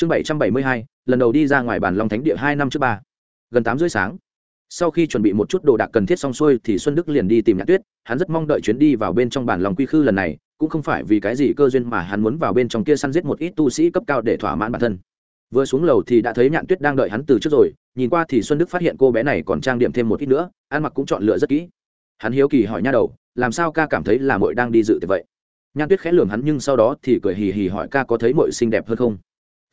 chương bảy trăm bảy mươi hai, lần đầu đi ra ngoài bản long thánh địa hai năm trước ba. Gần tám rưỡi sáng. Sau khi chuẩn bị một chút đồ đạc cần thiết xong xuôi thì xuân đức liền đi tìm Nhạc tuyết. Hắn rất mong đợi chuyến đi vào bên trong bản lòng quy khư lần này, cũng không phải vì cái gì cơ duyên mà hắn muốn vào bên trong kia săn giết một ít tu sĩ cấp cao để thỏa mãn bản thân. Vừa xuống lầu thì đã thấy nhạn tuyết đang đợi hắn từ trước rồi. Nhìn qua thì xuân đức phát hiện cô bé này còn trang điểm thêm một ít nữa, ăn mặc cũng chọn lựa rất kỹ. Hắn hiếu kỳ hỏi nha đầu, làm sao ca cảm thấy là mội đang đi dự tiệc vậy? Nhan tuyết khẽ lường hắn nhưng sau đó thì cười hì hì hỏi, ca có thấy mội xinh đẹp hơn không?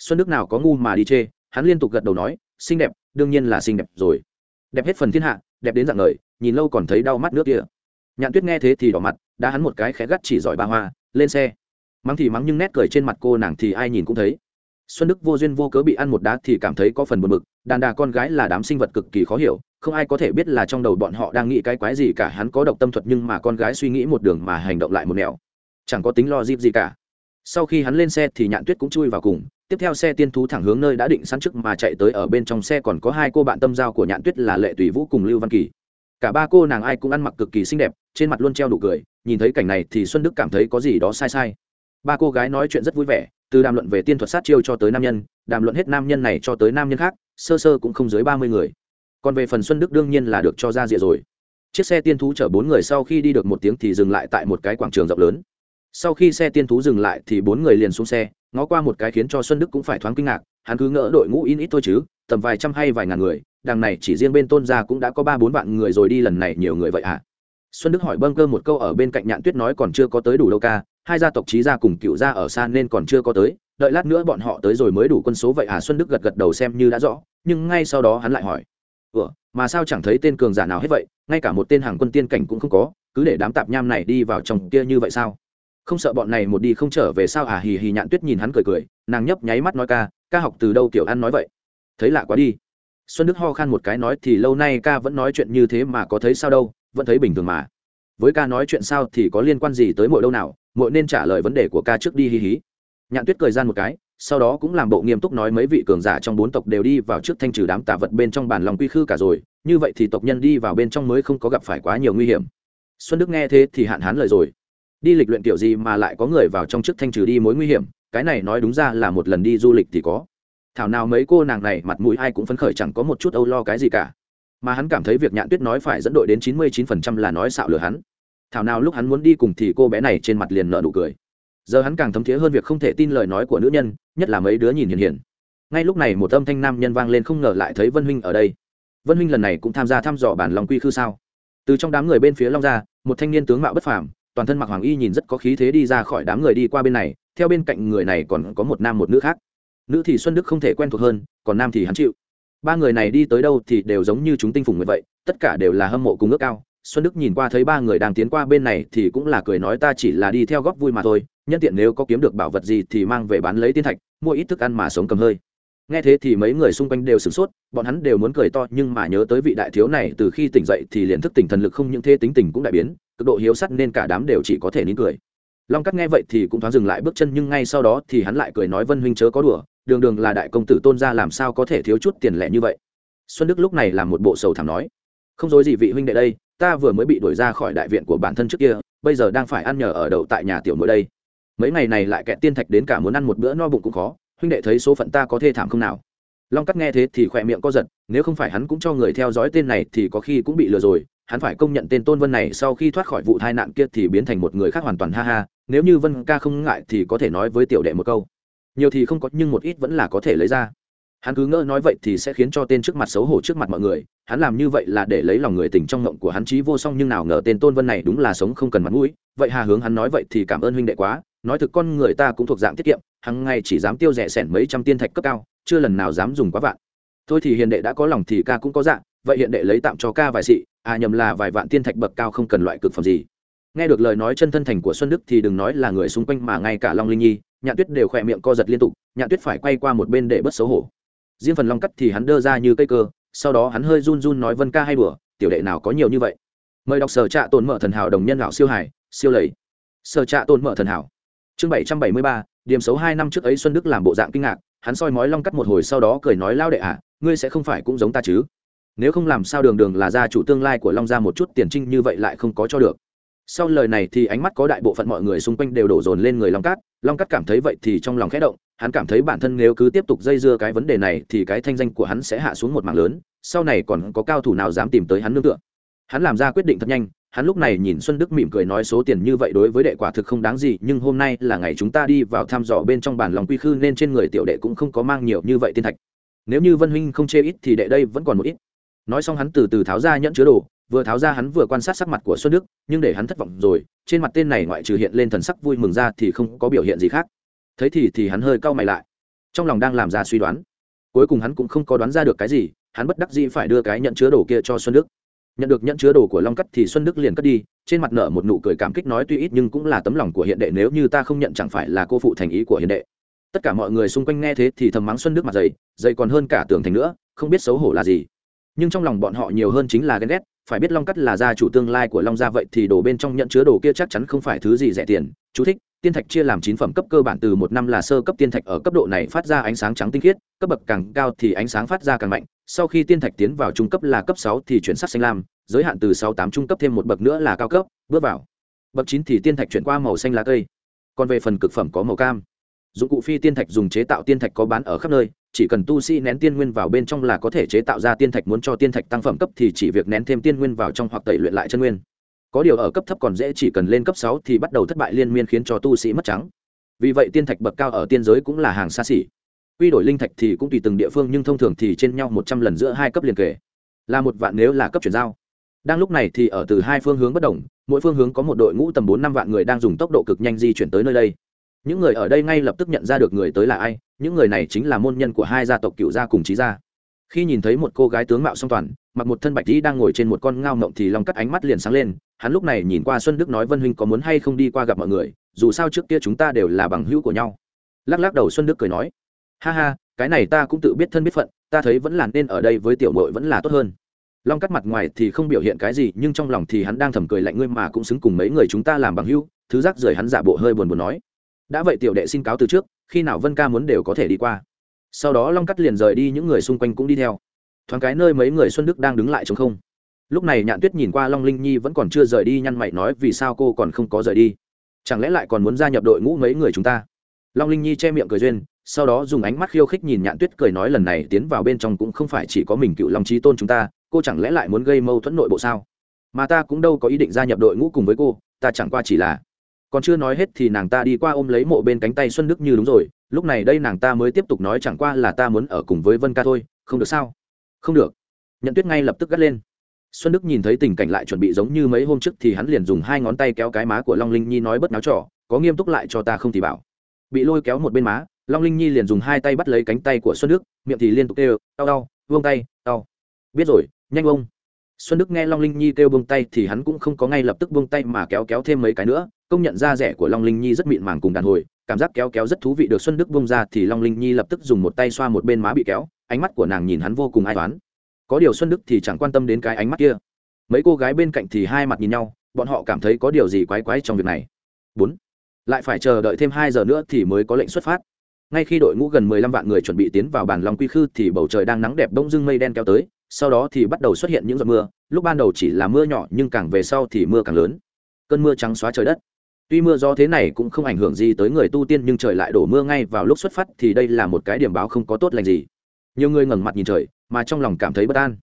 Xuân đức nào có ngu mà đi chê, hắn liên tục gật đầu nói, xinh đẹp, đương nhiên là xinh đẹp rồi. Đẹp hết phần thiên hạ, đẹp đến dạng ngời, nhìn lâu còn thấy đau mắt nước kia. Nhạn tuyết nghe thế thì đỏ mặt, đã hắn một cái khẽ gắt chỉ giỏi ba hoa, lên xe. Mắng thì mắng nhưng nét cười trên mặt cô nàng thì ai nhìn cũng thấy. Xuân đức vô duyên vô cớ bị ăn một đá thì cảm thấy có phần buồn bực, đàn đà con gái là đám sinh vật cực kỳ khó hiểu, không ai có thể biết là trong đầu bọn họ đang nghĩ cái quái gì cả, hắn có độc tâm thuật nhưng mà con gái suy nghĩ một đường mà hành động lại một nẻo. Chẳng có tính lo dịp gì cả. Sau khi hắn lên xe thì nhạn tuyết cũng chui vào cùng tiếp theo xe tiên thú thẳng hướng nơi đã định sẵn trước mà chạy tới, ở bên trong xe còn có hai cô bạn tâm giao của nhạn tuyết là lệ tùy vũ cùng lưu văn kỳ. Cả ba cô nàng ai cũng ăn mặc cực kỳ xinh đẹp, trên mặt luôn treo đủ cười, nhìn thấy cảnh này thì xuân đức cảm thấy có gì đó sai sai. Ba cô gái nói chuyện rất vui vẻ, từ đàm luận về tiên thuật sát chiêu cho tới nam nhân, đàm luận hết nam nhân này cho tới nam nhân khác, sơ sơ cũng không dưới ba mươi người. Còn về phần xuân đức đương nhiên là được cho ra rìa rồi. Chiếc xe tiên thú chở bốn người sau khi đi được một tiếng thì dừng lại tại một cái quảng trường rộng lớn. Sau khi xe tiên thú dừng lại thì bốn người liền xuống xe ngó qua một cái khiến cho xuân đức cũng phải thoáng kinh ngạc, hắn cứ ngỡ đội ngũ in ít thôi chứ, tầm vài trăm hay vài ngàn người, đằng này chỉ riêng bên tôn gia cũng đã có ba bốn vạn người rồi đi lần này nhiều người vậy à xuân đức hỏi bâng cơ một câu ở bên cạnh nhạn tuyết nói còn chưa có tới đủ đâu ca, hai gia tộc trí gia cùng cựu gia ở xa nên còn chưa có tới, đợi lát nữa bọn họ tới rồi mới đủ quân số vậy à xuân đức gật gật đầu xem như đã rõ, nhưng ngay sau đó hắn lại hỏi. Ủa, mà sao chẳng thấy tên cường giả nào hết vậy? Ngay cả một tên hàng quân tiên cảnh cũng không có, cứ để đám tạp nham này đi vào trong kia như vậy sao? Không sợ bọn này một đi không trở về sao à? Hì hì nhạn tuyết nhìn hắn cười cười, nàng nhấp nháy mắt nói ca ca học từ đâu kiểu ăn nói vậy? Thấy lạ quá đi. Xuân đức ho khan một cái nói thì lâu nay ca vẫn nói chuyện như thế mà có thấy sao đâu, vẫn thấy bình thường mà. Với ca nói chuyện sao thì có liên quan gì tới mỗi đâu nào mỗi nên trả lời vấn đề của ca trước đi hì hí nhạn tuyết cười gian một cái, sau đó cũng làm bộ nghiêm túc nói mấy vị cường giả trong bốn tộc đều đi vào trước thanh trừ đám tà vật bên trong bản lòng quy khư cả rồi, như vậy thì tộc nhân đi vào bên trong mới không có gặp phải quá nhiều nguy hiểm. Xuân đức nghe thế thì hạn hán lời rồi đi lịch luyện kiểu gì mà lại có người vào trong chức thanh trừ đi mối nguy hiểm, cái này nói đúng ra là một lần đi du lịch thì có. Thảo nào mấy cô nàng này mặt mũi ai cũng phấn khởi chẳng có một chút âu lo cái gì cả. Mà hắn cảm thấy việc nhạn tuyết nói phải dẫn đội đến chín mươi chín phần trăm là nói xạo lừa hắn. Thảo nào lúc hắn muốn đi cùng thì cô bé này trên mặt liền nợ nụ cười. Giờ hắn càng thấm thiế hơn việc không thể tin lời nói của nữ nhân, nhất là mấy đứa nhìn hiền hiền. Ngay lúc này một âm thanh nam nhân vang lên không ngờ lại thấy vân huynh ở đây. Vân huynh lần này cũng tham gia thăm dò bản lòng quy khư sao? Từ trong đám người bên phía long ra, một thanh niên tướng mạo bất phàm toàn thân mặc hoàng y nhìn rất có khí thế đi ra khỏi đám người đi qua bên này, theo bên cạnh người này còn có một nam một nữ khác. Nữ thì xuân đức không thể quen thuộc hơn, còn nam thì hắn chịu. Ba người này đi tới đâu thì đều giống như chúng tinh phùng người vậy, tất cả đều là hâm mộ cùng ước cao xuân đức nhìn qua thấy ba người đang tiến qua bên này thì cũng là cười nói ta chỉ là đi theo góp vui mà thôi, nhân tiện nếu có kiếm được bảo vật gì thì mang về bán lấy tiên thạch, mua ít thức ăn mà sống cầm hơi nghe thế thì mấy người xung quanh đều sửng sốt, bọn hắn đều muốn cười to, nhưng mà nhớ tới vị đại thiếu này, từ khi tỉnh dậy thì liền thức tỉnh thần lực không những thế, tính tình cũng đại biến, cực độ hiếu sắt nên cả đám đều chỉ có thể nín cười. Long cắt nghe vậy thì cũng thoáng dừng lại bước chân, nhưng ngay sau đó thì hắn lại cười nói, vân huynh chớ có đùa, đường đường là đại công tử tôn ra làm sao có thể thiếu chút tiền lẻ như vậy? Xuân đức lúc này làm một bộ sầu thảm nói, không dối gì vị huynh đệ đây, ta vừa mới bị đuổi ra khỏi đại viện của bản thân trước kia, bây giờ đang phải ăn nhờ ở đậu tại nhà tiểu mỗi đây. Mấy ngày này lại kẹt tiên thạch đến cả muốn ăn một bữa no bụng cũng khó huynh đệ thấy số phận ta có thê thảm không nào? Long cắt nghe thế thì khỏe miệng co giật, nếu không phải hắn cũng cho người theo dõi tên này thì có khi cũng bị lừa rồi, hắn phải công nhận tên tôn vân này sau khi thoát khỏi vụ tai nạn kia thì biến thành một người khác hoàn toàn ha ha, nếu như vân ca không ngại thì có thể nói với tiểu đệ một câu. Nhiều thì không có, nhưng một ít vẫn là có thể lấy ra. Hắn cứ ngỡ nói vậy thì sẽ khiến cho tên trước mặt xấu hổ trước mặt mọi người, hắn làm như vậy là để lấy lòng người tình trong ngộng của hắn trí vô song nhưng nào ngờ tên tôn vân này đúng là sống không cần mặt mũi, vậy hà hướng hắn nói vậy thì cảm ơn huynh đệ quá, nói thực con người ta cũng thuộc dạng tiết kiệm hằng ngày chỉ dám tiêu rẻ sẻn mấy trăm tiên thạch cấp cao, chưa lần nào dám dùng quá vạn. Thôi thì hiền đệ đã có lòng thì ca cũng có dạng vậy hiện đệ lấy tạm cho ca vài xị à nhầm là vài vạn tiên thạch bậc cao không cần loại cực phẩm gì. Nghe được lời nói chân thân thành của xuân đức thì đừng nói là người xung quanh mà ngay cả long linh nhi nhạn tuyết đều khỏe miệng co giật liên tục nhạn tuyết phải quay qua một bên để bớt xấu hổ. Riêng phần long cắt thì hắn đơ ra như cây cơ, sau đó hắn hơi run run nói vân ca hay bừa tiểu đệ nào có nhiều như vậy. Mời đọc sở trạ tồn mở thần hảo đồng nhân lão siêu hải siêu lầy. Sở trạ tồn mở thần hảo. Chương bảy trăm bảy mươi ba điểm xấu hai năm trước ấy xuân đức làm bộ dạng kinh ngạc hắn soi mói long cắt một hồi sau đó cười nói lao đệ ạ à, ngươi sẽ không phải cũng giống ta chứ? Nếu không làm sao đường đường là gia chủ tương lai của long gia một chút tiền trinh như vậy lại không có cho được. Sau lời này thì ánh mắt có đại bộ phận mọi người xung quanh đều đổ dồn lên người long cát. Long cát cảm thấy vậy thì trong lòng khẽ động hắn cảm thấy bản thân nếu cứ tiếp tục dây dưa cái vấn đề này thì cái thanh danh của hắn sẽ hạ xuống một mảng lớn sau này còn có cao thủ nào dám tìm tới hắn nương tựa. Hắn làm ra quyết định thật nhanh hắn lúc này nhìn xuân đức mỉm cười nói số tiền như vậy đối với đệ quả thực không đáng gì, nhưng hôm nay là ngày chúng ta đi vào thăm dò bên trong bản lòng quy khư nên trên người tiểu đệ cũng không có mang nhiều như vậy tiên thạch. Nếu như vân huynh không chê ít thì đệ đây vẫn còn một ít. Nói xong hắn từ từ tháo ra nhẫn chứa đồ, vừa tháo ra hắn vừa quan sát sắc mặt của xuân đức, nhưng để hắn thất vọng rồi, trên mặt tên này ngoại trừ hiện lên thần sắc vui mừng ra thì không có biểu hiện gì khác. Thấy thì thì hắn hơi cau mày lại, trong lòng đang làm ra suy đoán. Cuối cùng hắn cũng không có đoán ra được cái gì, hắn bất đắc dĩ phải đưa cái nhận chứa đồ kia cho xuân đức nhận được nhận chứa đồ của long cắt thì xuân đức liền cất đi, trên mặt nở một nụ cười cảm kích nói tuy ít nhưng cũng là tấm lòng của hiện đệ nếu như ta không nhận chẳng phải là cô phụ thành ý của hiện đệ. Tất cả mọi người xung quanh nghe thế thì thầm mắng xuân đức mặt dày dày còn hơn cả tưởng thành nữa, không biết xấu hổ là gì. Nhưng trong lòng bọn họ nhiều hơn chính là ghen ghét, phải biết long cắt là gia chủ tương lai của long gia vậy thì đồ bên trong nhận chứa đồ kia chắc chắn không phải thứ gì rẻ tiền, chú thích tiên thạch chia làm chín phẩm cấp cơ bản từ một năm là sơ cấp tiên thạch ở cấp độ này phát ra ánh sáng trắng tinh khiết, cấp bậc càng cao thì ánh sáng phát ra càng mạnh, sau khi tiên thạch tiến vào trung cấp là cấp sáu thì chuyển sắc xanh lam, giới hạn từ sáu tám trung cấp thêm một bậc nữa là cao cấp, bước vào. Bậc chín thì tiên thạch chuyển qua màu xanh lá cây. Còn về phần cực phẩm có màu cam. Dụng cụ phi tiên thạch dùng chế tạo tiên thạch có bán ở khắp nơi, chỉ cần tu sĩ nén tiên nguyên vào bên trong là có thể chế tạo ra tiên thạch muốn cho tiên thạch tăng phẩm cấp thì chỉ việc nén thêm tiên nguyên vào trong hoặc tẩy luyện lại chân nguyên có điều ở cấp thấp còn dễ chỉ cần lên cấp sáu thì bắt đầu thất bại liên miên khiến cho tu sĩ mất trắng. Vì vậy tiên thạch bậc cao ở tiên giới cũng là hàng xa xỉ. Quy đổi linh thạch thì cũng tùy từng địa phương nhưng thông thường thì trên nhau một trăm lần giữa hai cấp liền kể. Là một vạn nếu là cấp chuyển giao. Đang lúc này thì ở từ hai phương hướng bất đồng, mỗi phương hướng có một đội ngũ tầm bốn năm vạn người đang dùng tốc độ cực nhanh di chuyển tới nơi đây. Những người ở đây ngay lập tức nhận ra được người tới là ai, những người này chính là môn nhân của hai gia tộc cựu gia cùng trí gia. Khi nhìn thấy một cô gái tướng mạo song toàn, mặc một thân bạch dĩ đang ngồi trên một con ngao ngộng thì long cắt ánh mắt liền sáng lên hắn lúc này nhìn qua xuân đức nói, vân huynh có muốn hay không đi qua gặp mọi người? Dù sao trước kia chúng ta đều là bằng hữu của nhau. Lắc lắc đầu xuân đức cười nói, ha ha, cái này ta cũng tự biết thân biết phận, ta thấy vẫn là nên ở đây với tiểu mội vẫn là tốt hơn. Long cắt mặt ngoài thì không biểu hiện cái gì, nhưng trong lòng thì hắn đang thầm cười lạnh, ngươi mà cũng xứng cùng mấy người chúng ta làm bằng hữu. Thứ rác rời hắn giả bộ hơi buồn buồn nói, đã vậy tiểu đệ xin cáo từ trước, khi nào vân ca muốn đều có thể đi qua. Sau đó long cắt liền rời đi, những người xung quanh cũng đi theo. Thoáng cái nơi mấy người xuân đức đang đứng lại chống không lúc này nhạn tuyết nhìn qua long linh nhi vẫn còn chưa rời đi nhăn mày nói vì sao cô còn không có rời đi? Chẳng lẽ lại còn muốn gia nhập đội ngũ mấy người chúng ta? Long linh nhi che miệng cười duyên, sau đó dùng ánh mắt khiêu khích nhìn nhạn tuyết cười nói lần này tiến vào bên trong cũng không phải chỉ có mình cựu long trí tôn chúng ta, cô chẳng lẽ lại muốn gây mâu thuẫn nội bộ sao? Mà ta cũng đâu có ý định gia nhập đội ngũ cùng với cô, ta chẳng qua chỉ là còn chưa nói hết thì nàng ta đi qua ôm lấy mộ bên cánh tay xuân đức như đúng rồi, lúc này đây nàng ta mới tiếp tục nói chẳng qua là ta muốn ở cùng với vân ca thôi, không được sao? Không được. Nhận tuyết ngay lập tức gắt lên xuân đức nhìn thấy tình cảnh lại chuẩn bị giống như mấy hôm trước thì hắn liền dùng hai ngón tay kéo cái má của long linh nhi nói bất náo trỏ có nghiêm túc lại cho ta không thì bảo. Bị lôi kéo một bên má, long linh nhi liền dùng hai tay bắt lấy cánh tay của xuân đức, miệng thì liên tục kêu, đau đau vương tay, đau. Biết rồi, nhanh ông xuân đức nghe long linh nhi kêu bông tay thì hắn cũng không có ngay lập tức bông tay mà kéo kéo thêm mấy cái nữa, công nhận da rẻ của long linh nhi rất mịn màng cùng đàn hồi, cảm giác kéo kéo rất thú vị được xuân đức bông ra thì long linh nhi lập tức dùng một tay xoa một bên má bị kéo, ánh mắt của nàng nhìn hắn vô cùng ai toán có điều xuân đức thì chẳng quan tâm đến cái ánh mắt kia. Mấy cô gái bên cạnh thì hai mặt nhìn nhau, bọn họ cảm thấy có điều gì quái quái trong việc này. Bốn, lại phải chờ đợi thêm hai giờ nữa thì mới có lệnh xuất phát. Ngay khi đội ngũ gần mười lăm vạn người chuẩn bị tiến vào bản long quy khư thì bầu trời đang nắng đẹp đông dưng mây đen kéo tới, sau đó thì bắt đầu xuất hiện những giọt mưa. Lúc ban đầu chỉ là mưa nhỏ nhưng càng về sau thì mưa càng lớn. Cơn mưa trắng xóa trời đất. Tuy mưa gió thế này cũng không ảnh hưởng gì tới người tu tiên nhưng trời lại đổ mưa ngay vào lúc xuất phát thì đây là một cái điểm báo không có tốt lành gì nhiều người ngẩng mặt nhìn trời, mà trong lòng cảm thấy bất an.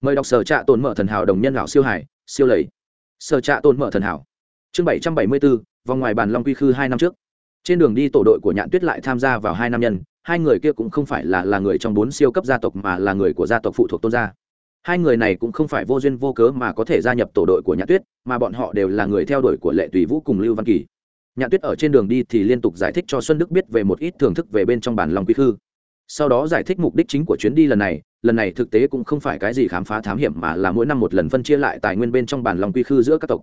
Mời đọc sở trạ tồn mở thần hảo đồng nhân lão siêu hải, siêu lầy. Sở trạ tồn mở thần hảo. Chương bảy trăm bảy mươi bốn vòng ngoài bàn long quy khư hai năm trước. Trên đường đi tổ đội của nhạn tuyết lại tham gia vào hai nam nhân, hai người kia cũng không phải là là người trong bốn siêu cấp gia tộc mà là người của gia tộc phụ thuộc tôn gia. Hai người này cũng không phải vô duyên vô cớ mà có thể gia nhập tổ đội của nhạn tuyết, mà bọn họ đều là người theo đuổi của lệ tùy vũ cùng lưu văn kỳ. Nhạn tuyết ở trên đường đi thì liên tục giải thích cho xuân đức biết về một ít thưởng thức về bên trong bản lòng quy khư sau đó giải thích mục đích chính của chuyến đi lần này lần này thực tế cũng không phải cái gì khám phá thám hiểm mà là mỗi năm một lần phân chia lại tài nguyên bên trong bản lòng quy khư giữa các tộc.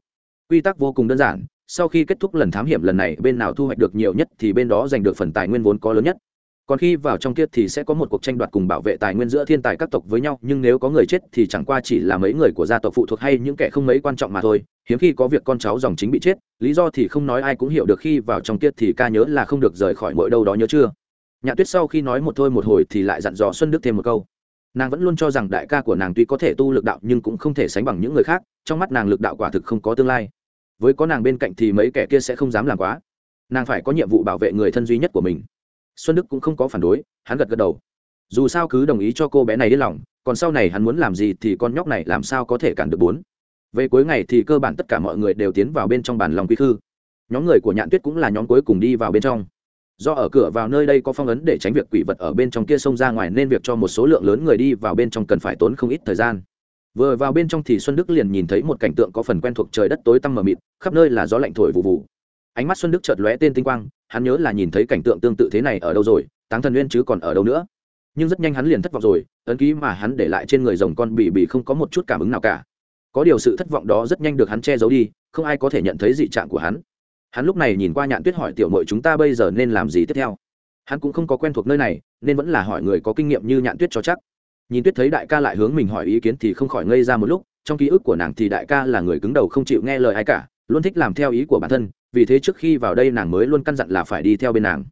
Quy tắc vô cùng đơn giản, sau khi kết thúc lần thám hiểm lần này, bên nào thu hoạch được nhiều nhất thì bên đó giành được phần tài nguyên vốn có lớn nhất. Còn khi vào trong kia thì sẽ có một cuộc tranh đoạt cùng bảo vệ tài nguyên giữa thiên tài các tộc với nhau, nhưng nếu có người chết thì chẳng qua chỉ là mấy người của gia tộc phụ thuộc hay những kẻ không mấy quan trọng mà thôi. Hiếm khi có việc con cháu dòng chính bị chết, lý do thì không nói ai cũng hiểu được khi vào trong kia thì ca nhớ là không được rời khỏi mỗi đâu đó nhớ chưa? Nhạ tuyết sau khi nói một thôi một hồi thì lại dặn dò xuân đức thêm một câu. Nàng vẫn luôn cho rằng đại ca của nàng tuy có thể tu lực đạo nhưng cũng không thể sánh bằng những người khác, trong mắt nàng lực đạo quả thực không có tương lai. Với có nàng bên cạnh thì mấy kẻ kia sẽ không dám làm quá. Nàng phải có nhiệm vụ bảo vệ người thân duy nhất của mình. Xuân đức cũng không có phản đối, hắn gật gật đầu. Dù sao cứ đồng ý cho cô bé này đi lòng, còn sau này hắn muốn làm gì thì con nhóc này làm sao có thể cản được bốn. Về cuối ngày thì cơ bản tất cả mọi người đều tiến vào bên trong bàn lòng quý khư. Nhóm người của nhạn tuyết cũng là nhóm cuối cùng đi vào bên trong do ở cửa vào nơi đây có phong ấn để tránh việc quỷ vật ở bên trong kia xông ra ngoài nên việc cho một số lượng lớn người đi vào bên trong cần phải tốn không ít thời gian. Vừa vào bên trong thì xuân đức liền nhìn thấy một cảnh tượng có phần quen thuộc trời đất tối tăm mờ mịt, khắp nơi là gió lạnh thổi vụ vụ ánh mắt xuân đức chợt lóe tên tinh quang, hắn nhớ là nhìn thấy cảnh tượng tương tự thế này ở đâu rồi, táng thần nguyên chứ còn ở đâu nữa. Nhưng rất nhanh hắn liền thất vọng rồi, ấn ký mà hắn để lại trên người rồng con bị bị không có một chút cảm ứng nào cả. Có điều sự thất vọng đó rất nhanh được hắn che giấu đi, không ai có thể nhận thấy dị trạng của hắn hắn lúc này nhìn qua nhạn tuyết hỏi tiểu mội chúng ta bây giờ nên làm gì tiếp theo? Hắn cũng không có quen thuộc nơi này, nên vẫn là hỏi người có kinh nghiệm như nhạn tuyết cho chắc. Nhìn tuyết thấy đại ca lại hướng mình hỏi ý kiến thì không khỏi ngây ra một lúc, trong ký ức của nàng thì đại ca là người cứng đầu không chịu nghe lời ai cả, luôn thích làm theo ý của bản thân, vì thế trước khi vào đây nàng mới luôn căn dặn là phải đi theo bên nàng.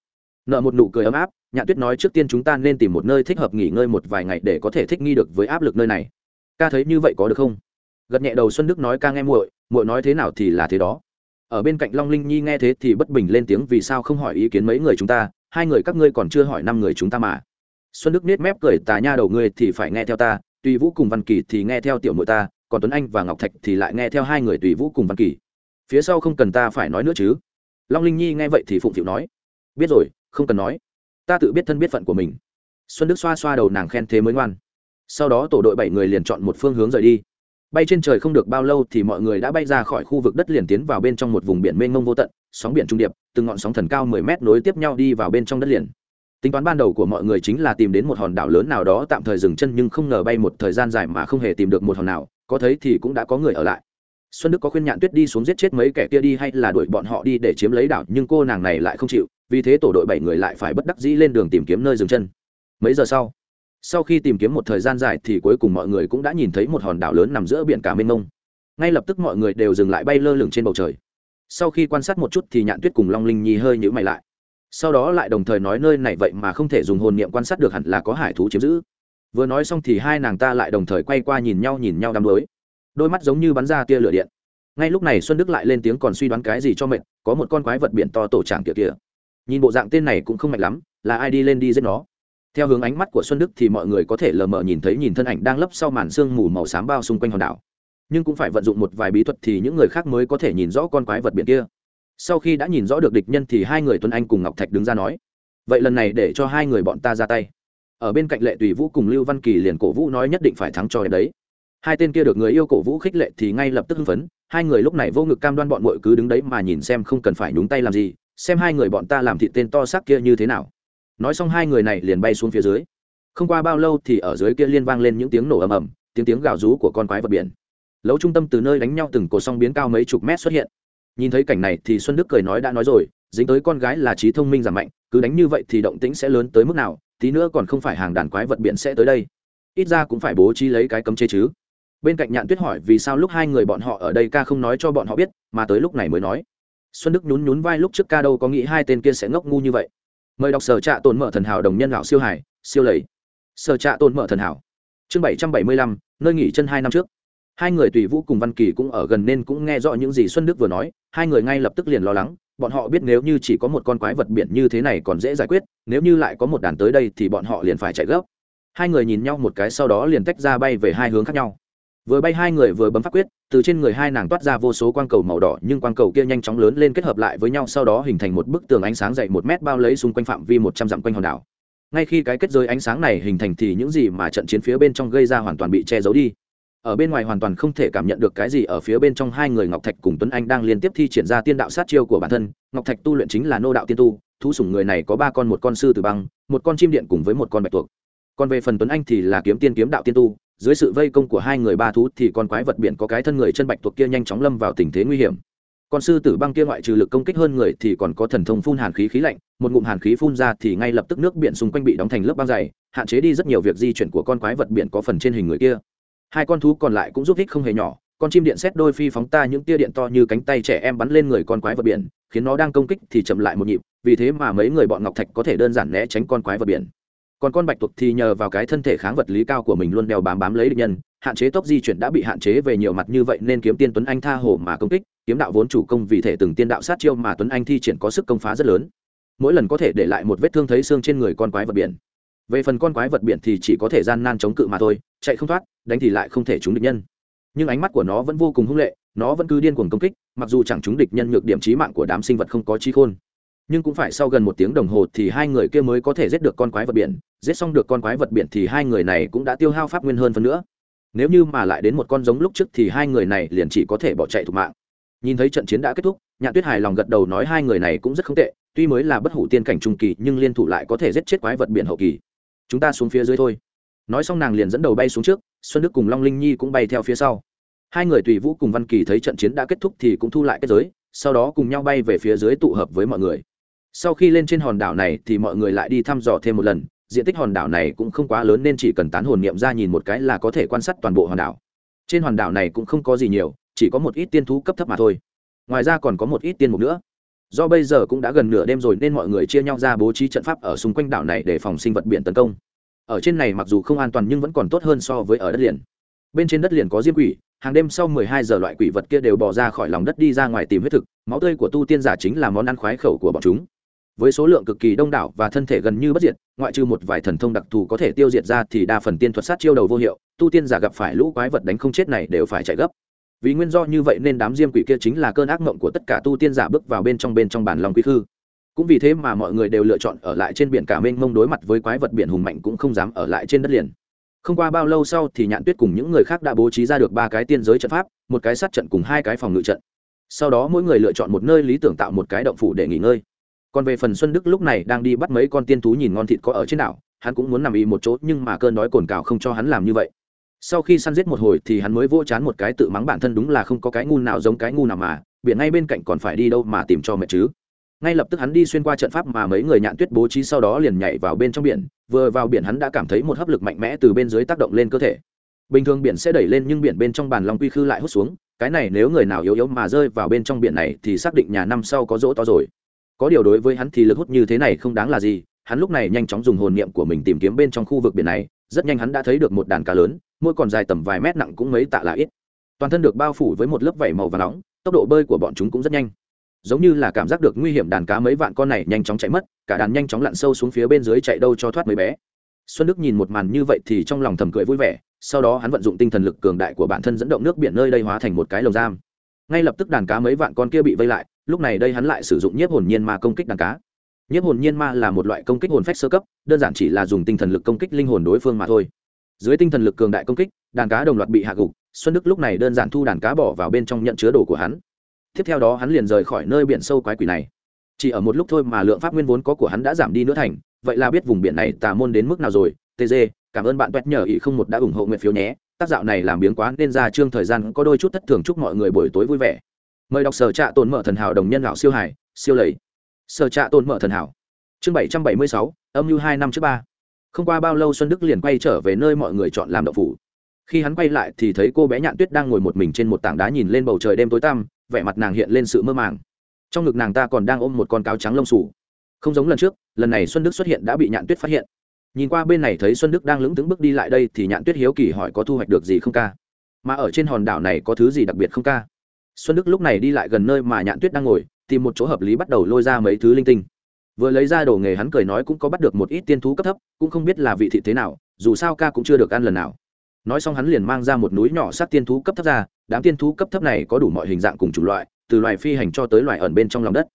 Nợ một nụ cười ấm áp, nhạn tuyết nói trước tiên chúng ta nên tìm một nơi thích hợp nghỉ ngơi một vài ngày để có thể thích nghi được với áp lực nơi này. Ca thấy như vậy có được không? Gật nhẹ đầu xuân đức nói ca nghe muội muội nói thế nào thì là thế đó ở bên cạnh long linh nhi nghe thế thì bất bình lên tiếng, vì sao không hỏi ý kiến mấy người chúng ta? Hai người các ngươi còn chưa hỏi năm người chúng ta mà. Xuân đức nết mép cười, tà nha đầu ngươi thì phải nghe theo ta, tùy vũ cùng văn kỳ thì nghe theo tiểu nội ta, còn tuấn anh và ngọc thạch thì lại nghe theo hai người tùy vũ cùng văn kỳ. Phía sau không cần ta phải nói nữa chứ. Long linh nhi nghe vậy thì phụng phịu nói, biết rồi, không cần nói. Ta tự biết thân biết phận của mình. Xuân đức xoa xoa đầu nàng khen thế mới ngoan. Sau đó tổ đội bảy người liền chọn một phương hướng rời đi bay trên trời không được bao lâu thì mọi người đã bay ra khỏi khu vực đất liền tiến vào bên trong một vùng biển mênh mông vô tận, sóng biển trung điệp, từng ngọn sóng thần cao mười mét nối tiếp nhau đi vào bên trong đất liền. Tính toán ban đầu của mọi người chính là tìm đến một hòn đảo lớn nào đó tạm thời dừng chân nhưng không ngờ bay một thời gian dài mà không hề tìm được một hòn nào, có thấy thì cũng đã có người ở lại. Xuân đức có khuyên nhạn tuyết đi xuống giết chết mấy kẻ kia đi hay là đuổi bọn họ đi để chiếm lấy đảo, nhưng cô nàng này lại không chịu, vì thế tổ đội bảy người lại phải bất đắc dĩ lên đường tìm kiếm nơi dừng chân. Mấy giờ sau sau khi tìm kiếm một thời gian dài thì cuối cùng mọi người cũng đã nhìn thấy một hòn đảo lớn nằm giữa biển cả mênh mông. Ngay lập tức mọi người đều dừng lại bay lơ lửng trên bầu trời. Sau khi quan sát một chút thì nhạn tuyết cùng long linh nhi hơi nhữ mày lại. Sau đó lại đồng thời nói nơi này vậy mà không thể dùng hồn niệm quan sát được hẳn là có hải thú chiếm giữ. Vừa nói xong thì hai nàng ta lại đồng thời quay qua nhìn nhau nhìn nhau đắm đuối. Đôi mắt giống như bắn ra tia lửa điện. Ngay lúc này xuân đức lại lên tiếng còn suy đoán cái gì cho mệt, có một con quái vật biển to tổ tràng kia kia nhìn bộ dạng tên này cũng không mạnh lắm, là ai đi lên đi giết nó? Theo hướng ánh mắt của xuân đức thì mọi người có thể lờ mờ nhìn thấy nhìn thân ảnh đang lấp sau màn sương mù màu xám bao xung quanh hòn đảo. Nhưng cũng phải vận dụng một vài bí thuật thì những người khác mới có thể nhìn rõ con quái vật biển kia. Sau khi đã nhìn rõ được địch nhân thì hai người tuấn anh cùng ngọc thạch đứng ra nói, vậy lần này để cho hai người bọn ta ra tay. Ở bên cạnh lệ tùy vũ cùng lưu văn kỳ liền cổ vũ nói nhất định phải thắng cho em đấy. Hai tên kia được người yêu cổ vũ khích lệ thì ngay lập tức hưng phấn, hai người lúc này vô ngực cam đoan bọn mội cứ đứng đấy mà nhìn xem không cần phải nhúng tay làm gì, xem hai người bọn ta làm thị tên to xác kia như thế nào nói xong hai người này liền bay xuống phía dưới. Không qua bao lâu thì ở dưới kia liên vang lên những tiếng nổ ầm ầm, tiếng tiếng gào rú của con quái vật biển. Lấu trung tâm từ nơi đánh nhau từng cột song biến cao mấy chục mét xuất hiện. Nhìn thấy cảnh này thì xuân đức cười nói đã nói rồi, dính tới con gái là trí thông minh giảm mạnh, cứ đánh như vậy thì động tĩnh sẽ lớn tới mức nào, tí nữa còn không phải hàng đàn quái vật biển sẽ tới đây. Ít ra cũng phải bố trí lấy cái cấm chế chứ. Bên cạnh nhạn tuyết hỏi vì sao lúc hai người bọn họ ở đây ca không nói cho bọn họ biết, mà tới lúc này mới nói. Xuân đức nhún nhún vai lúc trước ca đâu có nghĩ hai tên kia sẽ ngốc ngu như vậy mời đọc sở trạ tồn mở thần hảo đồng nhân lão siêu hải siêu lầy. Sở trạ tồn mở thần hảo. Chương bảy trăm bảy mươi lăm, nơi nghỉ chân hai năm trước. Hai người tùy vũ cùng văn kỳ cũng ở gần nên cũng nghe rõ những gì xuân đức vừa nói, hai người ngay lập tức liền lo lắng, bọn họ biết nếu như chỉ có một con quái vật biển như thế này còn dễ giải quyết, nếu như lại có một đàn tới đây thì bọn họ liền phải chạy gấp. Hai người nhìn nhau một cái sau đó liền tách ra bay về hai hướng khác nhau vừa bay hai người vừa bấm phát quyết, từ trên người hai nàng toát ra vô số quang cầu màu đỏ, nhưng quang cầu kia nhanh chóng lớn lên kết hợp lại với nhau, sau đó hình thành một bức tường ánh sáng dậy một mét bao lấy xung quanh phạm vi một trăm dặm quanh hòn đảo. Ngay khi cái kết giới ánh sáng này hình thành thì những gì mà trận chiến phía bên trong gây ra hoàn toàn bị che giấu đi. Ở bên ngoài hoàn toàn không thể cảm nhận được cái gì, ở phía bên trong hai người ngọc thạch cùng tuấn anh đang liên tiếp thi triển ra tiên đạo sát chiêu của bản thân. Ngọc thạch tu luyện chính là nô đạo tiên tu, thú sủng người này có ba con, một con sư tử băng, một con chim điện cùng với một con bạch tuộc. Còn về phần tuấn anh thì là kiếm tiên kiếm đạo tiên tu dưới sự vây công của hai người ba thú thì con quái vật biển có cái thân người chân bạch tuộc kia nhanh chóng lâm vào tình thế nguy hiểm. Con sư tử băng kia ngoại trừ lực công kích hơn người thì còn có thần thông phun hàn khí khí lạnh, một ngụm hàn khí phun ra thì ngay lập tức nước biển xung quanh bị đóng thành lớp băng dày, hạn chế đi rất nhiều việc di chuyển của con quái vật biển có phần trên hình người kia. Hai con thú còn lại cũng giúp ích không hề nhỏ, con chim điện xét đôi phi phóng ta những tia điện to như cánh tay trẻ em bắn lên người con quái vật biển, khiến nó đang công kích thì chậm lại một nhịp, vì thế mà mấy người bọn ngọc thạch có thể đơn giản né tránh con quái vật biển còn con bạch tuộc thì nhờ vào cái thân thể kháng vật lý cao của mình luôn đeo bám bám lấy địch nhân, hạn chế tốc di chuyển đã bị hạn chế về nhiều mặt như vậy nên kiếm tiên tuấn anh tha hồ mà công kích, kiếm đạo vốn chủ công vì thể từng tiên đạo sát chiêu mà tuấn anh thi triển có sức công phá rất lớn. Mỗi lần có thể để lại một vết thương thấy xương trên người con quái vật biển. Về phần con quái vật biển thì chỉ có thể gian nan chống cự mà thôi, chạy không thoát, đánh thì lại không thể trúng địch nhân. Nhưng ánh mắt của nó vẫn vô cùng hung lệ, nó vẫn cứ điên cuồng công kích, mặc dù chẳng trúng địch nhân nhược điểm trí mạng của đám sinh vật không có trí khôn nhưng cũng phải sau gần một tiếng đồng hồ thì hai người kia mới có thể giết được con quái vật biển, giết xong được con quái vật biển thì hai người này cũng đã tiêu hao pháp nguyên hơn phần nữa. Nếu như mà lại đến một con giống lúc trước thì hai người này liền chỉ có thể bỏ chạy thục mạng. Nhìn thấy trận chiến đã kết thúc, nhạn tuyết hài lòng gật đầu nói hai người này cũng rất không tệ, tuy mới là bất hủ tiên cảnh trung kỳ nhưng liên thủ lại có thể giết chết quái vật biển hậu kỳ. Chúng ta xuống phía dưới thôi. Nói xong nàng liền dẫn đầu bay xuống trước, xuân đức cùng long linh nhi cũng bay theo phía sau. Hai người tùy vũ cùng văn kỳ thấy trận chiến đã kết thúc thì cũng thu lại kết giới, sau đó cùng nhau bay về phía dưới tụ hợp với mọi người sau khi lên trên hòn đảo này thì mọi người lại đi thăm dò thêm một lần, diện tích hòn đảo này cũng không quá lớn nên chỉ cần tán hồn niệm ra nhìn một cái là có thể quan sát toàn bộ hòn đảo. Trên hòn đảo này cũng không có gì nhiều, chỉ có một ít tiên thú cấp thấp mà thôi. Ngoài ra còn có một ít tiên mục nữa. Do bây giờ cũng đã gần nửa đêm rồi nên mọi người chia nhau ra bố trí trận pháp ở xung quanh đảo này để phòng sinh vật biển tấn công. Ở trên này mặc dù không an toàn nhưng vẫn còn tốt hơn so với ở đất liền. Bên trên đất liền có diêm quỷ, hàng đêm sau 12 giờ loại quỷ vật kia đều bò ra khỏi lòng đất đi ra ngoài tìm huyết thực. Máu tươi của tu tiên giả chính là món ăn khoái khẩu của bọn chúng với số lượng cực kỳ đông đảo và thân thể gần như bất diệt, ngoại trừ một vài thần thông đặc thù có thể tiêu diệt ra thì đa phần tiên thuật sát chiêu đầu vô hiệu, tu tiên giả gặp phải lũ quái vật đánh không chết này đều phải chạy gấp. Vì nguyên do như vậy nên đám diêm quỷ kia chính là cơn ác mộng của tất cả tu tiên giả bước vào bên trong bên trong bản lòng quý khư. Cũng vì thế mà mọi người đều lựa chọn ở lại trên biển cả mênh mông đối mặt với quái vật biển hùng mạnh cũng không dám ở lại trên đất liền. Không qua bao lâu sau thì nhạn tuyết cùng những người khác đã bố trí ra được ba cái tiên giới trận pháp, một cái sát trận cùng hai cái phòng ngự trận. Sau đó mỗi người lựa chọn một nơi lý tưởng tạo một cái động phủ để nghỉ ngơi còn về phần xuân đức lúc này đang đi bắt mấy con tiên thú nhìn ngon thịt có ở trên đảo, hắn cũng muốn nằm y một chỗ, nhưng mà cơn đói cồn cào không cho hắn làm như vậy. Sau khi săn giết một hồi thì hắn mới vỗ chán một cái tự mắng bản thân đúng là không có cái ngu nào giống cái ngu nào mà, biển ngay bên cạnh còn phải đi đâu mà tìm cho mẹ chứ. Ngay lập tức hắn đi xuyên qua trận pháp mà mấy người nhạn tuyết bố trí sau đó liền nhảy vào bên trong biển, vừa vào biển hắn đã cảm thấy một hấp lực mạnh mẽ từ bên dưới tác động lên cơ thể. Bình thường biển sẽ đẩy lên nhưng biển bên trong bàn long quy khư lại hút xuống, cái này nếu người nào yếu yếu mà rơi vào bên trong biển này thì xác định nhà năm sau có rỗ to rồi có điều đối với hắn thì lực hút như thế này không đáng là gì, hắn lúc này nhanh chóng dùng hồn niệm của mình tìm kiếm bên trong khu vực biển này, rất nhanh hắn đã thấy được một đàn cá lớn, mỗi còn dài tầm vài mét nặng cũng mấy tạ là ít. Toàn thân được bao phủ với một lớp vảy màu và nóng, tốc độ bơi của bọn chúng cũng rất nhanh. Giống như là cảm giác được nguy hiểm đàn cá mấy vạn con này nhanh chóng chạy mất, cả đàn nhanh chóng lặn sâu xuống phía bên dưới chạy đâu cho thoát mấy bé. Xuân đức nhìn một màn như vậy thì trong lòng thầm cười vui vẻ, sau đó hắn vận dụng tinh thần lực cường đại của bản thân dẫn động nước biển nơi đây hóa thành một cái lồng giam. Ngay lập tức đàn cá mấy vạn con kia bị vây lại lúc này đây hắn lại sử dụng nhiếp hồn nhiên ma công kích đàn cá. Nhiếp hồn nhiên ma là một loại công kích hồn phách sơ cấp, đơn giản chỉ là dùng tinh thần lực công kích linh hồn đối phương mà thôi. Dưới tinh thần lực cường đại công kích, đàn cá đồng loạt bị hạ gục, xuân đức lúc này đơn giản thu đàn cá bỏ vào bên trong nhận chứa đồ của hắn. Tiếp theo đó hắn liền rời khỏi nơi biển sâu quái quỷ này. Chỉ ở một lúc thôi mà lượng pháp nguyên vốn có của hắn đã giảm đi nữa thành, vậy là biết vùng biển này tà môn đến mức nào rồi tg cảm ơn bạn quét nhờ ý không một đã ủng hộ nguyện phiếu nhé, tác dạo này làm biếng quá nên ra chương thời gian có đôi chút thất thường chúc mọi người buổi tối vui vẻ mời đọc sở trạ tồn mở thần hảo đồng nhân lão siêu hải, siêu lầy. Sở trạ tồn mở thần hảo. Chương bảy trăm bảy mươi sáu, âm mưu hai năm trước ba. Không qua bao lâu xuân đức liền quay trở về nơi mọi người chọn làm đậu phủ. Khi hắn quay lại thì thấy cô bé nhạn tuyết đang ngồi một mình trên một tảng đá nhìn lên bầu trời đêm tối tăm, vẻ mặt nàng hiện lên sự mơ màng. Trong ngực nàng ta còn đang ôm một con cáo trắng lông xù. Không giống lần trước, lần này xuân đức xuất hiện đã bị nhạn tuyết phát hiện. Nhìn qua bên này thấy xuân đức đang lững thững bước đi lại đây thì nhạn tuyết hiếu kỳ hỏi có thu hoạch được gì không ca? Mà ở trên hòn đảo này có thứ gì đặc biệt không ca? Xuân đức lúc này đi lại gần nơi mà nhạn tuyết đang ngồi, tìm một chỗ hợp lý bắt đầu lôi ra mấy thứ linh tinh. Vừa lấy ra đồ nghề hắn cười nói cũng có bắt được một ít tiên thú cấp thấp, cũng không biết là vị thị thế nào, dù sao ca cũng chưa được ăn lần nào. Nói xong hắn liền mang ra một núi nhỏ sát tiên thú cấp thấp ra, đám tiên thú cấp thấp này có đủ mọi hình dạng cùng chủng loại, từ loài phi hành cho tới loài ẩn bên trong lòng đất.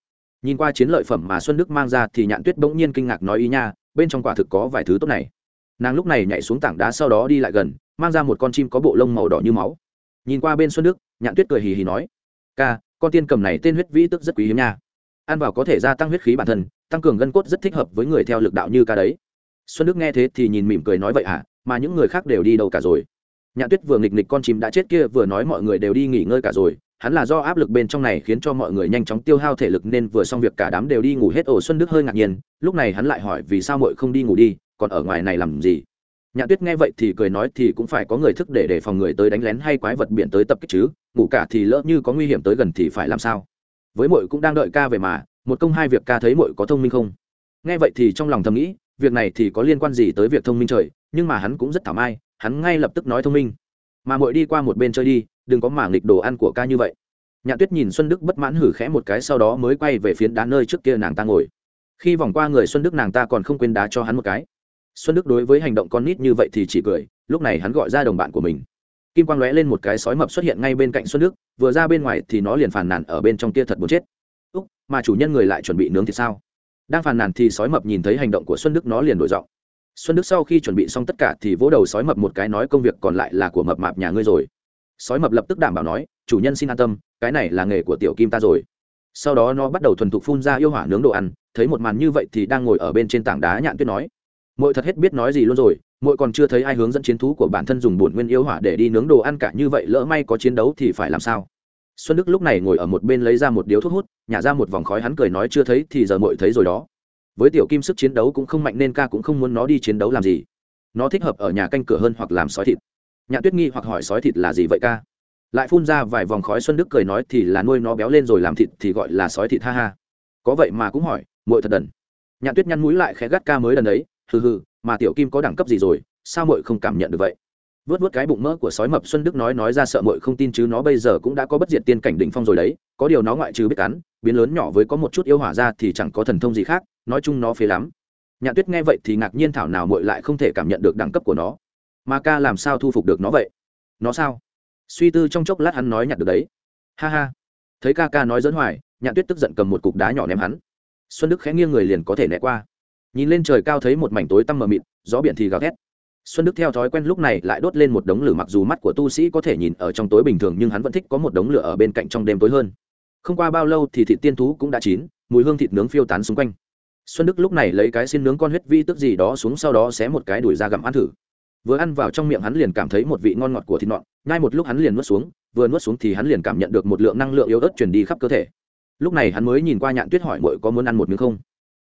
Nhìn qua chiến lợi phẩm mà xuân đức mang ra thì nhạn tuyết bỗng nhiên kinh ngạc nói ý nha, bên trong quả thực có vài thứ tốt này. Nàng lúc này nhảy xuống tảng đá sau đó đi lại gần, mang ra một con chim có bộ lông màu đỏ như máu. Nhìn qua bên xuân đức, nhạn tuyết cười hì hì nói ca, con tiên cầm này tên huyết vĩ tức rất quý hiếm nha. Ăn vào có thể gia tăng huyết khí bản thân, tăng cường gân cốt rất thích hợp với người theo lực đạo như ca đấy. Xuân đức nghe thế thì nhìn mỉm cười nói vậy à? mà những người khác đều đi đâu cả rồi? Nhạn tuyết vừa nghịch nghịch con chim đã chết kia vừa nói mọi người đều đi nghỉ ngơi cả rồi. Hắn là do áp lực bên trong này khiến cho mọi người nhanh chóng tiêu hao thể lực nên vừa xong việc cả đám đều đi ngủ hết. Ổ xuân đức hơi ngạc nhiên, lúc này hắn lại hỏi vì sao mọi không đi ngủ đi, còn ở ngoài này làm gì? Nhạn tuyết nghe vậy thì cười nói thì cũng phải có người thức để đề phòng người tới đánh lén hay quái vật biển tới tập kích chứ, ngủ cả thì lỡ như có nguy hiểm tới gần thì phải làm sao? Với mội cũng đang đợi ca về mà, một công hai việc ca thấy mội có thông minh không? Nghe vậy thì trong lòng thầm nghĩ, việc này thì có liên quan gì tới việc thông minh trời, nhưng mà hắn cũng rất thảo mai, hắn ngay lập tức nói thông minh. Mà mội đi qua một bên chơi đi, đừng có mảng nghịch đồ ăn của ca như vậy. Nhạn tuyết nhìn xuân đức bất mãn hử khẽ một cái sau đó mới quay về phiến đá nơi trước kia nàng ta ngồi. Khi vòng qua người xuân đức nàng ta còn không quên đá cho hắn một cái xuân đức đối với hành động con nít như vậy thì chỉ cười, lúc này hắn gọi ra đồng bạn của mình. Kim quang lóe lên một cái sói mập xuất hiện ngay bên cạnh xuân đức, vừa ra bên ngoài thì nó liền phàn nàn ở bên trong kia thật muốn chết. Úc, mà chủ nhân người lại chuẩn bị nướng thì sao? Đang phàn nàn thì sói mập nhìn thấy hành động của xuân đức nó liền đổi giọng. Xuân đức sau khi chuẩn bị xong tất cả thì vỗ đầu sói mập một cái nói công việc còn lại là của mập mạp nhà ngươi rồi. Sói mập lập tức đảm bảo nói, chủ nhân xin an tâm, cái này là nghề của tiểu kim ta rồi. Sau đó nó bắt đầu thuần thục phun ra yêu hỏa nướng đồ ăn, thấy một màn như vậy thì đang ngồi ở bên trên tảng đá nhạn tuyết nói mỗi thật hết biết nói gì luôn rồi mỗi còn chưa thấy ai hướng dẫn chiến thú của bản thân dùng bổn nguyên yêu hỏa để đi nướng đồ ăn cả như vậy, lỡ may có chiến đấu thì phải làm sao? Xuân đức lúc này ngồi ở một bên lấy ra một điếu thuốc hút, nhả ra một vòng khói, hắn cười nói chưa thấy thì giờ mội thấy rồi đó. Với tiểu kim sức chiến đấu cũng không mạnh nên ca cũng không muốn nó đi chiến đấu làm gì. Nó thích hợp ở nhà canh cửa hơn hoặc làm sói thịt. Nhạn tuyết nghi hoặc hỏi sói thịt là gì vậy ca? Lại phun ra vài vòng khói, xuân đức cười nói thì là nuôi nó béo lên rồi làm thịt thì gọi là sói thịt, ha ha. Có vậy mà cũng hỏi mội thật đần. Nhạn tuyết nhăn mũi lại khẽ gắt ca mới đần đấy hừ hừ, mà tiểu kim có đẳng cấp gì rồi, sao mội không cảm nhận được vậy? Vớt vớt cái bụng mỡ của sói mập xuân đức nói nói ra sợ mội không tin chứ nó bây giờ cũng đã có bất diệt tiên cảnh đỉnh phong rồi đấy, có điều nó ngoại trừ biết cắn, biến lớn nhỏ với có một chút yêu hỏa ra thì chẳng có thần thông gì khác, nói chung nó phế lắm. Nhạn tuyết nghe vậy thì ngạc nhiên thảo nào mội lại không thể cảm nhận được đẳng cấp của nó. Mà ca làm sao thu phục được nó vậy? Nó sao? Suy tư trong chốc lát hắn nói nhặt được đấy. Ha ha. Thấy ca ca nói dẫn hoài, nhạn tuyết tức giận cầm một cục đá nhỏ ném hắn. Xuân đức khẽ nghiêng người liền có thể né qua nhìn lên trời cao thấy một mảnh tối tăm mờ mịt, gió biển thì gào thét. Xuân đức theo thói quen lúc này lại đốt lên một đống lửa mặc dù mắt của tu sĩ có thể nhìn ở trong tối bình thường nhưng hắn vẫn thích có một đống lửa ở bên cạnh trong đêm tối hơn. Không qua bao lâu thì thịt tiên thú cũng đã chín, mùi hương thịt nướng phiêu tán xung quanh. Xuân đức lúc này lấy cái xin nướng con huyết vi tức gì đó xuống sau đó xé một cái đùi ra gặm ăn thử. Vừa ăn vào trong miệng hắn liền cảm thấy một vị ngon ngọt của thịt nọn ngay một lúc hắn liền nuốt xuống, vừa nuốt xuống thì hắn liền cảm nhận được một lượng năng lượng yếu ớt chuyển đi khắp cơ thể. Lúc này hắn mới nhìn qua nhạn tuyết hỏi mội có muốn ăn một miếng không?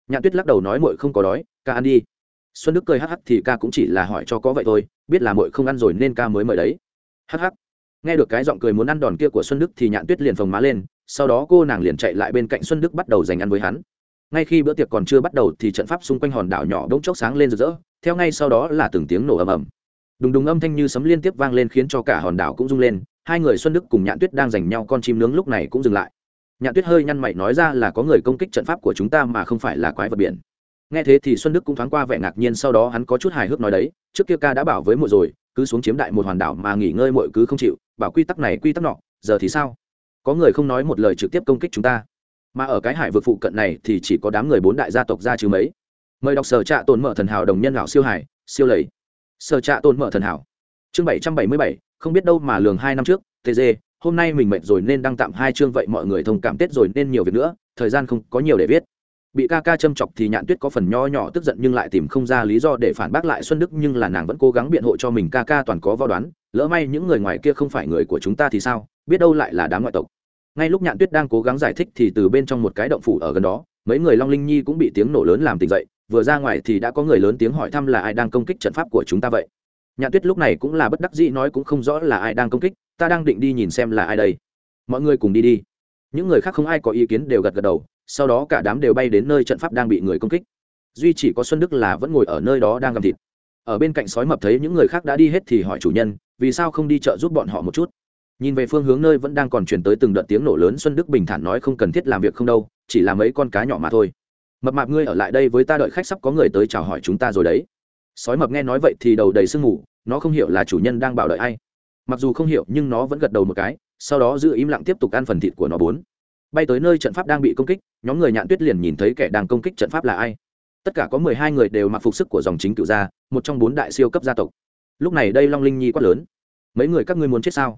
Nhạn tuyết lắc đầu nói mội không có đói, ca ăn đi. Xuân đức cười hắc hắc thì ca cũng chỉ là hỏi cho có vậy thôi, biết là mội không ăn rồi nên ca mới mời đấy. Hắc hắc. Nghe được cái giọng cười muốn ăn đòn kia của xuân đức thì nhạn tuyết liền phồng má lên, sau đó cô nàng liền chạy lại bên cạnh xuân đức bắt đầu dành ăn với hắn. Ngay khi bữa tiệc còn chưa bắt đầu thì trận pháp xung quanh hòn đảo nhỏ đ chốc sáng lên rực rỡ, theo ngay sau đó là từng tiếng nổ ầm ầm. Đùng đùng âm thanh như sấm liên tiếp vang lên khiến cho cả hòn đảo cũng rung lên, hai người xuân đức cùng nhạn tuyết đang giành nhau con chim nướng lúc này cũng dừng lại nhạn tuyết hơi nhăn mày nói ra là có người công kích trận pháp của chúng ta mà không phải là quái vật biển. Nghe thế thì xuân đức cũng thoáng qua vẻ ngạc nhiên, sau đó hắn có chút hài hước nói đấy, trước kia ca đã bảo với muội rồi, cứ xuống chiếm đại một hoàn đảo mà nghỉ ngơi muội cứ không chịu, bảo quy tắc này quy tắc nọ, giờ thì sao? Có người không nói một lời trực tiếp công kích chúng ta. Mà ở cái hải vực phụ cận này thì chỉ có đám người bốn đại gia tộc ra chứ mấy. Mời đọc sở trạ tồn mở thần hảo đồng nhân lão siêu hải, siêu lầy. Sở trạ tồn mở thần hảo. Chương bảy trăm bảy mươi bảy, không biết đâu mà lường hai năm trước tg hôm nay mình mệt rồi nên đăng tạm hai chương vậy mọi người thông cảm tết rồi nên nhiều việc nữa, thời gian không có nhiều để viết. Bị ca ca châm chọc thì nhạn tuyết có phần nho nhỏ tức giận nhưng lại tìm không ra lý do để phản bác lại xuân đức nhưng là nàng vẫn cố gắng biện hộ cho mình ca ca toàn có vo đoán, lỡ may những người ngoài kia không phải người của chúng ta thì sao, biết đâu lại là đám ngoại tộc. Ngay lúc nhạn tuyết đang cố gắng giải thích thì từ bên trong một cái động phủ ở gần đó, mấy người long linh nhi cũng bị tiếng nổ lớn làm tỉnh dậy, vừa ra ngoài thì đã có người lớn tiếng hỏi thăm là ai đang công kích trận pháp của chúng ta vậy. Nhạn tuyết lúc này cũng là bất đắc dĩ nói cũng không rõ là ai đang công kích ta đang định đi nhìn xem là ai đây. Mọi người cùng đi đi. Những người khác không ai có ý kiến đều gật gật đầu, sau đó cả đám đều bay đến nơi trận pháp đang bị người công kích. Duy chỉ có xuân đức là vẫn ngồi ở nơi đó đang gầm thịt. Ở bên cạnh sói mập thấy những người khác đã đi hết thì hỏi chủ nhân, vì sao không đi chợ giúp bọn họ một chút? Nhìn về phương hướng nơi vẫn đang còn truyền tới từng đợt tiếng nổ lớn, xuân đức bình thản nói không cần thiết làm việc không đâu, chỉ là mấy con cá nhỏ mà thôi. Mập mạp ngươi ở lại đây với ta đợi khách sắp có người tới chào hỏi chúng ta rồi đấy. Sói mập nghe nói vậy thì đầu đầy sương mù, nó không hiểu là chủ nhân đang bảo đợi ai mặc dù không hiểu nhưng nó vẫn gật đầu một cái, sau đó giữ im lặng tiếp tục ăn phần thịt của nó bốn. Bay tới nơi trận pháp đang bị công kích, nhóm người nhạn tuyết liền nhìn thấy kẻ đang công kích trận pháp là ai. Tất cả có mười hai người đều mặc phục sức của dòng chính cựu gia, một trong bốn đại siêu cấp gia tộc. Lúc này đây long linh nhi quát lớn. Mấy người các ngươi muốn chết sao?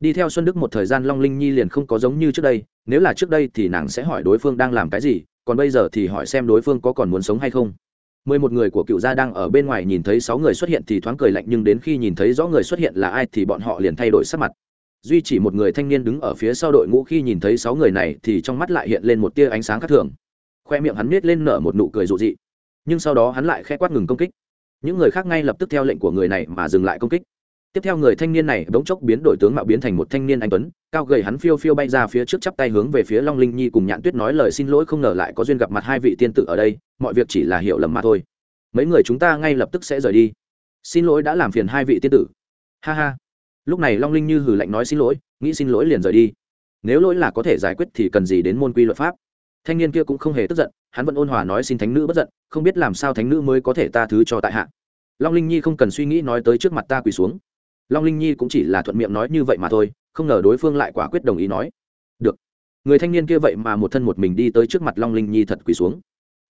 Đi theo xuân đức một thời gian long linh nhi liền không có giống như trước đây, nếu là trước đây thì nàng sẽ hỏi đối phương đang làm cái gì, còn bây giờ thì hỏi xem đối phương có còn muốn sống hay không mười một người của cựu gia đang ở bên ngoài nhìn thấy sáu người xuất hiện thì thoáng cười lạnh nhưng đến khi nhìn thấy rõ người xuất hiện là ai thì bọn họ liền thay đổi sắc mặt. Duy chỉ một người thanh niên đứng ở phía sau đội ngũ khi nhìn thấy sáu người này thì trong mắt lại hiện lên một tia ánh sáng khác thường. Khoe miệng hắn miết lên nở một nụ cười rụ dị. Nhưng sau đó hắn lại khẽ quát ngừng công kích. Những người khác ngay lập tức theo lệnh của người này mà dừng lại công kích tiếp theo người thanh niên này bỗng chốc biến đổi tướng mạo biến thành một thanh niên anh tuấn, cao gầy hắn phiêu phiêu bay ra phía trước chắp tay hướng về phía long linh nhi cùng nhạn tuyết nói lời xin lỗi không ngờ lại có duyên gặp mặt hai vị tiên tử ở đây, mọi việc chỉ là hiểu lầm mà thôi. Mấy người chúng ta ngay lập tức sẽ rời đi. Xin lỗi đã làm phiền hai vị tiên tử. Ha ha. Lúc này long linh như hừ lạnh nói xin lỗi, nghĩ xin lỗi liền rời đi. Nếu lỗi là có thể giải quyết thì cần gì đến môn quy luật pháp? Thanh niên kia cũng không hề tức giận, hắn vẫn ôn hòa nói xin thánh nữ bất giận, không biết làm sao thánh nữ mới có thể ta thứ cho tại hạ. Long linh nhi không cần suy nghĩ nói tới trước mặt ta quỳ xuống long linh nhi cũng chỉ là thuận miệng nói như vậy mà thôi, không ngờ đối phương lại quả quyết đồng ý nói. Được. Người thanh niên kia vậy mà một thân một mình đi tới trước mặt long linh nhi thật quỳ xuống.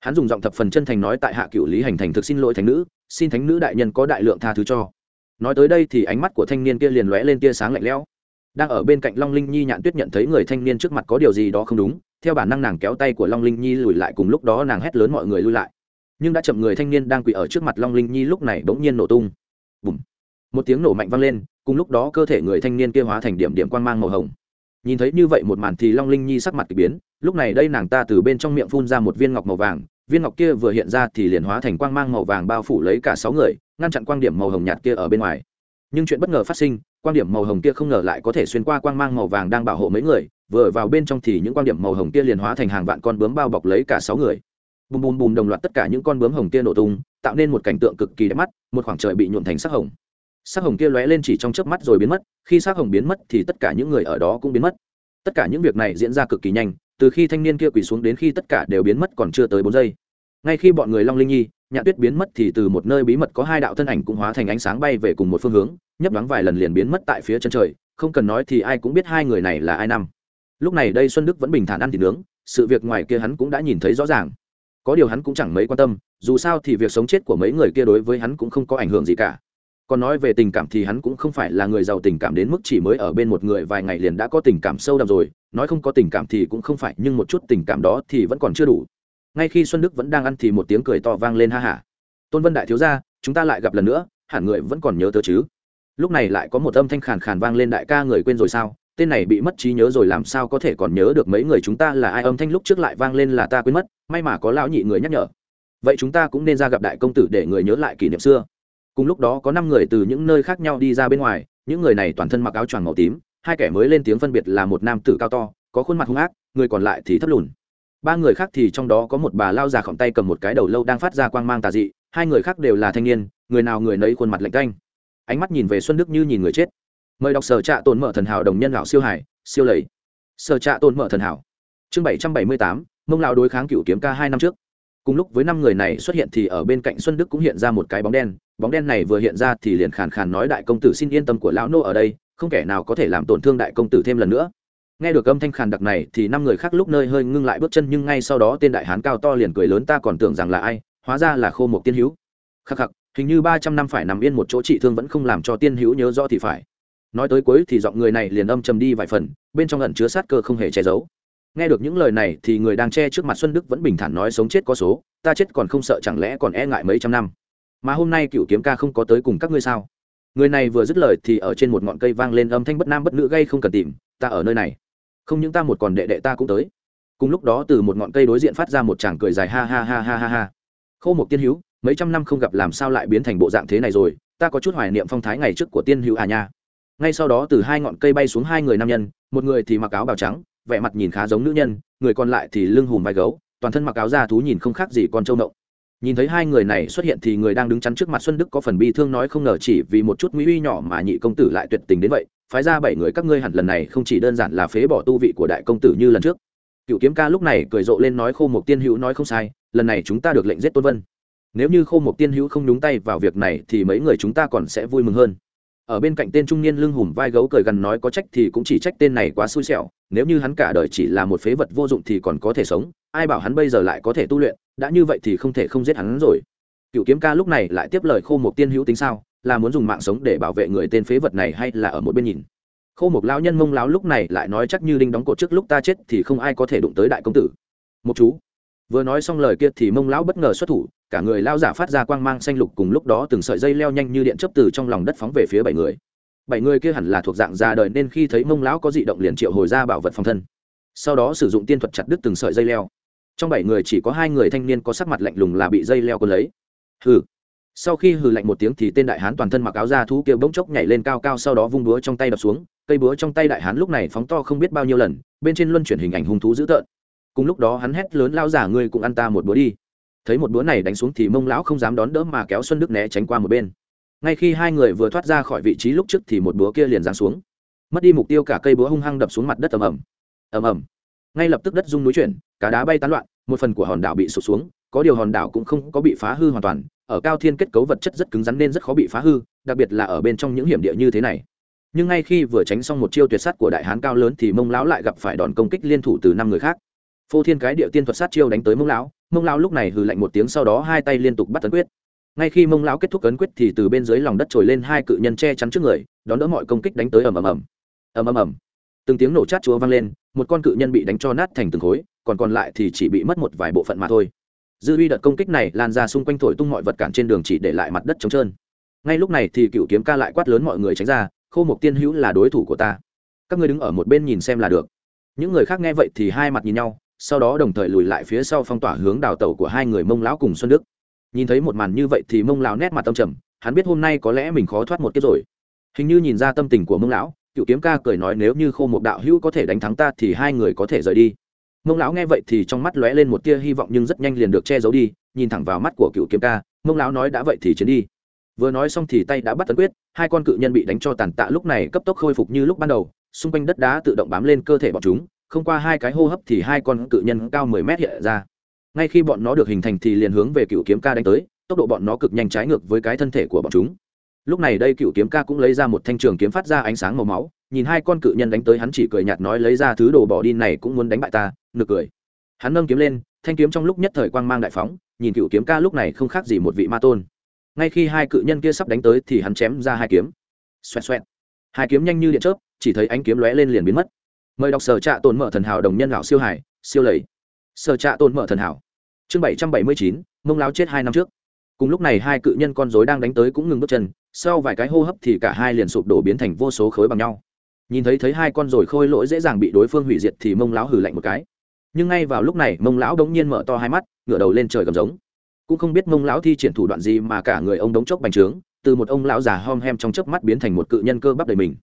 Hắn dùng giọng thập phần chân thành nói tại hạ cựu lý hành thành thực xin lỗi thánh nữ, xin thánh nữ đại nhân có đại lượng tha thứ cho. Nói tới đây thì ánh mắt của thanh niên kia liền lóe lên tia sáng lạnh lẽo. Đang ở bên cạnh long linh nhi nhạn tuyết nhận thấy người thanh niên trước mặt có điều gì đó không đúng, theo bản năng nàng kéo tay của long linh nhi lùi lại cùng lúc đó nàng hét lớn mọi người lui lại. Nhưng đã chậm người thanh niên đang quỳ ở trước mặt long linh nhi lúc này bỗng nhiên nổ tung. Bùm một tiếng nổ mạnh vang lên, cùng lúc đó cơ thể người thanh niên kia hóa thành điểm điểm quang mang màu hồng. Nhìn thấy như vậy một màn thì long linh nhi sắc mặt k ỳ biến, lúc này đây nàng ta từ bên trong miệng phun ra một viên ngọc màu vàng, viên ngọc kia vừa hiện ra thì liền hóa thành quang mang màu vàng bao phủ lấy cả sáu người, ngăn chặn quang điểm màu hồng nhạt kia ở bên ngoài. Nhưng chuyện bất ngờ phát sinh, quang điểm màu hồng kia không ngờ lại có thể xuyên qua quang mang màu vàng đang bảo hộ mấy người, vừa vào bên trong thì những quang điểm màu hồng kia liền hóa thành hàng vạn con bướm bao bọc lấy cả sáu người. Bùm bùm bùm đồng loạt tất cả những con bướm hồng kia nổ tung, tạo nên một cảnh tượng cực kỳ đẹp mắt, một khoảng trời bị nhuộn thành sắc hồng sắc hồng kia lóe lên chỉ trong chớp mắt rồi biến mất, khi sắc hồng biến mất thì tất cả những người ở đó cũng biến mất. Tất cả những việc này diễn ra cực kỳ nhanh, từ khi thanh niên kia quỳ xuống đến khi tất cả đều biến mất còn chưa tới bốn giây. Ngay khi bọn người long linh nhi, nhạn tuyết biến mất thì từ một nơi bí mật có hai đạo thân ảnh cũng hóa thành ánh sáng bay về cùng một phương hướng, nhấp đoán vài lần liền biến mất tại phía chân trời, không cần nói thì ai cũng biết hai người này là ai năm. Lúc này đây xuân đức vẫn bình thản ăn thịt nướng, sự việc ngoài kia hắn cũng đã nhìn thấy rõ ràng. Có điều hắn cũng chẳng mấy quan tâm, dù sao thì việc sống chết của mấy người kia đối với hắn cũng không có ảnh hưởng gì cả còn nói về tình cảm thì hắn cũng không phải là người giàu tình cảm đến mức chỉ mới ở bên một người vài ngày liền đã có tình cảm sâu đậm rồi. Nói không có tình cảm thì cũng không phải, nhưng một chút tình cảm đó thì vẫn còn chưa đủ. Ngay khi xuân đức vẫn đang ăn thì một tiếng cười to vang lên ha hả tôn vân đại thiếu gia, chúng ta lại gặp lần nữa, hẳn người vẫn còn nhớ tớ chứ? Lúc này lại có một âm thanh khàn khàn vang lên, đại ca người quên rồi sao? Tên này bị mất trí nhớ rồi làm sao có thể còn nhớ được mấy người chúng ta là ai? Âm thanh lúc trước lại vang lên là ta quên mất, may mà có lão nhị người nhắc nhở. Vậy chúng ta cũng nên ra gặp đại công tử để người nhớ lại kỷ niệm xưa cùng lúc đó có năm người từ những nơi khác nhau đi ra bên ngoài, những người này toàn thân mặc áo choàng màu tím, hai kẻ mới lên tiếng phân biệt là một nam tử cao to, có khuôn mặt hung ác, người còn lại thì thấp lùn. Ba người khác thì trong đó có một bà lao già khỏng tay cầm một cái đầu lâu đang phát ra quang mang tà dị, hai người khác đều là thanh niên, người nào người nấy khuôn mặt lạnh canh ánh mắt nhìn về xuân đức như nhìn người chết. Mời đọc sở trạ tồn mở thần hảo đồng nhân lão siêu hải, siêu lầy. Sở trạ tồn mở thần hảo. Chương bảy trăm bảy mươi tám, mông lão đối kháng cựu kiếm ca hai năm trước. Cùng lúc với năm người này xuất hiện thì ở bên cạnh xuân đức cũng hiện ra một cái bóng đen bóng đen này vừa hiện ra thì liền khàn khàn nói đại công tử xin yên tâm của lão nô ở đây, không kẻ nào có thể làm tổn thương đại công tử thêm lần nữa. Nghe được âm thanh khàn đặc này thì năm người khác lúc nơi hơi ngưng lại bước chân nhưng ngay sau đó tên đại hán cao to liền cười lớn ta còn tưởng rằng là ai, hóa ra là khô một tiên hữu. Khắc khắc, hình như ba trăm năm phải nằm yên một chỗ trị thương vẫn không làm cho tiên hữu nhớ rõ thì phải. Nói tới cuối thì giọng người này liền âm trầm đi vài phần, bên trong ẩn chứa sát cơ không hề che giấu. Nghe được những lời này thì người đang che trước mặt xuân đức vẫn bình thản nói sống chết có số, ta chết còn không sợ chẳng lẽ còn e ngại mấy trăm năm mà hôm nay cựu kiếm ca không có tới cùng các ngươi sao? Người này vừa dứt lời thì ở trên một ngọn cây vang lên âm thanh bất nam bất nữ gây không cần tìm, ta ở nơi này. Không những ta một còn đệ đệ ta cũng tới. Cùng lúc đó từ một ngọn cây đối diện phát ra một chàng cười dài ha ha ha ha ha ha. Khâu một tiên hữu mấy trăm năm không gặp làm sao lại biến thành bộ dạng thế này rồi, ta có chút hoài niệm phong thái ngày trước của tiên hữu à nha. Ngay sau đó từ hai ngọn cây bay xuống hai người nam nhân, một người thì mặc áo bào trắng, vẻ mặt nhìn khá giống nữ nhân, người còn lại thì lưng hùm vai gấu, toàn thân mặc áo da thú nhìn không khác gì con trâu nộng nhìn thấy hai người này xuất hiện thì người đang đứng chắn trước mặt xuân đức có phần bi thương nói không ngờ chỉ vì một chút nguy uy nhỏ mà nhị công tử lại tuyệt tình đến vậy. Phái ra bảy người các ngươi hẳn lần này không chỉ đơn giản là phế bỏ tu vị của đại công tử như lần trước. Cựu kiếm ca lúc này cười rộ lên nói khô một tiên hữu nói không sai, lần này chúng ta được lệnh giết tôn vân. Nếu như khô một tiên hữu không nhúng tay vào việc này thì mấy người chúng ta còn sẽ vui mừng hơn. Ở bên cạnh tên trung niên lưng hùm vai gấu cười gần nói có trách thì cũng chỉ trách tên này quá xui xẻo, nếu như hắn cả đời chỉ là một phế vật vô dụng thì còn có thể sống, ai bảo hắn bây giờ lại có thể tu luyện? Đã như vậy thì không thể không giết hắn rồi. Cựu kiếm ca lúc này lại tiếp lời khô một tiên hữu tính sao, là muốn dùng mạng sống để bảo vệ người tên phế vật này hay là ở một bên nhìn? Khô một lão nhân mông lão lúc này lại nói chắc như đinh đóng cột trước lúc ta chết thì không ai có thể đụng tới đại công tử. Một chú, vừa nói xong lời kia thì mông lão bất ngờ xuất thủ, cả người lao giả phát ra quang mang xanh lục cùng lúc đó từng sợi dây leo nhanh như điện chấp từ trong lòng đất phóng về phía bảy người. Bảy người kia hẳn là thuộc dạng già đời nên khi thấy mông lão có dị động liền triệu hồi ra bảo vật phòng thân. Sau đó sử dụng tiên thuật chặt đứt từng sợi dây leo trong bảy người chỉ có hai người thanh niên có sắc mặt lạnh lùng là bị dây leo cuốn lấy. Hừ. Sau khi hừ lạnh một tiếng thì tên đại hán toàn thân mặc áo da thú kia bỗng chốc nhảy lên cao cao sau đó vung búa trong tay đập xuống. Cây búa trong tay đại hán lúc này phóng to không biết bao nhiêu lần, bên trên luân chuyển hình ảnh hung thú dữ tợn. Cùng lúc đó hắn hét lớn lao giả ngươi cũng ăn ta một búa đi. Thấy một búa này đánh xuống thì mông lão không dám đón đỡ mà kéo xuân đức né tránh qua một bên. Ngay khi hai người vừa thoát ra khỏi vị trí lúc trước thì một búa kia liền giáng xuống. Mất đi mục tiêu cả cây búa hung hăng đập xuống mặt đất ầm ầm. Ầm ầm ngay lập tức đất rung núi chuyển cả đá bay tán loạn, một phần của hòn đảo bị sụt xuống, có điều hòn đảo cũng không có bị phá hư hoàn toàn, ở cao thiên kết cấu vật chất rất cứng rắn nên rất khó bị phá hư, đặc biệt là ở bên trong những hiểm địa như thế này. Nhưng ngay khi vừa tránh xong một chiêu tuyệt sát của đại hán cao lớn thì mông lão lại gặp phải đòn công kích liên thủ từ năm người khác. Phô thiên cái địa tiên thuật sát chiêu đánh tới mông lão mông lão lúc này hừ lạnh một tiếng sau đó hai tay liên tục bắt tấn quyết. Ngay khi mông lão kết thúc ấn quyết thì từ bên dưới lòng đất trồi lên hai cự nhân che chắn trước người, đón đỡ mọi công kích đánh tới ầm ầm ầm. Ầm ầm ầm từng tiếng nổ chát chúa vang lên, một con cự nhân bị đánh cho nát thành từng khối, còn còn lại thì chỉ bị mất một vài bộ phận mà thôi. Dư uy đợt công kích này lan ra xung quanh thổi tung mọi vật cản trên đường chỉ để lại mặt đất trống trơn. Ngay lúc này thì cựu kiếm ca lại quát lớn mọi người tránh ra, khô mục tiên hữu là đối thủ của ta. Các ngươi đứng ở một bên nhìn xem là được. Những người khác nghe vậy thì hai mặt nhìn nhau, sau đó đồng thời lùi lại phía sau phong tỏa hướng đào tẩu của hai người mông lão cùng xuân đức. Nhìn thấy một màn như vậy thì mông lão nét mặt tâm trầm, hắn biết hôm nay có lẽ mình khó thoát một kiếp rồi. Hình như nhìn ra tâm tình của mông lão cựu kiếm ca cười nói nếu như khô một đạo hữu có thể đánh thắng ta thì hai người có thể rời đi. Mông lão nghe vậy thì trong mắt lóe lên một tia hy vọng nhưng rất nhanh liền được che giấu đi, nhìn thẳng vào mắt của cựu kiếm ca, mông lão nói đã vậy thì chiến đi. Vừa nói xong thì tay đã bắt tấn quyết, hai con cự nhân bị đánh cho tàn tạ lúc này cấp tốc khôi phục như lúc ban đầu, xung quanh đất đá tự động bám lên cơ thể bọn chúng, không qua hai cái hô hấp thì hai con cự nhân cao mười mét hiện ra. Ngay khi bọn nó được hình thành thì liền hướng về cựu kiếm ca đánh tới, tốc độ bọn nó cực nhanh trái ngược với cái thân thể của bọn chúng lúc này đây cựu kiếm ca cũng lấy ra một thanh trường kiếm phát ra ánh sáng màu máu, nhìn hai con cự nhân đánh tới hắn chỉ cười nhạt nói lấy ra thứ đồ bỏ đi này cũng muốn đánh bại ta, nực cười. Hắn nâng kiếm lên, thanh kiếm trong lúc nhất thời quang mang đại phóng, nhìn cựu kiếm ca lúc này không khác gì một vị ma tôn. Ngay khi hai cự nhân kia sắp đánh tới thì hắn chém ra hai kiếm. Xoẹt xoẹt. Hai kiếm nhanh như điện chớp, chỉ thấy ánh kiếm lóe lên liền biến mất. Mời đọc sở trạ tồn mở thần hảo đồng nhân lão siêu hải, siêu lầy. Sở trạ tồn mở thần hảo. Chương bảy trăm bảy mươi chín, mông láo chết hai năm trước cùng lúc này hai cự nhân con dối đang đánh tới cũng ngừng bước chân, sau vài cái hô hấp thì cả hai liền sụp đổ biến thành vô số khối bằng nhau. Nhìn thấy thấy hai con rồi khôi lỗi dễ dàng bị đối phương hủy diệt thì mông lão hử lạnh một cái. Nhưng ngay vào lúc này, mông lão đống nhiên mở to hai mắt, ngửa đầu lên trời gầm giống. Cũng không biết mông lão thi triển thủ đoạn gì mà cả người ông đống chốc bành trướng, từ một ông lão già hom hem trong chớp mắt biến thành một cự nhân cơ bắp đầy mình.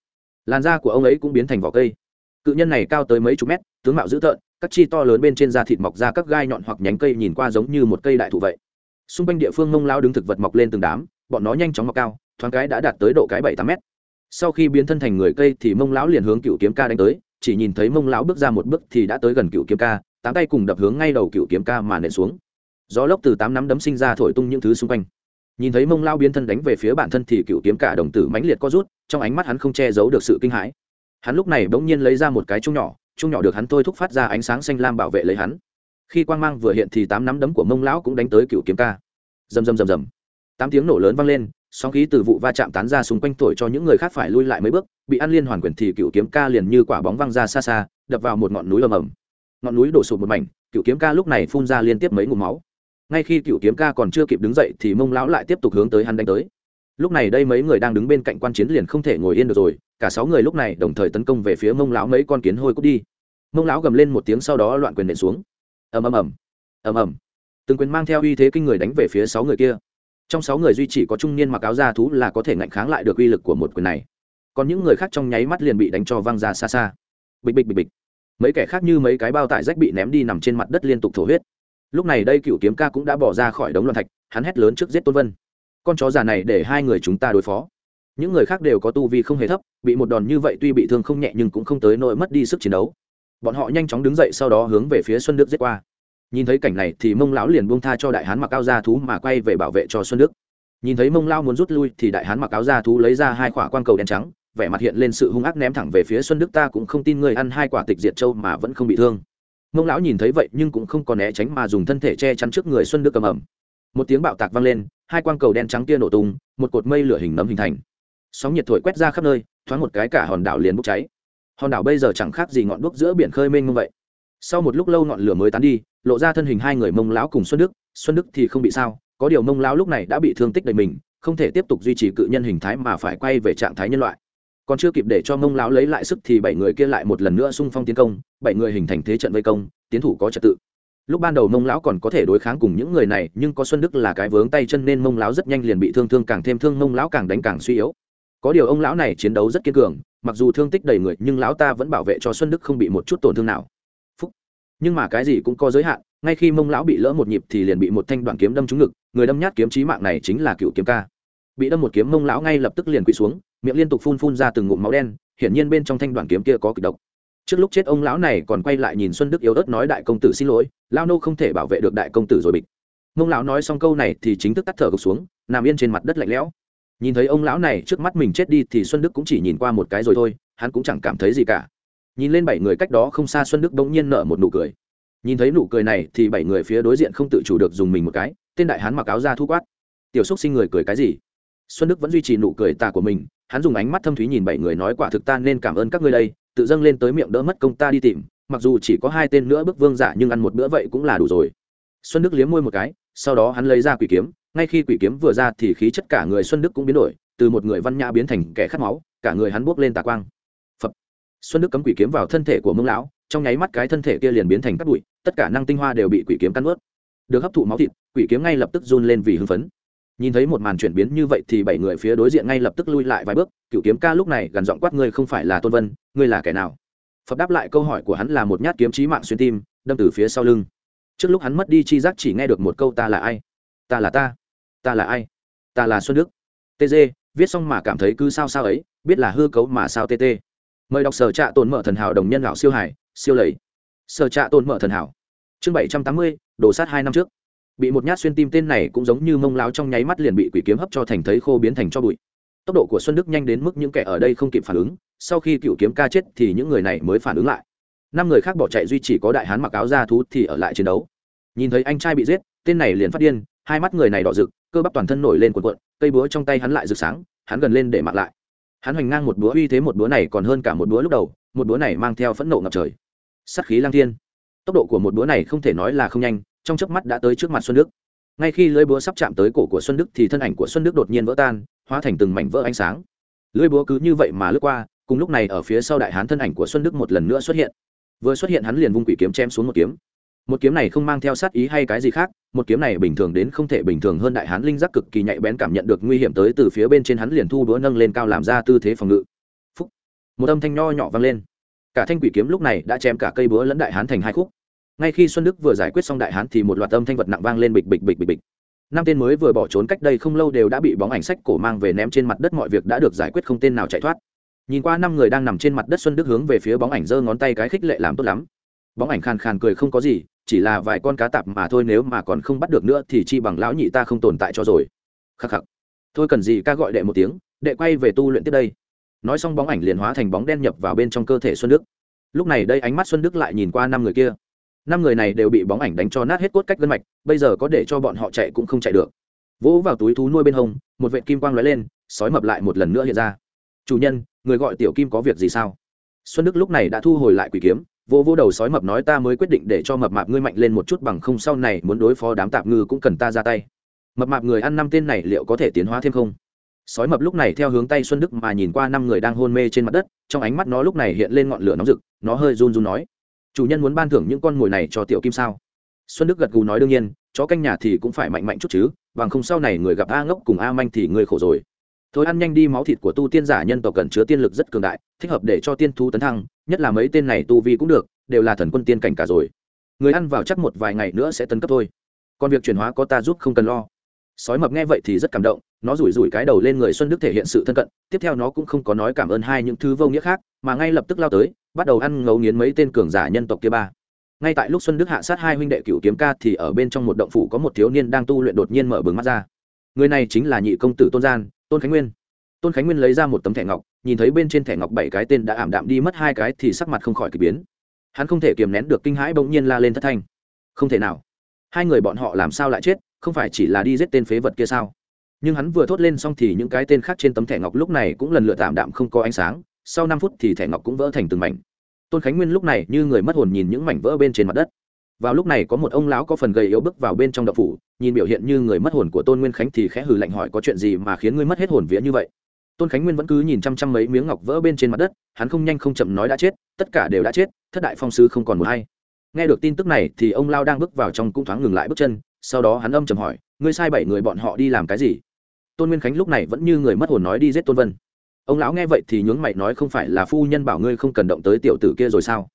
Làn da của ông ấy cũng biến thành vỏ cây. Cự nhân này cao tới mấy chục mét, tướng mạo dữ tợn, các chi to lớn bên trên da thịt mọc ra các gai nhọn hoặc nhánh cây nhìn qua giống như một cây đại thụ vậy xung quanh địa phương mông lao đứng thực vật mọc lên từng đám, bọn nó nhanh chóng mọc cao, thoáng cái đã đạt tới độ cái bảy tám mét. Sau khi biến thân thành người cây thì mông lão liền hướng cựu kiếm ca đánh tới, chỉ nhìn thấy mông lão bước ra một bước thì đã tới gần cựu kiếm ca, tám tay cùng đập hướng ngay đầu cựu kiếm ca mà nện xuống. Gió lốc từ tám nắm đấm sinh ra thổi tung những thứ xung quanh. Nhìn thấy mông lao biến thân đánh về phía bản thân thì cựu kiếm cả đồng tử mãnh liệt co rút, trong ánh mắt hắn không che giấu được sự kinh hãi. Hắn lúc này bỗng nhiên lấy ra một cái chung nhỏ chung nhỏ được hắn thôi thúc phát ra ánh sáng xanh lam bảo vệ lấy hắn khi quang mang vừa hiện thì tám nắm đấm của mông lão cũng đánh tới cựu kiếm ca. Rầm rầm rầm rầm. Tám tiếng nổ lớn vang lên, sóng khí từ vụ va chạm tán ra xung quanh thổi cho những người khác phải lui lại mấy bước, bị ăn liên hoàn quyền thì cựu kiếm ca liền như quả bóng văng ra xa xa, đập vào một ngọn núi ầm ầm. Ngọn núi đổ sụp một mảnh, cựu kiếm ca lúc này phun ra liên tiếp mấy ngụm máu. Ngay khi cựu kiếm ca còn chưa kịp đứng dậy thì mông lão lại tiếp tục hướng tới hắn đánh tới. Lúc này đây mấy người đang đứng bên cạnh quan chiến liền không thể ngồi yên được rồi, cả sáu người lúc này đồng thời tấn công về phía mông lão mấy con kiến hôi cút đi. Mông lão gầm lên một tiếng sau đó loạn quyền nện xuống ầm ầm ầm ầm ầm. Từng quyền mang theo uy thế kinh người đánh về phía sáu người kia. Trong sáu người duy chỉ có trung niên mặc áo da thú là có thể ngạnh kháng lại được uy lực của một quyền này. Còn những người khác trong nháy mắt liền bị đánh cho văng ra xa xa. Bịch bịch bịch bịch. Mấy kẻ khác như mấy cái bao tải rách bị ném đi nằm trên mặt đất liên tục thổ huyết. Lúc này đây cựu kiếm ca cũng đã bỏ ra khỏi đống loạn thạch, hắn hét lớn trước giết tôn vân. Con chó già này để hai người chúng ta đối phó. Những người khác đều có tu vi không hề thấp, bị một đòn như vậy tuy bị thương không nhẹ nhưng cũng không tới nỗi mất đi sức chiến đấu bọn họ nhanh chóng đứng dậy sau đó hướng về phía xuân đức giết qua. Nhìn thấy cảnh này thì mông lão liền buông tha cho đại hán mặc áo da thú mà quay về bảo vệ cho xuân đức. Nhìn thấy mông lao muốn rút lui thì đại hán mặc áo da thú lấy ra hai quả quan cầu đen trắng, vẻ mặt hiện lên sự hung ác ném thẳng về phía xuân đức, ta cũng không tin người ăn hai quả tịch diệt châu mà vẫn không bị thương. Mông lão nhìn thấy vậy nhưng cũng không còn né tránh mà dùng thân thể che chắn trước người xuân đức cầm ẩm. Một tiếng bạo tạc vang lên, hai quang cầu đen trắng kia nổ tung, một cột mây lửa hình nấm hình thành. Sóng nhiệt thổi quét ra khắp nơi, thoáng một cái cả hòn đảo liền bốc cháy hòn đảo bây giờ chẳng khác gì ngọn đuốc giữa biển khơi mênh mông vậy. Sau một lúc lâu ngọn lửa mới tán đi, lộ ra thân hình hai người mông lão cùng xuân đức. Xuân đức thì không bị sao, có điều mông lão lúc này đã bị thương tích đầy mình, không thể tiếp tục duy trì cự nhân hình thái mà phải quay về trạng thái nhân loại. Còn chưa kịp để cho mông lão lấy lại sức thì bảy người kia lại một lần nữa xung phong tiến công, bảy người hình thành thế trận vây công, tiến thủ có trật tự. Lúc ban đầu mông lão còn có thể đối kháng cùng những người này, nhưng có xuân đức là cái vướng tay chân nên mông lão rất nhanh liền bị thương thương càng thêm thương mông lão càng đánh càng suy yếu có điều ông lão này chiến đấu rất kiên cường, mặc dù thương tích đầy người, nhưng lão ta vẫn bảo vệ cho xuân đức không bị một chút tổn thương nào. Phúc. nhưng mà cái gì cũng có giới hạn, ngay khi mông lão bị lỡ một nhịp thì liền bị một thanh đoạn kiếm đâm trúng ngực, người đâm nhát kiếm trí mạng này chính là cựu kiếm ca. Bị đâm một kiếm, mông lão ngay lập tức liền quỳ xuống, miệng liên tục phun phun ra từng ngụm máu đen, hiển nhiên bên trong thanh đoạn kiếm kia có kịch độc. Trước lúc chết ông lão này còn quay lại nhìn xuân đức yếu ớt nói đại công tử xin lỗi lao nô không thể bảo vệ được đại công tử rồi bịch. Mông lão nói xong câu này thì chính thức tắt thở gục xuống, nằm yên trên mặt đất lạnh lẽo nhìn thấy ông lão này trước mắt mình chết đi thì xuân đức cũng chỉ nhìn qua một cái rồi thôi, hắn cũng chẳng cảm thấy gì cả. Nhìn lên bảy người cách đó không xa xuân đức bỗng nhiên nở một nụ cười. Nhìn thấy nụ cười này thì bảy người phía đối diện không tự chủ được dùng mình một cái, tên đại hắn mặc áo ra thu quát. Tiểu xúc sinh người cười cái gì? Xuân đức vẫn duy trì nụ cười tà của mình, hắn dùng ánh mắt thâm thúy nhìn bảy người nói quả thực ta nên cảm ơn các ngươi đây, tự dâng lên tới miệng đỡ mất công ta đi tìm, mặc dù chỉ có hai tên nữa bước vương giả nhưng ăn một bữa vậy cũng là đủ rồi. Xuân đức liếm môi một cái, sau đó hắn lấy ra quỷ kiếm ngay khi quỷ kiếm vừa ra thì khí chất cả người xuân đức cũng biến đổi, từ một người văn nhã biến thành kẻ khát máu, cả người hắn buốc lên tà quang. Phật. xuân đức cấm quỷ kiếm vào thân thể của mông lão, trong nháy mắt cái thân thể kia liền biến thành cát bụi, tất cả năng tinh hoa đều bị quỷ kiếm cắn ướt được hấp thụ máu thịt, quỷ kiếm ngay lập tức run lên vì hưng phấn. Nhìn thấy một màn chuyển biến như vậy thì bảy người phía đối diện ngay lập tức lui lại vài bước, cựu kiếm ca lúc này gần giọng quát, ngươi không phải là tôn vân, ngươi là kẻ nào? Phật đáp lại câu hỏi của hắn là một nhát kiếm trí mạng xuyên tim, đâm từ phía sau lưng. Trước lúc hắn mất đi chi giác chỉ nghe được một câu ta là ai? Ta là ta ta là ai? Ta là xuân đức. Tg viết xong mà cảm thấy cứ sao sao ấy, biết là hư cấu mà sao tt mời đọc sở trạ tồn mở thần hảo đồng nhân lão siêu hải, siêu lầy. Sở trạ tồn mở thần hảo. Chương bảy trăm tám mươi đổ sát hai năm trước. Bị một nhát xuyên tim tên này cũng giống như mông láo trong nháy mắt liền bị quỷ kiếm hấp cho thành thấy khô biến thành cho bụi. Tốc độ của xuân đức nhanh đến mức những kẻ ở đây không kịp phản ứng, sau khi cựu kiếm ca chết thì những người này mới phản ứng lại. Năm người khác bỏ chạy duy chỉ có đại hán mặc áo da thú thì ở lại chiến đấu. Nhìn thấy anh trai bị giết, tên này liền phát điên, hai mắt người này đỏ rực cơ bắp toàn thân nổi lên cuộn cuộn, cây búa trong tay hắn lại rực sáng, hắn gần lên để mặc lại. Hắn hoành ngang một búa, uy thế một búa này còn hơn cả một búa lúc đầu, một búa này mang theo phẫn nộ ngập trời. Sắc khí lang thiên. Tốc độ của một búa này không thể nói là không nhanh, trong chớp mắt đã tới trước mặt xuân đức. Ngay khi lưỡi búa sắp chạm tới cổ của xuân đức thì thân ảnh của xuân đức đột nhiên vỡ tan, hóa thành từng mảnh vỡ ánh sáng. Lưỡi búa cứ như vậy mà lướt qua, cùng lúc này ở phía sau đại hán thân ảnh của xuân đức một lần nữa xuất hiện. Vừa xuất hiện hắn liền vung quỷ kiếm chém xuống một kiếm một kiếm này không mang theo sát ý hay cái gì khác, một kiếm này bình thường đến không thể bình thường hơn đại hán linh giác cực kỳ nhạy bén cảm nhận được nguy hiểm tới từ phía bên trên hắn liền thu đũa nâng lên cao làm ra tư thế phòng ngự. Phúc. một âm thanh nho nhỏ vang lên. Cả thanh quỷ kiếm lúc này đã chém cả cây búa lẫn đại hán thành hai khúc. Ngay khi xuân đức vừa giải quyết xong đại hán thì một loạt âm thanh vật nặng vang lên bịch bịch bịch bịch bịch. Năm tên mới vừa bỏ trốn cách đây không lâu đều đã bị bóng ảnh sách cổ mang về ném trên mặt đất mọi việc đã được giải quyết không tên nào chạy thoát. Nhìn qua năm người đang nằm trên mặt đất xuân đức hướng về phía bóng ảnh giơ ngón tay cái khích lệ làm tốt lắm bóng ảnh khàn khàn cười không có gì, chỉ là vài con cá tạp mà thôi, nếu mà còn không bắt được nữa thì chi bằng lão nhị ta không tồn tại cho rồi. Khắc khắc. Thôi cần gì ca gọi đệ một tiếng, đệ quay về tu luyện tiếp đây. Nói xong bóng ảnh liền hóa thành bóng đen nhập vào bên trong cơ thể xuân đức. Lúc này đây ánh mắt xuân đức lại nhìn qua năm người kia. Năm người này đều bị bóng ảnh đánh cho nát hết cốt cách gân mạch, bây giờ có để cho bọn họ chạy cũng không chạy được. Vỗ vào túi thú nuôi bên hông, một vệ kim quang lóe lên, sói mập lại một lần nữa hiện ra. Chủ nhân, người gọi tiểu kim có việc gì sao? Xuân đức lúc này đã thu hồi lại quỷ kiếm vô vô đầu sói mập nói ta mới quyết định để cho mập mạp ngươi mạnh lên một chút bằng không sau này muốn đối phó đám tạp ngư cũng cần ta ra tay. Mập mạp người ăn năm tên này liệu có thể tiến hóa thêm không? Sói mập lúc này theo hướng tay xuân đức mà nhìn qua năm người đang hôn mê trên mặt đất, trong ánh mắt nó lúc này hiện lên ngọn lửa nóng rực, nó hơi run run nói, chủ nhân muốn ban thưởng những con mồi này cho tiểu kim sao? Xuân đức gật gù nói, đương nhiên, chó canh nhà thì cũng phải mạnh mạnh chút chứ, bằng không sau này người gặp a ngốc cùng a manh thì người khổ rồi thôi ăn nhanh đi, máu thịt của tu tiên giả nhân tộc cần chứa tiên lực rất cường đại, thích hợp để cho tiên thú tấn thăng, nhất là mấy tên này tu vi cũng được, đều là thần quân tiên cảnh cả rồi. Người ăn vào chắc một vài ngày nữa sẽ tấn cấp thôi. Còn việc chuyển hóa có ta giúp không cần lo. Sói mập nghe vậy thì rất cảm động, nó rủi rủi cái đầu lên người xuân đức thể hiện sự thân cận, tiếp theo nó cũng không có nói cảm ơn hai những thứ vô nghĩa khác, mà ngay lập tức lao tới, bắt đầu ăn ngấu nghiến mấy tên cường giả nhân tộc kia ba. Ngay tại lúc xuân đức hạ sát hai huynh đệ cựu kiếm ca thì ở bên trong một động phủ có một thiếu niên đang tu luyện đột nhiên mở bừng mắt ra. Người này chính là nhị công tử tôn gian tôn khánh nguyên. Tôn khánh nguyên lấy ra một tấm thẻ ngọc, nhìn thấy bên trên thẻ ngọc bảy cái tên đã ảm đạm đi mất hai cái thì sắc mặt không khỏi k ỳ biến. Hắn không thể kiềm nén được kinh hãi bỗng nhiên la lên thất thanh. Không thể nào. Hai người bọn họ làm sao lại chết, không phải chỉ là đi giết tên phế vật kia sao? Nhưng hắn vừa thốt lên xong thì những cái tên khác trên tấm thẻ ngọc lúc này cũng lần lượt tạm đạm không có ánh sáng, sau năm phút thì thẻ ngọc cũng vỡ thành từng mảnh. Tôn khánh nguyên lúc này như người mất hồn nhìn những mảnh vỡ bên trên mặt đất vào lúc này có một ông lão có phần gầy yếu bước vào bên trong đậu phủ, nhìn biểu hiện như người mất hồn của tôn nguyên khánh thì khẽ hừ lạnh hỏi có chuyện gì mà khiến ngươi mất hết hồn vía như vậy? Tôn khánh nguyên vẫn cứ nhìn chăm chăm mấy miếng ngọc vỡ bên trên mặt đất, hắn không nhanh không chậm nói đã chết, tất cả đều đã chết, thất đại phong sư không còn một hay nghe được tin tức này thì ông lao đang bước vào trong cũng thoáng ngừng lại bước chân, sau đó hắn âm chầm hỏi, ngươi sai bảy người bọn họ đi làm cái gì? Tôn nguyên khánh lúc này vẫn như người mất hồn nói đi giết tôn vân. Ông lão nghe vậy thì nhướng mày nói, không phải là phu nhân bảo ngươi không cần động tới tiểu tử kia rồi sao?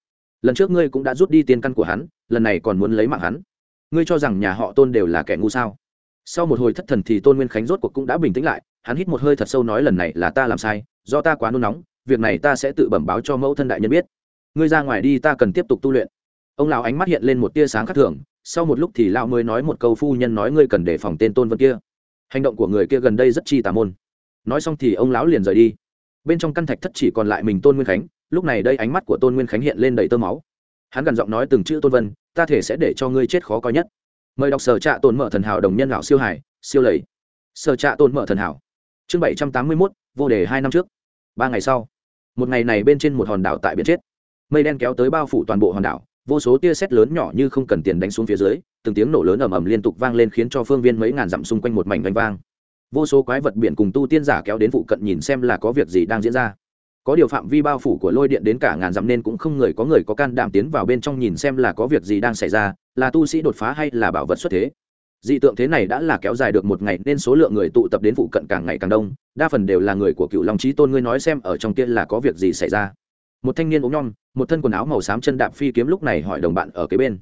Lần trước ngươi cũng đã rút đi tiền căn của hắn, lần này còn muốn lấy mạng hắn. Ngươi cho rằng nhà họ tôn đều là kẻ ngu sao? Sau một hồi thất thần thì tôn nguyên khánh rốt cuộc cũng đã bình tĩnh lại, hắn hít một hơi thật sâu nói lần này là ta làm sai, do ta quá nôn nóng, việc này ta sẽ tự bẩm báo cho mẫu thân đại nhân biết. Ngươi ra ngoài đi, ta cần tiếp tục tu luyện. Ông lão ánh mắt hiện lên một tia sáng khác thường, sau một lúc thì lão mới nói một câu phu nhân nói ngươi cần đề phòng tên tôn vân kia. Hành động của người kia gần đây rất chi tà môn. Nói xong thì ông lão liền rời đi. Bên trong căn thạch thất chỉ còn lại mình tôn nguyên khánh lúc này đây ánh mắt của tôn nguyên khánh hiện lên đầy tơ máu. Hắn gần giọng nói từng chữ tôn vân, ta thể sẽ để cho ngươi chết khó coi nhất. Mời đọc sở trạ tôn mở thần hảo đồng nhân lão siêu hải, siêu lầy. Sở trạ tôn mở thần hảo. Chương bảy trăm tám mươi mốt, vô đề hai năm trước. Ba ngày sau, một ngày này bên trên một hòn đảo tại biển chết. Mây đen kéo tới bao phủ toàn bộ hòn đảo, vô số tia sét lớn nhỏ như không cần tiền đánh xuống phía dưới, từng tiếng nổ lớn ầm ầm liên tục vang lên khiến cho phương viên mấy ngàn dặm xung quanh một mảnh vang vang. Vô số quái vật biển cùng tu tiên giả kéo đến phụ cận nhìn xem là có việc gì đang diễn ra có điều phạm vi bao phủ của lôi điện đến cả ngàn dặm nên cũng không người có người có can đảm tiến vào bên trong nhìn xem là có việc gì đang xảy ra, là tu sĩ đột phá hay là bảo vật xuất thế. Dị tượng thế này đã là kéo dài được một ngày nên số lượng người tụ tập đến phụ cận càng ngày càng đông, đa phần đều là người của cựu long trí tôn ngươi nói xem ở trong kia là có việc gì xảy ra. Một thanh niên ốm nhom, một thân quần áo màu xám chân đạp phi kiếm lúc này hỏi đồng bạn ở kế bên.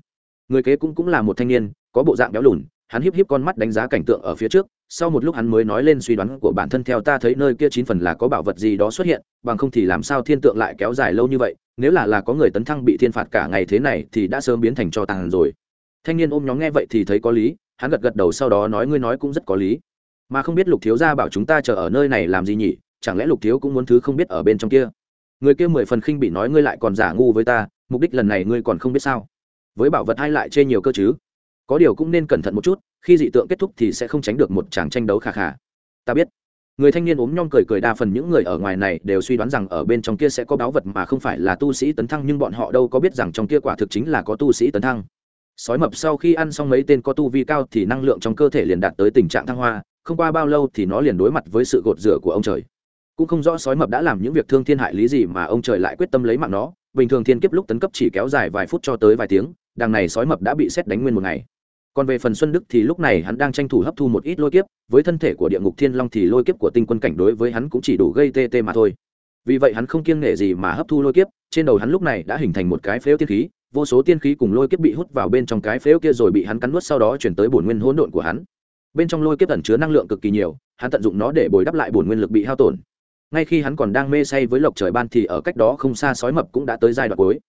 Người kế cũng cũng là một thanh niên, có bộ dạng béo lùn hắn híp híp con mắt đánh giá cảnh tượng ở phía trước, sau một lúc hắn mới nói lên suy đoán của bản thân theo ta thấy nơi kia chín phần là có bảo vật gì đó xuất hiện, bằng không thì làm sao thiên tượng lại kéo dài lâu như vậy, nếu là là có người tấn thăng bị thiên phạt cả ngày thế này thì đã sớm biến thành cho tàn rồi. Thanh niên ôm nhóm nghe vậy thì thấy có lý, hắn gật gật đầu sau đó nói ngươi nói cũng rất có lý. Mà không biết lục thiếu gia bảo chúng ta chờ ở nơi này làm gì nhỉ, chẳng lẽ lục thiếu cũng muốn thứ không biết ở bên trong kia? Người kia mười phần khinh bị nói ngươi lại còn giả ngu với ta, mục đích lần này ngươi còn không biết sao? Với bảo vật hay lại chê nhiều cơ chứ? Có điều cũng nên cẩn thận một chút, khi dị tượng kết thúc thì sẽ không tránh được một tràng tranh đấu khà khà. Ta biết. Người thanh niên ốm nhom cười cười đa phần những người ở ngoài này đều suy đoán rằng ở bên trong kia sẽ có báu vật mà không phải là tu sĩ tấn thăng, nhưng bọn họ đâu có biết rằng trong kia quả thực chính là có tu sĩ tấn thăng. Sói mập sau khi ăn xong mấy tên có tu vi cao thì năng lượng trong cơ thể liền đạt tới tình trạng thăng hoa, không qua bao lâu thì nó liền đối mặt với sự gột rửa của ông trời. Cũng không rõ sói mập đã làm những việc thương thiên hại lý gì mà ông trời lại quyết tâm lấy mạng nó. Bình thường thiên kiếp lúc tấn cấp chỉ kéo dài vài phút cho tới vài tiếng, đằng này sói mập đã bị xét đánh nguyên một ngày còn về phần xuân đức thì lúc này hắn đang tranh thủ hấp thu một ít lôi kiếp, với thân thể của địa ngục thiên long thì lôi kiếp của tinh quân cảnh đối với hắn cũng chỉ đủ gây tê tê mà thôi. Vì vậy hắn không kiêng nể gì mà hấp thu lôi kiếp, trên đầu hắn lúc này đã hình thành một cái phếu tiên khí, vô số tiên khí cùng lôi kiếp bị hút vào bên trong cái phếu kia rồi bị hắn cắn nuốt sau đó chuyển tới bổn nguyên hỗn độn của hắn. Bên trong lôi kiếp ẩn chứa năng lượng cực kỳ nhiều, hắn tận dụng nó để bồi đắp lại bổn nguyên lực bị hao tổn. Ngay khi hắn còn đang mê say với lộc trời ban thì ở cách đó không xa sói mập cũng đã tới giai đoạn cuối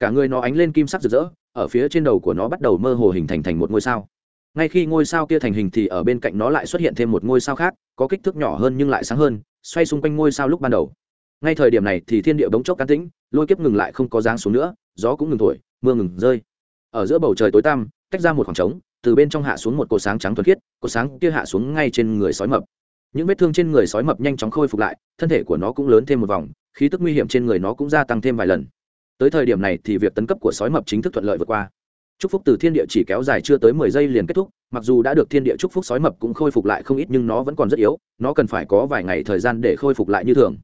cả người nó ánh lên kim sắc rực rỡ, ở phía trên đầu của nó bắt đầu mơ hồ hình thành thành một ngôi sao. Ngay khi ngôi sao kia thành hình thì ở bên cạnh nó lại xuất hiện thêm một ngôi sao khác, có kích thước nhỏ hơn nhưng lại sáng hơn, xoay xung quanh ngôi sao lúc ban đầu. Ngay thời điểm này thì thiên địa bỗng chốc cán tĩnh, lôi kiếp ngừng lại không có dáng xuống nữa, gió cũng ngừng thổi, mưa ngừng rơi. Ở giữa bầu trời tối tăm, tách ra một khoảng trống, từ bên trong hạ xuống một cột sáng trắng thuần khiết, cột sáng kia hạ xuống ngay trên người sói mập. Những vết thương trên người sói mập nhanh chóng khôi phục lại, thân thể của nó cũng lớn thêm một vòng, khí tức nguy hiểm trên người nó cũng gia tăng thêm vài lần tới thời điểm này thì việc tấn cấp của sói mập chính thức thuận lợi vượt qua. Chúc phúc từ thiên địa chỉ kéo dài chưa tới mười giây liền kết thúc, mặc dù đã được thiên địa chúc phúc sói mập cũng khôi phục lại không ít nhưng nó vẫn còn rất yếu, nó cần phải có vài ngày thời gian để khôi phục lại như thường.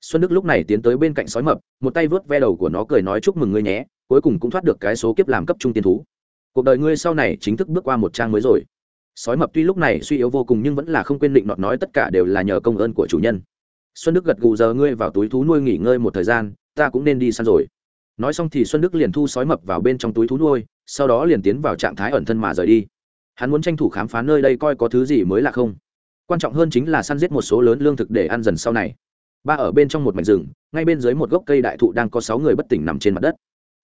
Xuân đức lúc này tiến tới bên cạnh sói mập, một tay vớt ve đầu của nó cười nói chúc mừng ngươi nhé, cuối cùng cũng thoát được cái số kiếp làm cấp trung tiên thú. Cuộc đời ngươi sau này chính thức bước qua một trang mới rồi. Sói mập tuy lúc này suy yếu vô cùng nhưng vẫn là không quên định nọt nói tất cả đều là nhờ công ơn của chủ nhân. Xuân đức gật gù giờ ngươi vào túi thú nuôi nghỉ ngơi một thời gian, ta cũng nên đi săn rồi nói xong thì xuân đức liền thu sói mập vào bên trong túi thú nuôi, sau đó liền tiến vào trạng thái ẩn thân mà rời đi. Hắn muốn tranh thủ khám phá nơi đây coi có thứ gì mới là không. Quan trọng hơn chính là săn giết một số lớn lương thực để ăn dần sau này. Ba ở bên trong một mảnh rừng, ngay bên dưới một gốc cây đại thụ đang có sáu người bất tỉnh nằm trên mặt đất.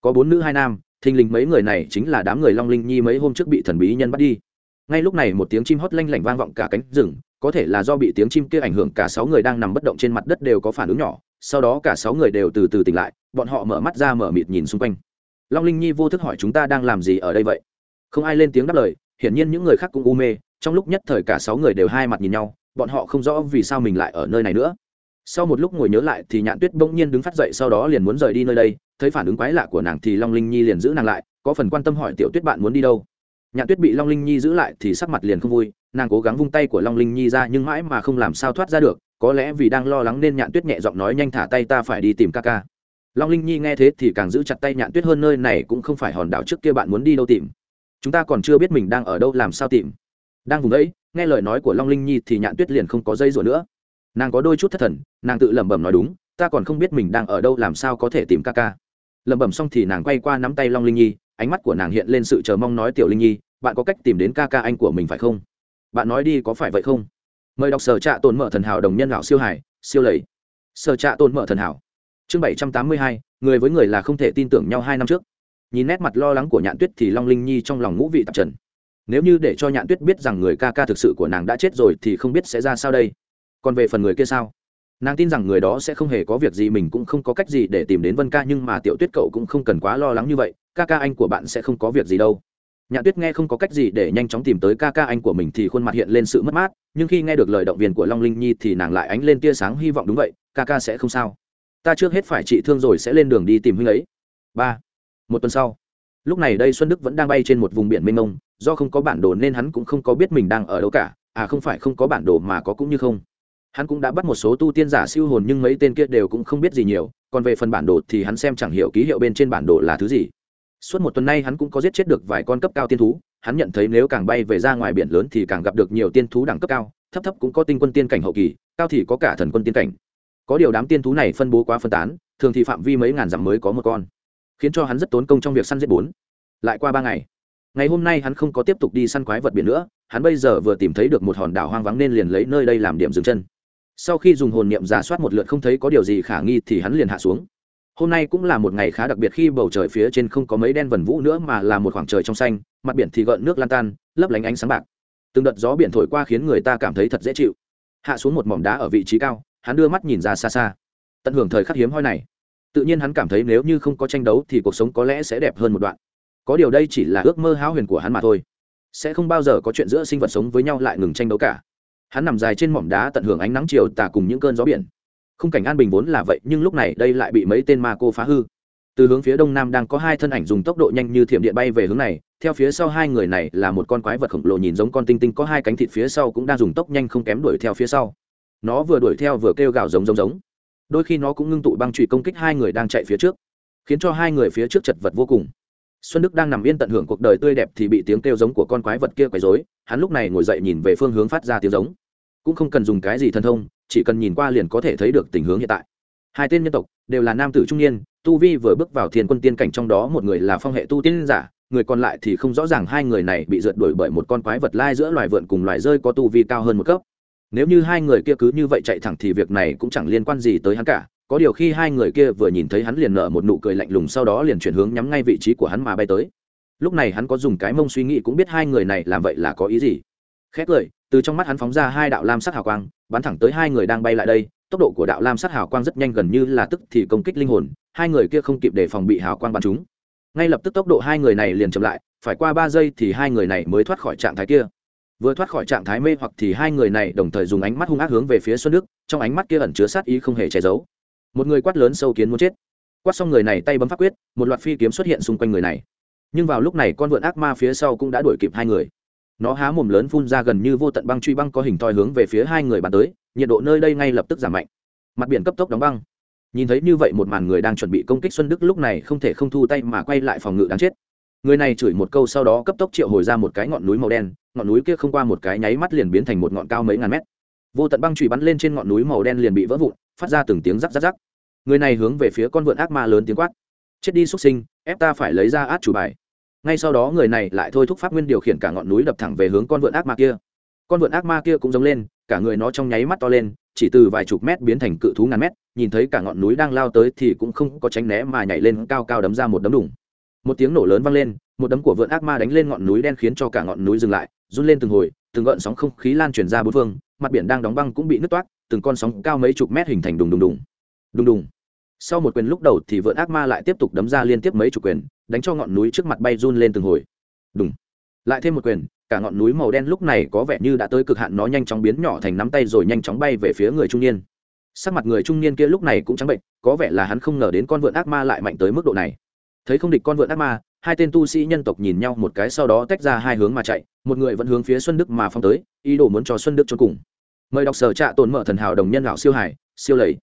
Có bốn nữ hai nam, thình lình mấy người này chính là đám người long linh nhi mấy hôm trước bị thần bí nhân bắt đi. Ngay lúc này một tiếng chim hót lanh lảnh vang vọng cả cánh rừng, có thể là do bị tiếng chim kia ảnh hưởng cả sáu người đang nằm bất động trên mặt đất đều có phản ứng nhỏ, sau đó cả sáu người đều từ từ tỉnh lại bọn họ mở mắt ra mở mịt nhìn xung quanh. Long linh nhi vô thức hỏi chúng ta đang làm gì ở đây vậy? Không ai lên tiếng đáp lời, hiển nhiên những người khác cũng u mê, trong lúc nhất thời cả sáu người đều hai mặt nhìn nhau, bọn họ không rõ vì sao mình lại ở nơi này nữa. Sau một lúc ngồi nhớ lại thì nhạn tuyết bỗng nhiên đứng phát dậy, sau đó liền muốn rời đi nơi đây, thấy phản ứng quái lạ của nàng thì long linh nhi liền giữ nàng lại, có phần quan tâm hỏi, tiểu tuyết bạn muốn đi đâu? Nhạn tuyết bị long linh nhi giữ lại thì sắc mặt liền không vui, nàng cố gắng vung tay của long linh nhi ra nhưng mãi mà không làm sao thoát ra được, có lẽ vì đang lo lắng nên nhạn tuyết nhẹ giọng nói, nhanh thả tay ta phải đi tìm ca ca long linh nhi nghe thế thì càng giữ chặt tay nhạn tuyết hơn nơi này cũng không phải hòn đảo trước kia bạn muốn đi đâu tìm. Chúng ta còn chưa biết mình đang ở đâu, làm sao tìm. Đang vùng ấy, nghe lời nói của long linh nhi thì nhạn tuyết liền không có dây rủa nữa. Nàng có đôi chút thất thần, nàng tự lẩm bẩm nói đúng, ta còn không biết mình đang ở đâu, làm sao có thể tìm ca ca. Lẩm bẩm xong thì nàng quay qua nắm tay long linh nhi, ánh mắt của nàng hiện lên sự chờ mong nói, tiểu linh nhi, bạn có cách tìm đến ca ca anh của mình phải không? Bạn nói đi, có phải vậy không? Mời đọc sở trạ tồn mở thần hảo đồng nhân lão siêu hải, siêu lầy. Sở trạ tồn mở thần hảo chương bảy trăm tám mươi hai, người với người là không thể tin tưởng nhau hai năm trước. Nhìn nét mặt lo lắng của nhạn tuyết thì long linh nhi trong lòng ngũ vị tạp trần. Nếu như để cho nhạn tuyết biết rằng người ca ca thực sự của nàng đã chết rồi thì không biết sẽ ra sao đây. Còn về phần người kia sao? Nàng tin rằng người đó sẽ không hề có việc gì, mình cũng không có cách gì để tìm đến vân ca, nhưng mà tiểu tuyết cậu cũng không cần quá lo lắng như vậy, ca ca anh của bạn sẽ không có việc gì đâu. Nhạn tuyết nghe không có cách gì để nhanh chóng tìm tới ca ca anh của mình thì khuôn mặt hiện lên sự mất mát, nhưng khi nghe được lời động viên của long linh nhi thì nàng lại ánh lên tia sáng hy vọng đúng vậy, ca ca sẽ không sao ta trước hết phải trị thương rồi sẽ lên đường đi tìm huynh ấy. Ba. Một tuần sau, lúc này đây xuân đức vẫn đang bay trên một vùng biển mênh mông, do không có bản đồ nên hắn cũng không có biết mình đang ở đâu cả à không phải không có bản đồ mà có cũng như không. Hắn cũng đã bắt một số tu tiên giả siêu hồn nhưng mấy tên kia đều cũng không biết gì nhiều, còn về phần bản đồ thì hắn xem chẳng hiểu ký hiệu bên trên bản đồ là thứ gì. Suốt một tuần nay hắn cũng có giết chết được vài con cấp cao tiên thú, hắn nhận thấy nếu càng bay về ra ngoài biển lớn thì càng gặp được nhiều tiên thú đẳng cấp cao, thấp thấp cũng có tinh quân tiên cảnh hậu kỳ, cao thì có cả thần quân tiên cảnh có điều đám tiên thú này phân bố quá phân tán, thường thì phạm vi mấy ngàn dặm mới có một con, khiến cho hắn rất tốn công trong việc săn giết bốn. Lại qua ba ngày ngày hôm nay hắn không có tiếp tục đi săn quái vật biển nữa, hắn bây giờ vừa tìm thấy được một hòn đảo hoang vắng nên liền lấy nơi đây làm điểm dừng chân. Sau khi dùng hồn niệm giả soát một lượt không thấy có điều gì khả nghi thì hắn liền hạ xuống. Hôm nay cũng là một ngày khá đặc biệt khi bầu trời phía trên không có mấy đen vần vũ nữa mà là một khoảng trời trong xanh, mặt biển thì gợn nước lan tan, lấp lánh ánh sáng bạc. Từng đợt gió biển thổi qua khiến người ta cảm thấy thật dễ chịu. Hạ xuống một mỏm đá ở vị trí cao hắn đưa mắt nhìn ra xa xa. Tận hưởng thời khắc hiếm hoi này. Tự nhiên hắn cảm thấy nếu như không có tranh đấu thì cuộc sống có lẽ sẽ đẹp hơn một đoạn. Có điều đây chỉ là ước mơ háo huyền của hắn mà thôi. Sẽ không bao giờ có chuyện giữa sinh vật sống với nhau lại ngừng tranh đấu cả. Hắn nằm dài trên mỏm đá tận hưởng ánh nắng chiều tà cùng những cơn gió biển. Khung cảnh an bình vốn là vậy, nhưng lúc này đây lại bị mấy tên ma cô phá hư. Từ hướng phía đông nam đang có hai thân ảnh dùng tốc độ nhanh như thiểm điện bay về hướng này. Theo phía sau hai người này là một con quái vật khổng lồ nhìn giống con tinh tinh, có hai cánh thịt phía sau cũng đang dùng tốc nhanh không kém đuổi theo phía sau nó vừa đuổi theo vừa kêu gào giống giống giống. Đôi khi nó cũng ngưng tụ băng trụy công kích hai người đang chạy phía trước, khiến cho hai người phía trước chật vật vô cùng. Xuân đức đang nằm yên tận hưởng cuộc đời tươi đẹp thì bị tiếng kêu giống của con quái vật kia quấy rối, hắn lúc này ngồi dậy nhìn về phương hướng phát ra tiếng giống. Cũng không cần dùng cái gì thân thông, chỉ cần nhìn qua liền có thể thấy được tình hướng hiện tại. Hai tên nhân tộc đều là nam tử trung niên, tu vi vừa bước vào thiên quân tiên cảnh trong đó một người là phong hệ tu tiên giả, người còn lại thì không rõ ràng hai người này bị rượt đuổi bởi một con quái vật lai giữa loài vượn cùng loài rơi có tu vi cao hơn một cấp nếu như hai người kia cứ như vậy chạy thẳng thì việc này cũng chẳng liên quan gì tới hắn cả. Có điều khi hai người kia vừa nhìn thấy hắn liền nở một nụ cười lạnh lùng sau đó liền chuyển hướng nhắm ngay vị trí của hắn mà bay tới. Lúc này hắn có dùng cái mông suy nghĩ cũng biết hai người này làm vậy là có ý gì. Khét cười, từ trong mắt hắn phóng ra hai đạo lam sắc hào quang, bắn thẳng tới hai người đang bay lại đây. Tốc độ của đạo lam sắc hào quang rất nhanh gần như là tức thì công kích linh hồn, hai người kia không kịp để phòng bị hào quang bắn chúng. Ngay lập tức tốc độ hai người này liền chậm lại, phải qua ba giây thì hai người này mới thoát khỏi trạng thái kia vừa thoát khỏi trạng thái mê hoặc thì hai người này đồng thời dùng ánh mắt hung ác hướng về phía xuân đức, trong ánh mắt kia ẩn chứa sát ý không hề che giấu. Một người quát lớn sâu kiến muốn chết. Quát xong người này tay bấm phát quyết, một loạt phi kiếm xuất hiện xung quanh người này. Nhưng vào lúc này con vượn ác ma phía sau cũng đã đuổi kịp hai người. Nó há mồm lớn phun ra gần như vô tận băng truy băng có hình thoi hướng về phía hai người bàn tới, nhiệt độ nơi đây ngay lập tức giảm mạnh. Mặt biển cấp tốc đóng băng. Nhìn thấy như vậy một màn người đang chuẩn bị công kích xuân đức lúc này không thể không thu tay mà quay lại phòng ngự đáng chết người này chửi một câu sau đó cấp tốc triệu hồi ra một cái ngọn núi màu đen, ngọn núi kia không qua một cái nháy mắt liền biến thành một ngọn cao mấy ngàn mét. Vô tận băng trụy bắn lên trên ngọn núi màu đen liền bị vỡ vụn, phát ra từng tiếng rắc rắc rắc. Người này hướng về phía con vượn ác ma lớn tiếng quát. Chết đi xuất sinh, ép ta phải lấy ra át chủ bài. Ngay sau đó người này lại thôi thúc pháp nguyên điều khiển cả ngọn núi đập thẳng về hướng con vượn ác ma kia. Con vượn ác ma kia cũng giống lên, cả người nó trong nháy mắt to lên, chỉ từ vài chục mét biến thành cự thú ngàn mét, nhìn thấy cả ngọn núi đang lao tới thì cũng không có tránh né mà nhảy lên cao cao đấm ra một đấm đủng một tiếng nổ lớn vang lên, một đấm của vượn ác ma đánh lên ngọn núi đen khiến cho cả ngọn núi dừng lại, run lên từng hồi, từng gợn sóng không khí lan truyền ra bốn phương, mặt biển đang đóng băng cũng bị nứt toát từng con sóng cao mấy chục mét hình thành đùng đùng đùng. Đùng đùng. Sau một quyền lúc đầu thì vượn ác ma lại tiếp tục đấm ra liên tiếp mấy chục quyền, đánh cho ngọn núi trước mặt bay run lên từng hồi. Đùng. Lại thêm một quyền, cả ngọn núi màu đen lúc này có vẻ như đã tới cực hạn, nó nhanh chóng biến nhỏ thành nắm tay rồi nhanh chóng bay về phía người trung niên. Sắc mặt người trung niên kia lúc này cũng trắng bệnh, có vẻ là hắn không ngờ đến con vượn ác ma lại mạnh tới mức độ này thấy không địch con vượn ác ma, hai tên tu sĩ nhân tộc nhìn nhau một cái sau đó tách ra hai hướng mà chạy, một người vẫn hướng phía xuân đức mà phong tới, ý đồ muốn cho xuân đức cho cùng. Mời đọc sở trạ tồn mở thần hảo đồng nhân lão siêu hải siêu lầy.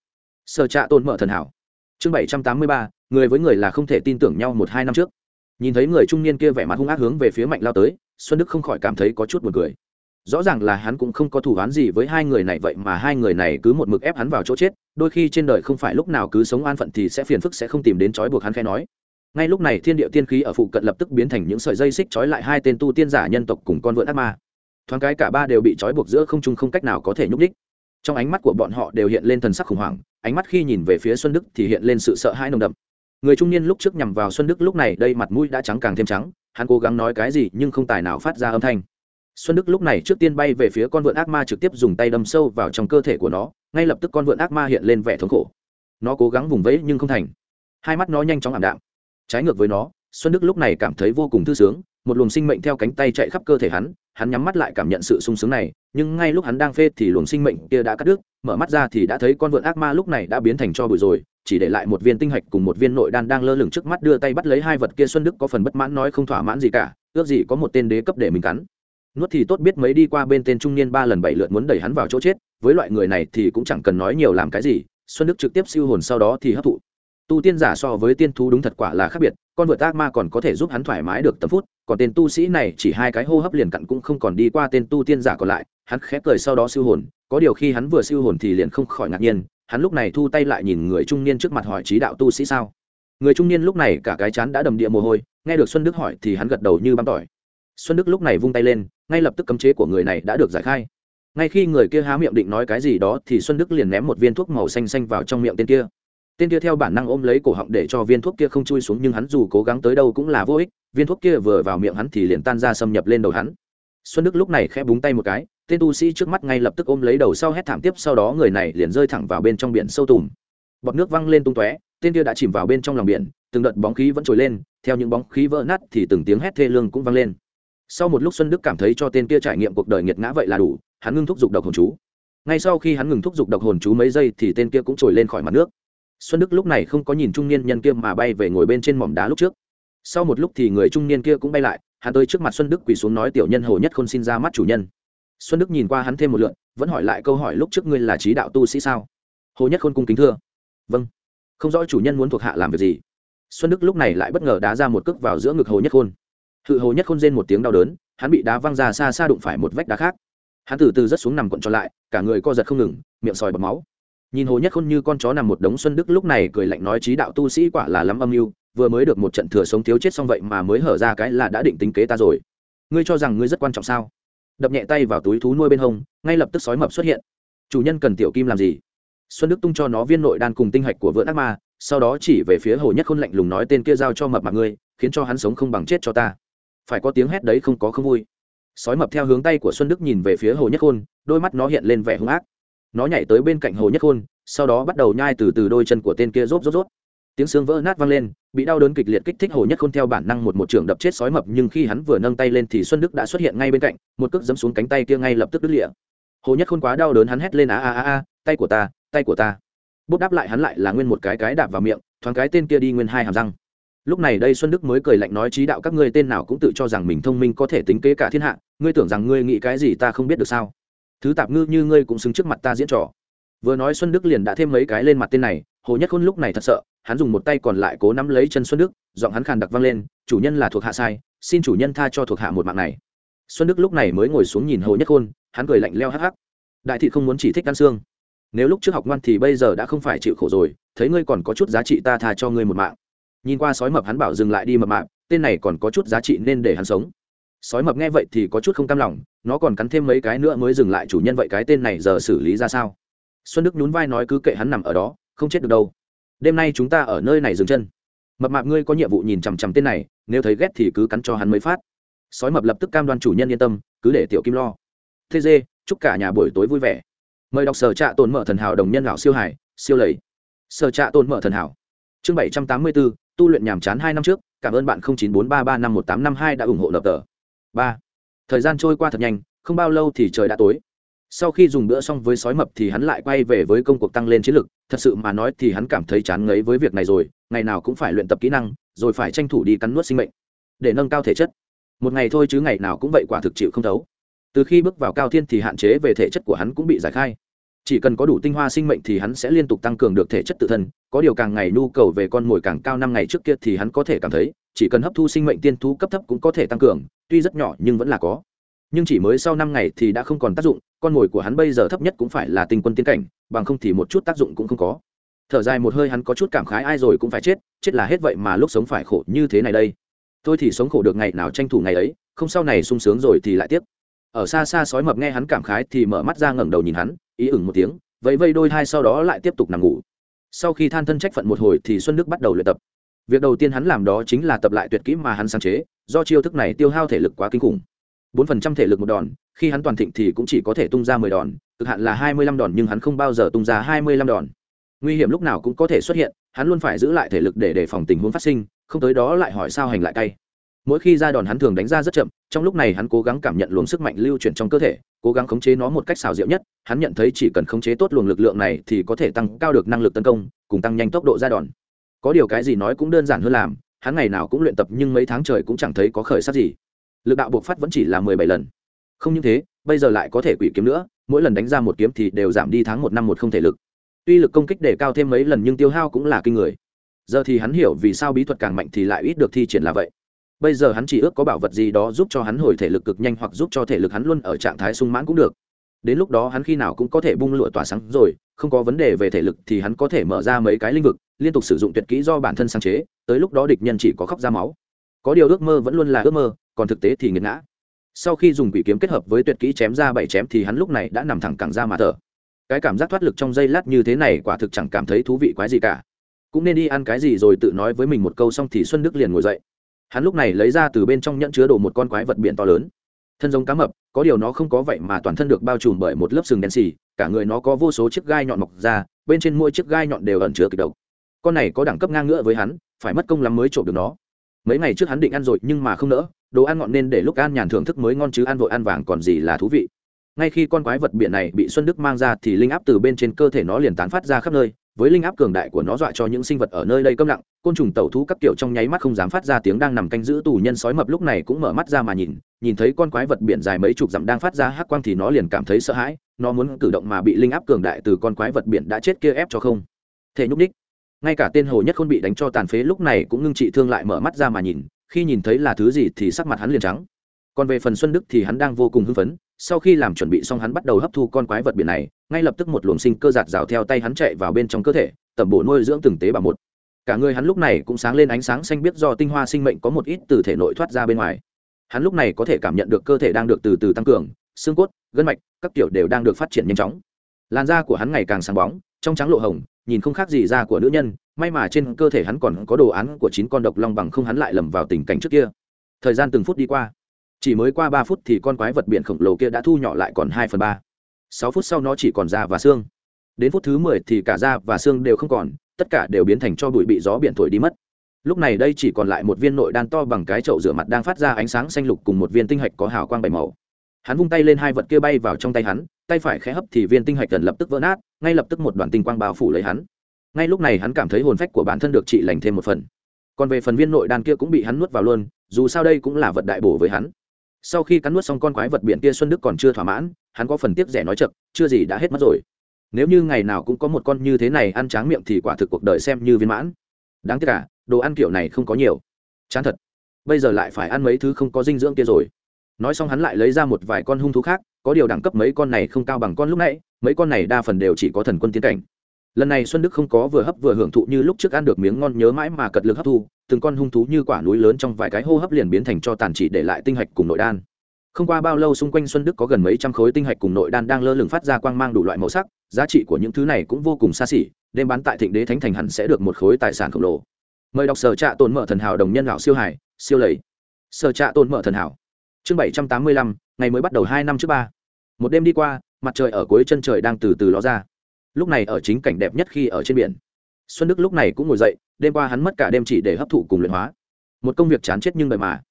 Sở trạ tồn mở thần hảo. Chương bảy trăm tám mươi ba, người với người là không thể tin tưởng nhau một hai năm trước. Nhìn thấy người trung niên kia vẻ mặt hung ác hướng về phía mạnh lao tới, xuân đức không khỏi cảm thấy có chút buồn cười. Rõ ràng là hắn cũng không có thủ án gì với hai người này vậy mà hai người này cứ một mực ép hắn vào chỗ chết, đôi khi trên đời không phải lúc nào cứ sống an phận thì sẽ phiền phức sẽ không tìm đến trói buộc hắn khai nói ngay lúc này thiên địa tiên khí ở phụ cận lập tức biến thành những sợi dây xích trói lại hai tên tu tiên giả nhân tộc cùng con vượn ác ma. Thoáng cái cả ba đều bị trói buộc giữa không trung không cách nào có thể nhúc đích trong ánh mắt của bọn họ đều hiện lên thần sắc khủng hoảng, ánh mắt khi nhìn về phía xuân đức thì hiện lên sự sợ hãi nồng đậm. Người trung niên lúc trước nhằm vào xuân đức lúc này đây mặt mũi đã trắng càng thêm trắng, hắn cố gắng nói cái gì nhưng không tài nào phát ra âm thanh. Xuân đức lúc này trước tiên bay về phía con vượn ác ma trực tiếp dùng tay đâm sâu vào trong cơ thể của nó, ngay lập tức con vượn ác ma hiện lên vẻ thống khổ. Nó cố gắng vùng vẫy nhưng không thành. Hai mắt nó nhanh chóng ảm đạm trái ngược với nó, xuân đức lúc này cảm thấy vô cùng thư sướng, một luồng sinh mệnh theo cánh tay chạy khắp cơ thể hắn hắn nhắm mắt lại cảm nhận sự sung sướng này, nhưng ngay lúc hắn đang phê thì luồng sinh mệnh kia đã cắt đứt, mở mắt ra thì đã thấy con vượn ác ma lúc này đã biến thành cho bụi rồi, chỉ để lại một viên tinh hạch cùng một viên nội đan đang lơ lửng trước mắt đưa tay bắt lấy hai vật kia, xuân đức có phần bất mãn nói không thỏa mãn gì cả, ước gì có một tên đế cấp để mình cắn. Nuốt thì tốt biết mấy đi qua bên tên trung niên ba lần bảy lượt muốn đẩy hắn vào chỗ chết, với loại người này thì cũng chẳng cần nói nhiều làm cái gì, xuân đức trực tiếp siêu hồn sau đó thì hấp thụ tu tiên giả so với tiên thú đúng thật quả là khác biệt, con vượt ác ma còn có thể giúp hắn thoải mái được tầm phút, còn tên tu sĩ này chỉ hai cái hô hấp liền cặn cũng không còn đi qua tên tu tiên giả còn lại, hắn khép cười sau đó siêu hồn, có điều khi hắn vừa siêu hồn thì liền không khỏi ngạc nhiên, hắn lúc này thu tay lại nhìn người trung niên trước mặt hỏi trí đạo tu sĩ sao? Người trung niên lúc này cả cái chán đã đầm địa mồ hôi, nghe được xuân đức hỏi thì hắn gật đầu như băm tỏi. Xuân đức lúc này vung tay lên, ngay lập tức cấm chế của người này đã được giải khai. Ngay khi người kia há miệng định nói cái gì đó thì xuân đức liền ném một viên thuốc màu xanh xanh vào trong miệng tên kia tên kia theo bản năng ôm lấy cổ họng để cho viên thuốc kia không chui xuống, nhưng hắn dù cố gắng tới đâu cũng là vô ích, viên thuốc kia vừa vào miệng hắn thì liền tan ra xâm nhập lên đầu hắn. Xuân đức lúc này khẽ búng tay một cái, tên tu sĩ trước mắt ngay lập tức ôm lấy đầu sau hét thảm tiếp, sau đó người này liền rơi thẳng vào bên trong biển sâu tùm. Bọt nước văng lên tung tóe, tên kia đã chìm vào bên trong lòng biển, từng đợt bóng khí vẫn trồi lên, theo những bóng khí vỡ nát thì từng tiếng hét thê lương cũng vang lên. Sau một lúc xuân đức cảm thấy cho tên kia trải nghiệm cuộc đời nghiệt ngã vậy là đủ, hắn ngưng thúc giục độc hồn chú. Ngay sau khi hắn ngừng thúc giục độc hồn chú mấy giây thì tên kia cũng trồi lên khỏi mặt nước xuân đức lúc này không có nhìn trung niên nhân kia mà bay về ngồi bên trên mỏm đá lúc trước. Sau một lúc thì người trung niên kia cũng bay lại, hắn tới trước mặt xuân đức quỳ xuống nói, tiểu nhân, hồ nhất khôn xin ra mắt chủ nhân. Xuân đức nhìn qua hắn thêm một lượn, vẫn hỏi lại câu hỏi, lúc trước ngươi là trí đạo tu sĩ sao? Hồ nhất khôn cung kính thưa. Vâng không rõ chủ nhân muốn thuộc hạ làm việc gì. Xuân đức lúc này lại bất ngờ đá ra một cước vào giữa ngực hồ nhất khôn. Hự hồ nhất khôn rên một tiếng đau đớn, hắn bị đá văng ra xa xa đụng phải một vách đá khác. Hắn từ từ rất xuống nằm cuộn tròn lại, cả người co giật không ngừng, miệng sòi bọt máu nhìn hồ nhất khôn như con chó nằm một đống xuân đức lúc này cười lạnh nói trí đạo tu sĩ quả là lắm âm mưu, vừa mới được một trận thừa sống thiếu chết xong vậy mà mới hở ra cái là đã định tính kế ta rồi. Ngươi cho rằng ngươi rất quan trọng sao? Đập nhẹ tay vào túi thú nuôi bên hông, ngay lập tức sói mập xuất hiện. Chủ nhân cần tiểu kim làm gì? Xuân đức tung cho nó viên nội đan cùng tinh hạch của vợ ác ma, sau đó chỉ về phía hồ nhất khôn lạnh lùng nói tên kia giao cho mập mặt ngươi, khiến cho hắn sống không bằng chết cho ta. Phải có tiếng hét đấy không có không vui. Sói mập theo hướng tay của xuân đức nhìn về phía hồ nhất khôn, đôi mắt nó hiện lên vẻ hung ác nó nhảy tới bên cạnh hồ nhất khôn, sau đó bắt đầu nhai từ từ đôi chân của tên kia rốt rốt rốt. Tiếng xương vỡ nát vang lên, bị đau đớn kịch liệt kích thích hồ nhất khôn theo bản năng một một trường đập chết sói mập, nhưng khi hắn vừa nâng tay lên thì xuân đức đã xuất hiện ngay bên cạnh, một cước dẫm xuống cánh tay kia ngay lập tức đứt lịa hồ nhất khôn quá đau đớn hắn hét lên á á á á, tay của ta, tay của ta. Bút đáp lại hắn lại là nguyên một cái cái đạp vào miệng, thoáng cái tên kia đi nguyên hai hàm răng. Lúc này đây xuân đức mới cười lạnh nói trí đạo các ngươi tên nào cũng tự cho rằng mình thông minh có thể tính kế cả thiên hạ, ngươi tưởng rằng ngươi nghĩ cái gì ta không biết được sao? Thứ tạp ngư như ngươi cũng xứng trước mặt ta diễn trò. Vừa nói xuân đức liền đã thêm mấy cái lên mặt tên này, hồ nhất khôn lúc này thật sợ, hắn dùng một tay còn lại cố nắm lấy chân xuân đức, giọng hắn khàn đặc vang lên, chủ nhân là thuộc hạ sai, xin chủ nhân tha cho thuộc hạ một mạng này. Xuân đức lúc này mới ngồi xuống nhìn hồ nhất khôn, hắn cười lạnh leo hắc hắc. Đại thị không muốn chỉ thích ăn xương. Nếu lúc trước học ngoan thì bây giờ đã không phải chịu khổ rồi, thấy ngươi còn có chút giá trị ta tha cho ngươi một mạng. Nhìn qua sói mập hắn bảo dừng lại đi mập mạng tên này còn có chút giá trị nên để hắn sống sói mập nghe vậy thì có chút không cam lòng, nó còn cắn thêm mấy cái nữa mới dừng lại chủ nhân vậy cái tên này giờ xử lý ra sao? Xuân đức nhún vai nói cứ kệ hắn nằm ở đó, không chết được đâu. Đêm nay chúng ta ở nơi này dừng chân. Mập mạp ngươi có nhiệm vụ nhìn chằm chằm tên này, nếu thấy ghét thì cứ cắn cho hắn mới phát. Sói mập lập tức cam đoan chủ nhân yên tâm, cứ để tiểu kim lo. Thế dê, chúc cả nhà buổi tối vui vẻ. Mời đọc sở trạ tồn mở thần hảo đồng nhân lão siêu hải, siêu lầy. Sở trạ tồn mở thần hảo. Chương bảy trăm tám mươi bốn tu luyện nhàm chán hai năm trước, cảm ơn bạn chín bốn ba ba năm một tám năm hai đã ủng hộ lập tờ ba. Thời gian trôi qua thật nhanh, không bao lâu thì trời đã tối. Sau khi dùng bữa xong với sói mập thì hắn lại quay về với công cuộc tăng lên chiến lực, thật sự mà nói thì hắn cảm thấy chán ngấy với việc này rồi, ngày nào cũng phải luyện tập kỹ năng, rồi phải tranh thủ đi cắn nuốt sinh mệnh, để nâng cao thể chất. Một ngày thôi chứ ngày nào cũng vậy quả thực chịu không thấu. Từ khi bước vào cao thiên thì hạn chế về thể chất của hắn cũng bị giải khai chỉ cần có đủ tinh hoa sinh mệnh thì hắn sẽ liên tục tăng cường được thể chất tự thân, có điều càng ngày nhu cầu về con mồi càng cao năm ngày trước kia thì hắn có thể cảm thấy, chỉ cần hấp thu sinh mệnh tiên thú cấp thấp cũng có thể tăng cường, tuy rất nhỏ nhưng vẫn là có. Nhưng chỉ mới sau năm ngày thì đã không còn tác dụng, con mồi của hắn bây giờ thấp nhất cũng phải là tinh quân tiên cảnh, bằng không thì một chút tác dụng cũng không có. Thở dài một hơi hắn có chút cảm khái ai rồi cũng phải chết chết là hết vậy mà lúc sống phải khổ như thế này đây. Tôi thì sống khổ được ngày nào tranh thủ ngày ấy, không sau này sung sướng rồi thì lại tiếc ở xa xa sói mập nghe hắn cảm khái thì mở mắt ra ngẩng đầu nhìn hắn ý ửng một tiếng, vẫy vây đôi hai sau đó lại tiếp tục nằm ngủ. Sau khi than thân trách phận một hồi thì xuân đức bắt đầu luyện tập. Việc đầu tiên hắn làm đó chính là tập lại tuyệt kỹ mà hắn sáng chế, do chiêu thức này tiêu hao thể lực quá kinh khủng. Bốn phần trăm thể lực một đòn, khi hắn toàn thịnh thì cũng chỉ có thể tung ra mười đòn, cực hạn là hai mươi lăm đòn nhưng hắn không bao giờ tung ra hai mươi lăm đòn. Nguy hiểm lúc nào cũng có thể xuất hiện, hắn luôn phải giữ lại thể lực để đề phòng tình huống phát sinh, không tới đó lại hỏi sao hành lại cay. Mỗi khi ra đòn hắn thường đánh ra rất chậm, trong lúc này hắn cố gắng cảm nhận luồng sức mạnh lưu chuyển trong cơ thể cố gắng khống chế nó một cách xảo diệu nhất, hắn nhận thấy chỉ cần khống chế tốt luồng lực lượng này thì có thể tăng cao được năng lực tấn công, cùng tăng nhanh tốc độ ra đòn. Có điều cái gì nói cũng đơn giản hơn làm, hắn ngày nào cũng luyện tập nhưng mấy tháng trời cũng chẳng thấy có khởi sắc gì. Lực đạo buộc phát vẫn chỉ là mười bảy lần. Không những thế, bây giờ lại có thể quỷ kiếm nữa, mỗi lần đánh ra một kiếm thì đều giảm đi tháng một năm một không thể lực. Tuy lực công kích để cao thêm mấy lần nhưng tiêu hao cũng là kinh người. Giờ thì hắn hiểu vì sao bí thuật càng mạnh thì lại ít được thi triển là vậy bây giờ hắn chỉ ước có bảo vật gì đó giúp cho hắn hồi thể lực cực nhanh hoặc giúp cho thể lực hắn luôn ở trạng thái sung mãn cũng được. Đến lúc đó hắn khi nào cũng có thể bung lụa tỏa sáng rồi, không có vấn đề về thể lực thì hắn có thể mở ra mấy cái lĩnh vực, liên tục sử dụng tuyệt kỹ do bản thân sáng chế, tới lúc đó địch nhân chỉ có khóc ra máu. Có điều ước mơ vẫn luôn là ước mơ, còn thực tế thì nghiệt ngã. Sau khi dùng quỷ kiếm kết hợp với tuyệt kỹ chém ra bảy chém thì hắn lúc này đã nằm thẳng cẳng ra mà thở. Cái cảm giác thoát lực trong giây lát như thế này quả thực chẳng cảm thấy thú vị quái gì cả. Cũng nên đi ăn cái gì rồi tự nói với mình một câu xong thì xuân đức liền ngồi dậy hắn lúc này lấy ra từ bên trong nhẫn chứa đồ một con quái vật biển to lớn. Thân giống cá mập, có điều nó không có vậy mà toàn thân được bao trùm bởi một lớp sừng đen xì, cả người nó có vô số chiếc gai nhọn mọc ra, bên trên mỗi chiếc gai nhọn đều ẩn chứa kịch độc. Con này có đẳng cấp ngang ngựa với hắn, phải mất công lắm mới trộm được nó. Mấy ngày trước hắn định ăn rồi nhưng mà không nỡ, đồ ăn ngọn nên để lúc ăn nhàn thưởng thức mới ngon chứ ăn vội ăn vàng còn gì là thú vị. Ngay khi con quái vật biển này bị xuân đức mang ra thì linh áp từ bên trên cơ thể nó liền tán phát ra khắp nơi với linh áp cường đại của nó dọa cho những sinh vật ở nơi đây câm lặng, côn trùng tẩu thú các kiểu trong nháy mắt không dám phát ra tiếng đang nằm canh giữ tù nhân sói mập lúc này cũng mở mắt ra mà nhìn nhìn thấy con quái vật biển dài mấy chục dặm đang phát ra hắc quang thì nó liền cảm thấy sợ hãi, nó muốn cử động mà bị linh áp cường đại từ con quái vật biển đã chết kia ép cho không. Thể nhúc ních ngay cả tên hồ nhất khôn bị đánh cho tàn phế lúc này cũng ngưng trị thương lại mở mắt ra mà nhìn, khi nhìn thấy là thứ gì thì sắc mặt hắn liền trắng. Còn về phần xuân đức thì hắn đang vô cùng hưng phấn, sau khi làm chuẩn bị xong hắn bắt đầu hấp thu con quái vật biển này ngay lập tức một luồng sinh cơ giạt rào theo tay hắn chạy vào bên trong cơ thể, tẩm bổ nuôi dưỡng từng tế bào một. Cả người hắn lúc này cũng sáng lên ánh sáng xanh biết do tinh hoa sinh mệnh có một ít từ thể nội thoát ra bên ngoài. Hắn lúc này có thể cảm nhận được cơ thể đang được từ từ tăng cường, xương cốt, gân mạch, các kiểu đều đang được phát triển nhanh chóng. Làn da của hắn ngày càng sáng bóng, trong trắng lộ hồng, nhìn không khác gì da của nữ nhân, may mà trên cơ thể hắn còn có đồ án của chín con độc long bằng không hắn lại lầm vào tình cảnh trước kia. Thời gian từng phút đi qua, chỉ mới qua ba phút thì con quái vật biển khổng lồ kia đã thu nhỏ lại còn hai phần ba sáu phút sau nó chỉ còn da và xương. Đến phút thứ mười thì cả da và xương đều không còn, tất cả đều biến thành cho bụi bị gió biển thổi đi mất. Lúc này đây chỉ còn lại một viên nội đan to bằng cái chậu rửa mặt đang phát ra ánh sáng xanh lục cùng một viên tinh hạch có hào quang bảy màu. Hắn vung tay lên hai vật kia bay vào trong tay hắn, tay phải khẽ hấp thì viên tinh hạch gần lập tức vỡ nát, ngay lập tức một đoàn tinh quang bao phủ lấy hắn. Ngay lúc này hắn cảm thấy hồn phách của bản thân được trị lành thêm một phần. Còn về phần viên nội đan kia cũng bị hắn nuốt vào luôn, dù sao đây cũng là vật đại bổ với hắn. Sau khi cắn nuốt xong con quái vật biển kia xuân đức còn chưa thỏa mãn hắn có phần tiếc rẻ nói chậm, chưa gì đã hết mất rồi. Nếu như ngày nào cũng có một con như thế này ăn tráng miệng thì quả thực cuộc đời xem như viên mãn. Đáng tiếc cả đồ ăn kiểu này không có nhiều. Chán thật. Bây giờ lại phải ăn mấy thứ không có dinh dưỡng kia rồi. Nói xong hắn lại lấy ra một vài con hung thú khác, có điều đẳng cấp mấy con này không cao bằng con lúc nãy, mấy con này đa phần đều chỉ có thần quân tiến cảnh. Lần này xuân đức không có vừa hấp vừa hưởng thụ như lúc trước ăn được miếng ngon nhớ mãi mà cật lực hấp thu, từng con hung thú như quả núi lớn trong vài cái hô hấp liền biến thành cho tàn chỉ để lại tinh hạch cùng nội đan không qua bao lâu xung quanh xuân đức có gần mấy trăm khối tinh hạch cùng nội đan đang lơ lửng phát ra quang mang đủ loại màu sắc, giá trị của những thứ này cũng vô cùng xa xỉ, đêm bán tại thịnh đế thánh thành hẳn sẽ được một khối tài sản khổng lồ. Mời đọc sở trạ tồn mở thần hảo đồng nhân lão siêu hải siêu lầy. Sở trạ tồn mở thần hảo. Chương bảy trăm tám mươi lăm, ngày mới bắt đầu hai năm trước ba. Một đêm đi qua, mặt trời ở cuối chân trời đang từ từ ló ra. Lúc này ở chính cảnh đẹp nhất khi ở trên biển. Xuân đức lúc này cũng ngồi dậy, đêm qua hắn mất cả đêm chỉ để hấp thụ cùng luyện hóa. Một công việc chán chết nhưng bề mà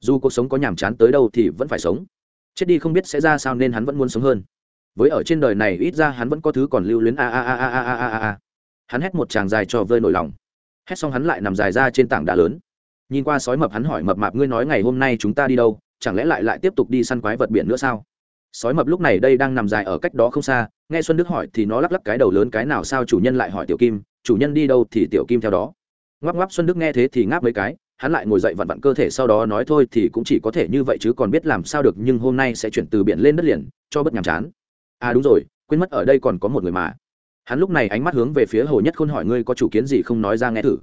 dù cuộc sống có nhàm chán tới đâu thì vẫn phải sống. Chết đi không biết sẽ ra sao nên hắn vẫn muốn sống hơn. Với ở trên đời này ít ra hắn vẫn có thứ còn lưu luyến, a a a a a a a a hắn hét một tràng dài cho vơi nổi lòng. Hét xong hắn lại nằm dài ra trên tảng đá lớn. Nhìn qua sói mập hắn hỏi mập mạp, ngươi nói ngày hôm nay chúng ta đi đâu? Chẳng lẽ lại lại tiếp tục đi săn quái vật biển nữa sao? Sói mập lúc này đây đang nằm dài ở cách đó không xa, nghe xuân đức hỏi thì nó lắc lắc cái đầu lớn, cái nào sao chủ nhân lại hỏi tiểu kim? Chủ nhân đi đâu thì tiểu kim theo đó. Ngoắc ngoắc xuân đức nghe thế thì ngáp mấy cái hắn lại ngồi dậy vặn vặn cơ thể sau đó nói thôi thì cũng chỉ có thể như vậy chứ còn biết làm sao được nhưng hôm nay sẽ chuyển từ biển lên đất liền, cho bất nhàm chán. À đúng rồi, quên mất ở đây còn có một người mà. Hắn lúc này ánh mắt hướng về phía hồ nhất khôn hỏi ngươi có chủ kiến gì không nói ra nghe thử.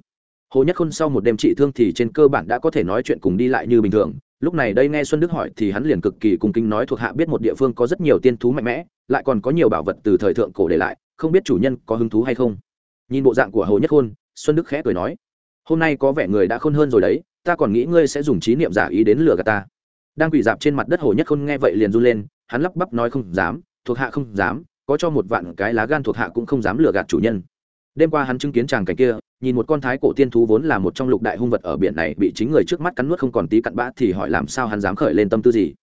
Hồ nhất khôn sau một đêm trị thương thì trên cơ bản đã có thể nói chuyện cùng đi lại như bình thường. Lúc này đây nghe xuân đức hỏi thì hắn liền cực kỳ cung kính nói thuộc hạ biết một địa phương có rất nhiều tiên thú mạnh mẽ, lại còn có nhiều bảo vật từ thời thượng cổ để lại, không biết chủ nhân có hứng thú hay không. Nhìn bộ dạng của hồ nhất khôn, xuân đức khẽ cười nói hôm nay có vẻ người đã khôn hơn rồi đấy, ta còn nghĩ ngươi sẽ dùng trí niệm giả ý đến lừa gạt ta. Đang quỳ dạp trên mặt đất hồ nhất khôn nghe vậy liền run lên, hắn lắp bắp nói không dám, thuộc hạ không dám, có cho một vạn cái lá gan thuộc hạ cũng không dám lừa gạt chủ nhân. Đêm qua hắn chứng kiến chàng cảnh kia, nhìn một con thái cổ tiên thú vốn là một trong lục đại hung vật ở biển này, bị chính người trước mắt cắn nuốt không còn tí cặn bã thì hỏi làm sao hắn dám khởi lên tâm tư gì.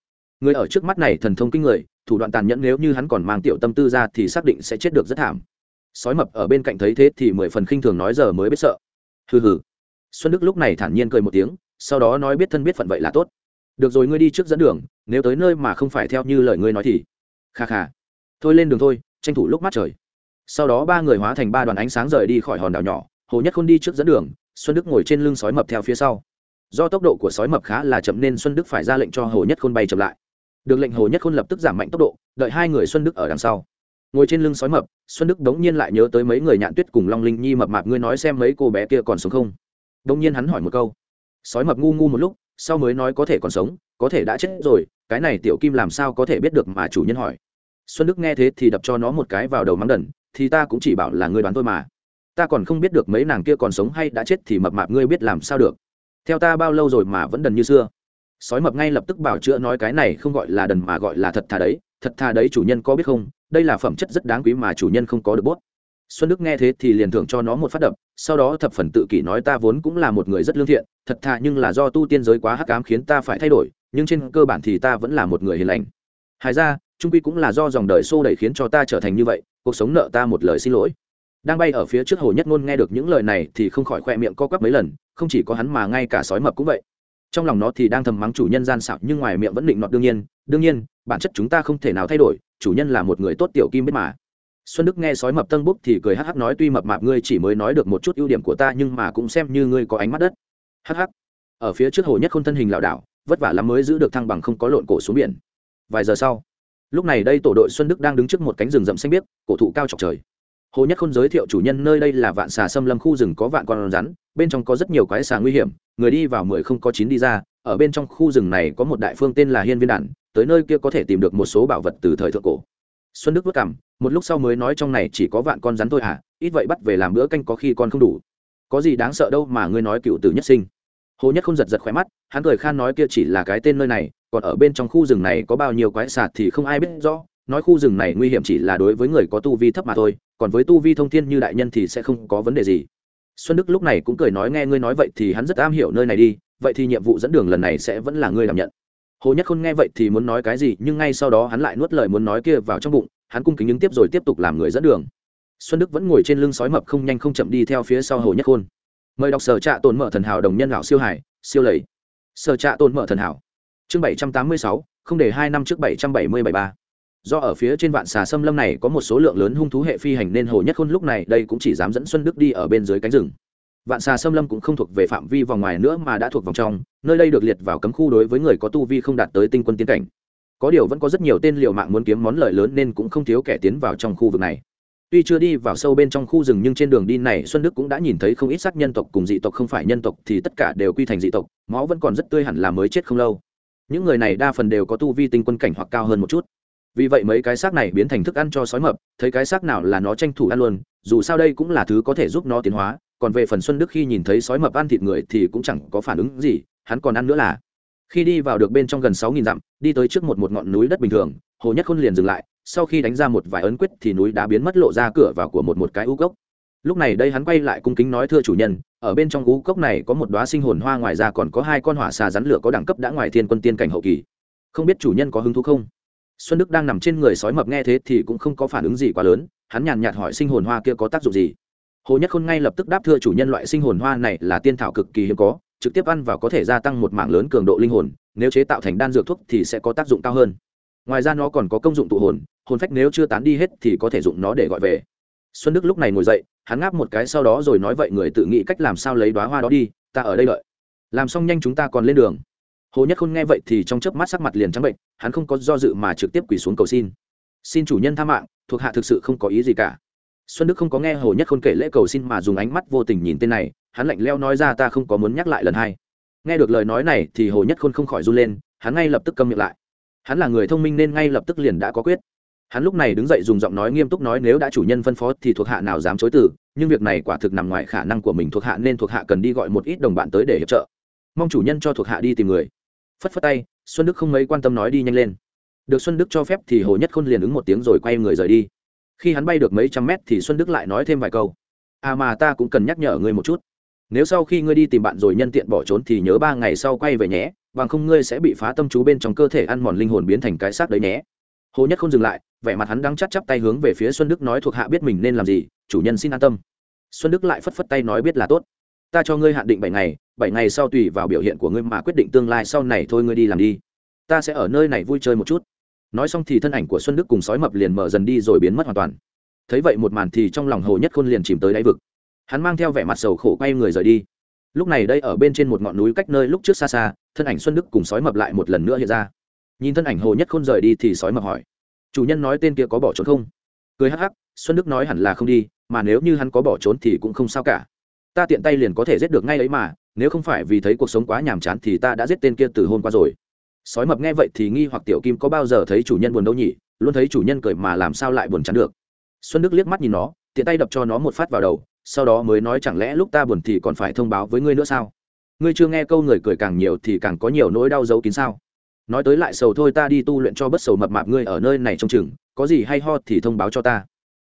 Người ở trước mắt này thần thông kinh người, thủ đoạn tàn nhẫn nếu như hắn còn mang tiểu tâm tư ra thì xác định sẽ chết được rất thảm. Sói mập ở bên cạnh thấy thế thì mười phần khinh thường nói giờ mới biết sợ. Hừ hừ xuân đức lúc này thản nhiên cười một tiếng, sau đó nói biết thân biết phận vậy là tốt. Được rồi, ngươi đi trước dẫn đường, nếu tới nơi mà không phải theo như lời ngươi nói thì. Kha kha. Thôi lên đường thôi, tranh thủ lúc mát trời. Sau đó ba người hóa thành ba đoàn ánh sáng rời đi khỏi hòn đảo nhỏ, hồ nhất khôn đi trước dẫn đường, xuân đức ngồi trên lưng sói mập theo phía sau. Do tốc độ của sói mập khá là chậm nên xuân đức phải ra lệnh cho hồ nhất khôn bay chậm lại. Được lệnh hồ nhất khôn lập tức giảm mạnh tốc độ, đợi hai người xuân đức ở đằng sau. Ngồi trên lưng sói mập, xuân đức đống nhiên lại nhớ tới mấy người nhạn tuyết cùng long linh nhi mập mạp, ngươi nói xem mấy cô bé kia còn sống không? Đông nhiên hắn hỏi một câu. Sói mập ngu ngu một lúc, sau mới nói có thể còn sống, có thể đã chết rồi, cái này tiểu kim làm sao có thể biết được mà chủ nhân hỏi. Xuân đức nghe thế thì đập cho nó một cái vào đầu mắng đần, thì ta cũng chỉ bảo là ngươi đoán tôi mà. Ta còn không biết được mấy nàng kia còn sống hay đã chết thì mập mạp ngươi biết làm sao được. Theo ta bao lâu rồi mà vẫn đần như xưa. Sói mập ngay lập tức bảo chữa nói cái này không gọi là đần mà gọi là thật thà đấy, thật thà đấy chủ nhân có biết không, đây là phẩm chất rất đáng quý mà chủ nhân không có được bốt xuân đức nghe thế thì liền thưởng cho nó một phát đập, sau đó thập phần tự kỷ nói ta vốn cũng là một người rất lương thiện, thật thà nhưng là do tu tiên giới quá hắc ám khiến ta phải thay đổi, nhưng trên cơ bản thì ta vẫn là một người hiền lành. Hài ra, trung quy cũng là do dòng đời xô đẩy khiến cho ta trở thành như vậy, cuộc sống nợ ta một lời xin lỗi. Đang bay ở phía trước hồ nhất ngôn nghe được những lời này thì không khỏi khoe miệng co quắp mấy lần, không chỉ có hắn mà ngay cả sói mập cũng vậy. Trong lòng nó thì đang thầm mắng chủ nhân gian xạo nhưng ngoài miệng vẫn định nọt đương nhiên đương nhiên, bản chất chúng ta không thể nào thay đổi, chủ nhân là một người tốt tiểu kim biết mà xuân đức nghe sói mập tân búc thì cười hắc hắc nói, tuy mập mạp ngươi chỉ mới nói được một chút ưu điểm của ta, nhưng mà cũng xem như ngươi có ánh mắt đất. Hắc hắc. Ở phía trước hồ nhất khôn thân hình lảo đảo, vất vả lắm mới giữ được thăng bằng không có lộn cổ xuống biển. Vài giờ sau, lúc này đây tổ đội xuân đức đang đứng trước một cánh rừng rậm xanh biếc, cổ thụ cao chọc trời. Hồ nhất khôn giới thiệu chủ nhân nơi đây là vạn xà xâm lâm khu rừng có vạn con rắn, bên trong có rất nhiều quái xà nguy hiểm, người đi vào mười không có chín đi ra, ở bên trong khu rừng này có một đại phương tên là hiên viên đản, tới nơi kia có thể tìm được một số bảo vật từ thời thượng cổ xuân đức vất cảm, một lúc sau mới nói trong này chỉ có vạn con rắn thôi à ít vậy bắt về làm bữa canh có khi con không đủ. Có gì đáng sợ đâu mà ngươi nói cựu tử nhất sinh. Hồ nhất không giật giật khỏe mắt, hắn cười khan nói kia chỉ là cái tên nơi này, còn ở bên trong khu rừng này có bao nhiêu quái sạt thì không ai biết rõ, nói khu rừng này nguy hiểm chỉ là đối với người có tu vi thấp mà thôi, còn với tu vi thông thiên như đại nhân thì sẽ không có vấn đề gì. Xuân đức lúc này cũng cười nói nghe ngươi nói vậy thì hắn rất am hiểu nơi này đi, vậy thì nhiệm vụ dẫn đường lần này sẽ vẫn là ngươi đảm nhận hồ nhất khôn nghe vậy thì muốn nói cái gì, nhưng ngay sau đó hắn lại nuốt lời muốn nói kia vào trong bụng, hắn cung kính ứng tiếp rồi tiếp tục làm người dẫn đường. Xuân đức vẫn ngồi trên lưng sói mập không nhanh không chậm đi theo phía sau hồ nhất khôn. Mời đọc sở trạ tồn mở thần hảo đồng nhân lão siêu hải siêu lầy. Sở trạ tồn mở thần hảo. Chương bảy trăm tám mươi sáu, không để hai năm trước bảy trăm bảy mươi bảy ba. Do ở phía trên vạn xà xâm lâm này có một số lượng lớn hung thú hệ phi hành nên hồ nhất khôn lúc này đây cũng chỉ dám dẫn xuân đức đi ở bên dưới cánh rừng vạn xà xâm lâm cũng không thuộc về phạm vi vòng ngoài nữa mà đã thuộc vòng trong, nơi đây được liệt vào cấm khu đối với người có tu vi không đạt tới tinh quân tiến cảnh. Có điều vẫn có rất nhiều tên liệu mạng muốn kiếm món lợi lớn nên cũng không thiếu kẻ tiến vào trong khu vực này. Tuy chưa đi vào sâu bên trong khu rừng nhưng trên đường đi này, xuân đức cũng đã nhìn thấy không ít xác nhân tộc cùng dị tộc không phải nhân tộc thì tất cả đều quy thành dị tộc, máu vẫn còn rất tươi hẳn là mới chết không lâu. Những người này đa phần đều có tu vi tinh quân cảnh hoặc cao hơn một chút. Vì vậy mấy cái xác này biến thành thức ăn cho sói mập, thấy cái xác nào là nó tranh thủ ăn luôn, dù sao đây cũng là thứ có thể giúp nó tiến hóa còn về phần xuân đức khi nhìn thấy sói mập ăn thịt người thì cũng chẳng có phản ứng gì, hắn còn ăn nữa là. Khi đi vào được bên trong gần sáu nghìn dặm, đi tới trước một một ngọn núi đất bình thường, hồ nhất khôn liền dừng lại, sau khi đánh ra một vài ấn quyết thì núi đã biến mất lộ ra cửa vào của một một cái u cốc. Lúc này đây hắn quay lại cung kính nói, thưa chủ nhân, ở bên trong u cốc này có một đoá sinh hồn hoa, ngoài ra còn có hai con hỏa xà rắn lửa có đẳng cấp đã ngoài thiên quân tiên cảnh hậu kỳ. Không biết chủ nhân có hứng thú không? Xuân đức đang nằm trên người sói mập nghe thế thì cũng không có phản ứng gì quá lớn, hắn nhàn nhạt hỏi, sinh hồn hoa kia có tác dụng gì? Hồ nhất khôn ngay lập tức đáp thưa chủ nhân loại sinh hồn hoa này là tiên thảo cực kỳ hiếm có, trực tiếp ăn vào có thể gia tăng một mảng lớn cường độ linh hồn, nếu chế tạo thành đan dược thuốc thì sẽ có tác dụng cao hơn. Ngoài ra nó còn có công dụng tụ hồn hồn phách nếu chưa tán đi hết thì có thể dụng nó để gọi về. Xuân đức lúc này ngồi dậy, hắn ngáp một cái sau đó rồi nói vậy người tự nghĩ cách làm sao lấy đoá hoa đó đi, ta ở đây đợi. Làm xong nhanh chúng ta còn lên đường. Hồ nhất khôn nghe vậy thì trong chớp mắt sắc mặt liền trắng bệnh, hắn không có do dự mà trực tiếp quỳ xuống cầu xin. Xin chủ nhân tha mạng, thuộc hạ thực sự không có ý gì cả xuân đức không có nghe hồ nhất khôn kể lễ cầu xin mà dùng ánh mắt vô tình nhìn tên này, hắn lạnh leo nói ra ta không có muốn nhắc lại lần hai. Nghe được lời nói này thì hồ nhất khôn không khỏi run lên, hắn ngay lập tức câm miệng lại. Hắn là người thông minh nên ngay lập tức liền đã có quyết. Hắn lúc này đứng dậy dùng giọng nói nghiêm túc nói nếu đã chủ nhân phân phó thì thuộc hạ nào dám chối từ, nhưng việc này quả thực nằm ngoài khả năng của mình, thuộc hạ nên thuộc hạ cần đi gọi một ít đồng bạn tới để hiệp trợ. Mong chủ nhân cho thuộc hạ đi tìm người. Phất phất tay, xuân đức không mấy quan tâm nói đi nhanh lên. Được xuân đức cho phép thì hồ nhất khôn liền ứng một tiếng rồi quay người rời đi khi hắn bay được mấy trăm mét thì xuân đức lại nói thêm vài câu. À mà ta cũng cần nhắc nhở ngươi một chút. Nếu sau khi ngươi đi tìm bạn rồi nhân tiện bỏ trốn thì nhớ ba ngày sau quay về nhé, bằng không ngươi sẽ bị phá tâm chú bên trong cơ thể ăn mòn linh hồn biến thành cái xác đấy nhé. Hồ nhất không dừng lại, vẻ mặt hắn đang chắt chắp tay hướng về phía xuân đức nói thuộc hạ biết mình nên làm gì, chủ nhân xin an tâm. Xuân đức lại phất phất tay nói biết là tốt. Ta cho ngươi hạn định bảy ngày bảy ngày sau tùy vào biểu hiện của ngươi mà quyết định tương lai sau này thôi ngươi đi làm đi. Ta sẽ ở nơi này vui chơi một chút nói xong thì thân ảnh của xuân đức cùng sói mập liền mở dần đi rồi biến mất hoàn toàn. Thấy vậy một màn thì trong lòng hồ nhất khôn liền chìm tới đáy vực. Hắn mang theo vẻ mặt sầu khổ quay người rời đi. Lúc này đây ở bên trên một ngọn núi cách nơi lúc trước xa xa, thân ảnh xuân đức cùng sói mập lại một lần nữa hiện ra. Nhìn thân ảnh hồ nhất khôn rời đi thì sói mập hỏi, chủ nhân nói tên kia có bỏ trốn không? Cười hắc hắc, xuân đức nói hẳn là không đi, mà nếu như hắn có bỏ trốn thì cũng không sao cả. Ta tiện tay liền có thể giết được ngay ấy mà, nếu không phải vì thấy cuộc sống quá nhàm chán thì ta đã giết tên kia từ hôm qua rồi sói mập nghe vậy thì nghi hoặc tiểu kim có bao giờ thấy chủ nhân buồn đâu nhỉ? Luôn thấy chủ nhân cười mà làm sao lại buồn chán được? Xuân đức liếc mắt nhìn nó, tiện tay đập cho nó một phát vào đầu, sau đó mới nói chẳng lẽ lúc ta buồn thì còn phải thông báo với ngươi nữa sao? Ngươi chưa nghe câu người cười càng nhiều thì càng có nhiều nỗi đau giấu kín sao? Nói tới lại sầu thôi ta đi tu luyện cho bất sầu mập mạp ngươi ở nơi này trong chừng, có gì hay ho thì thông báo cho ta.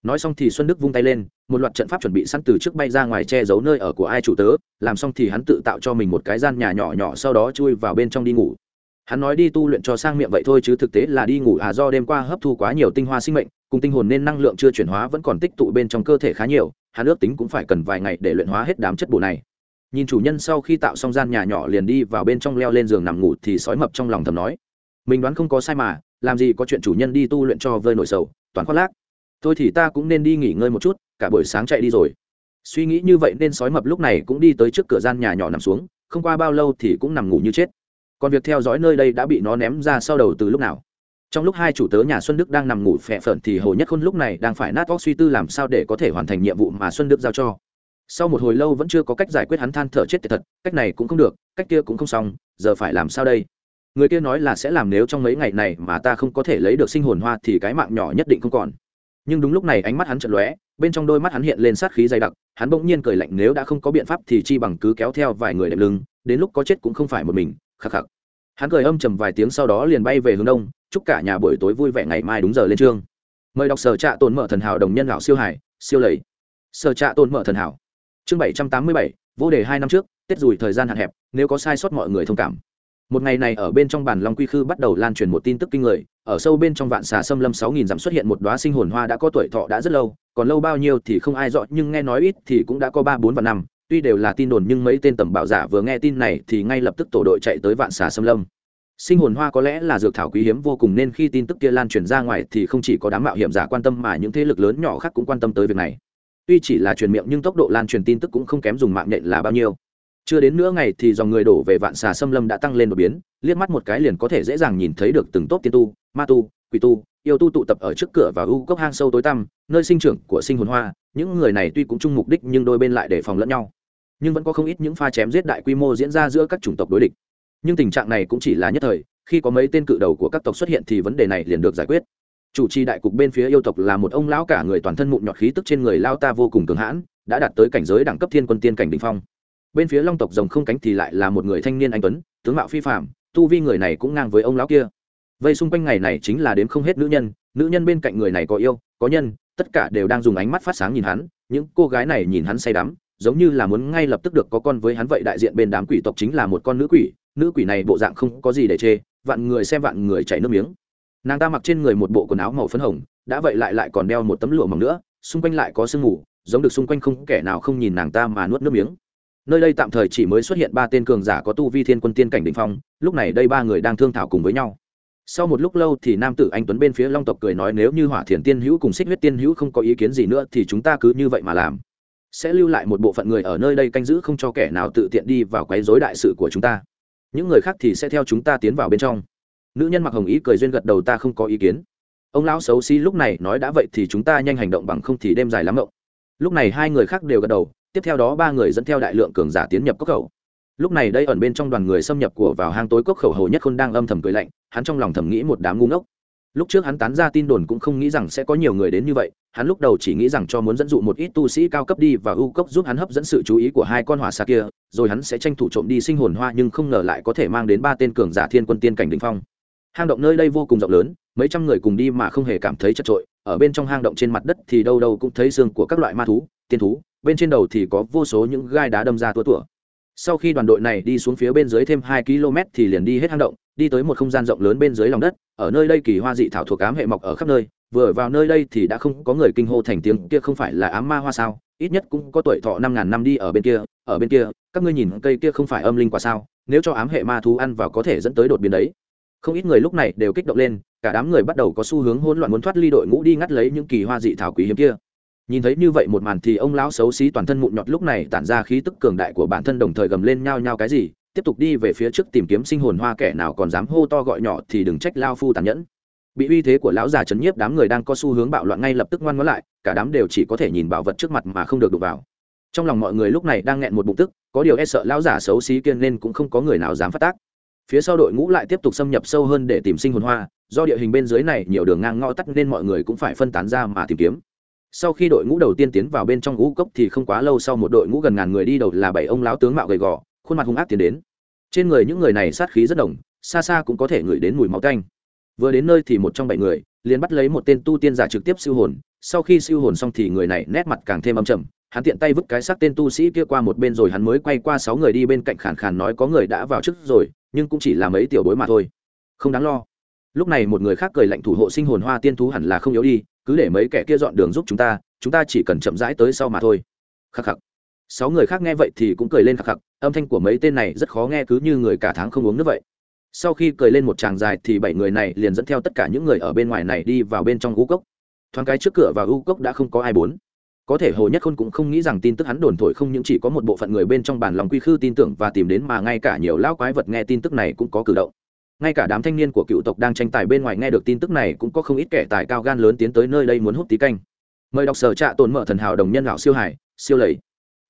Nói xong thì xuân đức vung tay lên, một loạt trận pháp chuẩn bị sẵn từ trước bay ra ngoài che giấu nơi ở của ai chủ tớ, làm xong thì hắn tự tạo cho mình một cái gian nhà nhỏ nhỏ sau đó chui vào bên trong đi ngủ hắn nói đi tu luyện cho sang miệng vậy thôi chứ thực tế là đi ngủ à do đêm qua hấp thu quá nhiều tinh hoa sinh mệnh, cùng tinh hồn nên năng lượng chưa chuyển hóa vẫn còn tích tụ bên trong cơ thể khá nhiều, hắn ước tính cũng phải cần vài ngày để luyện hóa hết đám chất bổ này. Nhìn chủ nhân sau khi tạo xong gian nhà nhỏ liền đi vào bên trong leo lên giường nằm ngủ thì sói mập trong lòng thầm nói, mình đoán không có sai mà, làm gì có chuyện chủ nhân đi tu luyện cho vơi nổi sầu, toàn khoác lác. Thôi thì ta cũng nên đi nghỉ ngơi một chút, cả buổi sáng chạy đi rồi. Suy nghĩ như vậy nên sói mập lúc này cũng đi tới trước cửa gian nhà nhỏ nằm xuống, không qua bao lâu thì cũng nằm ngủ như chết còn việc theo dõi nơi đây đã bị nó ném ra sau đầu từ lúc nào? Trong lúc hai chủ tớ nhà xuân đức đang nằm ngủ phẹ phởn thì hồ nhất khôn lúc này đang phải nát óc suy tư làm sao để có thể hoàn thành nhiệm vụ mà xuân đức giao cho. Sau một hồi lâu vẫn chưa có cách giải quyết hắn than thở chết thật, cách này cũng không được, cách kia cũng không xong, giờ phải làm sao đây? Người kia nói là sẽ làm nếu trong mấy ngày này mà ta không có thể lấy được sinh hồn hoa thì cái mạng nhỏ nhất định không còn. Nhưng đúng lúc này ánh mắt hắn chợt lóe, bên trong đôi mắt hắn hiện lên sát khí dày đặc, hắn bỗng nhiên cười lạnh nếu đã không có biện pháp thì chi bằng cứ kéo theo vài người đẹp lưng, đến lúc có chết cũng không phải một mình khắc khắc. Hắn cười âm trầm vài tiếng sau đó liền bay về hướng đông, chúc cả nhà buổi tối vui vẻ ngày mai đúng giờ lên trường mời đọc sở trạ tồn mở thần hảo đồng nhân lão siêu hải, siêu lầy. Sở trạ tồn mở thần hảo. Chương bảy trăm tám mươi bảy, vô đề hai năm trước, tết rủi thời gian hạn hẹp, nếu có sai sót mọi người thông cảm. Một ngày này ở bên trong bản long quy khư bắt đầu lan truyền một tin tức kinh người, ở sâu bên trong vạn xà xâm lâm sáu nghìn dặm xuất hiện một đoá sinh hồn hoa đã có tuổi thọ đã rất lâu, còn lâu bao nhiêu thì không ai rõ, nhưng nghe nói ít thì cũng đã có ba bốn vạn năm tuy đều là tin đồn nhưng mấy tên tầm bảo giả vừa nghe tin này thì ngay lập tức tổ đội chạy tới vạn xà xâm lâm. Sinh hồn hoa có lẽ là dược thảo quý hiếm vô cùng nên khi tin tức kia lan truyền ra ngoài thì không chỉ có đám mạo hiểm giả quan tâm mà những thế lực lớn nhỏ khác cũng quan tâm tới việc này. Tuy chỉ là truyền miệng nhưng tốc độ lan truyền tin tức cũng không kém dùng mạng nhện là bao nhiêu. Chưa đến nửa ngày thì dòng người đổ về vạn xà xâm lâm đã tăng lên đột biến, liếc mắt một cái liền có thể dễ dàng nhìn thấy được từng tốp tiên tu, ma tu, quỷ tu, yêu tu tụ tập ở trước cửa và u cốc hang sâu tối tăm, nơi sinh trưởng của sinh hồn hoa. Những người này tuy cũng chung mục đích nhưng đôi bên lại đề phòng lẫn nhau nhưng vẫn có không ít những pha chém giết đại quy mô diễn ra giữa các chủng tộc đối địch. Nhưng tình trạng này cũng chỉ là nhất thời, khi có mấy tên cự đầu của các tộc xuất hiện thì vấn đề này liền được giải quyết. Chủ trì đại cục bên phía yêu tộc là một ông lão cả người toàn thân mụn nhọt khí tức trên người lao ta vô cùng cường hãn, đã đạt tới cảnh giới đẳng cấp thiên quân tiên cảnh đình phong. Bên phía long tộc rồng không cánh thì lại là một người thanh niên anh tuấn, tướng mạo phi phạm tu vi người này cũng ngang với ông lão kia. Vây xung quanh ngày này chính là đếm không hết nữ nhân nữ nhân bên cạnh người này có yêu, có nhân, tất cả đều đang dùng ánh mắt phát sáng nhìn hắn, những cô gái này nhìn hắn say đắm giống như là muốn ngay lập tức được có con với hắn vậy đại diện bên đám quỷ tộc chính là một con nữ quỷ nữ quỷ này bộ dạng không có gì để chê, vạn người xem vạn người chảy nước miếng. Nàng ta mặc trên người một bộ quần áo màu phấn hồng, đã vậy lại lại còn đeo một tấm lụa mỏng nữa, xung quanh lại có sương mù, giống được xung quanh không kẻ nào không nhìn nàng ta mà nuốt nước miếng. Nơi đây tạm thời chỉ mới xuất hiện ba tên cường giả có tu vi thiên quân tiên cảnh đ phong, lúc này đây ba người đang thương thảo cùng với nhau. Sau một lúc lâu thì nam tử anh tuấn bên phía long tộc cười nói, nếu như hỏa thiền tiên hữu cùng xích huyết tiên hữu không có ý kiến gì nữa thì chúng ta cứ như vậy mà làm sẽ lưu lại một bộ phận người ở nơi đây canh giữ không cho kẻ nào tự tiện đi vào quấy rối đại sự của chúng ta. Những người khác thì sẽ theo chúng ta tiến vào bên trong. Nữ nhân mặc hồng ý cười duyên gật đầu, ta không có ý kiến. Ông lão xấu xí lúc này nói, đã vậy thì chúng ta nhanh hành động bằng không thì đêm dài lắm động lúc này hai người khác đều gật đầu, tiếp theo đó ba người dẫn theo đại lượng cường giả tiến nhập cốc khẩu. Lúc này đây ẩn bên trong đoàn người xâm nhập của vào hang tối cốc khẩu hầu nhất khôn đang âm thầm cười lạnh, hắn trong lòng thầm nghĩ một đám ngu ngốc lúc trước hắn tán ra tin đồn cũng không nghĩ rằng sẽ có nhiều người đến như vậy, hắn lúc đầu chỉ nghĩ rằng cho muốn dẫn dụ một ít tu sĩ cao cấp đi và ưu cốc giúp hắn hấp dẫn sự chú ý của hai con hỏa xa kia, rồi hắn sẽ tranh thủ trộm đi sinh hồn hoa nhưng không ngờ lại có thể mang đến ba tên cường giả thiên quân tiên cảnh đ ỉ n h phong. Hang động nơi đây vô cùng rộng lớn, mấy trăm người cùng đi mà không hề cảm thấy chật trội ở bên trong hang động trên mặt đất thì đâu đâu cũng thấy xương của các loại ma thú, tiên thú, bên trên đầu thì có vô số những gai đá đâm ra tua tủa. Sau khi đoàn đội này đi xuống phía bên dưới thêm hai km thì liền đi hết hang động đi tới một không gian rộng lớn bên dưới lòng đất, ở nơi đây kỳ hoa dị thảo thuộc ám hệ mọc ở khắp nơi, vừa vào nơi đây thì đã không có người kinh hô thành tiếng kia không phải là ám ma hoa sao, ít nhất cũng có tuổi thọ năm ngàn năm đi ở bên kia, ở bên kia, các ngươi nhìn cây kia không phải âm linh quả sao, nếu cho ám hệ ma thú ăn vào có thể dẫn tới đột biến đấy. Không ít người lúc này đều kích động lên, cả đám người bắt đầu có xu hướng hỗn loạn muốn thoát ly đội ngũ đi ngắt lấy những kỳ hoa dị thảo quý hiếm kia. Nhìn thấy như vậy một màn thì ông lão xấu xí toàn thân mụn nhọt lúc này tản ra khí tức cường đại của bản thân đồng thời gầm lên nhao nhao cái gì tiếp tục đi về phía trước tìm kiếm sinh hồn hoa kẻ nào còn dám hô to gọi nhỏ thì đừng trách lao phu tàn nhẫn. Bị uy thế của lão già chấn nhiếp, đám người đang có xu hướng bạo loạn ngay lập tức ngoan ngoãn lại, cả đám đều chỉ có thể nhìn bảo vật trước mặt mà không được đụng vào. Trong lòng mọi người lúc này đang nghẹn một bụng tức, có điều e sợ lão giả xấu xí kiên nên cũng không có người nào dám phát tác. Phía sau đội ngũ lại tiếp tục xâm nhập sâu hơn để tìm sinh hồn hoa, do địa hình bên dưới này nhiều đường ngang ngõ tắt nên mọi người cũng phải phân tán ra mà tìm kiếm. Sau khi đội ngũ đầu tiên tiến vào bên trong ngũ cốc thì không quá lâu sau một đội ngũ gần ngàn người đi đầu là bảy ông lão tướng mạo gầy gò khuôn mặt hung ác tiến đến. Trên người những người này sát khí rất đồng xa xa cũng có thể ngửi đến mùi máu tanh. Vừa đến nơi thì một trong bảy người, liền bắt lấy một tên tu tiên giả trực tiếp siêu hồn, sau khi siêu hồn xong thì người này nét mặt càng thêm âm trầm, hắn tiện tay vứt cái xác tên tu sĩ kia qua một bên rồi hắn mới quay qua sáu người đi bên cạnh khàn khàn nói có người đã vào trước rồi, nhưng cũng chỉ là mấy tiểu bối mà thôi. Không đáng lo. Lúc này một người khác cười lạnh thủ hộ sinh hồn hoa tiên thú hẳn là không yếu đi, cứ để mấy kẻ kia dọn đường giúp chúng ta chúng ta chỉ cần chậm rãi tới sau mà thôi. Khắc khắc. Sáu người khác nghe vậy thì cũng cười lên khắc khắc âm thanh của mấy tên này rất khó nghe cứ như người cả tháng không uống nước vậy. Sau khi cười lên một tràng dài thì bảy người này liền dẫn theo tất cả những người ở bên ngoài này đi vào bên trong u cốc. Thoáng cái trước cửa và u cốc đã không có ai bốn. Có thể hồ nhất khôn cũng không nghĩ rằng tin tức hắn đồn thổi không những chỉ có một bộ phận người bên trong bản lòng quy khư tin tưởng và tìm đến mà ngay cả nhiều lao quái vật nghe tin tức này cũng có cử động. Ngay cả đám thanh niên của cựu tộc đang tranh tài bên ngoài nghe được tin tức này cũng có không ít kẻ tài cao gan lớn tiến tới nơi đây muốn hút tí canh. Mời đọc sở trạ tồn mở thần hảo đồng nhân lão siêu hải, siêu lầy.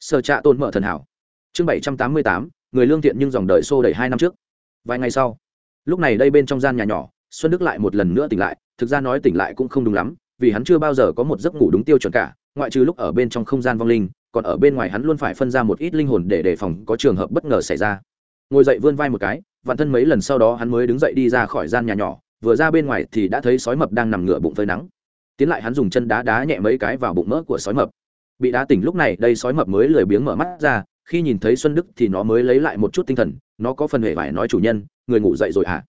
Sở trạ tồn mở thần hảo chương bảy trăm tám mươi tám, người lương thiện nhưng dòng đời xô đẩy hai năm trước. Vài ngày sau, lúc này đây bên trong gian nhà nhỏ, xuân đức lại một lần nữa tỉnh lại, thực ra nói tỉnh lại cũng không đúng lắm, vì hắn chưa bao giờ có một giấc ngủ đúng tiêu chuẩn cả, ngoại trừ lúc ở bên trong không gian vong linh, còn ở bên ngoài hắn luôn phải phân ra một ít linh hồn để đề phòng có trường hợp bất ngờ xảy ra. Ngồi dậy vươn vai một cái, vạn thân mấy lần sau đó hắn mới đứng dậy đi ra khỏi gian nhà nhỏ, vừa ra bên ngoài thì đã thấy sói mập đang nằm ngửa bụng phơi nắng. Tiến lại hắn dùng chân đá đá nhẹ mấy cái vào bụng mỡ của sói mập. Bị đá tỉnh lúc này đây sói mập mới lười biếng mở mắt ra khi nhìn thấy xuân đức thì nó mới lấy lại một chút tinh thần, nó có phần hề phải nói chủ nhân, người ngủ dậy rồi à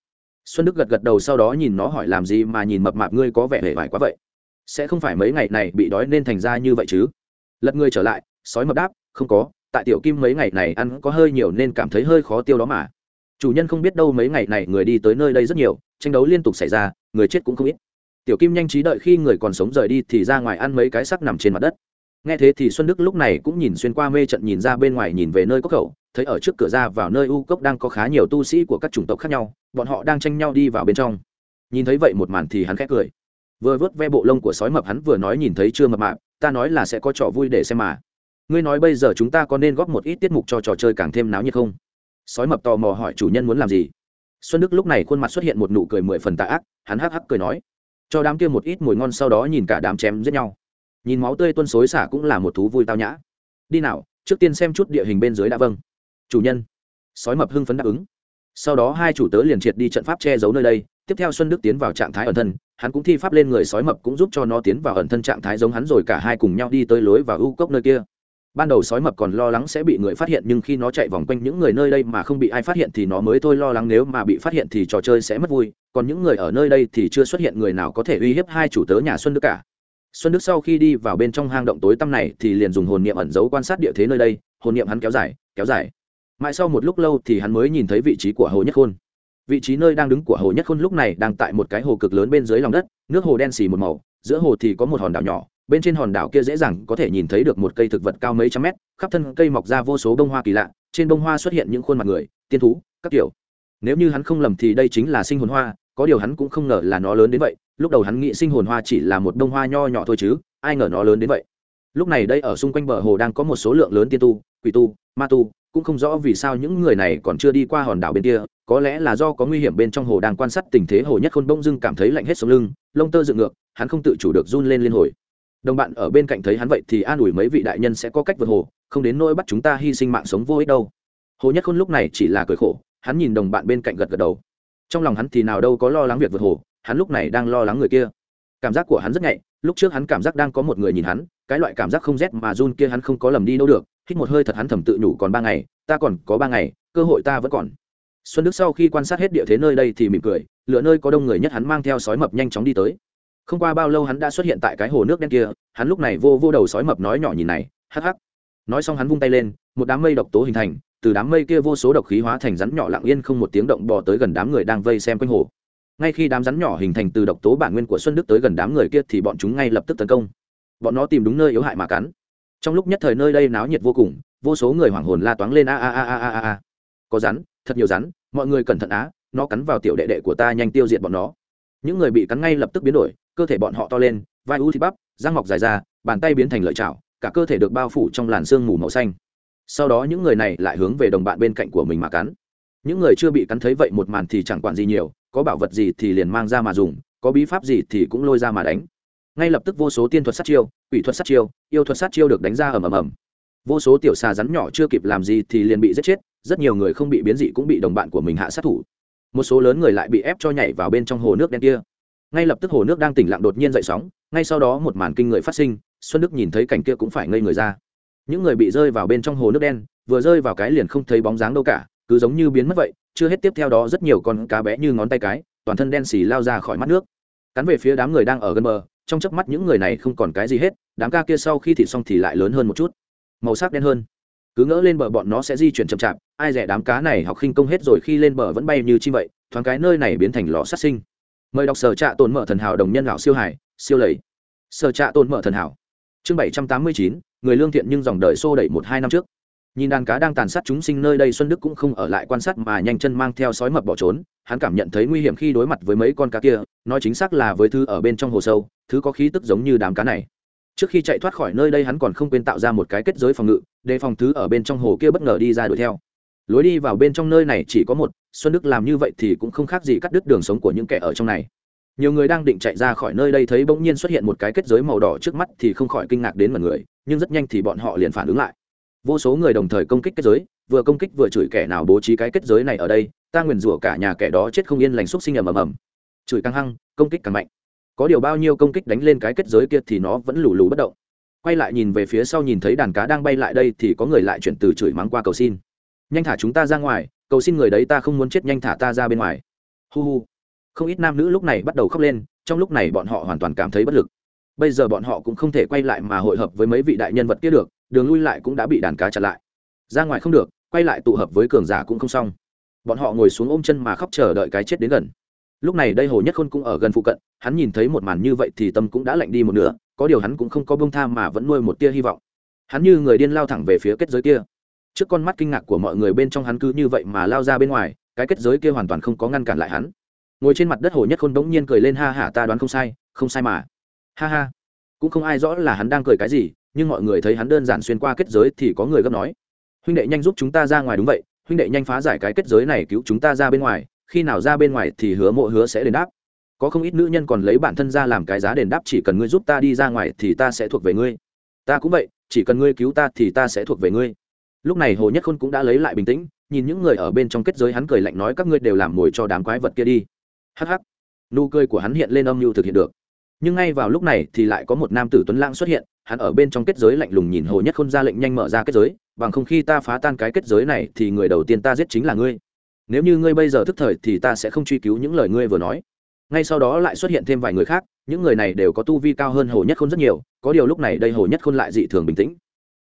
xuân đức gật gật đầu sau đó nhìn nó hỏi làm gì mà nhìn mập mạp ngươi có vẻ hề vải quá vậy? Sẽ không phải mấy ngày này bị đói nên thành ra như vậy chứ? Lật người trở lại, sói mập đáp, không có, tại tiểu kim mấy ngày này ăn có hơi nhiều nên cảm thấy hơi khó tiêu đó mà. Chủ nhân không biết đâu mấy ngày này người đi tới nơi đây rất nhiều, tranh đấu liên tục xảy ra, người chết cũng không ít. Tiểu kim nhanh trí đợi khi người còn sống rời đi thì ra ngoài ăn mấy cái sắc nằm trên mặt đất nghe thế thì xuân đức lúc này cũng nhìn xuyên qua mê trận nhìn ra bên ngoài nhìn về nơi cốc khẩu, thấy ở trước cửa ra vào nơi u cốc đang có khá nhiều tu sĩ của các chủng tộc khác nhau, bọn họ đang tranh nhau đi vào bên trong. Nhìn thấy vậy một màn thì hắn khét cười. Vừa vớt ve bộ lông của sói mập hắn vừa nói nhìn thấy chưa mập mạp, ta nói là sẽ có trò vui để xem mà. Ngươi nói bây giờ chúng ta có nên góp một ít tiết mục cho trò chơi càng thêm náo nhiệt không? Sói mập tò mò hỏi, chủ nhân muốn làm gì? Xuân đức lúc này khuôn mặt xuất hiện một nụ cười mười phần tạ ác, hắn hắc hắc cười nói, cho đám kia một ít mùi ngon sau đó nhìn cả đám chém giết nhau nhìn máu tươi tuôn xối xả cũng là một thú vui tao nhã. Đi nào, trước tiên xem chút địa hình bên dưới đã vâng. Chủ nhân, sói mập hưng phấn đáp ứng. Sau đó hai chủ tớ liền triệt đi trận pháp che giấu nơi đây, tiếp theo xuân đức tiến vào trạng thái ẩn thân, hắn cũng thi pháp lên người sói mập cũng giúp cho nó tiến vào ẩn thân trạng thái giống hắn rồi cả hai cùng nhau đi tới lối và ưu cốc nơi kia. Ban đầu sói mập còn lo lắng sẽ bị người phát hiện, nhưng khi nó chạy vòng quanh những người nơi đây mà không bị ai phát hiện thì nó mới thôi lo lắng nếu mà bị phát hiện thì trò chơi sẽ mất vui, còn những người ở nơi đây thì chưa xuất hiện người nào có thể uy hiếp hai chủ tớ nhà xuân đức cả xuân đức sau khi đi vào bên trong hang động tối tăm này thì liền dùng hồn niệm ẩn giấu quan sát địa thế nơi đây, hồn niệm hắn kéo dài kéo dài. Mãi sau một lúc lâu thì hắn mới nhìn thấy vị trí của hồ nhất khôn. Vị trí nơi đang đứng của hồ nhất khôn lúc này đang tại một cái hồ cực lớn bên dưới lòng đất, nước hồ đen xì một màu, giữa hồ thì có một hòn đảo nhỏ, bên trên hòn đảo kia dễ dàng có thể nhìn thấy được một cây thực vật cao mấy trăm mét, khắp thân cây mọc ra vô số bông hoa kỳ lạ, trên bông hoa xuất hiện những khuôn mặt người, tiên thú, các kiểu. Nếu như hắn không lầm thì đây chính là sinh hồn hoa, có điều hắn cũng không ngờ là nó lớn đến vậy lúc đầu hắn nghĩ sinh hồn hoa chỉ là một bông hoa nho nhỏ thôi chứ, ai ngờ nó lớn đến vậy. Lúc này đây ở xung quanh bờ hồ đang có một số lượng lớn tiên tu, quỷ tu, ma tu, cũng không rõ vì sao những người này còn chưa đi qua hòn đảo bên kia, có lẽ là do có nguy hiểm bên trong hồ đang quan sát tình thế hồ nhất khôn bỗng dưng cảm thấy lạnh hết sống lưng, lông tơ dựng ngược, hắn không tự chủ được run lên liên hồi. Đồng bạn ở bên cạnh thấy hắn vậy thì an ủi mấy vị đại nhân sẽ có cách vượt hồ, không đến nỗi bắt chúng ta hy sinh mạng sống vô ích đâu. Hồ nhất khôn lúc này chỉ là cười khổ, hắn nhìn đồng bạn bên cạnh gật gật đầu. Trong lòng hắn thì nào đâu có lo lắng việc vượt hồ hắn lúc này đang lo lắng người kia. Cảm giác của hắn rất nhạy, lúc trước hắn cảm giác đang có một người nhìn hắn, cái loại cảm giác không rét mà run kia hắn không có lầm đi đâu được, hít một hơi thật hắn thầm tự nhủ còn ba ngày, ta còn có ba ngày, cơ hội ta vẫn còn. Xuân đức sau khi quan sát hết địa thế nơi đây thì mỉm cười lựa nơi có đông người nhất hắn mang theo sói mập nhanh chóng đi tới. Không qua bao lâu hắn đã xuất hiện tại cái hồ nước đen kia, hắn lúc này vô vô đầu sói mập nói nhỏ nhìn này, hắc hắc. Nói xong hắn vung tay lên, một đám mây độc tố hình thành, từ đám mây kia vô số độc khí hóa thành rắn nhỏ lặng yên không một tiếng động bò tới gần đám người đang vây xem quanh hồ ngay khi đám rắn nhỏ hình thành từ độc tố bản nguyên của xuân đức tới gần đám người kia thì bọn chúng ngay lập tức tấn công. Bọn nó tìm đúng nơi yếu hại mà cắn. Trong lúc nhất thời nơi đây náo nhiệt vô cùng, vô số người hoảng hồn la toáng lên, a a a a a a có rắn, thật nhiều rắn, mọi người cẩn thận á, nó cắn vào tiểu đệ đệ của ta nhanh tiêu diệt bọn nó. Những người bị cắn ngay lập tức biến đổi, cơ thể bọn họ to lên, vai u thịt bắp, răng mọc dài ra, bàn tay biến thành lợi chảo, cả cơ thể được bao phủ trong làn sương mù màu xanh. Sau đó những người này lại hướng về đồng bạn bên cạnh của mình mà cắn. Những người chưa bị cắn thấy vậy một màn thì chẳng quản gì nhiều có bảo vật gì thì liền mang ra mà dùng, có bí pháp gì thì cũng lôi ra mà đánh. Ngay lập tức vô số tiên thuật sát chiêu, quỷ thuật sát chiêu, yêu thuật sát chiêu được đánh ra ầm ầm ầm. Vô số tiểu xà rắn nhỏ chưa kịp làm gì thì liền bị giết chết, rất nhiều người không bị biến dị cũng bị đồng bạn của mình hạ sát thủ. Một số lớn người lại bị ép cho nhảy vào bên trong hồ nước đen kia. Ngay lập tức hồ nước đang tỉnh lặng đột nhiên dậy sóng, ngay sau đó một màn kinh người phát sinh, xuân đức nhìn thấy cảnh kia cũng phải ngây người ra. Những người bị rơi vào bên trong hồ nước đen, vừa rơi vào cái liền không thấy bóng dáng đâu cả, cứ giống như biến mất vậy chưa hết tiếp theo đó rất nhiều con cá bé như ngón tay cái, toàn thân đen xì lao ra khỏi mắt nước. Cắn về phía đám người đang ở gần bờ, trong chớp mắt những người này không còn cái gì hết, đám ca kia sau khi thịt xong thì lại lớn hơn một chút. Màu sắc đen hơn. Cứ ngỡ lên bờ bọn nó sẽ di chuyển chậm chạp, ai rẻ đám cá này học khinh công hết rồi khi lên bờ vẫn bay như chim vậy, thoáng cái nơi này biến thành lò sát sinh. Mời đọc sở trạ tồn mở thần hảo đồng nhân lão siêu hải, siêu lầy. Sở trạ tồn mở thần hảo. Chương bảy trăm tám mươi chín, người lương thiện nhưng dòng đời xô đẩy một hai năm trước nhìn đàn cá đang tàn sát chúng sinh nơi đây, xuân đức cũng không ở lại quan sát mà nhanh chân mang theo sói mập bỏ trốn. Hắn cảm nhận thấy nguy hiểm khi đối mặt với mấy con cá kia, nói chính xác là với thứ ở bên trong hồ sâu, thứ có khí tức giống như đám cá này. Trước khi chạy thoát khỏi nơi đây, hắn còn không quên tạo ra một cái kết giới phòng ngự, để phòng thứ ở bên trong hồ kia bất ngờ đi ra đuổi theo. Lối đi vào bên trong nơi này chỉ có một, xuân đức làm như vậy thì cũng không khác gì cắt đứt đường sống của những kẻ ở trong này. Nhiều người đang định chạy ra khỏi nơi đây thấy bỗng nhiên xuất hiện một cái kết giới màu đỏ trước mắt thì không khỏi kinh ngạc đến mọi người, nhưng rất nhanh thì bọn họ liền phản ứng lại vô số người đồng thời công kích kết giới, vừa công kích vừa chửi kẻ nào bố trí cái kết giới này ở đây, ta nguyền rủa cả nhà kẻ đó chết không yên lành xúc sinh ầm ầm ầm. Chửi căng hăng, công kích càng mạnh. Có điều bao nhiêu công kích đánh lên cái kết giới kia thì nó vẫn lù lù bất động. Quay lại nhìn về phía sau nhìn thấy đàn cá đang bay lại đây thì có người lại chuyển từ chửi mắng qua cầu xin. Nhanh thả chúng ta ra ngoài, cầu xin người đấy ta không muốn chết, nhanh thả ta ra bên ngoài. Hu hu. Không ít nam nữ lúc này bắt đầu khóc lên, trong lúc này bọn họ hoàn toàn cảm thấy bất lực. Bây giờ bọn họ cũng không thể quay lại mà hội hợp với mấy vị đại nhân vật kia được đường lui lại cũng đã bị đàn cá chặn lại. Ra ngoài không được, quay lại tụ hợp với cường giả cũng không xong. Bọn họ ngồi xuống ôm chân mà khóc chờ đợi cái chết đến gần. Lúc này đây hồ nhất khôn cũng ở gần phụ cận, hắn nhìn thấy một màn như vậy thì tâm cũng đã lạnh đi một nửa, có điều hắn cũng không có bông tha mà vẫn nuôi một tia hy vọng. Hắn như người điên lao thẳng về phía kết giới kia. Trước con mắt kinh ngạc của mọi người bên trong hắn cứ như vậy mà lao ra bên ngoài, cái kết giới kia hoàn toàn không có ngăn cản lại hắn. Ngồi trên mặt đất hồ nhất khôn bỗng nhiên cười lên, ha hả ta đoán không sai không sai mà. Ha ha. Cũng không ai rõ là hắn đang cười cái gì nhưng mọi người thấy hắn đơn giản xuyên qua kết giới thì có người gấp nói, huynh đệ nhanh giúp chúng ta ra ngoài đúng vậy, huynh đệ nhanh phá giải cái kết giới này cứu chúng ta ra bên ngoài, khi nào ra bên ngoài thì hứa mộ hứa sẽ đền đáp. Có không ít nữ nhân còn lấy bản thân ra làm cái giá đền đáp, chỉ cần ngươi giúp ta đi ra ngoài thì ta sẽ thuộc về ngươi. Ta cũng vậy, chỉ cần ngươi cứu ta thì ta sẽ thuộc về ngươi. Lúc này hồ nhất khôn cũng đã lấy lại bình tĩnh, nhìn những người ở bên trong kết giới hắn cười lạnh nói, các ngươi đều làm mồi cho đám quái vật kia đi. Hắc hắc. Nụ cười của hắn hiện lên âm mưu thực hiện được nhưng ngay vào lúc này thì lại có một nam tử tuấn lãng xuất hiện, hắn ở bên trong kết giới lạnh lùng nhìn hồ nhất khôn ra lệnh nhanh mở ra kết giới, bằng không khi ta phá tan cái kết giới này thì người đầu tiên ta giết chính là ngươi. Nếu như ngươi bây giờ thức thời thì ta sẽ không truy cứu những lời ngươi vừa nói. Ngay sau đó lại xuất hiện thêm vài người khác, những người này đều có tu vi cao hơn hồ nhất khôn rất nhiều, có điều lúc này đây hồ nhất khôn lại dị thường bình tĩnh.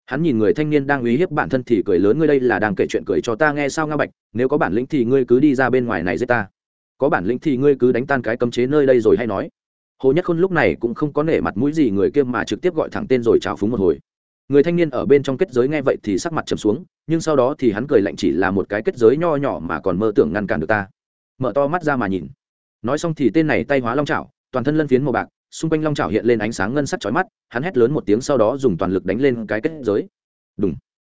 Hắn nhìn người thanh niên đang uy hiếp bản thân thì cười lớn, ngươi đây là đang kể chuyện cười cho ta nghe sao nga bạch? Nếu có bản lĩnh thì ngươi cứ đi ra bên ngoài này giết ta. Có bản lĩnh thì ngươi cứ đánh tan cái cấm chế nơi đây rồi hay nói hồ nhất khôn lúc này cũng không có nể mặt mũi gì người kia mà trực tiếp gọi thẳng tên rồi chào phúng một hồi. Người thanh niên ở bên trong kết giới nghe vậy thì sắc mặt trầm xuống, nhưng sau đó thì hắn cười lạnh chỉ là một cái kết giới nho nhỏ mà còn mơ tưởng ngăn cản được ta. Mở to mắt ra mà nhìn. Nói xong thì tên này tay hóa long trào toàn thân lân phiến màu bạc, xung quanh long trào hiện lên ánh sáng ngân sắc chói mắt, hắn hét lớn một tiếng sau đó dùng toàn lực đánh lên cái kết giới. Đúng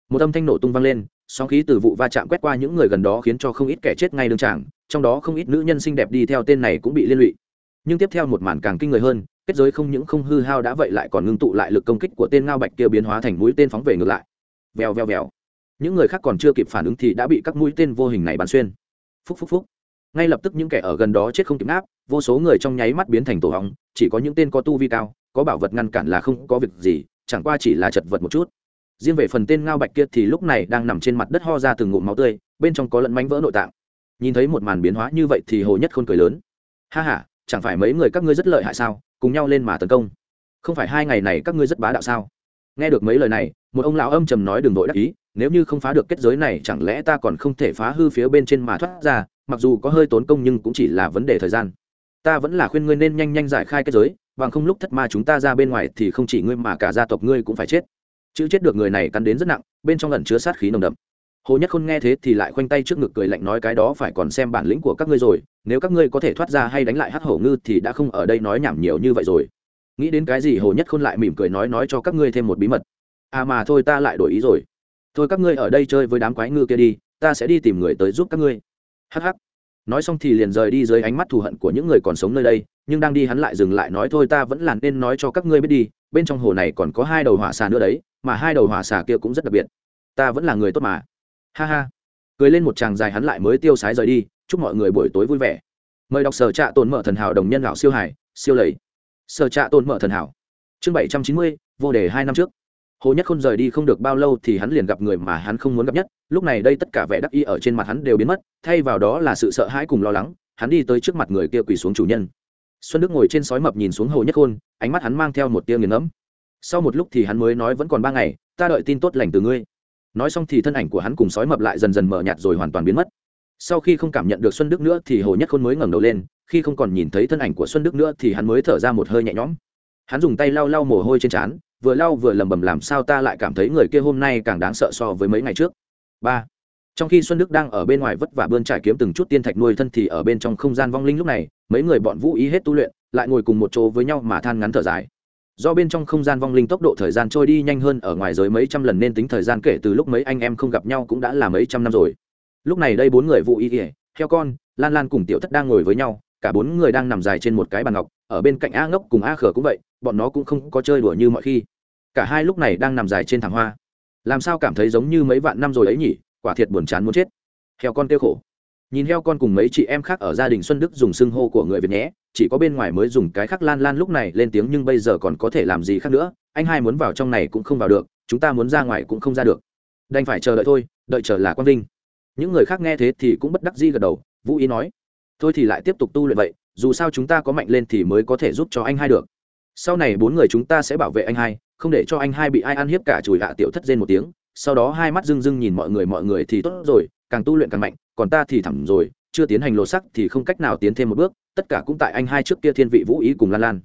một âm thanh nổ tung vang lên, sóng khí từ vụ va chạm quét qua những người gần đó khiến cho không ít kẻ chết ngay đương tràng, trong đó không ít nữ nhân xinh đẹp đi theo tên này cũng bị liên lụy nhưng tiếp theo một màn càng kinh người hơn, kết giới không những không hư hao đã vậy lại còn ngưng tụ lại lực công kích của tên ngao bạch kia biến hóa thành mũi tên phóng về ngược lại. Vèo vèo vèo. Những người khác còn chưa kịp phản ứng thì đã bị các mũi tên vô hình này bắn xuyên. Phúc phúc phúc. Ngay lập tức những kẻ ở gần đó chết không kịp áp vô số người trong nháy mắt biến thành tổ hóng, chỉ có những tên có tu vi cao, có bảo vật ngăn cản là không có việc gì, chẳng qua chỉ là chật vật một chút. Riêng về phần tên ngao bạch kia thì lúc này đang nằm trên mặt đất ho ra từng ngụm máu tươi, bên trong có lẫn mánh vỡ nội tạng. Nhìn thấy một màn biến hóa như vậy thì hồ nhất khôn cười lớn. Ha h a chẳng phải mấy người các ngươi rất lợi hại sao, cùng nhau lên mà tấn công. Không phải hai ngày này các ngươi rất bá đạo sao? Nghe được mấy lời này, một ông lão âm trầm nói đừng vội đắc ý, nếu như không phá được kết giới này, chẳng lẽ ta còn không thể phá hư phía bên trên mà thoát ra, mặc dù có hơi tốn công nhưng cũng chỉ là vấn đề thời gian. Ta vẫn là khuyên ngươi nên nhanh nhanh giải khai kết giới, bằng không lúc thất ma chúng ta ra bên ngoài thì không chỉ ngươi mà cả gia tộc ngươi cũng phải chết. Chữ chết được người này cắn đến rất nặng, bên trong lần chứa sát khí nồng đậm. Hồ nhất khôn nghe thế thì lại khoanh tay trước ngực cười lạnh nói cái đó phải còn xem bản lĩnh của các ngươi rồi nếu các ngươi có thể thoát ra hay đánh lại hắc hổ ngư thì đã không ở đây nói nhảm nhiều như vậy rồi. Nghĩ đến cái gì hồ nhất khôn lại mỉm cười nói nói cho các ngươi thêm một bí mật. À mà thôi ta lại đổi ý rồi. Thôi các ngươi ở đây chơi với đám quái ngư kia đi, ta sẽ đi tìm người tới giúp các ngươi. Hh nói xong thì liền rời đi dưới ánh mắt thù hận của những người còn sống nơi đây, nhưng đang đi hắn lại dừng lại nói thôi ta vẫn là nên nói cho các ngươi biết đi, bên trong hồ này còn có hai đầu hỏa xà nữa đấy, mà hai đầu hỏa xà kia cũng rất đặc biệt. Ta vẫn là người tốt mà. Ha ha. Cười lên một chàng dài hắn lại mới tiêu sái rời đi chúc mọi người buổi tối vui vẻ. Mời đọc sở trạ tồn mở thần hảo đồng nhân lão siêu hải siêu lầy. Sở trạ tồn mở thần hảo. Chương bảy trăm chín mươi, vô đề hai năm trước. Hồ nhất khôn rời đi không được bao lâu thì hắn liền gặp người mà hắn không muốn gặp nhất. Lúc này đây tất cả vẻ đắc ý ở trên mặt hắn đều biến mất, thay vào đó là sự sợ hãi cùng lo lắng. Hắn đi tới trước mặt người kia quỳ xuống chủ nhân. Xuân đức ngồi trên sói mập nhìn xuống hồ nhất khôn, ánh mắt hắn mang theo một tia nghiền ngẫm. Sau một lúc thì hắn mới nói vẫn còn ba ngày, ta đợi tin tốt lành từ ngươi. Nói xong thì thân ảnh của hắn cùng sói mập lại dần dần mờ nhạt rồi hoàn toàn biến mất sau khi không cảm nhận được xuân đức nữa thì hồ nhất khôn mới ngẩng đầu lên, khi không còn nhìn thấy thân ảnh của xuân đức nữa thì hắn mới thở ra một hơi nhẹ nhõm. Hắn dùng tay lau lau mồ hôi trên trán, vừa lau vừa lầm bầm làm sao ta lại cảm thấy người kia hôm nay càng đáng sợ so với mấy ngày trước. Ba. Trong khi xuân đức đang ở bên ngoài vất vả bươn trải kiếm từng chút tiên thạch nuôi thân thì ở bên trong không gian vong linh lúc này, mấy người bọn vũ ý hết tu luyện, lại ngồi cùng một chỗ với nhau mà than ngắn thở dài. Do bên trong không gian vong linh tốc độ thời gian trôi đi nhanh hơn ở ngoài giới mấy trăm lần nên tính thời gian kể từ lúc mấy anh em không gặp nhau cũng đã là mấy trăm năm rồi lúc này đây bốn người vụ y ỉa theo con, lan lan cùng tiểu thất đang ngồi với nhau, cả bốn người đang nằm dài trên một cái bàn ngọc, ở bên cạnh a ngốc cùng a khở cũng vậy, bọn nó cũng không có chơi đùa như mọi khi. Cả hai lúc này đang nằm dài trên thảm hoa. Làm sao cảm thấy giống như mấy vạn năm rồi ấy nhỉ, quả thiệt buồn chán muốn chết. Heo con kêu khổ. Nhìn heo con cùng mấy chị em khác ở gia đình xuân đức dùng xưng hô của người việt nhé, chỉ có bên ngoài mới dùng cái khác lan lan lúc này lên tiếng nhưng bây giờ còn có thể làm gì khác nữa, anh hai muốn vào trong này cũng không vào được, chúng ta muốn ra ngoài cũng không ra được. Đành phải chờ đợi thôi, đợi chờ là quang vinh những người khác nghe thế thì cũng bất đắc di gật đầu, vũ ý nói, thôi thì lại tiếp tục tu luyện vậy, dù sao chúng ta có mạnh lên thì mới có thể giúp cho anh hai được. Sau này bốn người chúng ta sẽ bảo vệ anh hai, không để cho anh hai bị ai ăn hiếp cả chùi hạ tiểu thất rên một tiếng. Sau đó hai mắt rưng rưng nhìn mọi người mọi người thì tốt rồi, càng tu luyện càng mạnh, còn ta thì thẳm rồi, chưa tiến hành lột sắc thì không cách nào tiến thêm một bước, tất cả cũng tại anh hai trước kia thiên vị vũ ý cùng lan lan.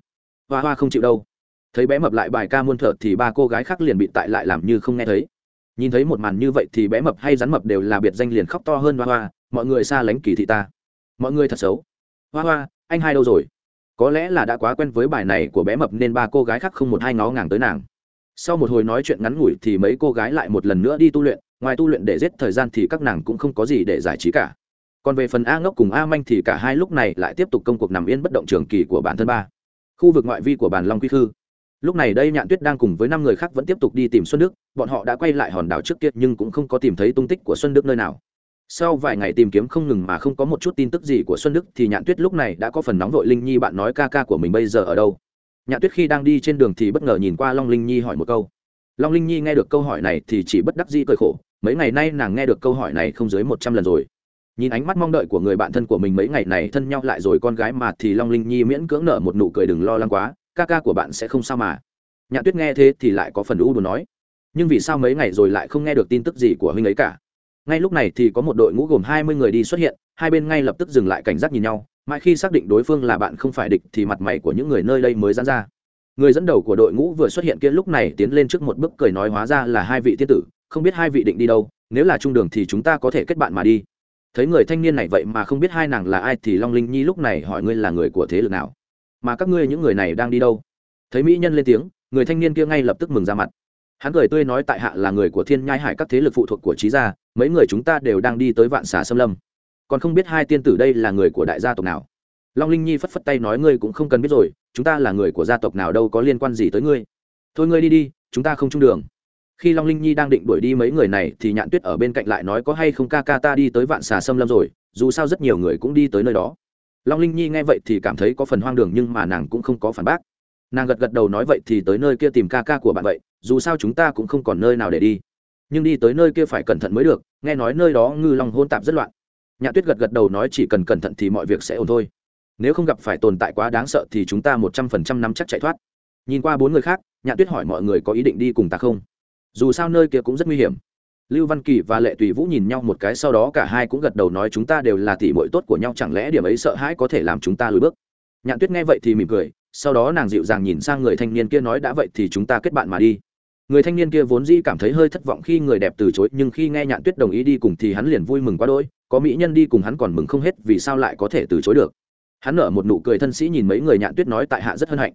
Hoa hoa không chịu đâu. Thấy bé mập lại bài ca muôn thở thì ba cô gái khác liền bị tại lại làm như không nghe thấy nhìn thấy một màn như vậy thì bé mập hay rắn mập đều là biệt danh liền khóc to hơn hoa hoa, mọi người xa lánh kỳ thị ta. Mọi người thật xấu. Hoa hoa, anh hai đâu rồi? Có lẽ là đã quá quen với bài này của bé mập nên ba cô gái khác không một hai ngó ngàng tới nàng. Sau một hồi nói chuyện ngắn ngủi thì mấy cô gái lại một lần nữa đi tu luyện, ngoài tu luyện để giết thời gian thì các nàng cũng không có gì để giải trí cả. Còn về phần a ngốc cùng a manh thì cả hai lúc này lại tiếp tục công cuộc nằm yên bất động trường kỳ của bản thân ba. Khu vực ngoại vi của bản long quy khư lúc này đây nhạn tuyết đang cùng với năm người khác vẫn tiếp tục đi tìm xuân đức, bọn họ đã quay lại hòn đảo trước kia nhưng cũng không có tìm thấy tung tích của xuân đức nơi nào. Sau vài ngày tìm kiếm không ngừng mà không có một chút tin tức gì của xuân đức thì nhạn tuyết lúc này đã có phần nóng vội. Linh nhi bạn nói ca ca của mình bây giờ ở đâu? Nhạn tuyết khi đang đi trên đường thì bất ngờ nhìn qua long linh nhi hỏi một câu. Long linh nhi nghe được câu hỏi này thì chỉ bất đắc dĩ cười khổ, mấy ngày nay nàng nghe được câu hỏi này không dưới một trăm lần rồi. Nhìn ánh mắt mong đợi của người bạn thân của mình mấy ngày này thân nhau lại rồi con gái mà thì long linh nhi miễn cưỡng nở một nụ cười đừng lo lắng quá ca ca của bạn sẽ không sao mà. Nhạn tuyết nghe thế thì lại có phần u buồn nói. Nhưng vì sao mấy ngày rồi lại không nghe được tin tức gì của huynh ấy cả? Ngay lúc này thì có một đội ngũ gồm hai mươi người đi xuất hiện, hai bên ngay lập tức dừng lại cảnh giác nhìn nhau, mãi khi xác định đối phương là bạn không phải địch thì mặt mày của những người nơi đây mới dán ra. Người dẫn đầu của đội ngũ vừa xuất hiện kia lúc này tiến lên trước một bước cười nói hóa ra là hai vị tiên tử, không biết hai vị định đi đâu, nếu là trung đường thì chúng ta có thể kết bạn mà đi. Thấy người thanh niên này vậy mà không biết hai nàng là ai thì long linh nhi lúc này hỏi ngươi là người của thế lực nào mà các ngươi những người này đang đi đâu? Thấy mỹ nhân lên tiếng, người thanh niên kia ngay lập tức mừng ra mặt. Hắn cười tươi nói tại hạ là người của thiên nhai hải các thế lực phụ thuộc của trí gia, mấy người chúng ta đều đang đi tới vạn xà xâm lâm. Còn không biết hai tiên tử đây là người của đại gia tộc nào? Long linh nhi phất phất tay nói, ngươi cũng không cần biết rồi, chúng ta là người của gia tộc nào đâu có liên quan gì tới ngươi. Thôi ngươi đi đi, chúng ta không chung đường. Khi long linh nhi đang định đuổi đi mấy người này thì nhạn tuyết ở bên cạnh lại nói, có hay không ca ca ta đi tới vạn xà xâm lâm rồi, dù sao rất nhiều người cũng đi tới nơi đó long linh nhi nghe vậy thì cảm thấy có phần hoang đường nhưng mà nàng cũng không có phản bác. Nàng gật gật đầu nói vậy thì tới nơi kia tìm ca ca của bạn vậy, dù sao chúng ta cũng không còn nơi nào để đi. Nhưng đi tới nơi kia phải cẩn thận mới được, nghe nói nơi đó ngư long hôn tạp rất loạn. Nhạ tuyết gật gật đầu nói chỉ cần cẩn thận thì mọi việc sẽ ổn thôi. Nếu không gặp phải tồn tại quá đáng sợ thì chúng ta một trăm phần trăm năm chắc chạy thoát. Nhìn qua bốn người khác Nhạ tuyết hỏi mọi người có ý định đi cùng ta không? Dù sao nơi kia cũng rất nguy hiểm lưu văn kỳ và lệ tùy vũ nhìn nhau một cái sau đó cả hai cũng gật đầu nói chúng ta đều là tỷ muội tốt của nhau, chẳng lẽ điểm ấy sợ hãi có thể làm chúng ta lùi bước? Nhạn tuyết nghe vậy thì mỉm cười, sau đó nàng dịu dàng nhìn sang người thanh niên kia nói đã vậy thì chúng ta kết bạn mà đi. Người thanh niên kia vốn dĩ cảm thấy hơi thất vọng khi người đẹp từ chối, nhưng khi nghe nhạn tuyết đồng ý đi cùng thì hắn liền vui mừng quá đỗi, có mỹ nhân đi cùng hắn còn mừng không hết, vì sao lại có thể từ chối được? Hắn nở một nụ cười thân sĩ nhìn mấy người nhạn tuyết nói tại hạ rất hân hạnh.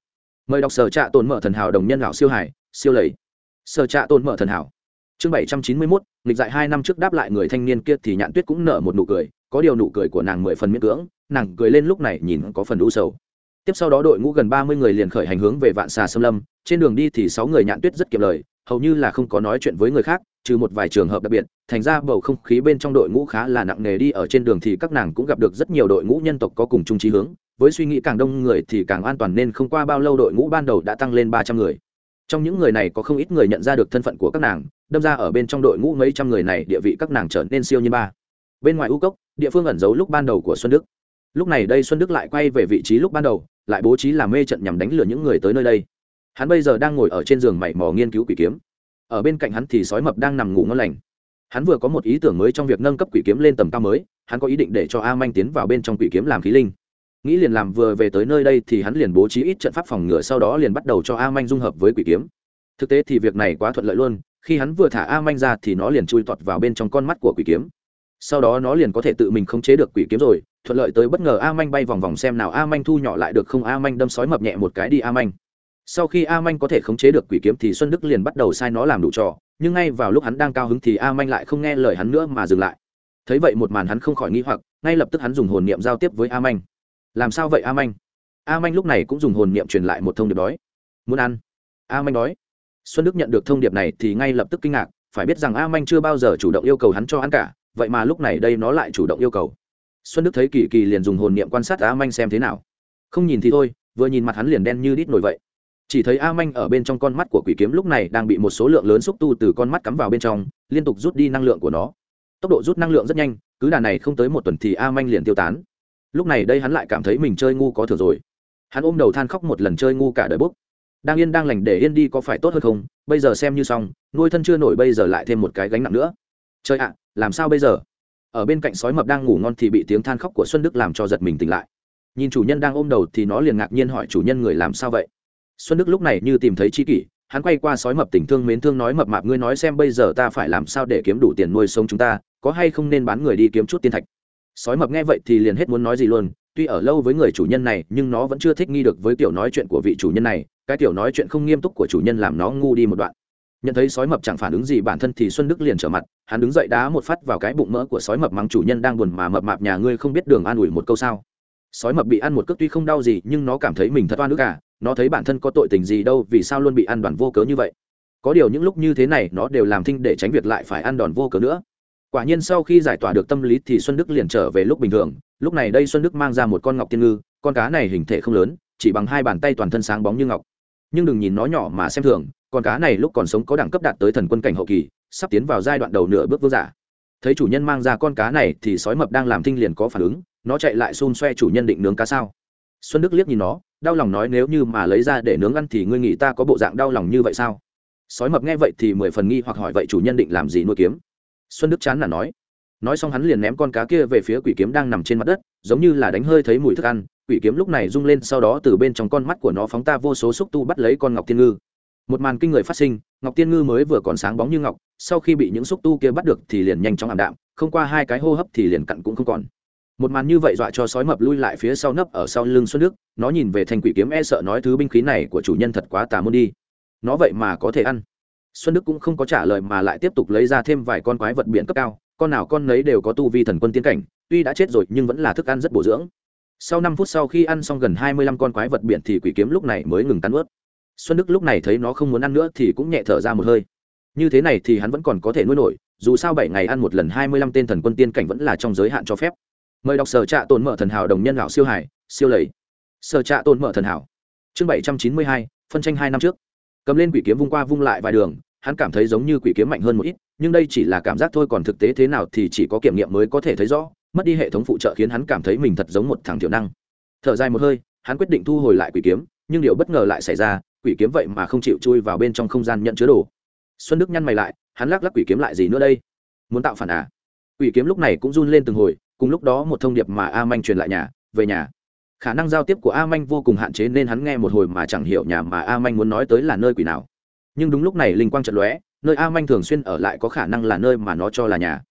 Mời đọc sở trạ tồn mở thần hảo đồng nhân lão siêu hải, siêu lầy. Sở trạ tồn mở thần hảo chương bảy trăm chín mươi mốt, nghịch dại hai năm trước đáp lại người thanh niên kia thì nhạn tuyết cũng nở một nụ cười, có điều nụ cười của nàng mười phần miễn cưỡng, nàng cười lên lúc này nhìn có phần u sầu. Tiếp sau đó đội ngũ gần ba mươi người liền khởi hành hướng về vạn xà xâm lâm, trên đường đi thì sáu người nhạn tuyết rất kiệm lời, hầu như là không có nói chuyện với người khác, trừ một vài trường hợp đặc biệt, thành ra bầu không khí bên trong đội ngũ khá là nặng nề đi ở trên đường thì các nàng cũng gặp được rất nhiều đội ngũ nhân tộc có cùng chung trí hướng, với suy nghĩ càng đông người thì càng an toàn nên không qua bao lâu đội ngũ ban đầu đã tăng lên ba trăm người trong những người này có không ít người nhận ra được thân phận của các nàng, đâm ra ở bên trong đội ngũ mấy trăm người này địa vị các nàng trở nên siêu như ba. Bên ngoài u cốc, địa phương ẩn giấu lúc ban đầu của xuân đức. Lúc này đây xuân đức lại quay về vị trí lúc ban đầu, lại bố trí làm mê trận nhằm đánh lừa những người tới nơi đây. Hắn bây giờ đang ngồi ở trên giường mảy mò nghiên cứu quỷ kiếm. Ở bên cạnh hắn thì sói mập đang nằm ngủ ngon lành. Hắn vừa có một ý tưởng mới trong việc nâng cấp quỷ kiếm lên tầm cao mới, hắn có ý định để cho a manh tiến vào bên trong quỷ kiếm làm khí linh nghĩ liền làm vừa về tới nơi đây thì hắn liền bố trí ít trận pháp phòng ngừa, sau đó liền bắt đầu cho a manh dung hợp với quỷ kiếm. Thực tế thì việc này quá thuận lợi luôn, khi hắn vừa thả a manh ra thì nó liền chui tọt vào bên trong con mắt của quỷ kiếm. Sau đó nó liền có thể tự mình khống chế được quỷ kiếm rồi, thuận lợi tới bất ngờ a manh bay vòng vòng xem nào a manh thu nhỏ lại được không, a manh đâm sói mập nhẹ một cái đi a manh. Sau khi a manh có thể khống chế được quỷ kiếm thì xuân đức liền bắt đầu sai nó làm đủ trò, nhưng ngay vào lúc hắn đang cao hứng thì a manh lại không nghe lời hắn nữa mà dừng lại. Thấy vậy một màn hắn không khỏi nghĩ hoặc, ngay lập tức hắn dùng hồn niệm giao tiếp với a manh làm sao vậy, a manh? A manh lúc này cũng dùng hồn niệm truyền lại một thông điệp đói. Muốn ăn. A manh đói. Xuân đức nhận được thông điệp này thì ngay lập tức kinh ngạc, phải biết rằng a manh chưa bao giờ chủ động yêu cầu hắn cho ăn cả, vậy mà lúc này đây nó lại chủ động yêu cầu. Xuân đức thấy kỳ kỳ liền dùng hồn niệm quan sát a manh xem thế nào. Không nhìn thì thôi, vừa nhìn mặt hắn liền đen như đít nổi vậy. Chỉ thấy a manh ở bên trong con mắt của quỷ kiếm lúc này đang bị một số lượng lớn xúc tu từ con mắt cắm vào bên trong, liên tục rút đi năng lượng của nó. Tốc độ rút năng lượng rất nhanh, cứ đà này không tới một tuần thì a manh liền tiêu tán lúc này đây hắn lại cảm thấy mình chơi ngu có thừa rồi. Hắn ôm đầu than khóc một lần chơi ngu cả đời bốc đang yên đang lành để yên đi có phải tốt hơn không? Bây giờ xem như xong, nuôi thân chưa nổi bây giờ lại thêm một cái gánh nặng nữa. Chơi ạ, làm sao bây giờ? Ở bên cạnh sói mập đang ngủ ngon thì bị tiếng than khóc của xuân đức làm cho giật mình tỉnh lại. Nhìn chủ nhân đang ôm đầu thì nó liền ngạc nhiên hỏi chủ nhân người làm sao vậy? Xuân đức lúc này như tìm thấy chi kỷ, hắn quay qua sói mập tình thương mến thương nói mập mạp ngươi nói xem bây giờ ta phải làm sao để kiếm đủ tiền nuôi sống chúng ta, có hay không nên bán người đi kiếm chút tiên thạch? Sói mập nghe vậy thì liền hết muốn nói gì luôn, tuy ở lâu với người chủ nhân này, nhưng nó vẫn chưa thích nghi được với kiểu nói chuyện của vị chủ nhân này, cái kiểu nói chuyện không nghiêm túc của chủ nhân làm nó ngu đi một đoạn. Nhận thấy sói mập chẳng phản ứng gì, bản thân thì xuân đức liền trở mặt, hắn đứng dậy đá một phát vào cái bụng mỡ của sói mập mắng chủ nhân đang buồn mà mập mạp nhà ngươi không biết đường an ủi một câu sao. Sói mập bị ăn một cước tuy không đau gì, nhưng nó cảm thấy mình thật oan ức cả nó thấy bản thân có tội tình gì đâu, vì sao luôn bị ăn đòn vô cớ như vậy? Có điều những lúc như thế này, nó đều làm thinh để tránh việc lại phải ăn đòn vô cớ nữa quả nhiên sau khi giải tỏa được tâm lý thì xuân đức liền trở về lúc bình thường. Lúc này đây xuân đức mang ra một con ngọc tiên ngư, con cá này hình thể không lớn, chỉ bằng hai bàn tay toàn thân sáng bóng như ngọc. Nhưng đừng nhìn nó nhỏ mà xem thường, con cá này lúc còn sống có đẳng cấp đạt tới thần quân cảnh hậu kỳ, sắp tiến vào giai đoạn đầu nửa bước vương giả. Thấy chủ nhân mang ra con cá này thì sói mập đang làm thinh liền có phản ứng, nó chạy lại xun xoe chủ nhân định nướng cá sao. Xuân đức liếc nhìn nó, đau lòng nói nếu như mà lấy ra để nướng ăn thì ngươi nghĩ ta có bộ dạng đau lòng như vậy sao? Sói mập nghe vậy thì mười phần nghi hoặc hỏi vậy chủ nhân định làm gì nuôi kiếm? Xuân đức chán là nói. Nói xong hắn liền ném con cá kia về phía quỷ kiếm đang nằm trên mặt đất, giống như là đánh hơi thấy mùi thức ăn. Quỷ kiếm lúc này rung lên, sau đó từ bên trong con mắt của nó phóng ta vô số xúc tu bắt lấy con ngọc tiên ngư. Một màn kinh người phát sinh, ngọc tiên ngư mới vừa còn sáng bóng như ngọc, sau khi bị những xúc tu kia bắt được thì liền nhanh chóng ảm đạm, không qua hai cái hô hấp thì liền cặn cũng không còn. Một màn như vậy dọa cho sói mập lui lại phía sau nấp ở sau lưng xuân đức, nó nhìn về thanh quỷ kiếm e sợ nói thứ binh khí này của chủ nhân thật quá tà môn đi. Nó vậy mà có thể ăn xuân đức cũng không có trả lời mà lại tiếp tục lấy ra thêm vài con quái vật biển cấp cao, con nào con nấy đều có tu vi thần quân tiên cảnh, tuy đã chết rồi nhưng vẫn là thức ăn rất bổ dưỡng. Sau năm phút sau khi ăn xong gần hai mươi lăm con quái vật biển thì quỷ kiếm lúc này mới ngừng tan ướt. Xuân đức lúc này thấy nó không muốn ăn nữa thì cũng nhẹ thở ra một hơi. Như thế này thì hắn vẫn còn có thể nuôi nổi, dù sao bảy ngày ăn một lần hai mươi lăm tên thần quân tiên cảnh vẫn là trong giới hạn cho phép. Mời đọc sở trạ tồn mở thần hảo đồng nhân lão siêu hải, siêu lầy. Sở trạ tồn mở thần hảo. Chương bảy trăm chín mươi hai, phân tranh hai năm trước cầm lên quỷ kiếm vung qua vung lại vài đường, hắn cảm thấy giống như quỷ kiếm mạnh hơn một ít, nhưng đây chỉ là cảm giác thôi, còn thực tế thế nào thì chỉ có kiểm nghiệm mới có thể thấy rõ, mất đi hệ thống phụ trợ khiến hắn cảm thấy mình thật giống một thằng thiểu năng. Thở dài một hơi, hắn quyết định thu hồi lại quỷ kiếm, nhưng điều bất ngờ lại xảy ra, quỷ kiếm vậy mà không chịu chui vào bên trong không gian nhận chứa đồ. Xuân đức nhăn mày lại, hắn lắc lắc quỷ kiếm lại gì nữa đây? Muốn tạo phản à? Quỷ kiếm lúc này cũng run lên từng hồi, cùng lúc đó một thông điệp mà a manh truyền lại nhà, về nhà khả năng giao tiếp của a manh vô cùng hạn chế nên hắn nghe một hồi mà chẳng hiểu nhà mà a manh muốn nói tới là nơi quỷ nào. Nhưng đúng lúc này linh quang trận lóe, nơi a manh thường xuyên ở lại có khả năng là nơi mà nó cho là nhà.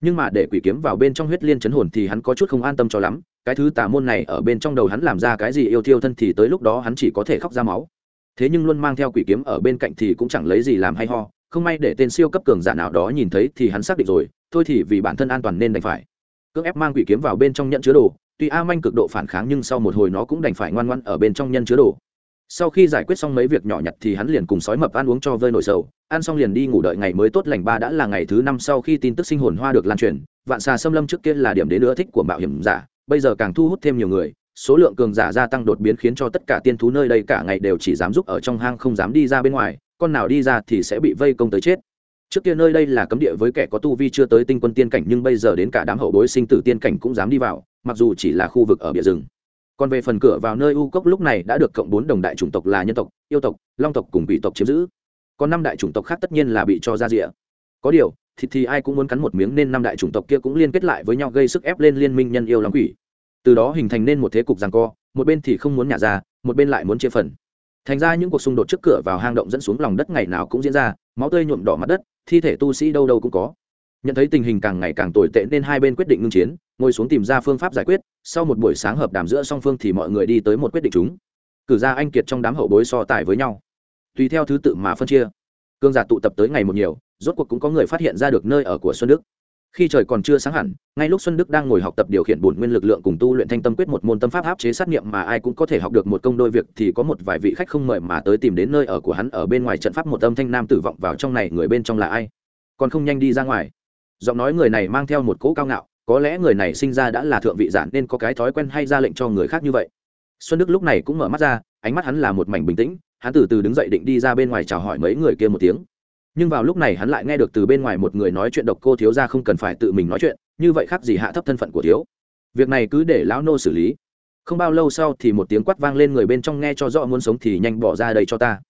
Nhưng mà để quỷ kiếm vào bên trong huyết liên chấn hồn thì hắn có chút không an tâm cho lắm, cái thứ tà môn này ở bên trong đầu hắn làm ra cái gì yêu thiêu thân thì tới lúc đó hắn chỉ có thể khóc ra máu. Thế nhưng luôn mang theo quỷ kiếm ở bên cạnh thì cũng chẳng lấy gì làm hay ho, không may để tên siêu cấp cường giả nào đó nhìn thấy thì hắn xác định rồi, thôi thì vì bản thân an toàn nên đành phải. Cưỡng ép mang quỷ kiếm vào bên trong nhận chứa đồ tuy a manh cực độ phản kháng nhưng sau một hồi nó cũng đành phải ngoan ngoan ở bên trong nhân chứa đồ. Sau khi giải quyết xong mấy việc nhỏ nhặt thì hắn liền cùng sói mập ăn uống cho vơi nổi sầu. Ăn xong liền đi ngủ đợi ngày mới tốt lành ba đã là ngày thứ năm sau khi tin tức sinh hồn hoa được lan truyền, vạn xà xâm lâm trước kia là điểm đến ưa thích của mạo hiểm giả, bây giờ càng thu hút thêm nhiều người. Số lượng cường giả gia tăng đột biến khiến cho tất cả tiên thú nơi đây cả ngày đều chỉ dám giúp ở trong hang không dám đi ra bên ngoài, con nào đi ra thì sẽ bị vây công tới chết trước kia nơi đây là cấm địa với kẻ có tu vi chưa tới tinh quân tiên cảnh nhưng bây giờ đến cả đám hậu bối sinh tử tiên cảnh cũng dám đi vào mặc dù chỉ là khu vực ở bìa rừng. Còn về phần cửa vào nơi u cốc lúc này đã được cộng bốn đồng đại chủng tộc là nhân tộc yêu tộc long tộc cùng quỷ tộc chiếm giữ. Còn năm đại chủng tộc khác tất nhiên là bị cho ra rịa có điều thì, thì ai cũng muốn cắn một miếng nên năm đại chủng tộc kia cũng liên kết lại với nhau gây sức ép lên liên minh nhân yêu long quỷ. Từ đó hình thành nên một thế cục rằng co một bên thì không muốn nhả ra một bên lại muốn chia phần thành ra những cuộc xung đột trước cửa vào hang động dẫn xuống lòng đất ngày nào cũng diễn ra, máu tươi nhuộm đỏ mặt đất, thi thể tu sĩ đâu đâu cũng có. Nhận thấy tình hình càng ngày càng tồi tệ nên hai bên quyết định ngưng chiến, ngồi xuống tìm ra phương pháp giải quyết, sau một buổi sáng hợp đàm giữa song phương thì mọi người đi tới một quyết định chúng. Cử ra anh kiệt trong đám hậu bối so tài với nhau. Tùy theo thứ tự mà phân chia, cương giả tụ tập tới ngày một nhiều, rốt cuộc cũng có người phát hiện ra được nơi ở của xuân đức khi trời còn chưa sáng hẳn, ngay lúc xuân đức đang ngồi học tập điều khiển bổn nguyên lực lượng cùng tu luyện thanh tâm quyết một môn tâm pháp áp chế sát nghiệm mà ai cũng có thể học được một công đôi việc thì có một vài vị khách không mời mà tới tìm đến nơi ở của hắn ở bên ngoài trận pháp một âm thanh nam tử vọng vào trong này, người bên trong là ai? Còn không nhanh đi ra ngoài. Giọng nói người này mang theo một cỗ cao ngạo, có lẽ người này sinh ra đã là thượng vị giản nên có cái thói quen hay ra lệnh cho người khác như vậy. Xuân đức lúc này cũng mở mắt ra, ánh mắt hắn là một mảnh bình tĩnh, hắn từ từ đứng dậy định đi ra bên ngoài chào hỏi mấy người kia một tiếng nhưng vào lúc này hắn lại nghe được từ bên ngoài một người nói chuyện độc cô thiếu ra không cần phải tự mình nói chuyện, như vậy khác gì hạ thấp thân phận của thiếu. Việc này cứ để lão nô xử lý. Không bao lâu sau thì một tiếng quát vang lên người bên trong nghe cho rõ muốn sống thì nhanh bỏ ra đây cho ta.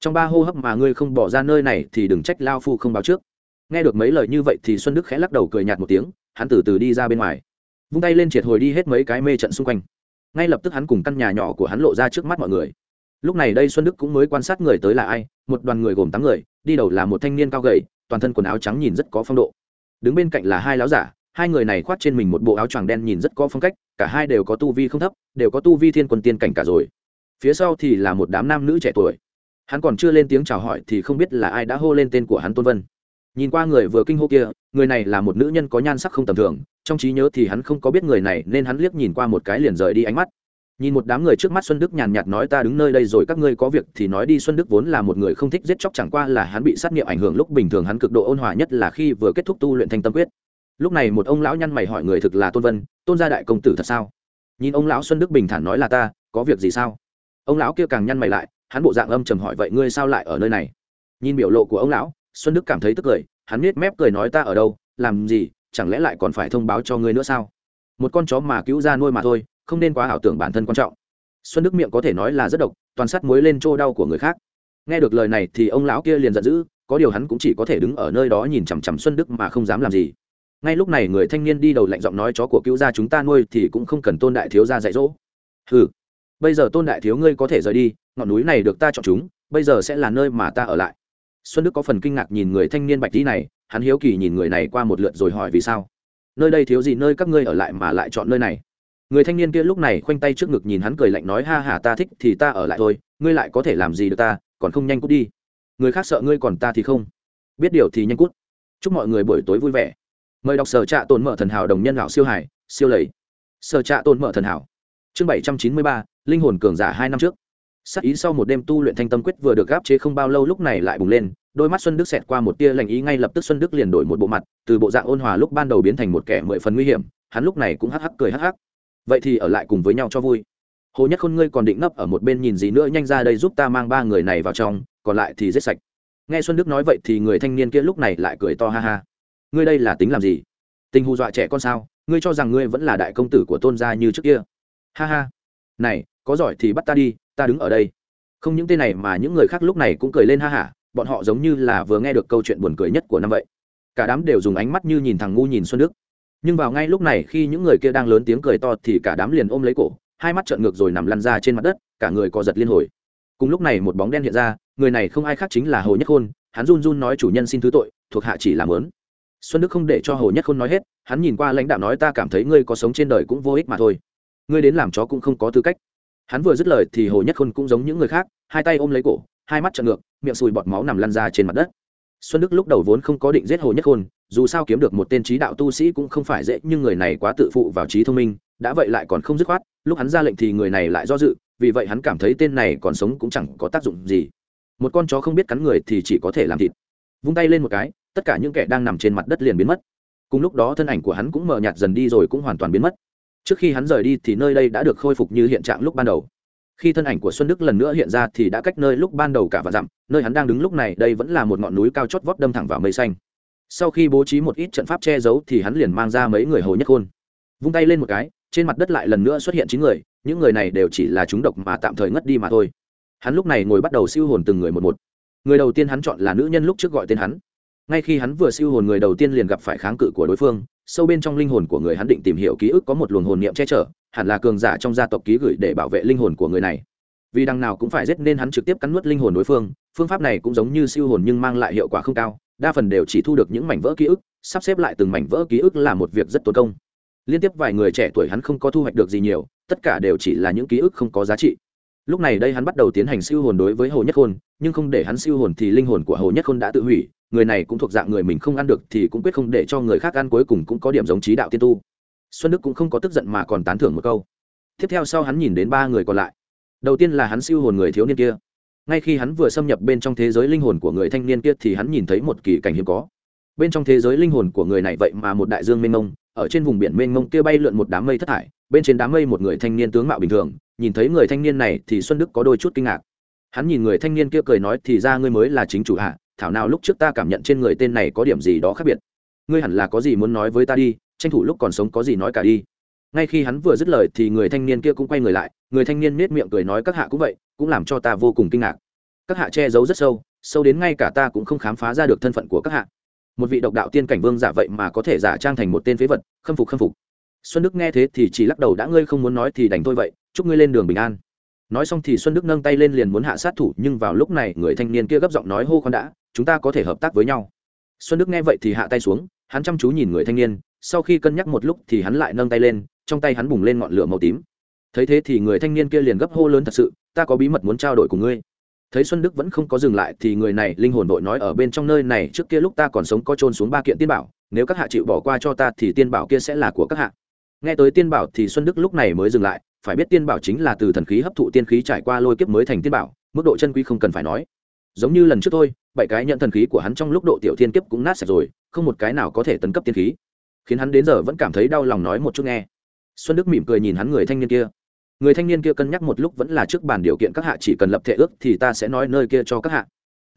Trong ba hô hấp mà ngươi không bỏ ra nơi này thì đừng trách lao phu không báo trước. Nghe được mấy lời như vậy thì xuân đức khẽ lắc đầu cười nhạt một tiếng, hắn từ từ đi ra bên ngoài. Vung tay lên triệt hồi đi hết mấy cái mê trận xung quanh. Ngay lập tức hắn cùng căn nhà nhỏ của hắn lộ ra trước mắt mọi người. Lúc này đây xuân đức cũng mới quan sát người tới là ai, một đoàn người gồm tám người đi đầu là một thanh niên cao gầy, toàn thân quần áo trắng nhìn rất có phong độ. Đứng bên cạnh là hai láo giả, hai người này khoác trên mình một bộ áo choàng đen nhìn rất có phong cách, cả hai đều có tu vi không thấp, đều có tu vi thiên quân tiên cảnh cả rồi. Phía sau thì là một đám nam nữ trẻ tuổi. Hắn còn chưa lên tiếng chào hỏi thì không biết là ai đã hô lên tên của hắn tôn vân. Nhìn qua người vừa kinh hô kia, người này là một nữ nhân có nhan sắc không tầm thường, trong trí nhớ thì hắn không có biết người này, nên hắn liếc nhìn qua một cái liền rời đi ánh mắt nhìn một đám người trước mắt xuân đức nhàn nhạt nói, ta đứng nơi đây rồi, các ngươi có việc thì nói đi. Xuân đức vốn là một người không thích giết chóc, chẳng qua là hắn bị sát nghiệm ảnh hưởng lúc bình thường hắn cực độ ôn hòa nhất là khi vừa kết thúc tu luyện thanh tâm quyết. Lúc này một ông lão nhăn mày hỏi người thực là tôn vân, tôn gia đại công tử thật sao? Nhìn ông lão xuân đức bình thản nói là ta, có việc gì sao? Ông lão kia càng nhăn mày lại, hắn bộ dạng âm trầm hỏi, vậy ngươi sao lại ở nơi này? Nhìn biểu lộ của ông lão, xuân đức cảm thấy tức cười, hắn nết mép cười nói, ta ở đâu, làm gì, chẳng lẽ lại còn phải thông báo cho ngươi nữa sao? Một con chó mà cứu ra nuôi mà thôi không nên quá ảo tưởng bản thân quan trọng. Xuân đức miệng có thể nói là rất độc, toàn sắt muối lên chỗ đau của người khác. Nghe được lời này thì ông lão kia liền giận dữ, có điều hắn cũng chỉ có thể đứng ở nơi đó nhìn chằm chằm xuân đức mà không dám làm gì. Ngay lúc này người thanh niên đi đầu lạnh giọng nói, chó của cứu gia chúng ta nuôi thì cũng không cần tôn đại thiếu gia dạy dỗ. Ừ bây giờ tôn đại thiếu ngươi có thể rời đi, ngọn núi này được ta chọn chúng, bây giờ sẽ là nơi mà ta ở lại. Xuân đức có phần kinh ngạc nhìn người thanh niên bạch tí này, hắn hiếu kỳ nhìn người này qua một lượt rồi hỏi vì sao. Nơi đây thiếu gì, nơi các ngươi ở lại mà lại chọn nơi này? Người thanh niên kia lúc này khoanh tay trước ngực nhìn hắn cười lạnh nói, ha hả ta thích thì ta ở lại thôi, ngươi lại có thể làm gì được ta, còn không nhanh cút đi. Người khác sợ ngươi còn ta thì không. Biết điều thì nhanh cút. Chúc mọi người buổi tối vui vẻ. Mời đọc sở trạ tồn mở thần hảo đồng nhân lão siêu hải, siêu lầy. Sở trạ tồn mở thần hảo. Chương bảy trăm chín mươi ba, linh hồn cường giả hai năm trước. Sắc ý sau một đêm tu luyện thanh tâm quyết vừa được gáp chế không bao lâu lúc này lại bùng lên, đôi mắt xuân đức xẹt qua một tia lành ý, ngay lập tức xuân đức liền đổi một bộ mặt, từ bộ dạng ôn hòa lúc ban đầu biến thành một kẻ mười phần nguy hiểm, hắn lúc này cũng hắc hắc cười hắc hắc vậy thì ở lại cùng với nhau cho vui. Hồ nhất khôn, ngươi còn định ngấp ở một bên nhìn gì nữa, nhanh ra đây giúp ta mang ba người này vào trong, còn lại thì giết sạch. Nghe xuân đức nói vậy thì người thanh niên kia lúc này lại cười to ha ha. Ngươi đây là tính làm gì? Tình hù dọa trẻ con sao? Ngươi cho rằng ngươi vẫn là đại công tử của tôn gia như trước kia? Ha ha. Này, có giỏi thì bắt ta đi, ta đứng ở đây. Không những tên này mà những người khác lúc này cũng cười lên ha hả bọn họ giống như là vừa nghe được câu chuyện buồn cười nhất của năm vậy. Cả đám đều dùng ánh mắt như nhìn thằng ngu nhìn xuân đức nhưng vào ngay lúc này khi những người kia đang lớn tiếng cười to thì cả đám liền ôm lấy cổ, hai mắt trợn ngược rồi nằm lăn ra trên mặt đất, cả người co giật liên hồi. Cùng lúc này một bóng đen hiện ra, người này không ai khác chính là hồ nhất khôn, hắn run run nói chủ nhân xin thứ tội, thuộc hạ chỉ làm lớn xuân đức không để cho hồ nhất khôn nói hết, hắn nhìn qua lãnh đạo nói ta cảm thấy ngươi có sống trên đời cũng vô ích mà thôi. Ngươi đến làm chó cũng không có tư cách. Hắn vừa dứt lời thì hồ nhất khôn cũng giống những người khác, hai tay ôm lấy cổ, hai mắt trợn ngược, miệng sùi bọt máu nằm lăn ra trên mặt đất. Xuân đức lúc đầu vốn không có định giết hồ nhất khôn dù sao kiếm được một tên trí đạo tu sĩ cũng không phải dễ, nhưng người này quá tự phụ vào trí thông minh, đã vậy lại còn không dứt khoát, lúc hắn ra lệnh thì người này lại do dự, vì vậy hắn cảm thấy tên này còn sống cũng chẳng có tác dụng gì. Một con chó không biết cắn người thì chỉ có thể làm thịt. Vung tay lên một cái, tất cả những kẻ đang nằm trên mặt đất liền biến mất. Cùng lúc đó thân ảnh của hắn cũng mờ nhạt dần đi rồi cũng hoàn toàn biến mất. Trước khi hắn rời đi thì nơi đây đã được khôi phục như hiện trạng lúc ban đầu. Khi thân ảnh của xuân đức lần nữa hiện ra thì đã cách nơi lúc ban đầu cả và dặm, nơi hắn đang đứng lúc này, đây vẫn là một ngọn núi cao chót vót đâm thẳng vào mây xanh sau khi bố trí một ít trận pháp che giấu thì hắn liền mang ra mấy người hồ nhất khôn. Vung tay lên một cái, trên mặt đất lại lần nữa xuất hiện chín người, những người này đều chỉ là chúng độc mà tạm thời ngất đi mà thôi. Hắn lúc này ngồi bắt đầu siêu hồn từng người một một. Người đầu tiên hắn chọn là nữ nhân lúc trước gọi tên hắn. Ngay khi hắn vừa siêu hồn người đầu tiên liền gặp phải kháng cự của đối phương, sâu bên trong linh hồn của người hắn định tìm hiểu ký ức có một luồng hồn niệm che chở, hẳn là cường giả trong gia tộc ký gửi để bảo vệ linh hồn của người này. Vì đằng nào cũng phải giết nên hắn trực tiếp cắn nuốt linh hồn đối phương phương pháp này cũng giống như siêu hồn nhưng mang lại hiệu quả không cao đa phần đều chỉ thu được những mảnh vỡ ký ức, sắp xếp lại từng mảnh vỡ ký ức là một việc rất tốn công. Liên tiếp vài người trẻ tuổi hắn không có thu hoạch được gì nhiều, tất cả đều chỉ là những ký ức không có giá trị. Lúc này đây hắn bắt đầu tiến hành siêu hồn đối với hồ nhất khôn, nhưng không để hắn siêu hồn thì linh hồn của hồ nhất khôn đã tự hủy, người này cũng thuộc dạng người mình không ăn được thì cũng quyết không để cho người khác ăn, cuối cùng cũng có điểm giống trí đạo tiên tu. Xuân đức cũng không có tức giận mà còn tán thưởng một câu. Tiếp theo sau hắn nhìn đến ba người còn lại. Đầu tiên là hắn siêu hồn người thiếu niên kia ngay khi hắn vừa xâm nhập bên trong thế giới linh hồn của người thanh niên kia thì hắn nhìn thấy một kỳ cảnh hiếm có. Bên trong thế giới linh hồn của người này vậy mà một đại dương mênh mông, ở trên vùng biển mênh mông kia bay lượn một đám mây thất thải, bên trên đám mây một người thanh niên tướng mạo bình thường, nhìn thấy người thanh niên này thì xuân đức có đôi chút kinh ngạc. Hắn nhìn người thanh niên kia cười nói thì ra ngươi mới là chính chủ hạ, thảo nào lúc trước ta cảm nhận trên người tên này có điểm gì đó khác biệt. Ngươi hẳn là có gì muốn nói với ta đi, tranh thủ lúc còn sống có gì nói cả đi ngay khi hắn vừa dứt lời thì người thanh niên kia cũng quay người lại, người thanh niên nết miệng cười nói các hạ cũng vậy, cũng làm cho ta vô cùng kinh ngạc. Các hạ che giấu rất sâu sâu đến ngay cả ta cũng không khám phá ra được thân phận của các hạ. Một vị độc đạo tiên cảnh vương giả vậy mà có thể giả trang thành một tên phế vật, khâm phục khâm phục. Xuân đức nghe thế thì chỉ lắc đầu, đã ngươi không muốn nói thì đành thôi vậy, chúc ngươi lên đường bình an. Nói xong thì xuân đức nâng tay lên liền muốn hạ sát thủ, nhưng vào lúc này người thanh niên kia gấp giọng nói hô con đã, chúng ta có thể hợp tác với nhau. Xuân đức nghe vậy thì hạ tay xuống, hắn chăm chú nhìn người thanh niên, sau khi cân nhắc một lúc thì hắn lại nâng tay lên trong tay hắn bùng lên ngọn lửa màu tím. Thấy thế thì người thanh niên kia liền gấp hô lớn thật sự, ta có bí mật muốn trao đổi cùng ngươi. Thấy xuân đức vẫn không có dừng lại thì người này linh hồn đội nói, ở bên trong nơi này, trước kia lúc ta còn sống có trôn xuống ba kiện tiên bảo, nếu các hạ chịu bỏ qua cho ta thì tiên bảo kia sẽ là của các hạ. Nghe tới tiên bảo thì xuân đức lúc này mới dừng lại, phải biết tiên bảo chính là từ thần khí hấp thụ tiên khí trải qua lôi kiếp mới thành tiên bảo, mức độ chân quý không cần phải nói. Giống như lần trước thôi, bảy cái nhận thần khí của hắn trong lúc độ tiểu thiên kiếp cũng nát sạch rồi, không một cái nào có thể tấn cấp tiên khí. Khiến hắn đến giờ vẫn cảm thấy đau lòng nói một chút nghe xuân đức mỉm cười nhìn hắn người thanh niên kia. Người thanh niên kia cân nhắc một lúc vẫn là trước bàn điều kiện các hạ chỉ cần lập thể ước thì ta sẽ nói nơi kia cho các hạ.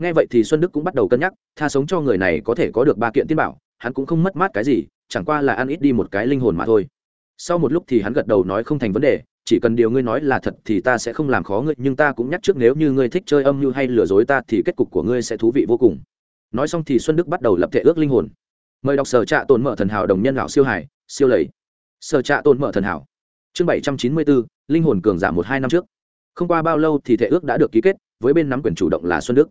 Nghe vậy thì xuân đức cũng bắt đầu cân nhắc, tha sống cho người này có thể có được ba kiện tiên bảo, hắn cũng không mất mát cái gì, chẳng qua là ăn ít đi một cái linh hồn mà thôi. Sau một lúc thì hắn gật đầu nói không thành vấn đề, chỉ cần điều ngươi nói là thật thì ta sẽ không làm khó ngươi, nhưng ta cũng nhắc trước nếu như ngươi thích chơi âm mưu hay lừa dối ta thì kết cục của ngươi sẽ thú vị vô cùng. Nói xong thì xuân đức bắt đầu lập thể ước linh hồn. Mời đọc sở trạ tồn mở thần hảo đồng nhân lão siêu hải, siêu lầy sở trạ tồn mở thần hảo. Chương bảy trăm chín mươi bốn, linh hồn cường giả một hai năm trước. Không qua bao lâu thì thể ước đã được ký kết, với bên nắm quyền chủ động là xuân đức.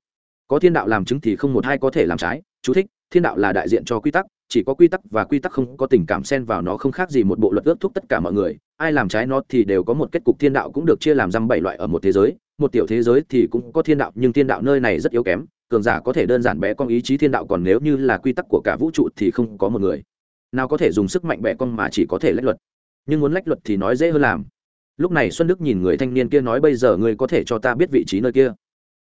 Có thiên đạo làm chứng thì không một hai có thể làm trái, chú thích, thiên đạo là đại diện cho quy tắc, chỉ có quy tắc và quy tắc không có tình cảm xen vào nó không khác gì một bộ luật ước thúc tất cả mọi người, ai làm trái nó thì đều có một kết cục thiên đạo cũng được chia làm răm bảy loại ở một thế giới, một tiểu thế giới thì cũng có thiên đạo, nhưng thiên đạo nơi này rất yếu kém, cường giả có thể đơn giản bé con ý chí thiên đạo còn nếu như là quy tắc của cả vũ trụ thì không có một người nào có thể dùng sức mạnh bẻ cong mà chỉ có thể lách luật. Nhưng muốn lách luật thì nói dễ hơn làm. Lúc này xuân đức nhìn người thanh niên kia nói bây giờ ngươi có thể cho ta biết vị trí nơi kia.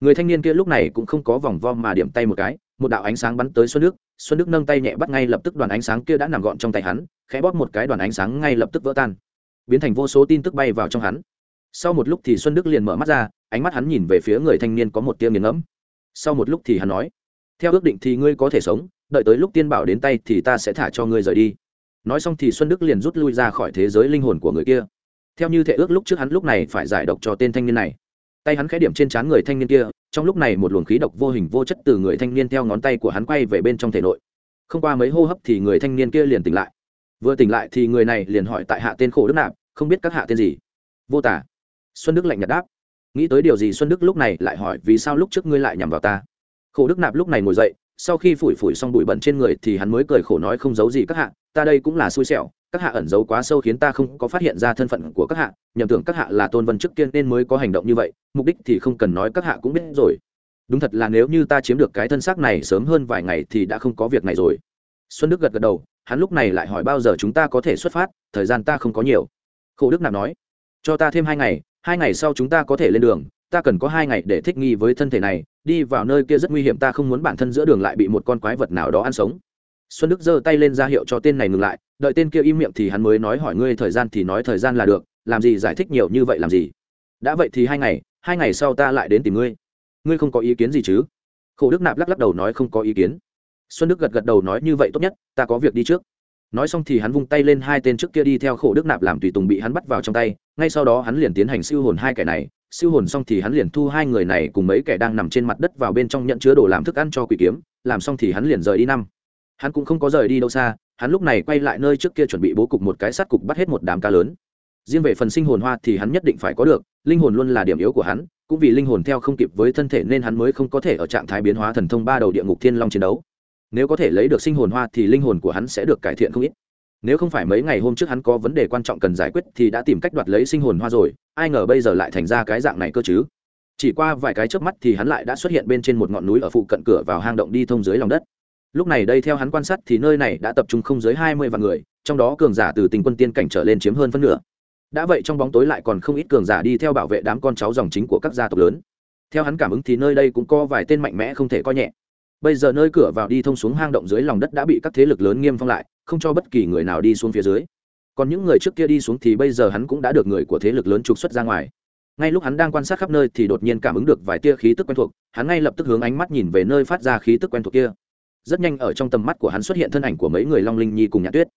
Người thanh niên kia lúc này cũng không có vòng vo mà điểm tay một cái, một đạo ánh sáng bắn tới xuân đức. Xuân đức nâng tay nhẹ bắt ngay lập tức đoàn ánh sáng kia đã nằm gọn trong tay hắn, khẽ bóp một cái đoàn ánh sáng ngay lập tức vỡ tan. Biến thành vô số tin tức bay vào trong hắn. Sau một lúc thì xuân đức liền mở mắt ra, ánh mắt hắn nhìn về phía người thanh niên có một tia nghiền ngẫm. Sau một lúc thì hắn nói, theo ước định thì ngươi có thể sống đợi tới lúc tiên bảo đến tay thì ta sẽ thả cho ngươi rời đi. Nói xong thì xuân đức liền rút lui ra khỏi thế giới linh hồn của người kia. Theo như thể ước lúc trước hắn lúc này phải giải độc cho tên thanh niên này. Tay hắn khẽ điểm trên trán người thanh niên kia, trong lúc này một luồng khí độc vô hình vô chất từ người thanh niên theo ngón tay của hắn quay về bên trong thể nội. Không qua mấy hô hấp thì người thanh niên kia liền tỉnh lại. Vừa tỉnh lại thì người này liền hỏi tại hạ tên khổ đức nạp, không biết các hạ tên gì? Vô tả. Xuân đức lạnh nhạt đáp. Nghĩ tới điều gì xuân đức lúc này lại hỏi vì sao lúc trước ngươi lại nhằm vào ta? Khổ đức nạp lúc này ngồi dậy sau khi phủi phủi xong bụi bẩn trên người thì hắn mới cười khổ nói không giấu gì các hạ, ta đây cũng là xui xẻo, các hạ ẩn giấu quá sâu khiến ta không có phát hiện ra thân phận của các hạ, nhầm tưởng các hạ là tôn vân trước tiên nên mới có hành động như vậy, mục đích thì không cần nói các hạ cũng biết rồi. Đúng thật là nếu như ta chiếm được cái thân xác này sớm hơn vài ngày thì đã không có việc này rồi. Xuân đức gật gật đầu, hắn lúc này lại hỏi bao giờ chúng ta có thể xuất phát, thời gian ta không có nhiều. Khổ đức nạp nói, cho ta thêm hai ngày hai ngày sau chúng ta có thể lên đường, ta cần có hai ngày để thích nghi với thân thể này đi vào nơi kia rất nguy hiểm, ta không muốn bản thân giữa đường lại bị một con quái vật nào đó ăn sống. Xuân đức giơ tay lên ra hiệu cho tên này ngừng lại, đợi tên kia im miệng thì hắn mới nói hỏi ngươi thời gian thì nói thời gian là được, làm gì giải thích nhiều như vậy làm gì? Đã vậy thì hai ngày hai ngày sau ta lại đến tìm ngươi. Ngươi không có ý kiến gì chứ? Khổ đức nạp lắc lắc đầu nói không có ý kiến. Xuân đức gật gật đầu nói như vậy tốt nhất, ta có việc đi trước. Nói xong thì hắn vung tay lên hai tên trước kia đi theo khổ đức nạp làm tùy tùng bị hắn bắt vào trong tay, ngay sau đó hắn liền tiến hành siêu hồn hai kẻ này siêu hồn xong thì hắn liền thu hai người này cùng mấy kẻ đang nằm trên mặt đất vào bên trong nhận chứa đồ làm thức ăn cho quỷ kiếm, làm xong thì hắn liền rời đi năm. Hắn cũng không có rời đi đâu xa, hắn lúc này quay lại nơi trước kia chuẩn bị bố cục một cái sắt cục bắt hết một đám cá lớn. Riêng về phần sinh hồn hoa thì hắn nhất định phải có được, linh hồn luôn là điểm yếu của hắn, cũng vì linh hồn theo không kịp với thân thể nên hắn mới không có thể ở trạng thái biến hóa thần thông ba đầu địa ngục thiên long chiến đấu. Nếu có thể lấy được sinh hồn hoa thì linh hồn của hắn sẽ được cải thiện không ít nếu không phải mấy ngày hôm trước hắn có vấn đề quan trọng cần giải quyết thì đã tìm cách đoạt lấy sinh hồn hoa rồi, ai ngờ bây giờ lại thành ra cái dạng này cơ chứ? Chỉ qua vài cái chớp mắt thì hắn lại đã xuất hiện bên trên một ngọn núi ở phụ cận cửa vào hang động đi thông dưới lòng đất. Lúc này đây theo hắn quan sát thì nơi này đã tập trung không dưới hai mươi vạn người, trong đó cường giả từ tình quân tiên cảnh trở lên chiếm hơn phân nửa. Đã vậy trong bóng tối lại còn không ít cường giả đi theo bảo vệ đám con cháu dòng chính của các gia tộc lớn. Theo hắn cảm ứng thì nơi đây cũng có vài tên mạnh mẽ không thể coi nhẹ. Bây giờ nơi cửa vào đi thông xuống hang động dưới lòng đất đã bị các thế lực lớn nghiêm phong lại không cho bất kỳ người nào đi xuống phía dưới. Còn những người trước kia đi xuống thì bây giờ hắn cũng đã được người của thế lực lớn trục xuất ra ngoài. Ngay lúc hắn đang quan sát khắp nơi thì đột nhiên cảm ứng được vài tia khí tức quen thuộc, hắn ngay lập tức hướng ánh mắt nhìn về nơi phát ra khí tức quen thuộc kia. Rất nhanh ở trong tầm mắt của hắn xuất hiện thân ảnh của mấy người long linh nhi cùng nhã tuyết.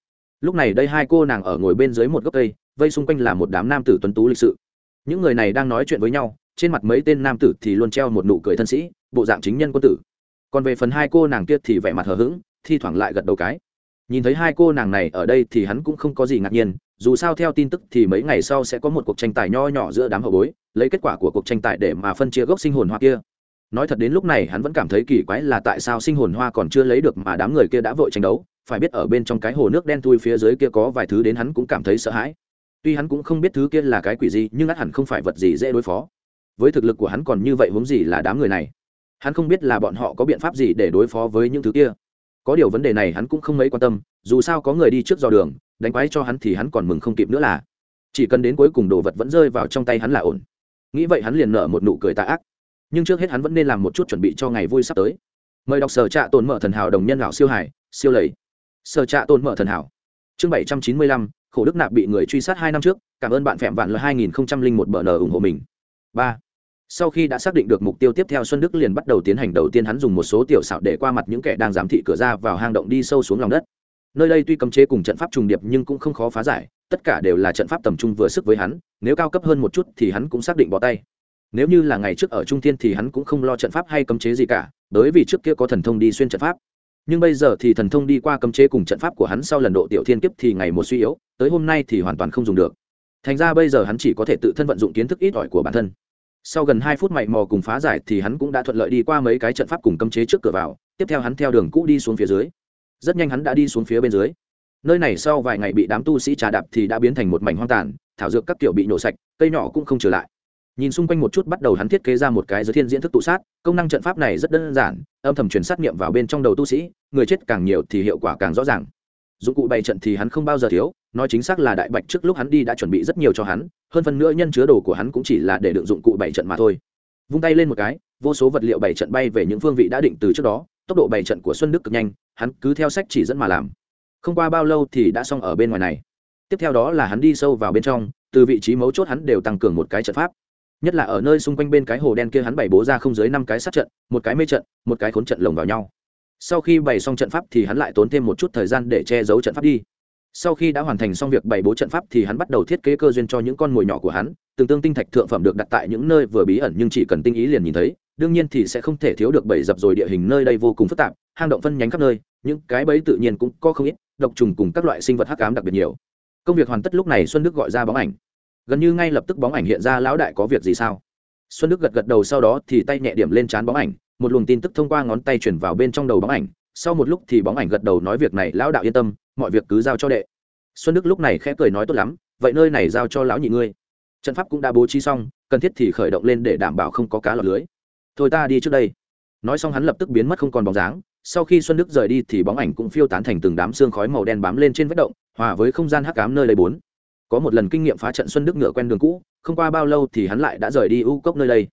Lúc này đây hai cô nàng ở ngồi bên dưới một gốc cây, vây xung quanh là một đám nam tử tuấn tú lịch sự. Những người này đang nói chuyện với nhau, trên mặt mấy tên nam tử thì luôn treo một nụ cười thân sĩ, bộ dạng chính nhân quân tử. Còn về phần hai cô nàng kia thì vẻ mặt hờ hững, thi thoảng lại gật đầu cái nhìn thấy hai cô nàng này ở đây thì hắn cũng không có gì ngạc nhiên, dù sao theo tin tức thì mấy ngày sau sẽ có một cuộc tranh tài nho nhỏ giữa đám hậu bối, lấy kết quả của cuộc tranh tài để mà phân chia gốc sinh hồn hoa kia. Nói thật đến lúc này hắn vẫn cảm thấy kỳ quái là tại sao sinh hồn hoa còn chưa lấy được mà đám người kia đã vội tranh đấu, phải biết ở bên trong cái hồ nước đen thui phía dưới kia có vài thứ đến hắn cũng cảm thấy sợ hãi. Tuy hắn cũng không biết thứ kia là cái quỷ gì, nhưng ắt hẳn không phải vật gì dễ đối phó. Với thực lực của hắn còn như vậy huống gì là đám người này? Hắn không biết là bọn họ có biện pháp gì để đối phó với những thứ kia có điều vấn đề này hắn cũng không mấy quan tâm, dù sao có người đi trước dò đường, đánh quái cho hắn thì hắn còn mừng không kịp nữa là. Chỉ cần đến cuối cùng đồ vật vẫn rơi vào trong tay hắn là ổn. Nghĩ vậy hắn liền nở một nụ cười tà ác. Nhưng trước hết hắn vẫn nên làm một chút chuẩn bị cho ngày vui sắp tới. Mời đọc sở trạ tồn mở thần hảo đồng nhân lão siêu hải, siêu lầy. Sở trạ tồn mở thần hảo. Chương bảy trăm chín mươi lăm, khổ đức nạp bị người truy sát hai năm trước, cảm ơn bạn phẹm vạn là hai nghìn một bờ nờ ủng hộ mình. Ba sau khi đã xác định được mục tiêu tiếp theo, xuân đức liền bắt đầu tiến hành đầu tiên hắn dùng một số tiểu xảo để qua mặt những kẻ đang giám thị cửa ra vào hang động đi sâu xuống lòng đất. Nơi đây tuy cấm chế cùng trận pháp trùng điệp nhưng cũng không khó phá giải, tất cả đều là trận pháp tầm trung vừa sức với hắn, nếu cao cấp hơn một chút thì hắn cũng xác định bỏ tay. Nếu như là ngày trước ở trung thiên thì hắn cũng không lo trận pháp hay cấm chế gì cả, bởi vì trước kia có thần thông đi xuyên trận pháp. Nhưng bây giờ thì thần thông đi qua cấm chế cùng trận pháp của hắn sau lần độ tiểu thiên kiếp thì ngày một suy yếu, tới hôm nay thì hoàn toàn không dùng được. Thành ra bây giờ hắn chỉ có thể tự thân vận dụng kiến thức ít ỏi của bản thân sau gần hai phút mày mò cùng phá giải thì hắn cũng đã thuận lợi đi qua mấy cái trận pháp cùng cấm chế trước cửa vào, tiếp theo hắn theo đường cũ đi xuống phía dưới. Rất nhanh hắn đã đi xuống phía bên dưới. Nơi này sau vài ngày bị đám tu sĩ trà đạp thì đã biến thành một mảnh hoang tàn, thảo dược các kiểu bị nổ sạch, cây nhỏ cũng không trở lại. Nhìn xung quanh một chút bắt đầu hắn thiết kế ra một cái giới thiên diễn thức tụ sát, công năng trận pháp này rất đơn giản, âm thầm truyền sát nghiệm vào bên trong đầu tu sĩ, người chết càng nhiều thì hiệu quả càng rõ ràng. Dụng cụ bày trận thì hắn không bao giờ thiếu nói chính xác là đại bạch trước lúc hắn đi đã chuẩn bị rất nhiều cho hắn, hơn phần nữa nhân chứa đồ của hắn cũng chỉ là để đựng dụng cụ bảy trận mà thôi. Vung tay lên một cái, vô số vật liệu bảy trận bay về những phương vị đã định từ trước đó, tốc độ bảy trận của xuân đức cực nhanh, hắn cứ theo sách chỉ dẫn mà làm. Không qua bao lâu thì đã xong ở bên ngoài này. Tiếp theo đó là hắn đi sâu vào bên trong, từ vị trí mấu chốt hắn đều tăng cường một cái trận pháp. Nhất là ở nơi xung quanh bên cái hồ đen kia hắn bày bố ra không dưới năm cái sát trận, một cái mê trận, một cái khốn trận lồng vào nhau. Sau khi bày xong trận pháp thì hắn lại tốn thêm một chút thời gian để che giấu trận pháp đi sau khi đã hoàn thành xong việc bày bố trận pháp thì hắn bắt đầu thiết kế cơ duyên cho những con mồi nhỏ của hắn, từng tương tinh thạch thượng phẩm được đặt tại những nơi vừa bí ẩn nhưng chỉ cần tinh ý liền nhìn thấy, đương nhiên thì sẽ không thể thiếu được bẫy dập rồi địa hình nơi đây vô cùng phức tạp, hang động phân nhánh khắp nơi, những cái bẫy tự nhiên cũng có không ít, độc trùng cùng các loại sinh vật hắc ám đặc biệt nhiều. Công việc hoàn tất lúc này xuân đức gọi ra bóng ảnh. Gần như ngay lập tức bóng ảnh hiện ra, lão đại có việc gì sao? Xuân đức gật gật đầu, sau đó thì tay nhẹ điểm lên trán bóng ảnh, một luồng tin tức thông qua ngón tay chuyển vào bên trong đầu bóng ảnh sau một lúc thì bóng ảnh gật đầu nói việc này, lão đạo yên tâm, mọi việc cứ giao cho đệ. Xuân đức lúc này khẽ cười nói, tốt lắm, vậy nơi này giao cho lão nhị ngươi. Trận pháp cũng đã bố trí xong, cần thiết thì khởi động lên để đảm bảo không có cá lọt lưới. Thôi ta đi trước đây. Nói xong hắn lập tức biến mất không còn bóng dáng. Sau khi xuân đức rời đi thì bóng ảnh cũng phiêu tán thành từng đám xương khói màu đen bám lên trên vết động, hòa với không gian hắc cám nơi đây bốn. Có một lần kinh nghiệm phá trận xuân đức ngựa quen đường cũ, không qua bao lâu thì hắn lại đã rời đi u cốc nơi đây.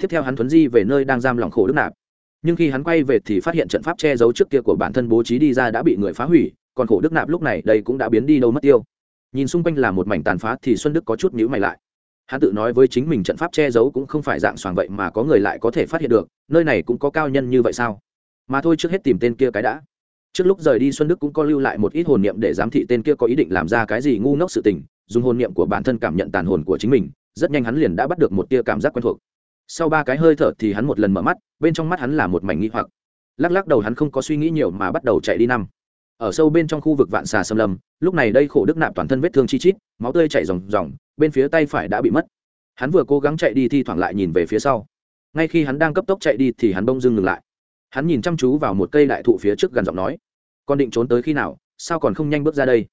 Tiếp theo hắn thuấn di về nơi đang giam lòng khổ đức nạp nhưng khi hắn quay về thì phát hiện trận pháp che giấu trước kia của bản thân bố trí đi ra đã bị người phá hủy, còn khổ đức nạp lúc này đây cũng đã biến đi đâu mất tiêu. Nhìn xung quanh là một mảnh tàn phá thì xuân đức có chút nhữ mày lại. Hắn tự nói với chính mình trận pháp che giấu cũng không phải dạng soàng vậy mà có người lại có thể phát hiện được, nơi này cũng có cao nhân như vậy sao? Mà thôi trước hết tìm tên kia cái đã. Trước lúc rời đi xuân đức cũng có lưu lại một ít hồn niệm để giám thị tên kia có ý định làm ra cái gì ngu ngốc sự tình, dùng hồn niệm của bản thân cảm nhận tàn hồn của chính mình, rất nhanh hắn liền đã bắt được một tia cảm giác quen thuộc sau ba cái hơi thở thì hắn một lần mở mắt, bên trong mắt hắn là một mảnh nghi hoặc. Lắc lắc đầu hắn không có suy nghĩ nhiều mà bắt đầu chạy đi năm ở sâu bên trong khu vực vạn xà xâm lâm, lúc này đây khổ đức nạp toàn thân vết thương chi chít, máu tươi chảy ròng ròng, bên phía tay phải đã bị mất. Hắn vừa cố gắng chạy đi thi thoảng lại nhìn về phía sau. Ngay khi hắn đang cấp tốc chạy đi thì hắn bông dưng ngừng lại. Hắn nhìn chăm chú vào một cây đại thụ phía trước gần giọng nói. Con định trốn tới khi nào? Sao còn không nhanh bước ra đây?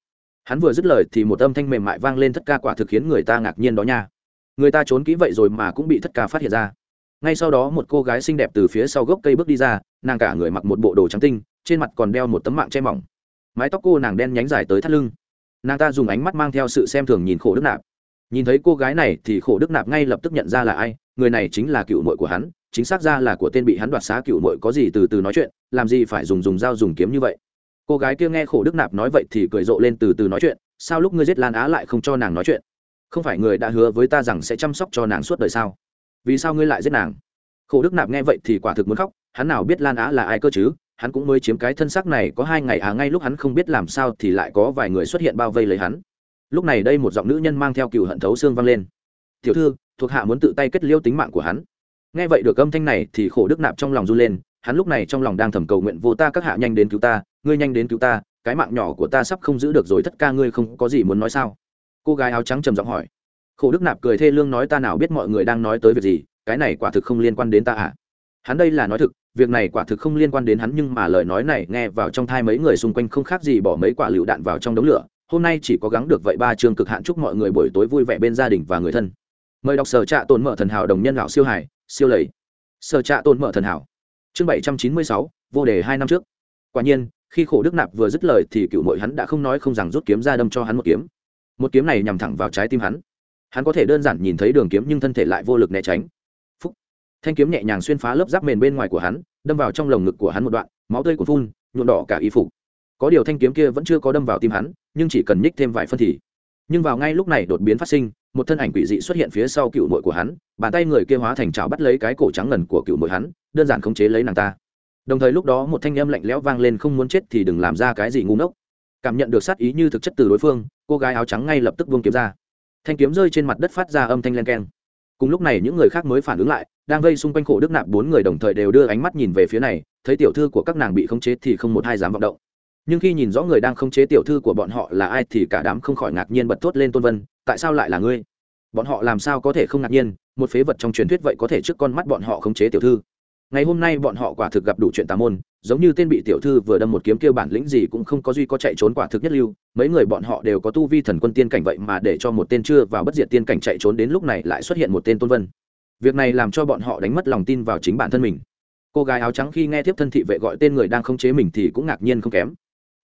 Hắn vừa dứt lời thì một âm thanh mềm mại vang lên, thất ca quả thực khiến người ta ngạc nhiên đó nha người ta trốn kỹ vậy rồi mà cũng bị thất ca phát hiện ra. Ngay sau đó một cô gái xinh đẹp từ phía sau gốc cây bước đi ra, nàng cả người mặc một bộ đồ trắng tinh, trên mặt còn đeo một tấm mạng che mỏng. Mái tóc cô nàng đen nhánh dài tới thắt lưng. Nàng ta dùng ánh mắt mang theo sự xem thường nhìn khổ đức nạp. Nhìn thấy cô gái này thì khổ đức nạp ngay lập tức nhận ra là ai, người này chính là cựu mội của hắn, chính xác ra là của tên bị hắn đoạt xá cựu mội có gì từ từ nói chuyện, làm gì phải dùng dùng dao dùng kiếm như vậy. Cô gái kia nghe khổ đức nạp nói vậy thì cười rộ lên từ từ nói chuyện, sao lúc ngươi giết lan á lại không cho nàng nói chuyện? Không phải người đã hứa với ta rằng sẽ chăm sóc cho nàng suốt đời sao? Vì sao ngươi lại giết nàng? Khổ đức nạp nghe vậy thì quả thực muốn khóc, hắn nào biết lan á là ai cơ chứ? Hắn cũng mới chiếm cái thân xác này có hai ngày à ngay lúc hắn không biết làm sao thì lại có vài người xuất hiện bao vây lấy hắn. Lúc này đây một giọng nữ nhân mang theo cựu hận thấu xương vang lên. Tiểu thư, thuộc hạ muốn tự tay kết liêu tính mạng của hắn. Nghe vậy được âm thanh này thì khổ đức nạp trong lòng run lên, hắn lúc này trong lòng đang thầm cầu nguyện vô ta các hạ nhanh đến cứu ta, ngươi nhanh đến cứu ta, cái mạng nhỏ của ta sắp không giữ được rồi tất ca ngươi không có gì muốn nói sao? Cô gái áo trắng trầm giọng hỏi. Khổ đức nạp cười thê lương nói ta nào biết mọi người đang nói tới việc gì, cái này quả thực không liên quan đến ta à? Hắn đây là nói thực, việc này quả thực không liên quan đến hắn nhưng mà lời nói này nghe vào trong thai mấy người xung quanh không khác gì bỏ mấy quả lựu đạn vào trong đống lửa. Hôm nay chỉ có gắng được vậy ba chương cực hạn chúc mọi người buổi tối vui vẻ bên gia đình và người thân. Mời đọc sở trạ tồn mở thần hảo đồng nhân lão siêu hải siêu lầy. Sở trạ tồn mở thần hảo. Chương bảy trăm chín mươi sáu, vô đề hai năm trước. Quả nhiên, khi khổ đức nạp vừa dứt lời thì cựu mội hắn đã không nói không rằng rút kiếm ra đâm cho hắn một kiếm một kiếm này nhằm thẳng vào trái tim hắn. Hắn có thể đơn giản nhìn thấy đường kiếm nhưng thân thể lại vô lực né tránh. Phúc. thanh kiếm nhẹ nhàng xuyên phá lớp giáp mền bên ngoài của hắn, đâm vào trong lồng ngực của hắn một đoạn, máu tươi của phun nhuộn đỏ cả y phục. Có điều thanh kiếm kia vẫn chưa có đâm vào tim hắn, nhưng chỉ cần nhích thêm vài phân thì. Nhưng vào ngay lúc này đột biến phát sinh, một thân ảnh quỷ dị xuất hiện phía sau cựu mội của hắn, bàn tay người kia hóa thành trào bắt lấy cái cổ trắng ngần của cựu mội hắn, đơn giản khống chế lấy nàng ta. Đồng thời lúc đó một thanh âm lạnh lẽo vang lên, không muốn chết thì đừng làm ra cái gì ngu ngốc cảm nhận được sát ý như thực chất từ đối phương, cô gái áo trắng ngay lập tức buông kiếm ra. Thanh kiếm rơi trên mặt đất phát ra âm thanh len keng. Cùng lúc này những người khác mới phản ứng lại, đang vây xung quanh khổ đức nạp bốn người đồng thời đều đưa ánh mắt nhìn về phía này, thấy tiểu thư của các nàng bị khống chế thì không một ai dám vọng động. Nhưng khi nhìn rõ người đang khống chế tiểu thư của bọn họ là ai thì cả đám không khỏi ngạc nhiên bật thốt lên tôn vân, tại sao lại là ngươi? Bọn họ làm sao có thể không ngạc nhiên, một phế vật trong truyền thuyết vậy có thể trước con mắt bọn họ khống chế tiểu thư? Ngày hôm nay bọn họ quả thực gặp đủ chuyện tà môn, giống như tên bị tiểu thư vừa đâm một kiếm kêu bản lĩnh gì cũng không có duy có chạy trốn quả thực nhất lưu. Mấy người bọn họ đều có tu vi thần quân tiên cảnh vậy mà để cho một tên chưa vào bất diệt tiên cảnh chạy trốn đến lúc này lại xuất hiện một tên tôn vân. Việc này làm cho bọn họ đánh mất lòng tin vào chính bản thân mình. Cô gái áo trắng khi nghe tiếp thân thị vệ gọi tên người đang khống chế mình thì cũng ngạc nhiên không kém.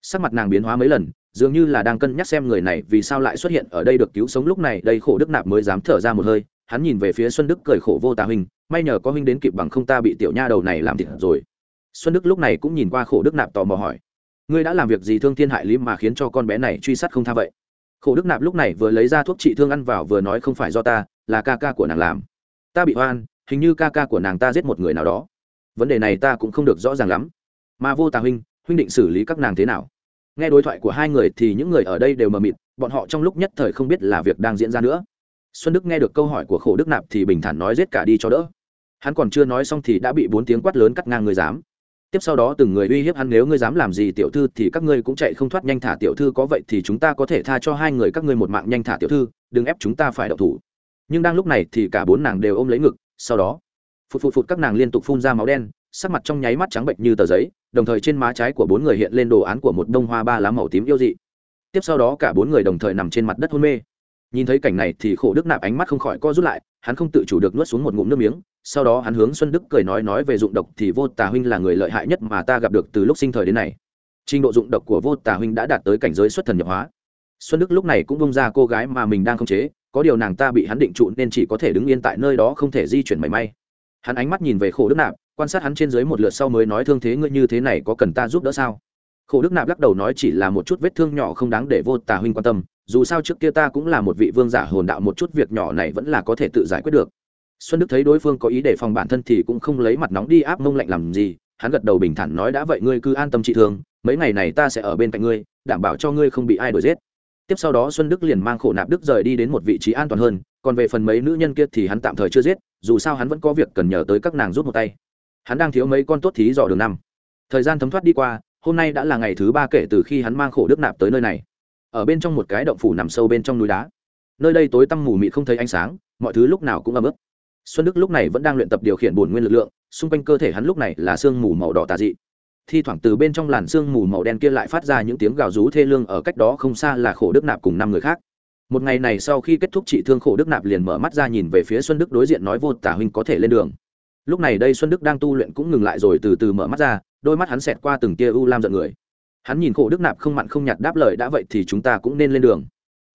Sắc mặt nàng biến hóa mấy lần, dường như là đang cân nhắc xem người này vì sao lại xuất hiện ở đây được cứu sống lúc này, đây khổ đức nạp mới dám thở ra một hơi. Hắn nhìn về phía xuân đức cười khổ vô tà hình may nhờ có huynh đến kịp bằng không ta bị tiểu nha đầu này làm thịt rồi. Xuân đức lúc này cũng nhìn qua khổ đức nạp tò mò hỏi. Ngươi đã làm việc gì thương thiên hại lý mà khiến cho con bé này truy sát không tha vậy? Khổ đức nạp lúc này vừa lấy ra thuốc trị thương ăn vào vừa nói không phải do ta, là ca ca của nàng làm. Ta bị oan, hình như ca ca của nàng ta giết một người nào đó. Vấn đề này ta cũng không được rõ ràng lắm. Mà vô tà huynh huynh định xử lý các nàng thế nào? Nghe đối thoại của hai người thì những người ở đây đều mờ mịt, bọn họ trong lúc nhất thời không biết là việc đang diễn ra nữa. Xuân đức nghe được câu hỏi của khổ đức nạp thì bình thản nói giết cả đi cho đỡ hắn còn chưa nói xong thì đã bị bốn tiếng quát lớn cắt ngang người dám tiếp sau đó từng người uy hiếp hắn, nếu ngươi dám làm gì tiểu thư thì các ngươi cũng chạy không thoát, nhanh thả tiểu thư có vậy thì chúng ta có thể tha cho hai người các ngươi một mạng, nhanh thả tiểu thư, đừng ép chúng ta phải đậu thủ. Nhưng đang lúc này thì cả bốn nàng đều ôm lấy ngực, sau đó, phụt phụt phụt các nàng liên tục phun ra máu đen, sắc mặt trong nháy mắt trắng bệnh như tờ giấy, đồng thời trên má trái của bốn người hiện lên đồ án của một đông hoa ba lá màu tím yêu dị. Tiếp sau đó cả bốn người đồng thời nằm trên mặt đất hôn mê. Nhìn thấy cảnh này thì khổ đức nạp ánh mắt không khỏi co rút lại hắn không tự chủ được nuốt xuống một ngụm nước miếng, sau đó hắn hướng xuân đức cười nói nói về dụng độc thì vô tà huynh là người lợi hại nhất mà ta gặp được từ lúc sinh thời đến nay. trình độ dụng độc của vô tà huynh đã đạt tới cảnh giới xuất thần nhập hóa. Xuân đức lúc này cũng bông ra cô gái mà mình đang khống chế, có điều nàng ta bị hắn định trụ nên chỉ có thể đứng yên tại nơi đó không thể di chuyển mảy may. Hắn ánh mắt nhìn về khổ đức nạp, quan sát hắn trên dưới một lượt sau mới nói thương thế ngươi như thế này có cần ta giúp đỡ sao? Khổ đức nạp lắc đầu nói chỉ là một chút vết thương nhỏ không đáng để vô tà huynh quan tâm dù sao trước kia ta cũng là một vị vương giả hồn đạo, một chút việc nhỏ này vẫn là có thể tự giải quyết được. Xuân đức thấy đối phương có ý để phòng bản thân thì cũng không lấy mặt nóng đi áp mông lạnh làm gì, hắn gật đầu bình thản nói đã vậy ngươi cứ an tâm trị thương, mấy ngày này ta sẽ ở bên cạnh ngươi, đảm bảo cho ngươi không bị ai đuổi giết. Tiếp sau đó xuân đức liền mang khổ nạp đức rời đi đến một vị trí an toàn hơn, còn về phần mấy nữ nhân kia thì hắn tạm thời chưa giết, dù sao hắn vẫn có việc cần nhờ tới các nàng rút một tay. Hắn đang thiếu mấy con tốt thí dò đường năm. Thời gian thấm thoát đi qua, hôm nay đã là ngày thứ ba kể từ khi hắn mang khổ đức nạp tới nơi này ở bên trong một cái động phủ nằm sâu bên trong núi đá. Nơi đây tối tăm mù mịt không thấy ánh sáng, mọi thứ lúc nào cũng ấm ức. Xuân đức lúc này vẫn đang luyện tập điều khiển bổn nguyên lực lượng, xung quanh cơ thể hắn lúc này là sương mù màu đỏ tà dị. Thi thoảng từ bên trong làn sương mù màu đen kia lại phát ra những tiếng gào rú thê lương ở cách đó không xa là khổ đức nạp cùng năm người khác. Một ngày này sau khi kết thúc trị thương khổ đức nạp liền mở mắt ra nhìn về phía xuân đức đối diện nói vô tả huynh có thể lên đường. Lúc này đây xuân đức đang tu luyện cũng ngừng lại rồi từ từ mở mắt ra, đôi mắt hắn xẹt qua từng tia u lam giận người hắn nhìn khổ đức nạp không mặn không nhạt đáp lời, đã vậy thì chúng ta cũng nên lên đường.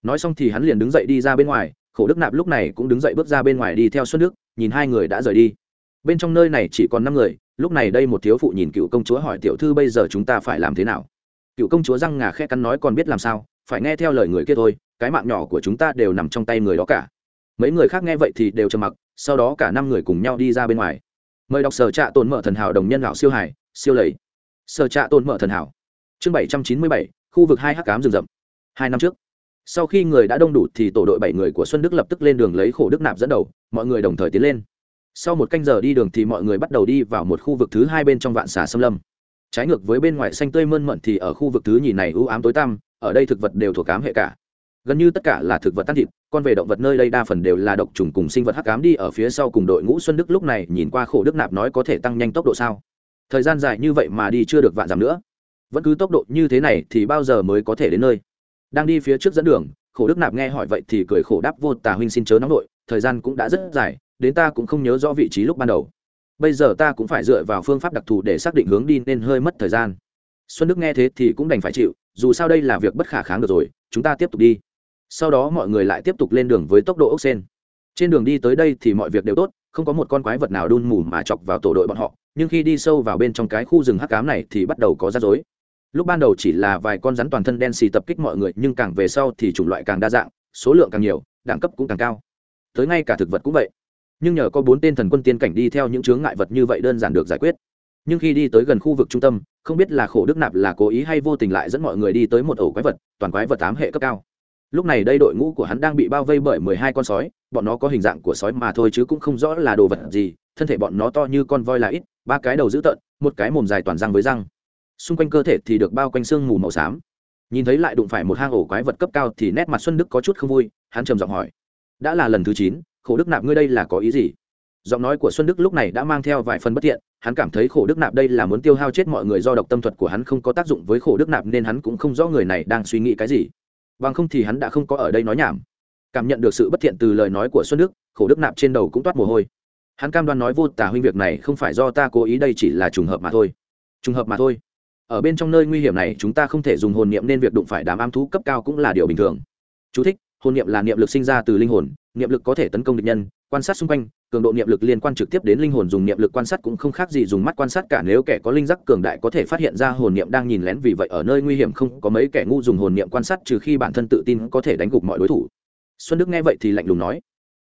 Nói xong thì hắn liền đứng dậy đi ra bên ngoài. Khổ đức nạp lúc này cũng đứng dậy bước ra bên ngoài đi theo xuân đức, nhìn hai người đã rời đi. Bên trong nơi này chỉ còn năm người, lúc này đây một thiếu phụ nhìn cựu công chúa hỏi, tiểu thư bây giờ chúng ta phải làm thế nào? Cựu công chúa răng ngà khe cắn nói, còn biết làm sao? Phải nghe theo lời người kia thôi, cái mạng nhỏ của chúng ta đều nằm trong tay người đó cả. Mấy người khác nghe vậy thì đều trầm mặc, sau đó cả năm người cùng nhau đi ra bên ngoài. Mời đọc sở trạ tồn mở thần hảo đồng nhân lão siêu hải, siêu lầy. Sở trạ tồn mở thần hảo chương bảy trăm chín mươi bảy, khu vực hai h cám rừng rậm. Hai năm trước, sau khi người đã đông đủ thì tổ đội bảy người của xuân đức lập tức lên đường lấy khổ đức nạp dẫn đầu, mọi người đồng thời tiến lên. Sau một canh giờ đi đường thì mọi người bắt đầu đi vào một khu vực thứ hai bên trong vạn xà xâm lâm. Trái ngược với bên ngoài xanh tươi mơn mận thì ở khu vực thứ nhì này u ám tối tăm, ở đây thực vật đều thuộc ám hệ cả. Gần như tất cả là thực vật tan thịt, con về động vật nơi đây đa phần đều là độc trùng cùng sinh vật hắc ám đi ở phía sau cùng đội ngũ xuân đức lúc này nhìn qua khổ đức nạp nói có thể tăng nhanh tốc độ sao? Thời gian dài như vậy mà đi chưa được vạn dặm nữa vẫn cứ tốc độ như thế này thì bao giờ mới có thể đến nơi? Đang đi phía trước dẫn đường, khổ đức nạp nghe hỏi vậy thì cười khổ đáp, vô tà huynh xin chớ nóng nội thời gian cũng đã rất dài, đến ta cũng không nhớ rõ vị trí lúc ban đầu. Bây giờ ta cũng phải dựa vào phương pháp đặc thù để xác định hướng đi nên hơi mất thời gian. Xuân đức nghe thế thì cũng đành phải chịu, dù sao đây là việc bất khả kháng được rồi, chúng ta tiếp tục đi. Sau đó mọi người lại tiếp tục lên đường với tốc độ ốc sen trên đường đi tới đây thì mọi việc đều tốt, không có một con quái vật nào đun mù mà chọc vào tổ đội bọn họ, nhưng khi đi sâu vào bên trong cái khu rừng hắc cám này thì bắt đầu có rắc rối lúc ban đầu chỉ là vài con rắn toàn thân đen xì tập kích mọi người, nhưng càng về sau thì chủng loại càng đa dạng, số lượng càng nhiều, đẳng cấp cũng càng cao. Tới ngay cả thực vật cũng vậy. Nhưng nhờ có bốn tên thần quân tiên cảnh đi theo những chướng ngại vật như vậy đơn giản được giải quyết. Nhưng khi đi tới gần khu vực trung tâm, không biết là khổ đức nạp là cố ý hay vô tình lại dẫn mọi người đi tới một ổ quái vật, toàn quái vật tám hệ cấp cao. Lúc này đây đội ngũ của hắn đang bị bao vây bởi mười hai con sói, bọn nó có hình dạng của sói mà thôi chứ cũng không rõ là đồ vật gì, thân thể bọn nó to như con voi là ít, ba cái đầu dữ tợn, một cái mồm dài toàn răng với răng xung quanh cơ thể thì được bao quanh xương mù màu xám. Nhìn thấy lại đụng phải một hang ổ quái vật cấp cao thì nét mặt xuân đức có chút không vui, hắn trầm giọng hỏi, đã là lần thứ chín, khổ đức nạp ngươi đây là có ý gì? Giọng nói của xuân đức lúc này đã mang theo vài phần bất thiện, hắn cảm thấy khổ đức nạp đây là muốn tiêu hao chết mọi người do độc tâm thuật của hắn không có tác dụng với khổ đức nạp nên hắn cũng không rõ người này đang suy nghĩ cái gì. Bằng không thì hắn đã không có ở đây nói nhảm. Cảm nhận được sự bất thiện từ lời nói của xuân đức, khổ đức nạp trên đầu cũng toát mồ hôi. Hắn cam đoan nói, vô tả huynh việc này không phải do ta cố ý, đây chỉ là trùng hợp mà thôi. Trùng hợp mà thôi ở bên trong nơi nguy hiểm này chúng ta không thể dùng hồn niệm nên việc đụng phải đám am thú cấp cao cũng là điều bình thường. Chú thích, hồn niệm là niệm lực sinh ra từ linh hồn niệm lực có thể tấn công địch nhân quan sát xung quanh cường độ niệm lực liên quan trực tiếp đến linh hồn dùng niệm lực quan sát cũng không khác gì dùng mắt quan sát cả nếu kẻ có linh giác cường đại có thể phát hiện ra hồn niệm đang nhìn lén vì vậy ở nơi nguy hiểm không có mấy kẻ ngu dùng hồn niệm quan sát trừ khi bản thân tự tin có thể đánh gục mọi đối thủ. Xuân đức nghe vậy thì lạnh lùng nói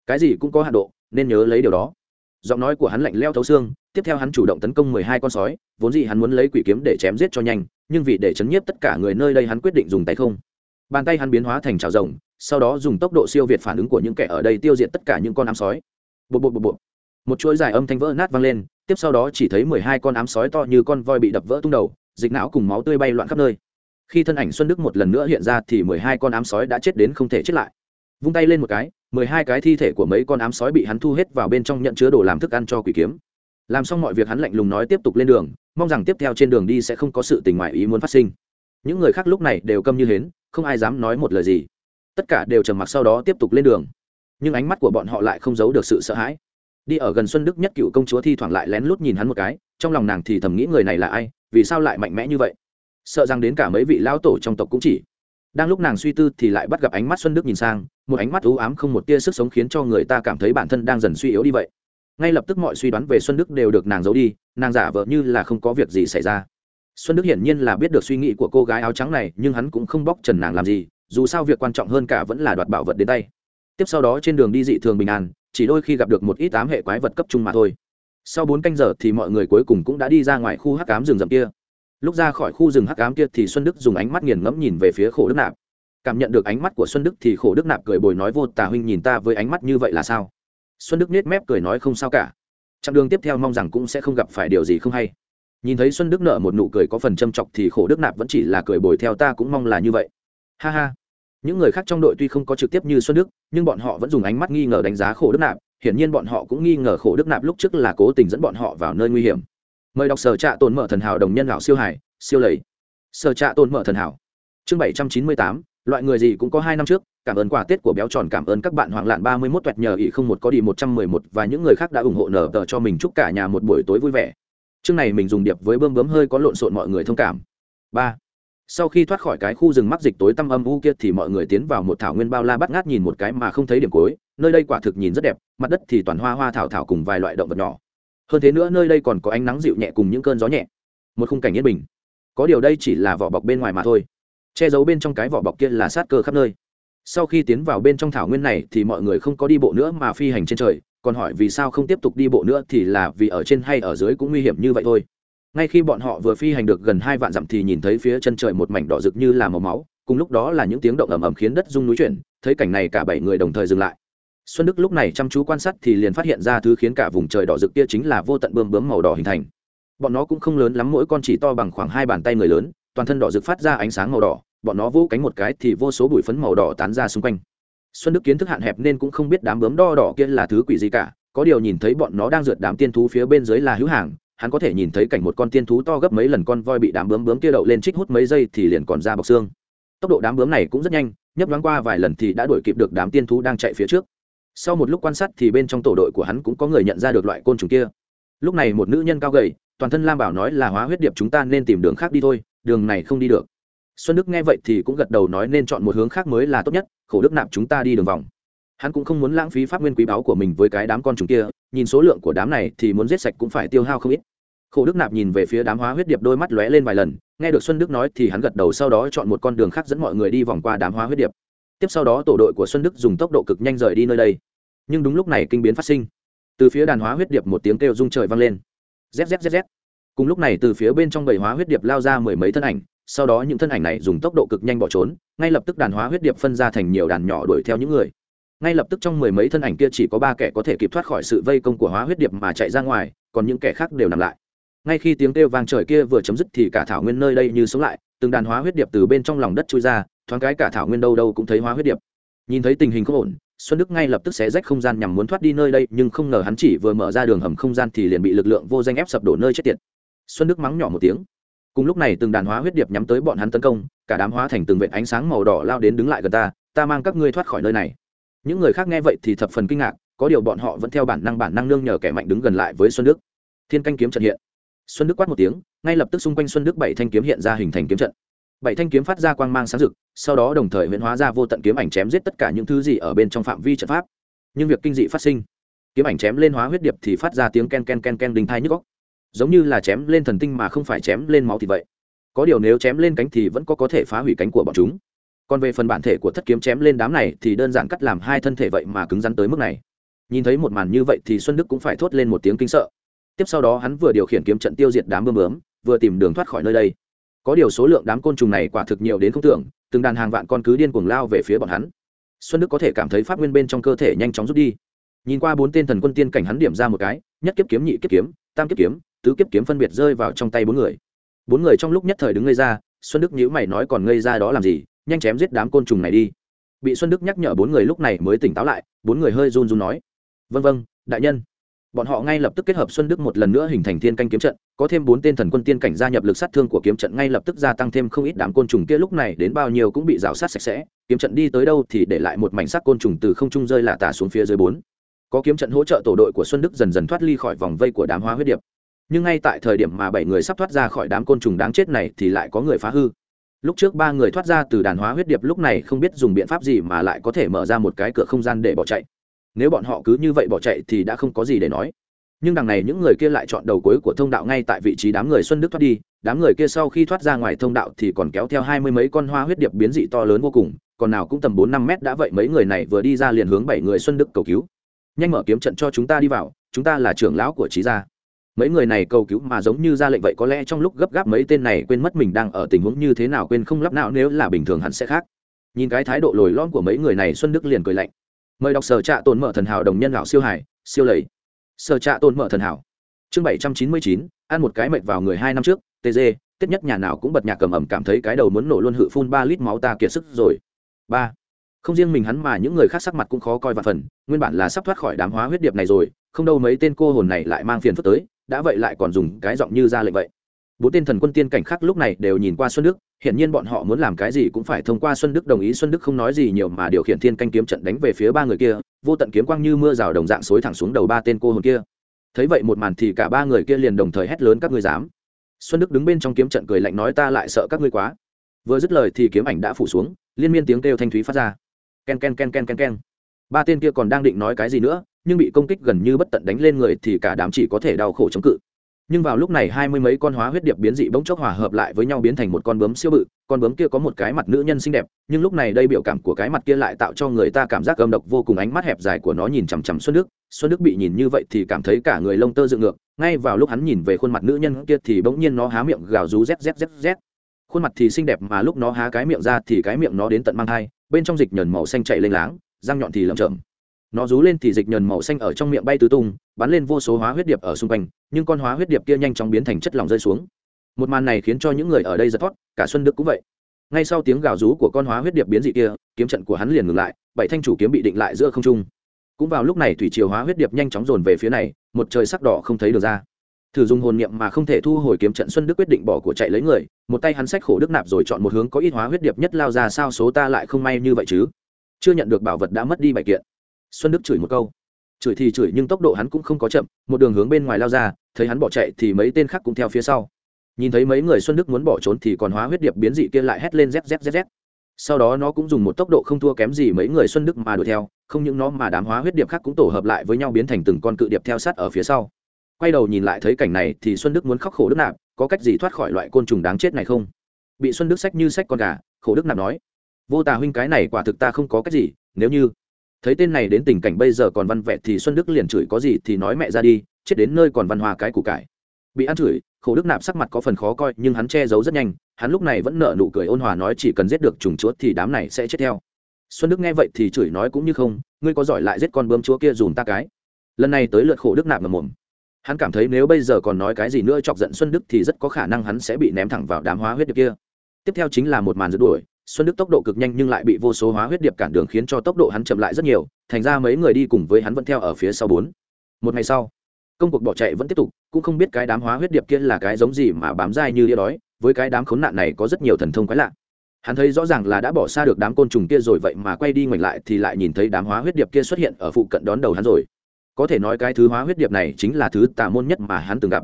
cái gì cũng có hạ độ nên nhớ lấy điều đó. Giọng nói của hắn lạnh leo thấu xương tiếp theo hắn chủ động tấn công mười hai con sói, vốn dĩ hắn muốn lấy quỷ kiếm để chém giết cho nhanh, nhưng vì để chấn nhiếp tất cả người nơi đây hắn quyết định dùng tay không. Bàn tay hắn biến hóa thành trào rồng, sau đó dùng tốc độ siêu việt phản ứng của những kẻ ở đây tiêu diệt tất cả những con ám sói. Bụp bụp bụp bụp. một chuỗi dài âm thanh vỡ nát vang lên, tiếp sau đó chỉ thấy mười hai con ám sói to như con voi bị đập vỡ tung đầu, dịch não cùng máu tươi bay loạn khắp nơi. Khi thân ảnh xuân đức một lần nữa hiện ra thì mười hai con ám sói đã chết đến không thể chết lại. Vung tay lên một cái, mười hai cái thi thể của mấy con ám sói bị hắn thu hết vào bên trong nhận chứa đồ làm thức ăn cho quỷ kiếm làm xong mọi việc hắn lạnh lùng nói tiếp tục lên đường, mong rằng tiếp theo trên đường đi sẽ không có sự tình ngoại ý muốn phát sinh. Những người khác lúc này đều câm như hến, không ai dám nói một lời gì. Tất cả đều trầm mặc sau đó tiếp tục lên đường. Nhưng ánh mắt của bọn họ lại không giấu được sự sợ hãi. Đi ở gần xuân đức nhất cựu công chúa thi thoảng lại lén lút nhìn hắn một cái, trong lòng nàng thì thầm nghĩ người này là ai, vì sao lại mạnh mẽ như vậy? Sợ rằng đến cả mấy vị lão tổ trong tộc cũng chỉ. Đang lúc nàng suy tư thì lại bắt gặp ánh mắt xuân đức nhìn sang, một ánh mắt u ám không một tia sức sống khiến cho người ta cảm thấy bản thân đang dần suy yếu đi vậy ngay lập tức mọi suy đoán về xuân đức đều được nàng giấu đi, nàng giả vờ như là không có việc gì xảy ra. Xuân đức hiển nhiên là biết được suy nghĩ của cô gái áo trắng này, nhưng hắn cũng không bóc trần nàng làm gì, dù sao việc quan trọng hơn cả vẫn là đoạt bảo vật đến tay. Tiếp sau đó trên đường đi dị thường bình an, chỉ đôi khi gặp được một ít ám hệ quái vật cấp trung mà thôi. Sau bốn canh giờ thì mọi người cuối cùng cũng đã đi ra ngoài khu hắc cám rừng rậm kia. Lúc ra khỏi khu rừng hắc cám kia thì xuân đức dùng ánh mắt nghiền ngẫm nhìn về phía khổ đức nạp. Cảm nhận được ánh mắt của xuân đức thì khổ đức nạp cười bồi nói, vô tà huynh nhìn ta với ánh mắt như vậy là sao? Xuân đức nết mép cười nói không sao cả. Chặng đường tiếp theo mong rằng cũng sẽ không gặp phải điều gì không hay. Nhìn thấy xuân đức nợ một nụ cười có phần châm chọc thì khổ đức nạp vẫn chỉ là cười bồi theo ta cũng mong là như vậy. Ha ha. Những người khác trong đội tuy không có trực tiếp như xuân đức, nhưng bọn họ vẫn dùng ánh mắt nghi ngờ đánh giá khổ đức nạp. Hiển nhiên bọn họ cũng nghi ngờ khổ đức nạp lúc trước là cố tình dẫn bọn họ vào nơi nguy hiểm. Mời đọc sở trạ tồn mở thần hảo đồng nhân lão siêu hải, siêu lầy. Sở trạ tồn mở thần hảo. Chương bảy trăm chín mươi tám, loại người gì cũng có hai năm trước cảm ơn quà tết của béo tròn, cảm ơn các bạn hoàng lạn ba mươi mốt nhờ ỷ không một có đi một trăm mười một và những người khác đã ủng hộ nở tờ cho mình chúc cả nhà một buổi tối vui vẻ. Chương này mình dùng điệp với bơm bướm hơi có lộn xộn mọi người thông cảm. Ba. Sau khi thoát khỏi cái khu rừng mắc dịch tối tăm âm u kia thì mọi người tiến vào một thảo nguyên bao la bắt ngát nhìn một cái mà không thấy điểm cuối. Nơi đây quả thực nhìn rất đẹp, mặt đất thì toàn hoa hoa thảo thảo cùng vài loại động vật nhỏ. Hơn thế nữa nơi đây còn có ánh nắng dịu nhẹ cùng những cơn gió nhẹ. Một khung cảnh yên bình. Có điều đây chỉ là vỏ bọc bên ngoài mà thôi. Che giấu bên trong cái vỏ bọc kia là sát cơ khắp nơi sau khi tiến vào bên trong thảo nguyên này thì mọi người không có đi bộ nữa mà phi hành trên trời, còn hỏi vì sao không tiếp tục đi bộ nữa thì là vì ở trên hay ở dưới cũng nguy hiểm như vậy thôi. Ngay khi bọn họ vừa phi hành được gần hai vạn dặm thì nhìn thấy phía chân trời một mảnh đỏ rực như là màu máu, cùng lúc đó là những tiếng động ầm ầm khiến đất rung núi chuyển, thấy cảnh này cả bảy người đồng thời dừng lại. Xuân đức lúc này chăm chú quan sát thì liền phát hiện ra thứ khiến cả vùng trời đỏ rực kia chính là vô tận bươm bướm màu đỏ hình thành. Bọn nó cũng không lớn lắm, mỗi con chỉ to bằng khoảng hai bàn tay người lớn, toàn thân đỏ rực phát ra ánh sáng màu đỏ bọn nó vỗ cánh một cái thì vô số bụi phấn màu đỏ tán ra xung quanh. Xuân đức kiến thức hạn hẹp nên cũng không biết đám bướm đo đỏ kia là thứ quỷ gì cả, có điều nhìn thấy bọn nó đang rượt đám tiên thú phía bên dưới là hữu hàng, hắn có thể nhìn thấy cảnh một con tiên thú to gấp mấy lần con voi bị đám bướm bướm kia đậu lên trích hút mấy giây thì liền còn ra bọc xương. Tốc độ đám bướm này cũng rất nhanh, nhấp đoán qua vài lần thì đã đuổi kịp được đám tiên thú đang chạy phía trước. Sau một lúc quan sát thì bên trong tổ đội của hắn cũng có người nhận ra được loại côn trùng kia. Lúc này một nữ nhân cao gầy, toàn thân lam bảo nói là hóa huyết điệp chúng ta nên tìm đường khác đi thôi, đường này không đi được xuân đức nghe vậy thì cũng gật đầu nói nên chọn một hướng khác mới là tốt nhất, khổ đức nạp chúng ta đi đường vòng. Hắn cũng không muốn lãng phí pháp nguyên quý báu của mình với cái đám con trùng kia, nhìn số lượng của đám này thì muốn giết sạch cũng phải tiêu hao không ít. Khổ đức nạp nhìn về phía đám hóa huyết điệp đôi mắt lóe lên vài lần, nghe được xuân đức nói thì hắn gật đầu sau đó chọn một con đường khác dẫn mọi người đi vòng qua đám hóa huyết điệp. Tiếp sau đó tổ đội của xuân đức dùng tốc độ cực nhanh rời đi nơi đây. Nhưng đúng lúc này kinh biến phát sinh. Từ phía đàn hóa huyết điệp một tiếng kêu rung trời vang lên. Zzz cùng lúc này từ phía bên trong bầy hóa huyết điệp lao ra mười mấy thân ảnh sau đó những thân ảnh này dùng tốc độ cực nhanh bỏ trốn, ngay lập tức đàn hóa huyết điệp phân ra thành nhiều đàn nhỏ đuổi theo những người. Ngay lập tức trong mười mấy thân ảnh kia chỉ có ba kẻ có thể kịp thoát khỏi sự vây công của hóa huyết điệp mà chạy ra ngoài, còn những kẻ khác đều nằm lại. Ngay khi tiếng kêu vang trời kia vừa chấm dứt thì cả thảo nguyên nơi đây như sống lại, từng đàn hóa huyết điệp từ bên trong lòng đất trôi ra, thoáng cái cả thảo nguyên đâu đâu cũng thấy hóa huyết điệp. Nhìn thấy tình hình không ổn, xuân đức ngay lập tức xé rách không gian nhằm muốn thoát đi nơi đây, nhưng không ngờ hắn chỉ vừa mở ra đường hầm không gian thì liền bị lực lượng vô danh ép sập đổ nơi chết tiệt. Xuân đức mắng nhỏ một tiếng cùng lúc này từng đàn hóa huyết điệp nhắm tới bọn hắn tấn công, cả đám hóa thành từng vệt ánh sáng màu đỏ lao đến đứng lại gần ta ta mang các ngươi thoát khỏi nơi này. Những người khác nghe vậy thì thập phần kinh ngạc, có điều bọn họ vẫn theo bản năng bản năng nương nhờ kẻ mạnh đứng gần lại với xuân đức. Thiên canh kiếm trận hiện. Xuân đức quát một tiếng, ngay lập tức xung quanh xuân đức bảy thanh kiếm hiện ra hình thành kiếm trận. Bảy thanh kiếm phát ra quang mang sáng rực, sau đó đồng thời huyễn hóa ra vô tận kiếm ảnh chém giết tất cả những thứ gì ở bên trong phạm vi trận pháp. Nhưng việc kinh dị phát sinh. Kiếm ảnh chém lên hóa huyết điệp thì phát ra tiếng ken ken ken ken đinh thai nhức góc giống như là chém lên thần tinh mà không phải chém lên máu thì vậy. Có điều nếu chém lên cánh thì vẫn có có thể phá hủy cánh của bọn chúng. Còn về phần bản thể của thất kiếm chém lên đám này thì đơn giản cắt làm hai thân thể vậy mà cứng rắn tới mức này. Nhìn thấy một màn như vậy thì xuân đức cũng phải thốt lên một tiếng kinh sợ. Tiếp sau đó hắn vừa điều khiển kiếm trận tiêu diệt đám bơm bướm, vừa tìm đường thoát khỏi nơi đây. Có điều số lượng đám côn trùng này quả thực nhiều đến không tưởng, từng đàn hàng vạn con cứ điên cuồng lao về phía bọn hắn. Xuân đức có thể cảm thấy pháp nguyên bên trong cơ thể nhanh chóng rút đi. Nhìn qua bốn tên thần quân tiên cảnh hắn điểm ra một cái nhất kiếp kiếm nhị kiếp kiếm, tam kiếp kiếm, tứ kiếp kiếm phân biệt rơi vào trong tay bốn người. Bốn người trong lúc nhất thời đứng ngây ra, xuân đức nhữ mày nói còn ngây ra đó làm gì, nhanh chém giết đám côn trùng này đi. Bị xuân đức nhắc nhở bốn người lúc này mới tỉnh táo lại, bốn người hơi run run nói. Vân vân đại nhân. Bọn họ ngay lập tức kết hợp xuân đức một lần nữa hình thành thiên canh kiếm trận, có thêm bốn tên thần quân tiên cảnh gia nhập lực sát thương của kiếm trận ngay lập tức gia tăng thêm không ít đám côn trùng kia lúc này đến bao nhiêu cũng bị rào sát sạch sẽ. Kiếm trận đi tới đâu thì để lại một mảnh sắc côn trùng từ không trung rơi lạ tả xuống phía dưới bốn có kiếm trận hỗ trợ tổ đội của xuân đức dần dần thoát ly khỏi vòng vây của đám hóa huyết điệp. Nhưng ngay tại thời điểm mà bảy người sắp thoát ra khỏi đám côn trùng đáng chết này thì lại có người phá hư. Lúc trước ba người thoát ra từ đàn hóa huyết điệp lúc này không biết dùng biện pháp gì mà lại có thể mở ra một cái cửa không gian để bỏ chạy. Nếu bọn họ cứ như vậy bỏ chạy thì đã không có gì để nói. Nhưng đằng này những người kia lại chọn đầu cuối của thông đạo ngay tại vị trí đám người xuân đức thoát đi. Đám người kia sau khi thoát ra ngoài thông đạo thì còn kéo theo hai mươi mấy con hoa huyết điệp biến dị to lớn vô cùng. Còn nào cũng tầm bốn năm mét đã vậy mấy người này vừa đi ra liền hướng bảy người xuân đức cầu cứu nhanh mở kiếm trận cho chúng ta đi vào, chúng ta là trưởng lão của trí gia. Mấy người này cầu cứu mà giống như ra lệnh vậy có lẽ trong lúc gấp gáp mấy tên này quên mất mình đang ở tình huống như thế nào quên không lắp não nếu là bình thường hẳn sẽ khác. Nhìn cái thái độ lồi lon của mấy người này, xuân đức liền cười lạnh. Mời đọc sở trạ tồn mở thần hảo đồng nhân lão siêu hải siêu lầy. Sở trạ tồn mở thần hảo. Chương bảy trăm chín mươi chín, ăn một cái mệt vào người hai năm trước tg tết nhất nhà nào cũng bật nhạc cầm ẩm cảm thấy cái đầu muốn nổ luôn hự phun ba lít máu ta kiệt sức rồi. Ba không riêng mình hắn mà những người khác sắc mặt cũng khó coi và phần, nguyên bản là sắp thoát khỏi đám hóa huyết điệp này rồi, không đâu mấy tên cô hồn này lại mang phiền phức tới, đã vậy lại còn dùng cái giọng như ra lệnh vậy. Bốn tên thần quân tiên cảnh khác lúc này đều nhìn qua xuân đức, hiển nhiên bọn họ muốn làm cái gì cũng phải thông qua xuân đức đồng ý, xuân đức không nói gì nhiều mà điều khiển thiên canh kiếm trận đánh về phía ba người kia, vô tận kiếm quang như mưa rào đồng dạng xối thẳng xuống đầu ba tên cô hồn kia. Thấy vậy một màn thì cả ba người kia liền đồng thời hét lớn, các ngươi dám! Xuân đức đứng bên trong kiếm trận cười lạnh nói, ta lại sợ các ngươi quá. Vừa dứt lời thì kiếm ảnh đã phủ xuống, liên miên tiếng kêu thanh thúy phát ra ken ken ken ken ken ken. Ba tên kia còn đang định nói cái gì nữa, nhưng bị công kích gần như bất tận đánh lên người thì cả đám chỉ có thể đau khổ chống cự. Nhưng vào lúc này hai mươi mấy con hóa huyết điệp biến dị bỗng chốc hòa hợp lại với nhau biến thành một con bướm siêu bự, con bướm kia có một cái mặt nữ nhân xinh đẹp, nhưng lúc này đây biểu cảm của cái mặt kia lại tạo cho người ta cảm giác âm độc vô cùng, ánh mắt hẹp dài của nó nhìn chằm chằm xuân đức. Xuân đức bị nhìn như vậy thì cảm thấy cả người lông tơ dựng ngược, ngay vào lúc hắn nhìn về khuôn mặt nữ nhân kia thì bỗng nhiên nó há miệng gào rú z z z z khuôn mặt thì xinh đẹp mà lúc nó há cái miệng ra thì cái miệng nó đến tận mang thai bên trong dịch nhờn màu xanh chạy lênh láng, răng nhọn thì lầm chậm nó rú lên thì dịch nhờn màu xanh ở trong miệng bay tứ tung, bắn lên vô số hóa huyết điệp ở xung quanh, nhưng con hóa huyết điệp kia nhanh chóng biến thành chất lỏng rơi xuống. Một màn này khiến cho những người ở đây giật thoát cả xuân đức cũng vậy. Ngay sau tiếng gào rú của con hóa huyết điệp biến dị kia, kiếm trận của hắn liền ngừng lại, bảy thanh chủ kiếm bị định lại giữa không trung. Cũng vào lúc này thủy triều hóa huyết điệp nhanh chóng dồn về phía này, một trời sắc đỏ không thấy được ra thử dùng hồn niệm mà không thể thu hồi kiếm trận xuân đức quyết định bỏ của chạy lấy người, một tay hắn sách khổ đức nạp rồi chọn một hướng có ít hóa huyết điệp nhất lao ra sao số ta lại không may như vậy chứ? Chưa nhận được bảo vật đã mất đi bảy kiện. Xuân đức chửi một câu. Chửi thì chửi nhưng tốc độ hắn cũng không có chậm, một đường hướng bên ngoài lao ra, thấy hắn bỏ chạy thì mấy tên khác cũng theo phía sau. Nhìn thấy mấy người xuân đức muốn bỏ trốn thì còn hóa huyết điệp biến dị kia lại hét lên zzz sau đó nó cũng dùng một tốc độ không thua kém gì mấy người xuân đức mà đuổi theo, không những nó mà đám hóa huyết điệp khác cũng tổ hợp lại với nhau biến thành từng con cự điệp theo sát ở phía sau quay đầu nhìn lại thấy cảnh này thì xuân đức muốn khóc khổ đức nạp, có cách gì thoát khỏi loại côn trùng đáng chết này không? Bị xuân đức sách như sách con gà, khổ đức nạp nói. Vô tà huynh cái này quả thực ta không có cách gì, nếu như thấy tên này đến tình cảnh bây giờ còn văn vẹn thì xuân đức liền chửi có gì thì nói mẹ ra đi, chết đến nơi còn văn hòa cái củ cải. Bị ăn chửi, khổ đức nạp sắc mặt có phần khó coi, nhưng hắn che giấu rất nhanh, hắn lúc này vẫn nợ nụ cười ôn hòa nói chỉ cần giết được trùng chúa thì đám này sẽ chết theo. Xuân đức nghe vậy thì chửi nói cũng như không, ngươi có giỏi lại giết con bướm chúa kia dùm ta cái. Lần này tới lượt khổ đức nạp ngầm mồm hắn cảm thấy nếu bây giờ còn nói cái gì nữa chọc giận xuân đức thì rất có khả năng hắn sẽ bị ném thẳng vào đám hóa huyết điệp kia. Tiếp theo chính là một màn rượt đuổi. Xuân đức tốc độ cực nhanh nhưng lại bị vô số hóa huyết điệp cản đường khiến cho tốc độ hắn chậm lại rất nhiều, thành ra mấy người đi cùng với hắn vẫn theo ở phía sau bốn. Một ngày sau, công cuộc bỏ chạy vẫn tiếp tục, cũng không biết cái đám hóa huyết điệp kia là cái giống gì mà bám dai như đĩa đói, với cái đám khốn nạn này có rất nhiều thần thông quái lạ. Hắn thấy rõ ràng là đã bỏ xa được đám côn trùng kia rồi vậy mà quay đi ngoảnh lại thì lại nhìn thấy đám hóa huyết điệp kia xuất hiện ở phụ cận đón đầu hắn rồi có thể nói cái thứ hóa huyết điệp này chính là thứ tà môn nhất mà hắn từng gặp.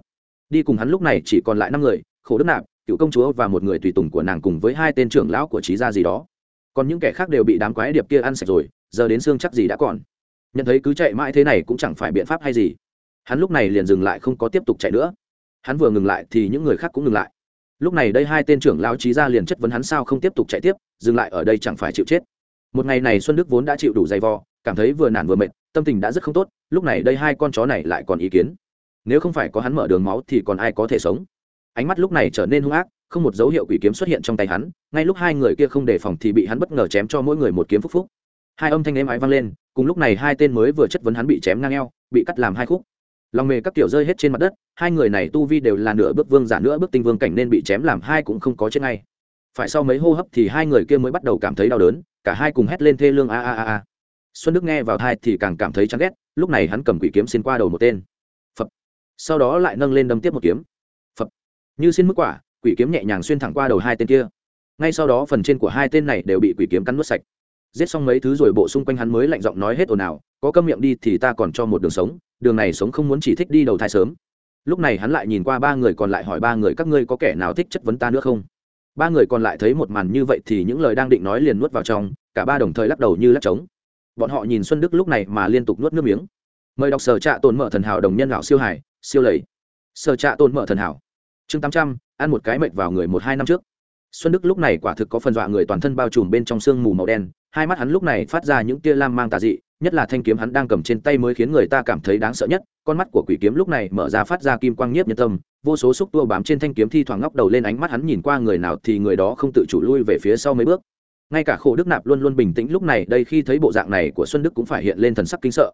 Đi cùng hắn lúc này chỉ còn lại năm người, khổ đức nạp, cựu công chúa và một người tùy tùng của nàng cùng với hai tên trưởng lão của trí gia gì đó. Còn những kẻ khác đều bị đám quái điệp kia ăn sạch rồi, giờ đến xương chắc gì đã còn. Nhận thấy cứ chạy mãi thế này cũng chẳng phải biện pháp hay gì. Hắn lúc này liền dừng lại không có tiếp tục chạy nữa. Hắn vừa ngừng lại thì những người khác cũng ngừng lại. Lúc này đây hai tên trưởng lão trí gia liền chất vấn hắn sao không tiếp tục chạy tiếp, dừng lại ở đây chẳng phải chịu chết. Một ngày này xuân đức vốn đã chịu đủ dày vò, cảm thấy vừa nản vừa mệt tâm tình đã rất không tốt, lúc này đây hai con chó này lại còn ý kiến. Nếu không phải có hắn mở đường máu thì còn ai có thể sống? Ánh mắt lúc này trở nên hung ác, không một dấu hiệu quỷ kiếm xuất hiện trong tay hắn, ngay lúc hai người kia không đề phòng thì bị hắn bất ngờ chém cho mỗi người một kiếm phúc phúc. Hai âm thanh êm ái vang lên, cùng lúc này hai tên mới vừa chất vấn hắn bị chém ngang eo, bị cắt làm hai khúc. Lòng mề các kiểu rơi hết trên mặt đất, hai người này tu vi đều là nửa bước vương giả nữa bước tinh vương cảnh nên bị chém làm hai cũng không có chết ngay. Phải sau mấy hô hấp thì hai người kia mới bắt đầu cảm thấy đau đớn, cả hai cùng hét lên thê lương a a a a xuân đức nghe vào thai thì càng cảm thấy chán ghét, lúc này hắn cầm quỷ kiếm xin qua đầu một tên. Phập. Sau đó lại nâng lên đâm tiếp một kiếm. Phập. Như xin mức quả, quỷ kiếm nhẹ nhàng xuyên thẳng qua đầu hai tên kia. Ngay sau đó phần trên của hai tên này đều bị quỷ kiếm cắn nuốt sạch. Giết xong mấy thứ rồi bộ xung quanh hắn mới lạnh giọng nói hết ồn ào, có câm miệng đi thì ta còn cho một đường sống, đường này sống không muốn chỉ thích đi đầu thai sớm. Lúc này hắn lại nhìn qua ba người còn lại hỏi ba người, các ngươi có kẻ nào thích chất vấn ta nữa không? Ba người còn lại thấy một màn như vậy thì những lời đang định nói liền nuốt vào trong, cả ba đồng thời lắc đầu như lắc trống bọn họ nhìn xuân đức lúc này mà liên tục nuốt nước miếng. Mời đọc sở trạ tồn mở thần hảo đồng nhân lão siêu hải siêu lầy. Sở trạ tồn mở thần hảo. Chương tám trăm, ăn một cái mệt vào người một hai năm trước. Xuân đức lúc này quả thực có phần dọa người toàn thân bao trùm bên trong sương mù màu đen, hai mắt hắn lúc này phát ra những tia lam mang tà dị, nhất là thanh kiếm hắn đang cầm trên tay mới khiến người ta cảm thấy đáng sợ nhất, con mắt của quỷ kiếm lúc này mở ra phát ra kim quang nhiếp nhân tâm, vô số xúc tua bám trên thanh kiếm thi thoảng ngóc đầu lên ánh mắt hắn nhìn qua người nào thì người đó không tự chủ lui về phía sau mấy bước ngay cả khổ đức nạp luôn luôn bình tĩnh lúc này, đây khi thấy bộ dạng này của xuân đức cũng phải hiện lên thần sắc kinh sợ.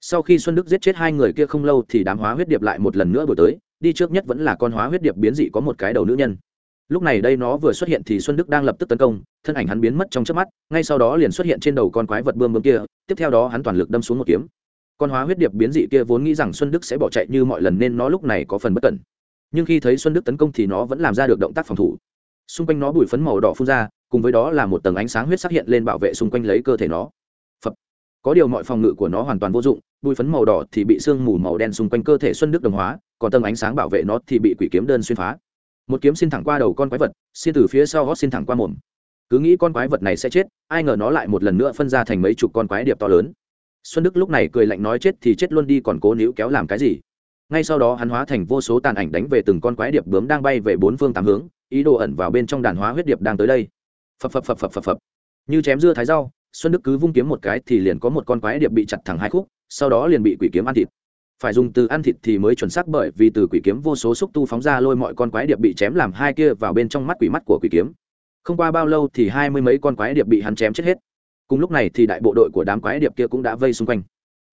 Sau khi xuân đức giết chết hai người kia không lâu thì đám hóa huyết điệp lại một lần nữa đổi tới. Đi trước nhất vẫn là con hóa huyết điệp biến dị có một cái đầu nữ nhân. Lúc này đây nó vừa xuất hiện thì xuân đức đang lập tức tấn công, thân ảnh hắn biến mất trong trước mắt, ngay sau đó liền xuất hiện trên đầu con quái vật bươm bướm kia, tiếp theo đó hắn toàn lực đâm xuống một kiếm. Con hóa huyết điệp biến dị kia vốn nghĩ rằng xuân đức sẽ bỏ chạy như mọi lần nên nó lúc này có phần bất cẩn. Nhưng khi thấy xuân đức tấn công thì nó vẫn làm ra được động tác phòng thủ. Xung quanh nó bụi phấn màu đỏ phun ra cùng với đó là một tầng ánh sáng huyết sắc hiện lên bảo vệ xung quanh lấy cơ thể nó. Phập. có điều mọi phòng ngự của nó hoàn toàn vô dụng, bụi phấn màu đỏ thì bị sương mù màu đen xung quanh cơ thể xuân đức đồng hóa, còn tầng ánh sáng bảo vệ nó thì bị quỷ kiếm đơn xuyên phá. Một kiếm xin thẳng qua đầu con quái vật, xin từ phía sau hót xin thẳng qua mồm. Cứ nghĩ con quái vật này sẽ chết, ai ngờ nó lại một lần nữa phân ra thành mấy chục con quái điệp to lớn. Xuân đức lúc này cười lạnh nói chết thì chết luôn đi còn cố níu kéo làm cái gì? Ngay sau đó hắn hóa thành vô số tàn ảnh đánh về từng con quái điệp bướm đang bay về bốn phương tám hướng, ý đồ ẩn vào bên trong đàn hóa huyết điệp đang tới đây phập phập phập phập phập phập. Như chém dưa thái rau, xuân đức cứ vung kiếm một cái thì liền có một con quái điệp bị chặt thẳng hai khúc, sau đó liền bị quỷ kiếm ăn thịt. Phải dùng từ ăn thịt thì mới chuẩn xác bởi vì từ quỷ kiếm vô số xúc tu phóng ra lôi mọi con quái điệp bị chém làm hai kia vào bên trong mắt quỷ mắt của quỷ kiếm. Không qua bao lâu thì hai mươi mấy con quái điệp bị hắn chém chết hết. Cùng lúc này thì đại bộ đội của đám quái điệp kia cũng đã vây xung quanh.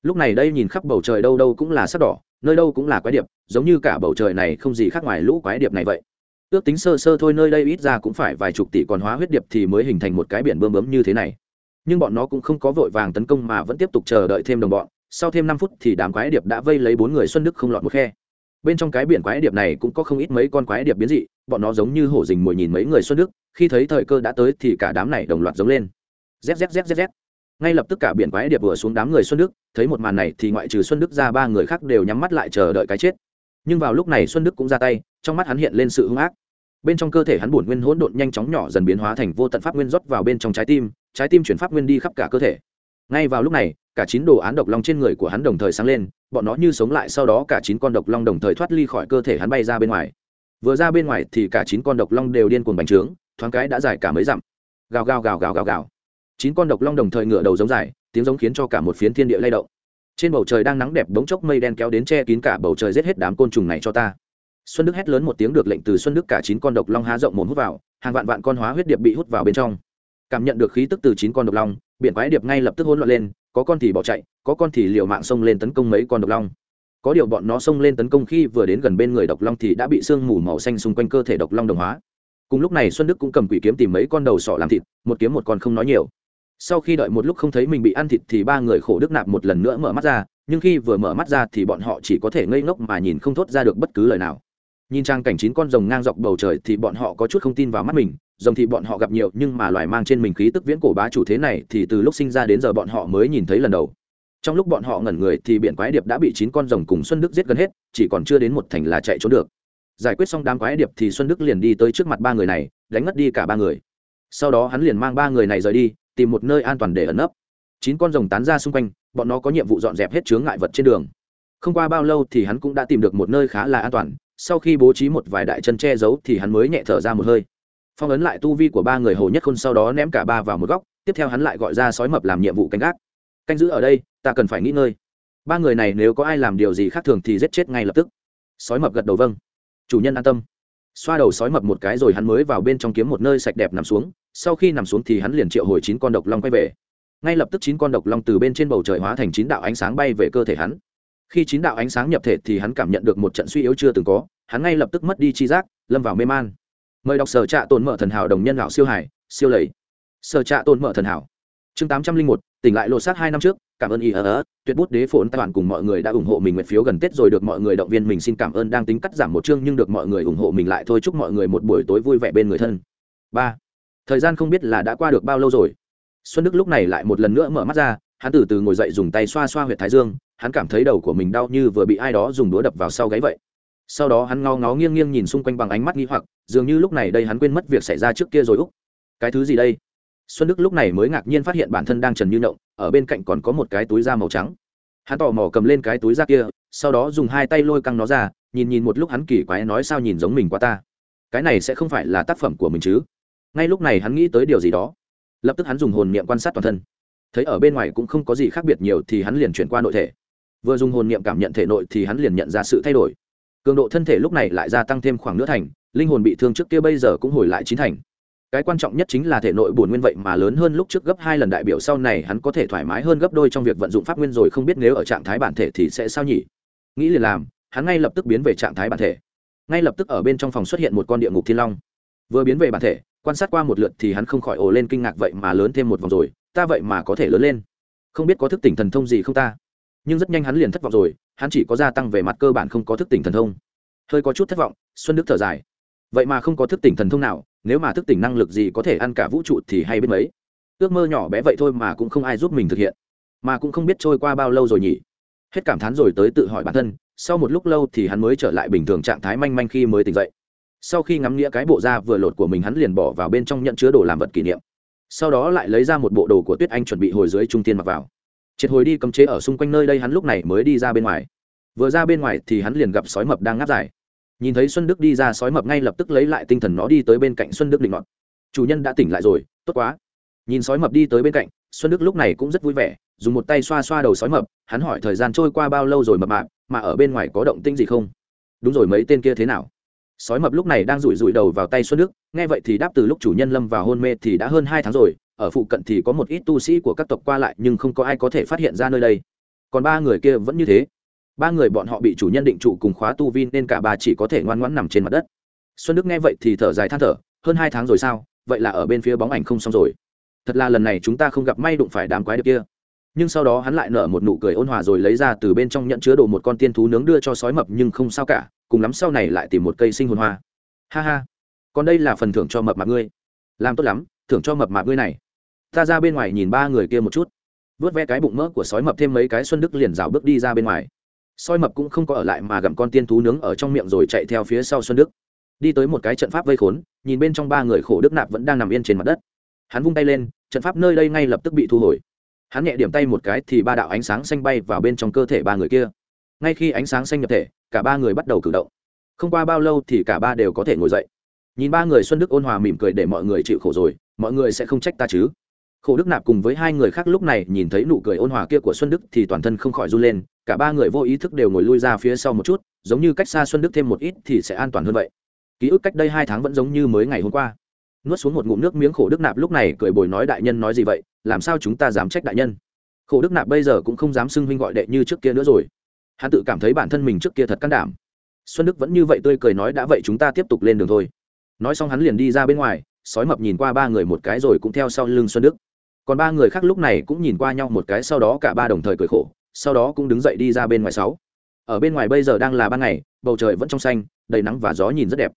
Lúc này đây nhìn khắp bầu trời đâu đâu cũng là sắc đỏ, nơi đâu cũng là quái điệp, giống như cả bầu trời này không gì khác ngoài lũ quái điệp này vậy ước tính sơ sơ thôi nơi đây ít ra cũng phải vài chục tỷ còn hóa huyết điệp thì mới hình thành một cái biển bơm bướm như thế này. Nhưng bọn nó cũng không có vội vàng tấn công mà vẫn tiếp tục chờ đợi thêm đồng bọn. Sau thêm năm phút thì đám quái điệp đã vây lấy bốn người xuân đức không lọt một khe. Bên trong cái biển quái điệp này cũng có không ít mấy con quái điệp biến dị, bọn nó giống như hổ dình mồi nhìn mấy người xuân đức, khi thấy thời cơ đã tới thì cả đám này đồng loạt giống lên. Zzzzz ngay lập tức cả biển quái điệp vừa xuống đám người xuân đức, thấy một màn này thì ngoại trừ xuân đức ra ba người khác đều nhắm mắt lại chờ đợi cái chết nhưng vào lúc này xuân đức cũng ra tay, trong mắt hắn hiện lên sự hung ác. Bên trong cơ thể hắn bổn nguyên hỗn độn nhanh chóng nhỏ dần biến hóa thành vô tận pháp nguyên rót vào bên trong trái tim trái tim chuyển pháp nguyên đi khắp cả cơ thể. Ngay vào lúc này, cả chín đồ án độc long trên người của hắn đồng thời sáng lên, bọn nó như sống lại sau đó cả chín con độc long đồng thời thoát ly khỏi cơ thể hắn bay ra bên ngoài. Vừa ra bên ngoài thì cả chín con độc long đều điên cuồng bành trướng, thoáng cái đã dài cả mấy dặm. Gào gào gào gào gào gào. Chín con độc long đồng thời ngửa đầu giống dài, tiếng giống khiến cho cả một phiến thiên địa lay động trên bầu trời đang nắng đẹp bỗng chốc mây đen kéo đến che kín cả bầu trời giết hết đám côn trùng này cho ta. Xuân đức hét lớn một tiếng được lệnh từ xuân đức cả chín con độc long há rộng mồm hút vào, hàng vạn vạn con hóa huyết điệp bị hút vào bên trong. Cảm nhận được khí tức từ chín con độc long, biển quái điệp ngay lập tức hỗn loạn lên, có con thì bỏ chạy, có con thì liều mạng xông lên tấn công mấy con độc long. Có điều bọn nó xông lên tấn công khi vừa đến gần bên người độc long thì đã bị sương mù màu xanh xung quanh cơ thể độc long đồng hóa. Cùng lúc này xuân đức cũng cầm quỷ kiếm tìm mấy con đầu sọ làm thịt, một kiếm một con không nói nhiều sau khi đợi một lúc không thấy mình bị ăn thịt thì ba người khổ đức nạp một lần nữa mở mắt ra, nhưng khi vừa mở mắt ra thì bọn họ chỉ có thể ngây ngốc mà nhìn không thốt ra được bất cứ lời nào. Nhìn trang cảnh chín con rồng ngang dọc bầu trời thì bọn họ có chút không tin vào mắt mình, rồng thì bọn họ gặp nhiều nhưng mà loài mang trên mình khí tức viễn cổ bá chủ thế này thì từ lúc sinh ra đến giờ bọn họ mới nhìn thấy lần đầu. Trong lúc bọn họ ngẩn người thì biển quái điệp đã bị chín con rồng cùng xuân đức giết gần hết, chỉ còn chưa đến một thành là chạy trốn được. Giải quyết xong đám quái điệp thì xuân đức liền đi tới trước mặt ba người này, đánh ngất đi cả ba người. Sau đó hắn liền mang ba người này rời đi tìm một nơi an toàn để ẩn nấp. Chín con rồng tán ra xung quanh, bọn nó có nhiệm vụ dọn dẹp hết chướng ngại vật trên đường. Không qua bao lâu thì hắn cũng đã tìm được một nơi khá là an toàn, sau khi bố trí một vài đại chân che giấu thì hắn mới nhẹ thở ra một hơi. Phong ấn lại tu vi của ba người hồ nhất khôn sau đó ném cả ba vào một góc, tiếp theo hắn lại gọi ra sói mập làm nhiệm vụ canh gác. Canh giữ ở đây, ta cần phải nghỉ ngơi. Ba người này nếu có ai làm điều gì khác thường thì giết chết ngay lập tức. Sói mập gật đầu vâng. Chủ nhân an tâm. Xoa đầu sói mập một cái rồi hắn mới vào bên trong kiếm một nơi sạch đẹp nằm xuống sau khi nằm xuống thì hắn liền triệu hồi chín con độc long quay về. Ngay lập tức chín con độc long từ bên trên bầu trời hóa thành chín đạo ánh sáng bay về cơ thể hắn. Khi chín đạo ánh sáng nhập thể thì hắn cảm nhận được một trận suy yếu chưa từng có, hắn ngay lập tức mất đi chi giác, lâm vào mê man. Mời đọc sở trạ tồn mở thần hảo đồng nhân lão siêu hải, siêu lầy. Sở trạ tồn mở thần hảo. Chương tám trăm linh một, tỉnh lại lột xác hai năm trước, cảm ơn ý ớ tuyệt bút đế phồn toàn cùng mọi người đã ủng hộ mình nguyện phiếu gần tết rồi được mọi người động viên mình xin cảm ơn đang tính cắt giảm một chương nhưng được mọi người ủng hộ mình lại thôi chúc mọi người một buổi tối vui vẻ bên người thân. Ba thời gian không biết là đã qua được bao lâu rồi. Xuân đức lúc này lại một lần nữa mở mắt ra hắn từ từ ngồi dậy dùng tay xoa xoa huyệt thái dương hắn cảm thấy đầu của mình đau như vừa bị ai đó dùng đũa đập vào sau gáy vậy. Sau đó hắn ngó ngó nghiêng nghiêng nhìn xung quanh bằng ánh mắt nghi hoặc dường như lúc này đây hắn quên mất việc xảy ra trước kia rồi úc. Cái thứ gì đây? Xuân đức lúc này mới ngạc nhiên phát hiện bản thân đang trần như nậu, ở bên cạnh còn có một cái túi da màu trắng. Hắn tò mò cầm lên cái túi da kia sau đó dùng hai tay lôi căng nó ra nhìn nhìn một lúc hắn kỳ quái nói sao nhìn giống mình quá ta. Cái này sẽ không phải là tác phẩm của mình chứ ngay lúc này hắn nghĩ tới điều gì đó. Lập tức hắn dùng hồn niệm quan sát toàn thân. Thấy ở bên ngoài cũng không có gì khác biệt nhiều thì hắn liền chuyển qua nội thể. Vừa dùng hồn niệm cảm nhận thể nội thì hắn liền nhận ra sự thay đổi. Cường độ thân thể lúc này lại gia tăng thêm khoảng nửa thành, linh hồn bị thương trước kia bây giờ cũng hồi lại chín thành. Cái quan trọng nhất chính là thể nội bổn nguyên vậy mà lớn hơn lúc trước gấp hai lần đại biểu sau này hắn có thể thoải mái hơn gấp đôi trong việc vận dụng pháp nguyên rồi không biết nếu ở trạng thái bản thể thì sẽ sao nhỉ? Nghĩ liền làm, hắn ngay lập tức biến về trạng thái bản thể. Ngay lập tức ở bên trong phòng xuất hiện một con địa ngục thiên long vừa biến về bản thể, quan sát qua một lượt thì hắn không khỏi ồ lên kinh ngạc vậy mà lớn thêm một vòng rồi, ta vậy mà có thể lớn lên. Không biết có thức tỉnh thần thông gì không ta? Nhưng rất nhanh hắn liền thất vọng rồi, hắn chỉ có gia tăng về mặt cơ bản không có thức tỉnh thần thông. Hơi có chút thất vọng, xuân đức thở dài. Vậy mà không có thức tỉnh thần thông nào, nếu mà thức tỉnh năng lực gì có thể ăn cả vũ trụ thì hay biết mấy. Ước mơ nhỏ bé vậy thôi mà cũng không ai giúp mình thực hiện. Mà cũng không biết trôi qua bao lâu rồi nhỉ. Hết cảm thán rồi tới tự hỏi bản thân, sau một lúc lâu thì hắn mới trở lại bình thường trạng thái manh manh khi mới tỉnh dậy sau khi ngắm nghĩa cái bộ da vừa lột của mình, hắn liền bỏ vào bên trong nhận chứa đồ làm vật kỷ niệm. Sau đó lại lấy ra một bộ đồ của tuyết anh chuẩn bị hồi dưới trung tiên mặc vào. Triệt hồi đi cấm chế ở xung quanh nơi đây, hắn lúc này mới đi ra bên ngoài. Vừa ra bên ngoài thì hắn liền gặp sói mập đang ngáp dài. Nhìn thấy xuân đức đi ra, sói mập ngay lập tức lấy lại tinh thần nó đi tới bên cạnh xuân đức định ngọt chủ nhân đã tỉnh lại rồi, tốt quá. Nhìn sói mập đi tới bên cạnh, xuân đức lúc này cũng rất vui vẻ, dùng một tay xoa xoa đầu sói mập, hắn hỏi, thời gian trôi qua bao lâu rồi mập mạp mà ở bên ngoài có động tinh gì không? Đúng rồi, mấy tên kia thế nào? Sói mập lúc này đang rủi rủi đầu vào tay xuân đức, nghe vậy thì đáp từ lúc chủ nhân lâm vào hôn mê thì đã hơn hai tháng rồi, ở phụ cận thì có một ít tu sĩ của các tộc qua lại nhưng không có ai có thể phát hiện ra nơi đây. Còn ba người kia vẫn như thế. Ba người bọn họ bị chủ nhân định trụ cùng khóa tu vi nên cả ba chỉ có thể ngoan ngoãn nằm trên mặt đất. Xuân đức nghe vậy thì thở dài than thở, hơn hai tháng rồi sao? Vậy là ở bên phía bóng ảnh không xong rồi. Thật là lần này chúng ta không gặp may đụng phải đám quái được kia. Nhưng sau đó hắn lại nở một nụ cười ôn hòa rồi lấy ra từ bên trong nhận chứa đồ một con tiên thú nướng đưa cho sói mập nhưng không sao cả cùng lắm sau này lại tìm một cây sinh hồn hoa. Ha ha. Còn đây là phần thưởng cho mập mạp ngươi. Làm tốt lắm, thưởng cho mập mạp ngươi này. Ta ra bên ngoài nhìn ba người kia một chút. Vớt ve cái bụng mỡ của sói mập thêm mấy cái xuân đức liền rào bước đi ra bên ngoài. Sói mập cũng không có ở lại mà gặm con tiên thú nướng ở trong miệng rồi chạy theo phía sau xuân đức. Đi tới một cái trận pháp vây khốn, nhìn bên trong ba người khổ đức nạp vẫn đang nằm yên trên mặt đất. Hắn vung tay lên, trận pháp nơi đây ngay lập tức bị thu hồi. Hắn nhẹ điểm tay một cái thì ba đạo ánh sáng xanh bay vào bên trong cơ thể ba người kia ngay khi ánh sáng xanh nhập thể, cả ba người bắt đầu cử động. Không qua bao lâu thì cả ba đều có thể ngồi dậy. Nhìn ba người xuân đức ôn hòa mỉm cười để mọi người chịu khổ rồi, mọi người sẽ không trách ta chứ. Khổ đức nạp cùng với hai người khác lúc này nhìn thấy nụ cười ôn hòa kia của xuân đức thì toàn thân không khỏi run lên, cả ba người vô ý thức đều ngồi lui ra phía sau một chút, giống như cách xa xuân đức thêm một ít thì sẽ an toàn hơn vậy. Ký ức cách đây hai tháng vẫn giống như mới ngày hôm qua. Nuốt xuống một ngụm nước miếng, khổ đức nạp lúc này cười bồi nói đại nhân nói gì vậy, làm sao chúng ta dám trách đại nhân? Khổ đức nạp bây giờ cũng không dám xưng huynh gọi đệ như trước kia nữa rồi hắn tự cảm thấy bản thân mình trước kia thật can đảm. Xuân đức vẫn như vậy tươi cười nói, đã vậy chúng ta tiếp tục lên đường thôi. Nói xong hắn liền đi ra bên ngoài, sói mập nhìn qua ba người một cái rồi cũng theo sau lưng xuân đức. Còn ba người khác lúc này cũng nhìn qua nhau một cái, sau đó cả ba đồng thời cười khổ, sau đó cũng đứng dậy đi ra bên ngoài sáu. Ở bên ngoài bây giờ đang là ban ngày, bầu trời vẫn trong xanh, đầy nắng và gió nhìn rất đẹp.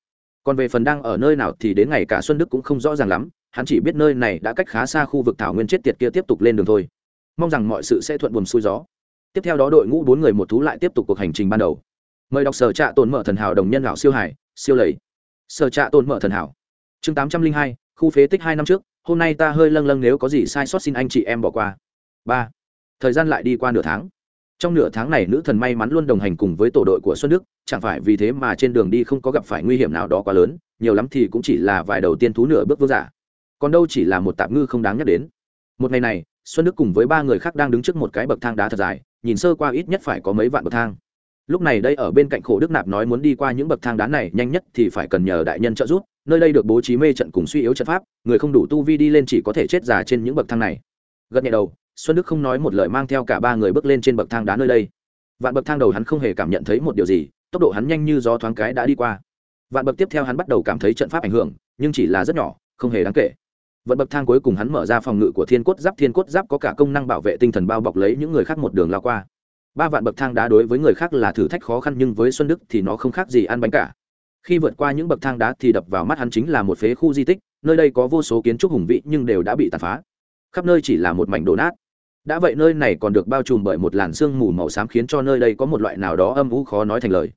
Còn về phần đang ở nơi nào thì đến ngày cả xuân đức cũng không rõ ràng lắm, hắn chỉ biết nơi này đã cách khá xa khu vực thảo nguyên chết tiệt kia tiếp tục lên đường thôi. Mong rằng mọi sự sẽ thuận buồm xuôi gió tiếp theo đó đội ngũ bốn người một thú lại tiếp tục cuộc hành trình ban đầu. Mời đọc sở trạ tồn mở thần hảo đồng nhân lão siêu hải, siêu lầy. Sở trạ tôn mở thần hảo. Chương tám trăm linh hai, khu phế tích hai năm trước, hôm nay ta hơi lâng lâng nếu có gì sai sót xin anh chị em bỏ qua. Ba. Thời gian lại đi qua nửa tháng. Trong nửa tháng này nữ thần may mắn luôn đồng hành cùng với tổ đội của xuân đức, chẳng phải vì thế mà trên đường đi không có gặp phải nguy hiểm nào đó quá lớn, nhiều lắm thì cũng chỉ là vài đầu tiên thú nửa bước vương giả dạ. còn đâu chỉ là một tạp ngư không đáng nhắc đến. Một ngày này, xuân đức cùng với ba người khác đang đứng trước một cái bậc thang đá thật dài nhìn sơ qua ít nhất phải có mấy vạn bậc thang. Lúc này đây ở bên cạnh khổ đức nạp nói muốn đi qua những bậc thang đá này, nhanh nhất thì phải cần nhờ đại nhân trợ giúp, nơi đây được bố trí mê trận cùng suy yếu trận pháp, người không đủ tu vi đi lên chỉ có thể chết già trên những bậc thang này. Gật nhẹ đầu, xuân đức không nói một lời mang theo cả ba người bước lên trên bậc thang đá nơi đây. Vạn bậc thang đầu hắn không hề cảm nhận thấy một điều gì, tốc độ hắn nhanh như gió thoáng cái đã đi qua. Vạn bậc tiếp theo hắn bắt đầu cảm thấy trận pháp ảnh hưởng, nhưng chỉ là rất nhỏ, không hề đáng kể vận bậc thang cuối cùng hắn mở ra phòng ngự của thiên cốt giáp, thiên cốt giáp có cả công năng bảo vệ tinh thần bao bọc lấy những người khác một đường lao qua. Ba vạn bậc thang đá đối với người khác là thử thách khó khăn nhưng với xuân đức thì nó không khác gì ăn bánh cả. Khi vượt qua những bậc thang đá thì đập vào mắt hắn chính là một phế khu di tích, nơi đây có vô số kiến trúc hùng vĩ nhưng đều đã bị tàn phá. Khắp nơi chỉ là một mảnh đổ nát. Đã vậy nơi này còn được bao trùm bởi một làn sương mù màu xám khiến cho nơi đây có một loại nào đó âm u khó nói thành lời.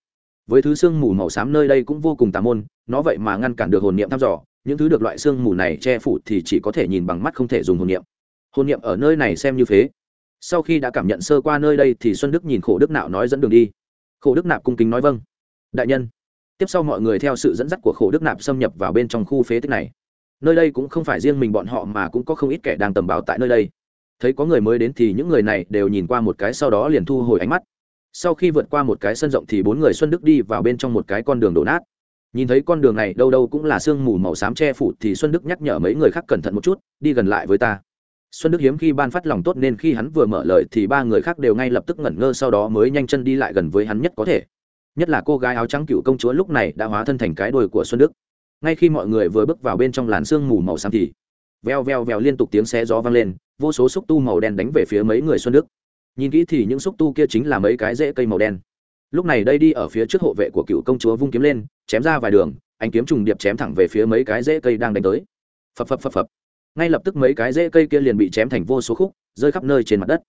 Với thứ sương mù màu xám nơi đây cũng vô cùng tà môn, nó vậy mà ngăn cản được hồn niệm thăm dò những thứ được loại xương mù này che phủ thì chỉ có thể nhìn bằng mắt không thể dùng hồn niệm. Hồn niệm ở nơi này xem như phế. Sau khi đã cảm nhận sơ qua nơi đây thì xuân đức nhìn khổ đức nạo nói dẫn đường đi. Khổ đức nạp cung kính nói vâng. Đại nhân. Tiếp sau mọi người theo sự dẫn dắt của khổ đức nạp xâm nhập vào bên trong khu phế tích này. Nơi đây cũng không phải riêng mình bọn họ mà cũng có không ít kẻ đang tầm bảo tại nơi đây. Thấy có người mới đến thì những người này đều nhìn qua một cái sau đó liền thu hồi ánh mắt. Sau khi vượt qua một cái sân rộng thì bốn người xuân đức đi vào bên trong một cái con đường đổ nát nhìn thấy con đường này đâu đâu cũng là sương mù màu xám che phủ thì xuân đức nhắc nhở mấy người khác cẩn thận một chút, đi gần lại với ta. Xuân đức hiếm khi ban phát lòng tốt nên khi hắn vừa mở lời thì ba người khác đều ngay lập tức ngẩn ngơ sau đó mới nhanh chân đi lại gần với hắn nhất có thể. Nhất là cô gái áo trắng cựu công chúa lúc này đã hóa thân thành cái đồi của xuân đức. Ngay khi mọi người vừa bước vào bên trong làn sương mù màu xám thì veo veo veo liên tục tiếng xe gió vang lên, vô số xúc tu màu đen đánh về phía mấy người xuân đức. Nhìn kỹ thì những xúc tu kia chính là mấy cái rễ cây màu đen. Lúc này đây đi ở phía trước hộ vệ của cựu công chúa vung kiếm lên chém ra vài đường, anh kiếm trùng điệp chém thẳng về phía mấy cái rễ cây đang đánh tới. Phập phập phập phập. Ngay lập tức mấy cái rễ cây kia liền bị chém thành vô số khúc, rơi khắp nơi trên mặt đất.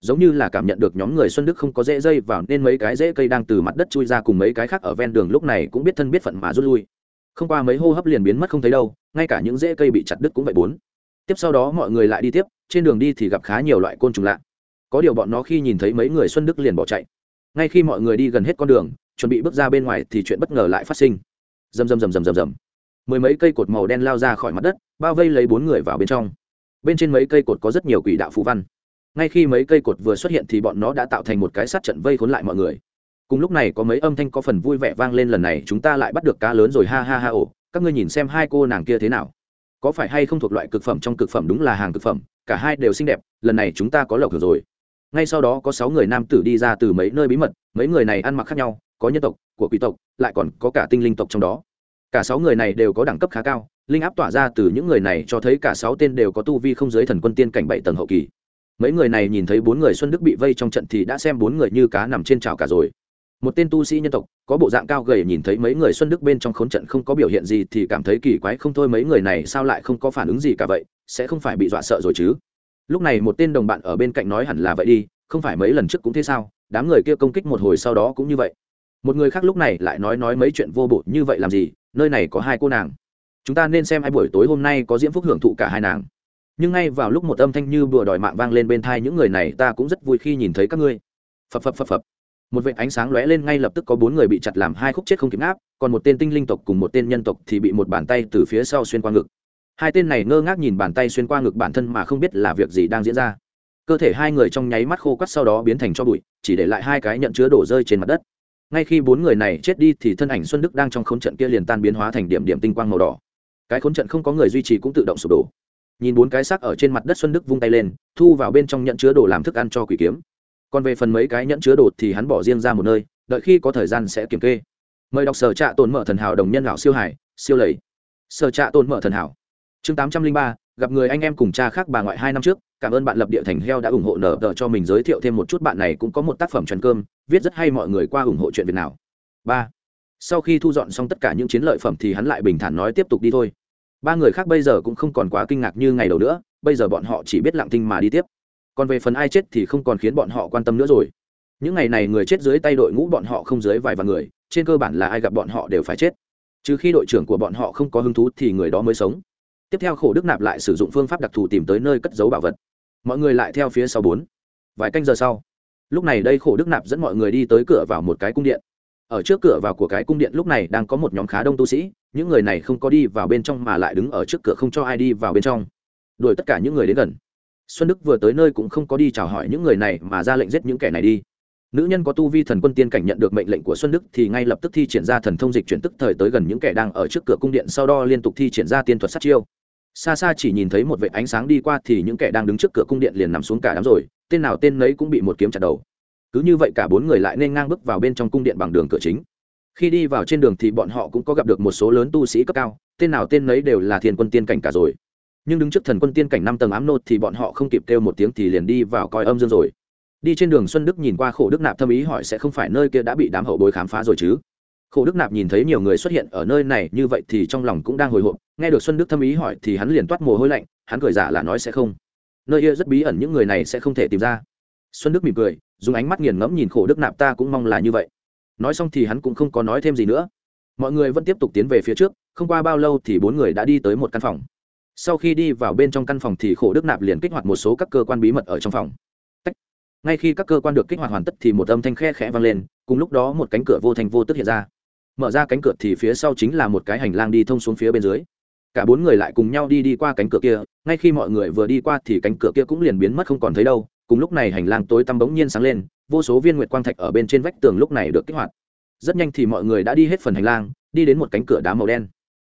Giống như là cảm nhận được nhóm người xuân đức không có rễ dây vào nên mấy cái rễ cây đang từ mặt đất chui ra cùng mấy cái khác ở ven đường lúc này cũng biết thân biết phận mà rút lui. Không qua mấy hô hấp liền biến mất không thấy đâu, ngay cả những rễ cây bị chặt đứt cũng vậy bốn. Tiếp sau đó mọi người lại đi tiếp, trên đường đi thì gặp khá nhiều loại côn trùng lạ. Có điều bọn nó khi nhìn thấy mấy người xuân đức liền bỏ chạy. Ngay khi mọi người đi gần hết con đường chuẩn bị bước ra bên ngoài thì chuyện bất ngờ lại phát sinh. Rầm rầm rầm rầm rầm rầm. Mười mấy cây cột màu đen lao ra khỏi mặt đất, bao vây lấy bốn người vào bên trong. Bên trên mấy cây cột có rất nhiều quỷ đạo phù văn. Ngay khi mấy cây cột vừa xuất hiện thì bọn nó đã tạo thành một cái sát trận vây khốn lại mọi người. Cùng lúc này có mấy âm thanh có phần vui vẻ vang lên lần này, chúng ta lại bắt được cá lớn rồi, ha ha ha ồ. Các ngươi nhìn xem hai cô nàng kia thế nào. Có phải hay không thuộc loại cực phẩm trong cực phẩm đúng là hàng cực phẩm, cả hai đều xinh đẹp, lần này chúng ta có lộc rồi. Ngay sau đó có sáu người nam tử đi ra từ mấy nơi bí mật, mấy người này ăn mặc khác nhau có nhân tộc, của quý tộc, lại còn có cả tinh linh tộc trong đó. Cả sáu người này đều có đẳng cấp khá cao, linh áp tỏa ra từ những người này cho thấy cả sáu tên đều có tu vi không giới thần quân tiên cảnh bảy tầng hậu kỳ. Mấy người này nhìn thấy bốn người xuân đức bị vây trong trận thì đã xem bốn người như cá nằm trên trào cả rồi. Một tên tu sĩ nhân tộc, có bộ dạng cao gầy nhìn thấy mấy người xuân đức bên trong khốn trận không có biểu hiện gì thì cảm thấy kỳ quái không thôi mấy người này sao lại không có phản ứng gì cả vậy, sẽ không phải bị dọa sợ rồi chứ. Lúc này một tên đồng bạn ở bên cạnh nói hẳn là vậy đi, không phải mấy lần trước cũng thế sao, đám người kia công kích một hồi sau đó cũng như vậy một người khác lúc này lại nói nói mấy chuyện vô bổ như vậy làm gì, nơi này có hai cô nàng. Chúng ta nên xem hai buổi tối hôm nay có diễm phúc hưởng thụ cả hai nàng. Nhưng ngay vào lúc một âm thanh như bừa đòi mạng vang lên bên thai những người này, ta cũng rất vui khi nhìn thấy các ngươi. Phập phập phập phập. Một vệt ánh sáng lóe lên ngay lập tức có bốn người bị chặt làm hai khúc chết không kịp áp còn một tên tinh linh tộc cùng một tên nhân tộc thì bị một bàn tay từ phía sau xuyên qua ngực. Hai tên này ngơ ngác nhìn bàn tay xuyên qua ngực bản thân mà không biết là việc gì đang diễn ra. Cơ thể hai người trong nháy mắt khô quắt sau đó biến thành cho bụi, chỉ để lại hai cái nhận chứa đổ rơi trên mặt đất ngay khi bốn người này chết đi thì thân ảnh xuân đức đang trong khốn trận kia liền tan biến hóa thành điểm điểm tinh quang màu đỏ. Cái khốn trận không có người duy trì cũng tự động sụp đổ. Nhìn bốn cái xác ở trên mặt đất xuân đức vung tay lên, thu vào bên trong nhận chứa đồ làm thức ăn cho quỷ kiếm. Còn về phần mấy cái nhẫn chứa đồ thì hắn bỏ riêng ra một nơi, đợi khi có thời gian sẽ kiểm kê. Mời đọc sở trạ tồn mở thần hảo đồng nhân lão siêu hải, siêu lầy. Sở trạ tồn mở thần hảo. Chương tám trăm linh ba, gặp người anh em cùng cha khác bà ngoại hai năm trước cảm ơn bạn lập địa thành heo đã ủng hộ nở tờ cho mình giới thiệu thêm một chút bạn này cũng có một tác phẩm trần cơm, viết rất hay mọi người qua ủng hộ chuyện việt nào. Ba. Sau khi thu dọn xong tất cả những chiến lợi phẩm thì hắn lại bình thản nói tiếp tục đi thôi. Ba người khác bây giờ cũng không còn quá kinh ngạc như ngày đầu nữa, bây giờ bọn họ chỉ biết lặng thinh mà đi tiếp. Còn về phần ai chết thì không còn khiến bọn họ quan tâm nữa rồi. Những ngày này người chết dưới tay đội ngũ bọn họ không dưới vài vài người, trên cơ bản là ai gặp bọn họ đều phải chết. Trừ khi đội trưởng của bọn họ không có hứng thú thì người đó mới sống. Tiếp theo khổ đức nạp lại sử dụng phương pháp đặc thù tìm tới nơi cất giấu bảo vật mọi người lại theo phía sau bốn. Vài canh giờ sau, lúc này đây khổ đức nạp dẫn mọi người đi tới cửa vào một cái cung điện. Ở trước cửa vào của cái cung điện lúc này đang có một nhóm khá đông tu sĩ, những người này không có đi vào bên trong mà lại đứng ở trước cửa không cho ai đi vào bên trong. Đuổi tất cả những người đến gần. Xuân đức vừa tới nơi cũng không có đi chào hỏi những người này mà ra lệnh giết những kẻ này đi. Nữ nhân có tu vi thần quân tiên cảnh nhận được mệnh lệnh của xuân đức thì ngay lập tức thi triển ra thần thông dịch chuyển tức thời tới gần những kẻ đang ở trước cửa cung điện, sau đó liên tục thi triển ra tiên thuật sát chiêu xa xa chỉ nhìn thấy một vệ ánh sáng đi qua thì những kẻ đang đứng trước cửa cung điện liền nằm xuống cả đám rồi, tên nào tên nấy cũng bị một kiếm chặt đầu. Cứ như vậy cả bốn người lại nên ngang bước vào bên trong cung điện bằng đường cửa chính. Khi đi vào trên đường thì bọn họ cũng có gặp được một số lớn tu sĩ cấp cao, tên nào tên nấy đều là thiên quân tiên cảnh cả rồi. Nhưng đứng trước thần quân tiên cảnh năm tầng ám nô thì bọn họ không kịp kêu một tiếng thì liền đi vào coi âm dương rồi. Đi trên đường xuân đức nhìn qua khổ đức nạp thâm ý hỏi sẽ không phải nơi kia đã bị đám hậu bối khám phá rồi chứ? Khổ đức nạp nhìn thấy nhiều người xuất hiện ở nơi này như vậy thì trong lòng cũng đang hồi hộp. Nghe được xuân đức thâm ý hỏi thì hắn liền toát mồ hôi lạnh, hắn cười giả là nói sẽ không. Nơi kia rất bí ẩn, những người này sẽ không thể tìm ra. Xuân đức mỉm cười, dùng ánh mắt nghiền ngẫm nhìn khổ đức nạp, ta cũng mong là như vậy. Nói xong thì hắn cũng không có nói thêm gì nữa. Mọi người vẫn tiếp tục tiến về phía trước, không qua bao lâu thì bốn người đã đi tới một căn phòng. Sau khi đi vào bên trong căn phòng thì khổ đức nạp liền kích hoạt một số các cơ quan bí mật ở trong phòng. Tách. ngay khi các cơ quan được kích hoạt hoàn tất thì một âm thanh khe khẽ vang lên, cùng lúc đó một cánh cửa vô thành vô tức hiện ra mở ra cánh cửa thì phía sau chính là một cái hành lang đi thông xuống phía bên dưới. Cả bốn người lại cùng nhau đi đi qua cánh cửa kia, ngay khi mọi người vừa đi qua thì cánh cửa kia cũng liền biến mất không còn thấy đâu. Cùng lúc này hành lang tối tăm bỗng nhiên sáng lên, vô số viên nguyệt quang thạch ở bên trên vách tường lúc này được kích hoạt. Rất nhanh thì mọi người đã đi hết phần hành lang, đi đến một cánh cửa đá màu đen.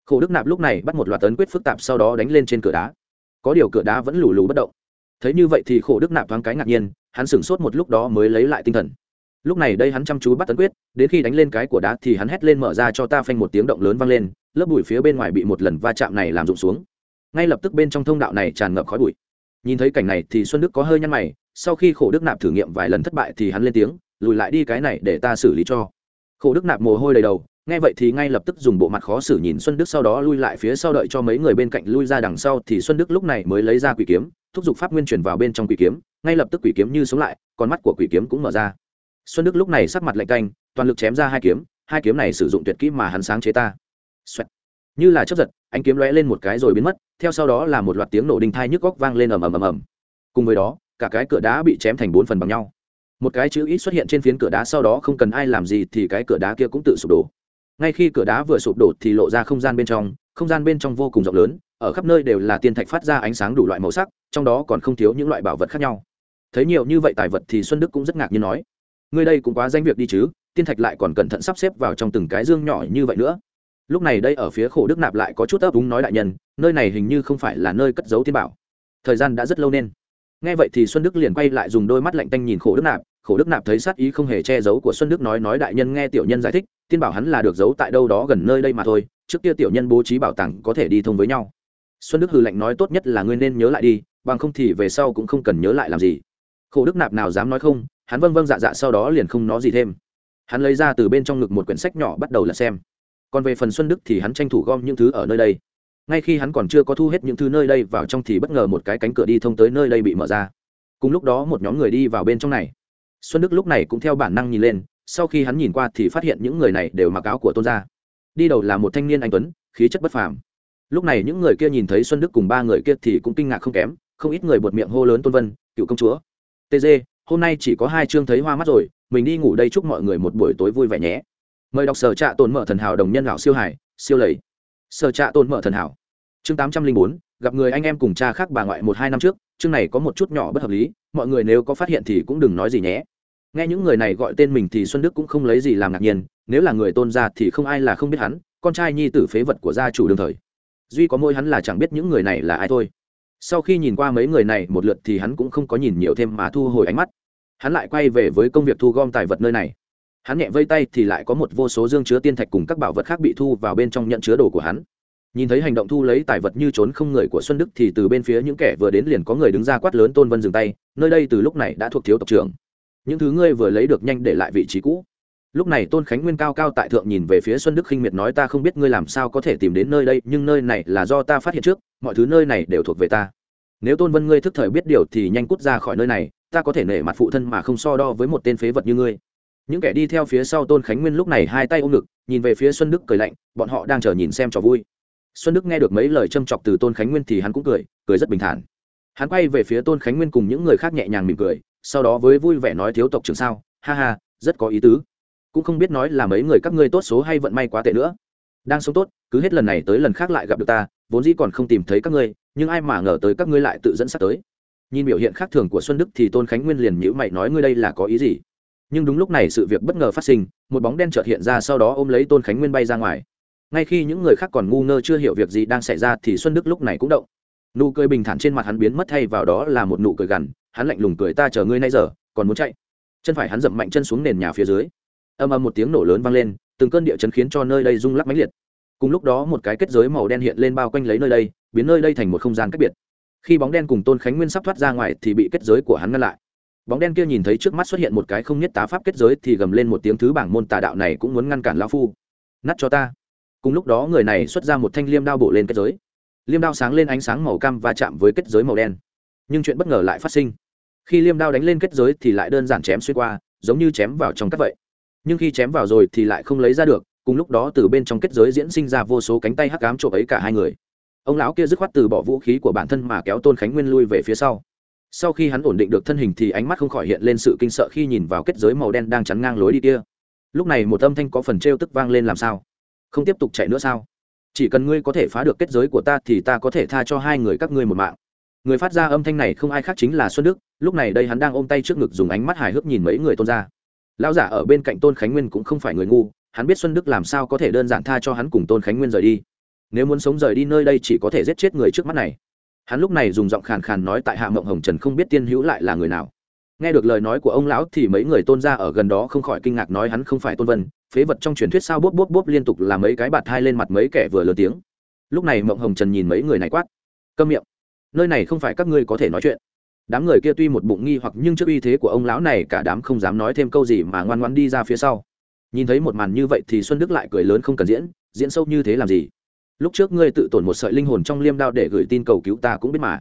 Khổ đức nạp lúc này bắt một loạt tấn quyết phức tạp sau đó đánh lên trên cửa đá. Có điều cửa đá vẫn lù lù bất động. Thấy như vậy thì khổ đức nạp thoáng cái ngạc nhiên, hắn sửng sốt một lúc đó mới lấy lại tinh thần lúc này đây hắn chăm chú bắt tấn quyết, đến khi đánh lên cái của đá thì hắn hét lên mở ra cho ta phanh một tiếng động lớn vang lên, lớp bụi phía bên ngoài bị một lần va chạm này làm rụng xuống. Ngay lập tức bên trong thông đạo này tràn ngập khói bụi. Nhìn thấy cảnh này thì xuân đức có hơi nhăn mày, sau khi khổ đức nạp thử nghiệm vài lần thất bại thì hắn lên tiếng, lùi lại đi cái này để ta xử lý cho. Khổ đức nạp mồ hôi đầy đầu, nghe vậy thì ngay lập tức dùng bộ mặt khó xử nhìn xuân đức sau đó lui lại phía sau đợi cho mấy người bên cạnh lui ra đằng sau thì xuân đức lúc này mới lấy ra quỷ kiếm, thúc giục pháp nguyên chuyển vào bên trong quỷ kiếm, ngay lập tức quỷ kiếm như sống lại, con mắt của quỷ kiếm cũng mở ra xuân đức lúc này sắc mặt lạnh canh, toàn lực chém ra hai kiếm hai kiếm này sử dụng tuyệt kỹ mà hắn sáng chế ta、Xoẹt. Như là chấp giật anh kiếm lóe lên một cái rồi biến mất, theo sau đó là một loạt tiếng nổ đinh thai nhức góc vang lên ầm ầm ầm ầm. Cùng với đó, cả cái cửa đá bị chém thành bốn phần bằng nhau. Một cái chữ ít xuất hiện trên phiến cửa đá sau đó không cần ai làm gì thì cái cửa đá kia cũng tự sụp đổ. Ngay khi cửa đá vừa sụp đổ thì lộ ra không gian bên trong, không gian bên trong vô cùng rộng lớn, ở khắp nơi đều là tiên thạch phát ra ánh sáng đủ loại màu sắc, trong đó còn không thiếu những loại bảo vật khác nhau. Thấy nhiều như vậy tài vật thì xuân đức cũng rất ngạc nhiên nói ngươi đây cũng quá danh việc đi chứ, tiên thạch lại còn cẩn thận sắp xếp vào trong từng cái dương nhỏ như vậy nữa. Lúc này đây ở phía khổ đức nạp lại có chút ấp úng nói đại nhân, nơi này hình như không phải là nơi cất giấu tiên bảo. Thời gian đã rất lâu nên. Nghe vậy thì xuân đức liền quay lại dùng đôi mắt lạnh tanh nhìn khổ đức nạp. Khổ đức nạp thấy sát ý không hề che giấu của xuân đức nói nói đại nhân nghe tiểu nhân giải thích, tiên bảo hắn là được giấu tại đâu đó gần nơi đây mà thôi, trước kia tiểu nhân bố trí bảo tàng có thể đi thông với nhau. Xuân đức hừ lạnh nói, tốt nhất là ngươi nên nhớ lại đi, bằng không thì về sau cũng không cần nhớ lại làm gì. Khổ đức nạp nào dám nói không hắn vâng vâng dạ dạ sau đó liền không nói gì thêm. Hắn lấy ra từ bên trong ngực một quyển sách nhỏ bắt đầu là xem. Còn về phần xuân đức thì hắn tranh thủ gom những thứ ở nơi đây. Ngay khi hắn còn chưa có thu hết những thứ nơi đây vào trong thì bất ngờ một cái cánh cửa đi thông tới nơi đây bị mở ra. Cùng lúc đó một nhóm người đi vào bên trong này. Xuân đức lúc này cũng theo bản năng nhìn lên, sau khi hắn nhìn qua thì phát hiện những người này đều mặc áo của tôn gia. Đi đầu là một thanh niên anh tuấn, khí chất bất phàm. Lúc này những người kia nhìn thấy xuân đức cùng ba người kia thì cũng kinh ngạc không kém, không ít người buột miệng hô lớn tôn vân, cựu công chúa. Tg hôm nay chỉ có hai chương thấy hoa mắt rồi, mình đi ngủ đây chúc mọi người một buổi tối vui vẻ nhé. Mời đọc sở trạ tồn mở thần hảo đồng nhân lão siêu hải, siêu lầy. Sở trạ tồn mở thần hảo. Chương tám trăm linh bốn, gặp người anh em cùng cha khác bà ngoại một hai năm trước, chương này có một chút nhỏ bất hợp lý, mọi người nếu có phát hiện thì cũng đừng nói gì nhé. Nghe những người này gọi tên mình thì xuân đức cũng không lấy gì làm ngạc nhiên, nếu là người tôn gia thì không ai là không biết hắn, con trai nhi tử phế vật của gia chủ đương thời. Duy có môi hắn là chẳng biết những người này là ai thôi sau khi nhìn qua mấy người này một lượt thì hắn cũng không có nhìn nhiều thêm mà thu hồi ánh mắt. Hắn lại quay về với công việc thu gom tài vật nơi này. Hắn nhẹ vây tay thì lại có một vô số dương chứa tiên thạch cùng các bảo vật khác bị thu vào bên trong nhận chứa đồ của hắn. Nhìn thấy hành động thu lấy tài vật như trốn không người của xuân đức thì từ bên phía những kẻ vừa đến liền có người đứng ra quát lớn tôn vân dừng tay, nơi đây từ lúc này đã thuộc thiếu tộc trưởng. Những thứ ngươi vừa lấy được nhanh để lại vị trí cũ lúc này tôn khánh nguyên cao cao tại thượng nhìn về phía xuân đức khinh miệt nói, ta không biết ngươi làm sao có thể tìm đến nơi đây, nhưng nơi này là do ta phát hiện trước, mọi thứ nơi này đều thuộc về ta. Nếu tôn vân ngươi thức thời biết điều thì nhanh cút ra khỏi nơi này, ta có thể nể mặt phụ thân mà không so đo với một tên phế vật như ngươi. Những kẻ đi theo phía sau tôn khánh nguyên lúc này hai tay ôm ngực, nhìn về phía xuân đức cười lạnh, bọn họ đang chờ nhìn xem trò vui. Xuân đức nghe được mấy lời châm chọc từ tôn khánh nguyên thì hắn cũng cười cười rất bình thản. Hắn quay về phía tôn khánh nguyên cùng những người khác nhẹ nhàng mỉm cười, sau đó với vui vẻ nói, thiếu tộc trưởng sao? Ha ha, rất có ý tứ cũng không biết nói là mấy người các ngươi tốt số hay vận may quá tệ nữa. Đang sống tốt, cứ hết lần này tới lần khác lại gặp được ta, vốn dĩ còn không tìm thấy các ngươi, nhưng ai mà ngờ tới các ngươi lại tự dẫn sắp tới. Nhìn biểu hiện khác thường của xuân đức thì tôn khánh nguyên liền nhữ mày nói ngươi đây là có ý gì? Nhưng đúng lúc này sự việc bất ngờ phát sinh, một bóng đen chợt hiện ra sau đó ôm lấy tôn khánh nguyên bay ra ngoài. Ngay khi những người khác còn ngu ngơ chưa hiểu việc gì đang xảy ra thì xuân đức lúc này cũng động. Nụ cười bình thản trên mặt hắn biến mất thay vào đó là một nụ cười gằn, hắn lạnh lùng cười ta chờ ngươi nay giờ, còn muốn chạy. Chân phải hắn dậm mạnh chân xuống nền nhà phía dưới âm âm một tiếng nổ lớn vang lên, từng cơn địa chấn khiến cho nơi đây rung lắc mãnh liệt. Cùng lúc đó một cái kết giới màu đen hiện lên bao quanh lấy nơi đây, biến nơi đây thành một không gian cách biệt. Khi bóng đen cùng tôn khánh nguyên sắp thoát ra ngoài thì bị kết giới của hắn ngăn lại. Bóng đen kia nhìn thấy trước mắt xuất hiện một cái không nhất tá pháp kết giới thì gầm lên một tiếng thứ bảng môn tà đạo này cũng muốn ngăn cản lao phu. Nắt cho ta. Cùng lúc đó người này xuất ra một thanh liêm đao bổ lên kết giới. Liêm đao sáng lên ánh sáng màu cam và chạm với kết giới màu đen. Nhưng chuyện bất ngờ lại phát sinh. Khi liêm đao đánh lên kết giới thì lại đơn giản chém xuyên qua, giống như chém vào trong cắt vậy nhưng khi chém vào rồi thì lại không lấy ra được, cùng lúc đó từ bên trong kết giới diễn sinh ra vô số cánh tay hắc cám trộm ấy cả hai người. Ông lão kia dứt khoát từ bỏ vũ khí của bản thân mà kéo tôn khánh nguyên lui về phía sau. Sau khi hắn ổn định được thân hình thì ánh mắt không khỏi hiện lên sự kinh sợ khi nhìn vào kết giới màu đen đang chắn ngang lối đi kia. Lúc này một âm thanh có phần t tức vang lên làm sao? Không tiếp tục chạy nữa sao? Chỉ cần ngươi có thể phá được kết giới của ta thì ta có thể tha cho hai người các ngươi một mạng. Người phát ra âm thanh này không ai khác chính là xuân đức, lúc này đây hắn đang ôm tay trước ngực dùng ánh mắt hài hước nhìn mấy người tôn ra lão giả ở bên cạnh tôn khánh nguyên cũng không phải người ngu, hắn biết xuân đức làm sao có thể đơn giản tha cho hắn cùng tôn khánh nguyên rời đi. Nếu muốn sống rời đi nơi đây chỉ có thể giết chết người trước mắt này. Hắn lúc này dùng giọng khàn khàn nói tại hạ mộng hồng trần không biết tiên hữu lại là người nào. Nghe được lời nói của ông lão thì mấy người tôn ra ở gần đó không khỏi kinh ngạc nói hắn không phải tôn vân, phế vật trong truyền thuyết sao bốp bốp bốp liên tục là mấy cái bạt hai lên mặt mấy kẻ vừa lớn tiếng. Lúc này mộng hồng trần nhìn mấy người này quát. Câm miệng. Nơi này không phải các ngươi có thể nói chuyện đám người kia tuy một bụng nghi hoặc nhưng trước uy thế của ông lão này cả đám không dám nói thêm câu gì mà ngoan ngoan đi ra phía sau. Nhìn thấy một màn như vậy thì xuân đức lại cười lớn không cần diễn diễn sâu như thế làm gì? Lúc trước ngươi tự tổn một sợi linh hồn trong liêm đao để gửi tin cầu cứu ta cũng biết mà.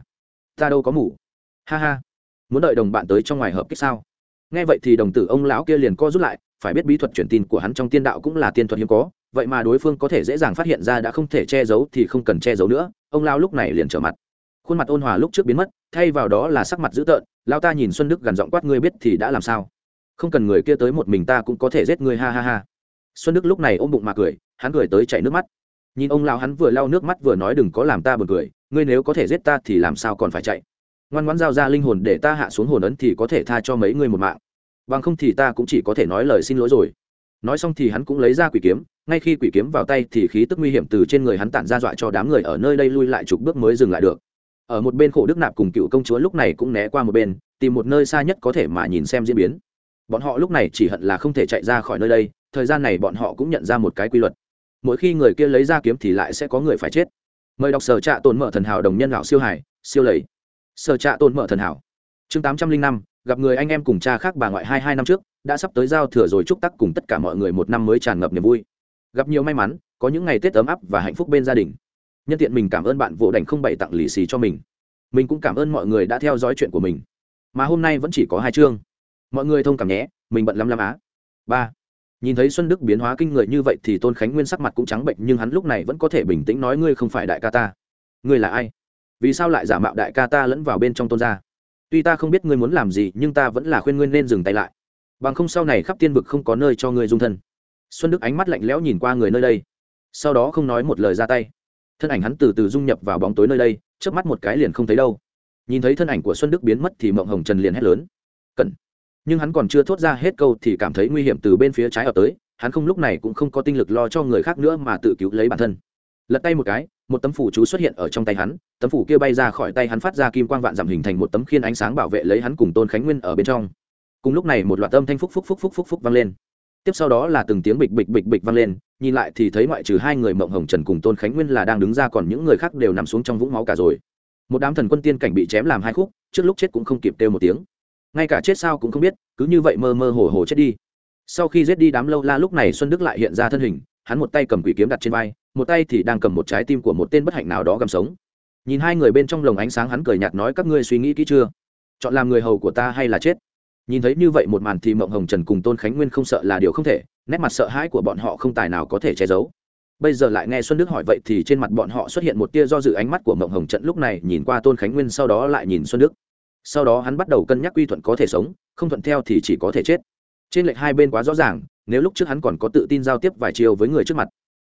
Ta đâu có mủ ha ha. Muốn đợi đồng bạn tới trong ngoài hợp kích sao? Nghe vậy thì đồng tử ông lão kia liền co rút lại, phải biết bí thuật truyền tin của hắn trong tiên đạo cũng là tiên thuật hiếm có, vậy mà đối phương có thể dễ dàng phát hiện ra đã không thể che giấu thì không cần che giấu nữa, ông lão lúc này liền trở mặt. Khuôn mặt ôn hòa lúc trước biến mất thay vào đó là sắc mặt dữ tợn lao ta nhìn xuân đức gần giọng quát, ngươi biết thì đã làm sao? Không cần người kia tới một mình ta cũng có thể giết ngươi, ha ha ha. Xuân đức lúc này ôm bụng mà cười, hắn cười tới chảy nước mắt. Nhìn ông lao hắn vừa lau nước mắt vừa nói, đừng có làm ta buồn cười, ngươi nếu có thể giết ta thì làm sao còn phải chạy? Ngoan ngoãn giao ra linh hồn để ta hạ xuống hồn ấn thì có thể tha cho mấy ngươi một mạng. Bằng không thì ta cũng chỉ có thể nói lời xin lỗi rồi. Nói xong thì hắn cũng lấy ra quỷ kiếm, ngay khi quỷ kiếm vào tay thì khí tức nguy hiểm từ trên người hắn tản ra dọa cho đám người ở nơi đây lui lại chục bước mới dừng lại được ở một bên khổ đức nạp cùng cựu công chúa lúc này cũng né qua một bên, tìm một nơi xa nhất có thể mà nhìn xem diễn biến. Bọn họ lúc này chỉ hận là không thể chạy ra khỏi nơi đây, thời gian này bọn họ cũng nhận ra một cái quy luật. Mỗi khi người kia lấy ra kiếm thì lại sẽ có người phải chết. Mời đọc sở trạ tồn mở thần hảo đồng nhân lão siêu hải siêu lầy. Sở trạ tồn mở thần hảo. Chương tám trăm linh năm, gặp người anh em cùng cha khác bà ngoại hai hai năm trước, đã sắp tới giao thừa rồi chúc tắc cùng tất cả mọi người một năm mới tràn ngập niềm vui. Gặp nhiều may mắn, có những ngày tết ấm áp và hạnh phúc bên gia đình nhân tiện mình cảm ơn bạn vỗ đành không bày tặng lì xì cho mình. Mình cũng cảm ơn mọi người đã theo dõi chuyện của mình. Mà hôm nay vẫn chỉ có hai chương. Mọi người thông cảm nhé, mình bận lắm lắm á. Ba. Nhìn thấy xuân đức biến hóa kinh người như vậy thì tôn khánh nguyên sắc mặt cũng trắng bệnh, nhưng hắn lúc này vẫn có thể bình tĩnh nói ngươi không phải đại ca ta. Ngươi là ai? Vì sao lại giả mạo đại ca ta lẫn vào bên trong tôn gia? Tuy ta không biết ngươi muốn làm gì, nhưng ta vẫn là khuyên ngươi nên dừng tay lại. Bằng không sau này khắp tiên vực không có nơi cho ngươi dung thân. Xuân đức ánh mắt lạnh lẽo nhìn qua người nơi đây. Sau đó không nói một lời ra tay thân ảnh hắn từ từ dung nhập vào bóng tối nơi đây trước mắt một cái liền không thấy đâu. Nhìn thấy thân ảnh của xuân đức biến mất thì mộng hồng trần liền hét lớn. Cẩn! Nhưng hắn còn chưa thốt ra hết câu thì cảm thấy nguy hiểm từ bên phía trái ở tới, hắn không lúc này cũng không có tinh lực lo cho người khác nữa mà tự cứu lấy bản thân. Lật tay một cái, một tấm phủ chú xuất hiện ở trong tay hắn, tấm phủ kia bay ra khỏi tay hắn phát ra kim quang vạn giảm hình thành một tấm khiên ánh sáng bảo vệ lấy hắn cùng tôn khánh nguyên ở bên trong. Cùng lúc này một loạt âm thanh phúc phúc phúc phúc phúc phúc vang lên. Tiếp sau đó là từng tiếng bịch bịch bịch bịch vang lên nhìn lại thì thấy ngoại trừ hai người mộng hồng trần cùng tôn khánh nguyên là đang đứng ra, còn những người khác đều nằm xuống trong vũng máu cả rồi. Một đám thần quân tiên cảnh bị chém làm hai khúc, trước lúc chết cũng không kịp kêu một tiếng. Ngay cả chết sao cũng không biết, cứ như vậy mơ mơ hồ hồ chết đi. Sau khi giết đi đám lâu la, lúc này xuân đức lại hiện ra thân hình, hắn một tay cầm quỷ kiếm đặt trên vai, một tay thì đang cầm một trái tim của một tên bất hạnh nào đó gầm sống. Nhìn hai người bên trong lồng ánh sáng, hắn cười nhạt nói, các ngươi suy nghĩ kỹ chưa? Chọn làm người hầu của ta hay là chết? Nhìn thấy như vậy một màn thì mộng hồng trần cùng tôn khánh nguyên không sợ là điều không thể, nét mặt sợ hãi của bọn họ không tài nào có thể che giấu. Bây giờ lại nghe xuân đức hỏi vậy thì trên mặt bọn họ xuất hiện một tia do dự ánh mắt của mộng hồng trận lúc này nhìn qua tôn khánh nguyên sau đó lại nhìn xuân đức. Sau đó hắn bắt đầu cân nhắc quy thuận có thể sống, không thuận theo thì chỉ có thể chết. Trên lệch hai bên quá rõ ràng, nếu lúc trước hắn còn có tự tin giao tiếp vài chiều với người trước mặt,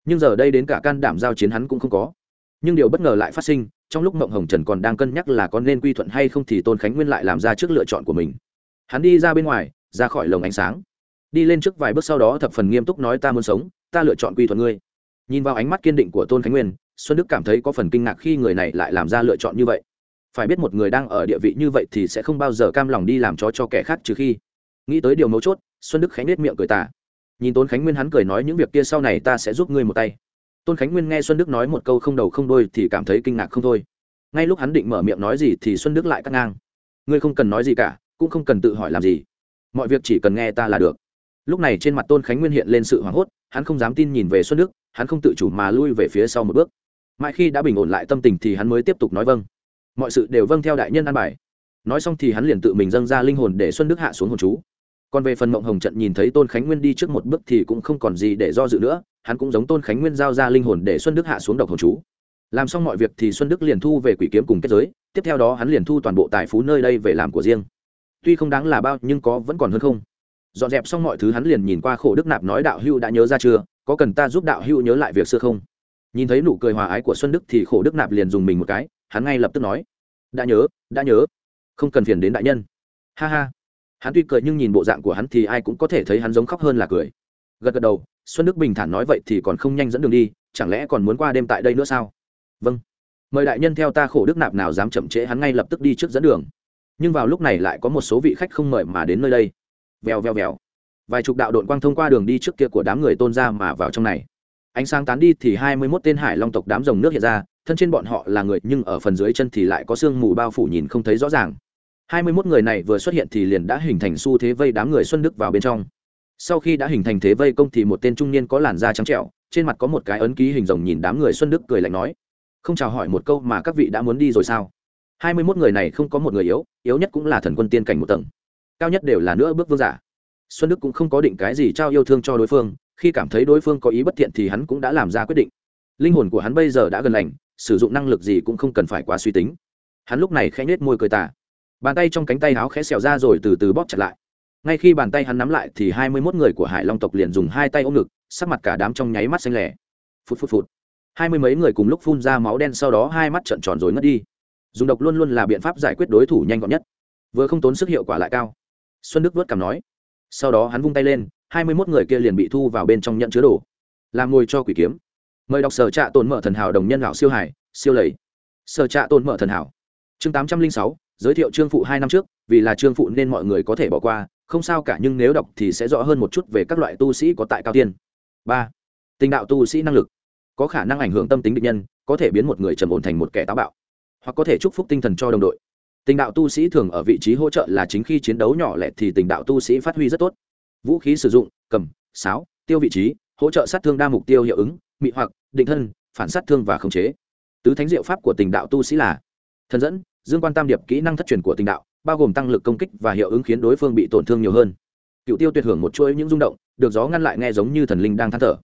nhưng giờ đây đến cả can đảm giao chiến hắn cũng không có. Nhưng điều bất ngờ lại phát sinh, trong lúc mộng hồng trần còn đang cân nhắc là có nên quy thuận hay không thì tôn khánh nguyên lại làm ra trước lựa chọn của mình hắn đi ra bên ngoài, ra khỏi lồng ánh sáng. Đi lên trước vài bước sau đó thập phần nghiêm túc nói ta muốn sống, ta lựa chọn quy thuận ngươi. Nhìn vào ánh mắt kiên định của tôn khánh nguyên, xuân đức cảm thấy có phần kinh ngạc khi người này lại làm ra lựa chọn như vậy. Phải biết một người đang ở địa vị như vậy thì sẽ không bao giờ cam lòng đi làm chó cho kẻ khác trừ khi. Nghĩ tới điều mấu chốt, xuân đức khánh nết miệng cười tả nhìn tôn khánh nguyên hắn cười nói những việc kia sau này ta sẽ giúp ngươi một tay. Tôn khánh nguyên nghe xuân đức nói một câu không đầu không đôi thì cảm thấy kinh ngạc không thôi. Ngay lúc hắn định mở miệng nói gì thì xuân đức lại cắt ngang. Ngươi không cần nói gì cả cũng không cần tự hỏi làm gì. Mọi việc chỉ cần nghe ta là được. Lúc này trên mặt tôn khánh nguyên hiện lên sự hoảng hốt, hắn không dám tin nhìn về xuân đức, hắn không tự chủ mà lui về phía sau một bước. Mãi khi đã bình ổn lại tâm tình thì hắn mới tiếp tục nói vâng. Mọi sự đều vâng theo đại nhân an bài. Nói xong thì hắn liền tự mình dâng ra linh hồn để xuân đức hạ xuống hồn chú. Còn về phần mộng hồng trận nhìn thấy tôn khánh nguyên đi trước một bước thì cũng không còn gì để do dự nữa, hắn cũng giống tôn khánh nguyên giao ra linh hồn để xuân đức hạ xuống độc hồn chú. Làm xong mọi việc thì xuân đức liền thu về quỷ kiếm cùng kết giới, tiếp theo đó hắn liền thu toàn bộ tài phú nơi đây về làm của riêng tuy không đáng là bao, nhưng có vẫn còn hơn không. Dọn dẹp xong mọi thứ hắn liền nhìn qua khổ đức nạp nói đạo hưu đã nhớ ra chưa, có cần ta giúp đạo hưu nhớ lại việc xưa không? Nhìn thấy nụ cười hòa ái của xuân đức thì khổ đức nạp liền dùng mình một cái, hắn ngay lập tức nói, đã nhớ đã nhớ, không cần phiền đến đại nhân. Ha ha. Hắn tuy cười nhưng nhìn bộ dạng của hắn thì ai cũng có thể thấy hắn giống khóc hơn là cười. Gật gật đầu, xuân đức bình thản nói, vậy thì còn không nhanh dẫn đường đi, chẳng lẽ còn muốn qua đêm tại đây nữa sao? Vâng. Mời đại nhân theo ta khổ đức nạp nào dám chậm trễ hắn ngay lập tức đi trước dẫn đường nhưng vào lúc này lại có một số vị khách không mời mà đến nơi đây. Vèo vèo vèo. Vài chục đạo đội quang thông qua đường đi trước kia của đám người tôn ra mà vào trong này. Ánh sáng tán đi thì hai mươi mốt tên hải long tộc đám rồng nước hiện ra, thân trên bọn họ là người, nhưng ở phần dưới chân thì lại có sương mù bao phủ nhìn không thấy rõ ràng. hai mươi mốt người này vừa xuất hiện thì liền đã hình thành xu thế vây đám người xuân đức vào bên trong. Sau khi đã hình thành thế vây công thì một tên trung niên có làn da trắng trẻo, trên mặt có một cái ấn ký hình rồng nhìn đám người xuân đức cười lạnh nói. Không chào hỏi một câu mà các vị đã muốn đi rồi sao? Hai mươi mốt người này không có một người yếu yếu nhất cũng là thần quân tiên cảnh một tầng. Cao nhất đều là nữa bước vương giả. Xuân đức cũng không có định cái gì trao yêu thương cho đối phương, khi cảm thấy đối phương có ý bất thiện thì hắn cũng đã làm ra quyết định. Linh hồn của hắn bây giờ đã gần lành, sử dụng năng lực gì cũng không cần phải quá suy tính. Hắn lúc này khẽ nhếch môi cười tà. Bàn tay trong cánh tay áo khẽ xẹo ra rồi từ từ bóp chặt lại. Ngay khi bàn tay hắn nắm lại thì hai mươi mốt người của hải long tộc liền dùng hai tay ôm ngực, sắc mặt cả đám trong nháy mắt xanh lẻ phút phút phút hai mươi mấy người cùng lúc phun ra máu đen, sau đó hai mắt trợn tròn rồi ngất đi dùng độc luôn luôn là biện pháp giải quyết đối thủ nhanh gọn nhất. Vừa không tốn sức hiệu quả lại cao. Xuân đức vớt cảm nói. Sau đó hắn vung tay lên, hai mươi mốt người kia liền bị thu vào bên trong nhận chứa đồ. Làm ngồi cho quỷ kiếm. Mời đọc sở trạ tồn mở thần hảo đồng nhân lão siêu hải, siêu lầy. Sở trạ tồn mở thần hảo. Chương tám trăm linh sáu, giới thiệu trương phụ hai năm trước, vì là trương phụ nên mọi người có thể bỏ qua, không sao cả nhưng nếu đọc thì sẽ rõ hơn một chút về các loại tu sĩ có tại cao tiên. Ba, tình đạo tu sĩ năng lực. Có khả năng ảnh hưởng tâm tính định nhân, có thể biến một người trầm ổn thành một kẻ táo bạo hoặc có thể chúc phúc tinh thần cho đồng đội. Tình đạo tu sĩ thường ở vị trí hỗ trợ là chính khi chiến đấu nhỏ lẻ thì tình đạo tu sĩ phát huy rất tốt. Vũ khí sử dụng, cầm, sáo, tiêu vị trí, hỗ trợ sát thương đa mục tiêu hiệu ứng, mị hoặc, định thân, phản sát thương và khống chế. Tứ thánh diệu pháp của tình đạo tu sĩ là thần dẫn, dương quan tam điệp kỹ năng thất truyền của tình đạo, bao gồm tăng lực công kích và hiệu ứng khiến đối phương bị tổn thương nhiều hơn. Cựu tiêu tuyệt hưởng một chuỗi những rung động, được gió ngăn lại nghe giống như thần linh đang than thở.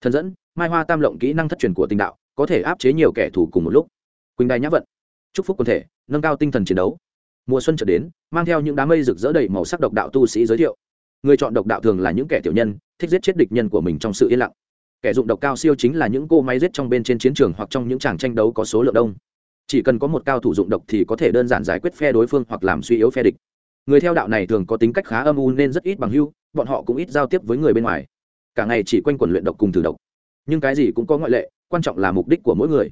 Thần dẫn, mai hoa tam lộng kỹ năng thất truyền của tình đạo, có thể áp chế nhiều kẻ thù cùng một lúc. Quỳnh đài nhã vận chúc phúc quân thể, nâng cao tinh thần chiến đấu. Mùa xuân trở đến, mang theo những đám mây rực rỡ đầy màu sắc độc đạo tu sĩ giới thiệu. Người chọn độc đạo thường là những kẻ tiểu nhân, thích giết chết địch nhân của mình trong sự yên lặng. Kẻ dụng độc cao siêu chính là những cô máy giết trong bên trên chiến trường hoặc trong những tràng tranh đấu có số lượng đông. Chỉ cần có một cao thủ dụng độc thì có thể đơn giản giải quyết phe đối phương hoặc làm suy yếu phe địch. Người theo đạo này thường có tính cách khá âm u nên rất ít bằng hưu, bọn họ cũng ít giao tiếp với người bên ngoài. Cả ngày chỉ quanh quẩn luyện độc cùng thử độc. Nhưng cái gì cũng có ngoại lệ, quan trọng là mục đích của mỗi người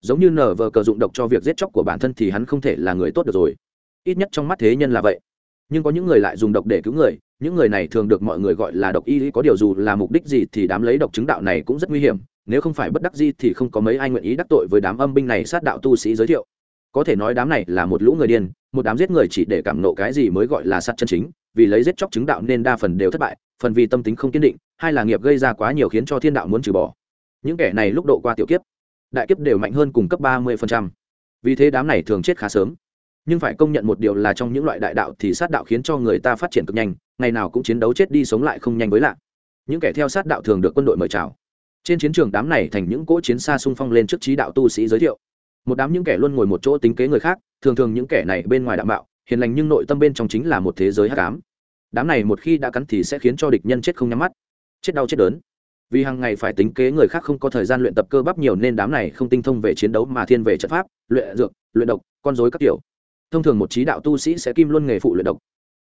giống như nở vờ cờ dụng độc cho việc giết chóc của bản thân thì hắn không thể là người tốt được rồi. Ít nhất trong mắt thế nhân là vậy. Nhưng có những người lại dùng độc để cứu người, những người này thường được mọi người gọi là độc y, có điều dù là mục đích gì thì đám lấy độc chứng đạo này cũng rất nguy hiểm, nếu không phải bất đắc gì thì không có mấy ai nguyện ý đắc tội với đám âm binh này, sát đạo tu sĩ giới thiệu. Có thể nói đám này là một lũ người điên, một đám giết người chỉ để cảm nộ cái gì mới gọi là sát chân chính, vì lấy giết chóc chứng đạo nên đa phần đều thất bại, phần vì tâm tính không kiên định, hai là nghiệp gây ra quá nhiều khiến cho thiên đạo muốn trừ bỏ. Những kẻ này lúc độ qua tiểu kiếp đại kiếp đều mạnh hơn cùng cấp ba mươi vì thế đám này thường chết khá sớm. Nhưng phải công nhận một điều là trong những loại đại đạo thì sát đạo khiến cho người ta phát triển cực nhanh, ngày nào cũng chiến đấu chết đi sống lại không nhanh với lạ. Những kẻ theo sát đạo thường được quân đội mời chào. Trên chiến trường đám này thành những cỗ chiến xa xung phong lên trước trí đạo tu sĩ giới thiệu. Một đám những kẻ luôn ngồi một chỗ tính kế người khác, thường thường những kẻ này bên ngoài đạo mạo, hiền lành nhưng nội tâm bên trong chính là một thế giới hắc ám. Đám này một khi đã cắn thì sẽ khiến cho địch nhân chết không nhắm mắt. Chết đau chết đớn vì hàng ngày phải tính kế người khác không có thời gian luyện tập cơ bắp nhiều nên đám này không tinh thông về chiến đấu mà thiên về trận pháp, luyện dược, luyện độc, con dối các kiểu. Thông thường một trí đạo tu sĩ sẽ kim luôn nghề phụ luyện độc.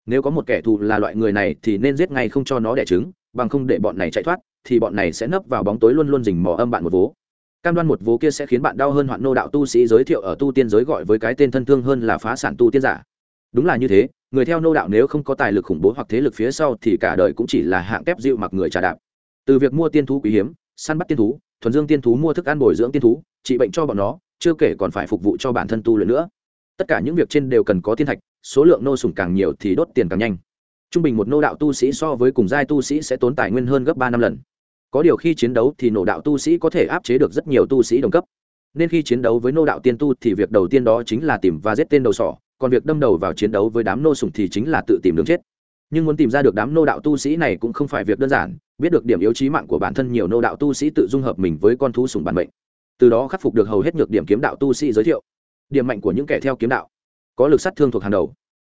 Nếu có một kẻ thù là loại người này thì nên giết ngay không cho nó đẻ trứng, bằng không để bọn này chạy thoát, thì bọn này sẽ nấp vào bóng tối luôn luôn rình mò âm bạn một vố. Cam đoan một vố kia sẽ khiến bạn đau hơn hoạn nô đạo tu sĩ giới thiệu ở tu tiên giới gọi với cái tên thân thương hơn là phá sản tu tiên giả. Đúng là như thế, người theo nô đạo nếu không có tài lực khủng bố hoặc thế lực phía sau thì cả đời cũng chỉ là hạng kép dịu mặc người trà đạp từ việc mua tiên thú quý hiếm, săn bắt tiên thú, thuần dương tiên thú mua thức ăn bồi dưỡng tiên thú, trị bệnh cho bọn nó, chưa kể còn phải phục vụ cho bản thân tu luyện nữa. Tất cả những việc trên đều cần có tiên thạch, số lượng nô sùng càng nhiều thì đốt tiền càng nhanh. Trung bình một nô đạo tu sĩ so với cùng giai tu sĩ sẽ tốn tài nguyên hơn gấp ba năm lần. Có điều khi chiến đấu thì nô đạo tu sĩ có thể áp chế được rất nhiều tu sĩ đồng cấp. Nên khi chiến đấu với nô đạo tiên tu thì việc đầu tiên đó chính là tìm và giết tên đầu sỏ, còn việc đâm đầu vào chiến đấu với đám nô sùng thì chính là tự tìm đường chết nhưng muốn tìm ra được đám nô đạo tu sĩ này cũng không phải việc đơn giản, biết được điểm yếu trí mạng của bản thân nhiều nô đạo tu sĩ tự dung hợp mình với con thú sùng bản mệnh. Từ đó khắc phục được hầu hết nhược điểm kiếm đạo tu sĩ giới thiệu. Điểm mạnh của những kẻ theo kiếm đạo, có lực sát thương thuộc hàng đầu.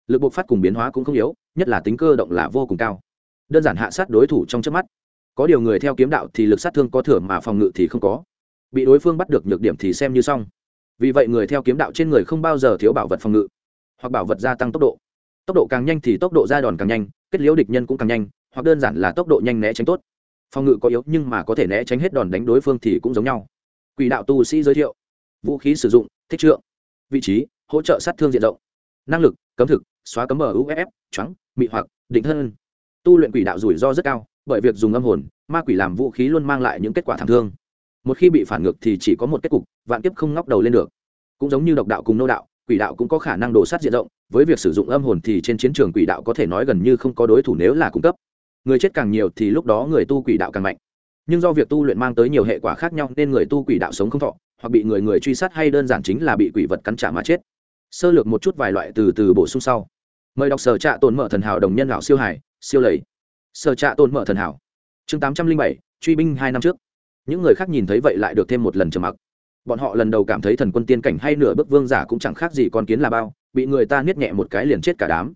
Lực bộc phát cùng biến hóa cũng không yếu, nhất là tính cơ động là vô cùng cao. Đơn giản hạ sát đối thủ trong trước mắt. Có điều người theo kiếm đạo thì lực sát thương có thừa mà phòng ngự thì không có. Bị đối phương bắt được nhược điểm thì xem như xong. Vì vậy người theo kiếm đạo trên người không bao giờ thiếu bảo vật phòng ngự, hoặc bảo vật gia tăng tốc độ tốc độ càng nhanh thì tốc độ ra đòn càng nhanh, kết liễu địch nhân cũng càng nhanh, hoặc đơn giản là tốc độ nhanh né tránh tốt. Phòng ngự có yếu nhưng mà có thể né tránh hết đòn đánh đối phương thì cũng giống nhau. Quỷ đạo tu sĩ giới thiệu, vũ khí sử dụng, thích trượng, vị trí, hỗ trợ sát thương diện rộng, năng lực, cấm thực, xóa cấm mở uff trắng mị hoặc, định thân. Tu luyện quỷ đạo rủi ro rất cao, bởi việc dùng âm hồn, ma quỷ làm vũ khí luôn mang lại những kết quả thảm thương. Một khi bị phản ngược thì chỉ có một kết cục, vạn kiếp không ngóc đầu lên được. Cũng giống như độc đạo cùng nô đạo, quỷ đạo cũng có khả năng đổ sát diện rộng với việc sử dụng âm hồn thì trên chiến trường quỷ đạo có thể nói gần như không có đối thủ nếu là cung cấp. Người chết càng nhiều thì lúc đó người tu quỷ đạo càng mạnh. Nhưng do việc tu luyện mang tới nhiều hệ quả khác nhau nên người tu quỷ đạo sống không thọ, hoặc bị người người truy sát hay đơn giản chính là bị quỷ vật cắn trả mà chết. Sơ lược một chút vài loại từ từ bổ sung sau. Mời đọc sở trạ tồn mở thần hảo đồng nhân lão siêu hải, siêu lầy. Sở trạ tồn mở thần hảo. Chương tám trăm linh bảy, truy binh hai năm trước. Những người khác nhìn thấy vậy lại được thêm một lần trầm mặc. Bọn họ lần đầu cảm thấy thần quân tiên cảnh hay nửa bước vương giả cũng chẳng khác gì con kiến là bao bị người ta niết nhẹ một cái liền chết cả đám.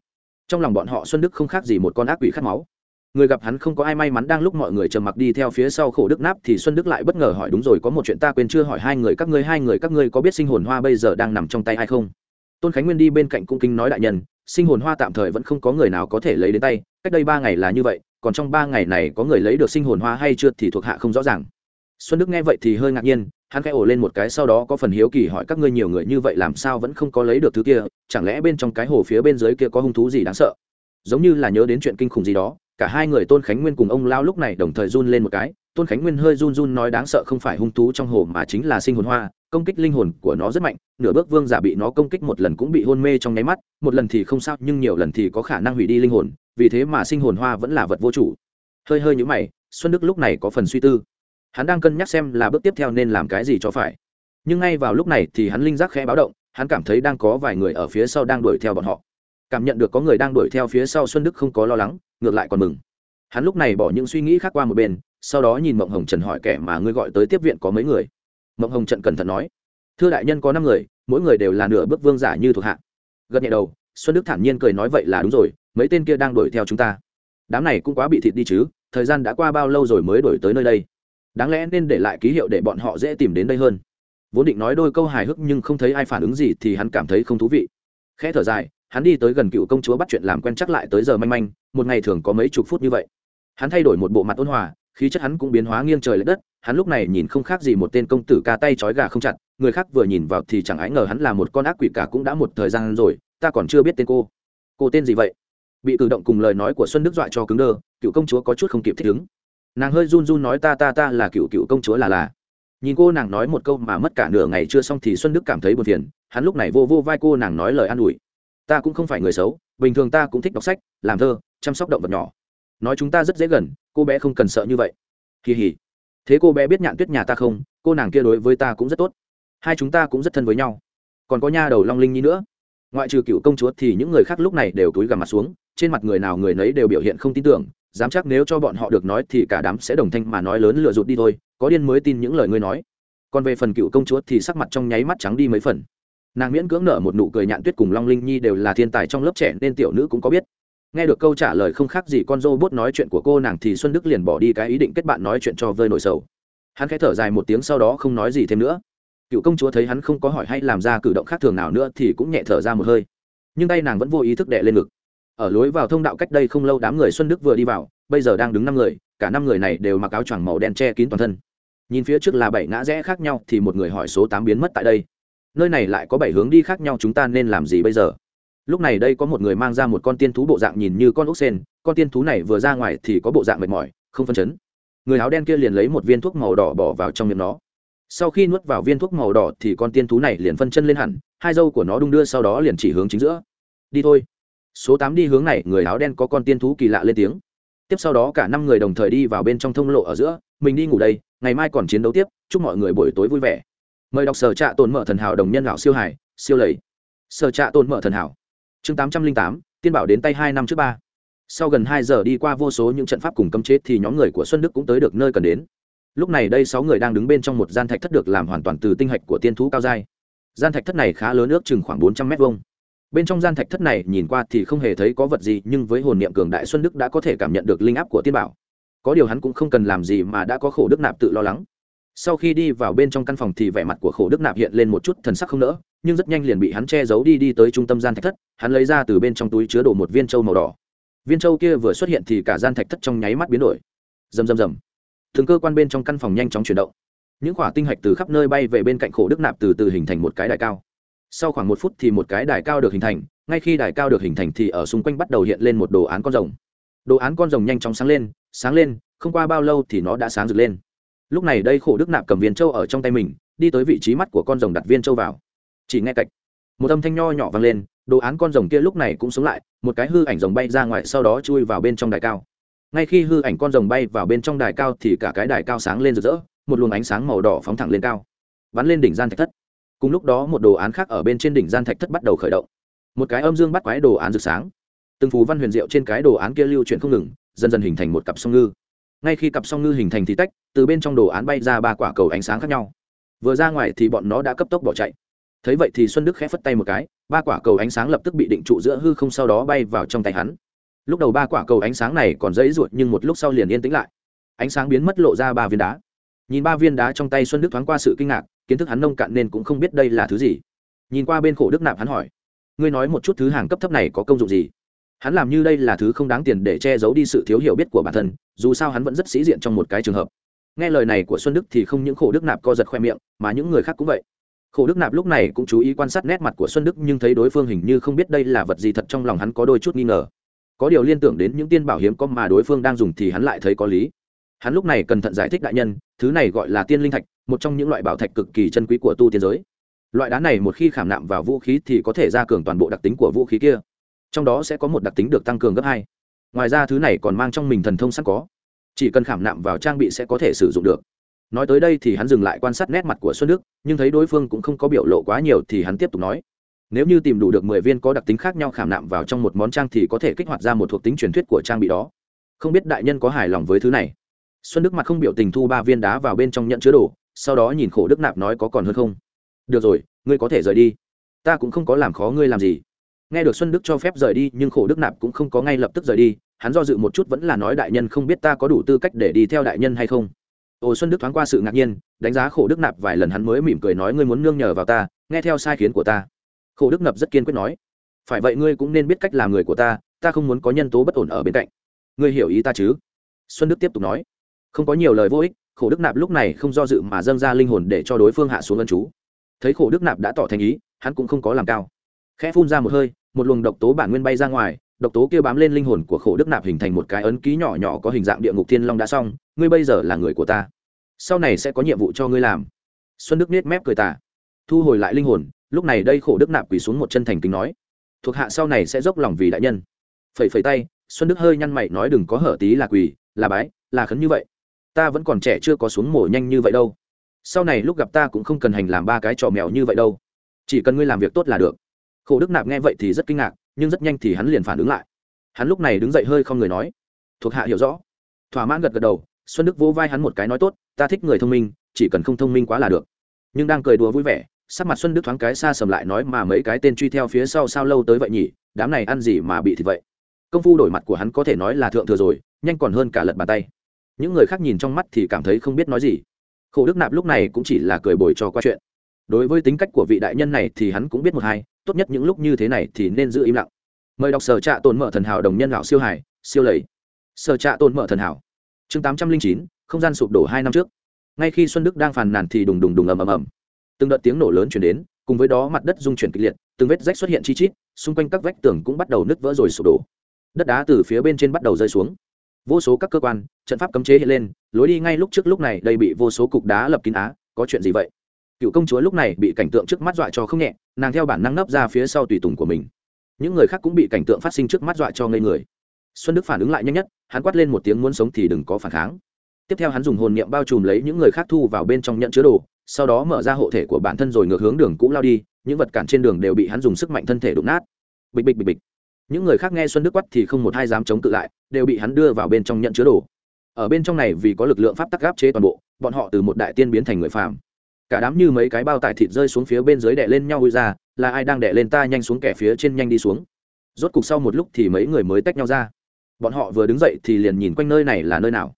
Trong lòng bọn họ xuân đức không khác gì một con ác quỷ khát máu. Người gặp hắn không có ai may mắn, đang lúc mọi người trầm mặc đi theo phía sau khổ đức nắp thì xuân đức lại bất ngờ hỏi, đúng rồi, có một chuyện ta quên chưa? Hỏi hai người, các ngươi, hai người, các ngươi có biết sinh hồn hoa bây giờ đang nằm trong tay hay không? Tôn khánh nguyên đi bên cạnh cung kính nói đại nhân, sinh hồn hoa tạm thời vẫn không có người nào có thể lấy đến tay, cách đây ba ngày là như vậy, còn trong ba ngày này có người lấy được sinh hồn hoa hay chưa thì thuộc hạ không rõ ràng xuân đức nghe vậy thì hơi ngạc nhiên, hắn khẽ ổ lên một cái sau đó có phần hiếu kỳ hỏi các ngươi nhiều người như vậy làm sao vẫn không có lấy được thứ kia, chẳng lẽ bên trong cái hồ phía bên dưới kia có hung thú gì đáng sợ? Giống như là nhớ đến chuyện kinh khủng gì đó, cả hai người tôn khánh nguyên cùng ông lao lúc này đồng thời run lên một cái, tôn khánh nguyên hơi run run nói đáng sợ không phải hung thú trong hồ mà chính là sinh hồn hoa, công kích linh hồn của nó rất mạnh, nửa bước vương giả bị nó công kích một lần cũng bị hôn mê trong nháy mắt, một lần thì không sao nhưng nhiều lần thì có khả năng hủy đi linh hồn, vì thế mà sinh hồn hoa vẫn là vật vô chủ. Hơi hơi nhữ mày, xuân đức lúc này có phần suy tư hắn đang cân nhắc xem là bước tiếp theo nên làm cái gì cho phải. Nhưng ngay vào lúc này thì hắn linh giác khẽ báo động, hắn cảm thấy đang có vài người ở phía sau đang đuổi theo bọn họ. Cảm nhận được có người đang đuổi theo phía sau xuân đức không có lo lắng, ngược lại còn mừng. Hắn lúc này bỏ những suy nghĩ khác qua một bên, sau đó nhìn mộng hồng trần hỏi kẻ mà ngươi gọi tới tiếp viện có mấy người? Mộng hồng trần cẩn thận nói, thưa đại nhân có năm người, mỗi người đều là nửa bước vương giả như thuộc hạ. Gật nhẹ đầu, xuân đức thản nhiên cười nói, vậy là đúng rồi, mấy tên kia đang đuổi theo chúng ta. Đám này cũng quá bị thịt đi chứ, thời gian đã qua bao lâu rồi mới đuổi tới nơi đây? Đáng lẽ nên để lại ký hiệu để bọn họ dễ tìm đến đây hơn. Vốn định nói đôi câu hài hước nhưng không thấy ai phản ứng gì thì hắn cảm thấy không thú vị. Khẽ thở dài, hắn đi tới gần cựu công chúa bắt chuyện làm quen chắc lại tới giờ manh manh, một ngày thường có mấy chục phút như vậy. Hắn thay đổi một bộ mặt ôn hòa, khí chất hắn cũng biến hóa nghiêng trời l ệ đất, hắn lúc này nhìn không khác gì một tên công tử ca tay trói gà không chặt, người khác vừa nhìn vào thì chẳng ái ngờ hắn là một con ác quỷ cả cũng đã một thời gian rồi, ta còn chưa biết tên cô. Cô tên gì vậy? Bị cử động cùng lời nói của xuân đức dọa cho cứng đơ, cựu công chúa có chút không kịp thích ứng nàng hơi run run nói ta ta ta là cựu cựu công chúa là là. Nhìn cô nàng nói một câu mà mất cả nửa ngày chưa xong thì xuân đức cảm thấy buồn phiền, hắn lúc này vô vô vai cô nàng nói lời an ủi. Ta cũng không phải người xấu, bình thường ta cũng thích đọc sách, làm thơ, chăm sóc động vật nhỏ. Nói chúng ta rất dễ gần, cô bé không cần sợ như vậy. Kỳ hỉ. Thế cô bé biết nhạn tuyết nhà ta không, cô nàng kia đối với ta cũng rất tốt. Hai chúng ta cũng rất thân với nhau. Còn có nha đầu long linh nhi nữa. Ngoại trừ cựu công chúa thì những người khác lúc này đều túi gằm mặt xuống, trên mặt người nào người nấy đều biểu hiện không tin tưởng dám chắc nếu cho bọn họ được nói thì cả đám sẽ đồng thanh mà nói lớn lừa rụt đi thôi, có điên mới tin những lời ngươi nói. Còn về phần cựu công chúa thì sắc mặt trong nháy mắt trắng đi mấy phần. Nàng miễn cưỡng nở một nụ cười nhạn tuyết cùng long linh nhi đều là thiên tài trong lớp trẻ nên tiểu nữ cũng có biết. Nghe được câu trả lời không khác gì con dô bốt nói chuyện của cô nàng thì xuân đức liền bỏ đi cái ý định kết bạn nói chuyện cho vơi nổi sầu. Hắn khẽ thở dài một tiếng sau đó không nói gì thêm nữa. Cựu công chúa thấy hắn không có hỏi hay làm ra cử động khác thường nào nữa thì cũng nhẹ thở ra một hơi. Nhưng tay nàng vẫn vô ý thức đệ lên ngực ở lối vào thông đạo cách đây không lâu đám người xuân đức vừa đi vào, bây giờ đang đứng năm người, cả năm người này đều mặc áo choàng màu đen che kín toàn thân. Nhìn phía trước là bảy ngã rẽ khác nhau thì một người hỏi số tám biến mất tại đây. Nơi này lại có bảy hướng đi khác nhau chúng ta nên làm gì bây giờ? Lúc này đây có một người mang ra một con tiên thú bộ dạng nhìn như con ốc sen con tiên thú này vừa ra ngoài thì có bộ dạng mệt mỏi, không phân chấn. Người áo đen kia liền lấy một viên thuốc màu đỏ bỏ vào trong miệng nó. Sau khi nuốt vào viên thuốc màu đỏ thì con tiên thú này liền phân chân lên hẳn, hai dâu của nó đung đưa sau đó liền chỉ hướng chính giữa. Đi thôi số tám đi hướng này, người áo đen có con tiên thú kỳ lạ lên tiếng. Tiếp sau đó cả năm người đồng thời đi vào bên trong thông lộ ở giữa, mình đi ngủ đây, ngày mai còn chiến đấu tiếp, chúc mọi người buổi tối vui vẻ. Mời đọc sở trạ tồn mở thần hảo đồng nhân lão siêu hải siêu lầy. Sở trạ tồn mở thần hảo. Chương tám trăm linh tám, tiên bảo đến tay hai năm trước ba. Sau gần hai giờ đi qua vô số những trận pháp cùng cấm chế thì nhóm người của xuân đức cũng tới được nơi cần đến. Lúc này đây sáu người đang đứng bên trong một gian thạch thất được làm hoàn toàn từ tinh hạch của tiên thú cao dai gian thạch thất này khá lớn, ước chừng khoảng bốn trăm mét vuông bên trong gian thạch thất này nhìn qua thì không hề thấy có vật gì, nhưng với hồn niệm cường đại xuân đức đã có thể cảm nhận được linh áp của tiên bảo. Có điều hắn cũng không cần làm gì mà đã có khổ đức nạp tự lo lắng. Sau khi đi vào bên trong căn phòng thì vẻ mặt của khổ đức nạp hiện lên một chút thần sắc không nỡ, nhưng rất nhanh liền bị hắn che giấu đi đi tới trung tâm gian thạch thất. Hắn lấy ra từ bên trong túi chứa đổ một viên trâu màu đỏ. Viên trâu kia vừa xuất hiện thì cả gian thạch thất trong nháy mắt biến đổi. Rầm rầm rầm. Thường cơ quan bên trong căn phòng nhanh chóng chuyển động. Những quả tinh hạch từ khắp nơi bay về bên cạnh khổ đức nạp từ từ hình thành một cái đài cao sau khoảng một phút thì một cái đài cao được hình thành, ngay khi đài cao được hình thành thì ở xung quanh bắt đầu hiện lên một đồ án con rồng. Đồ án con rồng nhanh chóng sáng lên sáng lên, không qua bao lâu thì nó đã sáng rực lên. Lúc này đây khổ đức nạp cầm viên châu ở trong tay mình, đi tới vị trí mắt của con rồng đặt viên châu vào. Chỉ nghe cạch. Một âm thanh nho nhỏ vang lên, đồ án con rồng kia lúc này cũng sống lại, một cái hư ảnh rồng bay ra ngoài sau đó chui vào bên trong đài cao. Ngay khi hư ảnh con rồng bay vào bên trong đài cao thì cả cái đài cao sáng lên rực rỡ, một luồng ánh sáng màu đỏ phóng thẳng lên cao. Bắn lên đỉnh gian thạch thất cùng lúc đó một đồ án khác ở bên trên đỉnh gian thạch thất bắt đầu khởi động. Một cái âm dương bắt quái đồ án rực sáng. Từng phù văn huyền diệu trên cái đồ án kia lưu chuyển không ngừng, dần dần hình thành một cặp song ngư. Ngay khi cặp song ngư hình thành thì tách, từ bên trong đồ án bay ra ba quả cầu ánh sáng khác nhau. Vừa ra ngoài thì bọn nó đã cấp tốc bỏ chạy. Thấy vậy thì xuân đức khẽ phất tay một cái, ba quả cầu ánh sáng lập tức bị định trụ giữa hư không sau đó bay vào trong tay hắn. Lúc đầu ba quả cầu ánh sáng này còn dãy ruột nhưng một lúc sau liền yên tĩnh lại. Ánh sáng biến mất lộ ra ba viên đá. Nhìn ba viên đá trong tay xuân đức thoáng qua sự kinh ngạc kiến thức hắn nông cạn nên cũng không biết đây là thứ gì. Nhìn qua bên khổ đức nạp hắn hỏi, ngươi nói một chút thứ hàng cấp thấp này có công dụng gì? Hắn làm như đây là thứ không đáng tiền để che giấu đi sự thiếu hiểu biết của bản thân, dù sao hắn vẫn rất sĩ diện trong một cái trường hợp. Nghe lời này của xuân đức thì không những khổ đức nạp co giật khoe miệng, mà những người khác cũng vậy. Khổ đức nạp lúc này cũng chú ý quan sát nét mặt của xuân đức nhưng thấy đối phương hình như không biết đây là vật gì thật trong lòng hắn có đôi chút nghi ngờ. Có điều liên tưởng đến những tiên bảo hiếm có mà đối phương đang dùng thì hắn lại thấy có lý. Hắn lúc này cẩn thận giải thích đại nhân, thứ này gọi là tiên linh thạch một trong những loại bảo thạch cực kỳ chân quý của tu tiên giới. Loại đá này một khi khảm nạm vào vũ khí thì có thể gia cường toàn bộ đặc tính của vũ khí kia. Trong đó sẽ có một đặc tính được tăng cường gấp hai. Ngoài ra thứ này còn mang trong mình thần thông sẵn có. Chỉ cần khảm nạm vào trang bị sẽ có thể sử dụng được. Nói tới đây thì hắn dừng lại quan sát nét mặt của xuân đức, nhưng thấy đối phương cũng không có biểu lộ quá nhiều thì hắn tiếp tục nói. Nếu như tìm đủ được mười viên có đặc tính khác nhau khảm nạm vào trong một món trang thì có thể kích hoạt ra một thuộc tính truyền thuyết của trang bị đó. Không biết đại nhân có hài lòng với thứ này? Xuân đức mặt không biểu tình thu ba viên đá vào bên trong nhận chứa đồ sau đó nhìn khổ đức nạp nói có còn hơn không? Được rồi, ngươi có thể rời đi. Ta cũng không có làm khó ngươi làm gì. Nghe được xuân đức cho phép rời đi, nhưng khổ đức nạp cũng không có ngay lập tức rời đi. Hắn do dự một chút vẫn là nói đại nhân không biết ta có đủ tư cách để đi theo đại nhân hay không. Ồ xuân đức thoáng qua sự ngạc nhiên, đánh giá khổ đức nạp vài lần hắn mới mỉm cười nói ngươi muốn nương nhờ vào ta, nghe theo sai khiến của ta. Khổ đức nạp rất kiên quyết nói, phải vậy ngươi cũng nên biết cách làm người của ta ta không muốn có nhân tố bất ổn ở bên cạnh. Ngươi hiểu ý ta chứ? Xuân đức tiếp tục nói, không có nhiều lời vô ích khổ đức nạp lúc này không do dự mà dâng ra linh hồn để cho đối phương hạ xuống ân chú. Thấy khổ đức nạp đã tỏ thành ý, hắn cũng không có làm cao. Khẽ phun ra một hơi, một luồng độc tố bản nguyên bay ra ngoài, độc tố kia bám lên linh hồn của khổ đức nạp hình thành một cái ấn ký nhỏ nhỏ có hình dạng địa ngục thiên long đã xong, ngươi bây giờ là người của ta. Sau này sẽ có nhiệm vụ cho ngươi làm. Xuân đức nết mép cười tà. Thu hồi lại linh hồn, lúc này đây khổ đức nạp quỳ xuống một chân thành kính nói. Thuộc hạ sau này sẽ dốc lòng vì đại nhân. Phẩy phẩy tay, xuân đức hơi nhăn mày nói đừng có hở tí là quỳ, là bái, là khấn như vậy ta vẫn còn trẻ chưa có xuống mổ nhanh như vậy đâu. Sau này lúc gặp ta cũng không cần hành làm ba cái trò mèo như vậy đâu. Chỉ cần ngươi làm việc tốt là được. Khổ đức nạp nghe vậy thì rất kinh ngạc, nhưng rất nhanh thì hắn liền phản ứng lại. Hắn lúc này đứng dậy hơi không người nói. Thuộc hạ hiểu rõ. Thỏa mãn gật gật đầu, xuân đức vỗ vai hắn một cái nói tốt, ta thích người thông minh, chỉ cần không thông minh quá là được. Nhưng đang cười đùa vui vẻ, sắc mặt xuân đức thoáng cái xa sầm lại nói mà mấy cái tên truy theo phía sau sao lâu tới vậy nhỉ, đám này ăn gì mà bị thì vậy? Công phu đổi mặt của hắn có thể nói là thượng thừa rồi, nhanh còn hơn cả lật bàn tay những người khác nhìn trong mắt thì cảm thấy không biết nói gì. Khổ đức nạp lúc này cũng chỉ là cười bồi cho qua chuyện. Đối với tính cách của vị đại nhân này thì hắn cũng biết một hai, tốt nhất những lúc như thế này thì nên giữ im lặng. Mời đọc sở trạ tồn mở thần hảo đồng nhân lão siêu hải, siêu lầy. Sở trạ tồn mở thần hảo. Chương tám trăm linh chín, không gian sụp đổ hai năm trước. Ngay khi xuân đức đang phàn nàn thì đùng đùng đùng ầm ầm ầm. Từng đợt tiếng nổ lớn chuyển đến, cùng với đó mặt đất rung chuyển kịch liệt, từng vết rách xuất hiện chi chít, xung quanh các vách tường cũng bắt đầu nứt vỡ rồi sụp đổ. Đất đá từ phía bên trên bắt đầu rơi xuống vô số các cơ quan, trận pháp cấm chế hiện lên, lối đi ngay lúc trước lúc này đây bị vô số cục đá lập kín á, có chuyện gì vậy? Cựu công chúa lúc này bị cảnh tượng trước mắt dọa cho không nhẹ, nàng theo bản năng nấp ra phía sau tùy tùng của mình. Những người khác cũng bị cảnh tượng phát sinh trước mắt dọa cho ngây người. Xuân đức phản ứng lại nhanh nhất, hắn quát lên một tiếng muốn sống thì đừng có phản kháng. Tiếp theo hắn dùng hồn niệm bao trùm lấy những người khác thu vào bên trong nhận chứa đồ, sau đó mở ra hộ thể của bản thân rồi ngược hướng đường cũ lao đi, những vật cản trên đường đều bị hắn dùng sức mạnh thân thể đụng nát. Bịch bịch bịch bịch những người khác nghe xuân đức quát thì không một hai dám chống cự lại, đều bị hắn đưa vào bên trong nhận chứa đồ. Ở bên trong này vì có lực lượng pháp tắc gáp chế toàn bộ, bọn họ từ một đại tiên biến thành người phàm. Cả đám như mấy cái bao tải thịt rơi xuống phía bên dưới đè lên nhau ui ra, là ai đang đè lên ta nhanh xuống kẻ phía trên nhanh đi xuống. Rốt cục sau một lúc thì mấy người mới tách nhau ra. Bọn họ vừa đứng dậy thì liền nhìn quanh nơi này là nơi nào.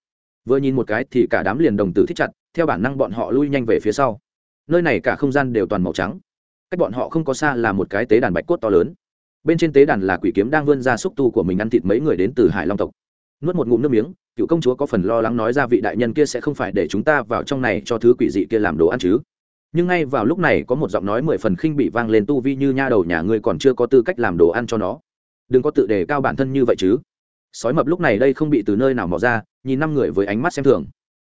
Vừa nhìn một cái thì cả đám liền đồng tử thích chặt, theo bản năng bọn họ lui nhanh về phía sau. Nơi này cả không gian đều toàn màu trắng. Cách bọn họ không có xa là một cái tế đàn bạch cốt to lớn bên trên tế đàn là quỷ kiếm đang vươn ra xúc tu của mình ăn thịt mấy người đến từ hải long tộc. Nuốt một ngụm nước miếng, cựu công chúa có phần lo lắng nói ra vị đại nhân kia sẽ không phải để chúng ta vào trong này cho thứ quỷ dị kia làm đồ ăn chứ. Nhưng ngay vào lúc này có một giọng nói mười phần khinh bị vang lên tu vi như nha đầu nhà ngươi còn chưa có tư cách làm đồ ăn cho nó. Đừng có tự đề cao bản thân như vậy chứ. Sói mập lúc này đây không bị từ nơi nào mò ra, nhìn năm người với ánh mắt xem thường.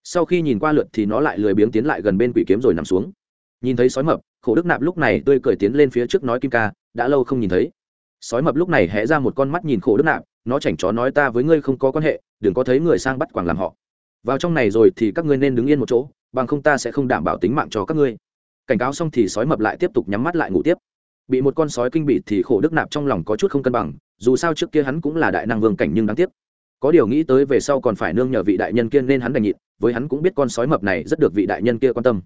Sau khi nhìn qua lượt thì nó lại lười biếng tiến lại gần bên quỷ kiếm rồi nằm xuống. Nhìn thấy sói mập, khổ đức nạp lúc này tươi cười tiến lên phía trước nói kim ca, đã lâu không nhìn thấy sói mập lúc này hé ra một con mắt nhìn khổ đức nạp nó chảnh chó nói ta với ngươi không có quan hệ, đừng có thấy người sang bắt quảng làm họ. Vào trong này rồi thì các ngươi nên đứng yên một chỗ, bằng không ta sẽ không đảm bảo tính mạng cho các ngươi. Cảnh cáo xong thì sói mập lại tiếp tục nhắm mắt lại ngủ tiếp. Bị một con sói kinh bị thì khổ đức nạp trong lòng có chút không cân bằng, dù sao trước kia hắn cũng là đại năng vương cảnh nhưng đáng tiếc. Có điều nghĩ tới về sau còn phải nương nhờ vị đại nhân kia nên hắn đành nhịn, với hắn cũng biết con sói mập này rất được vị đại nhân kia quan tâm.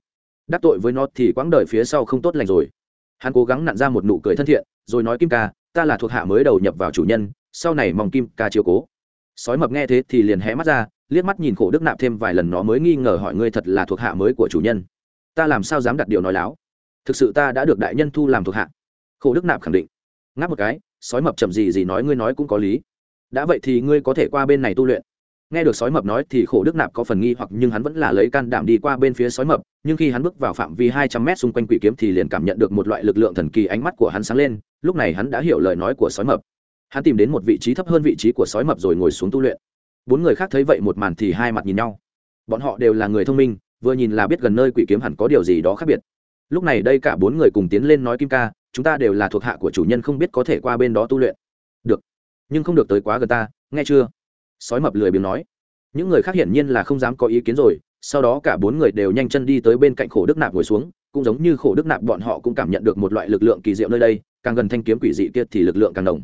Đắc tội với nó thì quãng đời phía sau không tốt lành rồi. Hắn cố gắng nặn ra một nụ cười thân thiện, rồi nói kim ca ta là thuộc hạ mới đầu nhập vào chủ nhân, sau này mong kim ca chiều cố. Sói mập nghe thế thì liền hé mắt ra, liếc mắt nhìn khổ đức nạp thêm vài lần nó mới nghi ngờ hỏi ngươi thật là thuộc hạ mới của chủ nhân. Ta làm sao dám đặt điều nói láo? Thực sự ta đã được đại nhân thu làm thuộc hạ. Khổ đức nạp khẳng định. Ngáp một cái, sói mập chậm gì gì nói ngươi nói cũng có lý. Đã vậy thì ngươi có thể qua bên này tu luyện nghe được sói mập nói thì khổ đức nạp có phần nghi hoặc nhưng hắn vẫn là lấy can đảm đi qua bên phía sói mập, nhưng khi hắn bước vào phạm vi hai trăm mét xung quanh quỷ kiếm thì liền cảm nhận được một loại lực lượng thần kỳ ánh mắt của hắn sáng lên, lúc này hắn đã hiểu lời nói của sói mập. Hắn tìm đến một vị trí thấp hơn vị trí của sói mập rồi ngồi xuống tu luyện. Bốn người khác thấy vậy một màn thì hai mặt nhìn nhau. Bọn họ đều là người thông minh, vừa nhìn là biết gần nơi quỷ kiếm hẳn có điều gì đó khác biệt. Lúc này đây cả bốn người cùng tiến lên nói kim ca, chúng ta đều là thuộc hạ của chủ nhân không biết có thể qua bên đó tu luyện. Được. Nhưng không được tới quá gần ta, nghe chưa? Sói mập lười biếng nói. Những người khác hiển nhiên là không dám có ý kiến rồi, sau đó cả bốn người đều nhanh chân đi tới bên cạnh khổ đức nạp ngồi xuống, cũng giống như khổ đức nạp bọn họ cũng cảm nhận được một loại lực lượng kỳ diệu nơi đây, càng gần thanh kiếm quỷ dị kia thì lực lượng càng đồng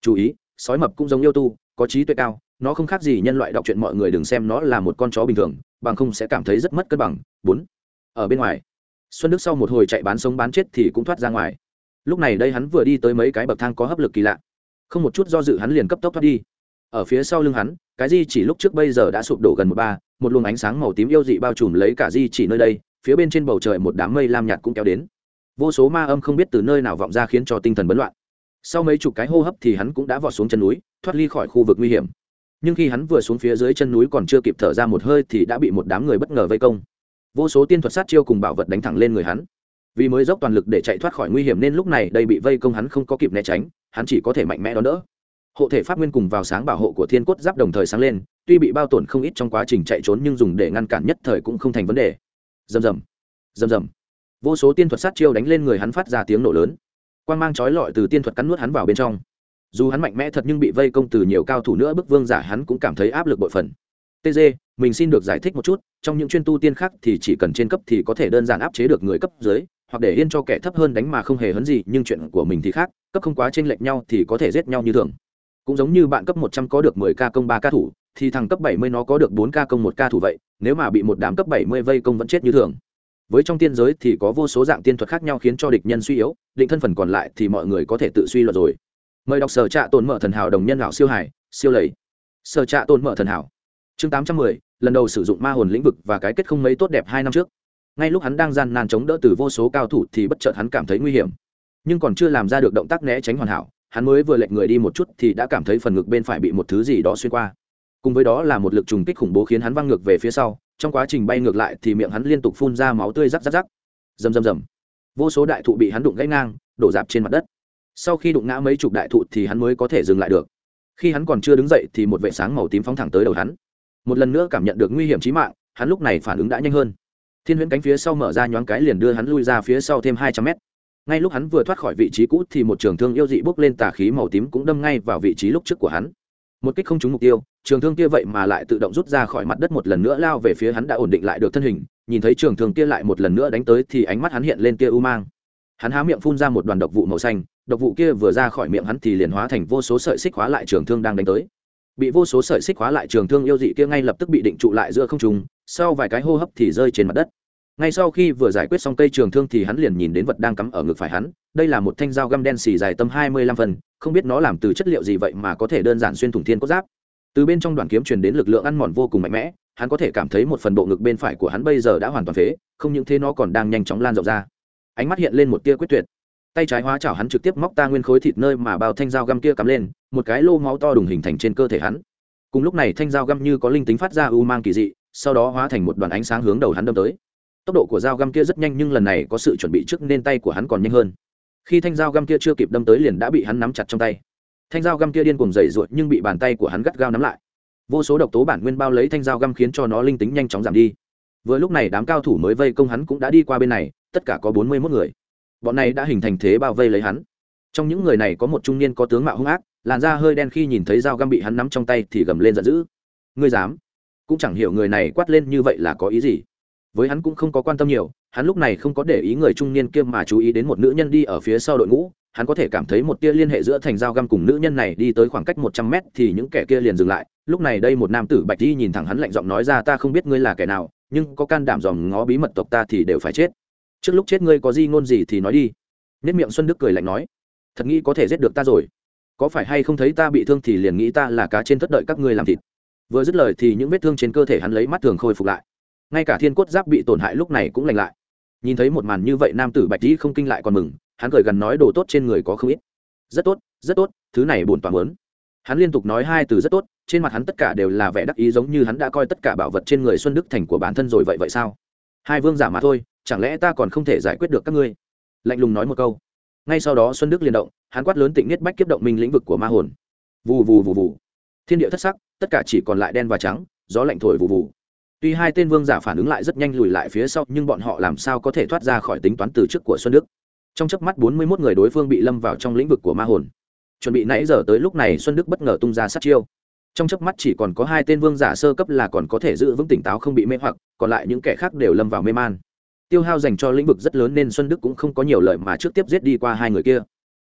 chú ý, sói mập cũng giống yêu tu, có trí tuệ cao, nó không khác gì nhân loại đọc chuyện mọi người đừng xem nó là một con chó bình thường, bằng không sẽ cảm thấy rất mất cân bằng. Bốn, ở bên ngoài, xuân đức sau một hồi chạy bán sống bán chết thì cũng thoát ra ngoài. Lúc này đây hắn vừa đi tới mấy cái bậc thang có hấp lực kỳ lạ. Không một chút do dự hắn liền cấp tốc thoát đi ở phía sau lưng hắn, cái di chỉ lúc trước bây giờ đã sụp đổ gần một ba, một luồng ánh sáng màu tím yêu dị bao trùm lấy cả di chỉ nơi đây, phía bên trên bầu trời một đám mây lam nhạt cũng kéo đến. Vô số ma âm không biết từ nơi nào vọng ra khiến cho tinh thần bấn loạn. Sau mấy chục cái hô hấp thì hắn cũng đã vọt xuống chân núi, thoát ly khỏi khu vực nguy hiểm. Nhưng khi hắn vừa xuống phía dưới chân núi còn chưa kịp thở ra một hơi thì đã bị một đám người bất ngờ vây công. Vô số tiên thuật sát chiêu cùng bảo vật đánh thẳng lên người hắn. Vì mới dốc toàn lực để chạy thoát khỏi nguy hiểm nên lúc này đây bị vây công hắn không có kịp né tránh, hắn chỉ có thể mạnh mẽ đón đỡ hộ thể pháp nguyên cùng vào sáng bảo hộ của thiên cốt giáp đồng thời sáng lên, tuy bị bao tổn không ít trong quá trình chạy trốn nhưng dùng để ngăn cản nhất thời cũng không thành vấn đề. Rầm rầm rầm rầm. Vô số tiên thuật sát chiêu đánh lên người hắn phát ra tiếng nổ lớn. Quan g mang trói lọi từ tiên thuật cắn nuốt hắn vào bên trong. Dù hắn mạnh mẽ thật nhưng bị vây công từ nhiều cao thủ nữa, bức vương giả hắn cũng cảm thấy áp lực bội phần. Tg mình xin được giải thích một chút, trong những chuyên tu tiên khác thì chỉ cần trên cấp thì có thể đơn giản áp chế được người cấp dưới, hoặc để yên cho kẻ thấp hơn đánh mà không hề hấn gì, nhưng chuyện của mình thì khác, cấp không quá chênh lệch nhau thì có thể giết nhau như thường cũng giống như bạn cấp một trăm có được mười ca công ba ca thủ, thì thằng cấp bảy mươi nó có được bốn ca công một ca thủ vậy, nếu mà bị một đám cấp bảy mươi vây công vẫn chết như thường. Với trong tiên giới thì có vô số dạng tiên thuật khác nhau khiến cho địch nhân suy yếu, định thân phần còn lại thì mọi người có thể tự suy luận rồi. Mời đọc sở trạ tồn mở thần hảo đồng nhân lão siêu hải, siêu lầy. Sở trạ tồn mở thần hảo. Chương tám trăm mười, lần đầu sử dụng ma hồn lĩnh vực và cái kết không mấy tốt đẹp hai năm trước. Ngay lúc hắn đang gian nan chống đỡ từ vô số cao thủ thì bất chợt hắn cảm thấy nguy hiểm. Nhưng còn chưa làm ra được động tác né tránh hoàn hảo hắn mới vừa lệnh người đi một chút thì đã cảm thấy phần ngực bên phải bị một thứ gì đó xuyên qua. Cùng với đó là một lực trùng kích khủng bố khiến hắn văng ngược về phía sau, trong quá trình bay ngược lại thì miệng hắn liên tục phun ra máu tươi rắc rắc rắc. Rầm rầm rầm. Vô số đại thụ bị hắn đụng gãy ngang, đổ dạp trên mặt đất. Sau khi đụng ngã mấy chục đại thụ thì hắn mới có thể dừng lại được. Khi hắn còn chưa đứng dậy thì một vệ sáng màu tím phóng thẳng tới đầu hắn. Một lần nữa cảm nhận được nguy hiểm trí mạng, hắn lúc này phản ứng đã nhanh hơn. Thiên huyễn cánh phía sau mở ra nhoáng cái liền đưa hắn lui ra phía sau thêm hai trăm mét ngay lúc hắn vừa thoát khỏi vị trí cũ thì một trường thương yêu dị bốc lên tà khí màu tím cũng đâm ngay vào vị trí lúc trước của hắn. Một kích không trúng mục tiêu, trường thương kia vậy mà lại tự động rút ra khỏi mặt đất một lần nữa lao về phía hắn đã ổn định lại được thân hình, nhìn thấy trường thương kia lại một lần nữa đánh tới thì ánh mắt hắn hiện lên kia u mang. Hắn há miệng phun ra một đoàn độc vụ màu xanh, độc vụ kia vừa ra khỏi miệng hắn thì liền hóa thành vô số sợi xích hóa lại trường thương đang đánh tới. Bị vô số sợi xích hóa lại trường thương yêu dị kia ngay lập tức bị định trụ lại giữa không trung, sau vài cái hô hấp thì rơi trên mặt đất ngay sau khi vừa giải quyết xong cây trường thương thì hắn liền nhìn đến vật đang cắm ở ngực phải hắn. Đây là một thanh dao găm đen xì dài tầm hai mươi lăm phần, không biết nó làm từ chất liệu gì vậy mà có thể đơn giản xuyên thủng thiên cốt giáp. Từ bên trong đoàn kiếm truyền đến lực lượng ăn mòn vô cùng mạnh mẽ, hắn có thể cảm thấy một phần bộ ngực bên phải của hắn bây giờ đã hoàn toàn phế, không những thế nó còn đang nhanh chóng lan rộng ra. Ánh mắt hiện lên một tia quyết tuyệt. Tay trái hóa chảo hắn trực tiếp móc ta nguyên khối thịt nơi mà bao thanh dao găm kia cắm lên, một cái lô máu to đùng hình thành trên cơ thể hắn. Cùng lúc này thanh dao găm như có linh tính phát ra u mang kỳ dị, sau đó hóa thành một đoàn ánh sáng hướng đầu hắn đâm tới tốc độ của dao găm kia rất nhanh nhưng lần này có sự chuẩn bị trước nên tay của hắn còn nhanh hơn. Khi thanh dao găm kia chưa kịp đâm tới liền đã bị hắn nắm chặt trong tay. Thanh dao găm kia điên cùng dày ruột nhưng bị bàn tay của hắn gắt gao nắm lại. Vô số độc tố bản nguyên bao lấy thanh dao găm khiến cho nó linh tính nhanh chóng giảm đi. Vừa lúc này đám cao thủ mới vây công hắn cũng đã đi qua bên này, tất cả có bốn mươi mốt người. Bọn này đã hình thành thế bao vây lấy hắn. Trong những người này có một trung niên có tướng mạo hung ác, làn da hơi đen khi nhìn thấy dao găm bị hắn nắm trong tay thì gầm lên giận dữ. Ngươi dám? Cũng chẳng hiểu người này quát lên như vậy là có ý gì với hắn cũng không có quan tâm nhiều, hắn lúc này không có để ý người trung niên kia mà chú ý đến một nữ nhân đi ở phía sau đội ngũ, hắn có thể cảm thấy một tia liên hệ giữa thành dao găm cùng nữ nhân này đi tới khoảng cách một trăm mét thì những kẻ kia liền dừng lại. Lúc này đây một nam tử bạch đi nhìn thẳng hắn lạnh giọng nói ra, ta không biết ngươi là kẻ nào, nhưng có can đảm dòm ngó bí mật tộc ta thì đều phải chết. Trước lúc chết ngươi có gì ngôn gì thì nói đi. Nết miệng xuân đức cười lạnh nói, thật nghĩ có thể giết được ta rồi. Có phải hay không thấy ta bị thương thì liền nghĩ ta là cá trên thất đợi các ngươi làm thịt. Vừa dứt lời thì những vết thương trên cơ thể hắn lấy mắt thường khôi phục lại ngay cả thiên cốt giáp bị tổn hại lúc này cũng lành lại. Nhìn thấy một màn như vậy nam tử bạch dĩ không kinh lại còn mừng, hắn cười gần nói đồ tốt trên người có không ít. Rất tốt rất tốt, thứ này bổn toàn muốn. Hắn liên tục nói hai từ rất tốt, trên mặt hắn tất cả đều là vẻ đắc ý giống như hắn đã coi tất cả bảo vật trên người xuân đức thành của bản thân rồi vậy vậy sao? Hai vương giả mà thôi, chẳng lẽ ta còn không thể giải quyết được các ngươi? Lạnh lùng nói một câu. Ngay sau đó xuân đức liền động, hắn quát lớn tịnh niết bách kiếp động minh lĩnh vực của ma hồn. Vù vù vù vù. Thiên địa thất sắc, tất cả chỉ còn lại đen và trắng, gió lạnh thổi vù vù tuy hai tên vương giả phản ứng lại rất nhanh lùi lại phía sau, nhưng bọn họ làm sao có thể thoát ra khỏi tính toán từ trước của xuân đức? Trong chớp mắt, bốn mươi mốt người đối phương bị lâm vào trong lĩnh vực của ma hồn. Chuẩn bị nãy giờ tới lúc này, xuân đức bất ngờ tung ra sát chiêu. Trong chớp mắt chỉ còn có hai tên vương giả sơ cấp là còn có thể giữ vững tỉnh táo không bị mê hoặc, còn lại những kẻ khác đều lâm vào mê man. Tiêu hao dành cho lĩnh vực rất lớn nên xuân đức cũng không có nhiều lợi mà trước tiếp giết đi qua hai người kia.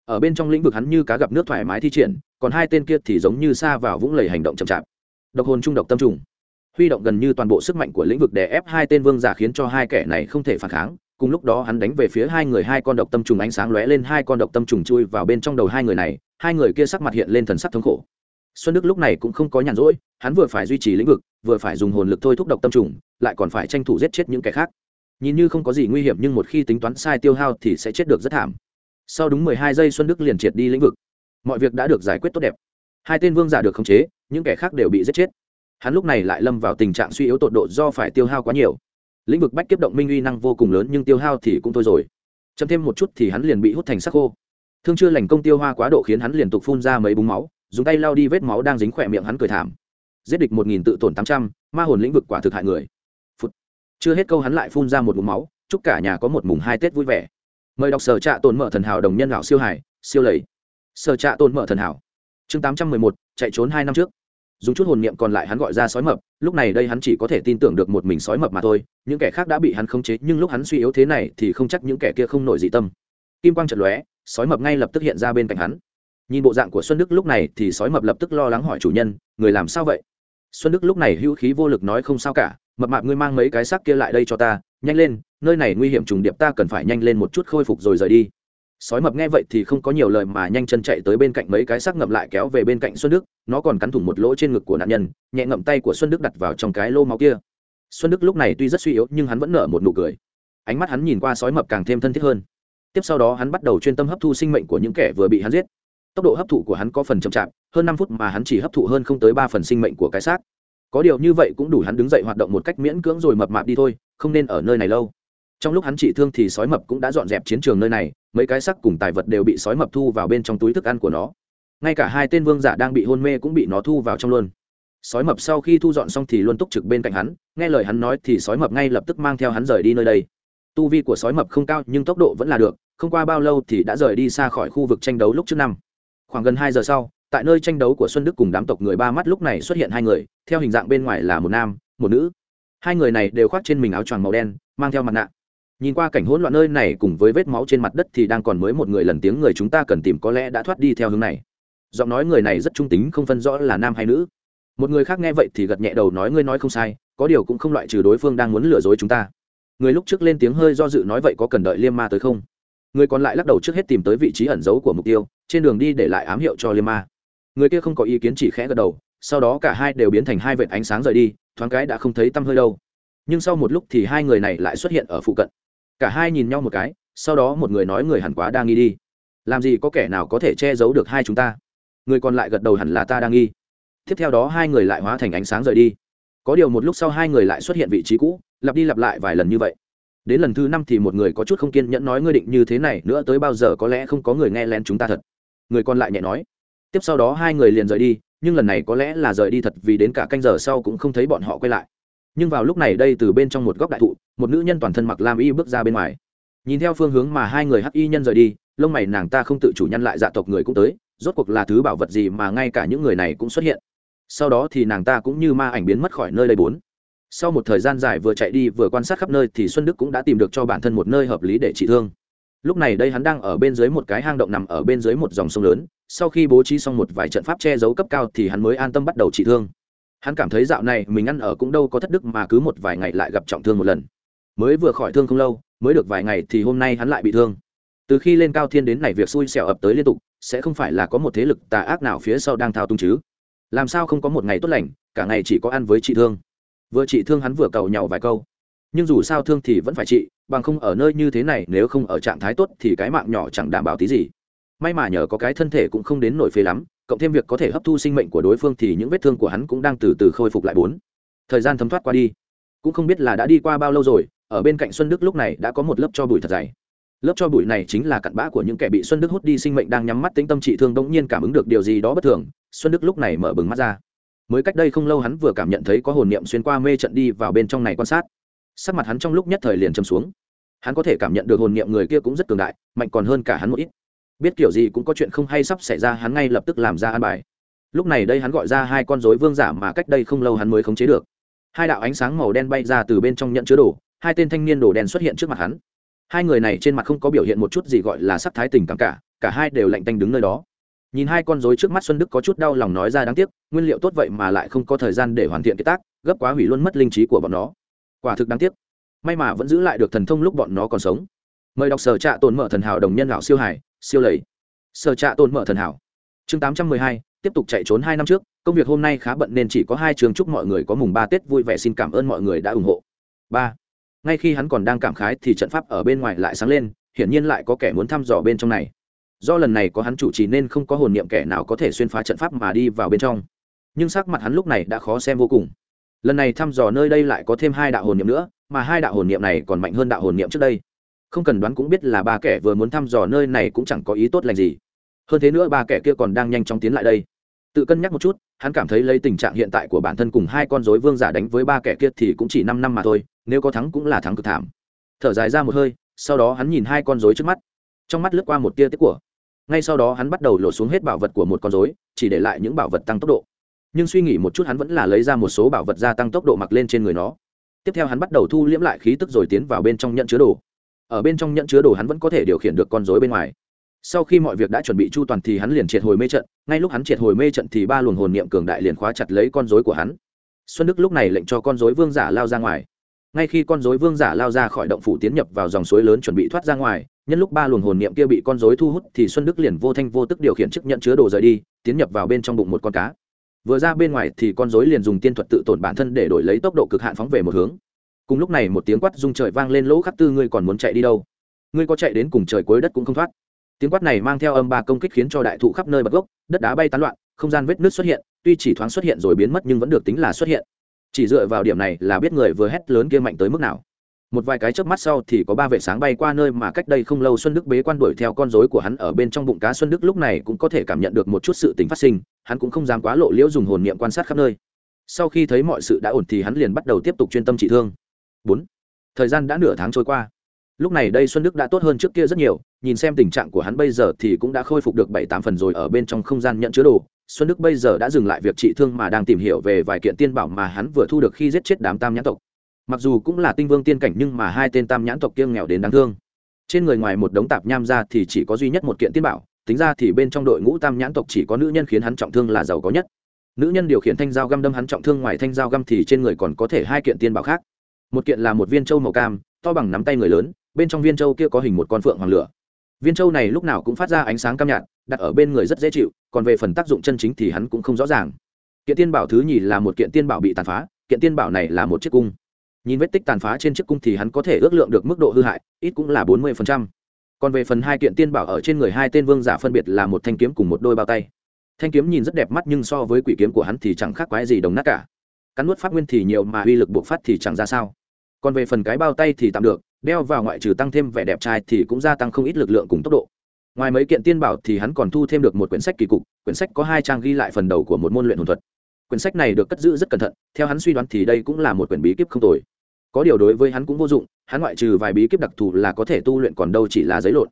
Ở bên trong lĩnh vực hắn như cá gặp nước thoải mái thi triển, còn hai tên kia thì giống như xa vào vũng lầy hành động chậm chạp. Độc hồn trung độc tâm trùng huy động gần như toàn bộ sức mạnh của lĩnh vực để ép hai tên vương giả khiến cho hai kẻ này không thể phản kháng. Cùng lúc đó hắn đánh về phía hai người, hai con độc tâm trùng ánh sáng lóe lên, hai con độc tâm trùng chui vào bên trong đầu hai người này, hai người kia sắc mặt hiện lên thần sắc thống khổ. Xuân đức lúc này cũng không có nhàn rỗi, hắn vừa phải duy trì lĩnh vực, vừa phải dùng hồn lực thôi thúc độc tâm trùng, lại còn phải tranh thủ giết chết những kẻ khác. Nhìn như không có gì nguy hiểm, nhưng một khi tính toán sai tiêu hao thì sẽ chết được rất thảm. Sau đúng mười hai giây, xuân đức liền triệt đi lĩnh vực. Mọi việc đã được giải quyết tốt đẹp. Hai tên vương giả được khống chế, những kẻ khác đều bị giết chết hắn lúc này lại lâm vào tình trạng suy yếu tột độ do phải tiêu hao quá nhiều. Lĩnh vực bách kiếp động minh uy năng vô cùng lớn, nhưng tiêu hao thì cũng thôi rồi. Chấm thêm một chút thì hắn liền bị hút thành sắc khô. Thương chưa lành công tiêu hoa quá độ khiến hắn liên tục phun ra mấy búng máu, dùng tay lao đi vết máu đang dính khỏe miệng hắn cười thảm. Giết địch một nghìn tự tổn tám trăm, ma hồn lĩnh vực quả thực hại người、Phụt. Chưa hết câu hắn lại phun ra một búng máu, chúc cả nhà có một mùng hai tết vui vẻ. Mời đọc sở trạ tồn mở thần hảo đồng nhân lão siêu hải siêu lầy. Sở trạ tồn mở thần hảo. Chương tám trăm mười một, chạy trốn hai năm trước dùng chút hồn niệm còn lại hắn gọi ra sói mập, lúc này đây hắn chỉ có thể tin tưởng được một mình sói mập mà thôi, những kẻ khác đã bị hắn khống chế, nhưng lúc hắn suy yếu thế này thì không chắc những kẻ kia không nổi dị tâm. Kim quang chật lóe, sói mập ngay lập tức hiện ra bên cạnh hắn. Nhìn bộ dạng của xuân đức lúc này thì sói mập lập tức lo lắng hỏi chủ nhân, người làm sao vậy? Xuân đức lúc này hữu khí vô lực nói, không sao cả, mập mạp ngươi mang mấy cái xác kia lại đây cho ta, nhanh lên, nơi này nguy hiểm trùng điệp, ta cần phải nhanh lên một chút khôi phục rồi rời đi sói mập nghe vậy thì không có nhiều lời mà nhanh chân chạy tới bên cạnh mấy cái xác ngậm lại kéo về bên cạnh xuân đức, nó còn cắn thủng một lỗ trên ngực của nạn nhân, nhẹ ngậm tay của xuân đức đặt vào trong cái lô máu kia. Xuân đức lúc này tuy rất suy yếu nhưng hắn vẫn nở một nụ cười. Ánh mắt hắn nhìn qua sói mập càng thêm thân thiết hơn. Tiếp sau đó hắn bắt đầu chuyên tâm hấp thu sinh mệnh của những kẻ vừa bị hắn giết. Tốc độ hấp thụ của hắn có phần chậm chạp, hơn năm phút mà hắn chỉ hấp thụ hơn không tới ba phần sinh mệnh của cái xác. Có điều như vậy cũng đủ hắn đứng dậy hoạt động một cách miễn cưỡng rồi mập mạp đi thôi, không nên ở nơi này lâu trong lúc hắn trị thương thì sói mập cũng đã dọn dẹp chiến trường nơi này, mấy cái sắc cùng tài vật đều bị sói mập thu vào bên trong túi thức ăn của nó. Ngay cả hai tên vương giả đang bị hôn mê cũng bị nó thu vào trong luôn. Sói mập sau khi thu dọn xong thì luôn túc trực bên cạnh hắn, nghe lời hắn nói thì sói mập ngay lập tức mang theo hắn rời đi nơi đây. Tu vi của sói mập không cao nhưng tốc độ vẫn là được, không qua bao lâu thì đã rời đi xa khỏi khu vực tranh đấu lúc trước năm. Khoảng gần hai giờ sau, tại nơi tranh đấu của xuân đức cùng đám tộc người ba mắt lúc này xuất hiện hai người, theo hình dạng bên ngoài là một nam, một nữ. Hai người này đều khoác trên mình áo choàng màu đen, mang theo mặt nạ nhìn qua cảnh hỗn loạn nơi này cùng với vết máu trên mặt đất thì đang còn mới một người lần tiếng người chúng ta cần tìm có lẽ đã thoát đi theo hướng này. Giọng nói người này rất trung tính, không phân rõ là nam hay nữ. Một người khác nghe vậy thì gật nhẹ đầu nói ngươi nói không sai, có điều cũng không loại trừ đối phương đang muốn lừa dối chúng ta. Người lúc trước lên tiếng hơi do dự nói vậy có cần đợi liêm ma tới không? Người còn lại lắc đầu trước hết tìm tới vị trí ẩn giấu của mục tiêu, trên đường đi để lại ám hiệu cho liêm ma. Người kia không có ý kiến chỉ khẽ gật đầu, sau đó cả hai đều biến thành hai vệt ánh sáng rời đi, thoáng cái đã không thấy tăm hơi đâu. Nhưng sau một lúc thì hai người này lại xuất hiện ở phụ cận cả hai nhìn nhau một cái, sau đó một người nói người hẳn quá đang nghi đi. Làm gì có kẻ nào có thể che giấu được hai chúng ta? Người còn lại gật đầu hẳn là ta đang nghi. Tiếp theo đó hai người lại hóa thành ánh sáng rời đi. Có điều một lúc sau hai người lại xuất hiện vị trí cũ, lặp đi lặp lại vài lần như vậy. Đến lần thứ năm thì một người có chút không kiên nhẫn nói ngươi định như thế này, nữa tới bao giờ có lẽ không có người nghe lén chúng ta thật. Người còn lại nhẹ nói. Tiếp sau đó hai người liền rời đi, nhưng lần này có lẽ là rời đi thật vì đến cả canh giờ sau cũng không thấy bọn họ quay lại nhưng vào lúc này đây từ bên trong một góc đại thụ, một nữ nhân toàn thân mặc lam y bước ra bên ngoài. Nhìn theo phương hướng mà hai người hắc y nhân rời đi, lông mày nàng ta không tự chủ nhân lại dạ tộc người cũng tới, rốt cuộc là thứ bảo vật gì mà ngay cả những người này cũng xuất hiện. Sau đó thì nàng ta cũng như ma ảnh biến mất khỏi nơi đây bốn. Sau một thời gian dài vừa chạy đi vừa quan sát khắp nơi thì xuân đức cũng đã tìm được cho bản thân một nơi hợp lý để trị thương. Lúc này đây hắn đang ở bên dưới một cái hang động nằm ở bên dưới một dòng sông lớn, sau khi bố trí xong một vài trận pháp che giấu cấp cao thì hắn mới an tâm bắt đầu trị thương hắn cảm thấy dạo này mình ăn ở cũng đâu có thất đức mà cứ một vài ngày lại gặp trọng thương một lần. Mới vừa khỏi thương không lâu, mới được vài ngày thì hôm nay hắn lại bị thương. Từ khi lên cao thiên đến này việc xui xẻo ập tới liên tục, sẽ không phải là có một thế lực tà ác nào phía sau đang thao tung chứ? Làm sao không có một ngày tốt lành, cả ngày chỉ có ăn với chị thương. Vừa chị thương hắn vừa cầu nhau vài câu. Nhưng dù sao thương thì vẫn phải trị bằng không ở nơi như thế này nếu không ở trạng thái tốt thì cái mạng nhỏ chẳng đảm bảo tí gì. May mà nhờ có cái thân thể cũng không đến nổi phế lắm cộng thêm việc có thể hấp thu sinh mệnh của đối phương thì những vết thương của hắn cũng đang từ từ khôi phục lại bốn. Thời gian thấm thoát qua đi. Cũng không biết là đã đi qua bao lâu rồi, ở bên cạnh xuân đức lúc này đã có một lớp cho bụi thật dày. Lớp cho bụi này chính là cặn bã của những kẻ bị xuân đức hút đi sinh mệnh đang nhắm mắt tính tâm trị thương đ ỗ n g nhiên cảm ứng được điều gì đó bất thường, xuân đức lúc này mở bừng mắt ra. Mới cách đây không lâu hắn vừa cảm nhận thấy có hồn niệm xuyên qua mê trận đi vào bên trong này quan sát. Sắc mặt hắn trong lúc nhất thời liền châm xuống. Hắn có thể cảm nhận được hồn niệm người kia cũng rất cường đại, mạnh còn hơn cả hắn một ít biết kiểu gì cũng có chuyện không hay sắp xảy ra, hắn ngay lập tức làm ra an bài. Lúc này đây hắn gọi ra hai con dối vương giả mà cách đây không lâu hắn mới khống chế được. Hai đạo ánh sáng màu đen bay ra từ bên trong nhận chứa đồ, hai tên thanh niên đồ đen xuất hiện trước mặt hắn. Hai người này trên mặt không có biểu hiện một chút gì gọi là sắc thái tình cảm cả cả hai đều lạnh tanh đứng nơi đó. Nhìn hai con dối trước mắt xuân đức có chút đau lòng nói ra đáng tiếc, nguyên liệu tốt vậy mà lại không có thời gian để hoàn thiện cái tác, gấp quá hủy luôn mất linh trí của bọn nó. Quả thực đáng tiếc. May mà vẫn giữ lại được thần thông lúc bọn nó còn sống mời đọc sở trạ tồn mở thần hảo đồng nhân lão siêu hải, siêu lầy. Sở trạ tồn mở thần hảo. Chương tám trăm mười hai, tiếp tục chạy trốn hai năm trước, công việc hôm nay khá bận nên chỉ có hai trường chúc mọi người có mùng ba tết vui vẻ xin cảm ơn mọi người đã ủng hộ. Ba, ngay khi hắn còn đang cảm khái thì trận pháp ở bên ngoài lại sáng lên, hiển nhiên lại có kẻ muốn thăm dò bên trong này. Do lần này có hắn chủ trì nên không có hồn niệm kẻ nào có thể xuyên phá trận pháp mà đi vào bên trong. Nhưng sắc mặt hắn lúc này đã khó xem vô cùng. Lần này thăm dò nơi đây lại có thêm hai đạo hồn niệm nữa, mà hai đạo hồn niệm này còn mạnh hơn đạo hồn niệm trước đây không cần đoán cũng biết là ba kẻ vừa muốn thăm dò nơi này cũng chẳng có ý tốt lành gì. Hơn thế nữa ba kẻ kia còn đang nhanh chóng tiến lại đây. Tự cân nhắc một chút, hắn cảm thấy lấy tình trạng hiện tại của bản thân cùng hai con dối vương giả đánh với ba kẻ kia thì cũng chỉ năm năm mà thôi, nếu có thắng cũng là thắng cực thảm. Thở dài ra một hơi, sau đó hắn nhìn hai con dối trước mắt. Trong mắt lướt qua một tia tích của. Ngay sau đó hắn bắt đầu lột xuống hết bảo vật của một con dối chỉ để lại những bảo vật tăng tốc độ. Nhưng suy nghĩ một chút hắn vẫn là lấy ra một số bảo vật gia tăng tốc độ mặc lên trên người nó. Tiếp theo hắn bắt đầu thu liễm lại khí tức rồi tiến vào bên trong nhận chứa đồ ở bên trong nhận chứa đồ hắn vẫn có thể điều khiển được con rối bên ngoài. Sau khi mọi việc đã chuẩn bị chu toàn thì hắn liền triệt hồi mê trận, ngay lúc hắn triệt hồi mê trận thì ba luồng hồn niệm cường đại liền khóa chặt lấy con rối của hắn. Xuân đức lúc này lệnh cho con rối vương giả lao ra ngoài. Ngay khi con rối vương giả lao ra khỏi động phủ tiến nhập vào dòng suối lớn chuẩn bị thoát ra ngoài, nhân lúc ba luồng hồn niệm kia bị con rối thu hút thì xuân đức liền vô thanh vô tức điều khiển chức nhận chứa đồ rời đi, tiến nhập vào bên trong bụng một con cá. Vừa ra bên ngoài thì con rối liền dùng tiên thuật tự tổn bản thân để đổi lấy tốc độ cực hạn phóng về một hướng cùng lúc này một tiếng quát rung trời vang lên lỗ khắc tư, ngươi còn muốn chạy đi đâu? Ngươi có chạy đến cùng trời cuối đất cũng không thoát. Tiếng quát này mang theo âm ba công kích khiến cho đại thụ khắp nơi bật gốc, đất đá bay tán loạn, không gian vết nước xuất hiện, tuy chỉ thoáng xuất hiện rồi biến mất nhưng vẫn được tính là xuất hiện. Chỉ dựa vào điểm này là biết người vừa hét lớn kia mạnh tới mức nào. Một vài cái chớp mắt sau thì có ba vệ sáng bay qua nơi mà cách đây không lâu xuân đức bế quan đuổi theo con rối của hắn ở bên trong bụng cá. Xuân đức lúc này cũng có thể cảm nhận được một chút sự tính phát sinh, hắn cũng không dám quá lộ liễu dùng hồn niệm quan sát khắp nơi. Sau khi thấy mọi sự đã ổn thì hắn liền bắt đầu tiếp tục chuyên tâm trị thương bốn. Thời gian đã nửa tháng trôi qua. Lúc này đây xuân đức đã tốt hơn trước kia rất nhiều, nhìn xem tình trạng của hắn bây giờ thì cũng đã khôi phục được bảy tám phần rồi ở bên trong không gian nhận chứa đồ. Xuân đức bây giờ đã dừng lại việc trị thương mà đang tìm hiểu về vài kiện tiên bảo mà hắn vừa thu được khi giết chết đám tam nhãn tộc. Mặc dù cũng là tinh vương tiên cảnh nhưng mà hai tên tam nhãn tộc kiêng nghèo đến đáng thương. Trên người ngoài một đống tạp nham ra thì chỉ có duy nhất một kiện tiên bảo, tính ra thì bên trong đội ngũ tam nhãn tộc chỉ có nữ nhân khiến hắn trọng thương là giàu có nhất. Nữ nhân điều khiển thanh dao găm đâm hắn trọng thương ngoài thanh dao găm thì trên người còn có thể hai kiện tiên bảo khác một kiện là một viên trâu màu cam, to bằng nắm tay người lớn, bên trong viên trâu kia có hình một con phượng hoàng lửa. Viên trâu này lúc nào cũng phát ra ánh sáng cam nhạt, đặt ở bên người rất dễ chịu, còn về phần tác dụng chân chính thì hắn cũng không rõ ràng. Kiện tiên bảo thứ nhì là một kiện tiên bảo bị tàn phá, kiện tiên bảo này là một chiếc cung. Nhìn vết tích tàn phá trên chiếc cung thì hắn có thể ước lượng được mức độ hư hại, ít cũng là bốn mươi còn về phần hai kiện tiên bảo ở trên người hai tên vương giả phân biệt là một thanh kiếm cùng một đôi bao tay. Thanh kiếm nhìn rất đẹp mắt nhưng so với quỷ kiếm của hắn thì chẳng khác quái gì đồng nát cả cắn nuốt pháp nguyên thì nhiều mà uy lực buộc phát thì chẳng ra sao. Còn về phần cái bao tay thì tạm được, đeo vào ngoại trừ tăng thêm vẻ đẹp trai thì cũng gia tăng không ít lực lượng cùng tốc độ. Ngoài mấy kiện tiên bảo thì hắn còn thu thêm được một quyển sách kỳ cục, quyển sách có hai trang ghi lại phần đầu của một môn luyện hồn thuật. Quyển sách này được cất giữ rất cẩn thận, theo hắn suy đoán thì đây cũng là một quyển bí kíp không tồi. Có điều đối với hắn cũng vô dụng, hắn ngoại trừ vài bí kíp đặc thù là có thể tu luyện còn đâu chỉ là giấy lộn.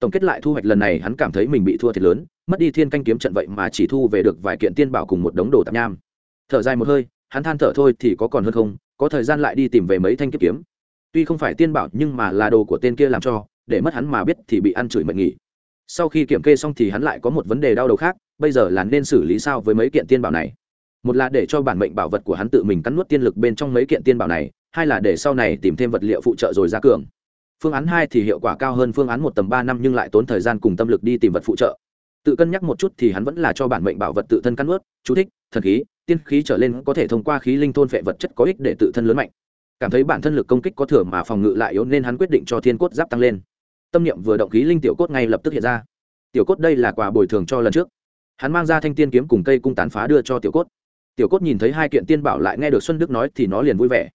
Tổng kết lại thu hoạch lần này hắn cảm thấy mình bị thua thiệt lớn, mất đi thiên canh kiếm trận vậy mà chỉ thu về được vài kiện tiên bảo cùng một đống đồ tạp nham. Thở dài một hơi hắn than thở thôi thì có còn hơn không, có thời gian lại đi tìm về mấy thanh kiếp kiếm. Tuy không phải tiên bảo nhưng mà là đồ của tên kia làm cho, để mất hắn mà biết thì bị ăn chửi mệt nghỉ. Sau khi kiểm kê xong thì hắn lại có một vấn đề đau đầu khác, bây giờ là nên xử lý sao với mấy kiện tiên bảo này? Một là để cho bản mệnh bảo vật của hắn tự mình cắn nuốt tiên lực bên trong mấy kiện tiên bảo này, hai là để sau này tìm thêm vật liệu phụ trợ rồi ra cường. Phương án hai thì hiệu quả cao hơn phương án một tầm ba năm nhưng lại tốn thời gian cùng tâm lực đi tìm vật phụ trợ. Tự cân nhắc một chút thì hắn vẫn là cho bản mệnh bảo vật tự thân cắn nuốt, chú thích, thần khí tiên khí trở lên có thể thông qua khí linh thôn phệ vật chất có ích để tự thân lớn mạnh. Cảm thấy bản thân lực công kích có thừa mà phòng ngự lại yếu nên hắn quyết định cho thiên cốt giáp tăng lên. Tâm niệm vừa động khí linh tiểu cốt ngay lập tức hiện ra. Tiểu cốt đây là quà bồi thường cho lần trước. Hắn mang ra thanh tiên kiếm cùng cây cung tán phá đưa cho tiểu cốt. Tiểu cốt nhìn thấy hai kiện tiên bảo lại nghe được xuân đức nói thì nó liền vui vẻ.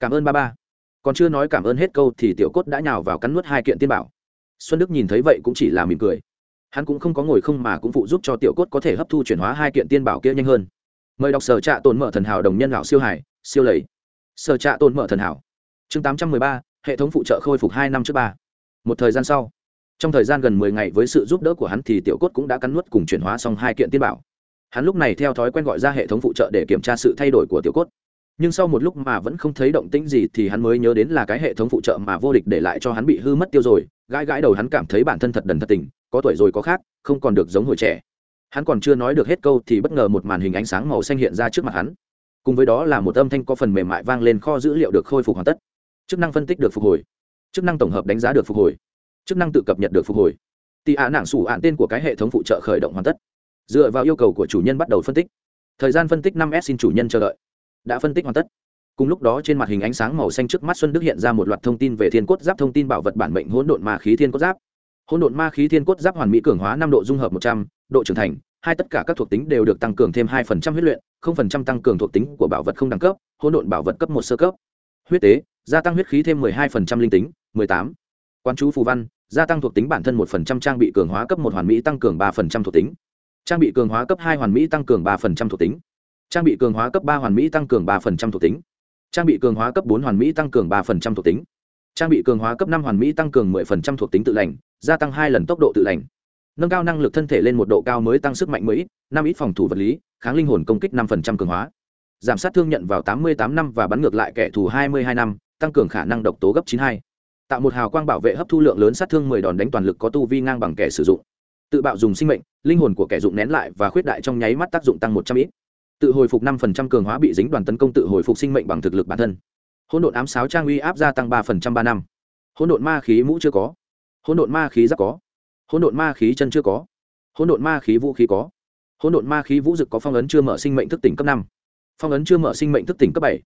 Cảm ơn ba ba. Còn chưa nói cảm ơn hết câu thì tiểu cốt đã nhào vào cắn nuốt hai kiện tiên bảo. Xuân đức nhìn thấy vậy cũng chỉ là mỉm cười. Hắn cũng không có ngồi không mà cũng phụ giúp cho tiểu cốt có thể hấp thu chuyển hóa hai kiện tiên bảo kia nhanh hơn mời đọc sở trạ tồn mở thần hảo đồng nhân lão siêu hải, siêu lầy. Sở trạ tồn mở thần hảo. Chương tám trăm mười ba, hệ thống phụ trợ khôi phục hai năm trước ba. Một thời gian sau, trong thời gian gần mười ngày với sự giúp đỡ của hắn thì tiểu cốt cũng đã cắn nuốt cùng chuyển hóa xong hai kiện tiên bảo. Hắn lúc này theo thói quen gọi ra hệ thống phụ trợ để kiểm tra sự thay đổi của tiểu cốt. Nhưng sau một lúc mà vẫn không thấy động tĩnh gì thì hắn mới nhớ đến là cái hệ thống phụ trợ mà vô địch để lại cho hắn bị hư mất tiêu rồi. Gãi gãi đầu hắn cảm thấy bản thân thật đần thật tình, có tuổi rồi có khác, không còn được giống hồi trẻ hắn còn chưa nói được hết câu thì bất ngờ một màn hình ánh sáng màu xanh hiện ra trước mặt hắn. Cùng với đó là một âm thanh có phần mềm mại vang lên kho dữ liệu được khôi phục hoàn tất. Chức năng phân tích được phục hồi. Chức năng tổng hợp đánh giá được phục hồi. Chức năng tự cập nhật được phục hồi. Tị ạ nảng sủ ạn tên của cái hệ thống phụ trợ khởi động hoàn tất. Dựa vào yêu cầu của chủ nhân bắt đầu phân tích. Thời gian phân tích năm s xin chủ nhân chờ đợi. Đã phân tích hoàn tất. Cùng lúc đó trên mặt hình ánh sáng màu xanh trước mắt xuân đức hiện ra một loạt thông tin về thiên cốt giáp thông tin bảo vật bản mệnh hỗn độn ma khí thiên cốt giáp. Hỗn độn ma khí thiên cốt giáp hoàn mỹ cường hóa năm độ dung hợp một trăm độ trưởng thành, hai tất cả các thuộc tính đều được tăng cường thêm hai phần trăm huyết luyện, không phần trăm tăng cường thuộc tính của bảo vật không đẳng cấp, hỗn độn bảo vật cấp một sơ cấp. Huyết tế, gia tăng huyết khí thêm mười hai phần trăm linh tính, mười tám. Quan chú phù văn, gia tăng thuộc tính bản thân một phần trăm trang bị cường hóa cấp một hoàn mỹ tăng cường ba phần trăm thuộc tính. Trang bị cường hóa cấp hai hoàn mỹ tăng cường ba phần trăm thuộc tính. Trang bị cường hóa cấp ba hoàn mỹ tăng cường ba phần trăm thuộc tính. Trang bị cường hóa cấp bốn hoàn mỹ tăng cường ba phần trăm thuộc tính. Trang bị cường hóa cấp năm hoàn mỹ tăng cường mười phần trăm thuộc tính tự lành, gia tăng hai lần tốc độ tự lành nâng cao năng lực thân thể lên một độ cao mới tăng sức mạnh mới năm ít phòng thủ vật lý, kháng linh hồn công kích năm phần trăm cường hóa. Giảm sát thương nhận vào tám mươi tám năm và bắn ngược lại kẻ thù hai mươi hai năm, tăng cường khả năng độc tố gấp chín hai. Tạo một hào quang bảo vệ hấp thu lượng lớn sát thương mười đòn đánh toàn lực có tu vi ngang bằng kẻ sử dụng. Tự bạo dùng sinh mệnh, linh hồn của kẻ dụng nén lại và khuyết đại trong nháy mắt tác dụng tăng một trăm ít. Tự hồi phục năm phần trăm cường hóa bị dính đoàn tấn công tự hồi phục sinh mệnh bằng thực lực bản thân. Hỗn độn ám sáo trang uy áp gia tăng ba phần trăm ba năm. Hỗn độn ma khí mũ chưa có. Hỗn độn ma khí giáp có hỗn độn ma khí chân chưa có. Hỗn độn ma khí vũ khí có. Hỗn độn ma khí vũ dực có phong ấn chưa mở sinh mệnh thức tỉnh cấp năm. Phong ấn chưa mở sinh mệnh thức tỉnh cấp bảy.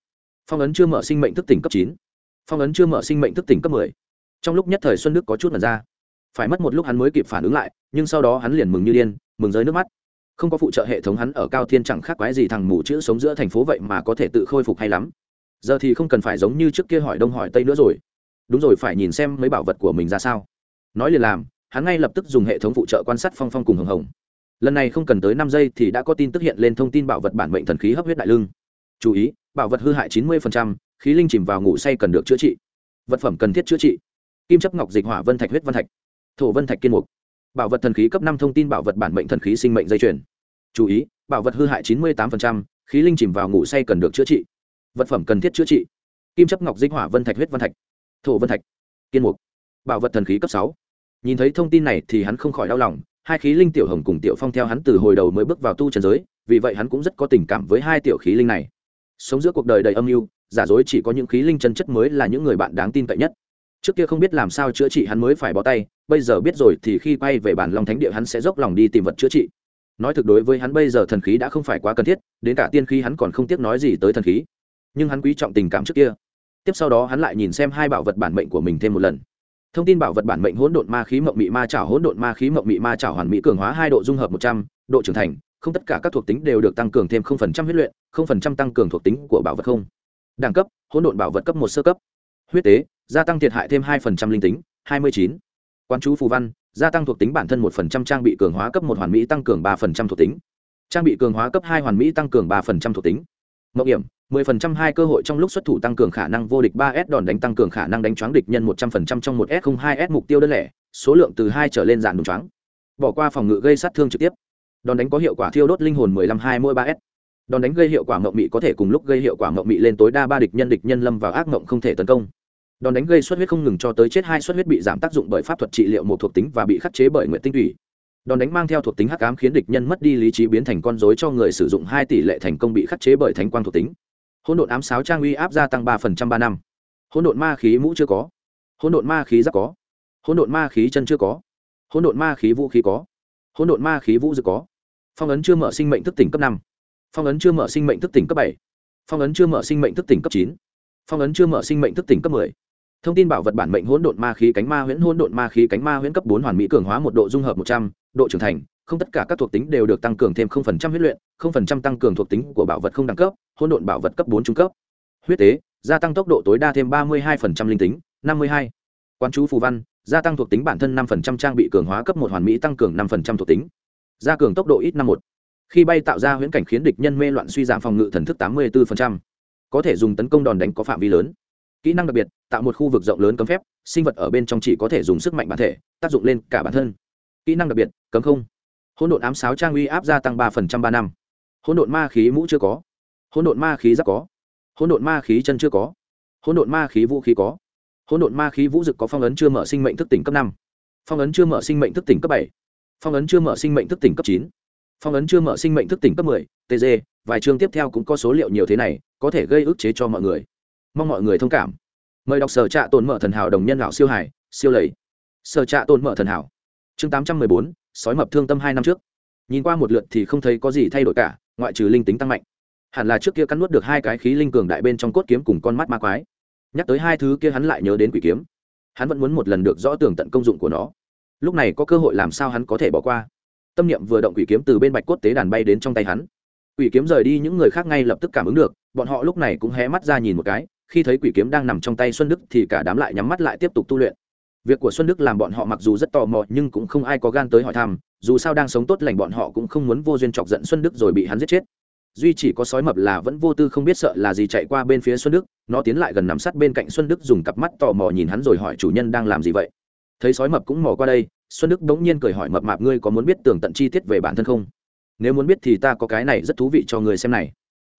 Phong ấn chưa mở sinh mệnh thức tỉnh cấp chín. Phong ấn chưa mở sinh mệnh thức tỉnh cấp mười. Trong lúc nhất thời xuân đức có chút mật ra. Phải mất một lúc hắn mới kịp phản ứng lại, nhưng sau đó hắn liền mừng như điên, mừng rơi nước mắt. Không có phụ trợ hệ thống hắn ở cao thiên chẳng khác quái gì thằng mù chữ sống giữa thành phố vậy mà có thể tự khôi phục hay lắm. Giờ thì không cần phải giống như trước kia hỏi đông hỏi tây nữa rồi. Đúng rồi, phải nhìn xem mấy bảo vật của mình ra sao. Nói liền làm hắn ngay lập tức dùng hệ thống phụ trợ quan sát phong phong cùng hồng hồng. Lần này không cần tới năm giây thì đã có tin tức hiện lên thông tin bảo vật bản mệnh thần khí hấp huyết đại lưng. Chú ý, bảo vật hư hại chín mươi khí linh chìm vào ngủ say cần được chữa trị. Vật phẩm cần thiết chữa trị. Kim chấp ngọc dịch hỏa vân thạch huyết vân thạch. Thổ vân thạch kiên mục. Bảo vật thần khí cấp năm thông tin bảo vật bản mệnh thần khí sinh mệnh dây chuyển chú ý, bảo vật hư hại chín mươi tám khí linh chìm vào ngủ say cần được chữa trị. Vật phẩm cần thiết chữa trị. Kim chấp ngọc dịch hỏa vân thạch huyết vân thạch. Thổ vân thạch. Kiên mục. Bảo vật thần khí cấp sáu nhìn thấy thông tin này thì hắn không khỏi đau lòng, hai khí linh tiểu hồng cùng tiểu phong theo hắn từ hồi đầu mới bước vào tu trần giới, vì vậy hắn cũng rất có tình cảm với hai tiểu khí linh này. Sống giữa cuộc đời đầy âm mưu, giả dối chỉ có những khí linh chân chất mới là những người bạn đáng tin cậy nhất. Trước kia không biết làm sao chữa trị hắn mới phải bó tay, bây giờ biết rồi thì khi quay về bản long thánh địa hắn sẽ dốc lòng đi tìm vật chữa trị. Nói thực đối với hắn bây giờ thần khí đã không phải quá cần thiết, đến cả tiên khí hắn còn không tiếc nói gì tới thần khí. Nhưng hắn quý trọng tình cảm trước kia. Tiếp sau đó hắn lại nhìn xem hai bảo vật bản mệnh của mình thêm một lần thông tin bảo vật bản mệnh hỗn độn ma khí mộng mị ma trảo hỗn độn ma khí mộng mị ma trảo hoàn mỹ cường hóa hai độ dung hợp một trăm, độ trưởng thành, không tất cả các thuộc tính đều được tăng cường thêm không phần trăm huyết luyện, không phần trăm tăng cường thuộc tính của bảo vật không. Đẳng cấp, hỗn độn bảo vật cấp một sơ cấp. Huyết tế, gia tăng thiệt hại thêm hai phần trăm linh tính, hai mươi chín. Quan chú phù văn, gia tăng thuộc tính bản thân một phần trăm trang bị cường hóa cấp một hoàn mỹ tăng cường ba phần trăm thuộc tính. Trang bị cường hóa cấp hai hoàn mỹ tăng cường ba phần trăm thuộc tính. Mậu hiểm 10% hai cơ hội trong lúc xuất thủ tăng cường khả năng vô địch 3S đòn đánh tăng cường khả năng đánh choáng địch nhân 100% trong 1S02S mục tiêu đơn lẻ, số lượng từ 2 trở lên giảm đúng choáng. Bỏ qua phòng ngự gây sát thương trực tiếp. Đòn đánh có hiệu quả thiêu đốt linh hồn 15 20 3S. Đòn đánh gây hiệu quả ngộng mị có thể cùng lúc gây hiệu quả ngộng mị lên tối đa 3 địch nhân địch nhân lâm vào ác ngộng không thể tấn công. Đòn đánh gây xuất huyết không ngừng cho tới chết hai xuất huyết bị giảm tác dụng bởi pháp thuật trị liệu một thuộc tính và bị khắc chế bởi nguyện tinh thủy đòn đánh mang theo thuộc tính hắc ám khiến địch nhân mất đi lý trí biến thành con rối cho người sử dụng hai tỷ lệ thành công bị khắc chế bởi thánh quang thuộc tính hỗn độn ám sáo trang uy áp gia tăng ba phần trăm ba năm. Hỗn độn ma khí mũ chưa có. Hỗn độn ma khí giáp có. Hỗn độn ma khí chân chưa có. Hỗn độn ma khí vũ khí có. Hỗn độn ma khí vũ dực có. Phong ấn chưa mở sinh mệnh thức tỉnh cấp năm. Phong ấn chưa mở sinh mệnh thức tỉnh cấp bảy. Phong ấn chưa mở sinh mệnh thức tỉnh cấp chín. Phong ấn chưa mở sinh mệnh thức tỉnh cấp mười. Thông tin bảo vật bản mệnh hỗn độn ma khí cánh ma huyễn, hỗn độn ma khí cánh ma huyễn cấp bốn hoàn mỹ cường hóa một độ dung hợp một trăm, độ trưởng thành không tất cả các thuộc tính đều được tăng cường thêm 0% huyết luyện, 0% tăng cường thuộc tính của bảo vật không đẳng cấp, hỗn độn bảo vật cấp 4 trung cấp. Huyết tế, gia tăng tốc độ tối đa thêm 32% linh tính, 52. Quan chú phù văn, gia tăng thuộc tính bản thân 5% trang bị cường hóa cấp 1 hoàn mỹ tăng cường 5% thuộc tính. Gia cường tốc độ ít 51. Khi bay tạo ra huyễn cảnh khiến địch nhân mê loạn suy giảm phòng ngự thần thức 84%. Có thể dùng tấn công đòn đánh có phạm vi lớn. Kỹ năng đặc biệt, tạo một khu vực rộng lớn cấm phép, sinh vật ở bên trong chỉ có thể dùng sức mạnh bản thể, tác dụng lên cả bản thân. Kỹ năng đặc biệt, cấm không hỗn độn ám sáo trang uy áp gia tăng ba phần trăm ba năm. Hỗn độn ma khí mũ chưa có. Hỗn độn ma khí giáp có. Hỗn độn ma khí chân chưa có. Hỗn độn ma khí vũ khí có. Hỗn độn ma khí vũ dực có phong ấn chưa mở sinh mệnh thức tỉnh cấp năm. Phong ấn chưa mở sinh mệnh thức tỉnh cấp bảy. Phong ấn chưa mở sinh mệnh thức tỉnh cấp chín. Phong ấn chưa mở sinh mệnh thức tỉnh cấp mười tg vài chương tiếp theo cũng có số liệu nhiều thế này, có thể gây ức chế cho mọi người. Mong mọi người thông cảm. Mời đọc sở trạ tồn mở thần hảo đồng nhân lão siêu hải siêu lầy. Sở trạ tồn mở thần hảo chương tám trăm mười bốn, sói mập thương tâm hai năm trước. Nhìn qua một lượt thì không thấy có gì thay đổi cả, ngoại trừ linh tính tăng mạnh. Hẳn là trước kia cắn nuốt được hai cái khí linh cường đại bên trong cốt kiếm cùng con mắt ma quái. Nhắc tới hai thứ kia hắn lại nhớ đến quỷ kiếm. Hắn vẫn muốn một lần được rõ tường tận công dụng của nó. Lúc này có cơ hội làm sao hắn có thể bỏ qua. Tâm niệm vừa động quỷ kiếm từ bên bạch cốt tế đàn bay đến trong tay hắn. Quỷ kiếm rời đi, những người khác ngay lập tức cảm ứng được, bọn họ lúc này cũng hé mắt ra nhìn một cái, khi thấy quỷ kiếm đang nằm trong tay xuân đức thì cả đám lại nhắm mắt lại tiếp tục tu luyện việc của xuân đức làm bọn họ mặc dù rất tò mò, nhưng cũng không ai có gan tới hỏi thăm, dù sao đang sống tốt lành bọn họ cũng không muốn vô duyên chọc giận xuân đức rồi bị hắn giết chết. Duy chỉ có sói mập là vẫn vô tư không biết sợ là gì chạy qua bên phía xuân đức, nó tiến lại gần nằm sát bên cạnh xuân đức dùng cặp mắt tò mò nhìn hắn rồi hỏi chủ nhân đang làm gì vậy. Thấy sói mập cũng mò qua đây, xuân đức bỗng nhiên cười hỏi mập mạp ngươi có muốn biết tường tận chi tiết về bản thân không? Nếu muốn biết thì ta có cái này rất thú vị cho người xem này.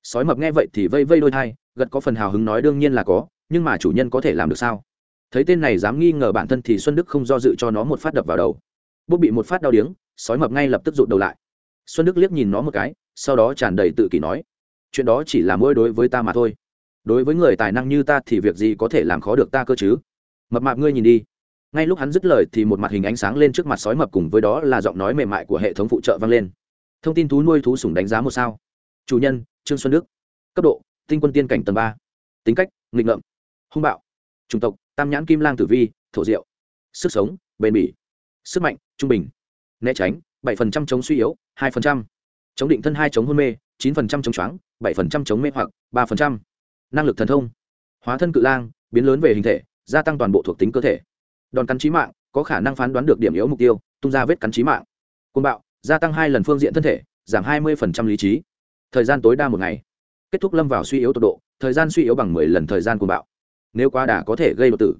Sói mập nghe vậy thì vây vây đôi thai, gật có phần hào hứng nói đương nhiên là có, nhưng mà chủ nhân có thể làm được sao? Thấy tên này dám nghi ngờ bản thân thì xuân đức không do dự cho nó một phát đập vào đầu. Bút bị một phát đau điếng, sói mập ngay lập tức rụt đầu lại. Xuân đức liếc nhìn nó một cái, sau đó tràn đầy tự kỷ nói, chuyện đó chỉ là mỗi đối với ta mà thôi. Đối với người tài năng như ta thì việc gì có thể làm khó được ta cơ chứ? Mập mạp ngươi nhìn đi. Ngay lúc hắn dứt lời thì một mặt hình ánh sáng lên trước mặt sói mập cùng với đó là giọng nói mềm mại của hệ thống phụ trợ vang lên. Thông tin thú nuôi thú sủng đánh giá một sao. Chủ nhân, trương xuân đức. Cấp độ, tinh quân tiên cảnh tầng ba. Tính cách, nghịch ngợm. Hung bạo. Chủng tộc tam nhãn kim lang tử vi, thổ diệu, sức sống, bền bỉ, sức mạnh, trung bình, né tránh, bảy phần trăm chống suy yếu, hai phần trăm, chống định thân hai chống hôn mê, chín phần trăm chống choáng, bảy phần trăm chống mê hoặc, ba phần trăm, năng lực thần thông, hóa thân cự lang, biến lớn về hình thể, gia tăng toàn bộ thuộc tính cơ thể. Đòn cắn trí mạng, có khả năng phán đoán được điểm yếu mục tiêu, tung ra vết cắn trí mạng. Côn bạo, gia tăng hai lần phương diện thân thể, giảm hai mươi lý trí. Thời gian tối đa một ngày. Kết thúc lâm vào suy yếu tột độ, thời gian suy yếu bằng mười lần thời gian côn bạo nếu quá đà có thể gây đột tử.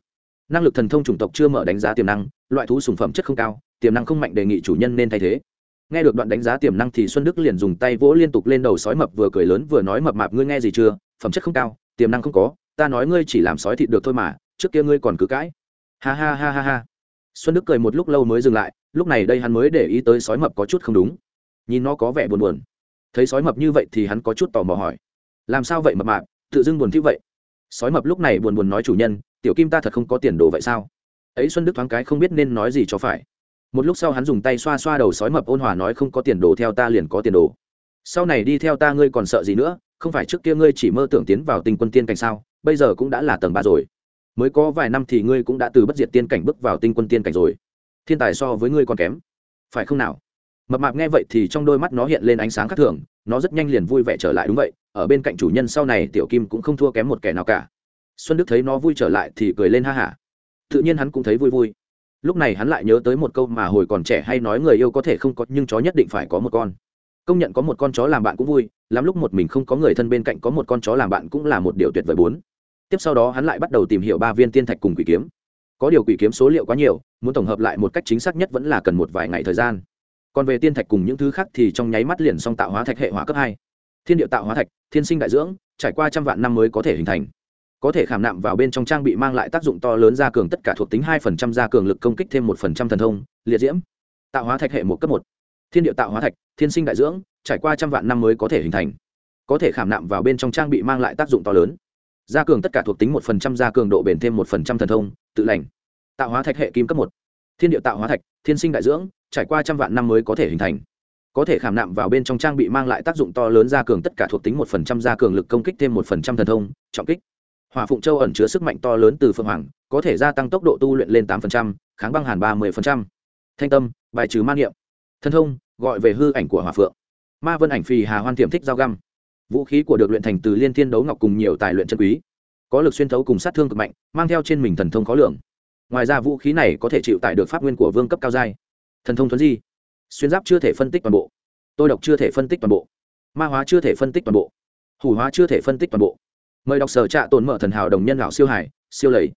Năng lực thần thông chủng tộc chưa mở đánh giá tiềm năng, loại thú sùng phẩm chất không cao, tiềm năng không mạnh đề nghị chủ nhân nên thay thế. Nghe được đoạn đánh giá tiềm năng thì xuân đức liền dùng tay vỗ liên tục lên đầu sói mập vừa cười lớn vừa nói mập mạp ngươi nghe gì chưa, phẩm chất không cao, tiềm năng không có, ta nói ngươi chỉ làm sói thịt được thôi mà, trước kia ngươi còn cứ cãi. Ha ha ha ha ha. Xuân đức cười một lúc lâu mới dừng lại, lúc này đây hắn mới để ý tới sói mập có chút không đúng. Nhìn nó có vẻ buồn buồn. Thấy sói mập như vậy thì hắn có chút tò mò hỏi. Làm sao vậy mập mạp? Tự dưng buồn thế vậy sói mập lúc này buồn buồn nói chủ nhân, tiểu kim ta thật không có tiền đồ vậy sao? Ấy xuân đức thoáng cái không biết nên nói gì cho phải. Một lúc sau hắn dùng tay xoa xoa đầu sói mập ôn hòa nói, không có tiền đồ theo ta liền có tiền đồ. Sau này đi theo ta ngươi còn sợ gì nữa, không phải trước kia ngươi chỉ mơ tưởng tiến vào tinh quân tiên cảnh sao, bây giờ cũng đã là tầng ba rồi. Mới có vài năm thì ngươi cũng đã từ bất diệt tiên cảnh bước vào tinh quân tiên cảnh rồi. Thiên tài so với ngươi còn kém. Phải không nào? Mập mạp nghe vậy thì trong đôi mắt nó hiện lên ánh sáng khác thường nó rất nhanh liền vui vẻ trở lại, đúng vậy, ở bên cạnh chủ nhân sau này, tiểu kim cũng không thua kém một kẻ nào cả. Xuân đức thấy nó vui trở lại thì cười lên ha hả. Tự nhiên hắn cũng thấy vui vui. Lúc này hắn lại nhớ tới một câu mà hồi còn trẻ hay nói người yêu có thể không có, nhưng chó nhất định phải có một con. Công nhận có một con chó làm bạn cũng vui, lắm lúc một mình không có người thân bên cạnh có một con chó làm bạn cũng là một điều tuyệt vời bốn. Tiếp sau đó hắn lại bắt đầu tìm hiểu ba viên tiên thạch cùng quỷ kiếm. Có điều quỷ kiếm số liệu quá nhiều, muốn tổng hợp lại một cách chính xác nhất vẫn là cần một vài ngày thời gian còn về tiên thạch cùng những thứ khác thì trong nháy mắt liền xong tạo hóa thạch hệ hỏa cấp hai. Thiên địa tạo hóa thạch, thiên sinh đại dưỡng, trải qua trăm vạn năm mới có thể hình thành. Có thể khảm nạm vào bên trong trang bị mang lại tác dụng to lớn gia cường tất cả thuộc tính hai phần trăm gia cường lực công kích thêm một phần trăm thần thông, liệt diễm. Tạo hóa thạch hệ một cấp một. Thiên địa tạo hóa thạch, thiên sinh đại dưỡng, trải qua trăm vạn năm mới có thể hình thành. Có thể khảm nạm vào bên trong trang bị mang lại tác dụng to lớn. Gia cường tất cả thuộc tính một phần trăm gia cường độ bền thêm một phần trăm thần thông, tự lành. Tạo hóa thạch hệ kim cấp một thiên địa tạo hóa thạch, thiên sinh đại dưỡng, trải qua trăm vạn năm mới có thể hình thành. Có thể khảm nạm vào bên trong trang bị mang lại tác dụng to lớn gia cường tất cả thuộc tính một phần trăm gia cường lực công kích thêm một phần trăm thần thông, trọng kích. Hỏa phụng châu ẩn chứa sức mạnh to lớn từ phương hoàng, có thể gia tăng tốc độ tu luyện lên tám phần trăm, kháng băng hàn ba mươi phần trăm. Thanh tâm, bài trừ man niệm. Thần thông, gọi về hư ảnh của hỏa phượng. Ma vân ảnh phì hà hoan tiềm thích giao găm. Vũ khí của được luyện thành từ liên thiên đấu ngọc cùng nhiều tài luyện chân quý. Có lực xuyên thấu cùng sát thương cực mạnh, mang theo trên mình thần thông khó lường ngoài ra vũ khí này có thể chịu tải được pháp nguyên của vương cấp cao giai. Thần thông thuấn di. Xuyên giáp chưa thể phân tích toàn bộ. Tôi đọc chưa thể phân tích toàn bộ. Ma hóa chưa thể phân tích toàn bộ. Hủ hóa chưa thể phân tích toàn bộ. Mời đọc sở trạ tồn mở thần hảo đồng nhân lão siêu hải, siêu lầy.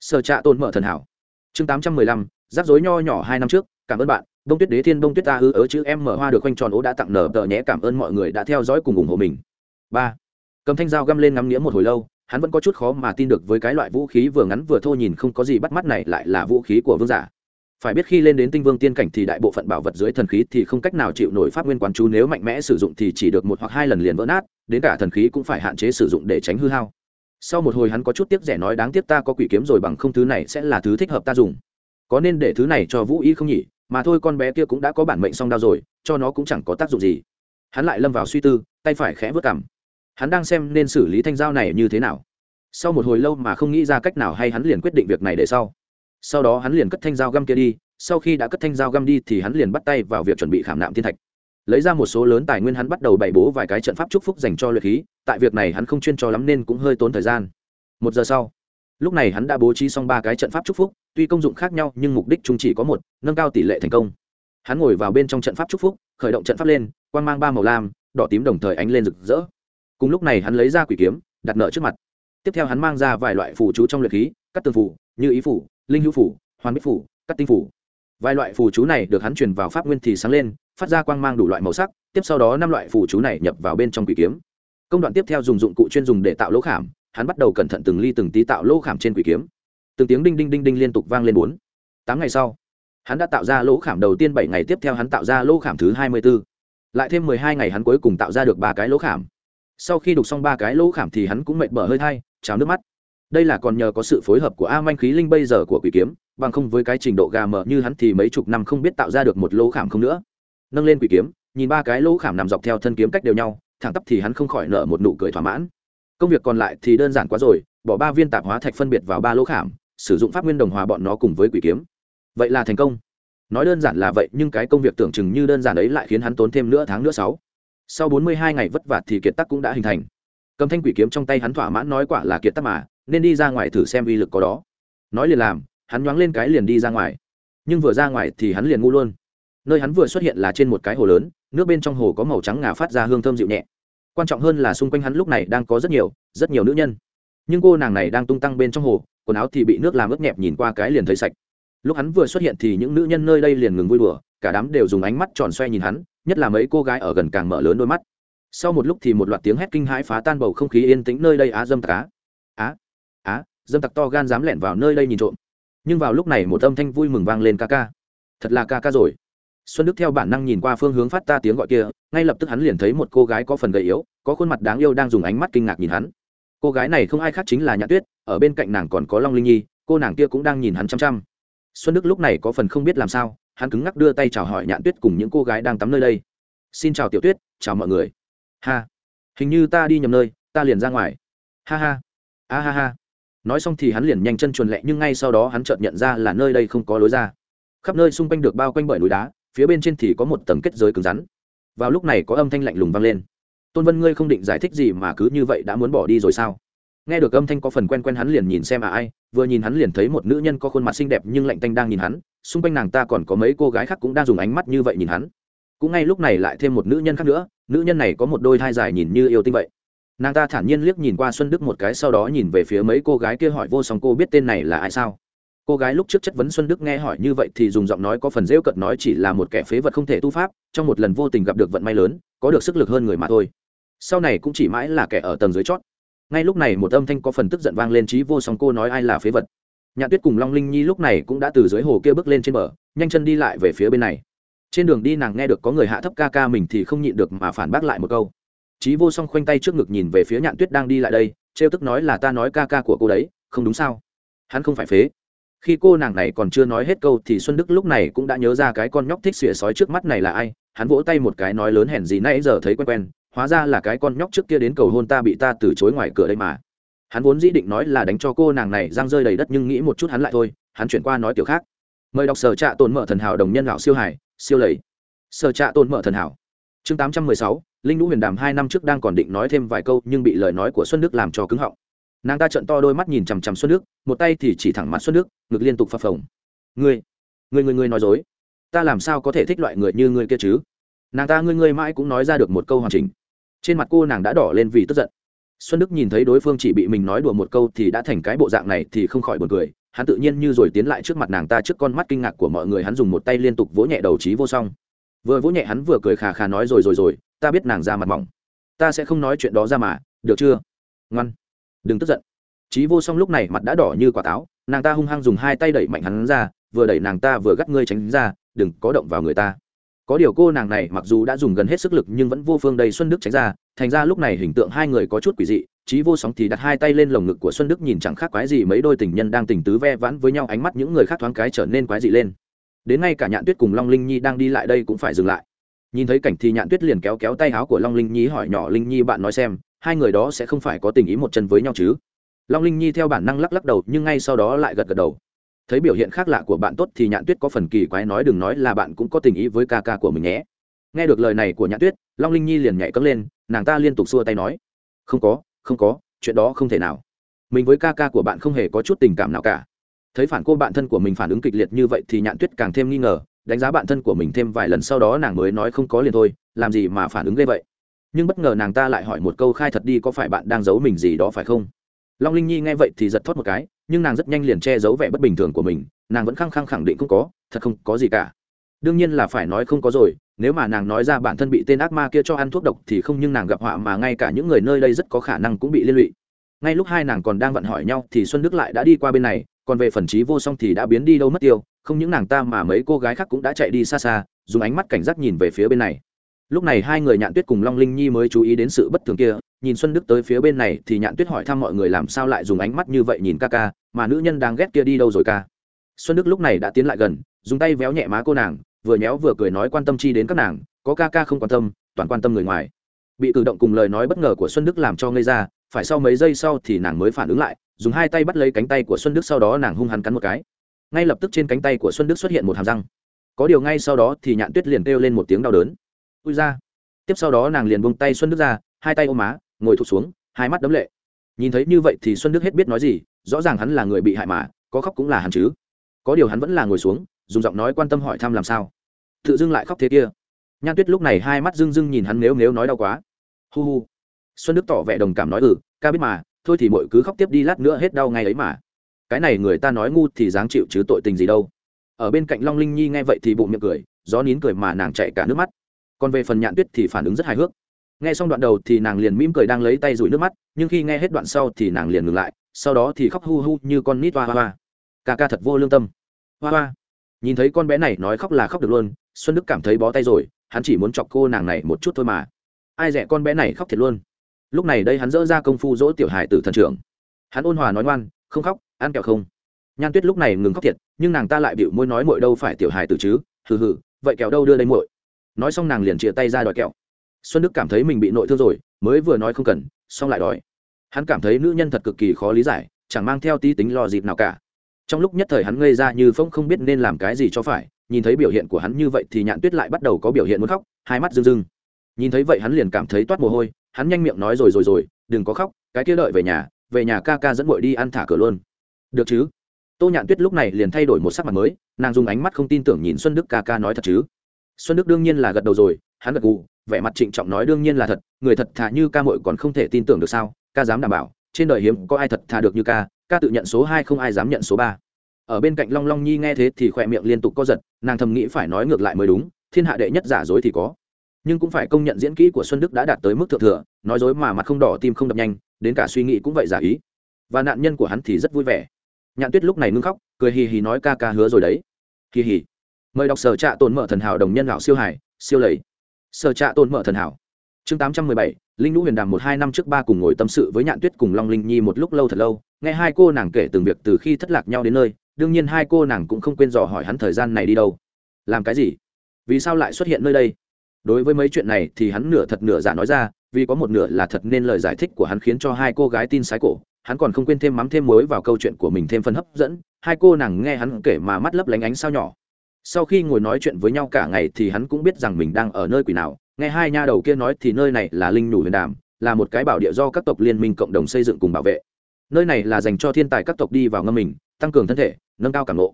Sở trạ tồn mở thần hảo. Chương tám trăm mười lăm rắc rối nho nhỏ hai năm trước, cảm ơn bạn. Đông tuyết đế thiên, đông tuyết ta hư ớ chữ em mở hoa được quanh tròn ố đã tặng nở tờ nhé cảm ơn mọi người đã theo dõi cùng ủng hộ mình. Ba. Cầm thanh dao găm lên ngắm nghĩa một hồi lâu hắn vẫn có chút khó mà tin được với cái loại vũ khí vừa ngắn vừa thô nhìn không có gì bắt mắt này lại là vũ khí của vương giả. Phải biết khi lên đến tinh vương tiên cảnh thì đại bộ phận bảo vật dưới thần khí thì không cách nào chịu nổi pháp nguyên quán chú, nếu mạnh mẽ sử dụng thì chỉ được một hoặc hai lần liền vỡ nát, đến cả thần khí cũng phải hạn chế sử dụng để tránh hư hao. Sau một hồi hắn có chút tiếc rẻ nói, đáng tiếc ta có quỷ kiếm rồi, bằng không thứ này sẽ là thứ thích hợp ta dùng. Có nên để thứ này cho vũ y không nhỉ? Mà thôi, con bé kia cũng đã có bản mệnh song đao rồi, cho nó cũng chẳng có tác dụng gì. Hắn lại lâm vào suy tư, tay phải khẽ vớt cảm hắn đang xem nên xử lý thanh dao này như thế nào. Sau một hồi lâu mà không nghĩ ra cách nào hay hắn liền quyết định việc này để sau. Sau đó hắn liền cất thanh dao găm kia đi, sau khi đã cất thanh dao găm đi thì hắn liền bắt tay vào việc chuẩn bị khảm nạm thiên thạch. Lấy ra một số lớn tài nguyên hắn bắt đầu bày bố vài cái trận pháp chúc phúc dành cho luyện khí, tại việc này hắn không chuyên cho lắm nên cũng hơi tốn thời gian. Một giờ sau, lúc này hắn đã bố trí xong ba cái trận pháp chúc phúc, tuy công dụng khác nhau nhưng mục đích chung chỉ có một, nâng cao tỷ lệ thành công. Hắn ngồi vào bên trong trận pháp chúc phúc, khởi động trận pháp lên, quang mang ba màu lam, đỏ tím đồng thời ánh lên rực rỡ cùng lúc này hắn lấy ra quỷ kiếm, đặt nợ trước mặt. Tiếp theo hắn mang ra vài loại phù chú trong luyện khí các tường phù, như ý phủ linh hữu phủ hoàn bích phủ các tinh phủ vài loại phù chú này được hắn truyền vào pháp nguyên thì sáng lên, phát ra quang mang đủ loại màu sắc, tiếp sau đó năm loại phù chú này nhập vào bên trong quỷ kiếm. Công đoạn tiếp theo dùng dụng cụ chuyên dùng để tạo lỗ khảm, hắn bắt đầu cẩn thận từng ly từng tí tạo lỗ khảm trên quỷ kiếm. Từng tiếng đinh đinh đinh đinh liên tục vang lên bốn, tám ngày sau, hắn đã tạo ra lỗ khảm đầu tiên bảy ngày tiếp theo hắn tạo ra lỗ khảm thứ hai mươi b ố lại thêm mười hai ngày hắn cuối cùng tạo ra được ba cái lỗ khảm sau khi đục xong ba cái lỗ khảm thì hắn cũng mệt bở hơi thai trào nước mắt. Đây là còn nhờ có sự phối hợp của a manh khí linh bây giờ của quỷ kiếm, bằng không với cái trình độ gà mờ như hắn thì mấy chục năm không biết tạo ra được một lỗ khảm không nữa. Nâng lên quỷ kiếm, nhìn ba cái lỗ khảm nằm dọc theo thân kiếm cách đều nhau, thẳng tắp thì hắn không khỏi nở một nụ cười thỏa mãn. Công việc còn lại thì đơn giản quá rồi, bỏ ba viên tạp hóa thạch phân biệt vào ba lỗ khảm, sử dụng pháp nguyên đồng hòa bọn nó cùng với quỷ kiếm. Vậy là thành công. Nói đơn giản là vậy, nhưng cái công việc tưởng chừng như đơn giản ấy lại khiến hắn tốn thêm nửa tháng nữa sáu sau bốn mươi hai ngày vất vả thì kiệt tắc cũng đã hình thành. Cầm thanh quỷ kiếm trong tay hắn thỏa mãn nói quả là kiệt tắc mà, nên đi ra ngoài thử xem uy lực có đó. Nói liền làm, hắn nhoáng lên cái liền đi ra ngoài. Nhưng vừa ra ngoài thì hắn liền ngu luôn. Nơi hắn vừa xuất hiện là trên một cái hồ lớn, nước bên trong hồ có màu trắng ngà phát ra hương thơm dịu nhẹ. Quan trọng hơn là xung quanh hắn lúc này đang có rất nhiều rất nhiều nữ nhân. Nhưng cô nàng này đang tung tăng bên trong hồ, quần áo thì bị nước làm ướt nhẹp nhìn qua cái liền thấy sạch. Lúc hắn vừa xuất hiện thì những nữ nhân nơi đây liền ngừng vui đùa, cả đám đều dùng ánh mắt tròn xoe nhìn hắn nhất là mấy cô gái ở gần càng mở lớn đôi mắt. Sau một lúc thì một loạt tiếng hét kinh hãi phá tan bầu không khí yên tĩnh nơi đây, á, dâm tặc, á. Á á, dâm tặc to gan dám lẻn vào nơi đây nhìn trộm. Nhưng vào lúc này một âm thanh vui mừng vang lên, ca ca, thật là ca ca rồi. Xuân đức theo bản năng nhìn qua phương hướng phát ta tiếng gọi kia, ngay lập tức hắn liền thấy một cô gái có phần gầy yếu, có khuôn mặt đáng yêu đang dùng ánh mắt kinh ngạc nhìn hắn. Cô gái này không ai khác chính là nhã tuyết, ở bên cạnh nàng còn có long linh nhi, cô nàng kia cũng đang nhìn hắn chăm chăm. Xuân đức lúc này có phần không biết làm sao hắn cứng ngắc đưa tay chào hỏi nhạn tuyết cùng những cô gái đang tắm nơi đây. Xin chào tiểu tuyết, chào mọi người. Ha. Hình như ta đi nhầm nơi, ta liền ra ngoài. Ha ha. A ha ha. Nói xong thì hắn liền nhanh chân chuồn lẹ nhưng ngay sau đó hắn chợt nhận ra là nơi đây không có lối ra. Khắp nơi xung quanh được bao quanh bởi núi đá, phía bên trên thì có một tầng kết giới cứng rắn. Vào lúc này có âm thanh lạnh lùng vang lên. Tôn vân, ngươi không định giải thích gì mà cứ như vậy đã muốn bỏ đi rồi sao? Nghe được âm thanh có phần quen quen hắn liền nhìn xem à ai, vừa nhìn hắn liền thấy một nữ nhân có khuôn mặt xinh đẹp nhưng lạnh tanh đang nhìn hắn, xung quanh nàng ta còn có mấy cô gái khác cũng đang dùng ánh mắt như vậy nhìn hắn. Cũng ngay lúc này lại thêm một nữ nhân khác nữa, nữ nhân này có một đôi thai dài nhìn như yêu tinh vậy. Nàng ta thản nhiên liếc nhìn qua xuân đức một cái sau đó nhìn về phía mấy cô gái kia hỏi vô song cô biết tên này là ai sao? Cô gái lúc trước chất vấn xuân đức nghe hỏi như vậy thì dùng giọng nói có phần rêu cận nói chỉ là một kẻ phế vật không thể tu pháp, trong một lần vô tình gặp được vận may lớn, có được sức lực hơn người mà thôi. Sau này cũng chỉ mãi là kẻ ở tầng dưới chót ngay lúc này một âm thanh có phần tức giận vang lên trí vô song cô nói ai là phế vật. Nhạn tuyết cùng long linh nhi lúc này cũng đã từ dưới hồ kia bước lên trên bờ, nhanh chân đi lại về phía bên này. Trên đường đi nàng nghe được có người hạ thấp ca ca mình thì không nhịn được mà phản bác lại một câu. Trí vô song khoanh tay trước ngực nhìn về phía nhạn tuyết đang đi lại đây, trêu tức nói là ta nói ca ca của cô đấy, không đúng sao? Hắn không phải phế. Khi cô nàng này còn chưa nói hết câu thì xuân đức lúc này cũng đã nhớ ra cái con nhóc thích xỉa sói trước mắt này là ai, hắn vỗ tay một cái nói lớn hèn gì nãy giờ thấy quen quen hóa ra là cái con nhóc trước kia đến cầu hôn ta bị ta từ chối ngoài cửa đây mà. Hắn vốn dĩ định nói là đánh cho cô nàng này răng rơi đầy đất nhưng nghĩ một chút hắn lại thôi, hắn chuyển qua nói kiểu khác. Mời đọc sở trạ tồn mở thần hảo đồng nhân lão siêu hải siêu lầy. Sở trạ tồn mở thần hảo. Chương tám trăm mười sáu, linh lũ huyền đàm hai năm trước đang còn định nói thêm vài câu nhưng bị lời nói của xuân đức làm cho cứng họng. Nàng ta trận to đôi mắt nhìn chằm chằm xuân đức, một tay thì chỉ thẳng mặt xuân đức, ngực liên tục phập phồng. Ngươi ngươi ngươi ngươi nói dối. Ta làm sao có thể thích loại người như ngươi kia chứ? Nàng ta ngươi ngươi mãi cũng nói ra được một câu hoàn chỉnh trên mặt cô nàng đã đỏ lên vì tức giận. Xuân đức nhìn thấy đối phương chỉ bị mình nói đùa một câu thì đã thành cái bộ dạng này thì không khỏi buồn cười. Hắn tự nhiên như rồi tiến lại trước mặt nàng ta trước con mắt kinh ngạc của mọi người, hắn dùng một tay liên tục vỗ nhẹ đầu trí vô song. Vừa vỗ nhẹ hắn vừa cười khà khà nói rồi rồi rồi, ta biết nàng ra mặt mỏng. Ta sẽ không nói chuyện đó ra mà, được chưa? Ngoan. Đừng tức giận. Trí vô song lúc này mặt đã đỏ như quả táo, nàng ta hung hăng dùng hai tay đẩy mạnh hắn ra, vừa đẩy nàng ta vừa gắt ngươi tránh ra, đừng có động vào người ta có điều cô nàng này mặc dù đã dùng gần hết sức lực nhưng vẫn vô phương đầy xuân đức tránh ra, thành ra lúc này hình tượng hai người có chút quỷ dị, trí vô sóng thì đặt hai tay lên lồng ngực của xuân đức nhìn chẳng khác quái gì mấy đôi tình nhân đang tình tứ ve vãn với nhau, ánh mắt những người khác thoáng cái trở nên quái dị lên. Đến ngay cả nhạn tuyết cùng long linh nhi đang đi lại đây cũng phải dừng lại. Nhìn thấy cảnh thì nhạn tuyết liền kéo kéo tay áo của long linh nhi hỏi nhỏ linh nhi bạn nói xem, hai người đó sẽ không phải có tình ý một chân với nhau chứ? Long linh nhi theo bản năng lắc lắc đầu nhưng ngay sau đó lại gật gật đầu thấy biểu hiện khác lạ của bạn tốt thì nhạn tuyết có phần kỳ quái nói đừng nói là bạn cũng có tình ý với ca ca của mình nhé. Nghe được lời này của nhạn tuyết, long linh nhi liền nhảy cấm lên, nàng ta liên tục xua tay nói. Không có không có, chuyện đó không thể nào. Mình với ca ca của bạn không hề có chút tình cảm nào cả. Thấy phản cô bạn thân của mình phản ứng kịch liệt như vậy thì nhạn tuyết càng thêm nghi ngờ, đánh giá bạn thân của mình thêm vài lần sau đó nàng mới nói không có liền thôi, làm gì mà phản ứng ghê vậy. Nhưng bất ngờ nàng ta lại hỏi một câu khai thật đi có phải bạn đang giấu mình gì đó phải không? Long linh nhi nghe vậy thì giật thoát một cái, nhưng nàng rất nhanh liền che giấu vẻ bất bình thường của mình, nàng vẫn khăng khăng khẳng định không có, thật không có gì cả. Đương nhiên là phải nói không có rồi, nếu mà nàng nói ra bản thân bị tên ác ma kia cho ăn thuốc độc thì không nhưng nàng gặp họa mà ngay cả những người nơi đây rất có khả năng cũng bị liên lụy. Ngay lúc hai nàng còn đang vận hỏi nhau thì xuân đức lại đã đi qua bên này, còn về phần trí vô song thì đã biến đi đâu mất tiêu, không những nàng ta mà mấy cô gái khác cũng đã chạy đi xa xa, dùng ánh mắt cảnh giác nhìn về phía bên này. Lúc này hai người nhạn tuyết cùng long linh nhi mới chú ý đến sự bất thường kia nhìn xuân đức tới phía bên này thì nhạn tuyết hỏi thăm mọi người làm sao lại dùng ánh mắt như vậy nhìn ca ca, mà nữ nhân đang ghét kia đi đâu rồi ca? Xuân đức lúc này đã tiến lại gần, dùng tay véo nhẹ má cô nàng, vừa nhéo vừa cười nói quan tâm chi đến các nàng, có ca ca không quan tâm, toàn quan tâm người ngoài. Bị cử động cùng lời nói bất ngờ của xuân đức làm cho ngây ra, phải sau mấy giây sau thì nàng mới phản ứng lại, dùng hai tay bắt lấy cánh tay của xuân đức sau đó nàng hung hắn cắn một cái. Ngay lập tức trên cánh tay của xuân đức xuất hiện một hàm răng. Có điều ngay sau đó thì nhạn tuyết liền kêu lên một tiếng đau đớn. Ui ra tiếp sau đó nàng liền buông tay xuân đức ra, hai tay ôm má ngồi thụt xuống, hai mắt đấm lệ. Nhìn thấy như vậy thì xuân đức hết biết nói gì, rõ ràng hắn là người bị hại mà, có khóc cũng là hắn chứ. Có điều hắn vẫn là ngồi xuống, dùng giọng nói quan tâm hỏi thăm làm sao. Tự dưng lại khóc thế kia. Nhan tuyết lúc này hai mắt dưng dưng nhìn hắn nếu nếu nói đau quá. Hu hu. Xuân đức tỏ vẻ đồng cảm nói ừ ca biết mà, thôi thì mọi cứ khóc tiếp đi, lát nữa hết đau ngay ấy mà. Cái này người ta nói ngu thì dáng chịu chứ tội tình gì đâu. Ở bên cạnh long linh nhi nghe vậy thì bụng miệng cười, gió nín cười mà nàng chạy cả nước mắt. Còn về phần nhạn tuyết thì phản ứng rất hài hước nghe xong đoạn đầu thì nàng liền mỉm cười đang lấy tay rủi nước mắt, nhưng khi nghe hết đoạn sau thì nàng liền ngừng lại, sau đó thì khóc hu hu như con nít hoa hoa hoa. Ca ca thật vô lương tâm. Hoa hoa. Nhìn thấy con bé này nói khóc là khóc được luôn, xuân đức cảm thấy bó tay rồi, hắn chỉ muốn chọc cô nàng này một chút thôi mà. Ai rẻ con bé này khóc thiệt luôn. Lúc này đây hắn dỡ ra công phu dỗ tiểu hải tử thần trưởng. Hắn ôn hòa nói ngoan, không khóc, ăn kẹo không. Nhan tuyết lúc này ngừng khóc thiệt, nhưng nàng ta lại bịu môi nói mội đâu phải tiểu hải tử chứ? Hừ hừ, vậy kẹo đâu đưa đây muội? Nói xong nàng liền chia tay ra đòi kẹo xuân đức cảm thấy mình bị nội thương rồi, mới vừa nói không cần, xong lại đòi. Hắn cảm thấy nữ nhân thật cực kỳ khó lý giải, chẳng mang theo tí tính lo dịp nào cả. Trong lúc nhất thời hắn ngây ra như phong không biết nên làm cái gì cho phải, nhìn thấy biểu hiện của hắn như vậy thì nhạn tuyết lại bắt đầu có biểu hiện muốn khóc, hai mắt rưng rưng. Nhìn thấy vậy hắn liền cảm thấy toát mồ hôi, hắn nhanh miệng nói rồi rồi rồi, đừng có khóc, cái kia đợi về nhà về nhà ca ca dẫn bội đi ăn thả cửa luôn. Được chứ? Tô nhạn tuyết lúc này liền thay đổi một sắc mặt mới, nàng dùng ánh mắt không tin tưởng nhìn xuân đức ca ca nói thật chứ. Xuân đức đương nhiên là gật đầu rồi hắn gật gù, vẻ mặt trịnh trọng nói, đương nhiên là thật, người thật thà như ca mội còn không thể tin tưởng được sao? Ca dám đảm bảo, trên đời hiếm có ai thật thà được như ca ca tự nhận số hai không ai dám nhận số ba. Ở bên cạnh long long nhi nghe thế thì khỏe miệng liên tục co giật, nàng thầm nghĩ phải nói ngược lại mới đúng, thiên hạ đệ nhất giả dối thì có. Nhưng cũng phải công nhận diễn kỹ của xuân đức đã đạt tới mức thượng thừa, nói dối mà mặt không đỏ tim không đập nhanh, đến cả suy nghĩ cũng vậy giả ý. Và nạn nhân của hắn thì rất vui vẻ. Nhạn tuyết lúc này ngưng khóc, cười hì hì nói, ca ca hứa rồi đấy. Hì hì. Mời đọc sở trạ tồn mở thần hảo đồng nhân lão siêu hải siêu lầy sở trạ Tôn mở thần hảo. Chương tám trăm mười bảy, linh lũ huyền đàm một hai năm trước ba cùng ngồi tâm sự với nhạn tuyết cùng long linh nhi một lúc lâu thật lâu, nghe hai cô nàng kể từng việc từ khi thất lạc nhau đến nơi, đương nhiên hai cô nàng cũng không quên dò hỏi hắn thời gian này đi đâu. Làm cái gì? Vì sao lại xuất hiện nơi đây? Đối với mấy chuyện này thì hắn nửa thật nửa giả nói ra, vì có một nửa là thật nên lời giải thích của hắn khiến cho hai cô gái tin sái cổ, hắn còn không quên thêm mắm thêm muối vào câu chuyện của mình thêm phần hấp dẫn, hai cô nàng nghe hắn kể mà mắt lấp lánh ánh sao nhỏ sau khi ngồi nói chuyện với nhau cả ngày thì hắn cũng biết rằng mình đang ở nơi quỷ nào. Nghe hai nha đầu kia nói thì nơi này là linh nhủ huyền đàm, là một cái bảo địa do các tộc liên minh cộng đồng xây dựng cùng bảo vệ. Nơi này là dành cho thiên tài các tộc đi vào ngâm mình, tăng cường thân thể, nâng cao cảm lộ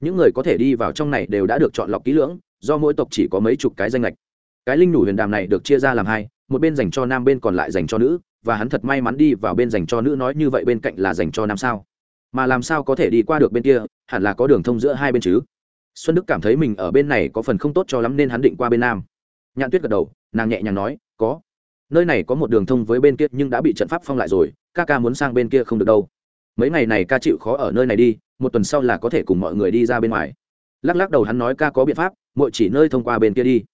những người có thể đi vào trong này đều đã được chọn lọc kỹ lưỡng, do mỗi tộc chỉ có mấy chục cái danh lệch cái linh nhủ huyền đàm này được chia ra làm hai, một bên dành cho nam bên còn lại dành cho nữ, và hắn thật may mắn đi vào bên dành cho nữ nói như vậy bên cạnh là dành cho nam sao? Mà làm sao có thể đi qua được bên kia, hẳn là có đường thông giữa hai bên chứ? Xuân đức cảm thấy mình ở bên này có phần không tốt cho lắm nên hắn định qua bên nam. Nhạn tuyết gật đầu, nàng nhẹ nhàng nói, có. Nơi này có một đường thông với bên kia nhưng đã bị trận pháp phong lại rồi, ca ca muốn sang bên kia không được đâu. Mấy ngày này ca chịu khó ở nơi này đi, một tuần sau là có thể cùng mọi người đi ra bên ngoài. Lắc lắc đầu hắn nói, ca có biện pháp mọi chỉ nơi thông qua bên kia đi.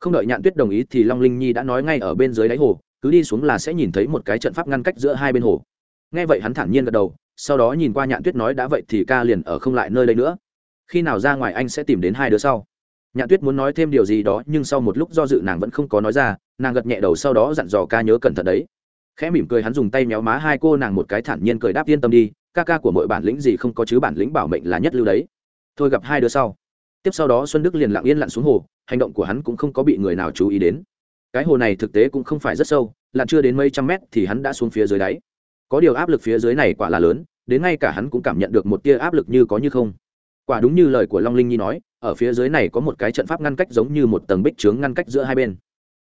Không đợi nhạn tuyết đồng ý thì long linh nhi đã nói ngay ở bên dưới đáy hồ, cứ đi xuống là sẽ nhìn thấy một cái trận pháp ngăn cách giữa hai bên hồ. Nghe vậy hắn thản nhiên gật đầu, sau đó nhìn qua nhạn tuyết nói, đã vậy thì ca liền ở không lại nơi đây nữa khi nào ra ngoài anh sẽ tìm đến hai đứa sau. Nhạn tuyết muốn nói thêm điều gì đó, nhưng sau một lúc do dự nàng vẫn không có nói ra, nàng gật nhẹ đầu sau đó dặn dò ca nhớ cẩn thận đấy. Khẽ mỉm cười hắn dùng tay méo má hai cô nàng một cái thản nhiên cười đáp yên tâm đi, ca ca của mỗi bản lĩnh gì không có chứ bản lĩnh bảo mệnh là nhất lưu đấy. Thôi gặp hai đứa sau. Tiếp sau đó xuân đức liền lặng yên lặn xuống hồ, hành động của hắn cũng không có bị người nào chú ý đến. Cái hồ này thực tế cũng không phải rất sâu, lặn chưa đến mấy trăm mét thì hắn đã xuống phía dưới đáy. Có điều áp lực phía dưới này quả là lớn, đến ngay cả hắn cũng cảm nhận được một tia áp lực như có như không quả đúng như lời của long linh nhi nói, ở phía dưới này có một cái trận pháp ngăn cách giống như một tầng bích trướng ngăn cách giữa hai bên.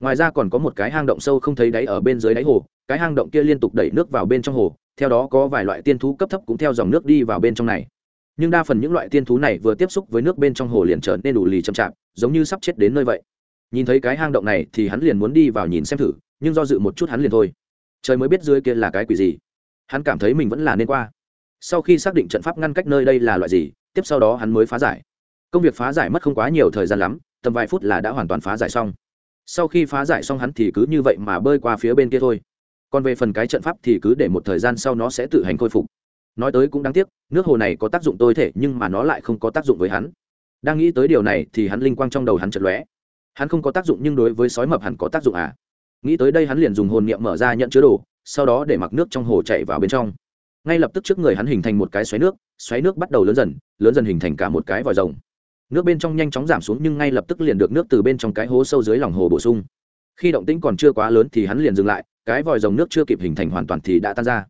Ngoài ra còn có một cái hang động sâu không thấy đáy ở bên dưới đáy hồ, cái hang động kia liên tục đẩy nước vào bên trong hồ, theo đó có vài loại tiên thú cấp thấp cũng theo dòng nước đi vào bên trong này. Nhưng đa phần những loại tiên thú này vừa tiếp xúc với nước bên trong hồ liền trở nên đủ lì chậm chạp, giống như sắp chết đến nơi vậy. Nhìn thấy cái hang động này thì hắn liền muốn đi vào nhìn xem thử, nhưng do dự một chút hắn liền thôi. Trời mới biết dưới kia là cái quỷ gì. Hắn cảm thấy mình vẫn là nên qua. Sau khi xác định trận pháp ngăn cách nơi đây là loại gì tiếp sau đó hắn mới phá giải. Công việc phá giải mất không quá nhiều thời gian lắm, tầm vài phút là đã hoàn toàn phá giải xong. Sau khi phá giải xong hắn thì cứ như vậy mà bơi qua phía bên kia thôi. Còn về phần cái trận pháp thì cứ để một thời gian sau nó sẽ tự hành khôi phục. Nói tới cũng đáng tiếc, nước hồ này có tác dụng tôi thể nhưng mà nó lại không có tác dụng với hắn. Đang nghĩ tới điều này thì hắn linh quang trong đầu hắn chật lóe. Hắn không có tác dụng nhưng đối với sói mập hẳn có tác dụng à? Nghĩ tới đây hắn liền dùng hồn niệm mở ra nhận chứa đồ, sau đó để mặc nước trong hồ chạy vào bên trong ngay lập tức trước người hắn hình thành một cái xoáy nước xoáy nước bắt đầu lớn dần lớn dần hình thành cả một cái vòi rồng. Nước bên trong nhanh chóng giảm xuống nhưng ngay lập tức liền được nước từ bên trong cái hố sâu dưới lòng hồ bổ sung. Khi động tĩnh còn chưa quá lớn thì hắn liền dừng lại, cái vòi rồng nước chưa kịp hình thành hoàn toàn thì đã tan ra.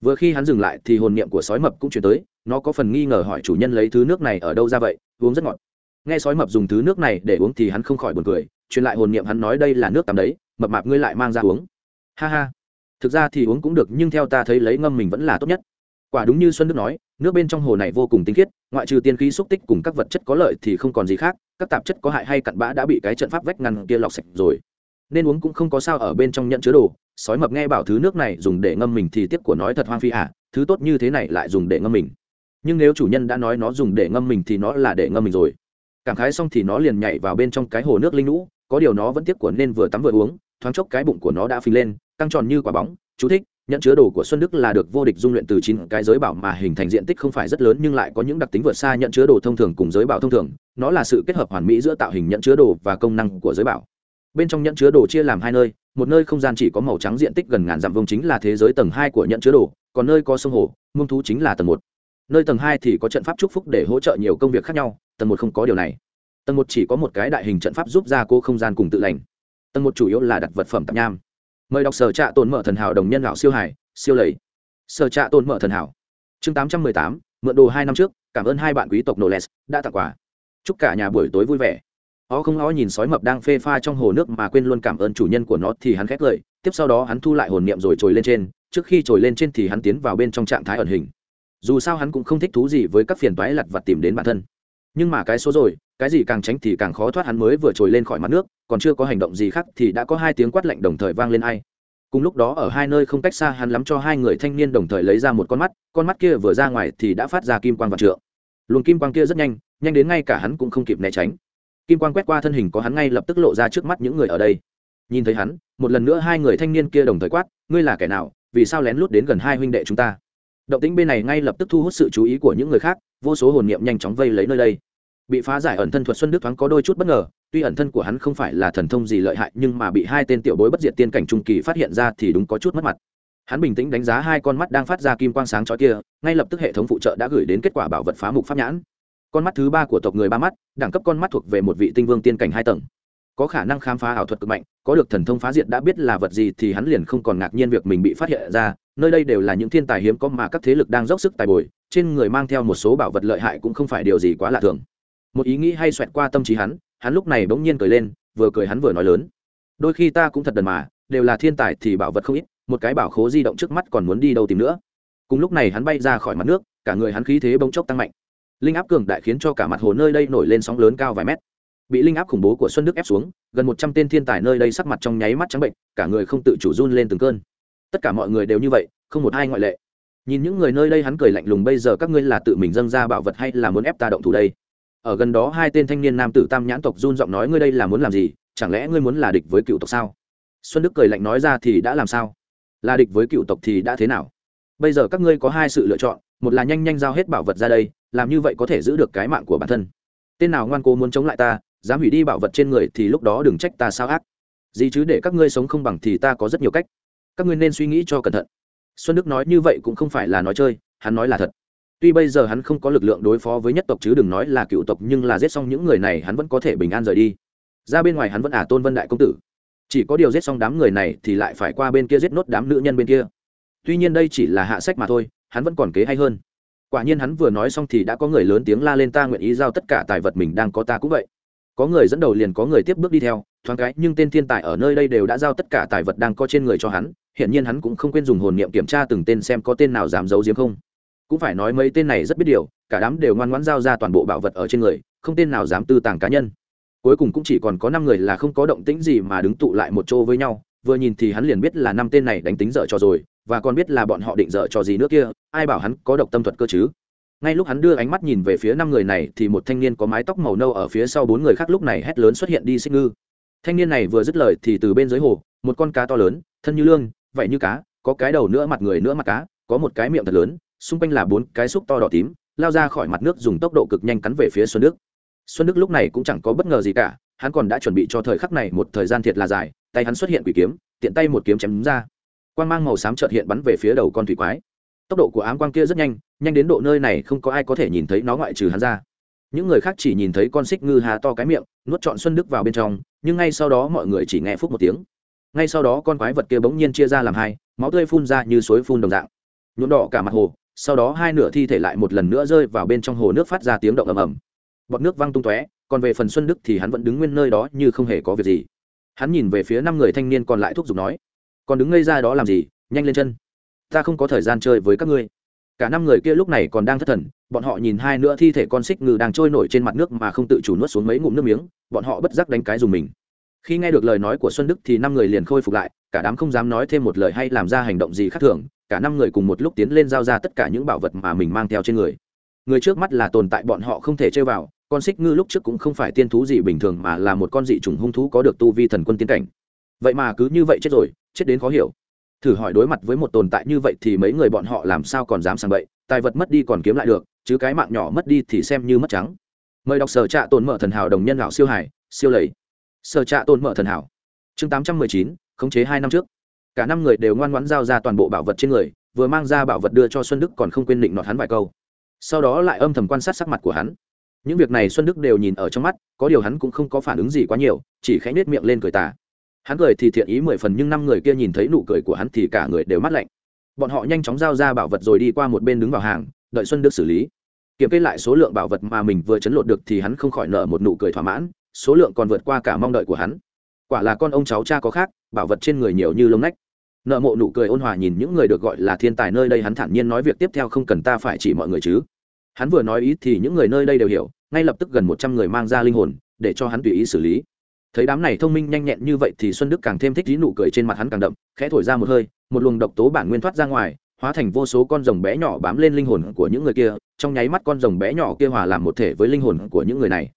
Vừa khi hắn dừng lại thì hồn niệm của sói mập cũng chuyển tới, nó có phần nghi ngờ hỏi chủ nhân lấy thứ nước này ở đâu ra vậy, uống rất ngọt. Nghe sói mập dùng thứ nước này để uống thì hắn không khỏi buồn cười, truyền lại hồn niệm hắn nói đây là nước tắm đấy, mập mạp ngươi lại mang ra uống. Ha ha thực ra thì uống cũng được, nhưng theo ta thấy lấy ngâm mình vẫn là tốt nhất. Quả đúng như xuân đức nói, nước bên trong hồ này vô cùng tinh khiết, ngoại trừ tiên khí xúc tích cùng các vật chất có lợi thì không còn gì khác, các tạp chất có hại hay cặn bã đã bị cái trận pháp vách ngăn kia lọc sạch rồi. Nên uống cũng không có sao ở bên trong nhận chứa đồ, sói mập nghe bảo thứ nước này dùng để ngâm mình thì tiếc của nói thật hoang phi à thứ tốt như thế này lại dùng để ngâm mình. Nhưng nếu chủ nhân đã nói nó dùng để ngâm mình thì nó là để ngâm mình rồi. Cảm khái xong thì nó liền nhảy vào bên trong cái hồ nước linh lũ, có điều nó vẫn tiếc của nên vừa tắm vừa uống thoáng chốc cái bụng của nó đã phình lên, căng tròn như quả bóng. Chú thích, nhận chứa đồ của xuân đức là được vô địch dung luyện từ chín cái giới bảo mà hình thành diện tích không phải rất lớn nhưng lại có những đặc tính vượt xa nhận chứa đồ thông thường cùng giới bảo thông thường. Nó là sự kết hợp hoàn mỹ giữa tạo hình nhận chứa đồ và công năng của giới bảo. Bên trong nhận chứa đồ chia làm hai nơi, một nơi không gian chỉ có màu trắng diện tích gần ngàn dặm vông chính là thế giới tầng hai của nhận chứa đồ, còn nơi có sông hồ, mông thú chính là tầng một. Nơi tầng hai thì có trận pháp chúc phúc để hỗ trợ nhiều công việc khác nhau, tầng một không có điều này. Tầng một chỉ có một cái đại hình trận pháp giúp ra cô không gian cùng tự lành tầng một chủ yếu là đặt vật phẩm tạp nham. Mời đọc sở trạ tồn mở thần hảo đồng nhân lão siêu hải siêu lầy. Sở trạ tồn mở thần hảo. Chương tám trăm mười tám, mượn đồ hai năm trước, cảm ơn hai bạn quý tộc noles, đã tặng quà. Chúc cả nhà buổi tối vui vẻ. Ó không ó nhìn sói mập đang phê pha trong hồ nước mà quên luôn cảm ơn chủ nhân của nó thì hắn khét lời tiếp sau đó hắn thu lại hồn niệm rồi trồi lên trên, trước khi trồi lên trên thì hắn tiến vào bên trong trạng thái ẩn hình. Dù sao hắn cũng không thích thú gì với các phiền toái lặt vặt tìm đến bản thân nhưng mà cái số rồi, cái gì càng tránh thì càng khó thoát hắn mới vừa trồi lên khỏi mặt nước, còn chưa có hành động gì khác thì đã có hai tiếng quát lạnh đồng thời vang lên ai. Cùng lúc đó ở hai nơi không cách xa hắn lắm cho hai người thanh niên đồng thời lấy ra một con mắt con mắt kia vừa ra ngoài thì đã phát ra kim quang vạn trượng. Luồng kim quang kia rất nhanh nhanh đến ngay cả hắn cũng không kịp né tránh. Kim quang quét qua thân hình có hắn ngay lập tức lộ ra trước mắt những người ở đây. Nhìn thấy hắn, một lần nữa hai người thanh niên kia đồng thời quát, ngươi là kẻ nào? Vì sao lén lút đến gần hai huynh đệ chúng ta? Động tĩnh bên này ngay lập tức thu hút sự chú ý của những người khác, vô số hồn niệm nhanh chóng vây lấy nơi đây. Bị phá giải ẩn thân thuật xuân đức thoáng có đôi chút bất ngờ, tuy ẩn thân của hắn không phải là thần thông gì lợi hại, nhưng mà bị hai tên tiểu bối bất diệt tiên cảnh trung kỳ phát hiện ra thì đúng có chút mất mặt. Hắn bình tĩnh đánh giá hai con mắt đang phát ra kim quang sáng chói kia, ngay lập tức hệ thống phụ trợ đã gửi đến kết quả bảo vật phá mục pháp nhãn. Con mắt thứ ba của tộc người ba mắt, đẳng cấp con mắt thuộc về một vị tinh vương tiên cảnh hai tầng. Có khả năng khám phá ảo thuật cực mạnh, có được thần thông phá diệt đã biết là vật gì thì hắn liền không còn ngạc nhiên việc mình bị phát hiện ra nơi đây đều là những thiên tài hiếm có mà các thế lực đang dốc sức tài bồi, trên người mang theo một số bảo vật lợi hại cũng không phải điều gì quá lạ thường. Một ý nghĩ hay xoẹt qua tâm trí hắn hắn lúc này bỗng nhiên cười lên, vừa cười hắn vừa nói lớn. Đôi khi ta cũng thật đần mà, đều là thiên tài thì bảo vật không ít, một cái bảo khố di động trước mắt còn muốn đi đâu tìm nữa. Cùng lúc này hắn bay ra khỏi mặt nước, cả người hắn khí thế bỗng chốc tăng mạnh. Linh áp cường đại khiến cho cả mặt hồ nơi đây nổi lên sóng lớn cao vài mét. Bị linh áp khủng bố của xuân đức ép xuống, gần một trăm tên thiên tài nơi đây sắc mặt trong nháy mắt trắng bệnh, cả người không tự chủ run lên từng cơn tất cả mọi người đều như vậy, không một ai ngoại lệ. Nhìn những người nơi đây hắn cười lạnh lùng, bây giờ các ngươi là tự mình dâng ra bảo vật hay là muốn ép ta động thủ đây? Ở gần đó hai tên thanh niên nam tử tam nhãn tộc run giọng nói, ngươi đây là muốn làm gì? Chẳng lẽ ngươi muốn là địch với cựu tộc sao? Xuân đức cười lạnh nói ra thì đã làm sao? Là địch với cựu tộc thì đã thế nào? Bây giờ các ngươi có hai sự lựa chọn, một là nhanh nhanh giao hết bảo vật ra đây, làm như vậy có thể giữ được cái mạng của bản thân. Tên nào ngoan cố muốn chống lại ta, dám hủy đi bảo vật trên người thì lúc đó đừng trách ta sao ác. Gì chứ để các ngươi sống không bằng thì ta có rất nhiều cách các ngươi nên suy nghĩ cho cẩn thận. Xuân đức nói như vậy cũng không phải là nói chơi, hắn nói là thật. Tuy bây giờ hắn không có lực lượng đối phó với nhất tộc chứ đừng nói là cựu tộc, nhưng là giết xong những người này hắn vẫn có thể bình an rời đi. Ra bên ngoài hắn vẫn ả tôn vân đại công tử. Chỉ có điều giết xong đám người này thì lại phải qua bên kia giết nốt đám nữ nhân bên kia. Tuy nhiên đây chỉ là hạ sách mà thôi, hắn vẫn còn kế hay hơn. Quả nhiên hắn vừa nói xong thì đã có người lớn tiếng la lên, ta nguyện ý giao tất cả tài vật mình đang có ta cũng vậy. Có người dẫn đầu liền có người tiếp bước đi theo, thoáng cái, nhưng tên thiên tài ở nơi đây đều đã giao tất cả tài vật đang có trên người cho hắn hiển nhiên hắn cũng không quên dùng hồn niệm kiểm tra từng tên xem có tên nào dám giấu giếm không. Cũng phải nói mấy tên này rất biết điều, cả đám đều ngoan ngoãn giao ra toàn bộ bảo vật ở trên người, không tên nào dám tư tàng cá nhân. Cuối cùng cũng chỉ còn có năm người là không có động tĩnh gì mà đứng tụ lại một chỗ với nhau, vừa nhìn thì hắn liền biết là năm tên này đánh tính dở cho rồi, và còn biết là bọn họ định dở cho gì nữa kia, ai bảo hắn có độc tâm thuật cơ chứ. Ngay lúc hắn đưa ánh mắt nhìn về phía năm người này thì một thanh niên có mái tóc màu nâu ở phía sau bốn người khác lúc này hét lớn xuất hiện đi xích ngư. Thanh niên này vừa dứt lời thì từ bên dưới hồ, một con cá to lớn, thân như lương vậy như cá, có cái đầu nữa mặt người nữa mặt cá, có một cái miệng thật lớn, xung quanh là bốn cái xúc to đỏ tím, lao ra khỏi mặt nước dùng tốc độ cực nhanh cắn về phía xuân đức. Xuân đức lúc này cũng chẳng có bất ngờ gì cả, hắn còn đã chuẩn bị cho thời khắc này một thời gian thiệt là dài, tay hắn xuất hiện quỷ kiếm, tiện tay một kiếm chém ra. Quang mang màu xám trợt hiện bắn về phía đầu con thủy quái. Tốc độ của ám quang kia rất nhanh nhanh đến độ nơi này không có ai có thể nhìn thấy nó ngoại trừ hắn ra. Những người khác chỉ nhìn thấy con xích ngư hà to cái miệng, nuốt trọn xuân đức vào bên trong, nhưng ngay sau đó mọi người chỉ nghe phúc một tiếng ngay sau đó con quái vật kia bỗng nhiên chia ra làm hai, máu tươi phun ra như suối phun đồng dạng. Nhuộm đỏ cả mặt hồ, sau đó hai nửa thi thể lại một lần nữa rơi vào bên trong hồ nước phát ra tiếng động ầm ầm. Bọt nước văng tung tóe, còn về phần xuân đức thì hắn vẫn đứng nguyên nơi đó như không hề có việc gì. Hắn nhìn về phía năm người thanh niên còn lại thúc giục nói, còn đứng ngây ra đó làm gì? Nhanh lên chân. Ta không có thời gian chơi với các ngươi. Cả năm người kia lúc này còn đang thất thần, bọn họ nhìn hai nữa thi thể con xích ngư đang trôi nổi trên mặt nước mà không tự chủ nuốt xuống mấy ngụm nước miếng, bọn họ bất giác đánh cái dùng mình khi nghe được lời nói của xuân đức thì năm người liền khôi phục lại, cả đám không dám nói thêm một lời hay làm ra hành động gì khác thường, cả năm người cùng một lúc tiến lên giao ra tất cả những bảo vật mà mình mang theo trên người. Người trước mắt là tồn tại bọn họ không thể chơi vào, con xích ngư lúc trước cũng không phải tiên thú gì bình thường mà là một con dị chủng hung thú có được tu vi thần quân tiến cảnh. Vậy mà cứ như vậy chết rồi, chết đến khó hiểu. Thử hỏi đối mặt với một tồn tại như vậy thì mấy người bọn họ làm sao còn dám sang bậy, tài vật mất đi còn kiếm lại được, chứ cái mạng nhỏ mất đi thì xem như mất trắng. Mời đọc sở trạ tồn mở thần hảo đồng nhân lão siêu hải siêu lầy sở trạ tôn mở thần hảo. Chương tám trăm mười chín, khống chế hai năm trước. Cả năm người đều ngoan ngoãn giao ra toàn bộ bảo vật trên người, vừa mang ra bảo vật đưa cho xuân đức còn không quên định nọt hắn vài câu. Sau đó lại âm thầm quan sát sắc mặt của hắn. Những việc này xuân đức đều nhìn ở trong mắt, có điều hắn cũng không có phản ứng gì quá nhiều, chỉ khẽ nết miệng lên cười tà. Hắn cười thì thiện ý mười phần nhưng năm người kia nhìn thấy nụ cười của hắn thì cả người đều mắt lạnh. Bọn họ nhanh chóng giao ra bảo vật rồi đi qua một bên đứng vào hàng, đợi xuân đức xử lý. Kiểm kê lại số lượng bảo vật mà mình vừa chấn lột được thì hắn không khỏi nợ một nụ cười thỏa mãn số lượng còn vượt qua cả mong đợi của hắn. Quả là con ông cháu cha có khác, bảo vật trên người nhiều như lông nách. Nợ mộ nụ cười ôn hòa nhìn những người được gọi là thiên tài nơi đây hắn thản nhiên nói việc tiếp theo không cần ta phải chỉ mọi người chứ. Hắn vừa nói ý thì những người nơi đây đều hiểu, ngay lập tức gần một trăm người mang ra linh hồn, để cho hắn tùy ý xử lý. Thấy đám này thông minh nhanh nhẹn như vậy thì xuân đức càng thêm thích dí nụ cười trên mặt hắn càng đậm, khẽ thổi ra một hơi, một luồng độc tố bản nguyên thoát ra ngoài, hóa thành vô số con rồng bé nhỏ bám lên linh hồn của những người kia, trong nháy mắt con rồng bé nhỏ kia hòa làm một thể với linh hồn của những người này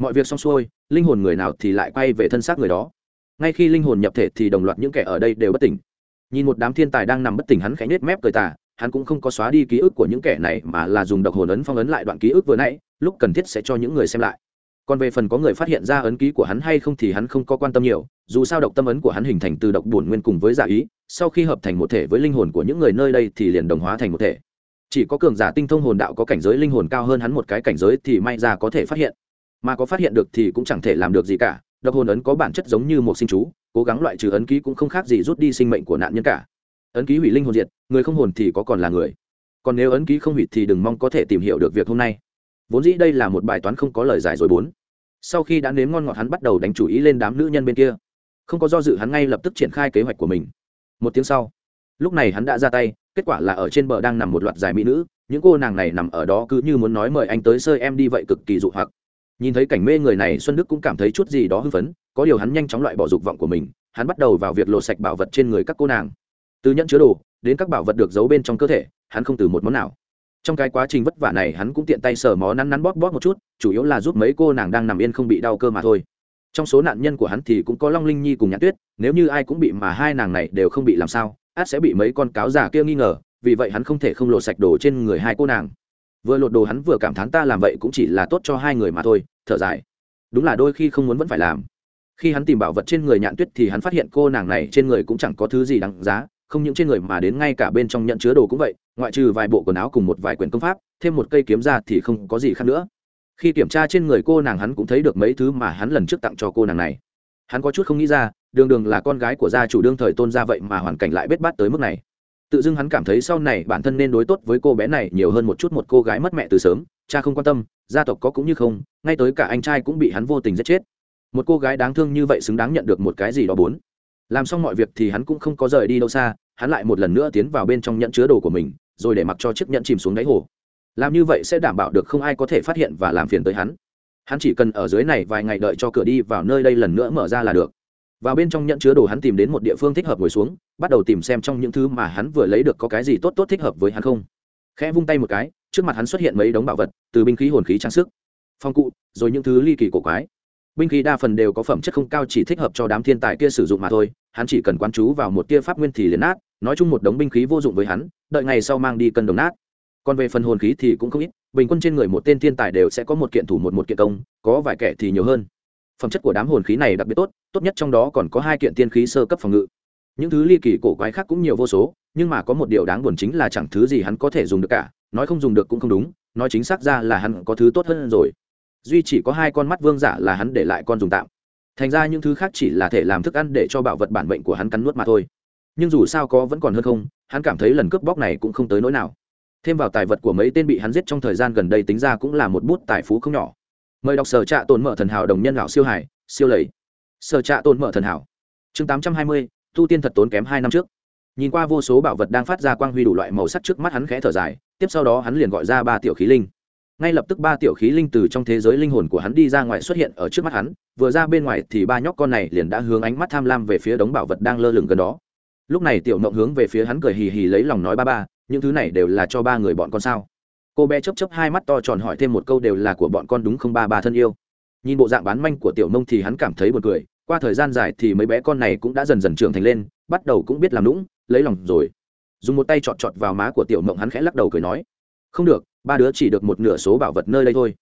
mọi việc xong xuôi, linh hồn người nào thì lại quay về thân xác người đó. Ngay khi linh hồn nhập thể thì đồng loạt những kẻ ở đây đều bất tỉnh. Nhìn một đám thiên tài đang nằm bất tỉnh hắn khẽ nết mép cười tà, hắn cũng không có xóa đi ký ức của những kẻ này mà là dùng độc hồn ấn phong ấn lại đoạn ký ức vừa nãy, lúc cần thiết sẽ cho những người xem lại. Còn về phần có người phát hiện ra ấn ký của hắn hay không thì hắn không có quan tâm nhiều, dù sao độc tâm ấn của hắn hình thành từ độc bổn nguyên cùng với giả ý, sau khi hợp thành một thể với linh hồn của những người nơi đây thì liền đồng hóa thành một thể. Chỉ có cường giả tinh thông hồn đạo có cảnh giới linh hồn cao hơn hắn một cái cảnh giới thì may ra có thể phát hiện mà có phát hiện được thì cũng chẳng thể làm được gì cả, độc hồn ấn có bản chất giống như một sinh chú, cố gắng loại trừ ấn ký cũng không khác gì rút đi sinh mệnh của nạn nhân cả. Ấn ký hủy linh hồn diệt, người không hồn thì có còn là người. Còn nếu ấn ký không hủy thì đừng mong có thể tìm hiểu được việc hôm nay. Vốn dĩ đây là một bài toán không có lời giải rồi bốn. Sau khi đã nếm ngon ngọt hắn bắt đầu đánh chủ ý lên đám nữ nhân bên kia. Không có do dự hắn ngay lập tức triển khai kế hoạch của mình. Một tiếng sau, lúc này hắn đã ra tay, kết quả là ở trên bờ đang nằm một loạt dài mỹ nữ, những cô nàng này nằm ở đó cứ như muốn nói mời anh tới sơi em đi vậy cực kỳ dụ hoặc nhìn thấy cảnh mê người này, xuân đức cũng cảm thấy chút gì đó hưng phấn, có điều hắn nhanh chóng loại bỏ dục vọng của mình, hắn bắt đầu vào việc lột sạch bảo vật trên người các cô nàng. Từ nhận chứa đồ, đến các bảo vật được giấu bên trong cơ thể, hắn không từ một món nào. Trong cái quá trình vất vả này, hắn cũng tiện tay sờ mó nắn nắn bóp bóp một chút, chủ yếu là giúp mấy cô nàng đang nằm yên không bị đau cơ mà thôi. Trong số nạn nhân của hắn thì cũng có long linh nhi cùng nhã tuyết, nếu như ai cũng bị mà hai nàng này đều không bị làm sao, át sẽ bị mấy con cáo già kia nghi ngờ, vì vậy hắn không thể không lột sạch đồ trên người hai cô nàng vừa lột đồ hắn vừa cảm thán ta làm vậy cũng chỉ là tốt cho hai người mà thôi, thở dài. Đúng là đôi khi không muốn vẫn phải làm. Khi hắn tìm bảo vật trên người nhạn tuyết thì hắn phát hiện cô nàng này trên người cũng chẳng có thứ gì đáng giá, không những trên người mà đến ngay cả bên trong nhận chứa đồ cũng vậy, ngoại trừ vài bộ quần áo cùng một vài quyển công pháp, thêm một cây kiếm ra thì không có gì khác nữa. Khi kiểm tra trên người cô nàng hắn cũng thấy được mấy thứ mà hắn lần trước tặng cho cô nàng này. Hắn có chút không nghĩ ra, đường đường là con gái của gia chủ đương thời tôn ra vậy mà hoàn cảnh lại bết bát tới mức này tự dưng hắn cảm thấy sau này bản thân nên đối tốt với cô bé này nhiều hơn một chút một cô gái mất mẹ từ sớm, cha không quan tâm, gia tộc có cũng như không, ngay tới cả anh trai cũng bị hắn vô tình giết chết. Một cô gái đáng thương như vậy xứng đáng nhận được một cái gì đó bốn. Làm xong mọi việc thì hắn cũng không có rời đi đâu xa, hắn lại một lần nữa tiến vào bên trong nhận chứa đồ của mình, rồi để mặc cho chiếc nhẫn chìm xuống đáy hồ. Làm như vậy sẽ đảm bảo được không ai có thể phát hiện và làm phiền tới hắn. Hắn chỉ cần ở dưới này vài ngày đợi cho cửa đi vào nơi đây lần nữa mở ra là được vào bên trong nhẫn chứa đồ hắn tìm đến một địa phương thích hợp ngồi xuống, bắt đầu tìm xem trong những thứ mà hắn vừa lấy được có cái gì tốt tốt thích hợp với hắn không. Khẽ vung tay một cái, trước mặt hắn xuất hiện mấy đống bảo vật, từ binh khí hồn khí trang sức, phong cụ, rồi những thứ ly kỳ cổ quái. Binh khí đa phần đều có phẩm chất không cao chỉ thích hợp cho đám thiên tài kia sử dụng mà thôi, hắn chỉ cần quán chú vào một tia pháp nguyên thì liền nát, nói chung một đống binh khí vô dụng với hắn, đợi ngày sau mang đi cân đồng nát. Còn về phần hồn khí thì cũng không ít, bình quân trên người một tên thiên tài đều sẽ có một kiện thủ một một kiện công, có vài kẻ thì nhiều hơn phẩm chất của đám hồn khí này đặc biệt tốt tốt nhất trong đó còn có hai kiện tiên khí sơ cấp phòng ngự. Những thứ ly kỳ cổ quái khác cũng nhiều vô số, nhưng mà có một điều đáng buồn chính là chẳng thứ gì hắn có thể dùng được cả, nói không dùng được cũng không đúng, nói chính xác ra là hắn có thứ tốt hơn rồi. Duy chỉ có hai con mắt vương giả là hắn để lại con dùng tạm. Thành ra những thứ khác chỉ là thể làm thức ăn để cho bảo vật bản mệnh của hắn cắn nuốt mà thôi. Nhưng dù sao có vẫn còn hơn không, hắn cảm thấy lần cướp bóc này cũng không tới nỗi nào. Thêm vào tài vật của mấy tên bị hắn giết trong thời gian gần đây tính ra cũng là một bút tài phú không nhỏ mời đọc sở trạ tồn mở thần hảo đồng nhân lão siêu hải, siêu lầy. Sở trạ tồn mở thần hảo. Chương tám trăm hai mươi, tu tiên thật tốn kém hai năm trước. Nhìn qua vô số bảo vật đang phát ra quang huy đủ loại màu sắc trước mắt hắn khẽ thở dài, tiếp sau đó hắn liền gọi ra ba tiểu khí linh. Ngay lập tức ba tiểu khí linh từ trong thế giới linh hồn của hắn đi ra ngoài xuất hiện ở trước mắt hắn, vừa ra bên ngoài thì ba nhóc con này liền đã hướng ánh mắt tham lam về phía đống bảo vật đang lơ lửng gần đó. Lúc này tiểu mộng hướng về phía hắn cười hì hì lấy lòng nói ba ba, những thứ này đều là cho ba người bọn con sao? Cô bé chấp chấp hai mắt to tròn hỏi thêm một câu đều là của bọn con đúng không ba ba thân yêu? Nhìn bộ dạng bán manh của tiểu mông thì hắn cảm thấy buồn cười. Qua thời gian dài thì mấy bé con này cũng đã dần dần trưởng thành lên, bắt đầu cũng biết làm lũng lấy lòng rồi. Dùng một tay chọt chọt vào má của tiểu mộng hắn khẽ lắc đầu cười nói, không được, ba đứa chỉ được một nửa số bảo vật nơi đây thôi.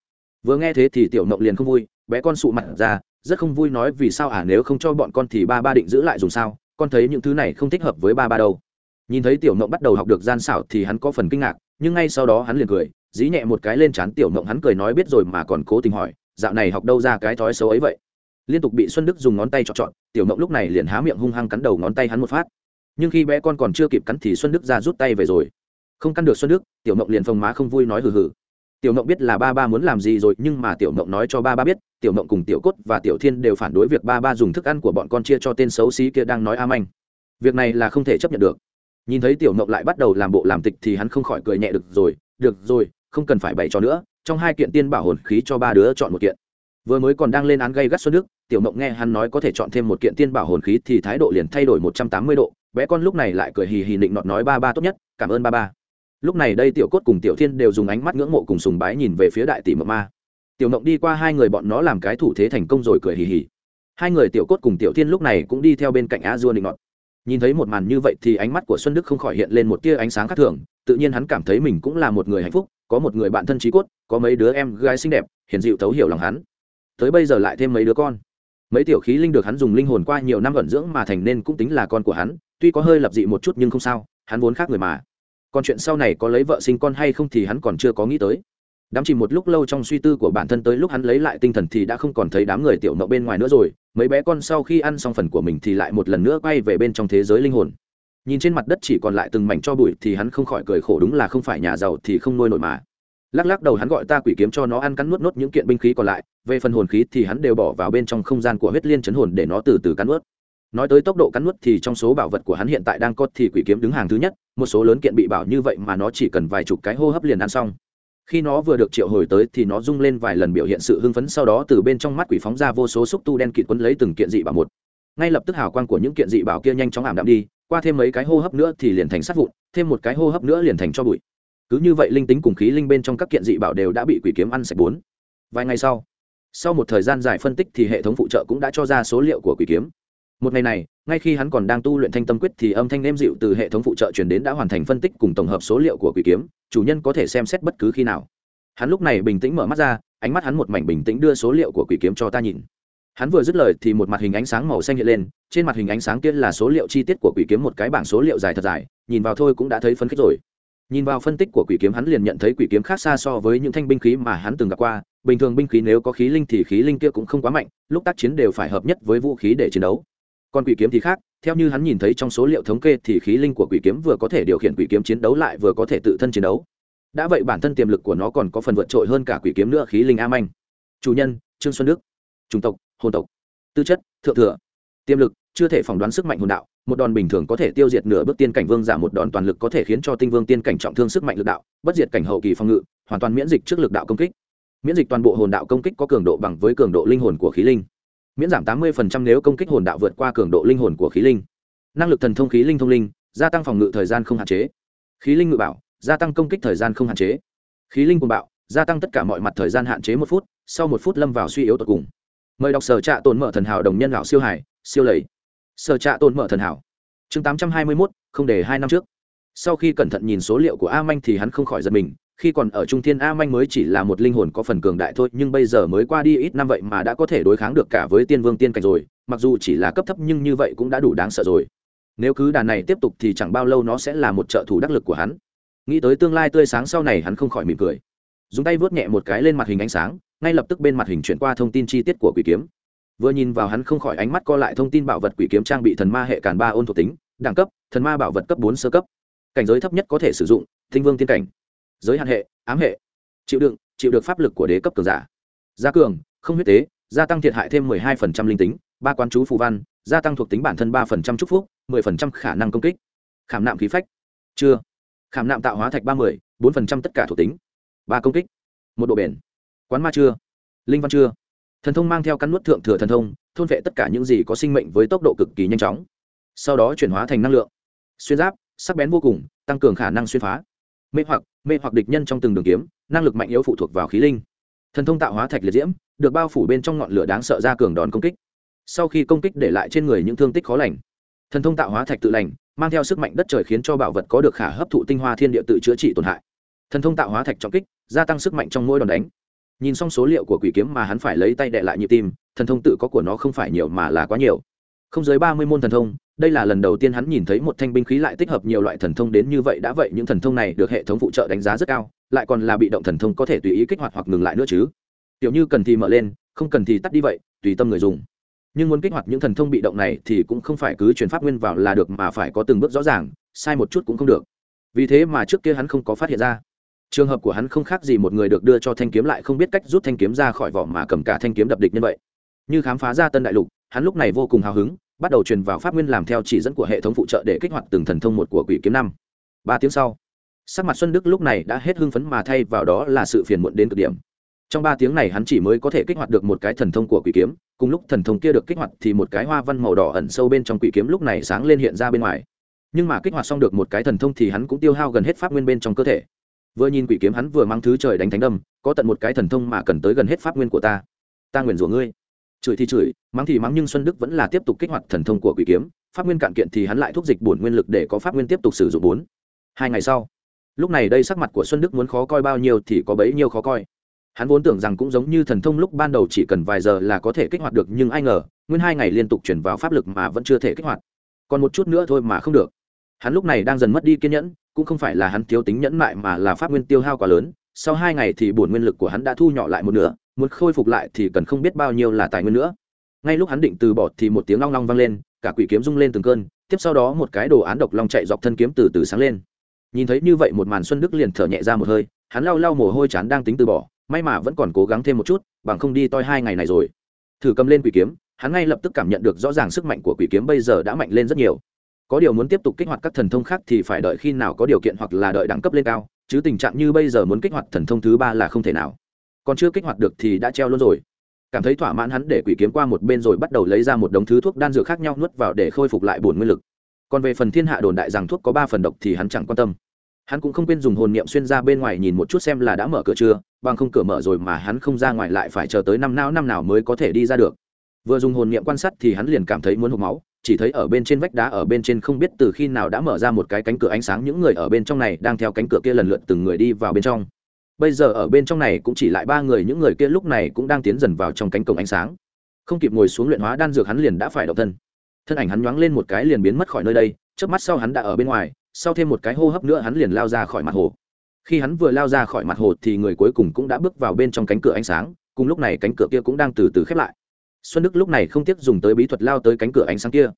Vừa nghe thế thì tiểu mộng liền không vui, bé con sụ mặt ra, rất không vui nói, vì sao à nếu không cho bọn con thì ba ba định giữ lại dùng sao? Con thấy những thứ này không thích hợp với ba ba đâu nhìn thấy tiểu mộng bắt đầu học được gian xảo thì hắn có phần kinh ngạc, nhưng ngay sau đó hắn liền cười, dí nhẹ một cái lên trán tiểu mộng hắn cười nói biết rồi mà còn cố tình hỏi, dạo này học đâu ra cái thói xấu ấy vậy? Liên tục bị xuân đức dùng ngón tay chọn chọn, tiểu mộng lúc này liền há miệng hung hăng cắn đầu ngón tay hắn một phát. Nhưng khi bé con còn chưa kịp cắn thì xuân đức ra rút tay về rồi. Không căn được xuân đức, tiểu mộng liền phồng má không vui nói hừ hừ. Tiểu mộng biết là ba ba muốn làm gì rồi, nhưng mà tiểu mộng nói cho ba ba biết, tiểu mộng cùng tiểu cốt và tiểu thiên đều phản đối việc ba ba dùng thức ăn của bọn con chia cho tên xấu xí kia đang nói am anh việc này là không thể chấp nhận được nhìn thấy tiểu mộng lại bắt đầu làm bộ làm tịch thì hắn không khỏi cười nhẹ được rồi được rồi, không cần phải bày cho nữa, trong hai kiện tiên bảo hồn khí cho ba đứa chọn một kiện. Vừa mới còn đang lên án gây gắt xuân đức, tiểu mộng nghe hắn nói có thể chọn thêm một kiện tiên bảo hồn khí thì thái độ liền thay đổi một trăm tám mươi độ, bé con lúc này lại cười hì hì định nọt nói ba ba tốt nhất, cảm ơn ba ba. Lúc này đây tiểu cốt cùng tiểu thiên đều dùng ánh mắt ngưỡng mộ cùng sùng bái nhìn về phía đại tỷ mộng ma. Tiểu mộng đi qua hai người bọn nó làm cái thủ thế thành công rồi cười hì hì. Hai người tiểu cốt cùng tiểu thiên lúc này cũng đi theo bên cạnh a dua định nọt nhìn thấy một màn như vậy thì ánh mắt của xuân đức không khỏi hiện lên một tia ánh sáng khác thường, tự nhiên hắn cảm thấy mình cũng là một người hạnh phúc, có một người bạn thân trí cốt, có mấy đứa em gái xinh đẹp, hiền dịu thấu hiểu lòng hắn. Tới bây giờ lại thêm mấy đứa con. Mấy tiểu khí linh được hắn dùng linh hồn qua nhiều năm vận dưỡng mà thành nên cũng tính là con của hắn, tuy có hơi lập dị một chút nhưng không sao, hắn vốn khác người mà. Còn chuyện sau này có lấy vợ sinh con hay không thì hắn còn chưa có nghĩ tới. Đám chỉ một lúc lâu trong suy tư của bản thân tới lúc hắn lấy lại tinh thần thì đã không còn thấy đám người tiểu mậu bên ngoài nữa rồi mấy bé con sau khi ăn xong phần của mình thì lại một lần nữa quay về bên trong thế giới linh hồn. Nhìn trên mặt đất chỉ còn lại từng mảnh cho bụi thì hắn không khỏi cười khổ, đúng là không phải nhà giàu thì không nuôi nổi mà. Lắc lắc đầu hắn gọi ta quỷ kiếm cho nó ăn, cắn nuốt nốt những kiện binh khí còn lại. Về phần hồn khí thì hắn đều bỏ vào bên trong không gian của huyết liên chấn hồn để nó từ từ cắn nuốt. Nói tới tốc độ cắn nuốt thì trong số bảo vật của hắn hiện tại đang có thì quỷ kiếm đứng hàng thứ nhất. Một số lớn kiện bị bảo như vậy mà nó chỉ cần vài chục cái hô hấp liền ăn xong khi nó vừa được triệu hồi tới thì nó rung lên vài lần biểu hiện sự hưng phấn, sau đó từ bên trong mắt quỷ phóng ra vô số xúc tu đen kịt quấn lấy từng kiện dị bảo một. Ngay lập tức hào quang của những kiện dị bảo kia nhanh chóng ảm đạm đi, qua thêm mấy cái hô hấp nữa thì liền thành sát vụn, thêm một cái hô hấp nữa liền thành cho bụi. Cứ như vậy linh tính cùng khí linh bên trong các kiện dị bảo đều đã bị quỷ kiếm ăn sạch bốn. Vài ngày sau sau một thời gian dài phân tích thì hệ thống phụ trợ cũng đã cho ra số liệu của quỷ kiếm một ngày này, ngay khi hắn còn đang tu luyện thanh tâm quyết thì âm thanh nêm dịu từ hệ thống phụ trợ truyền đến đã hoàn thành phân tích cùng tổng hợp số liệu của quỷ kiếm, chủ nhân có thể xem xét bất cứ khi nào. Hắn lúc này bình tĩnh mở mắt ra, ánh mắt hắn một mảnh bình tĩnh đưa số liệu của quỷ kiếm cho ta nhìn. Hắn vừa dứt lời thì một mặt hình ánh sáng màu xanh hiện lên, trên mặt hình ánh sáng kia là số liệu chi tiết của quỷ kiếm một cái bảng số liệu dài thật dài, nhìn vào thôi cũng đã thấy phấn khích rồi. Nhìn vào phân tích của quỷ kiếm hắn liền nhận thấy quỷ kiếm khác xa so với những thanh binh khí mà hắn từng gặp qua, bình thường binh khí nếu có khí linh thì khí linh kia cũng không quá mạnh, lúc tác chiến đều phải hợp nhất với vũ khí để chiến đấu còn quỷ kiếm thì khác, theo như hắn nhìn thấy trong số liệu thống kê thì khí linh của quỷ kiếm vừa có thể điều khiển quỷ kiếm chiến đấu lại vừa có thể tự thân chiến đấu. Đã vậy bản thân tiềm lực của nó còn có phần vượt trội hơn cả quỷ kiếm nữa, khí linh a manh. Chủ nhân, trương xuân đức. Chủng tộc, hồn tộc. Tư chất, thượng thừa. Tiềm lực, chưa thể phỏng đoán sức mạnh hồn đạo, một đòn bình thường có thể tiêu diệt nửa bước tiên cảnh vương giả, một đòn toàn lực có thể khiến cho tinh vương tiên cảnh trọng thương sức mạnh lực đạo, bất diệt cảnh hậu kỳ phòng ngự, hoàn toàn miễn dịch trước lực đạo công kích. Miễn dịch toàn bộ hồn đạo công kích có cường độ bằng với cường độ linh hồn của khí linh miễn giảm tám mươi nếu công kích hồn đạo vượt qua cường độ linh hồn của khí linh. Năng lực thần thông khí linh thông linh, gia tăng phòng ngự thời gian không hạn chế. Khí linh ngự bảo, gia tăng công kích thời gian không hạn chế. Khí linh cùng bạo, gia tăng tất cả mọi mặt thời gian hạn chế một phút, sau một phút lâm vào suy yếu tột cùng. Mời đọc sở trạ tồn mở thần hảo đồng nhân lão siêu hải, siêu lầy. Sở trạ tồn mở thần hảo. Chương tám trăm hai mươi mốt, không để hai năm trước. Sau khi cẩn thận nhìn số liệu của a manh thì hắn không khỏi giật mình khi còn ở trung thiên a manh mới chỉ là một linh hồn có phần cường đại thôi, nhưng bây giờ mới qua đi ít năm vậy mà đã có thể đối kháng được cả với tiên vương tiên cảnh rồi, mặc dù chỉ là cấp thấp nhưng như vậy cũng đã đủ đáng sợ rồi. Nếu cứ đàn này tiếp tục thì chẳng bao lâu nó sẽ là một trợ thủ đắc lực của hắn. Nghĩ tới tương lai tươi sáng sau này hắn không khỏi mỉm cười. Dùng tay vớt nhẹ một cái lên mặt hình ánh sáng, ngay lập tức bên mặt hình chuyển qua thông tin chi tiết của quỷ kiếm. Vừa nhìn vào hắn không khỏi ánh mắt co lại thông tin bảo vật quỷ kiếm trang bị thần ma hệ càn ba ôn thuộc tính, đẳng cấp, thần ma bảo vật cấp bốn sơ cấp. Cảnh giới thấp nhất có thể sử dụng, thinh vương tiên cảnh giới hạn hệ, ám hệ. Chịu đựng, chịu được pháp lực của đế cấp cường giả. Gia cường, không huyết tế, gia tăng thiệt hại thêm 12% linh tính, ba quán chú phù văn, gia tăng thuộc tính bản thân 3% chúc phúc 10% khả năng công kích. Khảm nạm khí phách. Chưa. Khảm nạm tạo hóa thạch ba mươi bốn tất cả thuộc tính. Ba công kích. Một độ bền. Quán ma chưa. Linh văn chưa. Thần thông mang theo căn nuốt thượng thừa thần thông, thôn vệ tất cả những gì có sinh mệnh với tốc độ cực kỳ nhanh chóng. Sau đó chuyển hóa thành năng lượng. Xuyên giáp, sắc bén vô cùng, tăng cường khả năng xuyên phá mê hoặc mê hoặc địch nhân trong từng đường kiếm, năng lực mạnh yếu phụ thuộc vào khí linh. Thần thông tạo hóa thạch liệt diễm, được bao phủ bên trong ngọn lửa đáng sợ ra cường đòn công kích. Sau khi công kích để lại trên người những thương tích khó lành, thần thông tạo hóa thạch tự lành, mang theo sức mạnh đất trời khiến cho bảo vật có được khả hấp thụ tinh hoa thiên địa tự chữa trị tổn hại. Thần thông tạo hóa thạch trọng kích, gia tăng sức mạnh trong mỗi đòn đánh. Nhìn xong số liệu của quỷ kiếm mà hắn phải lấy tay đệ lại nhịp tim, thần thông tự có của nó không phải nhiều mà là quá nhiều. Không dưới ba mươi môn thần thông đây là lần đầu tiên hắn nhìn thấy một thanh binh khí lại tích hợp nhiều loại thần thông đến như vậy, đã vậy những thần thông này được hệ thống phụ trợ đánh giá rất cao, lại còn là bị động thần thông có thể tùy ý kích hoạt hoặc ngừng lại nữa chứ. Kiểu như cần thì mở lên, không cần thì tắt đi vậy, tùy tâm người dùng. Nhưng muốn kích hoạt những thần thông bị động này thì cũng không phải cứ chuyển pháp nguyên vào là được mà phải có từng bước rõ ràng, sai một chút cũng không được. Vì thế mà trước kia hắn không có phát hiện ra. Trường hợp của hắn không khác gì một người được đưa cho thanh kiếm lại không biết cách rút thanh kiếm ra khỏi vỏ mà cầm cả thanh kiếm đập địch như vậy. Như khám phá ra tân đại lục, hắn lúc này vô cùng hào hứng bắt đầu truyền vào pháp nguyên làm theo chỉ dẫn của hệ thống phụ trợ để kích hoạt từng thần thông một của quỷ kiếm năm. Ba tiếng sau, sắc mặt xuân đức lúc này đã hết hưng phấn mà thay vào đó là sự phiền muộn đến cực điểm. Trong ba tiếng này hắn chỉ mới có thể kích hoạt được một cái thần thông của quỷ kiếm, cùng lúc thần thông kia được kích hoạt thì một cái hoa văn màu đỏ ẩn sâu bên trong quỷ kiếm lúc này sáng lên hiện ra bên ngoài. Nhưng mà kích hoạt xong được một cái thần thông thì hắn cũng tiêu hao gần hết pháp nguyên bên trong cơ thể. Vừa nhìn quỷ kiếm hắn vừa mang thứ trời đánh thánh đâm, có tận một cái thần thông mà cần tới gần hết pháp nguyên của ta. Ta nguyền rủa ngươi chửi thì chửi, mắng thì mắng nhưng xuân đức vẫn là tiếp tục kích hoạt thần thông của quỷ kiếm, pháp nguyên cạn kiện thì hắn lại thúc dịch bổn nguyên lực để có pháp nguyên tiếp tục sử dụng bốn. Hai ngày sau, lúc này đây sắc mặt của xuân đức muốn khó coi bao nhiêu thì có bấy nhiêu khó coi. Hắn vốn tưởng rằng cũng giống như thần thông lúc ban đầu chỉ cần vài giờ là có thể kích hoạt được, nhưng ai ngờ, nguyên hai ngày liên tục chuyển vào pháp lực mà vẫn chưa thể kích hoạt. Còn một chút nữa thôi mà không được. Hắn lúc này đang dần mất đi kiên nhẫn, cũng không phải là hắn thiếu tính nhẫn mại mà là pháp nguyên tiêu hao quá lớn. Sau hai ngày thì bổn nguyên lực của hắn đã thu nhỏ lại một nửa muốn khôi phục lại thì cần không biết bao nhiêu là tài nguyên nữa. Ngay lúc hắn định từ bỏ thì một tiếng long long vang lên, cả quỷ kiếm rung lên từng cơn, tiếp sau đó một cái đồ án độc long chạy dọc thân kiếm từ từ sáng lên. Nhìn thấy như vậy một màn xuân đức liền thở nhẹ ra một hơi, hắn lau lau mồ hôi chán đang tính từ bỏ, may mà vẫn còn cố gắng thêm một chút, bằng không đi toi hai ngày này rồi. Thử cầm lên quỷ kiếm, hắn ngay lập tức cảm nhận được rõ ràng sức mạnh của quỷ kiếm bây giờ đã mạnh lên rất nhiều. Có điều muốn tiếp tục kích hoạt các thần thông khác thì phải đợi khi nào có điều kiện hoặc là đợi đẳng cấp lên cao, chứ tình trạng như bây giờ muốn kích hoạt thần thông thứ ba là không thể nào còn chưa kích hoạt được thì đã treo luôn rồi. Cảm thấy thỏa mãn hắn để quỷ kiếm qua một bên rồi bắt đầu lấy ra một đống thứ thuốc đan dược khác nhau nuốt vào để khôi phục lại bổn nguyên lực. Còn về phần thiên hạ đồn đại rằng thuốc có ba phần độc thì hắn chẳng quan tâm. Hắn cũng không quên dùng hồn niệm xuyên ra bên ngoài nhìn một chút xem là đã mở cửa chưa, bằng không cửa mở rồi mà hắn không ra ngoài lại phải chờ tới năm nào năm nào mới có thể đi ra được. Vừa dùng hồn niệm quan sát thì hắn liền cảm thấy muốn hộp máu, chỉ thấy ở bên trên vách đá ở bên trên không biết từ khi nào đã mở ra một cái cánh cửa ánh sáng, những người ở bên trong này đang theo cánh cửa kia lần lượt từng người đi vào bên trong bây giờ ở bên trong này cũng chỉ lại ba người, những người kia lúc này cũng đang tiến dần vào trong cánh cổng ánh sáng. Không kịp ngồi xuống luyện hóa đan dược hắn liền đã phải động thân. Thân ảnh hắn nhoáng lên một cái liền biến mất khỏi nơi đây trước mắt sau hắn đã ở bên ngoài, sau thêm một cái hô hấp nữa hắn liền lao ra khỏi mặt hồ. Khi hắn vừa lao ra khỏi mặt hồ thì người cuối cùng cũng đã bước vào bên trong cánh cửa ánh sáng, cùng lúc này cánh cửa kia cũng đang từ từ khép lại. Xuân đức lúc này không tiếc dùng tới bí thuật lao tới cánh cửa ánh sáng kia.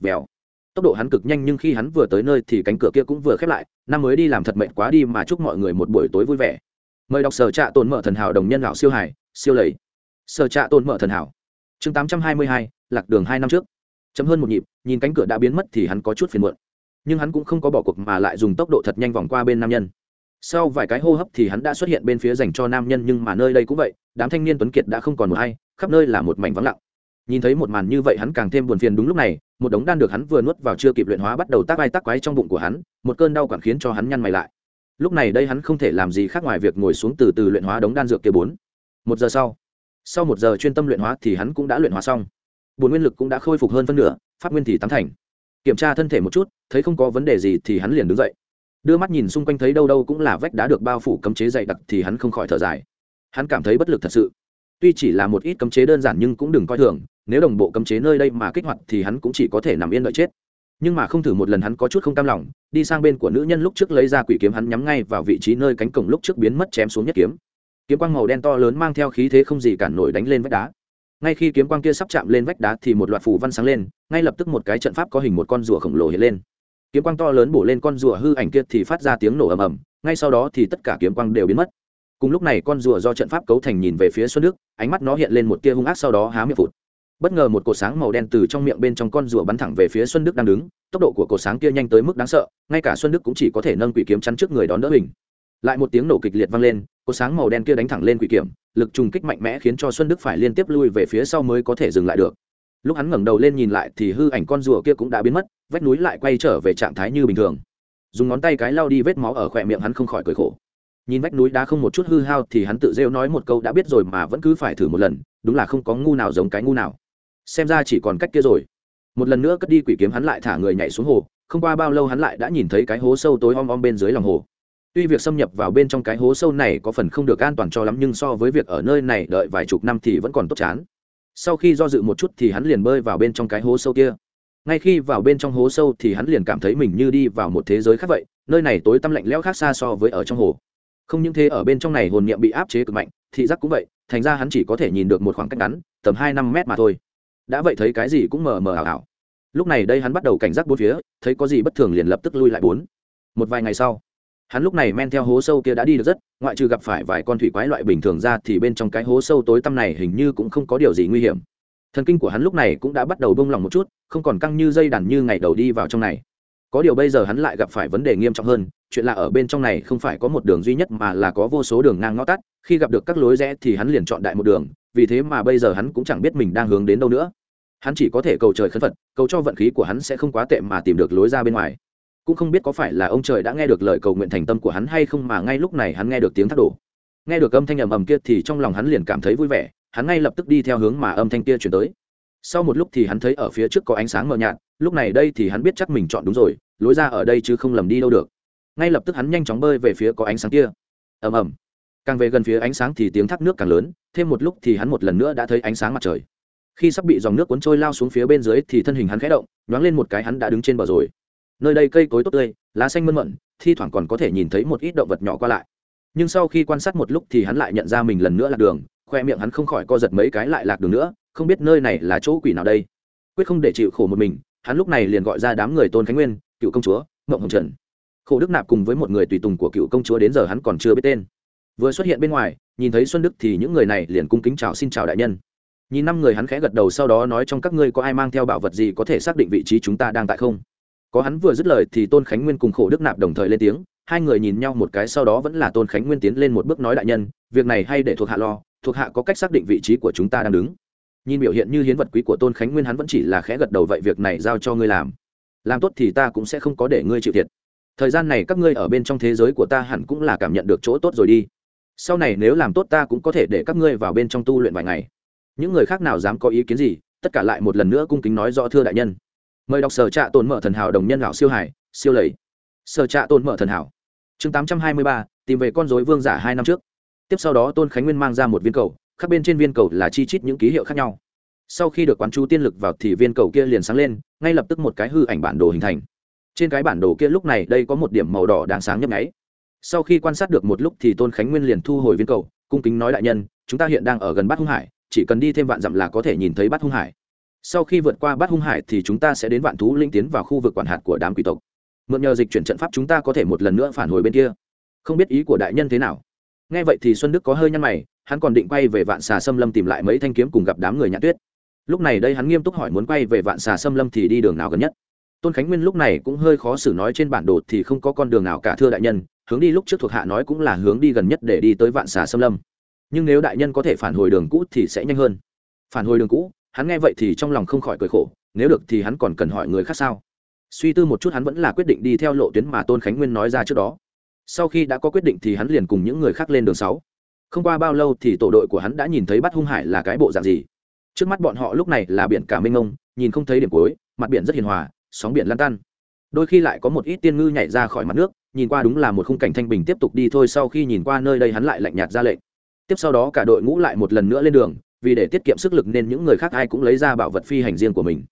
Vèo. Tốc độ hắn cực nhanh nhưng khi hắn vừa tới nơi thì cánh cửa kia cũng vừa khép lại, năm mới đi làm thật mệnh quá đi mà chúc mọi người một buổi tối vui vẻ mời đọc sở trạ tồn mở thần hảo đồng nhân lão siêu hải, siêu lầy. Sở trạ tồn mở thần hảo. Chương tám trăm hai mươi hai, lạc đường hai năm trước. Chấm hơn một nhịp, nhìn cánh cửa đã biến mất thì hắn có chút phiền muộn. Nhưng hắn cũng không có bỏ cuộc mà lại dùng tốc độ thật nhanh vòng qua bên nam nhân. Sau vài cái hô hấp thì hắn đã xuất hiện bên phía dành cho nam nhân nhưng mà nơi đây cũng vậy, đám thanh niên tuấn kiệt đã không còn một hay khắp nơi là một mảnh vắng lặng. Nhìn thấy một màn như vậy hắn càng thêm buồn phiền đúng lúc này, một đống đan được hắn vừa nuốt vào chưa kịp luyện hóa bắt đầu tác ai tác quái trong bụng của hắn, một cơn đau quản khiến cho hắn nhăn mày lại lúc này đây hắn không thể làm gì khác ngoài việc ngồi xuống từ từ luyện hóa đống đan dược kia bốn. Một giờ sau sau một giờ chuyên tâm luyện hóa thì hắn cũng đã luyện hóa xong. Bốn nguyên lực cũng đã khôi phục hơn phân nửa phát nguyên thì tám thành. Kiểm tra thân thể một chút, thấy không có vấn đề gì thì hắn liền đứng dậy. Đưa mắt nhìn xung quanh thấy đâu đâu cũng là vách đá được bao phủ cấm chế dày đặc thì hắn không khỏi thở dài. Hắn cảm thấy bất lực thật sự. Tuy chỉ là một ít cấm chế đơn giản nhưng cũng đừng coi thường, nếu đồng bộ cấm chế nơi đây mà kích hoạt thì hắn cũng chỉ có thể nằm yên đợi chết nhưng mà không thử một lần hắn có chút không cam lòng, đi sang bên của nữ nhân lúc trước lấy ra quỷ kiếm hắn nhắm ngay vào vị trí nơi cánh cổng lúc trước biến mất chém xuống nhất kiếm. Kiếm quang màu đen to lớn mang theo khí thế không gì cản nổi đánh lên vách đá. Ngay khi kiếm quang kia sắp chạm lên vách đá thì một loạt phù văn sáng lên, ngay lập tức một cái trận pháp có hình một con rùa khổng lồ hiện lên. Kiếm quang to lớn bổ lên con rùa hư ảnh kia thì phát ra tiếng nổ ầm ầm, ngay sau đó thì tất cả kiếm quang đều biến mất. Cùng lúc này con rùa do trận pháp cấu thành nhìn về phía xuân đức, ánh mắt nó hiện lên một tia hung ác sau đó há miệng phụt bất ngờ một cột sáng màu đen từ trong miệng bên trong con rùa bắn thẳng về phía xuân đức đang đứng, tốc độ của cột sáng kia nhanh tới mức đáng sợ, ngay cả xuân đức cũng chỉ có thể nâng quỷ kiếm chắn trước người đón đỡ mình. Lại một tiếng nổ kịch liệt vang lên cột sáng màu đen kia đánh thẳng lên quỷ kiểm lực trùng kích mạnh mẽ khiến cho xuân đức phải liên tiếp lui về phía sau mới có thể dừng lại được. Lúc hắn ngẩng đầu lên nhìn lại thì hư ảnh con rùa kia cũng đã biến mất, vách núi lại quay trở về trạng thái như bình thường. Dùng ngón tay cái lau đi vết máu ở khỏe miệng hắn không khỏi cười khổ. Nhìn vách núi đá không một chút hư hao thì hắn tự rêu nói một câu đã biết rồi mà vẫn cứ phải thử một lần, đúng là không có ngu nào giống cái ngu nào xem ra chỉ còn cách kia rồi. Một lần nữa cất đi quỷ kiếm hắn lại thả người nhảy xuống hồ, không qua bao lâu hắn lại đã nhìn thấy cái hố sâu tối om om bên dưới lòng hồ. Tuy việc xâm nhập vào bên trong cái hố sâu này có phần không được an toàn cho lắm nhưng so với việc ở nơi này đợi vài chục năm thì vẫn còn tốt chán. Sau khi do dự một chút thì hắn liền bơi vào bên trong cái hố sâu kia. Ngay khi vào bên trong hố sâu thì hắn liền cảm thấy mình như đi vào một thế giới khác vậy, nơi này tối tăm lạnh lẽo khác xa so với ở trong hồ. Không những thế, ở bên trong này hồn niệm bị áp chế cực mạnh, thị giác cũng vậy, thành ra hắn chỉ có thể nhìn được một khoảng cách ngắn, tầm hai năm mét mà thôi đã vậy thấy cái gì cũng mờ mờ ảo ảo. Lúc này đây hắn bắt đầu cảnh giác bốn phía, thấy có gì bất thường liền lập tức lui lại bốn. Một vài ngày sau, hắn lúc này men theo hố sâu kia đã đi được rất, ngoại trừ gặp phải vài con thủy quái loại bình thường ra thì bên trong cái hố sâu tối tăm này hình như cũng không có điều gì nguy hiểm. Thần kinh của hắn lúc này cũng đã bắt đầu bông lòng một chút, không còn căng như dây đàn như ngày đầu đi vào trong này. Có điều bây giờ hắn lại gặp phải vấn đề nghiêm trọng hơn, chuyện là ở bên trong này không phải có một đường duy nhất mà là có vô số đường ngang ngõ tắt, khi gặp được các lối rẽ thì hắn liền chọn đại một đường vì thế mà bây giờ hắn cũng chẳng biết mình đang hướng đến đâu nữa. Hắn chỉ có thể cầu trời khấn phật, cầu cho vận khí của hắn sẽ không quá tệ mà tìm được lối ra bên ngoài. Cũng không biết có phải là ông trời đã nghe được lời cầu nguyện thành tâm của hắn hay không mà ngay lúc này hắn nghe được tiếng thác đổ. Nghe được âm thanh ầm ầm kia thì trong lòng hắn liền cảm thấy vui vẻ, hắn ngay lập tức đi theo hướng mà âm thanh kia chuyển tới. Sau một lúc thì hắn thấy ở phía trước có ánh sáng mờ nhạt, lúc này đây thì hắn biết chắc mình chọn đúng rồi, lối ra ở đây chứ không lầm đi đâu được. Ngay lập tức hắn nhanh chóng bơi về phía có ánh sáng kia. Ầm ầm càng về gần phía ánh sáng thì tiếng thác nước càng lớn, thêm một lúc thì hắn một lần nữa đã thấy ánh sáng mặt trời. Khi sắp bị dòng nước cuốn trôi lao xuống phía bên dưới thì thân hình hắn khẽ động, nhoáng lên một cái hắn đã đứng trên bờ rồi. Nơi đây cây cối tốt tươi, lá xanh mơn mận, thi thoảng còn có thể nhìn thấy một ít động vật nhỏ qua lại. Nhưng sau khi quan sát một lúc thì hắn lại nhận ra mình lần nữa lạc đường, khoe miệng hắn không khỏi co giật mấy cái lại lạc đường nữa, không biết nơi này là chỗ quỷ nào đây. Quyết không để chịu khổ một mình, hắn lúc này liền gọi ra đám người tôn khánh nguyên, cựu công chúa mộng hồng trần. Khổ đức nạp cùng với một người tùy tùng của cựu công chúa đến giờ hắn còn chưa biết tên vừa xuất hiện bên ngoài, nhìn thấy xuân đức thì những người này liền cung kính chào xin chào đại nhân. Nhìn năm người hắn khẽ gật đầu sau đó nói trong các ngươi có ai mang theo bảo vật gì có thể xác định vị trí chúng ta đang tại không? Có hắn vừa dứt lời thì tôn khánh nguyên cùng khổ đức nạp đồng thời lên tiếng, hai người nhìn nhau một cái sau đó vẫn là tôn khánh nguyên tiến lên một bước nói đại nhân, việc này hay để thuộc hạ lo, thuộc hạ có cách xác định vị trí của chúng ta đang đứng. Nhìn biểu hiện như hiến vật quý của tôn khánh nguyên hắn vẫn chỉ là khẽ gật đầu vậy việc này giao cho ngươi làm. Làm tốt thì ta cũng sẽ không có để ngươi chịu thiệt. Thời gian này các ngươi ở bên trong thế giới của ta hẳn cũng là cảm nhận được chỗ tốt rồi đi sau này nếu làm tốt ta cũng có thể để các ngươi vào bên trong tu luyện vài ngày. Những người khác nào dám có ý kiến gì, tất cả lại một lần nữa cung kính nói rõ thưa đại nhân. Mời đọc sở trạ tồn mở thần hảo đồng nhân lão siêu hải, siêu lầy. Sở trạ tồn mở thần hảo. Chương tám trăm hai mươi ba, tìm về con dối vương giả hai năm trước. Tiếp sau đó tôn khánh nguyên mang ra một viên cầu khác bên trên viên cầu là chi chít những ký hiệu khác nhau. Sau khi được quán chú tiên lực vào thì viên cầu kia liền sáng lên, ngay lập tức một cái hư ảnh bản đồ hình thành. Trên cái bản đồ kia lúc này đây có một điểm màu đỏ đang sáng nhấp nháy sau khi quan sát được một lúc thì tôn khánh nguyên liền thu hồi viên cầu, cung kính nói đại nhân, chúng ta hiện đang ở gần bát hung hải, chỉ cần đi thêm vạn dặm là có thể nhìn thấy bát hung hải. Sau khi vượt qua bát hung hải thì chúng ta sẽ đến vạn thú linh tiến vào khu vực quản hạt của đám quỷ tộc. Mượn nhờ dịch chuyển trận pháp chúng ta có thể một lần nữa phản hồi bên kia. Không biết ý của đại nhân thế nào? Nghe vậy thì xuân đức có hơi nhăn mày, hắn còn định quay về vạn xà xâm lâm tìm lại mấy thanh kiếm cùng gặp đám người nhãn tuyết. Lúc này đây hắn nghiêm túc hỏi muốn quay về vạn xà xâm lâm thì đi đường nào gần nhất? Tôn khánh nguyên lúc này cũng hơi khó xử nói trên bản đồ thì không có con đường nào cả, thưa đại nhân, hướng đi lúc trước thuộc hạ nói cũng là hướng đi gần nhất để đi tới vạn xà xâm lâm. Nhưng nếu đại nhân có thể phản hồi đường cũ thì sẽ nhanh hơn. Phản hồi đường cũ? Hắn nghe vậy thì trong lòng không khỏi cười khổ, nếu được thì hắn còn cần hỏi người khác sao? Suy tư một chút hắn vẫn là quyết định đi theo lộ tuyến mà tôn khánh nguyên nói ra trước đó. Sau khi đã có quyết định thì hắn liền cùng những người khác lên đường sáu. Không qua bao lâu thì tổ đội của hắn đã nhìn thấy bắt hung hải là cái bộ dạng gì. Trước mắt bọn họ lúc này là biển cả mênh mông, nhìn không thấy điểm cuối, mặt biển rất hiền hòa sóng biển lan tan đôi khi lại có một ít tiên ngư nhảy ra khỏi mặt nước, nhìn qua đúng là một khung cảnh thanh bình tiếp tục đi thôi sau khi nhìn qua nơi đây hắn lại lạnh nhạt ra lệnh. Tiếp sau đó cả đội ngũ lại một lần nữa lên đường, vì để tiết kiệm sức lực nên những người khác ai cũng lấy ra bảo vật phi hành riêng của mình.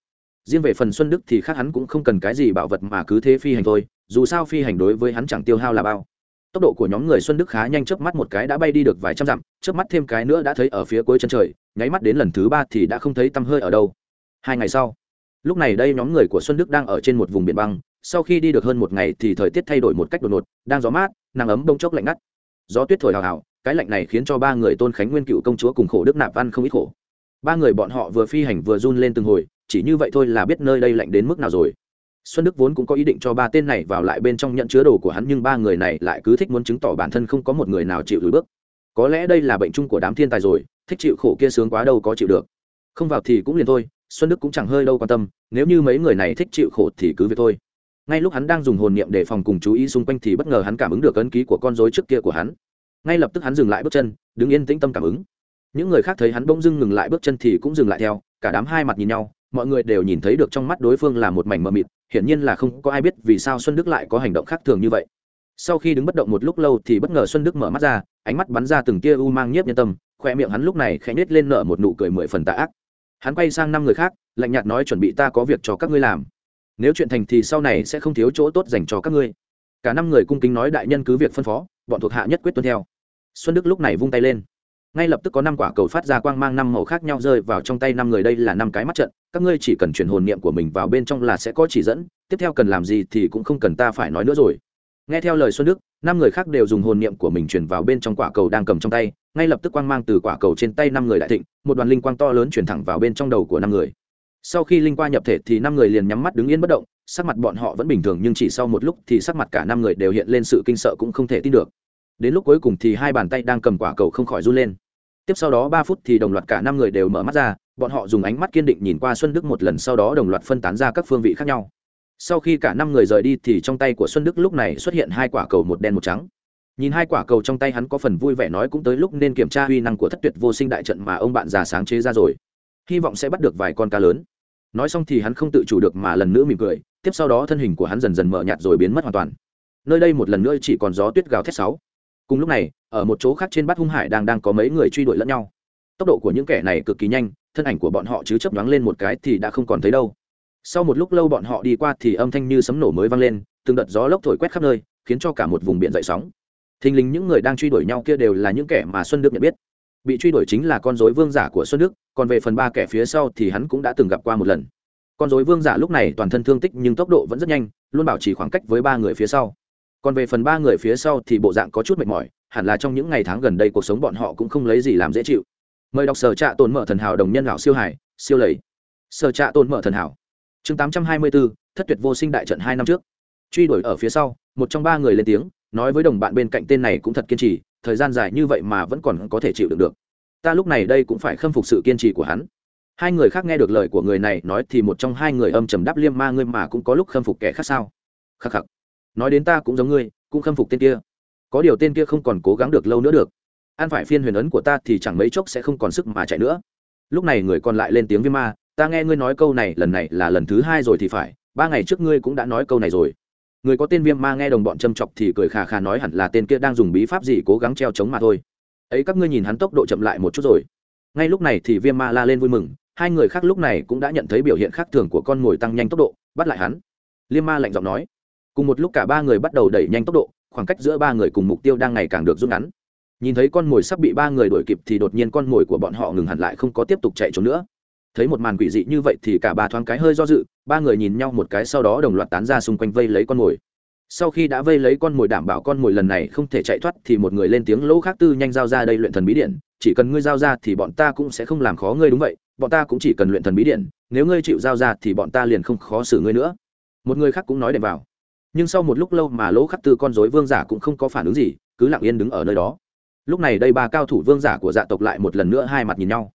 Riêng về phần xuân đức thì khác hắn cũng không cần cái gì bảo vật mà cứ thế phi hành thôi, dù sao phi hành đối với hắn chẳng tiêu hao là bao. Tốc độ của nhóm người xuân đức khá nhanh, chớp mắt một cái đã bay đi được vài trăm dặm, chớp mắt thêm cái nữa đã thấy ở phía cuối chân trời, nháy mắt đến lần thứ ba thì đã không thấy tăm hơi ở đâu. Hai ngày sau lúc này đây nhóm người của xuân đức đang ở trên một vùng biển băng, sau khi đi được hơn một ngày thì thời tiết thay đổi một cách đột ngột, đang gió mát, nắng ấm bông chốc lạnh ngắt. Gió tuyết thổi hào hào, cái lạnh này khiến cho ba người tôn khánh nguyên cựu công chúa cùng khổ đức nạp văn không ít khổ. Ba người bọn họ vừa phi hành vừa run lên từng hồi, chỉ như vậy thôi là biết nơi đây lạnh đến mức nào rồi. Xuân đức vốn cũng có ý định cho ba tên này vào lại bên trong nhận chứa đồ của hắn nhưng ba người này lại cứ thích muốn chứng tỏ bản thân không có một người nào chịu lùi bước. Có lẽ đây là bệnh chung của đám thiên tài rồi, thích chịu khổ kia sướng quá đâu có chịu được. Không vào thì cũng liền thôi xuân đức cũng chẳng hơi đâu quan tâm, nếu như mấy người này thích chịu khổ thì cứ việc thôi. Ngay lúc hắn đang dùng hồn niệm để phòng cùng chú ý xung quanh thì bất ngờ hắn cảm ứng được ấn ký của con dối trước kia của hắn. Ngay lập tức hắn dừng lại bước chân, đứng yên tĩnh tâm cảm ứng. Những người khác thấy hắn bỗng dưng ngừng lại bước chân thì cũng dừng lại theo, cả đám hai mặt nhìn nhau, mọi người đều nhìn thấy được trong mắt đối phương là một mảnh mờ mịt, hiển nhiên là không có ai biết vì sao xuân đức lại có hành động khác thường như vậy. Sau khi đứng bất động một lúc lâu thì bất ngờ xuân đức mở mắt ra, ánh mắt bắn ra từng tia u mang nhiếp nhân tâm, khoe miệng hắn lúc này khẽ nhếch lên nở một nụ cười mười phần tà ác hắn quay sang năm người khác, lạnh nhạt nói, chuẩn bị ta có việc cho các ngươi làm. Nếu chuyện thành thì sau này sẽ không thiếu chỗ tốt dành cho các ngươi. Cả năm người cung kính nói, đại nhân cứ việc phân phó, bọn thuộc hạ nhất quyết tuân theo. Xuân đức lúc này vung tay lên. Ngay lập tức có năm quả cầu phát ra quang mang năm màu khác nhau rơi vào trong tay năm người, đây là năm cái mắt trận, các ngươi chỉ cần chuyển hồn niệm của mình vào bên trong là sẽ có chỉ dẫn, tiếp theo cần làm gì thì cũng không cần ta phải nói nữa rồi nghe theo lời xuân đức, năm người khác đều dùng hồn niệm của mình chuyển vào bên trong quả cầu đang cầm trong tay, ngay lập tức quang mang từ quả cầu trên tay năm người đại thịnh, một đoàn linh quang to lớn chuyển thẳng vào bên trong đầu của năm người. Sau khi linh quang nhập thể thì năm người liền nhắm mắt đứng yên bất động, sắc mặt bọn họ vẫn bình thường nhưng chỉ sau một lúc thì sắc mặt cả năm người đều hiện lên sự kinh sợ cũng không thể tin được. Đến lúc cuối cùng thì hai bàn tay đang cầm quả cầu không khỏi run lên. Tiếp sau đó ba phút thì đồng loạt cả năm người đều mở mắt ra, bọn họ dùng ánh mắt kiên định nhìn qua xuân đức một lần sau đó đồng loạt phân tán ra các phương vị khác nhau sau khi cả năm người rời đi thì trong tay của xuân đức lúc này xuất hiện hai quả cầu một đen một trắng. Nhìn hai quả cầu trong tay hắn có phần vui vẻ nói cũng tới lúc nên kiểm tra uy năng của thất tuyệt vô sinh đại trận mà ông bạn già sáng chế ra rồi. Hy vọng sẽ bắt được vài con cá lớn. Nói xong thì hắn không tự chủ được mà lần nữa mỉm cười, tiếp sau đó thân hình của hắn dần dần mờ nhạt rồi biến mất hoàn toàn. Nơi đây một lần nữa chỉ còn gió tuyết gào thét sáu. Cùng lúc này, ở một chỗ khác trên bát hung hải đang đang có mấy người truy đuổi lẫn nhau. Tốc độ của những kẻ này cực kỳ nhanh, thân ảnh của bọn họ chứ chấp nhoáng lên một cái thì đã không còn thấy đâu sau một lúc lâu bọn họ đi qua thì âm thanh như sấm nổ mới vang lên, từng đợt gió lốc thổi quét khắp nơi, khiến cho cả một vùng biển dậy sóng. Thình lình những người đang truy đuổi nhau kia đều là những kẻ mà xuân đức nhận biết. Bị truy đuổi chính là con dối vương giả của xuân đức, còn về phần ba kẻ phía sau thì hắn cũng đã từng gặp qua một lần. Con dối vương giả lúc này toàn thân thương tích nhưng tốc độ vẫn rất nhanh, luôn bảo trì khoảng cách với ba người phía sau. Còn về phần ba người phía sau thì bộ dạng có chút mệt mỏi, hẳn là trong những ngày tháng gần đây cuộc sống bọn họ cũng không lấy gì làm dễ chịu. Mời đọc sở trạ tồn mở thần hảo đồng nhân lão siêu hải, siêu lầy. Sở trạ tồn mở thần hảo chương tám trăm hai mươi bốn thất tuyệt vô sinh đại trận hai năm trước. Truy đuổi ở phía sau, một trong ba người lên tiếng, nói với đồng bạn bên cạnh tên này cũng thật kiên trì, thời gian dài như vậy mà vẫn còn có thể chịu đựng được. Ta lúc này đây cũng phải khâm phục sự kiên trì của hắn. Hai người khác nghe được lời của người này nói thì một trong hai người âm trầm đáp liêm ma ngươi mà cũng có lúc khâm phục kẻ khác sao? Khắc khắc. Nói đến ta cũng giống ngươi, cũng khâm phục tên kia. Có điều tên kia không còn cố gắng được lâu nữa được. An phải phiên huyền ấn của ta thì chẳng mấy chốc sẽ không còn sức mà chạy nữa. Lúc này người còn lại lên tiếng viêm ma ta nghe ngươi nói câu này, lần này là lần thứ hai rồi thì phải, ba ngày trước ngươi cũng đã nói câu này rồi. Người có tên viêm ma nghe đồng bọn châm chọc thì cười khà khà nói hẳn là tên kia đang dùng bí pháp gì cố gắng treo chống mà thôi. Ấy các ngươi nhìn hắn tốc độ chậm lại một chút rồi. Ngay lúc này thì viêm ma la lên vui mừng, hai người khác lúc này cũng đã nhận thấy biểu hiện khác thường của con mồi tăng nhanh tốc độ, bắt lại hắn. Liêm ma lạnh giọng nói. Cùng một lúc cả ba người bắt đầu đẩy nhanh tốc độ, khoảng cách giữa ba người cùng mục tiêu đang ngày càng được rút ngắn. Nhìn thấy con mồi sắp bị ba người đuổi kịp thì đột nhiên con mồi của bọn họ ngừng hẳn lại không có tiếp tục chạy trốn nữa thấy một màn quỷ dị như vậy thì cả ba thoáng cái hơi do dự, ba người nhìn nhau một cái sau đó đồng loạt tán ra xung quanh vây lấy con mồi. Sau khi đã vây lấy con mồi đảm bảo con mồi lần này không thể chạy thoát thì một người lên tiếng lỗ khác tư nhanh giao ra đây luyện thần bí điện, chỉ cần ngươi giao ra thì bọn ta cũng sẽ không làm khó ngươi đúng vậy, bọn ta cũng chỉ cần luyện thần bí điện, nếu ngươi chịu giao ra thì bọn ta liền không khó xử ngươi nữa. Một người khác cũng nói đệm vào. Nhưng sau một lúc lâu mà lỗ khắc tư con dối vương giả cũng không có phản ứng gì, cứ lặng yên đứng ở nơi đó. Lúc này đây ba cao thủ vương giả của dạ tộc lại một lần nữa hai mặt nhìn nhau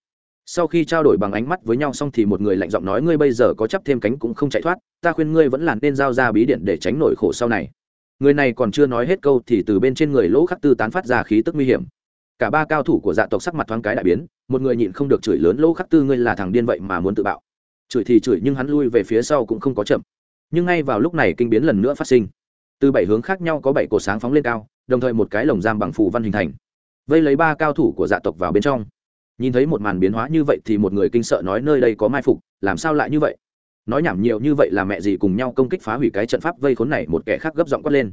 sau khi trao đổi bằng ánh mắt với nhau xong thì một người lạnh giọng nói, ngươi bây giờ có chấp thêm cánh cũng không chạy thoát, ta khuyên ngươi vẫn là nên giao ra bí điện để tránh nổi khổ sau này. Người này còn chưa nói hết câu thì từ bên trên người lỗ khắc tư tán phát ra khí tức nguy hiểm. Cả ba cao thủ của dạ tộc sắc mặt thoáng cái đại biến, một người nhịn không được chửi lớn, lỗ khắc tư, ngươi là thằng điên vậy mà muốn tự bạo. Chửi thì chửi nhưng hắn lui về phía sau cũng không có chậm. Nhưng ngay vào lúc này kinh biến lần nữa phát sinh. Từ bảy hướng khác nhau có bảy cột sáng phóng lên cao, đồng thời một cái lồng giam bằng phù văn hình thành. Vây lấy ba cao thủ của dạ tộc vào bên trong nhìn thấy một màn biến hóa như vậy thì một người kinh sợ nói nơi đây có mai phục, làm sao lại như vậy? Nói nhảm nhiều như vậy là mẹ gì cùng nhau công kích phá hủy cái trận pháp vây khốn này, một kẻ khác gấp giọng quát lên.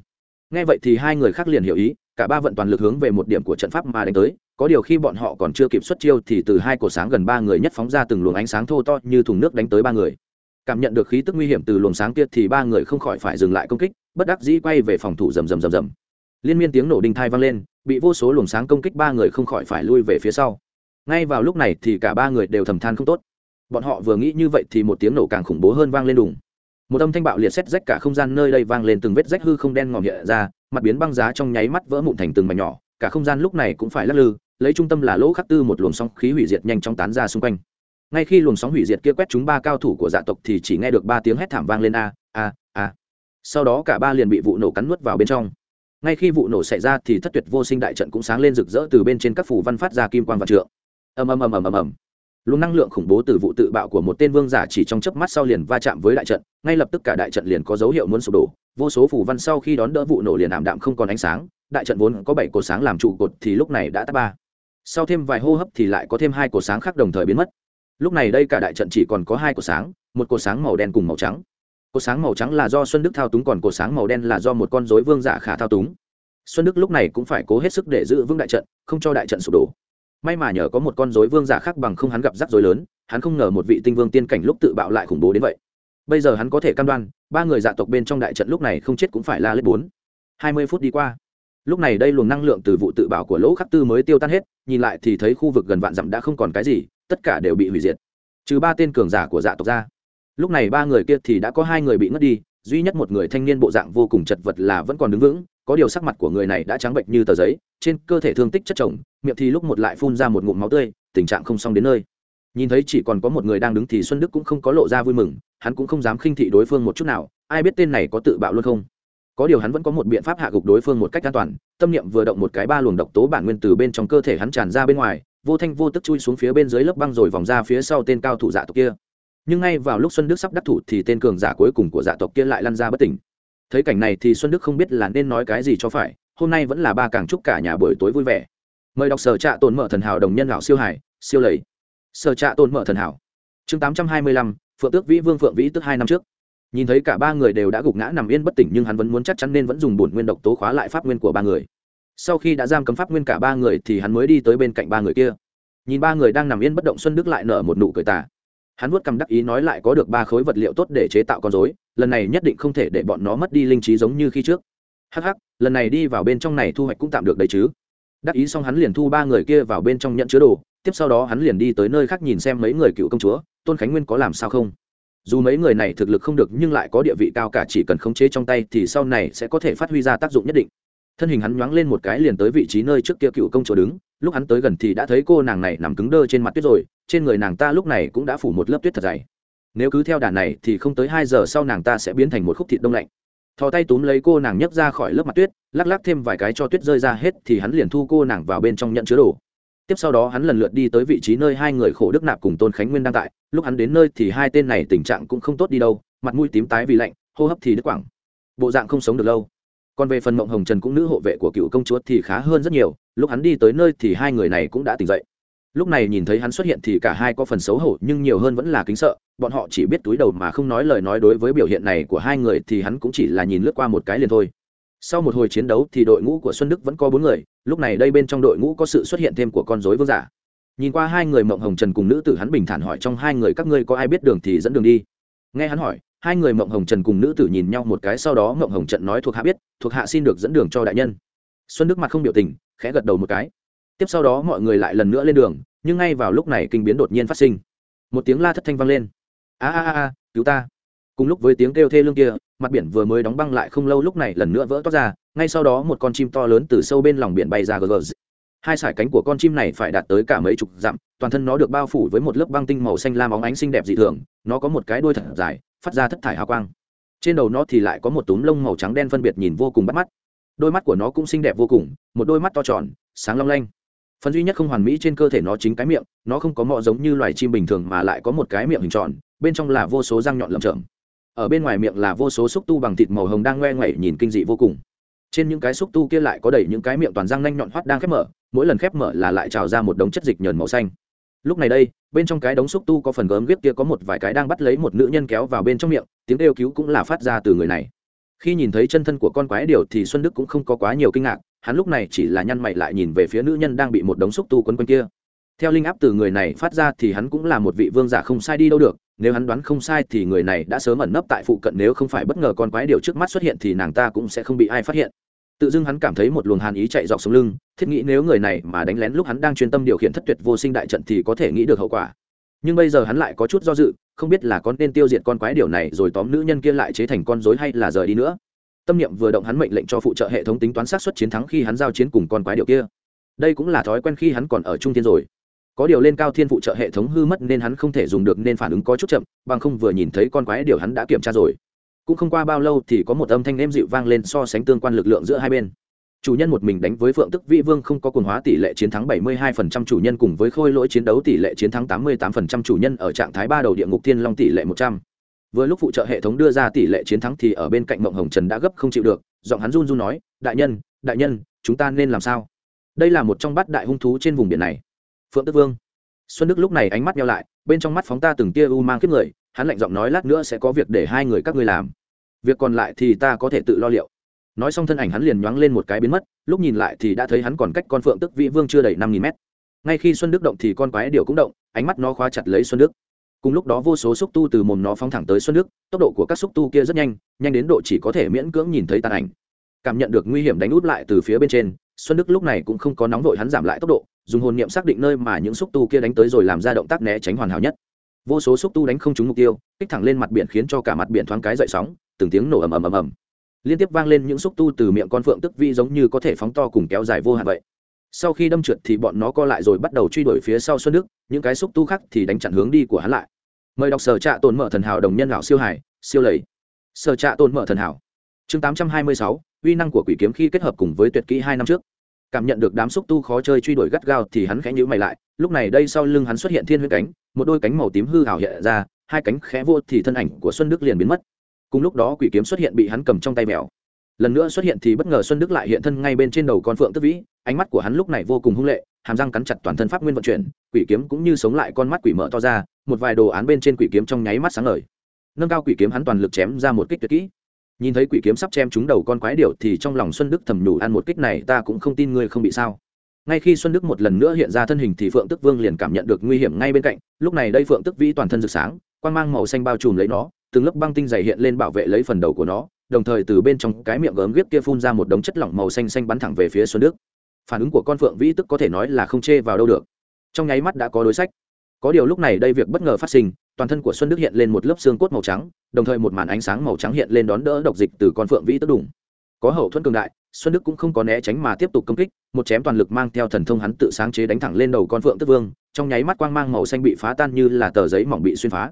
Nghe vậy thì hai người khác liền hiểu ý, cả ba vận toàn lực hướng về một điểm của trận pháp mà đánh tới, có điều khi bọn họ còn chưa kịp xuất chiêu thì từ hai cổ sáng gần ba người nhất phóng ra từng luồng ánh sáng thô to như thùng nước đánh tới ba người. Cảm nhận được khí tức nguy hiểm từ luồng sáng kia thì ba người không khỏi phải dừng lại công kích, bất đắc dĩ quay về phòng thủ rầm rầm rầm rầm. Liên miên tiếng nổ đinh thai vang lên, bị vô số luồng sáng công kích ba người không khỏi phải lui về phía sau ngay vào lúc này thì cả ba người đều thầm than không tốt. Bọn họ vừa nghĩ như vậy thì một tiếng nổ càng khủng bố hơn vang lên đùng. Một âm thanh bạo liệt xét rách cả không gian nơi đây vang lên từng vết rách hư không đen ngòm hiện ra, mặt biến băng giá trong nháy mắt vỡ mụn thành từng mảnh nhỏ, cả không gian lúc này cũng phải lắc lư, lấy trung tâm là lỗ khắc tư một luồng sóng khí hủy diệt nhanh chóng tán ra xung quanh. Ngay khi luồng sóng hủy diệt kia quét chúng ba cao thủ của dạ tộc thì chỉ nghe được ba tiếng hét thảm vang lên a a a. Sau đó cả ba liền bị vụ nổ cắn nuốt vào bên trong. Ngay khi vụ nổ xảy ra thì thất tuyệt vô sinh đại trận cũng sáng lên rực rỡ từ bên trên các phủ văn phát ra kim quan và trượng ầm ầm ầm ầm ầm ầm. Luồng năng lượng khủng bố từ vụ tự bạo của một tên vương giả chỉ trong chớp mắt sau liền va chạm với đại trận, ngay lập tức cả đại trận liền có dấu hiệu muốn sụp đổ. Vô số phù văn sau khi đón đỡ vụ nổ liền ảm đạm không còn ánh sáng, đại trận vốn có bảy cột sáng làm trụ cột thì lúc này đã tắt ba. Sau thêm vài hô hấp thì lại có thêm hai cột sáng khác đồng thời biến mất. Lúc này đây cả đại trận chỉ còn có hai cột sáng, một cột sáng màu đen cùng màu trắng. Cột sáng màu trắng là do xuân đức thao túng, còn cột sáng màu đen là do một con dối vương giả khả thao túng. Xuân đức lúc này cũng phải cố hết sức để giữ vững đại trận, không cho đại trận sụp đổ may mà nhờ có một con rối vương giả khác bằng không hắn gặp rắc rối lớn, hắn không ngờ một vị tinh vương tiên cảnh lúc tự bạo lại khủng bố đến vậy. Bây giờ hắn có thể cam đoan, ba người dạ tộc bên trong đại trận lúc này không chết cũng phải la lết bốn. Hai mươi phút đi qua. Lúc này đây luồng năng lượng từ vụ tự bạo của lỗ khắc tư mới tiêu tan hết, nhìn lại thì thấy khu vực gần vạn dặm đã không còn cái gì, tất cả đều bị hủy diệt. Trừ ba tên cường giả của dạ tộc ra. Lúc này ba người kia thì đã có hai người bị ngất đi, duy nhất một người thanh niên bộ dạng vô cùng chật vật là vẫn còn đứng vững có điều sắc mặt của người này đã trắng bệnh như tờ giấy, trên cơ thể thương tích chất chồng, miệng thì lúc một lại phun ra một ngụm máu tươi, tình trạng không xong đến nơi. Nhìn thấy chỉ còn có một người đang đứng thì xuân đức cũng không có lộ ra vui mừng, hắn cũng không dám khinh thị đối phương một chút nào, ai biết tên này có tự bạo luôn không? Có điều hắn vẫn có một biện pháp hạ gục đối phương một cách an toàn, tâm niệm vừa động một cái ba luồng độc tố bản nguyên từ bên trong cơ thể hắn tràn ra bên ngoài, vô thanh vô tức chui xuống phía bên dưới lớp băng rồi vòng ra phía sau tên cao thủ dạ tộc kia. Nhưng ngay vào lúc xuân đức sắp đắc thủ thì tên cường giả cuối cùng của dạ tộc kia lại lăn ra bất tỉnh thấy cảnh này thì xuân đức không biết là nên nói cái gì cho phải, hôm nay vẫn là ba càng chúc cả nhà buổi tối vui vẻ. Mời đọc sở trạ tồn mở thần hảo đồng nhân lão siêu hải siêu lầy. Sở trạ tồn mở thần hảo, chương tám trăm hai mươi lăm, phượng tước vĩ vương phượng vĩ tức hai năm trước. Nhìn thấy cả ba người đều đã gục ngã nằm yên bất tỉnh nhưng hắn vẫn muốn chắc chắn nên vẫn dùng bổn nguyên độc tố khóa lại pháp nguyên của ba người. Sau khi đã giam cấm pháp nguyên cả ba người thì hắn mới đi tới bên cạnh ba người kia. Nhìn ba người đang nằm yên bất động, xuân đức lại nở một nụ cười tà hắn vuốt cầm đắc ý nói lại có được ba khối vật liệu tốt để chế tạo con dối lần này nhất định không thể để bọn nó mất đi linh trí giống như khi trước. Hh lần này đi vào bên trong này thu hoạch cũng tạm được đấy chứ. Đắc ý xong hắn liền thu ba người kia vào bên trong nhận chứa đồ, tiếp sau đó hắn liền đi tới nơi khác nhìn xem mấy người cựu công chúa, tôn khánh nguyên có làm sao không? Dù mấy người này thực lực không được nhưng lại có địa vị cao cả chỉ cần khống chế trong tay thì sau này sẽ có thể phát huy ra tác dụng nhất định thân hình hắn nhoáng lên một cái liền tới vị trí nơi trước kia cựu công chúa đứng, lúc hắn tới gần thì đã thấy cô nàng này nằm cứng đơ trên mặt tuyết rồi, trên người nàng ta lúc này cũng đã phủ một lớp tuyết thật dày. Nếu cứ theo đà này thì không tới hai giờ sau nàng ta sẽ biến thành một khúc thịt đông lạnh. Thò tay túm lấy cô nàng nhấc ra khỏi lớp mặt tuyết, lắc lắc thêm vài cái cho tuyết rơi ra hết thì hắn liền thu cô nàng vào bên trong nhận chứa đồ. Tiếp sau đó hắn lần lượt đi tới vị trí nơi hai người khổ đức nạp cùng tôn khánh nguyên đang tại, lúc hắn đến nơi thì hai tên này tình trạng cũng không tốt đi đâu, mặt mũi tím tái vì lạnh, hô hấp thì đứt quảng bộ dạng không sống được lâu còn về phần mộng hồng trần cũng nữ hộ vệ của cựu công chúa thì khá hơn rất nhiều, lúc hắn đi tới nơi thì hai người này cũng đã tỉnh dậy. Lúc này nhìn thấy hắn xuất hiện thì cả hai có phần xấu hổ, nhưng nhiều hơn vẫn là kính sợ, bọn họ chỉ biết túi đầu mà không nói lời nói đối với biểu hiện này của hai người thì hắn cũng chỉ là nhìn lướt qua một cái liền thôi. Sau một hồi chiến đấu thì đội ngũ của xuân đức vẫn có bốn người, lúc này đây bên trong đội ngũ có sự xuất hiện thêm của con dối vương giả. Nhìn qua hai người mộng hồng trần cùng nữ tử hắn bình thản hỏi trong hai người, các ngươi có ai biết đường thì dẫn đường đi? Nghe hắn hỏi hai người mộng hồng trần cùng nữ tử nhìn nhau một cái sau đó mộng hồng trần nói thuộc hạ biết, thuộc hạ xin được dẫn đường cho đại nhân. Xuân đức mặt không biểu tình, khẽ gật đầu một cái. Tiếp sau đó mọi người lại lần nữa lên đường, nhưng ngay vào lúc này kinh biến đột nhiên phát sinh. Một tiếng la thất thanh vang lên. A a a cứu ta. Cùng lúc với tiếng kêu thê lương kia, mặt biển vừa mới đóng băng lại không lâu lúc này lần nữa vỡ toát ra, ngay sau đó một con chim to lớn từ sâu bên lòng biển bay ra gờ gờ. Hai sải cánh của con chim này phải đạt tới cả mấy chục dặm, toàn thân nó được bao phủ với một lớp băng tinh màu xanh lam óng ánh xinh đẹp dị thường, nó có một cái đuôi thật dài phát ra thất thải hào quang. Trên đầu nó thì lại có một túm lông màu trắng đen phân biệt nhìn vô cùng bắt mắt. Đôi mắt của nó cũng xinh đẹp vô cùng, một đôi mắt to tròn, sáng long lanh. Phần duy nhất không hoàn mỹ trên cơ thể nó chính cái miệng, nó không có mọ giống như loài chim bình thường mà lại có một cái miệng hình tròn, bên trong là vô số răng nhọn lầm chởm. Ở bên ngoài miệng là vô số xúc tu bằng thịt màu hồng đang ngoe ngoẩy nhìn kinh dị vô cùng. Trên những cái xúc tu kia lại có đầy những cái miệng toàn răng nanh nhọn hoắt đang khép mở, mỗi lần khép mở là lại trào ra một đống chất dịch nhờn màu xanh. Lúc này đây bên trong cái đống xúc tu có phần gớm ghiếc kia có một vài cái đang bắt lấy một nữ nhân kéo vào bên trong miệng, tiếng kêu cứu cũng là phát ra từ người này. Khi nhìn thấy chân thân của con quái điều thì xuân đức cũng không có quá nhiều kinh ngạc, hắn lúc này chỉ là nhăn mày lại nhìn về phía nữ nhân đang bị một đống xúc tu quấn quanh kia. Theo linh áp từ người này phát ra thì hắn cũng là một vị vương giả không sai đi đâu được, nếu hắn đoán không sai thì người này đã sớm ẩn nấp tại phụ cận, nếu không phải bất ngờ con quái điều trước mắt xuất hiện thì nàng ta cũng sẽ không bị ai phát hiện tự dưng hắn cảm thấy một luồng hàn ý chạy dọc sống lưng, thiết nghĩ nếu người này mà đánh lén lúc hắn đang chuyên tâm điều khiển thất tuyệt vô sinh đại trận thì có thể nghĩ được hậu quả. Nhưng bây giờ hắn lại có chút do dự, không biết là con nên tiêu diệt con quái điều này rồi tóm nữ nhân kia lại chế thành con dối hay là rời đi nữa. Tâm niệm vừa động hắn mệnh lệnh cho phụ trợ hệ thống tính toán sát xuất chiến thắng khi hắn giao chiến cùng con quái điều kia. Đây cũng là thói quen khi hắn còn ở trung thiên rồi. Có điều lên cao thiên phụ trợ hệ thống hư mất nên hắn không thể dùng được nên phản ứng có chút chậm, bằng không vừa nhìn thấy con quái điều hắn đã kiểm tra rồi cũng không qua bao lâu thì có một âm thanh êm dịu vang lên so sánh tương quan lực lượng giữa hai bên. Chủ nhân một mình đánh với phượng tức vĩ vương không có quần hóa tỷ lệ chiến thắng 72% chủ nhân cùng với khôi lỗi chiến đấu tỷ lệ chiến thắng 88% chủ nhân ở trạng thái ba đầu địa ngục thiên long tỷ lệ 100. vừa lúc phụ trợ hệ thống đưa ra tỷ lệ chiến thắng thì ở bên cạnh mộng hồng trần đã gấp không chịu được, giọng hắn run run nói, đại nhân đại nhân, chúng ta nên làm sao? Đây là một trong bát đại hung thú trên vùng biển này. Phượng tức vương. Xuân đức lúc này ánh mắt nhau lại, bên trong mắt phóng ta từng tia u mang kiếp người hắn lạnh giọng nói lát nữa sẽ có việc để hai người các ngươi làm. Việc còn lại thì ta có thể tự lo liệu. Nói xong thân ảnh hắn liền nhoáng lên một cái biến mất, lúc nhìn lại thì đã thấy hắn còn cách con phượng tức vĩ vương chưa đầy năm nghìn mét. Ngay khi xuân đức động thì con quái điệu cũng động, ánh mắt nó khóa chặt lấy xuân đức. Cùng lúc đó vô số xúc tu từ mồm nó phóng thẳng tới xuân đức, tốc độ của các xúc tu kia rất nhanh nhanh đến độ chỉ có thể miễn cưỡng nhìn thấy tàn ảnh. Cảm nhận được nguy hiểm đánh út lại từ phía bên trên, xuân đức lúc này cũng không có nóng vội hắn giảm lại tốc độ, dùng hồn niệm xác định nơi mà những xúc tu kia đánh tới rồi làm ra động tác né tránh hoàn hảo nhất vô số xúc tu đánh không trúng mục tiêu, kích thẳng lên mặt biển khiến cho cả mặt biển thoáng cái dậy sóng, từng tiếng nổ ầm ầm ầm ầm. Liên tiếp vang lên những xúc tu từ miệng con phượng tức vi giống như có thể phóng to cùng kéo dài vô hạn vậy. Sau khi đâm trượt thì bọn nó co lại rồi bắt đầu truy đuổi phía sau xuân đức, những cái xúc tu khác thì đánh chặn hướng đi của hắn lại. Mời đọc sở trạ tồn mở thần hảo đồng nhân lão siêu hải, siêu lầy. Sở trạ tồn mở thần hảo. Chương tám trăm hai mươi sáu, uy năng của quỷ kiếm khi kết hợp cùng với tuyệt kỹ hai năm trước cảm nhận được đám xúc tu khó chơi truy đuổi gắt gao thì hắn khẽ nhíu mày lại, lúc này đây sau lưng hắn xuất hiện thiên huyết cánh, một đôi cánh màu tím hư ảo hiện ra, hai cánh khẽ vô thì thân ảnh của xuân đức liền biến mất. Cùng lúc đó quỷ kiếm xuất hiện bị hắn cầm trong tay mèo. Lần nữa xuất hiện thì bất ngờ xuân đức lại hiện thân ngay bên trên đầu con phượng tức vĩ, ánh mắt của hắn lúc này vô cùng hung lệ, hàm răng cắn chặt toàn thân pháp nguyên vận chuyển, quỷ kiếm cũng như sống lại con mắt quỷ mở to ra, một vài đồ án bên trên quỷ kiếm trong nháy mắt sáng ngời. Nâng cao quỷ kiếm hắn toàn lực chém ra một kích tuyệt kỹ nhìn thấy quỷ kiếm sắp chém trúng đầu con quái điểu thì trong lòng xuân đức thầm nhủ, ăn một kích này ta cũng không tin ngươi không bị sao. Ngay khi xuân đức một lần nữa hiện ra thân hình thì phượng tức vương liền cảm nhận được nguy hiểm ngay bên cạnh. Lúc này đây phượng tức vĩ toàn thân rực sáng quan g mang màu xanh bao trùm lấy nó, từng lớp băng tinh dày hiện lên bảo vệ lấy phần đầu của nó, đồng thời từ bên trong cái miệng gớm ghiếc kia phun ra một đống chất lỏng màu xanh xanh bắn thẳng về phía xuân đức. Phản ứng của con phượng vĩ tức có thể nói là không chê vào đâu được. Trong nháy mắt đã có đối sách. Có điều lúc này đây việc bất ngờ phát sinh toàn thân của xuân đức hiện lên một lớp xương cốt màu trắng, đồng thời một màn ánh sáng màu trắng hiện lên đón đỡ độc dịch từ con phượng vĩ tức đủng. Có hậu thuẫn cường đại, xuân đức cũng không có né tránh mà tiếp tục công kích, một chém toàn lực mang theo thần thông hắn tự sáng chế đánh thẳng lên đầu con phượng tức vương, trong nháy mắt quang mang màu xanh bị phá tan như là tờ giấy mỏng bị xuyên phá.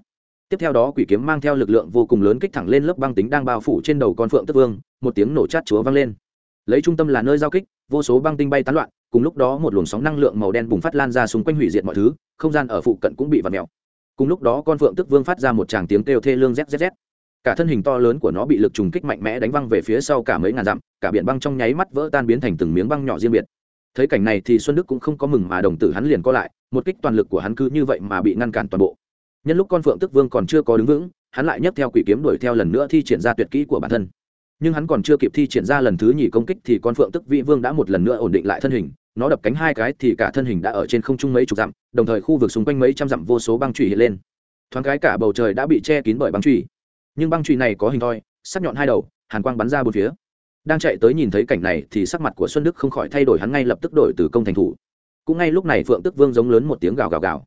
Tiếp theo đó quỷ kiếm mang theo lực lượng vô cùng lớn kích thẳng lên lớp băng tính đang bao phủ trên đầu con phượng tức vương, một tiếng nổ chát chúa vang lên. Lấy trung tâm là nơi giao kích, vô số băng tinh bay tán loạn, cùng lúc đó một luồng sóng năng lượng màu đen bùng phát lan ra xung quanh hủy diệt mọi thứ, không gian ở phụ cận cũng bị vặt mèo cùng lúc đó con phượng tức vương phát ra một tràng tiếng kêu thê lương zzz cả thân hình to lớn của nó bị lực trùng kích mạnh mẽ đánh văng về phía sau cả mấy ngàn dặm, cả biển băng trong nháy mắt vỡ tan biến thành từng miếng băng nhỏ riêng biệt. Thấy cảnh này thì xuân đức cũng không có mừng mà đồng tử hắn liền co lại, một kích toàn lực của hắn cứ như vậy mà bị ngăn cản toàn bộ. Nhân lúc con phượng tức vương còn chưa có đứng vững, hắn lại nhấc theo quỷ kiếm đuổi theo lần nữa thi triển ra tuyệt kỹ của bản thân. Nhưng hắn còn chưa kịp thi triển ra lần thứ nhì công kích thì con phượng tức vị vương đã một lần nữa ổn định lại thân hình nó đập cánh hai cái thì cả thân hình đã ở trên không trung mấy chục dặm, đồng thời khu vực xung quanh mấy trăm dặm vô số băng trụy hiện lên. Thoáng cái cả bầu trời đã bị che kín bởi băng trụy nhưng băng trụy này có hình thoi, sắc nhọn hai đầu, hàn quang bắn ra bốn phía. Đang chạy tới nhìn thấy cảnh này thì sắc mặt của xuân đức không khỏi thay đổi, hắn ngay lập tức đổi từ công thành thủ. Cũng ngay lúc này phượng tức vương giống lớn một tiếng gào gào gào.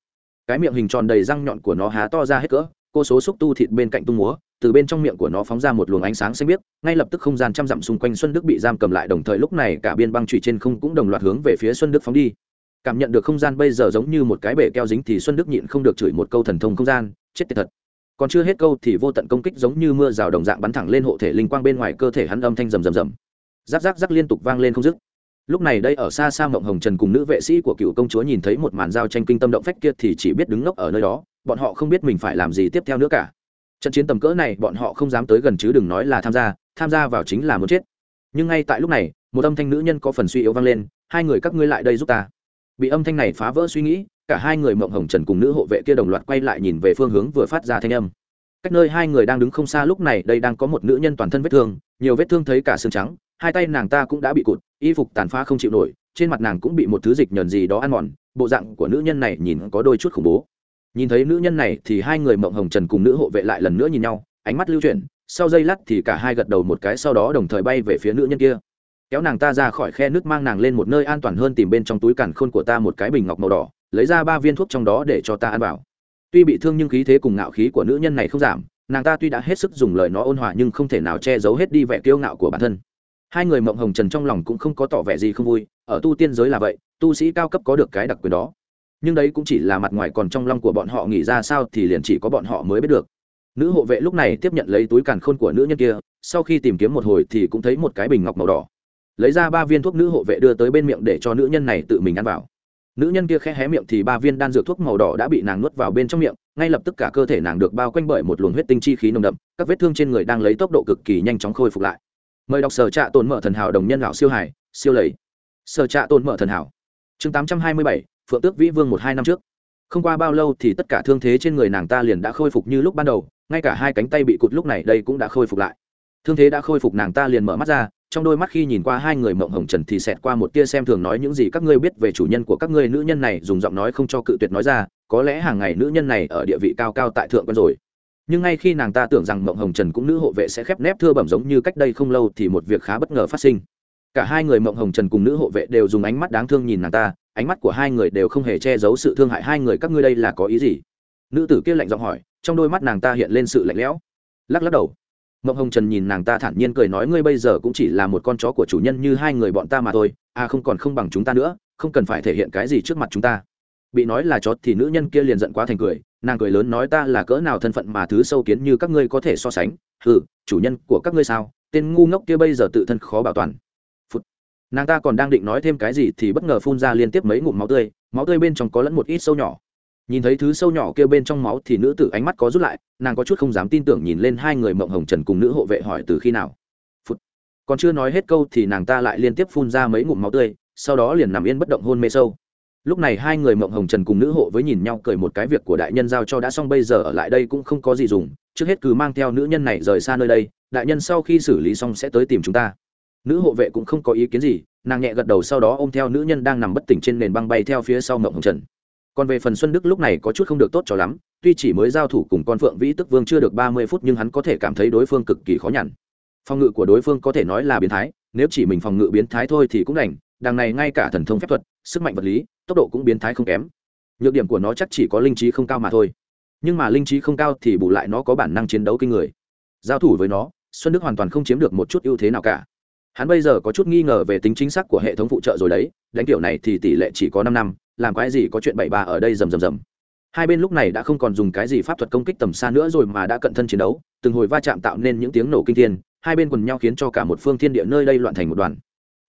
Cái miệng hình tròn đầy răng nhọn của nó há to ra hết cỡ cô số xúc tu thịt bên cạnh tung múa, từ bên trong miệng của nó phóng ra một luồng ánh sáng xanh biếc, ngay lập tức không gian trăm dặm xung quanh xuân đức bị giam cầm lại, đồng thời lúc này cả biên băng trụy trên không cũng đồng loạt hướng về phía xuân đức phóng đi. Cảm nhận được không gian bây giờ giống như một cái bể keo dính thì xuân đức nhịn không được chửi một câu thần thông không gian, chết tiệt thật. Còn chưa hết câu thì vô tận công kích giống như mưa rào đồng dạng bắn thẳng lên hộ thể linh quang bên ngoài cơ thể hắn âm thanh rầm rầm rầm. Giáp giáp giáp liên tục vang lên không dứt lúc này đây ở xa xa mộng hồng trần cùng nữ vệ sĩ của cựu công chúa nhìn thấy một màn giao tranh kinh tâm động phách kia thì chỉ biết đứng ngốc ở nơi đó, bọn họ không biết mình phải làm gì tiếp theo nữa cả. Trận chiến tầm cỡ này bọn họ không dám tới gần chứ đừng nói là tham gia tham gia vào chính là muốn chết. Nhưng ngay tại lúc này, một âm thanh nữ nhân có phần suy yếu vang lên, hai người các ngươi lại đây giúp ta. Bị âm thanh này phá vỡ suy nghĩ, cả hai người mộng hồng trần cùng nữ hộ vệ kia đồng loạt quay lại nhìn về phương hướng vừa phát ra thanh âm. Cách nơi hai người đang đứng không xa lúc này, đây đang có một nữ nhân toàn thân vết thương, nhiều vết thương thấy cả xương trắng hai tay nàng ta cũng đã bị cụt, y phục tàn phá không chịu nổi, trên mặt nàng cũng bị một thứ dịch nhờn gì đó ăn mòn, bộ dạng của nữ nhân này nhìn có đôi chút khủng bố. Nhìn thấy nữ nhân này thì hai người mộng hồng trần cùng nữ hộ vệ lại lần nữa nhìn nhau, ánh mắt lưu chuyển, sau giây lát thì cả hai gật đầu một cái, sau đó đồng thời bay về phía nữ nhân kia. Kéo nàng ta ra khỏi khe nước mang nàng lên một nơi an toàn hơn tìm bên trong túi càn khôn của ta một cái bình ngọc màu đỏ, lấy ra ba viên thuốc trong đó để cho ta ăn vào. Tuy bị thương nhưng khí thế cùng ngạo khí của nữ nhân này không giảm, nàng ta tuy đã hết sức dùng lời nó ôn hòa nhưng không thể nào che giấu hết đi vẻ kiêu ngạo của bản thân hai người mộng hồng trần trong lòng cũng không có tỏ vẻ gì không vui, ở tu tiên giới là vậy, tu sĩ cao cấp có được cái đặc quyền đó. Nhưng đấy cũng chỉ là mặt ngoài còn trong lòng của bọn họ nghĩ ra sao thì liền chỉ có bọn họ mới biết được. Nữ hộ vệ lúc này tiếp nhận lấy túi càn khôn của nữ nhân kia, sau khi tìm kiếm một hồi thì cũng thấy một cái bình ngọc màu đỏ. Lấy ra ba viên thuốc nữ hộ vệ đưa tới bên miệng để cho nữ nhân này tự mình ăn vào. Nữ nhân kia khẽ hé miệng thì ba viên đan dược thuốc màu đỏ đã bị nàng nuốt vào bên trong miệng, ngay lập tức cả cơ thể nàng được bao quanh bởi một luồng huyết tinh chi khí nồng đậm, các vết thương trên người đang lấy tốc độ cực kỳ nhanh chóng khôi phục lại mời đọc sở trạ tồn mở thần hảo đồng nhân lão siêu hải, siêu lầy. Sở trạ tồn mở thần hảo. Chương tám trăm hai mươi bảy, phượng tước vĩ vương một hai năm trước. Không qua bao lâu thì tất cả thương thế trên người nàng ta liền đã khôi phục như lúc ban đầu, ngay cả hai cánh tay bị cụt lúc này đây cũng đã khôi phục lại. Thương thế đã khôi phục nàng ta liền mở mắt ra, trong đôi mắt khi nhìn qua hai người mộng hồng trần thì xẹt qua một tia xem thường nói những gì các ngươi biết về chủ nhân của các ngươi nữ nhân này dùng giọng nói không cho cự tuyệt nói ra, có lẽ hàng ngày nữ nhân này ở địa vị cao cao tại thượng quân rồi nhưng ngay khi nàng ta tưởng rằng mộng hồng trần cũng nữ hộ vệ sẽ khép nép thưa bẩm giống như cách đây không lâu thì một việc khá bất ngờ phát sinh. Cả hai người mộng hồng trần cùng nữ hộ vệ đều dùng ánh mắt đáng thương nhìn nàng ta, ánh mắt của hai người đều không hề che giấu sự thương hại. Hai người, các ngươi đây là có ý gì? Nữ tử kia lạnh giọng hỏi, trong đôi mắt nàng ta hiện lên sự lạnh lẽo. Lắc lắc đầu. Mộng hồng trần nhìn nàng ta thản nhiên cười nói, ngươi bây giờ cũng chỉ là một con chó của chủ nhân như hai người bọn ta mà thôi à không còn không bằng chúng ta nữa, không cần phải thể hiện cái gì trước mặt chúng ta. Bị nói là chó thì nữ nhân kia liền giận quá thành cười nàng cười lớn nói ta là cỡ nào thân phận mà thứ sâu kiến như các ngươi có thể so sánh. Ừ chủ nhân của các ngươi sao? Tên ngu ngốc kia bây giờ tự thân khó bảo toàn. Phụt. nàng ta còn đang định nói thêm cái gì thì bất ngờ phun ra liên tiếp mấy ngụm máu tươi. Máu tươi bên trong có lẫn một ít sâu nhỏ. Nhìn thấy thứ sâu nhỏ kia bên trong máu thì nữ tử ánh mắt có rút lại, nàng có chút không dám tin tưởng nhìn lên hai người mộng hồng trần cùng nữ hộ vệ hỏi từ khi nào. Phụt. còn chưa nói hết câu thì nàng ta lại liên tiếp phun ra mấy ngụm máu tươi, sau đó liền nằm yên bất động hôn mê sâu lúc này hai người mộng hồng trần cùng nữ hộ với nhìn nhau cười một cái việc của đại nhân giao cho đã xong, bây giờ ở lại đây cũng không có gì dùng, trước hết cứ mang theo nữ nhân này rời xa nơi đây, đại nhân sau khi xử lý xong sẽ tới tìm chúng ta. Nữ hộ vệ cũng không có ý kiến gì, nàng nhẹ gật đầu sau đó ôm theo nữ nhân đang nằm bất tỉnh trên nền băng bay theo phía sau mộng hồng trần. Còn về phần xuân đức lúc này có chút không được tốt cho lắm, tuy chỉ mới giao thủ cùng con phượng vĩ tức vương chưa được ba mươi phút nhưng hắn có thể cảm thấy đối phương cực kỳ khó nhằn. Phòng ngự của đối phương có thể nói là biến thái, nếu chỉ mình phòng ngự biến thái thôi thì cũng đành, đằng này ngay cả thần thông phép thuật, sức mạnh vật lý tốc độ cũng biến thái không kém. Nhược điểm của nó chắc chỉ có linh trí không cao mà thôi. Nhưng mà linh trí không cao thì bù lại nó có bản năng chiến đấu kinh người. Giao thủ với nó, xuân đức hoàn toàn không chiếm được một chút ưu thế nào cả. Hắn bây giờ có chút nghi ngờ về tính chính xác của hệ thống phụ trợ rồi đấy, đánh kiểu này thì tỷ lệ chỉ có năm năm, làm cái gì có chuyện bảy ba ở đây rầm rầm rầm. Hai bên lúc này đã không còn dùng cái gì pháp thuật công kích tầm xa nữa rồi mà đã cận thân chiến đấu, từng hồi va chạm tạo nên những tiếng nổ kinh thiên, hai bên quần nhau khiến cho cả một phương thiên địa nơi đây loạn thành một đoàn.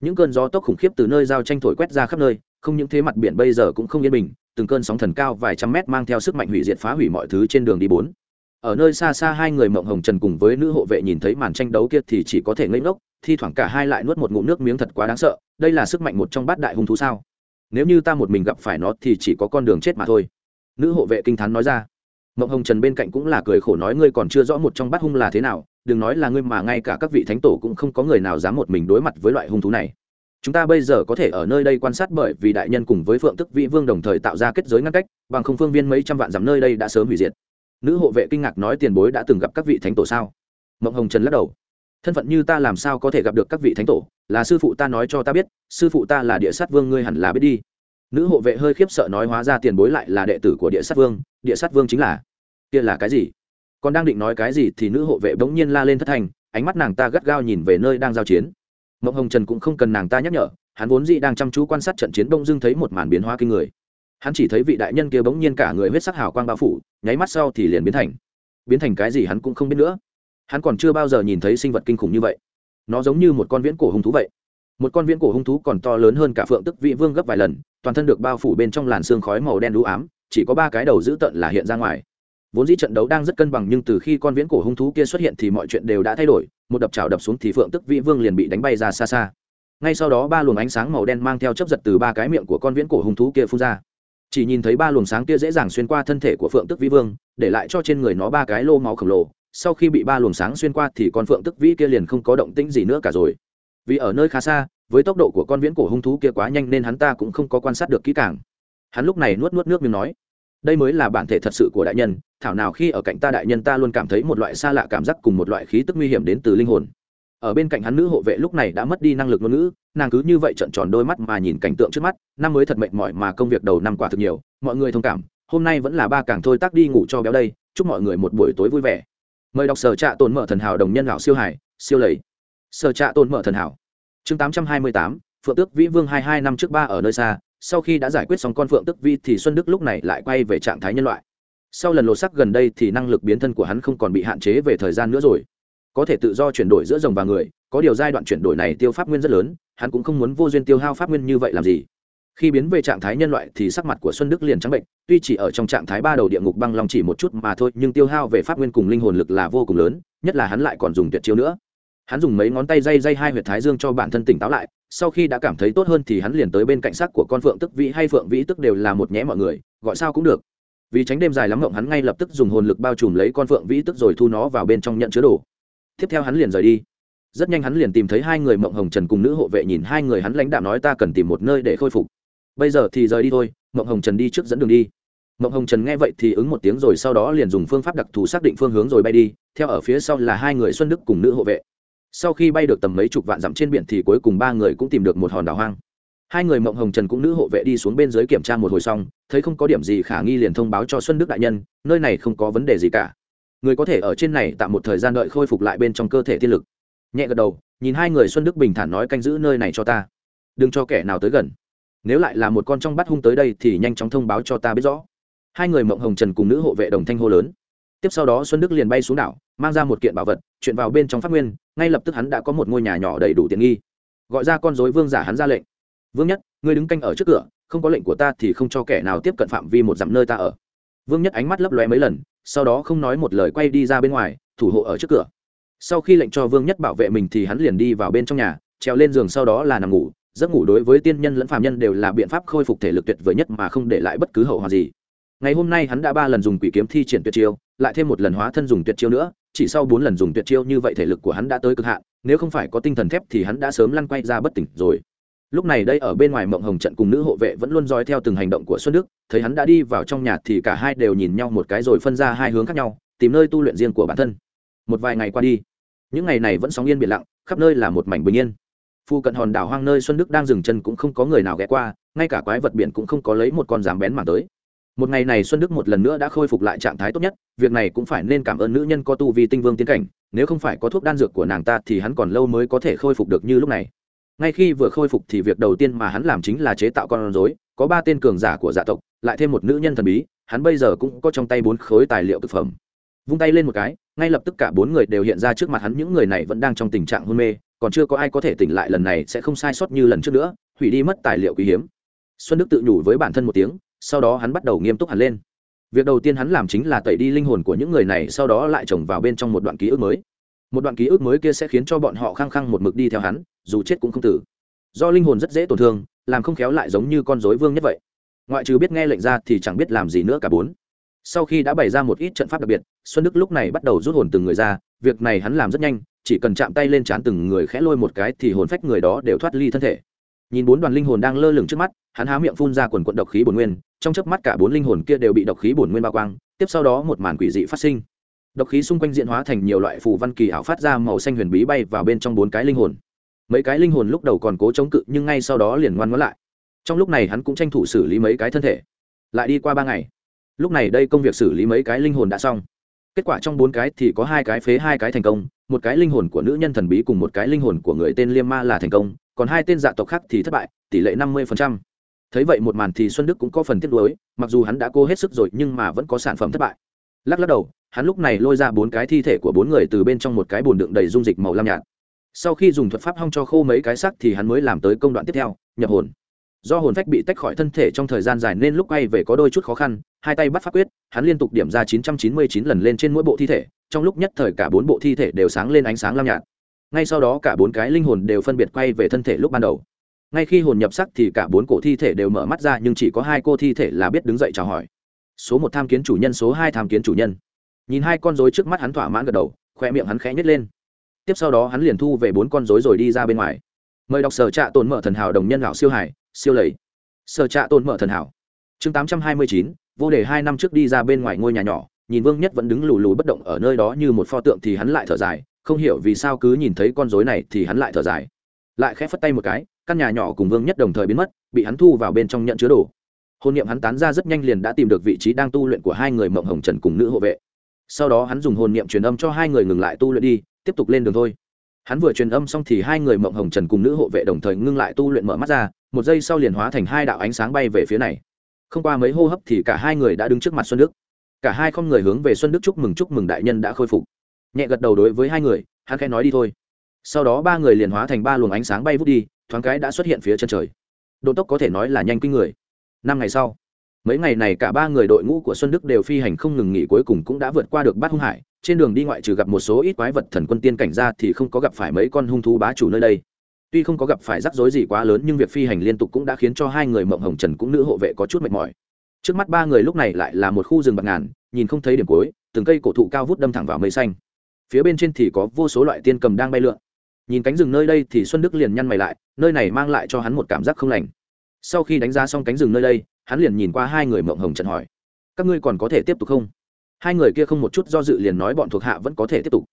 Những cơn gió tốc khủng khiếp từ nơi giao tranh thổi quét ra khắp nơi không những thế mặt biển bây giờ cũng không yên bình, từng cơn sóng thần cao vài trăm mét mang theo sức mạnh hủy diệt phá hủy mọi thứ trên đường đi bốn. Ở nơi xa xa hai người mộng hồng trần cùng với nữ hộ vệ nhìn thấy màn tranh đấu kia thì chỉ có thể ngây ngốc, thi thoảng cả hai lại nuốt một ngụm nước miếng thật quá đáng sợ, đây là sức mạnh một trong bát đại hung thú sao? Nếu như ta một mình gặp phải nó thì chỉ có con đường chết mà thôi. Nữ hộ vệ kinh t h á n nói ra. Mộng hồng trần bên cạnh cũng là cười khổ nói, ngươi còn chưa rõ một trong bát hung là thế nào, đừng nói là ngươi mà ngay cả các vị thánh tổ cũng không có người nào dám một mình đối mặt với loại hung thú này chúng ta bây giờ có thể ở nơi đây quan sát bởi vì đại nhân cùng với phượng tức vị vương đồng thời tạo ra kết giới ngăn cách, bằng không phương viên mấy trăm vạn dặm nơi đây đã sớm hủy diệt. Nữ hộ vệ kinh ngạc nói tiền bối đã từng gặp các vị thánh tổ sao? Mộng hồng trần lắc đầu. Thân phận như ta làm sao có thể gặp được các vị thánh tổ? Là sư phụ ta nói cho ta biết, sư phụ ta là địa sát vương, ngươi hẳn là biết đi. Nữ hộ vệ hơi khiếp sợ nói hóa ra tiền bối lại là đệ tử của địa sát vương, địa sát vương chính là kia là cái gì? Còn đang định nói cái gì thì nữ hộ vệ bỗng nhiên la lên thất thành ánh mắt nàng ta gắt gao nhìn về nơi đang giao chiến mộng hồng trần cũng không cần nàng ta nhắc nhở, hắn vốn dĩ đang chăm chú quan sát trận chiến đông Dương thấy một màn biến hóa kinh người. Hắn chỉ thấy vị đại nhân kia bỗng nhiên cả người huyết sắc hào quang bao phủ, nháy mắt sau thì liền biến thành. Biến thành cái gì hắn cũng không biết nữa. Hắn còn chưa bao giờ nhìn thấy sinh vật kinh khủng như vậy. Nó giống như một con viễn cổ hung thú vậy. Một con viễn cổ hung thú còn to lớn hơn cả phượng tức vị vương gấp vài lần, toàn thân được bao phủ bên trong làn xương khói màu đen đũ ám, chỉ có ba cái đầu dữ tợn là hiện ra ngoài vốn dĩ trận đấu đang rất cân bằng nhưng từ khi con viễn cổ hung thú kia xuất hiện thì mọi chuyện đều đã thay đổi, một đập trào đập xuống thì phượng tức vĩ vương liền bị đánh bay ra xa xa. Ngay sau đó ba luồng ánh sáng màu đen mang theo chấp giật từ ba cái miệng của con viễn cổ hung thú kia phun ra. Chỉ nhìn thấy ba luồng sáng kia dễ dàng xuyên qua thân thể của phượng tức vĩ vương, để lại cho trên người nó ba cái lô máu khổng lồ, sau khi bị ba luồng sáng xuyên qua thì con phượng tức vĩ kia liền không có động tĩnh gì nữa cả rồi. Vì ở nơi khá xa, với tốc độ của con viễn cổ hung thú kia quá nhanh nên hắn ta cũng không có quan sát được kỹ càng. Hắn lúc này nuốt nuốt nước miếng nói đây mới là bản thể thật sự của đại nhân, thảo nào khi ở cạnh ta đại nhân ta luôn cảm thấy một loại xa lạ cảm giác cùng một loại khí tức nguy hiểm đến từ linh hồn. Ở bên cạnh hắn nữ hộ vệ lúc này đã mất đi năng lực ngôn ngữ, nàng cứ như vậy trận tròn đôi mắt mà nhìn cảnh tượng trước mắt, năm mới thật mệt mỏi mà công việc đầu năm quả thực nhiều, mọi người thông cảm, hôm nay vẫn là ba càng thôi tác đi ngủ cho béo đây, chúc mọi người một buổi tối vui vẻ. Mời đọc sở trạ tồn mở thần hảo đồng nhân lão siêu hải siêu lầy. Sở trạ tồn mở thần hảo. Chương tám trăm hai mươi tám, phượng tước vĩ vương hai hai năm trước ba ở nơi xa sau khi đã giải quyết xong con phượng tức vi thì xuân đức lúc này lại quay về trạng thái nhân loại. Sau lần lột sắc gần đây thì năng lực biến thân của hắn không còn bị hạn chế về thời gian nữa rồi. Có thể tự do chuyển đổi giữa rồng và người, có điều giai đoạn chuyển đổi này tiêu pháp nguyên rất lớn, hắn cũng không muốn vô duyên tiêu hao pháp nguyên như vậy làm gì. Khi biến về trạng thái nhân loại thì sắc mặt của xuân đức liền trắng bệnh, tuy chỉ ở trong trạng thái ba đầu địa ngục băng lòng chỉ một chút mà thôi, nhưng tiêu hao về pháp nguyên cùng linh hồn lực là vô cùng lớn, nhất là hắn lại còn dùng tuyệt chiêu nữa hắn dùng mấy ngón tay dây dây hai huyệt thái dương cho bản thân tỉnh táo lại, sau khi đã cảm thấy tốt hơn thì hắn liền tới bên cạnh sắc của con phượng tức vĩ hay phượng vĩ tức đều là một nhé mọi người, gọi sao cũng được. Vì tránh đêm dài lắm mộng hắn ngay lập tức dùng hồn lực bao trùm lấy con phượng vĩ tức rồi thu nó vào bên trong nhận chứa đồ. Tiếp theo hắn liền rời đi. Rất nhanh hắn liền tìm thấy hai người mộng hồng trần cùng nữ hộ vệ nhìn hai người hắn lãnh đạo nói ta cần tìm một nơi để khôi phục. Bây giờ thì rời đi thôi, mộng hồng trần đi trước dẫn đường đi. Mộng hồng trần nghe vậy thì ứng một tiếng rồi sau đó liền dùng phương pháp đặc thù xác định phương hướng rồi bay đi, theo ở phía sau là hai người xuân đức cùng nữ hộ vệ sau khi bay được tầm mấy chục vạn dặm trên biển thì cuối cùng ba người cũng tìm được một hòn đảo hoang. Hai người mộng hồng trần cũng nữ hộ vệ đi xuống bên dưới kiểm tra một hồi xong, thấy không có điểm gì khả nghi liền thông báo cho xuân đức đại nhân, nơi này không có vấn đề gì cả. Người có thể ở trên này tạm một thời gian đợi khôi phục lại bên trong cơ thể tiên lực. Nhẹ gật đầu, nhìn hai người xuân đức bình thản nói canh giữ nơi này cho ta. Đừng cho kẻ nào tới gần. Nếu lại là một con trong bắt hung tới đây thì nhanh chóng thông báo cho ta biết rõ. Hai người mộng hồng trần cùng nữ hộ vệ đồng thanh hô lớn. Tiếp sau đó xuân đức liền bay xuống đảo, mang ra một kiện bảo vật, chuyện vào bên trong phát nguyên ngay lập tức hắn đã có một ngôi nhà nhỏ đầy đủ tiện nghi. Gọi ra con dối vương giả hắn ra lệnh. Vương nhất, ngươi đứng canh ở trước cửa, không có lệnh của ta thì không cho kẻ nào tiếp cận phạm vi một dặm nơi ta ở. Vương nhất ánh mắt lấp lóe mấy lần, sau đó không nói một lời quay đi ra bên ngoài, thủ hộ ở trước cửa. Sau khi lệnh cho vương nhất bảo vệ mình thì hắn liền đi vào bên trong nhà, trèo lên giường sau đó là nằm ngủ, giấc ngủ đối với tiên nhân lẫn phàm nhân đều là biện pháp khôi phục thể lực tuyệt vời nhất mà không để lại bất cứ hậu hòa gì. Ngày hôm nay hắn đã ba lần dùng quỷ kiếm thi triển tuyệt chiêu, lại thêm một lần hóa thân dùng tuyệt chiêu nữa chỉ sau bốn lần dùng tuyệt chiêu như vậy thể lực của hắn đã tới cực hạn, nếu không phải có tinh thần thép thì hắn đã sớm lăn quay ra bất tỉnh rồi. Lúc này đây ở bên ngoài mộng hồng trận cùng nữ hộ vệ vẫn luôn dõi theo từng hành động của xuân đức, thấy hắn đã đi vào trong nhà thì cả hai đều nhìn nhau một cái rồi phân ra hai hướng khác nhau, tìm nơi tu luyện riêng của bản thân. Một vài ngày qua đi, những ngày này vẫn sóng yên biển lặng, khắp nơi là một mảnh bình yên. Phu cận hòn đảo hoang nơi xuân đức đang dừng chân cũng không có người nào ghé qua, ngay cả quái vật biển cũng không có lấy một con dám bén mà tới một ngày này xuân đức một lần nữa đã khôi phục lại trạng thái tốt nhất, việc này cũng phải nên cảm ơn nữ nhân có tu vi tinh vương tiến cảnh, nếu không phải có thuốc đan dược của nàng ta thì hắn còn lâu mới có thể khôi phục được như lúc này. Ngay khi vừa khôi phục thì việc đầu tiên mà hắn làm chính là chế tạo con rối, có ba tên cường giả của dạ tộc, lại thêm một nữ nhân thần bí, hắn bây giờ cũng có trong tay bốn khối tài liệu thực phẩm. Vung tay lên một cái, ngay lập tức cả bốn người đều hiện ra trước mặt hắn, những người này vẫn đang trong tình trạng hôn mê, còn chưa có ai có thể tỉnh lại lần này sẽ không sai sót như lần trước nữa, hủy đi mất tài liệu quý hiếm. Xuân đức tự nhủ với bản thân một tiếng sau đó hắn bắt đầu nghiêm túc hẳn lên. Việc đầu tiên hắn làm chính là tẩy đi linh hồn của những người này, sau đó lại trồng vào bên trong một đoạn ký ức mới. Một đoạn ký ức mới kia sẽ khiến cho bọn họ khăng khăng một mực đi theo hắn, dù chết cũng không tử. Do linh hồn rất dễ tổn thương, làm không khéo lại giống như con dối vương nhất vậy. Ngoại trừ biết nghe lệnh ra thì chẳng biết làm gì nữa cả bốn. Sau khi đã bày ra một ít trận pháp đặc biệt, xuân đức lúc này bắt đầu rút hồn từng người ra, việc này hắn làm rất nhanh, chỉ cần chạm tay lên trán từng người khẽ lôi một cái thì hồn phách người đó đều thoát ly thân thể. Nhìn bốn đoàn linh hồn đang lơ lửng trước mắt, hắn há miệng phun ra quần quận độc khí bổn nguyên trong chớp mắt cả bốn linh hồn kia đều bị độc khí bổn nguyên bao quang, tiếp sau đó một màn quỷ dị phát sinh. Độc khí xung quanh diễn hóa thành nhiều loại phù văn kỳ ảo phát ra màu xanh huyền bí bay vào bên trong bốn cái linh hồn. Mấy cái linh hồn lúc đầu còn cố chống cự, nhưng ngay sau đó liền ngoan ngoãn lại. Trong lúc này hắn cũng tranh thủ xử lý mấy cái thân thể. Lại đi qua ba ngày. Lúc này đây công việc xử lý mấy cái linh hồn đã xong. Kết quả trong bốn cái thì có hai cái phế, hai cái thành công, một cái linh hồn của nữ nhân thần bí cùng một cái linh hồn của người tên liêm ma là thành công, còn hai tên dạ tộc khác thì thất bại, tỷ lệ năm mươi thấy vậy một màn thì xuân đức cũng có phần tiếc nuối, mặc dù hắn đã cố hết sức rồi nhưng mà vẫn có sản phẩm thất bại. Lắc lắc đầu, hắn lúc này lôi ra bốn cái thi thể của bốn người từ bên trong một cái bồn đựng đầy dung dịch màu lam nhạt. Sau khi dùng thuật pháp hong cho khô mấy cái xác thì hắn mới làm tới công đoạn tiếp theo, nhập hồn. Do hồn phách bị tách khỏi thân thể trong thời gian dài nên lúc quay về có đôi chút khó khăn, hai tay bắt pháp quyết, hắn liên tục điểm ra 999 lần lên trên mỗi bộ thi thể, trong lúc nhất thời cả bốn bộ thi thể đều sáng lên ánh sáng lam nhạt. Ngay sau đó cả bốn cái linh hồn đều phân biệt quay về thân thể lúc ban đầu ngay khi hồn nhập sắc thì cả bốn cổ thi thể đều mở mắt ra, nhưng chỉ có hai cô thi thể là biết đứng dậy chào hỏi. Số một tham kiến chủ nhân, số hai tham kiến chủ nhân. Nhìn hai con rối trước mắt hắn thỏa mãn gật đầu, khoe miệng hắn khẽ nhét lên. Tiếp sau đó hắn liền thu về bốn con rối rồi đi ra bên ngoài. Mời đọc sở trạ tồn mở thần hảo đồng nhân lão siêu hải, siêu lầy. Sở trạ tồn mở thần hảo. Chương tám trăm hai mươi chín, vô đề hai năm trước đi ra bên ngoài ngôi nhà nhỏ, nhìn vương nhất vẫn đứng lù lù bất động ở nơi đó như một pho tượng thì hắn lại thở dài, không hiểu vì sao cứ nhìn thấy con rối này thì hắn lại thở dài. Lại khẽ phất tay một cái căn nhà nhỏ cùng vương nhất đồng thời biến mất, bị hắn thu vào bên trong nhận chứa đồ. Hôn niệm hắn tán ra rất nhanh liền đã tìm được vị trí đang tu luyện của hai người mộng hồng trần cùng nữ hộ vệ. Sau đó hắn dùng hồn niệm truyền âm cho hai người ngừng lại tu luyện đi, tiếp tục lên đường thôi. Hắn vừa truyền âm xong thì hai người mộng hồng trần cùng nữ hộ vệ đồng thời ngưng lại tu luyện mở mắt ra, một giây sau liền hóa thành hai đạo ánh sáng bay về phía này. Không qua mấy hô hấp thì cả hai người đã đứng trước mặt xuân đức. Cả hai không người hướng về xuân đức chúc mừng chúc mừng đại nhân đã khôi phục. Nhẹ gật đầu đối với hai người, hắn khẽ nói đi thôi. Sau đó ba người liền hóa thành ba luồng ánh sáng bay vút đi thoáng cái đã xuất hiện phía chân trời. Độ tốc có thể nói là nhanh kinh người. Năm ngày sau, mấy ngày này cả ba người đội ngũ của xuân đức đều phi hành không ngừng nghỉ cuối cùng cũng đã vượt qua được bát hung hải. Trên đường đi ngoại trừ gặp một số ít quái vật thần quân tiên cảnh ra thì không có gặp phải mấy con hung thú bá chủ nơi đây. Tuy không có gặp phải rắc rối gì quá lớn nhưng việc phi hành liên tục cũng đã khiến cho hai người mộng hồng trần cũng nữ hộ vệ có chút mệt mỏi. Trước mắt ba người lúc này lại là một khu rừng bạc ngàn, nhìn không thấy điểm cuối, từng cây cổ thụ cao vút đâm thẳng vào mây xanh. Phía bên trên thì có vô số loại tiên cầm đang bay lượn nhìn cánh rừng nơi đây thì xuân đức liền nhăn mày lại, nơi này mang lại cho hắn một cảm giác không lành. Sau khi đánh giá xong cánh rừng nơi đây, hắn liền nhìn qua hai người mộng hồng trận hỏi, các ngươi còn có thể tiếp tục không? Hai người kia không một chút do dự liền nói, bọn thuộc hạ vẫn có thể tiếp tục.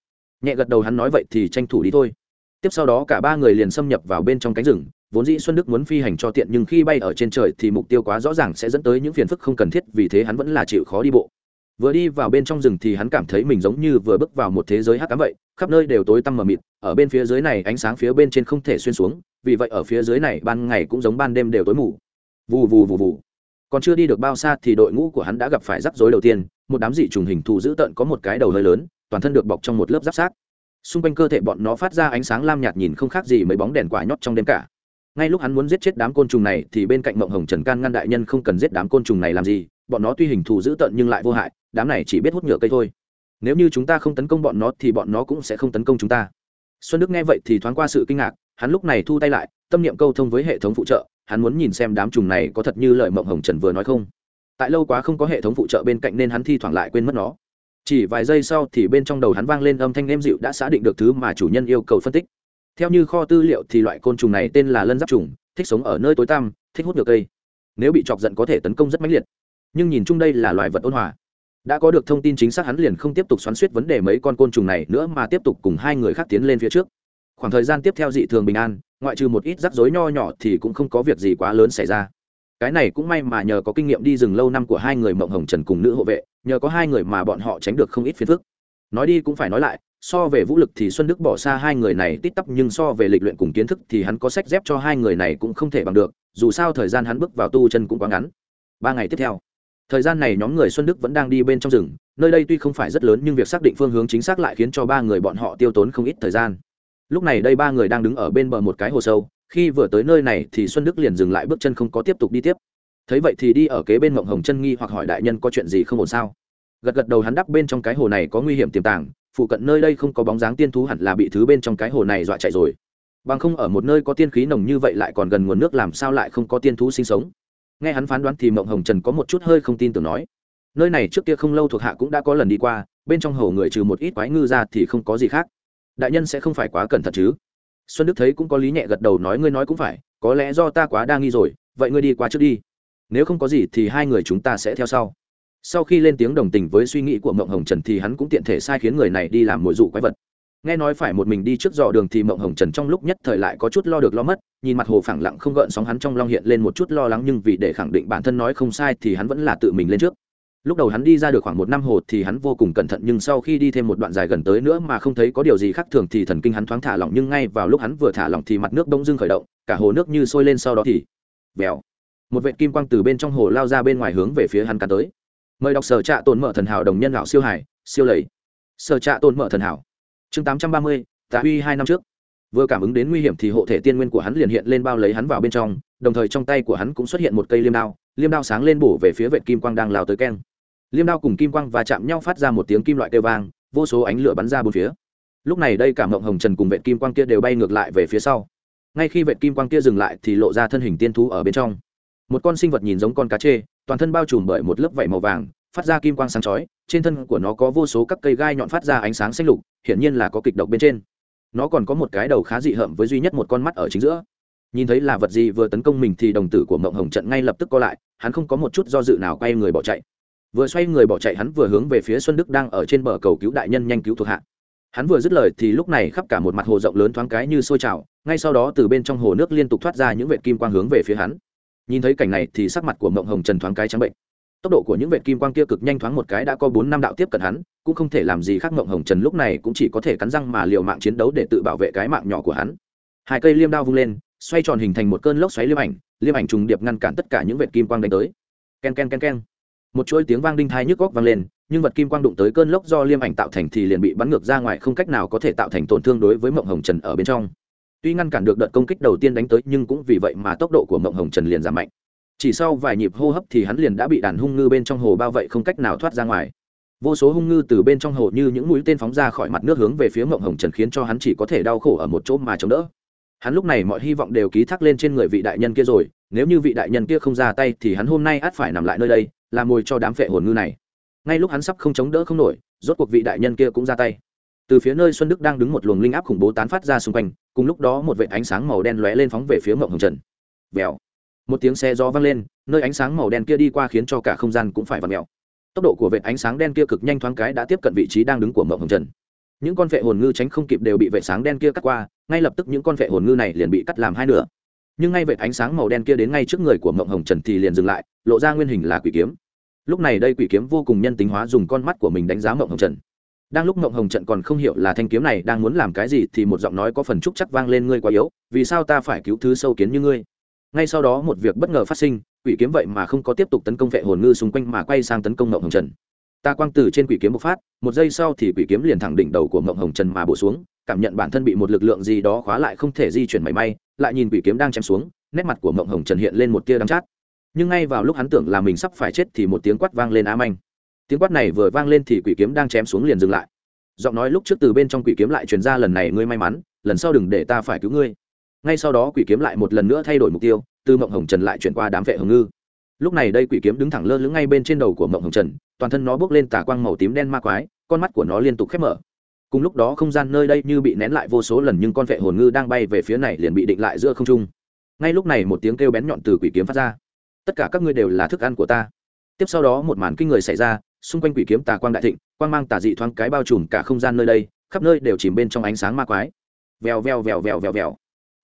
Nhẹ gật đầu hắn nói, vậy thì tranh thủ đi thôi. Tiếp sau đó cả ba người liền xâm nhập vào bên trong cánh rừng, vốn dĩ xuân đức muốn phi hành cho tiện nhưng khi bay ở trên trời thì mục tiêu quá rõ ràng sẽ dẫn tới những phiền phức không cần thiết, vì thế hắn vẫn là chịu khó đi bộ vừa đi vào bên trong rừng thì hắn cảm thấy mình giống như vừa bước vào một thế giới hắc cám vậy, khắp nơi đều tối tăm mờ mịt, ở bên phía dưới này ánh sáng phía bên trên không thể xuyên xuống, vì vậy ở phía dưới này ban ngày cũng giống ban đêm đều tối mù. Vù vù vù vù. Còn chưa đi được bao xa thì đội ngũ của hắn đã gặp phải rắc rối đầu tiên, một đám dị trùng hình thù dữ tợn có một cái đầu hơi lớn, toàn thân được bọc trong một lớp giáp sát xung quanh cơ thể bọn nó phát ra ánh sáng lam nhạt nhìn không khác gì mấy bóng đèn quả nhót trong đêm cả. Ngay lúc hắn muốn giết chết đám côn trùng này thì bên cạnh mộng hồng trần can ngăn đại nhân không cần giết đám côn trùng này làm gì bọn nó tuy hình thù dữ tợn nhưng lại vô hại, đám này chỉ biết hút nhựa cây thôi. Nếu như chúng ta không tấn công bọn nó thì bọn nó cũng sẽ không tấn công chúng ta. Xuân đức nghe vậy thì thoáng qua sự kinh ngạc, hắn lúc này thu tay lại, tâm niệm câu thông với hệ thống phụ trợ, hắn muốn nhìn xem đám trùng này có thật như lời mộng hồng trần vừa nói không. Tại lâu quá không có hệ thống phụ trợ bên cạnh nên hắn thi thoảng lại quên mất nó. Chỉ vài giây sau thì bên trong đầu hắn vang lên âm thanh êm dịu đã xác định được thứ mà chủ nhân yêu cầu phân tích. Theo như kho tư liệu thì loại côn trùng này tên là lân giáp trùng, thích sống ở nơi tối tăm, thích hút nhựa cây. Nếu bị chọc giận có thể tấn công rất mãnh liệt nhưng nhìn chung đây là loài vật ôn hòa. Đã có được thông tin chính xác hắn liền không tiếp tục xoắn suýt vấn đề mấy con côn trùng này nữa mà tiếp tục cùng hai người khác tiến lên phía trước. Khoảng thời gian tiếp theo dị thường bình an, ngoại trừ một ít rắc rối nho nhỏ thì cũng không có việc gì quá lớn xảy ra. Cái này cũng may mà nhờ có kinh nghiệm đi rừng lâu năm của hai người mộng hồng trần cùng nữ hộ vệ, nhờ có hai người mà bọn họ tránh được không ít phiền phức. Nói đi cũng phải nói lại, so về vũ lực thì xuân đức bỏ xa hai người này tít tắp nhưng so về lịch luyện cùng kiến thức thì hắn có sách dép cho hai người này cũng không thể bằng được, dù sao thời gian hắn bước vào tu chân cũng quá ngắn. Ba ngày tiếp theo thời gian này nhóm người xuân đức vẫn đang đi bên trong rừng, nơi đây tuy không phải rất lớn nhưng việc xác định phương hướng chính xác lại khiến cho ba người bọn họ tiêu tốn không ít thời gian. Lúc này đây ba người đang đứng ở bên bờ một cái hồ sâu, khi vừa tới nơi này thì xuân đức liền dừng lại bước chân không có tiếp tục đi tiếp. Thấy vậy thì đi ở kế bên mộng hồng chân nghi hoặc hỏi đại nhân có chuyện gì không ổn sao? Gật gật đầu hắn đắp bên trong cái hồ này có nguy hiểm tiềm tàng, phụ cận nơi đây không có bóng dáng tiên thú hẳn là bị thứ bên trong cái hồ này dọa chạy rồi. Bằng không ở một nơi có tiên khí nồng như vậy lại còn gần nguồn nước làm sao lại không có tiên thú sinh sống? Nghe hắn phán đoán thì mộng hồng trần có một chút hơi không tin tưởng nói, nơi này trước kia không lâu thuộc hạ cũng đã có lần đi qua, bên trong hồ người trừ một ít quái ngư ra thì không có gì khác. Đại nhân sẽ không phải quá cẩn thận chứ. Xuân đức thấy cũng có lý nhẹ gật đầu nói, ngươi nói cũng phải, có lẽ do ta quá đa nghi rồi, vậy ngươi đi qua trước đi. Nếu không có gì thì hai người chúng ta sẽ theo sau. Sau khi lên tiếng đồng tình với suy nghĩ của mộng hồng trần thì hắn cũng tiện thể sai khiến người này đi làm mồi dụ quái vật nghe nói phải một mình đi trước dò đường thì mộng hồng trần trong lúc nhất thời lại có chút lo được lo mất, nhìn mặt hồ phẳng lặng không gợn sóng hắn trong long hiện lên một chút lo lắng nhưng vì để khẳng định bản thân nói không sai thì hắn vẫn là tự mình lên trước. Lúc đầu hắn đi ra được khoảng một năm hồ thì hắn vô cùng cẩn thận nhưng sau khi đi thêm một đoạn dài gần tới nữa mà không thấy có điều gì khác thường thì thần kinh hắn thoáng thả lỏng nhưng ngay vào lúc hắn vừa thả lỏng thì mặt nước đông dưng khởi động, cả hồ nước như sôi lên sau đó thì vèo. Một vệ kim quang từ bên trong hồ lao ra bên ngoài hướng về phía hắn cắn tới. Mời đọc sở trạ tồn mở thần hảo đồng nhân lão siêu hải, siêu lầy. Sở trạ tồn mở thần hảo chương tám trăm ba mươi, tạ uy hai năm trước. Vừa cảm ứng đến nguy hiểm thì hộ thể tiên nguyên của hắn liền hiện lên bao lấy hắn vào bên trong, đồng thời trong tay của hắn cũng xuất hiện một cây liêm đao liêm đao sáng lên bổ về phía vệ kim quang đang lao tới keng. Liêm đao cùng kim quang và chạm nhau phát ra một tiếng kim loại kêu vang, vô số ánh lửa bắn ra bốn phía. Lúc này đây cả mộng hồng trần cùng vệ kim quang kia đều bay ngược lại về phía sau. Ngay khi vệ kim quang kia dừng lại thì lộ ra thân hình tiên thú ở bên trong. Một con sinh vật nhìn giống con cá chê, toàn thân bao trùm bởi một lớp vảy màu vàng, phát ra kim quang sáng chói trên thân của nó có vô số các cây gai nhọn phát ra ánh sáng xanh lục, hiển nhiên là có kịch độc bên trên. Nó còn có một cái đầu khá dị hợm với duy nhất một con mắt ở chính giữa. Nhìn thấy là vật gì vừa tấn công mình thì đồng tử của mộng hồng trận ngay lập tức co lại, hắn không có một chút do dự nào quay người bỏ chạy. Vừa xoay người bỏ chạy hắn vừa hướng về phía xuân đức đang ở trên bờ cầu cứu đại nhân nhanh cứu thuộc hạ. Hắn vừa dứt lời thì lúc này khắp cả một mặt hồ rộng lớn thoáng cái như sôi trào, ngay sau đó từ bên trong hồ nước liên tục thoát ra những vệt kim quang hướng về phía hắn. Nhìn thấy cảnh này thì sắc mặt của mộng hồng trần thoáng cái trắng bệnh tốc độ của những vệt kim quang kia cực nhanh thoáng một cái đã có bốn năm đạo tiếp cận hắn, cũng không thể làm gì khác mộng hồng trần lúc này cũng chỉ có thể cắn răng mà liều mạng chiến đấu để tự bảo vệ cái mạng nhỏ của hắn. Hai cây liêm đao vung lên, xoay tròn hình thành một cơn lốc xoáy liêm ảnh liêm ảnh trùng điệp ngăn cản tất cả những vệt kim quang đánh tới. K e n k e n k e n k e n một chuỗi tiếng vang đinh thai nhức góc vang lên, nhưng vật kim quang đụng tới cơn lốc do liêm ảnh tạo thành thì liền bị bắn ngược ra ngoài, không cách nào có thể tạo thành tổn thương đối với mộng hồng trần ở bên trong. Tuy ngăn cản được đợt công kích đầu tiên đánh tới, nhưng cũng vì vậy mà tốc độ của mộng hồng trần liền giảm mạnh chỉ sau vài nhịp hô hấp thì hắn liền đã bị đàn hung ngư bên trong hồ bao vậy không cách nào thoát ra ngoài. Vô số hung ngư từ bên trong hồ như những mũi tên phóng ra khỏi mặt nước hướng về phía mộng hồng trần khiến cho hắn chỉ có thể đau khổ ở một chỗ mà chống đỡ. Hắn lúc này mọi hy vọng đều ký thác lên trên người vị đại nhân kia rồi, nếu như vị đại nhân kia không ra tay thì hắn hôm nay ắt phải nằm lại nơi đây làm mồi cho đám phệ hồn ngư này. Ngay lúc hắn sắp không chống đỡ không nổi, rốt cuộc vị đại nhân kia cũng ra tay. Từ phía nơi xuân đức đang đứng một luồng linh áp khủng bố tán phát ra xung quanh, cùng lúc đó một vệ ánh sáng màu đen lóe lên phóng về phía mộng hồng trần. Vèo một tiếng xe gió vang lên, nơi ánh sáng màu đen kia đi qua khiến cho cả không gian cũng phải vặn mẹo tốc độ của vệ ánh sáng đen kia cực nhanh thoáng cái đã tiếp cận vị trí đang đứng của mộng hồng trần. Những con vệ hồn ngư tránh không kịp đều bị vệ sáng đen kia cắt qua, ngay lập tức những con vệ hồn ngư này liền bị cắt làm hai nửa. Nhưng ngay vệ ánh sáng màu đen kia đến ngay trước người của mộng hồng trần thì liền dừng lại, lộ ra nguyên hình là quỷ kiếm. Lúc này đây quỷ kiếm vô cùng nhân tính hóa dùng con mắt của mình đánh giá mộng hồng trần. Đang lúc mộng hồng trận còn không hiểu là thanh kiếm này đang muốn làm cái gì thì một giọng nói có phần trúc chắc vang lên, ngươi quá yếu, vì sao ta phải cứu thứ sâu kiến như ngươi? Ngay sau đó một việc bất ngờ phát sinh, quỷ kiếm vậy mà không có tiếp tục tấn công vệ hồn ngư xung quanh mà quay sang tấn công mộng hồng trần. Ta quang từ trên quỷ kiếm bộc phát, một giây sau thì quỷ kiếm liền thẳng đỉnh đầu của mộng hồng trần mà bổ xuống, cảm nhận bản thân bị một lực lượng gì đó khóa lại không thể di chuyển mảy may, lại nhìn quỷ kiếm đang chém xuống, nét mặt của mộng hồng trần hiện lên một tia đắng chát. Nhưng ngay vào lúc hắn tưởng là mình sắp phải chết thì một tiếng quát vang lên ám anh. Tiếng quát này vừa vang lên thì quỷ kiếm đang chém xuống liền dừng lại. Giọng nói lúc trước từ bên trong quỷ kiếm lại truyền ra lần này ngươi may mắn, lần sau đừng để ta phải cứu ngươi ngay sau đó quỷ kiếm lại một lần nữa thay đổi mục tiêu, từ mộng hồng trần lại chuyển qua đám vệ hồng ngư. Lúc này đây quỷ kiếm đứng thẳng lơ lửng ngay bên trên đầu của mộng hồng trần, toàn thân nó bước lên tà quang màu tím đen ma quái, con mắt của nó liên tục khép mở. Cùng lúc đó không gian nơi đây như bị nén lại vô số lần nhưng con vệ hồn ngư đang bay về phía này liền bị định lại giữa không trung. Ngay lúc này một tiếng kêu bén nhọn từ quỷ kiếm phát ra. Tất cả các ngươi đều là thức ăn của ta. Tiếp sau đó một màn kinh người xảy ra, xung quanh quỷ kiếm tà quang đại thịnh, quang mang tà dị thoáng cái bao trùm cả không gian nơi đây, khắp nơi đều chìm bên trong ánh sáng ma quái. Vèo vèo vèo vèo vèo vèo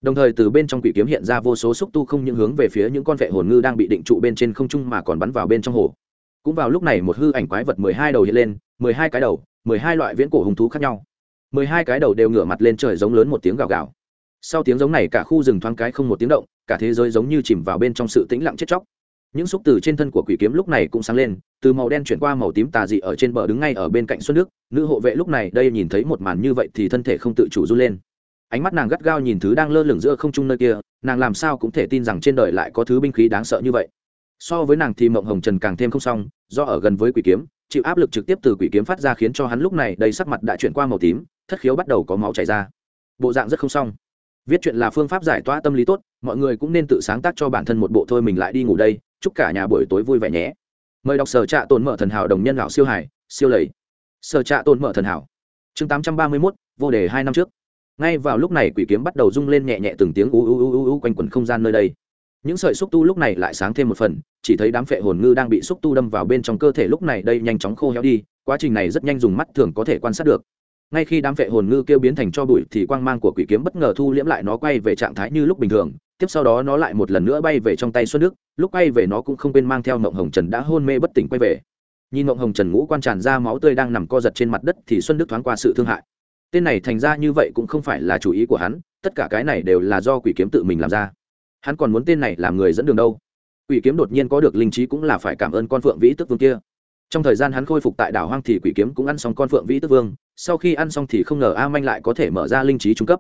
đồng thời từ bên trong quỷ kiếm hiện ra vô số xúc tu không những hướng về phía những con vệ hồn ngư đang bị định trụ bên trên không trung mà còn bắn vào bên trong hồ. Cũng vào lúc này một hư ảnh quái vật mười hai đầu hiện lên, mười hai cái đầu, mười hai loại viễn cổ hung thú khác nhau. Mười hai cái đầu đều ngửa mặt lên trời giống lớn một tiếng gào gào. Sau tiếng giống này cả khu rừng thoáng cái không một tiếng động, cả thế giới giống như chìm vào bên trong sự tĩnh lặng chết chóc. Những xúc từ trên thân của quỷ kiếm lúc này cũng sáng lên, từ màu đen chuyển qua màu tím tà dị ở trên bờ đứng ngay ở bên cạnh xuân đức. Nữ hộ vệ lúc này đây nhìn thấy một màn như vậy thì thân thể không tự chủ run lên ánh mắt nàng gắt gao nhìn thứ đang lơ lửng giữa không trung nơi kia, nàng làm sao cũng thể tin rằng trên đời lại có thứ binh khí đáng sợ như vậy. So với nàng thì mộng hồng trần càng thêm không xong, do ở gần với quỷ kiếm, chịu áp lực trực tiếp từ quỷ kiếm phát ra khiến cho hắn lúc này đầy sắc mặt đã chuyển qua màu tím, thất khiếu bắt đầu có máu chảy ra. Bộ dạng rất không xong. Viết chuyện là phương pháp giải tỏa tâm lý tốt, mọi người cũng nên tự sáng tác cho bản thân một bộ thôi mình lại đi ngủ đây, chúc cả nhà buổi tối vui vẻ nhé. Mời đọc sở trạ tồn mở thần hảo đồng nhân lão siêu hải, siêu lầy. Sở trạ tồn mở thần hảo. Chương tám trăm ba mươi mốt, vô đề hai năm trước ngay vào lúc này quỷ kiếm bắt đầu rung lên nhẹ nhẹ từng tiếng u u u u u quanh quẩn không gian nơi đây. Những sợi xúc tu lúc này lại sáng thêm một phần, chỉ thấy đám phệ hồn ngư đang bị xúc tu đâm vào bên trong cơ thể lúc này đây nhanh chóng khô héo đi, quá trình này rất nhanh dùng mắt thường có thể quan sát được. Ngay khi đám phệ hồn ngư kêu biến thành cho bụi thì quang mang của quỷ kiếm bất ngờ thu liễm lại nó quay về trạng thái như lúc bình thường, tiếp sau đó nó lại một lần nữa bay về trong tay xuân đức, lúc quay về nó cũng không quên mang theo mộng hồng trần đã hôn mê bất tỉnh quay về. Nhìn mộng hồng trần ngũ quan tràn ra máu tươi đang nằm co giật trên mặt đất thì xuân đức thoáng qua sự thương hại tên này thành ra như vậy cũng không phải là chủ ý của hắn, tất cả cái này đều là do quỷ kiếm tự mình làm ra. Hắn còn muốn tên này làm người dẫn đường đâu? Quỷ kiếm đột nhiên có được linh trí cũng là phải cảm ơn con phượng vĩ tức vương kia. Trong thời gian hắn khôi phục tại đảo hoang thì quỷ kiếm cũng ăn xong con phượng vĩ tức vương, sau khi ăn xong thì không ngờ a manh lại có thể mở ra linh trí trung cấp.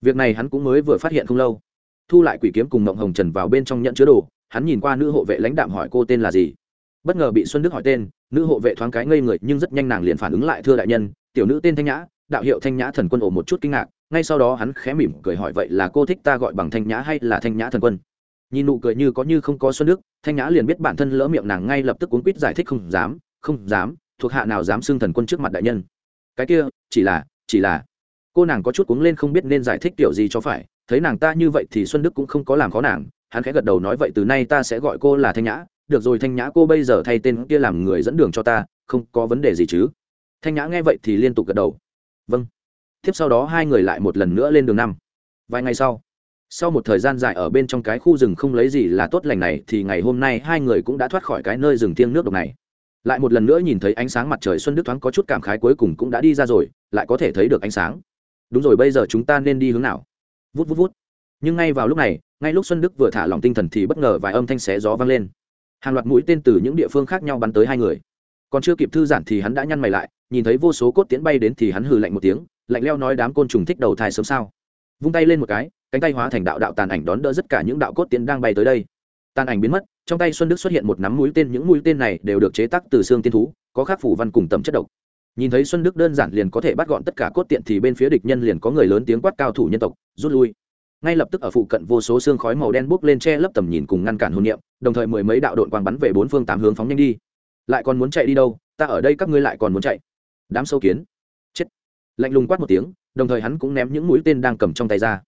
Việc này hắn cũng mới vừa phát hiện không lâu. Thu lại quỷ kiếm cùng mộng hồng trần vào bên trong nhận chứa đồ, hắn nhìn qua nữ hộ vệ lãnh đạm hỏi cô tên là gì. Bất ngờ bị xuân đức hỏi tên, nữ hộ vệ thoáng cái ngây người nhưng rất nhanh nàng liền phản ứng lại, thưa đại nhân, tiểu nữ tên thanh nhã đạo hiệu thanh nhã thần quân ồ một chút kinh ngạc, ngay sau đó hắn khẽ mỉm cười hỏi vậy là cô thích ta gọi bằng thanh nhã hay là thanh nhã thần quân? Nhìn nụ cười như có như không có xuân đức, thanh nhã liền biết bản thân lỡ miệng nàng ngay lập tức cuốn quýt giải thích không dám không dám, thuộc hạ nào dám xưng thần quân trước mặt đại nhân. Cái kia, chỉ là chỉ là. Cô nàng có chút cuống lên không biết nên giải thích kiểu gì cho phải, thấy nàng ta như vậy thì xuân đức cũng không có làm khó nàng, hắn khẽ gật đầu nói vậy từ nay ta sẽ gọi cô là thanh nhã, được rồi thanh nhã cô bây giờ thay tên kia làm người dẫn đường cho ta, không có vấn đề gì chứ. Thanh nhã nghe vậy thì liên tục gật đầu vâng. Tiếp sau đó hai người lại một lần nữa lên đường năm. Vài ngày sau sau một thời gian dài ở bên trong cái khu rừng không lấy gì là tốt lành này, thì ngày hôm nay hai người cũng đã thoát khỏi cái nơi rừng thiêng nước độc này. Lại một lần nữa nhìn thấy ánh sáng mặt trời xuân đức thoáng có chút cảm khái cuối cùng cũng đã đi ra rồi, lại có thể thấy được ánh sáng. Đúng rồi, bây giờ chúng ta nên đi hướng nào? Vút vút vút. Nhưng ngay vào lúc này, ngay lúc xuân đức vừa thả lỏng tinh thần thì bất ngờ vài âm thanh xé gió vang lên. Hàng loạt mũi tên từ những địa phương khác nhau bắn tới hai người còn chưa kịp thư giãn thì hắn đã nhăn mày lại, nhìn thấy vô số cốt tiễn bay đến thì hắn hừ lạnh một tiếng, lạnh leo nói đám côn trùng thích đầu thai sớm sao. Vung tay lên một cái, cánh tay hóa thành đạo đạo tàn ảnh đón đỡ tất cả những đạo cốt tiễn đang bay tới đây. Tàn ảnh biến mất, trong tay xuân đức xuất hiện một nắm mũi tên, những mũi tên này đều được chế tác từ xương tiên thú, có khắc phủ văn cùng tầm chất độc. Nhìn thấy xuân đức đơn giản liền có thể bắt gọn tất cả cốt tiện thì bên phía địch nhân liền có người lớn tiếng quát cao thủ nhân tộc, rút lui. Ngay lập tức ở phụ cận vô số xương khói màu đen bốc lên che lấp tầm nhìn cùng ngăn cản hôn niệm, đồng thời mười mấy đạo đội quang bắn về bốn phương tám hướng phóng nhanh đi lại còn muốn chạy đi đâu, ta ở đây các ngươi lại còn muốn chạy. Đám sâu kiến. Chết. Lạnh lùng quát một tiếng, đồng thời hắn cũng ném những mũi tên đang cầm trong tay ra.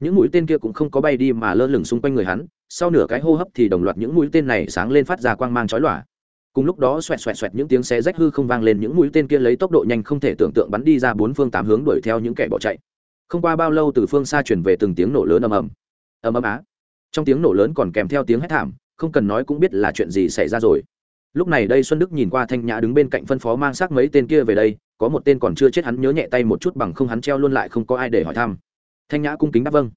Những mũi tên kia cũng không có bay đi mà lơ lửng xung quanh người hắn, sau nửa cái hô hấp thì đồng loạt những mũi tên này sáng lên phát ra quang mang chói lòa. Cùng lúc đó xoẹt xoẹt xoẹt những tiếng xe rách hư không vang lên, những mũi tên kia lấy tốc độ nhanh không thể tưởng tượng bắn đi ra bốn phương tám hướng đuổi theo những kẻ bỏ chạy. Không qua bao lâu từ phương xa chuyển về từng tiếng nổ lớn ầm ầm. Ầm ầm á. Trong tiếng nổ lớn còn kèm theo tiếng hét thảm, không cần nói cũng biết là chuyện gì xảy ra rồi lúc này đây xuân đức nhìn qua thanh nhã đứng bên cạnh phân phó mang xác mấy tên kia về đây, có một tên còn chưa chết hắn nhớ nhẹ tay một chút bằng không hắn treo luôn lại không có ai để hỏi thăm. Thanh nhã cung kính đáp vâng.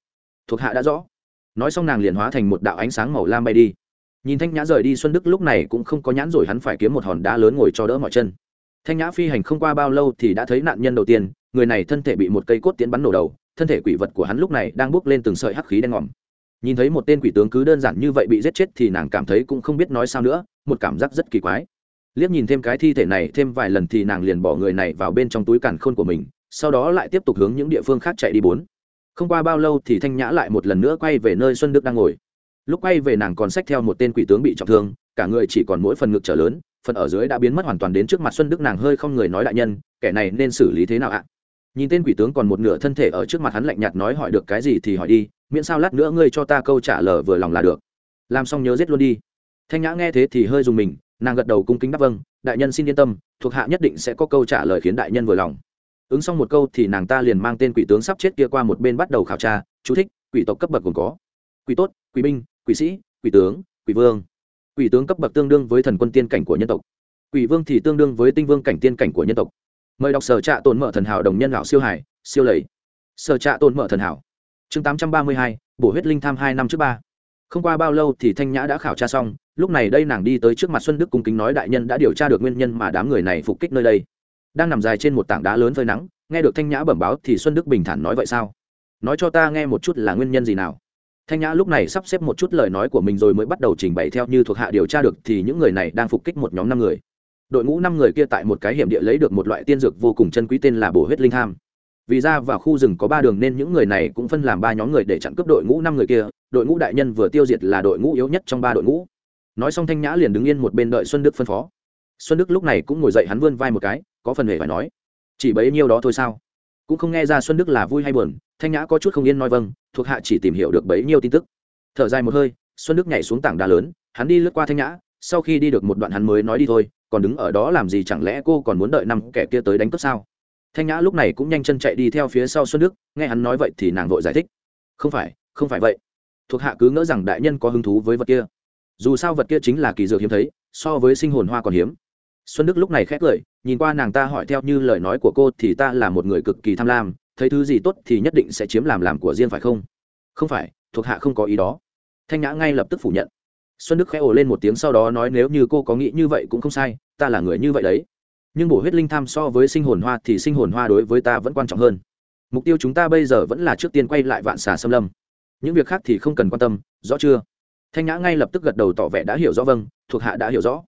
Thuộc hạ đã rõ. Nói xong nàng liền hóa thành một đạo ánh sáng màu lam bay đi. Nhìn thanh nhã rời đi xuân đức lúc này cũng không có nhãn rồi hắn phải kiếm một hòn đá lớn ngồi cho đỡ mọi chân. Thanh nhã phi hành không qua bao lâu thì đã thấy nạn nhân đầu tiên, người này thân thể bị một cây cốt tiến bắn nổ đầu, thân thể quỷ vật của hắn lúc này đang bốc lên từng sợi hắc khí đen ngòm nhìn thấy một tên quỷ tướng cứ đơn giản như vậy bị giết chết thì nàng cảm thấy cũng không biết nói sao nữa, một cảm giác rất kỳ quái. Liếc nhìn thêm cái thi thể này thêm vài lần thì nàng liền bỏ người này vào bên trong túi càn khôn của mình, sau đó lại tiếp tục hướng những địa phương khác chạy đi bốn. Không qua bao lâu thì thanh nhã lại một lần nữa quay về nơi xuân đức đang ngồi. Lúc quay về nàng còn xách theo một tên quỷ tướng bị trọng thương, cả người chỉ còn mỗi phần ngực trở lớn, phần ở dưới đã biến mất hoàn toàn đến trước mặt xuân đức nàng hơi không người nói đại nhân, kẻ này nên xử lý thế nào ạ? Nhìn tên quỷ tướng còn một nửa thân thể ở trước mặt hắn lạnh nhạt nói hỏi được cái gì thì hỏi đi, miễn sao lát nữa ngươi cho ta câu trả lời vừa lòng là được. Làm xong nhớ giết luôn đi. Thanh nhã nghe thế thì hơi dùng mình, nàng gật đầu cung kính đáp vâng đại nhân xin yên tâm, thuộc hạ nhất định sẽ có câu trả lời khiến đại nhân vừa lòng. Ứng xong một câu thì nàng ta liền mang tên quỷ tướng sắp chết kia qua một bên bắt đầu khảo tra, chú thích, quỷ tộc cấp bậc gồm có. Quỷ tốt, quỷ binh, quỷ sĩ, quỷ tướng, quỷ vương. Quỷ tướng cấp bậc tương đương với thần quân tiên cảnh của nhân tộc. Quỷ vương thì tương đương với tinh vương cảnh tiên cảnh của nhân tộc mời đọc sở trạ tồn mở thần hảo đồng nhân lão siêu hải siêu lầy. Sở trạ tồn mở thần hảo. Chương tám trăm ba mươi hai, bổ huyết linh tham hai năm trước ba. Không qua bao lâu thì thanh nhã đã khảo tra xong, lúc này đây nàng đi tới trước mặt xuân đức cung kính nói đại nhân đã điều tra được nguyên nhân mà đám người này phục kích nơi đây. Đang nằm dài trên một tảng đá lớn phơi nắng, nghe được thanh nhã bẩm báo thì xuân đức bình thản nói vậy sao? Nói cho ta nghe một chút là nguyên nhân gì nào. Thanh nhã lúc này sắp xếp một chút lời nói của mình rồi mới bắt đầu trình bày theo như thuộc hạ điều tra được thì những người này đang phục kích một nhóm năm người đội ngũ năm người kia tại một cái hiểm địa lấy được một loại tiên dược vô cùng chân quý tên là bổ huyết linh tham vì ra vào khu rừng có ba đường nên những người này cũng phân làm ba nhóm người để chặn cướp đội ngũ năm người kia, đội ngũ đại nhân vừa tiêu diệt là đội ngũ yếu nhất trong ba đội ngũ. Nói xong thanh nhã liền đứng yên một bên đợi xuân đức phân phó. Xuân đức lúc này cũng ngồi dậy hắn vươn vai một cái, có phần hề phải nói, chỉ bấy nhiêu đó thôi sao? Cũng không nghe ra xuân đức là vui hay buồn, thanh nhã có chút không yên nói vâng thuộc hạ chỉ tìm hiểu được bấy nhiêu tin tức. Thở dài một hơi, xuân đức nhảy xuống tảng đá lớn, hắn đi lướt qua thanh nhã, sau khi đi được một đoạn hắn mới nói đi thôi còn đứng ở đó làm gì chẳng lẽ cô còn muốn đợi năm kẻ kia tới đánh cướp sao? Thanh nhã lúc này cũng nhanh chân chạy đi theo phía sau xuân đức, nghe hắn nói vậy thì nàng vội giải thích. Không phải không phải vậy. Thuộc hạ cứ ngỡ rằng đại nhân có hứng thú với vật kia. Dù sao vật kia chính là kỳ dược hiếm thấy, so với sinh hồn hoa còn hiếm. Xuân đức lúc này khét lời nhìn qua nàng ta hỏi theo như lời nói của cô thì ta là một người cực kỳ tham lam, thấy thứ gì tốt thì nhất định sẽ chiếm làm làm của riêng phải không? Không phải, thuộc hạ không có ý đó. Thanh nhã ngay lập tức phủ nhận xuân đức khẽ ồ lên một tiếng sau đó nói, nếu như cô có nghĩ như vậy cũng không sai, ta là người như vậy đấy. Nhưng bổ huyết linh tham so với sinh hồn hoa thì sinh hồn hoa đối với ta vẫn quan trọng hơn. Mục tiêu chúng ta bây giờ vẫn là trước tiên quay lại vạn xà xâm lâm. Những việc khác thì không cần quan tâm, rõ chưa? Thanh nhã ngay lập tức gật đầu tỏ vẻ đã hiểu rõ vâng thuộc hạ đã hiểu rõ.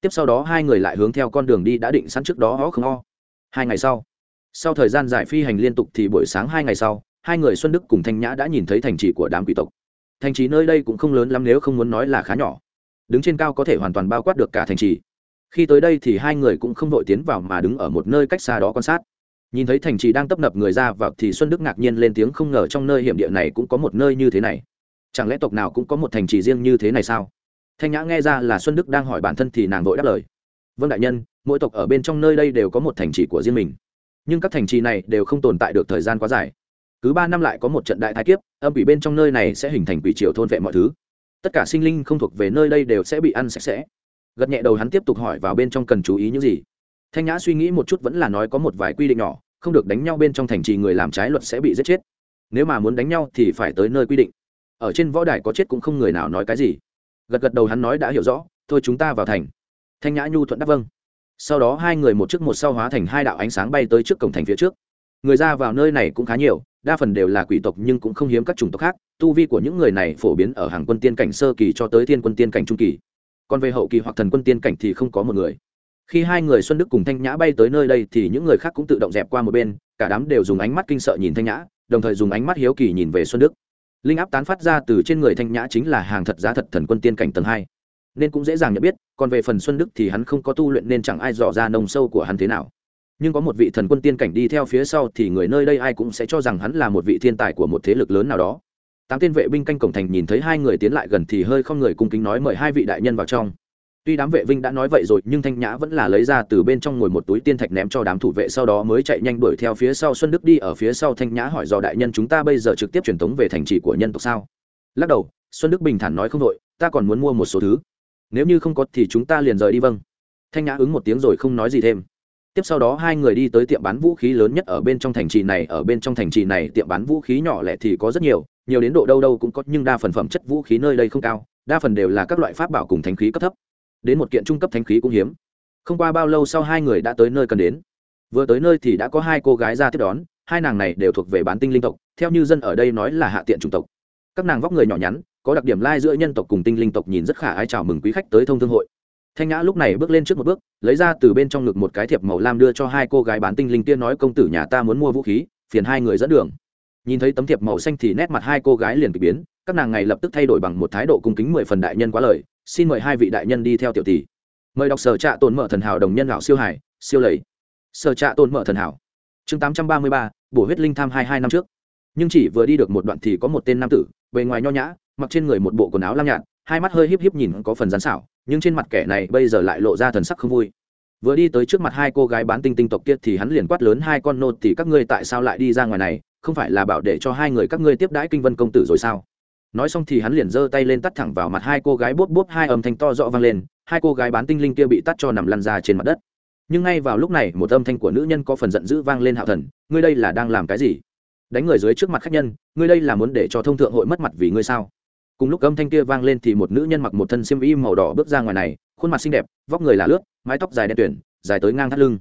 Tiếp sau đó hai người lại hướng theo con đường đi đã định sẵn trước đó ho không ho hai ngày sau sau thời gian giải phi hành liên tục thì buổi sáng hai ngày sau, hai người xuân đức cùng thanh nhã đã nhìn thấy thành trì của đám quỷ tộc thành trì nơi đây cũng không lớn lắm, nếu không muốn nói là khá nhỏ. Đứng trên cao có thể hoàn toàn bao quát được cả thành trì. Khi tới đây thì hai người cũng không vội tiến vào mà đứng ở một nơi cách xa đó quan sát. Nhìn thấy thành trì đang tấp nập người ra vào thì xuân đức ngạc nhiên lên tiếng không ngờ trong nơi hiểm địa này cũng có một nơi như thế này. Chẳng lẽ tộc nào cũng có một thành trì riêng như thế này sao? Thanh nhã nghe ra là xuân đức đang hỏi bản thân thì nàng vội đáp lời. Vâng đại nhân, mỗi tộc ở bên trong nơi đây đều có một thành trì của riêng mình. Nhưng các thành trì này đều không tồn tại được thời gian quá dài cứ ba năm lại có một trận đại thái kiếp, âm quỷ bên trong nơi này sẽ hình thành quỷ triều thôn vệ mọi thứ. Tất cả sinh linh không thuộc về nơi đây đều sẽ bị ăn sạch sẽ. Gật nhẹ đầu hắn tiếp tục hỏi vào bên trong cần chú ý những gì. Thanh nhã suy nghĩ một chút vẫn là nói có một vài quy định nhỏ, không được đánh nhau bên trong thành trì người làm trái luật sẽ bị giết chết. Nếu mà muốn đánh nhau thì phải tới nơi quy định. Ở trên võ đài có chết cũng không người nào nói cái gì. Gật gật đầu hắn nói đã hiểu rõ, thôi chúng ta vào thành. Thanh nhã nhu thuận đáp vâng. Sau đó hai người một trước một sau hóa thành hai đạo ánh sáng bay tới trước cổng thành phía trước. Người ra vào nơi này cũng khá nhiều đa phần đều là quỷ tộc nhưng cũng không hiếm các chủng tộc khác, tu vi của những người này phổ biến ở hàng quân tiên cảnh sơ kỳ cho tới thiên quân tiên cảnh trung kỳ. Còn về hậu kỳ hoặc thần quân tiên cảnh thì không có một người. Khi hai người xuân đức cùng thanh nhã bay tới nơi đây thì những người khác cũng tự động dẹp qua một bên, cả đám đều dùng ánh mắt kinh sợ nhìn thanh nhã, đồng thời dùng ánh mắt hiếu kỳ nhìn về xuân đức. Linh áp tán phát ra từ trên người thanh nhã chính là hàng thật giá thật thần quân tiên cảnh tầng hai. Nên cũng dễ dàng nhận biết, còn về phần xuân đức thì hắn không có tu luyện nên chẳng ai dò ra nông sâu của hắn thế nào nhưng có một vị thần quân tiên cảnh đi theo phía sau thì người nơi đây ai cũng sẽ cho rằng hắn là một vị thiên tài của một thế lực lớn nào đó. Tám tên vệ binh canh cổng thành nhìn thấy hai người tiến lại gần thì hơi không người cung kính nói mời hai vị đại nhân vào trong. Tuy đám vệ binh đã nói vậy rồi nhưng thanh nhã vẫn là lấy ra từ bên trong ngồi một túi tiên thạch ném cho đám thủ vệ sau đó mới chạy nhanh đuổi theo phía sau xuân đức đi. Ở phía sau thanh nhã hỏi do đại nhân chúng ta bây giờ trực tiếp truyền thống về thành trì của nhân tộc sao? Lắc đầu, xuân đức bình thản nói không đội ta còn muốn mua một số thứ. Nếu như không có thì chúng ta liền rời đi vâng. Thanh nhã ứng một tiếng rồi không nói gì thêm tiếp sau đó hai người đi tới tiệm bán vũ khí lớn nhất ở bên trong thành trì này, ở bên trong thành trì này tiệm bán vũ khí nhỏ lẻ thì có rất nhiều nhiều đến độ đâu đâu cũng có, nhưng đa phần phẩm chất vũ khí nơi đây không cao, đa phần đều là các loại pháp bảo cùng thánh khí cấp thấp. Đến một kiện trung cấp thánh khí cũng hiếm. Không qua bao lâu sau hai người đã tới nơi cần đến. Vừa tới nơi thì đã có hai cô gái ra tiếp đón, hai nàng này đều thuộc về bán tinh linh tộc, theo như dân ở đây nói là hạ tiện chủng tộc. Các nàng vóc người nhỏ nhắn, có đặc điểm lai giữa nhân tộc cùng tinh linh tộc nhìn rất khả ái chào mừng quý khách tới thông thương hội thanh nhã lúc này bước lên trước một bước, lấy ra từ bên trong ngực một cái thiệp màu lam đưa cho hai cô gái bán tinh linh kia nói công tử nhà ta muốn mua vũ khí, phiền hai người dẫn đường. Nhìn thấy tấm thiệp màu xanh thì nét mặt hai cô gái liền kịch biến, các nàng ngày lập tức thay đổi bằng một thái độ cung kính mười phần đại nhân quá lời, xin mời hai vị đại nhân đi theo tiểu tỷ. Mời đọc sở trạ tồn mở thần hảo đồng nhân lão siêu hải siêu lầy. Sở trạ tồn mở thần hảo. Chương tám trăm ba mươi ba, bổ huyết linh tham hai hai năm trước. Nhưng chỉ vừa đi được một đoạn thì có một tên nam tử, bề ngoài nho nhã, mặc trên người một bộ quần áo lam nhạt hai mắt hơi híp híp nhìn có phần rán xảo, nhưng trên mặt kẻ này bây giờ lại lộ ra thần sắc không vui. Vừa đi tới trước mặt hai cô gái bán tinh tinh tộc kia thì hắn liền quát lớn, hai con nô thì các ngươi tại sao lại đi ra ngoài này? Không phải là bảo để cho hai người các ngươi tiếp đãi kinh vân công tử rồi sao? Nói xong thì hắn liền giơ tay lên tắt thẳng vào mặt hai cô gái, bốp bốp hai âm thanh to rõ vang lên, hai cô gái bán tinh linh kia bị tắt cho nằm lăn ra trên mặt đất. Nhưng ngay vào lúc này, một âm thanh của nữ nhân có phần giận dữ vang lên hạo thần, ngươi đây là đang làm cái gì? Đánh người dưới trước mặt khách nhân, ngươi đây là muốn để cho thông thượng hội mất mặt vì ngươi sao? Cùng lúc âm thanh kia vang lên thì một nữ nhân mặc một thân xiêm y màu đỏ bước ra ngoài này, khuôn mặt xinh đẹp, vóc người là lướt, mái tóc dài đen tuyển dài tới ngang thắt lưng.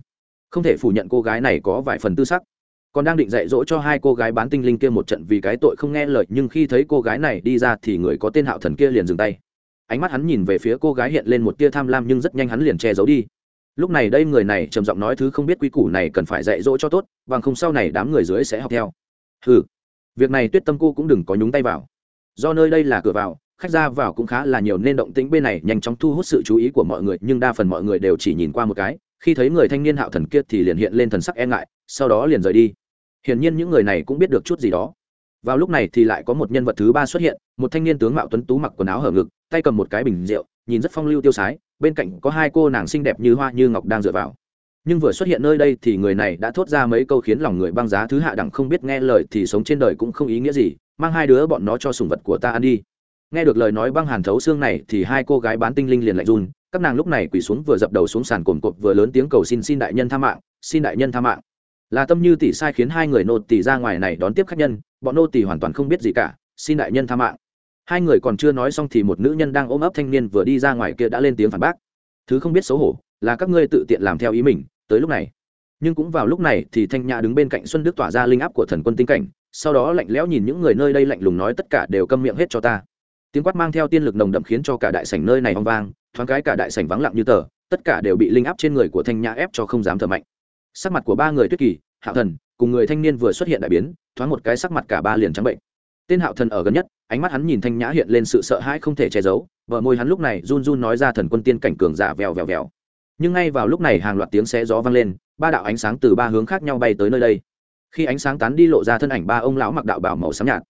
Không thể phủ nhận cô gái này có vài phần tư sắc. Còn đang định dạy dỗ cho hai cô gái bán tinh linh kia một trận vì cái tội không nghe lời, nhưng khi thấy cô gái này đi ra thì người có tên hạo thần kia liền dừng tay. Ánh mắt hắn nhìn về phía cô gái hiện lên một tia tham lam nhưng rất nhanh hắn liền che giấu đi. Lúc này đây người này trầm giọng nói thứ không biết quy củ này cần phải dạy dỗ cho tốt, bằng không sau này đám người dưới sẽ học theo. Ừ việc này tuyết tâm cô cũng đừng có nhúng tay vào do nơi đây là cửa vào, khách ra vào cũng khá là nhiều nên động tĩnh bên này nhanh chóng thu hút sự chú ý của mọi người, nhưng đa phần mọi người đều chỉ nhìn qua một cái. Khi thấy người thanh niên hạo thần kia thì liền hiện lên thần sắc e ngại, sau đó liền rời đi. Hiển nhiên những người này cũng biết được chút gì đó. Vào lúc này thì lại có một nhân vật thứ ba xuất hiện, một thanh niên tướng mạo tuấn tú mặc quần áo hở ngực, tay cầm một cái bình rượu, nhìn rất phong lưu tiêu sái, bên cạnh có hai cô nàng xinh đẹp như hoa như ngọc đang dựa vào. Nhưng vừa xuất hiện nơi đây thì người này đã thốt ra mấy câu khiến lòng người băng giá, thứ hạ đẳng không biết nghe lời thì sống trên đời cũng không ý nghĩa gì mang hai đứa bọn nó cho sùng vật của ta ăn đi. Nghe được lời nói băng hàn thấu xương này thì hai cô gái bán tinh linh liền lạnh run. Các nàng lúc này quỳ xuống vừa dập đầu xuống sàn cồn cộp, vừa lớn tiếng cầu xin xin đại nhân tha mạng xin đại nhân tha mạng. Là tâm như tỷ sai khiến hai người nô tỷ ra ngoài này đón tiếp khách nhân bọn nô tỷ hoàn toàn không biết gì cả xin đại nhân tha mạng. Hai người còn chưa nói xong thì một nữ nhân đang ôm ấp thanh niên vừa đi ra ngoài kia đã lên tiếng phản bác. Thứ không biết xấu hổ là các ngươi tự tiện làm theo ý mình tới lúc này. Nhưng cũng vào lúc này thì thanh nhã đứng bên cạnh xuân đức tỏa ra linh áp của thần quân tinh cảnh sau đó lạnh lẽo nhìn những người nơi đây lạnh lùng nói tất cả đều câm miệng hết cho ta. Tiếng quát mang theo tiên lực nồng đậm khiến cho cả đại sảnh nơi này hoang vang, thoáng cái cả đại sảnh vắng lặng như tờ, tất cả đều bị linh áp trên người của thanh nhã ép cho không dám thở mạnh. Sắc mặt của ba người tuyết kỳ, hạo thần cùng người thanh niên vừa xuất hiện đại biến, thoáng một cái sắc mặt cả ba liền trắng bệnh. Tên hạo thần ở gần nhất, ánh mắt hắn nhìn thanh nhã hiện lên sự sợ hãi không thể che giấu vợ môi hắn lúc này run run nói ra thần quân tiên cảnh cường giả vèo vèo vèo. Nhưng ngay vào lúc này hàng loạt tiếng xé gió vang lên, ba đạo ánh sáng từ ba hướng khác nhau bay tới nơi đây khi ánh sáng tán đi lộ ra thân ảnh ba ông lão mặc đạo bảo màu xám nhạt.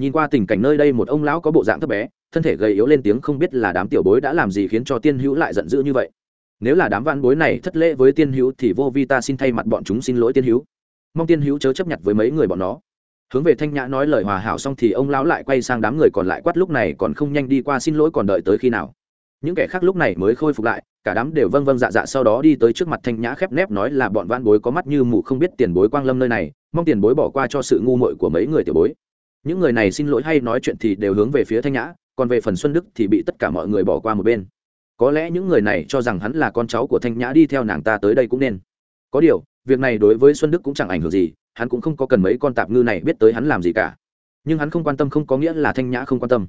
Nhìn qua tình cảnh nơi đây một ông lão có bộ dạng thấp bé, thân thể gầy yếu lên tiếng không biết là đám tiểu bối đã làm gì khiến cho tiên hữu lại giận dữ như vậy. Nếu là đám văn bối này thất lễ với tiên hữu thì vô vi ta xin thay mặt bọn chúng xin lỗi tiên hữu. Mong tiên hữu chớ chấp nhận với mấy người bọn nó. Hướng về thanh nhã nói lời hòa hảo xong thì ông lão lại quay sang đám người còn lại quát lúc này còn không nhanh đi qua xin lỗi còn đợi tới khi nào. Những kẻ khác lúc này mới khôi phục lại cả đám đều vâng vâng dạ dạ sau đó đi tới trước mặt thanh nhã khép nép nói là bọn van bối có mắt như mù không biết tiền bối quang lâm nơi này, mong tiền bối bỏ qua cho sự ngu muội của mấy người tiểu bối. Những người này xin lỗi hay nói chuyện thì đều hướng về phía thanh nhã, còn về phần xuân đức thì bị tất cả mọi người bỏ qua một bên. Có lẽ những người này cho rằng hắn là con cháu của thanh nhã đi theo nàng ta tới đây cũng nên. Có điều, việc này đối với xuân đức cũng chẳng ảnh hưởng gì, hắn cũng không có cần mấy con tạp ngư này biết tới hắn làm gì cả. Nhưng hắn không quan tâm không có nghĩa là thanh nhã không quan tâm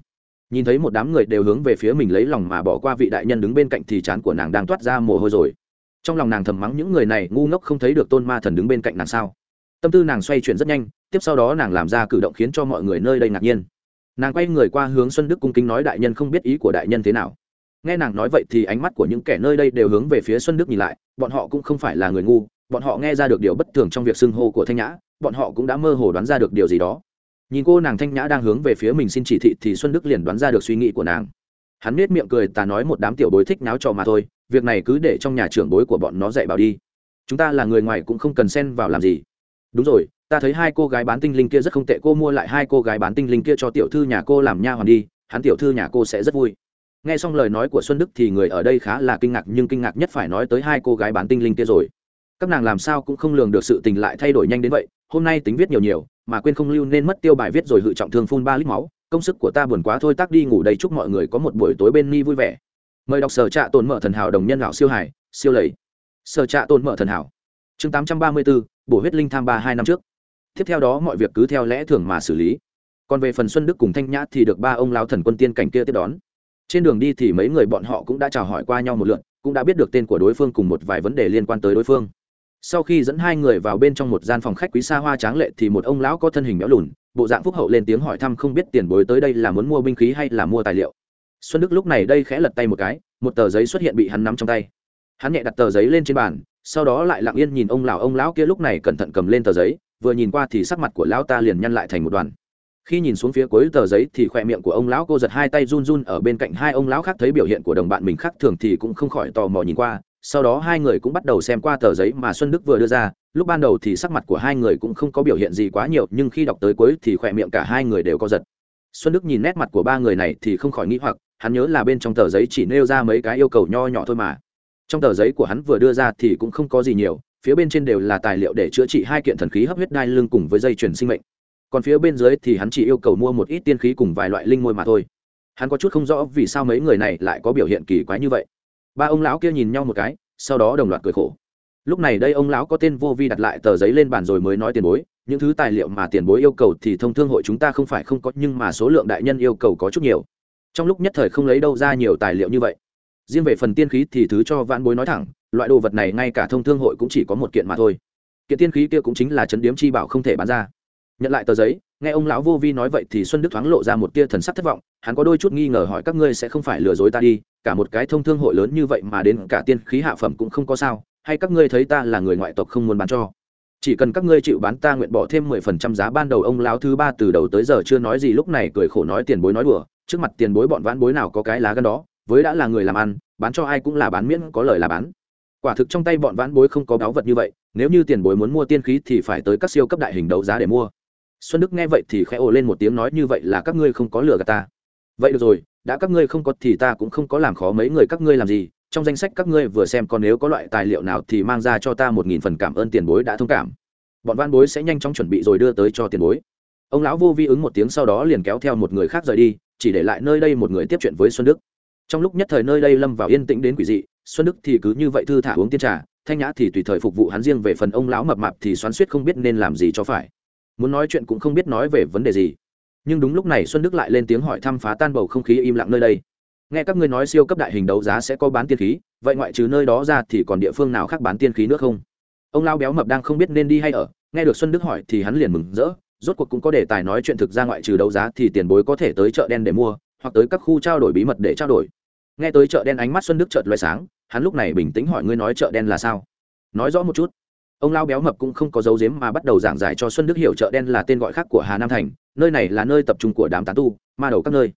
nhìn thấy một đám người đều hướng về phía mình lấy lòng mà bỏ qua vị đại nhân đứng bên cạnh thì chán của nàng đang toát ra mồ hôi rồi. Trong lòng nàng thầm mắng những người này ngu ngốc không thấy được tôn ma thần đứng bên cạnh nàng sao? Tâm tư nàng xoay chuyển rất nhanh, tiếp sau đó nàng làm ra cử động khiến cho mọi người nơi đây ngạc nhiên. Nàng quay người qua hướng xuân đức cung kính nói đại nhân không biết ý của đại nhân thế nào. Nghe nàng nói vậy thì ánh mắt của những kẻ nơi đây đều hướng về phía xuân đức nhìn lại, bọn họ cũng không phải là người ngu, bọn họ nghe ra được điều bất thường trong việc xưng hô của thanh nhã, bọn họ cũng đã mơ hồ đoán ra được điều gì đó nhìn cô nàng thanh nhã đang hướng về phía mình xin chỉ thị thì xuân đức liền đoán ra được suy nghĩ của nàng. Hắn nết miệng cười, ta nói một đám tiểu bối thích náo trò mà thôi, việc này cứ để trong nhà trưởng bối của bọn nó dạy bảo đi. Chúng ta là người ngoài cũng không cần xen vào làm gì. Đúng rồi, ta thấy hai cô gái bán tinh linh kia rất không tệ, cô mua lại hai cô gái bán tinh linh kia cho tiểu thư nhà cô làm nha hoàn đi, hắn tiểu thư nhà cô sẽ rất vui. Nghe xong lời nói của xuân đức thì người ở đây khá là kinh ngạc, nhưng kinh ngạc nhất phải nói tới hai cô gái bán tinh linh kia rồi. Các nàng làm sao cũng không lường được sự tình lại thay đổi nhanh đến vậy, hôm nay tính viết nhiều nhiều mà quên không lưu nên mất tiêu bài viết rồi hự trọng thương phun ba lít máu. Công sức của ta buồn quá thôi tác đi ngủ đây, chúc mọi người có một buổi tối bên ni vui vẻ. Mời đọc sở trạ tồn mở thần hảo đồng nhân lão siêu hải siêu lầy. Sở trạ tồn mở thần hảo. Chương tám trăm ba mươi bốn bổ huyết linh tham ba hai năm trước. Tiếp theo đó mọi việc cứ theo lẽ thường mà xử lý. Còn về phần xuân đức cùng thanh nhã thì được ba ông lão thần quân tiên cảnh kia tiếp đón. Trên đường đi thì mấy người bọn họ cũng đã chào hỏi qua nhau một lượt, cũng đã biết được tên của đối phương cùng một vài vấn đề liên quan tới đối phương sau khi dẫn hai người vào bên trong một gian phòng khách quý xa hoa tráng lệ thì một ông lão có thân hình béo lùn, bộ dạng phúc hậu lên tiếng hỏi thăm không biết tiền bối tới đây là muốn mua binh khí hay là mua tài liệu. Xuân đức lúc này đây khẽ lật tay một cái, một tờ giấy xuất hiện bị hắn nắm trong tay. Hắn nhẹ đặt tờ giấy lên trên bàn, sau đó lại lặng yên nhìn ông lão. Ông lão kia lúc này cẩn thận cầm lên tờ giấy, vừa nhìn qua thì sắc mặt của lão ta liền nhăn lại thành một đoàn. Khi nhìn xuống phía cuối tờ giấy thì khoe miệng của ông lão cô giật hai tay run run, ở bên cạnh hai ông lão khác thấy biểu hiện của đồng bạn mình khác thường thì cũng không khỏi tò mò nhìn qua sau đó hai người cũng bắt đầu xem qua tờ giấy mà xuân đức vừa đưa ra. Lúc ban đầu thì sắc mặt của hai người cũng không có biểu hiện gì quá nhiều, nhưng khi đọc tới cuối thì khỏe miệng cả hai người đều có giật. Xuân đức nhìn nét mặt của ba người này thì không khỏi nghĩ hoặc, hắn nhớ là bên trong tờ giấy chỉ nêu ra mấy cái yêu cầu nho nhỏ thôi mà. Trong tờ giấy của hắn vừa đưa ra thì cũng không có gì nhiều, phía bên trên đều là tài liệu để chữa trị hai kiện thần khí hấp huyết đai lưng cùng với dây chuyển sinh mệnh. Còn phía bên dưới thì hắn chỉ yêu cầu mua một ít tiên khí cùng vài loại linh môi mà thôi. Hắn có chút không rõ vì sao mấy người này lại có biểu hiện kỳ quái như vậy ba ông lão kia nhìn nhau một cái, sau đó đồng loạt cười khổ. Lúc này đây ông lão có tên vô vi đặt lại tờ giấy lên bàn rồi mới nói tiền bối, những thứ tài liệu mà tiền bối yêu cầu thì thông thương hội chúng ta không phải không có, nhưng mà số lượng đại nhân yêu cầu có chút nhiều. Trong lúc nhất thời không lấy đâu ra nhiều tài liệu như vậy. Riêng về phần tiên khí thì thứ cho vãn bối nói thẳng, loại đồ vật này ngay cả thông thương hội cũng chỉ có một kiện mà thôi. Kiện tiên khí kia cũng chính là chấn điếm chi bảo không thể bán ra. Nhận lại tờ giấy nghe ông lão vô vi nói vậy thì xuân đức thoáng lộ ra một tia thần sắc thất vọng, hắn có đôi chút nghi ngờ hỏi các ngươi sẽ không phải lừa dối ta đi, cả một cái thông thương hội lớn như vậy mà đến cả tiên khí hạ phẩm cũng không có sao, hay các ngươi thấy ta là người ngoại tộc không muốn bán cho? Chỉ cần các ngươi chịu bán ta nguyện bỏ thêm mười phần trăm giá ban đầu ông lão thứ ba từ đầu tới giờ chưa nói gì lúc này cười khổ nói tiền bối nói đùa, trước mặt tiền bối bọn vãn bối nào có cái lá gan đó, với đã là người làm ăn, bán cho ai cũng là bán miễn có lời là bán. Quả thực trong tay bọn vãn bối không có báu vật như vậy, nếu như tiền bối muốn mua tiên khí thì phải tới các siêu cấp đại hình đấu giá để mua xuân đức nghe vậy thì khẽ ồ lên một tiếng nói như vậy là các ngươi không có lừa gạt ta. Vậy được rồi, đã các ngươi không có thì ta cũng không có làm khó mấy người các ngươi làm gì. Trong danh sách các ngươi vừa xem còn nếu có loại tài liệu nào thì mang ra cho ta một nghìn phần cảm ơn tiền bối đã thông cảm. Bọn văn bối sẽ nhanh chóng chuẩn bị rồi đưa tới cho tiền bối. Ông lão vô vi ứng một tiếng sau đó liền kéo theo một người khác rời đi, chỉ để lại nơi đây một người tiếp chuyện với xuân đức. Trong lúc nhất thời nơi đây lâm vào yên tĩnh đến quỷ dị, xuân đức thì cứ như vậy thư thả uống tiên trà, thanh nhã thì tùy thời phục vụ hắn riêng về phần ông lão mập mạp thì xoắn suýt không biết nên làm gì cho phải muốn nói chuyện cũng không biết nói về vấn đề gì. Nhưng đúng lúc này xuân đức lại lên tiếng hỏi thăm phá tan bầu không khí im lặng nơi đây. Nghe các ngươi nói siêu cấp đại hình đấu giá sẽ có bán tiên khí, vậy ngoại trừ nơi đó ra thì còn địa phương nào khác bán tiên khí nữa không? Ông lao béo mập đang không biết nên đi hay ở, nghe được xuân đức hỏi thì hắn liền mừng rỡ, rốt cuộc cũng có đề tài nói chuyện thực ra ngoại trừ đấu giá thì tiền bối có thể tới chợ đen để mua, hoặc tới các khu trao đổi bí mật để trao đổi. Nghe tới chợ đen ánh mắt xuân đức chợt loay sáng, hắn lúc này bình tĩnh hỏi ngươi nói chợ đen là sao? Nói rõ một chút ông lao béo mập cũng không có dấu dếm mà bắt đầu giảng giải cho xuân đức hiểu chợ đen là tên gọi khác của hà nam thành, nơi này là nơi tập trung của đám tán tu, ma đầu các nơi.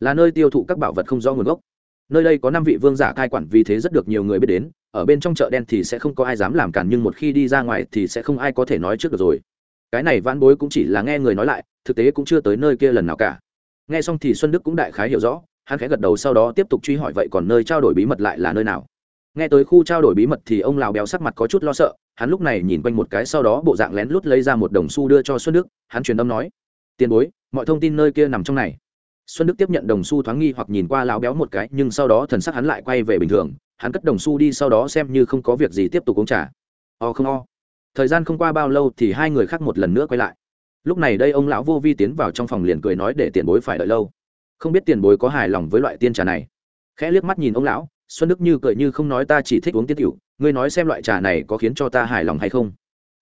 Là nơi tiêu thụ các bảo vật không rõ nguồn gốc. Nơi đây có năm vị vương giả cai quản vì thế rất được nhiều người biết đến, ở bên trong chợ đen thì sẽ không có ai dám làm cản nhưng một khi đi ra ngoài thì sẽ không ai có thể nói trước được rồi. Cái này vãn bối cũng chỉ là nghe người nói lại, thực tế cũng chưa tới nơi kia lần nào cả. Nghe xong thì xuân đức cũng đại khái hiểu rõ, hắn khẽ gật đầu sau đó tiếp tục truy hỏi vậy còn nơi trao đổi bí mật lại là nơi nào? Nghe tới khu trao đổi bí mật thì ông lào béo sắc mặt có chút lo sợ, hắn lúc này nhìn quanh một cái sau đó bộ dạng lén lút lấy ra một đồng xu đưa cho xuân đức, hắn truyền âm nói, tiền bối, mọi thông tin nơi kia nằm trong này. Xuân đức tiếp nhận đồng xu thoáng nghi hoặc nhìn qua lão béo một cái, nhưng sau đó thần sắc hắn lại quay về bình thường, hắn cất đồng xu đi sau đó xem như không có việc gì tiếp tục uống trà. O không o. Thời gian không qua bao lâu thì hai người khác một lần nữa quay lại. Lúc này đây ông lão vô vi tiến vào trong phòng liền cười nói để tiền bối phải đợi lâu. Không biết tiền bối có hài lòng với loại tiên trà này. Khẽ liếc mắt nhìn ông lão xuân đức như cười như không nói ta chỉ thích uống tiết tiểu, ngươi nói xem loại trà này có khiến cho ta hài lòng hay không?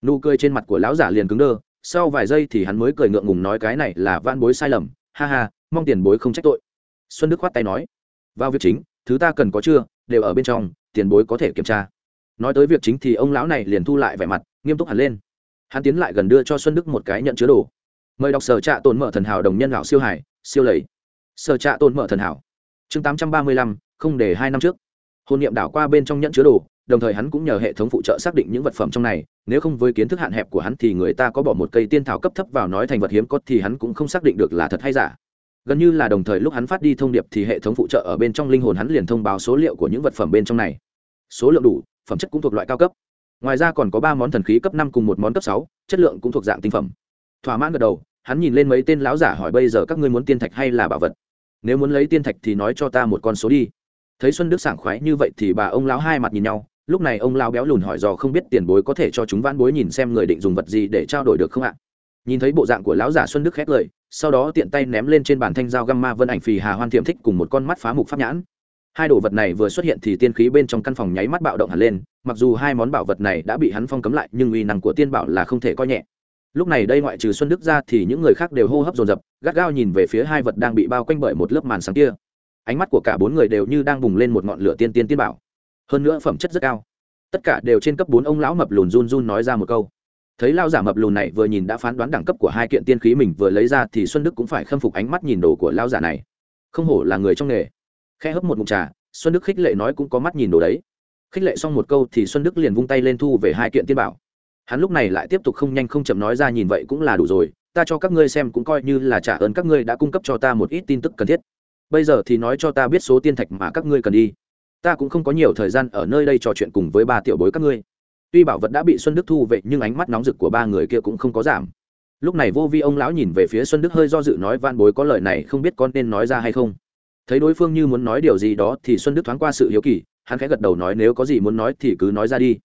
Nụ cười trên mặt của lão giả liền cứng đơ, sau vài giây thì hắn mới cười ngượng ngùng nói cái này là van bối sai lầm, ha ha, mong tiền bối không trách tội. Xuân đức khoát tay nói, vào việc chính, thứ ta cần có chưa, đều ở bên trong, tiền bối có thể kiểm tra. Nói tới việc chính thì ông lão này liền thu lại vẻ mặt, nghiêm túc hẳn lên. Hắn tiến lại gần đưa cho xuân đức một cái nhận chứa đồ. Mời đọc sở trạ tồn mở thần hảo đồng nhân lão siêu hải, siêu lầy. Sở trạ tồn mở thần hảo. Chương tám trăm ba mươi lăm không để hai năm trước. Hôn niệm đảo qua bên trong nhẫn chứa đồ, đồng thời hắn cũng nhờ hệ thống phụ trợ xác định những vật phẩm trong này, nếu không với kiến thức hạn hẹp của hắn thì người ta có bỏ một cây tiên thảo cấp thấp vào nói thành vật hiếm có thì hắn cũng không xác định được là thật hay giả. Gần như là đồng thời lúc hắn phát đi thông điệp thì hệ thống phụ trợ ở bên trong linh hồn hắn liền thông báo số liệu của những vật phẩm bên trong này. Số lượng đủ, phẩm chất cũng thuộc loại cao cấp. Ngoài ra còn có ba món thần khí cấp năm cùng một món cấp sáu, chất lượng cũng thuộc dạng tinh phẩm. Thỏa mãn gật đầu, hắn nhìn lên mấy tên lão giả hỏi bây giờ các ngươi muốn tiên thạch hay là bảo vật? Nếu muốn lấy tiên thạch thì nói cho ta một con số đi thấy xuân đức sảng khoái như vậy thì bà ông lão hai mặt nhìn nhau, lúc này ông lão béo lùn hỏi dò không biết tiền bối có thể cho chúng vãn bối nhìn xem người định dùng vật gì để trao đổi được không ạ? Nhìn thấy bộ dạng của lão giả xuân đức khét lời, sau đó tiện tay ném lên trên bàn thanh dao găm ma vân ảnh phì hà hoan thiệm thích cùng một con mắt phá mục pháp nhãn. Hai đồ vật này vừa xuất hiện thì tiên khí bên trong căn phòng nháy mắt bạo động hẳn lên, mặc dù hai món bảo vật này đã bị hắn phong cấm lại, nhưng uy năng của tiên bảo là không thể coi nhẹ. Lúc này đây ngoại trừ xuân đức ra thì những người khác đều hô hấp dồn dập, gắt gao nhìn về phía hai vật đang bị bao quanh bởi một lớp màn sáng kia ánh mắt của cả bốn người đều như đang bùng lên một ngọn lửa tiên tiên tiên bảo. Hơn nữa phẩm chất rất cao. Tất cả đều trên cấp bốn ông lão mập lùn run run nói ra một câu. Thấy lao giả mập lùn này vừa nhìn đã phán đoán đẳng cấp của hai kiện tiên khí mình vừa lấy ra thì xuân đức cũng phải khâm phục ánh mắt nhìn đồ của lao giả này. Không hổ là người trong nghề. Khe hấp một mục trà, xuân đức khích lệ nói cũng có mắt nhìn đồ đấy. Khích lệ xong một câu thì xuân đức liền vung tay lên thu về hai kiện tiên bảo. Hắn lúc này lại tiếp tục không nhanh không chậm nói ra nhìn vậy cũng là đủ rồi, ta cho các ngươi xem cũng coi như là trả ơn các ngươi đã cung cấp cho ta một ít tin tức cần thiết bây giờ thì nói cho ta biết số tiên thạch mà các ngươi cần đi. Ta cũng không có nhiều thời gian ở nơi đây trò chuyện cùng với ba tiểu bối các ngươi. Tuy bảo vật đã bị xuân đức thu vệ nhưng ánh mắt nóng rực của ba người kia cũng không có giảm. Lúc này vô vi ông lão nhìn về phía xuân đức hơi do dự nói van bối có lời này không biết con nên nói ra hay không? Thấy đối phương như muốn nói điều gì đó thì xuân đức thoáng qua sự hiếu kỳ, hắn khẽ gật đầu nói, nếu có gì muốn nói thì cứ nói ra đi.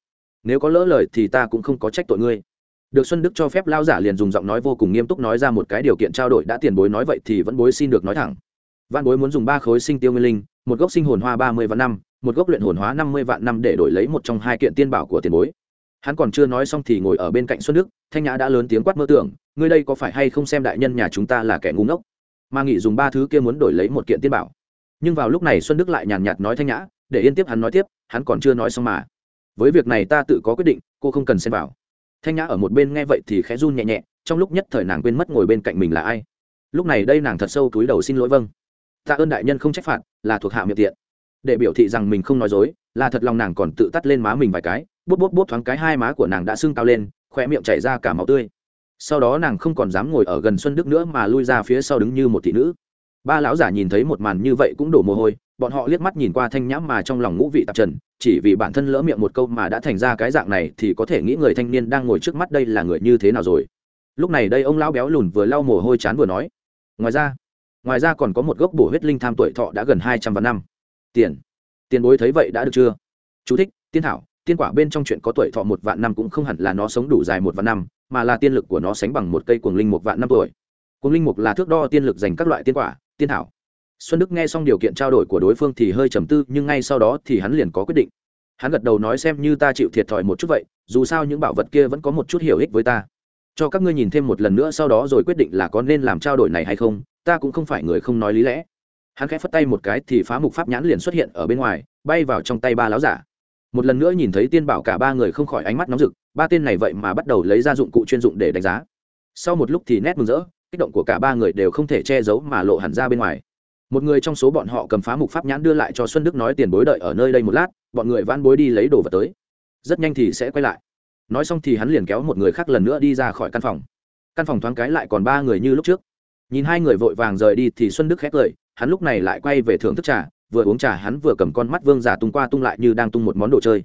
Nếu có lỡ lời thì ta cũng không có trách tội ngươi. Được xuân đức cho phép lao giả liền dùng giọng nói vô cùng nghiêm túc nói ra một cái điều kiện trao đổi, đã tiền bối nói vậy thì vẫn bối xin được nói thẳng văn bối muốn dùng ba khối sinh tiêu nguyên linh, một gốc sinh hồn hoa ba mươi vạn năm, một gốc luyện hồn hóa năm mươi vạn năm để đổi lấy một trong hai kiện tiên bảo của tiền bối. Hắn còn chưa nói xong thì ngồi ở bên cạnh xuân đức, thanh nhã đã lớn tiếng quát mơ tưởng, ngươi đây có phải hay không xem đại nhân nhà chúng ta là kẻ ngu ngốc? Mà nghĩ dùng ba thứ kia muốn đổi lấy một kiện tiên bảo. Nhưng vào lúc này xuân đức lại nhàn nhạt nói thanh nhã, để yên tiếp hắn nói tiếp, hắn còn chưa nói xong mà. Với việc này ta tự có quyết định, cô không cần xem vào. Thanh nhã ở một bên nghe vậy thì khẽ run nhẹ nhẹ, trong lúc nhất thời nàng quên mất ngồi bên cạnh mình là ai. Lúc này đây nàng thật sâu túi đầu xin lỗi vâng tạ ơn đại nhân không trách phạt, là thuộc hạ miệng tiện. Để biểu thị rằng mình không nói dối, là thật lòng nàng còn tự tắt lên má mình vài cái, bút bút bút thoáng cái hai má của nàng đã sưng cao lên khoe miệng chảy ra cả máu tươi. Sau đó nàng không còn dám ngồi ở gần xuân đức nữa mà lui ra phía sau đứng như một thị nữ. Ba lão giả nhìn thấy một màn như vậy cũng đổ mồ hôi, bọn họ liếc mắt nhìn qua thanh nhãm mà trong lòng ngũ vị tạp trần, chỉ vì bản thân lỡ miệng một câu mà đã thành ra cái dạng này thì có thể nghĩ người thanh niên đang ngồi trước mắt đây là người như thế nào rồi. Lúc này đây ông lão béo lùn vừa lau mồ hôi chán vừa nói, ngoài ra ngoài ra còn có một gốc bổ huyết linh tham tuổi thọ đã gần hai trăm vạn năm. Tiền. Tiền bối thấy vậy đã được chưa? Chú thích, tiên thảo, tiên quả bên trong chuyện có tuổi thọ một vạn năm cũng không hẳn là nó sống đủ dài một vạn năm, mà là tiên lực của nó sánh bằng một cây cuồng linh một vạn năm tuổi. Cuồng linh mục là thước đo tiên lực dành các loại tiên quả, tiên thảo. Xuân đức nghe xong điều kiện trao đổi của đối phương thì hơi trầm tư, nhưng ngay sau đó thì hắn liền có quyết định. Hắn gật đầu nói xem như ta chịu thiệt thòi một chút vậy, dù sao những bảo vật kia vẫn có một chút hiểu ích với ta. Cho các ngươi nhìn thêm một lần nữa sau đó rồi quyết định là có nên làm trao đổi này hay không ta cũng không phải người không nói lý lẽ. Hắn khẽ phất tay một cái thì phá mục pháp nhãn liền xuất hiện ở bên ngoài, bay vào trong tay ba láo giả. Một lần nữa nhìn thấy tiên bảo cả ba người không khỏi ánh mắt nóng rực, ba tên này vậy mà bắt đầu lấy ra dụng cụ chuyên dụng để đánh giá. Sau một lúc thì nét mừng rỡ, kích động của cả ba người đều không thể che giấu mà lộ hẳn ra bên ngoài. Một người trong số bọn họ cầm phá mục pháp nhãn đưa lại cho xuân đức nói tiền bối đợi ở nơi đây một lát, bọn người van bối đi lấy đồ vật tới. Rất nhanh thì sẽ quay lại. Nói xong thì hắn liền kéo một người khác lần nữa đi ra khỏi căn phòng. Căn phòng thoáng cái lại còn ba người như lúc trước nhìn hai người vội vàng rời đi thì xuân đức khét cười, hắn lúc này lại quay về thưởng thức trà, vừa uống trà hắn vừa cầm con mắt vương giả tung qua tung lại như đang tung một món đồ chơi.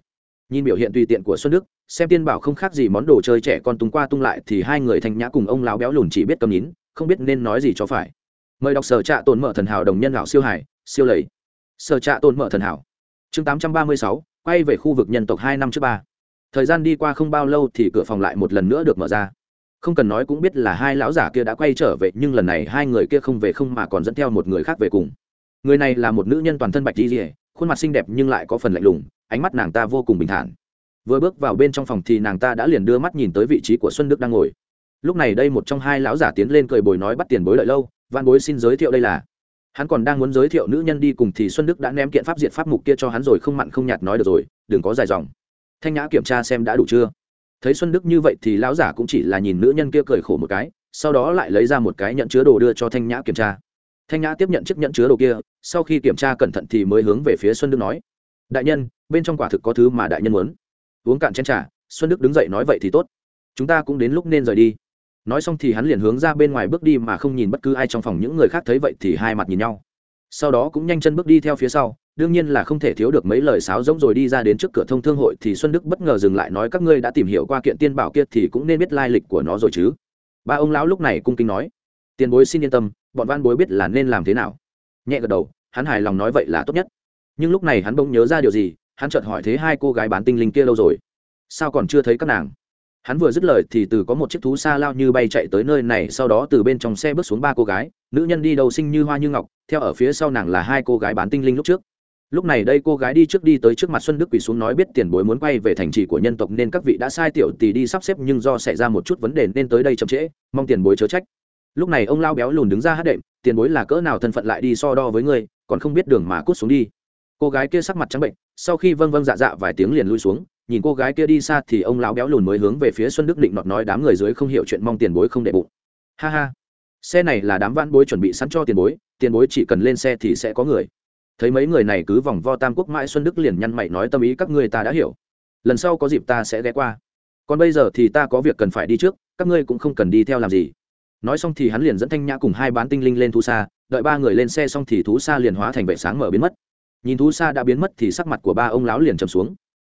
Nhìn biểu hiện tùy tiện của xuân đức, xem tiên bảo không khác gì món đồ chơi trẻ con tung qua tung lại thì hai người thanh nhã cùng ông lão béo lùn chỉ biết cầm nhín không biết nên nói gì cho phải. Mời đọc sở trạ tồn mở thần hảo đồng nhân lão siêu hải siêu lầy. Sở trạ tồn mở thần hảo. Chương tám trăm ba mươi sáu, quay về khu vực nhân tộc hai năm trước ba. Thời gian đi qua không bao lâu thì cửa phòng lại một lần nữa được mở ra không cần nói cũng biết là hai lão giả kia đã quay trở về, nhưng lần này hai người kia không về không mà còn dẫn theo một người khác về cùng. Người này là một nữ nhân toàn thân bạch di rỉa khuôn mặt xinh đẹp nhưng lại có phần lạnh lùng, ánh mắt nàng ta vô cùng bình thản. Vừa bước vào bên trong phòng thì nàng ta đã liền đưa mắt nhìn tới vị trí của xuân đức đang ngồi. Lúc này đây một trong hai lão giả tiến lên cười bồi nói bắt tiền bối lợi lâu, văn bối xin giới thiệu đây là. Hắn còn đang muốn giới thiệu nữ nhân đi cùng thì xuân đức đã ném kiện pháp diệt pháp mục kia cho hắn rồi không mặn không nhạt nói được rồi, đừng có dài dòng. Thanh nhã kiểm tra xem đã đủ chưa? Thấy xuân đức như vậy thì lão giả cũng chỉ là nhìn nữ nhân kia cười khổ một cái, sau đó lại lấy ra một cái nhận chứa đồ đưa cho thanh nhã kiểm tra. Thanh nhã tiếp nhận chiếc nhận chứa đồ kia, sau khi kiểm tra cẩn thận thì mới hướng về phía xuân đức nói, đại nhân, bên trong quả thực có thứ mà đại nhân muốn. Uống cạn chén t r à xuân đức đứng dậy nói vậy thì tốt. Chúng ta cũng đến lúc nên rời đi. Nói xong thì hắn liền hướng ra bên ngoài bước đi mà không nhìn bất cứ ai trong phòng. Những người khác thấy vậy thì hai mặt nhìn nhau. Sau đó cũng nhanh chân bước đi theo phía sau đương nhiên là không thể thiếu được mấy lời sáo rỗng rồi đi ra đến trước cửa thông thương hội thì xuân đức bất ngờ dừng lại nói các ngươi đã tìm hiểu qua kiện tiên bảo kia thì cũng nên biết lai lịch của nó rồi chứ. Ba ông lão lúc này cung kính nói, tiền bối xin yên tâm, bọn văn bối biết là nên làm thế nào. Nhẹ gật đầu, hắn hài lòng nói vậy là tốt nhất. Nhưng lúc này hắn bỗng nhớ ra điều gì, hắn chợt hỏi thế hai cô gái bán tinh linh kia lâu rồi? Sao còn chưa thấy các nàng? Hắn vừa dứt lời thì từ có một chiếc thú xa lao như bay chạy tới nơi này, sau đó từ bên trong xe bước xuống ba cô gái, nữ nhân đi đầu sinh như hoa như ngọc, theo ở phía sau nàng là hai cô gái bán tinh linh lúc trước lúc này đây cô gái đi trước đi tới trước mặt xuân đức quỳ xuống nói biết tiền bối muốn quay về thành trì của nhân tộc nên các vị đã sai tiểu tỷ đi sắp xếp nhưng do xảy ra một chút vấn đề nên tới đây chậm trễ, mong tiền bối chớ trách. Lúc này ông lao béo lùn đứng ra hát đệm, tiền bối là cỡ nào thân phận lại đi so đo với ngươi, còn không biết đường mà cút xuống đi. Cô gái kia sắc mặt trắng bệnh, sau khi vâng vâng dạ dạ vài tiếng liền lui xuống, nhìn cô gái kia đi xa thì ông lão béo lùn mới hướng về phía xuân đức định nọt nói đám người dưới không hiểu chuyện mong tiền bối không đệ bụng. Ha ha, xe này là đám vãn bối chuẩn bị sẵn cho tiền bối tiền bối chỉ cần lên xe thì sẽ có người thấy mấy người này cứ vòng vo tam quốc mãi xuân đức liền nhăn mày nói tâm ý các ngươi ta đã hiểu. Lần sau có dịp ta sẽ ghé qua. Còn bây giờ thì ta có việc cần phải đi trước, các ngươi cũng không cần đi theo làm gì. Nói xong thì hắn liền dẫn thanh nhã cùng hai bán tinh linh lên thú xa, đợi ba người lên xe xong thì thú xa liền hóa thành vệ sáng mở biến mất. Nhìn thú xa đã biến mất thì sắc mặt của ba ông lão liền trầm xuống.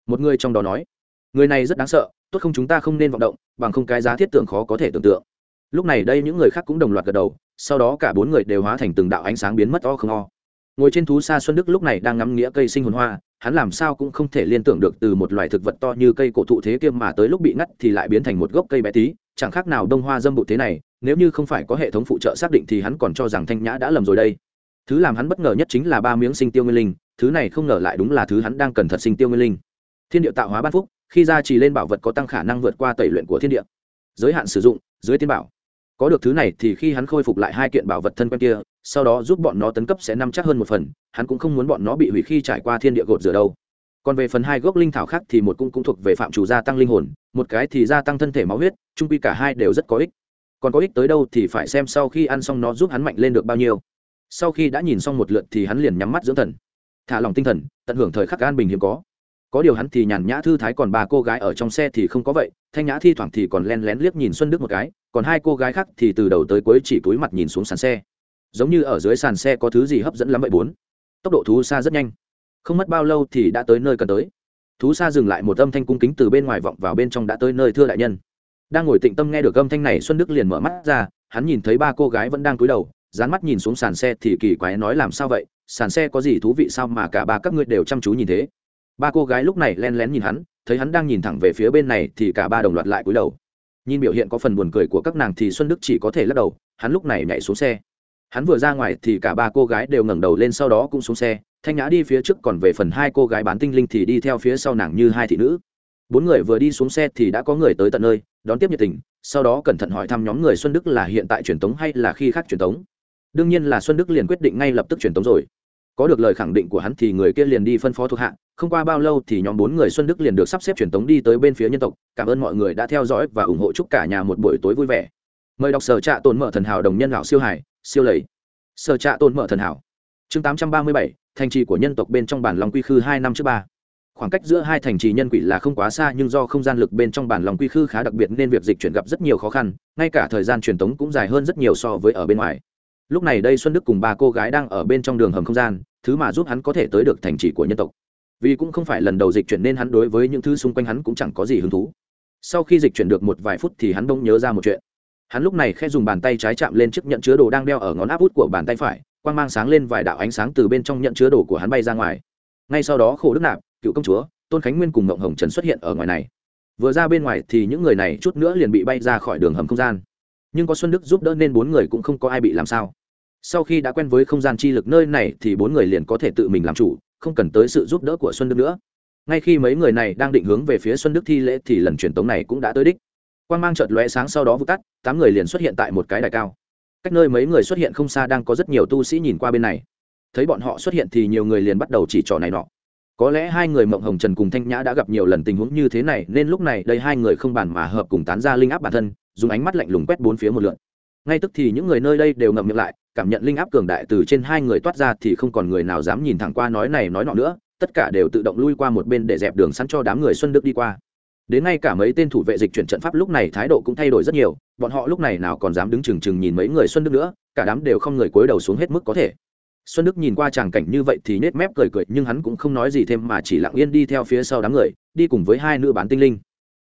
Một người trong đó nói, người này rất đáng sợ, tốt không chúng ta không nên vọng động, bằng không cái giá thiết tưởng khó có thể tưởng tượng. Lúc này đây những người khác cũng đồng loạt gật đầu, sau đó cả bốn người đều hóa thành từng đạo ánh sáng biến mất o không o ngồi trên thú xa xuân đức lúc này đang ngắm nghĩa cây sinh hồn hoa, hắn làm sao cũng không thể liên tưởng được từ một loài thực vật to như cây cổ thụ thế kia mà tới lúc bị ngắt thì lại biến thành một gốc cây bé tí, chẳng khác nào đông hoa dâm bụt thế này, nếu như không phải có hệ thống phụ trợ xác định thì hắn còn cho rằng thanh nhã đã lầm rồi đây. Thứ làm hắn bất ngờ nhất chính là ba miếng sinh tiêu nguyên linh, thứ này không ngờ lại đúng là thứ hắn đang cần thật sinh tiêu nguyên linh. Thiên địa tạo hóa ban phúc, khi ra chỉ lên bảo vật có tăng khả năng vượt qua tẩy luyện của thiên địa. Giới hạn sử dụng, dưới tiên bảo có được thứ này thì khi hắn khôi phục lại hai kiện bảo vật thân quen kia, sau đó giúp bọn nó tấn cấp sẽ nắm chắc hơn một phần, hắn cũng không muốn bọn nó bị hủy khi trải qua thiên địa gột rửa đâu. Còn về phần hai gốc linh thảo khác thì một cũng cũng thuộc về phạm chủ gia tăng linh hồn, một cái thì gia tăng thân thể máu huyết trung quy cả hai đều rất có ích. Còn có ích tới đâu thì phải xem sau khi ăn xong nó giúp hắn mạnh lên được bao nhiêu. Sau khi đã nhìn xong một lượt thì hắn liền nhắm mắt dưỡng thần. Thả lòng tinh thần, tận hưởng thời khắc an bình hiếm có. Có điều hắn thì nhàn nhã thư thái còn ba cô gái ở trong xe thì không có vậy, thanh nhã thi thoảng thì còn len lén liếc nhìn xuân đức một cái còn hai cô gái khác thì từ đầu tới cuối chỉ túi mặt nhìn xuống sàn xe. Giống như ở dưới sàn xe có thứ gì hấp dẫn lắm vậy bốn. Tốc độ thú xa rất nhanh. Không mất bao lâu thì đã tới nơi cần tới. Thú xa dừng lại một âm thanh cung kính từ bên ngoài vọng vào bên trong đã tới nơi thưa đại nhân. Đang ngồi tịnh tâm nghe được âm thanh này, xuân đức liền mở mắt ra, hắn nhìn thấy ba cô gái vẫn đang cúi đầu, dán mắt nhìn xuống sàn xe thì kỳ quái nói làm sao vậy? Sàn xe có gì thú vị sao mà cả ba các ngươi đều chăm chú nhìn thế? Ba cô gái lúc này len lén nhìn hắn, thấy hắn đang nhìn thẳng về phía bên này thì cả ba đồng loạt lại cúi đầu nhìn biểu hiện có phần buồn cười của các nàng thì xuân đức chỉ có thể lắc đầu, hắn lúc này nhảy xuống xe. Hắn vừa ra ngoài thì cả ba cô gái đều ngẩng đầu lên sau đó cũng xuống xe, thanh nhã đi phía trước còn về phần hai cô gái bán tinh linh thì đi theo phía sau nàng như hai thị nữ. Bốn người vừa đi xuống xe thì đã có người tới tận nơi, đón tiếp nhiệt tình, sau đó cẩn thận hỏi thăm nhóm người xuân đức là hiện tại truyền tống hay là khi khác truyền tống. Đương nhiên là xuân đức liền quyết định ngay lập tức truyền tống rồi. Có được lời khẳng định của hắn thì người kia liền đi phân phó thuộc hạ không qua bao lâu thì nhóm bốn người xuân đức liền được sắp xếp truyền tống đi tới bên phía nhân tộc. Cảm ơn mọi người đã theo dõi và ủng hộ chúc cả nhà một buổi tối vui vẻ. Mời đọc sở trạ tồn mở thần hảo đồng nhân lão siêu hải, siêu lầy. Sở trạ tồn mở thần hảo. Chương tám trăm ba mươi bảy, thành trì của nhân tộc bên trong bản lòng quy khư hai năm trước ba. Khoảng cách giữa hai thành trì nhân quỷ là không quá xa nhưng do không gian lực bên trong bản lòng quy khư khá đặc biệt nên việc dịch chuyển gặp rất nhiều khó khăn, ngay cả thời gian truyền tống cũng dài hơn rất nhiều so với ở bên ngoài. Lúc này đây xuân đức cùng ba cô gái đang ở bên trong đường hầm không gian, thứ mà giúp hắn có thể tới được thành trì của nhân tộc vì cũng không phải lần đầu dịch chuyển nên hắn đối với những thứ xung quanh hắn cũng chẳng có gì hứng thú. Sau khi dịch chuyển được một vài phút thì hắn bỗng nhớ ra một chuyện. Hắn lúc này khẽ dùng bàn tay trái chạm lên chiếc nhận chứa đồ đang đeo ở ngón áp út của bàn tay phải, quang mang sáng lên vài đạo ánh sáng từ bên trong nhận chứa đồ của hắn bay ra ngoài. Ngay sau đó khổ đức nạp, cựu công chúa, tôn khánh nguyên cùng mộng hồng trần xuất hiện ở ngoài này. Vừa ra bên ngoài thì những người này chút nữa liền bị bay ra khỏi đường hầm không gian. Nhưng có xuân đức giúp đỡ nên bốn người cũng không có ai bị làm sao. Sau khi đã quen với không gian chi lực nơi này thì bốn người liền có thể tự mình làm chủ không cần tới sự giúp đỡ của xuân đức nữa. Ngay khi mấy người này đang định hướng về phía xuân đức thi lễ thì lần truyền tống này cũng đã tới đích. Quan g mang chợt lóe sáng sau đó vụt tắt, tám người liền xuất hiện tại một cái đài cao. Cách nơi mấy người xuất hiện không xa đang có rất nhiều tu sĩ nhìn qua bên này. Thấy bọn họ xuất hiện thì nhiều người liền bắt đầu chỉ trò này nọ. Có lẽ hai người mộng hồng trần cùng thanh nhã đã gặp nhiều lần tình huống như thế này, nên lúc này đây hai người không bàn mà hợp cùng tán ra linh áp bản thân, dùng ánh mắt lạnh lùng quét bốn phía một lượn ngay tức thì những người nơi đây đều ngậm miệng lại cảm nhận linh áp cường đại từ trên hai người toát ra thì không còn người nào dám nhìn thẳng qua nói này nói nọ nữa, tất cả đều tự động lui qua một bên để dẹp đường sẵn cho đám người xuân đức đi qua. Đến ngay cả mấy tên thủ vệ dịch chuyển trận pháp lúc này thái độ cũng thay đổi rất nhiều, bọn họ lúc này nào còn dám đứng chừng chừng nhìn mấy người xuân đức nữa, cả đám đều không người cúi đầu xuống hết mức có thể. Xuân đức nhìn qua tràng cảnh như vậy thì nết mép cười cười, nhưng hắn cũng không nói gì thêm mà chỉ lặng yên đi theo phía sau đám người, đi cùng với hai nữ bán tinh linh.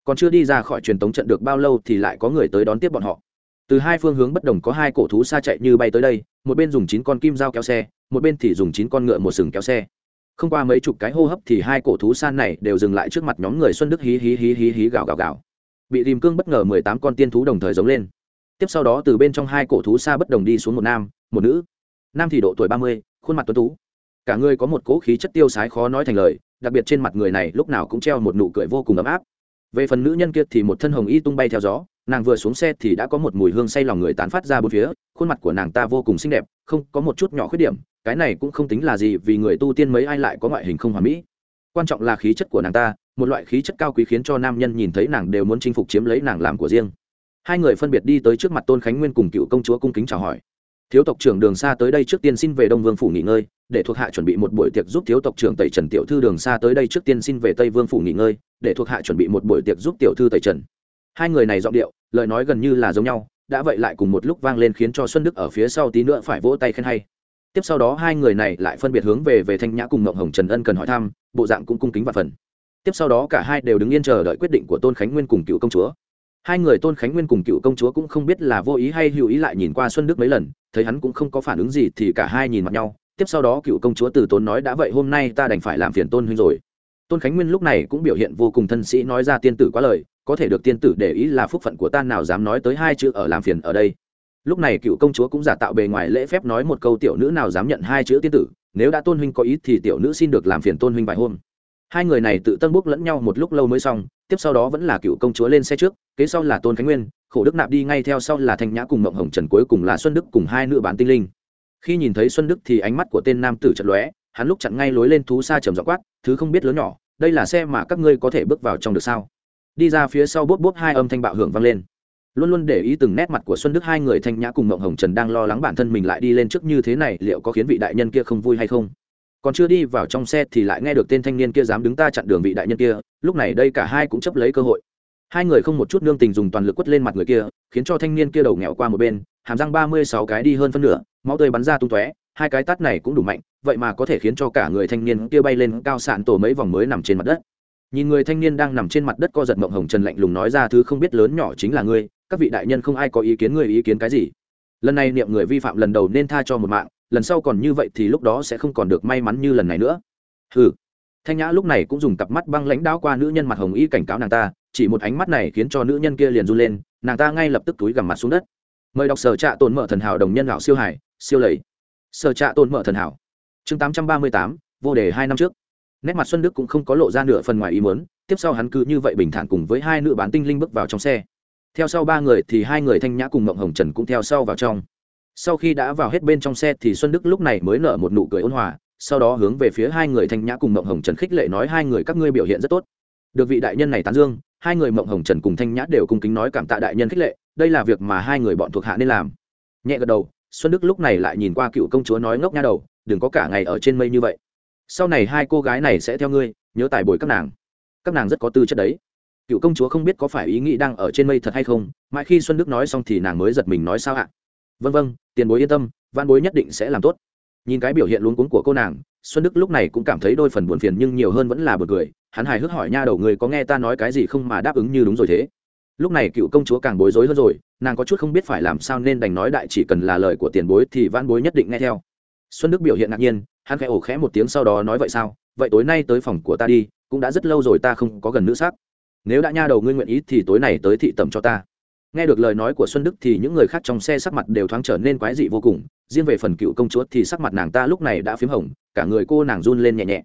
Còn chưa đi ra khỏi truyền tống trận được bao lâu thì lại có người tới đón tiếp bọn họ từ hai phương hướng bất đồng có hai cổ thú xa chạy như bay tới đây, một bên dùng chín con kim dao kéo xe, một bên thì dùng chín con ngựa một sừng kéo xe. Không qua mấy chục cái hô hấp thì hai cổ thú san này đều dừng lại trước mặt nhóm người xuân đức hí hí hí hí hí gào gào gào. Bị rìm cương bất ngờ mười tám con tiên thú đồng thời giống lên. Tiếp sau đó từ bên trong hai cổ thú xa bất đồng đi xuống một nam, một nữ. Nam thì độ tuổi ba mươi, khuôn mặt tuấn tú. Cả người có một cỗ khí chất tiêu sái khó nói thành lời, đặc biệt trên mặt người này lúc nào cũng treo một nụ cười vô cùng ấm áp về phần nữ nhân kia thì một thân hồng y tung bay theo gió, nàng vừa xuống xe thì đã có một mùi hương say lòng người tán phát ra bốn phía, khuôn mặt của nàng ta vô cùng xinh đẹp, không, có một chút nhỏ khuyết điểm, cái này cũng không tính là gì vì người tu tiên mấy ai lại có ngoại hình không hoàn mỹ. Quan trọng là khí chất của nàng ta, một loại khí chất cao quý khiến cho nam nhân nhìn thấy nàng đều muốn chinh phục chiếm lấy nàng làm của riêng. Hai người phân biệt đi tới trước mặt tôn khánh nguyên cùng cựu công chúa cung kính chào hỏi thiếu tộc trưởng đường xa tới đây trước tiên xin về đông vương phủ nghỉ ngơi, để thuộc hạ chuẩn bị một buổi tiệc giúp thiếu tộc trưởng tẩy trần tiểu thư đường xa tới đây trước tiên xin về tây vương phủ nghỉ ngơi, để thuộc hạ chuẩn bị một buổi tiệc giúp tiểu thư tẩy trần. Hai người này giọng điệu, lời nói gần như là giống nhau, đã vậy lại cùng một lúc vang lên khiến cho xuân đức ở phía sau tí nữa phải vỗ tay khen hay. Tiếp sau đó hai người này lại phân biệt hướng về về thanh nhã cùng ngộng hồng trần ân cần hỏi thăm, bộ dạng cũng cung kính và phần. Tiếp sau đó cả hai đều đứng yên chờ đợi quyết định của tôn khánh nguyên cùng cựu công chúa hai người tôn khánh nguyên cùng cựu công chúa cũng không biết là vô ý hay hữu ý lại nhìn qua xuân đức mấy lần, thấy hắn cũng không có phản ứng gì thì cả hai nhìn mặt nhau. Tiếp sau đó cựu công chúa từ tốn nói đã vậy hôm nay ta đành phải làm phiền tôn huynh rồi. Tôn khánh nguyên lúc này cũng biểu hiện vô cùng thân sĩ nói ra tiên tử quá lời, có thể được tiên tử để ý là phúc phận của ta nào dám nói tới hai chữ ở làm phiền ở đây. Lúc này cựu công chúa cũng giả tạo bề ngoài lễ phép nói một câu tiểu nữ nào dám nhận hai chữ tiên tử, nếu đã tôn huynh có ý thì tiểu nữ xin được làm phiền tôn huynh vài hôm. Hai người này tự tân bốc lẫn nhau một lúc lâu mới xong tiếp sau đó vẫn là cựu công chúa lên xe trước, kế sau là tôn khánh nguyên, khổ đức nạp đi ngay theo sau là thanh nhã cùng mộng hồng trần, cuối cùng là xuân đức cùng hai nữ bán tinh linh. Khi nhìn thấy xuân đức thì ánh mắt của tên nam tử trận lóe, hắn lúc chặn ngay lối lên thú xa trầm dọ quát, thứ không biết lớn nhỏ, đây là xe mà các ngươi có thể bước vào trong được sao? Đi ra phía sau bốp bốp hai âm thanh bạo hưởng vang lên. Luôn luôn để ý từng nét mặt của xuân đức, hai người thanh nhã cùng mộng hồng trần đang lo lắng bản thân mình lại đi lên trước như thế này, liệu có khiến vị đại nhân kia không vui hay không? Còn chưa đi vào trong xe thì lại nghe được tên thanh niên kia dám đứng ta chặn đường vị đại nhân kia, lúc này đây cả hai cũng chấp lấy cơ hội. Hai người không một chút nương tình dùng toàn lực quất lên mặt người kia, khiến cho thanh niên kia đầu nghẹo qua một bên, hàm răng ba mươi sáu cái đi hơn phân nửa, máu tươi bắn ra tung tóe, hai cái tát này cũng đủ mạnh, vậy mà có thể khiến cho cả người thanh niên kia bay lên cao sạn tổ mấy vòng mới nằm trên mặt đất. Nhìn người thanh niên đang nằm trên mặt đất co giật mộng hồng trần lạnh lùng nói ra, thứ không biết lớn nhỏ chính là ngươi, các vị đại nhân không ai có ý kiến người ý kiến cái gì. Lần này niệm người vi phạm lần đầu nên tha cho một mạng lần sau còn như vậy thì lúc đó sẽ không còn được may mắn như lần này nữa. Ừ thanh nhã lúc này cũng dùng cặp mắt băng lãnh đao qua nữ nhân mặt hồng y cảnh cáo nàng ta, chỉ một ánh mắt này khiến cho nữ nhân kia liền run lên, nàng ta ngay lập tức túi gằm mặt xuống đất. Mời đọc sở trạ tồn mở thần hảo đồng nhân lão siêu hải, siêu lầy. Sở trạ tồn mở thần hảo. Chương tám trăm ba mươi tám, vô đề hai năm trước. Nét mặt xuân đức cũng không có lộ ra nửa phần ngoài ý muốn, tiếp sau hắn cứ như vậy bình thản cùng với hai nữ bán tinh linh bước vào trong xe. Theo sau ba người thì hai người thanh nhã cùng mộng hồng trần cũng theo sau vào trong sau khi đã vào hết bên trong xe thì xuân đức lúc này mới nở một nụ cười ôn hòa, sau đó hướng về phía hai người thanh nhã cùng mộng hồng trần khích lệ nói hai người các ngươi biểu hiện rất tốt. Được vị đại nhân này tán dương, hai người mộng hồng trần cùng thanh nhã đều cung kính nói cảm tạ đại nhân khích lệ, đây là việc mà hai người bọn thuộc hạ nên làm. Nhẹ gật đầu, xuân đức lúc này lại nhìn qua cựu công chúa nói ngốc nha đầu, đừng có cả ngày ở trên mây như vậy. Sau này hai cô gái này sẽ theo ngươi, nhớ tài bồi các nàng. Các nàng rất có tư chất đấy. Cựu công chúa không biết có phải ý nghĩ đang ở trên mây thật hay không, mãi khi xuân đức nói xong thì nàng mới giật mình nói sao ạ? Vân vân tiền bối yên tâm văn bối nhất định sẽ làm tốt. Nhìn cái biểu hiện luống cuống của cô nàng, xuân đức lúc này cũng cảm thấy đôi phần buồn phiền nhưng nhiều hơn vẫn là bật cười. Hắn hài hước hỏi, nha đầu, người có nghe ta nói cái gì không mà đáp ứng như đúng rồi thế? Lúc này cựu công chúa càng bối rối hơn rồi, nàng có chút không biết phải làm sao nên đành nói đại chỉ cần là lời của tiền bối thì văn bối nhất định nghe theo. Xuân đức biểu hiện ngạc nhiên, hắn khẽ ổ khẽ một tiếng sau đó nói, vậy sao? Vậy tối nay tới phòng của ta đi, cũng đã rất lâu rồi ta không có gần nữ sắc. Nếu đã nha đầu ngươi nguyện ý thì tối này tới thị tẩm cho ta nghe được lời nói của xuân đức thì những người khác trong xe sắc mặt đều thoáng trở nên quái dị vô cùng. Riêng về phần cựu công chúa thì sắc mặt nàng ta lúc này đã p h í m hồng, cả người cô nàng run lên nhẹ nhẹ.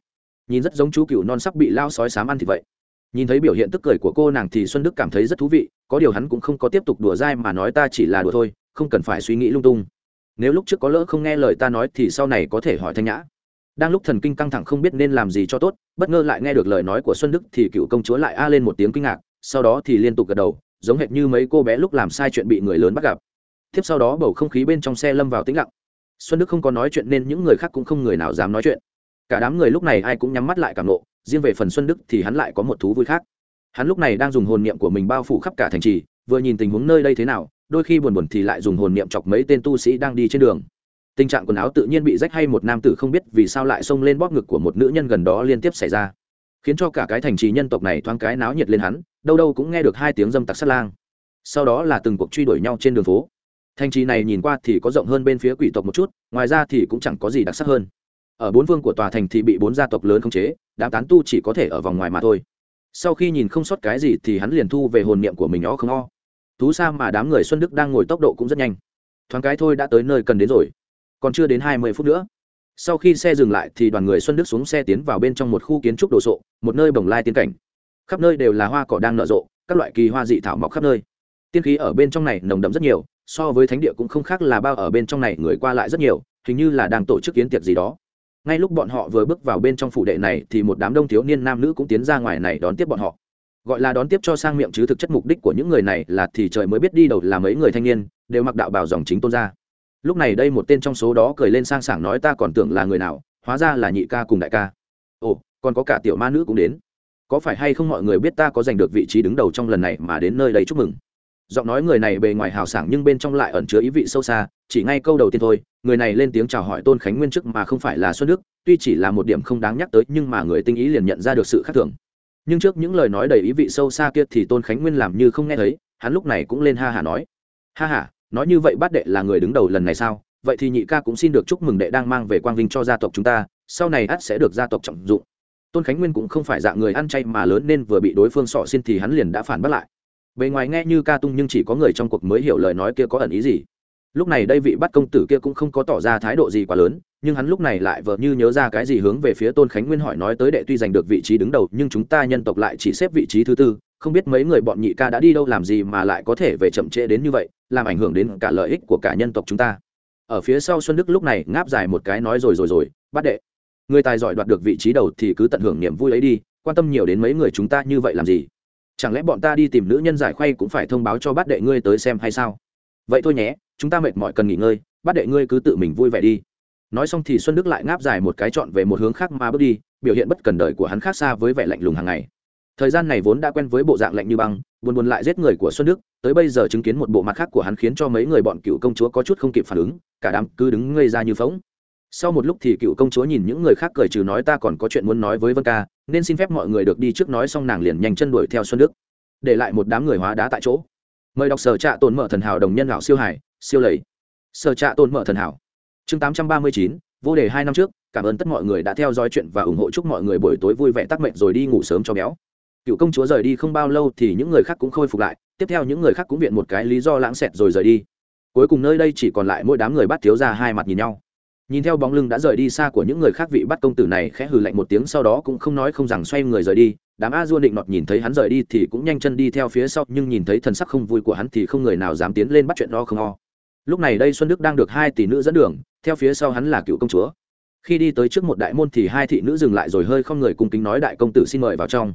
Nhìn rất giống chú cựu non sắc bị lao sói sám ăn thì vậy. Nhìn thấy biểu hiện tức cười của cô nàng thì xuân đức cảm thấy rất thú vị, có điều hắn cũng không có tiếp tục đùa dai mà nói ta chỉ là đùa thôi, không cần phải suy nghĩ lung tung. Nếu lúc trước có lỡ không nghe lời ta nói thì sau này có thể hỏi thanh nhã. Đang lúc thần kinh căng thẳng không biết nên làm gì cho tốt, bất ngờ lại nghe được lời nói của xuân đức thì cựu công chúa lại a lên một tiếng kinh ngạc, sau đó thì liên tục gật đầu giống hệt như mấy cô bé lúc làm sai chuyện bị người lớn bắt gặp. Tiếp sau đó bầu không khí bên trong xe lâm vào tĩnh lặng. Xuân đức không có nói chuyện nên những người khác cũng không người nào dám nói chuyện. Cả đám người lúc này ai cũng nhắm mắt lại cảm nộ, riêng về phần xuân đức thì hắn lại có một thú vui khác. Hắn lúc này đang dùng hồn niệm của mình bao phủ khắp cả thành trì, vừa nhìn tình huống nơi đây thế nào, đôi khi buồn buồn thì lại dùng hồn niệm chọc mấy tên tu sĩ đang đi trên đường. Tình trạng quần áo tự nhiên bị rách hay một nam tử không biết vì sao lại xông lên bóp ngực của một nữ nhân gần đó liên tiếp xảy ra khiến cho cả cái thành trì nhân tộc này thoáng cái náo nhiệt lên hắn, đâu đâu cũng nghe được hai tiếng dâm tặc sát lang. Sau đó là từng cuộc truy đuổi nhau trên đường phố. Thành trì này nhìn qua thì có rộng hơn bên phía quỷ tộc một chút, ngoài ra thì cũng chẳng có gì đặc sắc hơn. Ở bốn vương của tòa thành thì bị bốn gia tộc lớn khống chế, đám tán tu chỉ có thể ở vòng ngoài mà thôi. Sau khi nhìn không sót cái gì thì hắn liền thu về hồn niệm của mình ó không o thú xa mà đám người xuân đức đang ngồi tốc độ cũng rất nhanh. Thoáng cái thôi đã tới nơi cần đến rồi. Còn chưa đến hai mươi phút nữa sau khi xe dừng lại thì đoàn người xuân đức xuống xe tiến vào bên trong một khu kiến trúc đồ sộ, một nơi bồng lai tiên cảnh. Khắp nơi đều là hoa cỏ đang nở rộ, các loại kỳ hoa dị thảo mọc khắp nơi. Tiên khí ở bên trong này nồng đậm rất nhiều, so với thánh địa cũng không khác là bao ở bên trong này người qua lại rất nhiều, hình như là đang tổ chức kiến tiệc gì đó. Ngay lúc bọn họ vừa bước vào bên trong phủ đệ này thì một đám đông thiếu niên nam nữ cũng tiến ra ngoài này đón tiếp bọn họ. Gọi là đón tiếp cho sang miệng chứ thực chất mục đích của những người này là thì trời mới biết đi đầu là mấy người thanh niên, đều mặc đạo bào dòng chính tôn gia lúc này đây một tên trong số đó cười lên sang sảng nói ta còn tưởng là người nào, hóa ra là nhị ca cùng đại ca. Ồ, còn có cả tiểu ma nữ cũng đến. Có phải hay không mọi người biết ta có giành được vị trí đứng đầu trong lần này mà đến nơi đây chúc mừng? Giọng nói người này bề ngoài hào sảng nhưng bên trong lại ẩn chứa ý vị sâu xa, chỉ ngay câu đầu tiên thôi, người này lên tiếng chào hỏi tôn khánh nguyên chức mà không phải là xuân đức, tuy chỉ là một điểm không đáng nhắc tới nhưng mà người tinh ý liền nhận ra được sự khác thường. Nhưng trước những lời nói đầy ý vị sâu xa kia thì tôn khánh nguyên làm như không nghe thấy, hắn lúc này cũng lên ha hả nói. Ha hả nói như vậy bát đệ là người đứng đầu lần này sao? Vậy thì nhị ca cũng xin được chúc mừng đệ đang mang về quang vinh cho gia tộc chúng ta, sau này ắt sẽ được gia tộc trọng dụng. Tôn khánh nguyên cũng không phải dạng người ăn chay mà lớn nên vừa bị đối phương sọ xin thì hắn liền đã phản bác lại. Bề ngoài nghe như ca tung nhưng chỉ có người trong cuộc mới hiểu lời nói kia có ẩn ý gì. Lúc này đây vị bắt công tử kia cũng không có tỏ ra thái độ gì quá lớn, nhưng hắn lúc này lại vờ như nhớ ra cái gì hướng về phía tôn khánh nguyên hỏi nói tới đệ tuy giành được vị trí đứng đầu, nhưng chúng ta nhân tộc lại chỉ xếp vị trí thứ tư không biết mấy người bọn nhị ca đã đi đâu làm gì mà lại có thể về chậm trễ đến như vậy, làm ảnh hưởng đến cả lợi ích của cả nhân tộc chúng ta. Ở phía sau xuân đức lúc này ngáp dài một cái nói rồi rồi rồi bắt đệ, người tài giỏi đoạt được vị trí đầu thì cứ tận hưởng niềm vui ấy đi, quan tâm nhiều đến mấy người chúng ta như vậy làm gì? Chẳng lẽ bọn ta đi tìm nữ nhân giải khuây cũng phải thông báo cho bát đệ ngươi tới xem hay sao? Vậy thôi nhé, chúng ta mệt mỏi cần nghỉ ngơi, bát đệ ngươi cứ tự mình vui vẻ đi. Nói xong thì xuân đức lại ngáp dài một cái chọn về một hướng khác mà bước đi, biểu hiện bất cần đời của hắn khác xa với vẻ lạnh lùng hàng ngày thời gian này vốn đã quen với bộ dạng lạnh như băng, buồn buồn lại giết người của xuân đức, tới bây giờ chứng kiến một bộ mặt khác của hắn khiến cho mấy người bọn cựu công chúa có chút không kịp phản ứng, cả đám cứ đứng ngây ra như phóng sau một lúc thì cựu công chúa nhìn những người khác cười trừ nói ta còn có chuyện muốn nói với vân ca, nên xin phép mọi người được đi trước nói xong nàng liền nhanh chân đuổi theo xuân đức. Để lại một đám người hóa đá tại chỗ. Mời đọc sở trạ tồn mở thần hảo đồng nhân lão siêu hải, siêu lầy. Sở trạ tồn mở thần hảo. Chương tám trăm ba mươi chín, vô đề hai năm trước, cảm ơn tất mọi người đã theo dõi chuyện và ủng hộ chúc mọi người buổi tối vui vẻ tắc mệnh rồi đi ngủ sớm cho béo cựu công chúa rời đi không bao lâu thì những người khác cũng khôi phục lại, tiếp theo những người khác cũng viện một cái lý do lãng xẹt rồi rời đi. Cuối cùng nơi đây chỉ còn lại mỗi đám người bắt thiếu ra hai mặt nhìn nhau. Nhìn theo bóng lưng đã rời đi xa của những người khác, vị bắt công tử này khẽ hừ lạnh một tiếng, sau đó cũng không nói không rằng xoay người rời đi. Đám a dua định nọt nhìn thấy hắn rời đi thì cũng nhanh chân đi theo phía sau, nhưng nhìn thấy thần sắc không vui của hắn thì không người nào dám tiến lên bắt chuyện lo không o. Lúc này đây xuân đức đang được hai tỷ nữ dẫn đường, theo phía sau hắn là cựu công chúa. Khi đi tới trước một đại môn thì hai thị nữ dừng lại rồi hơi không người cung kính nói đại công tử xin mời vào trong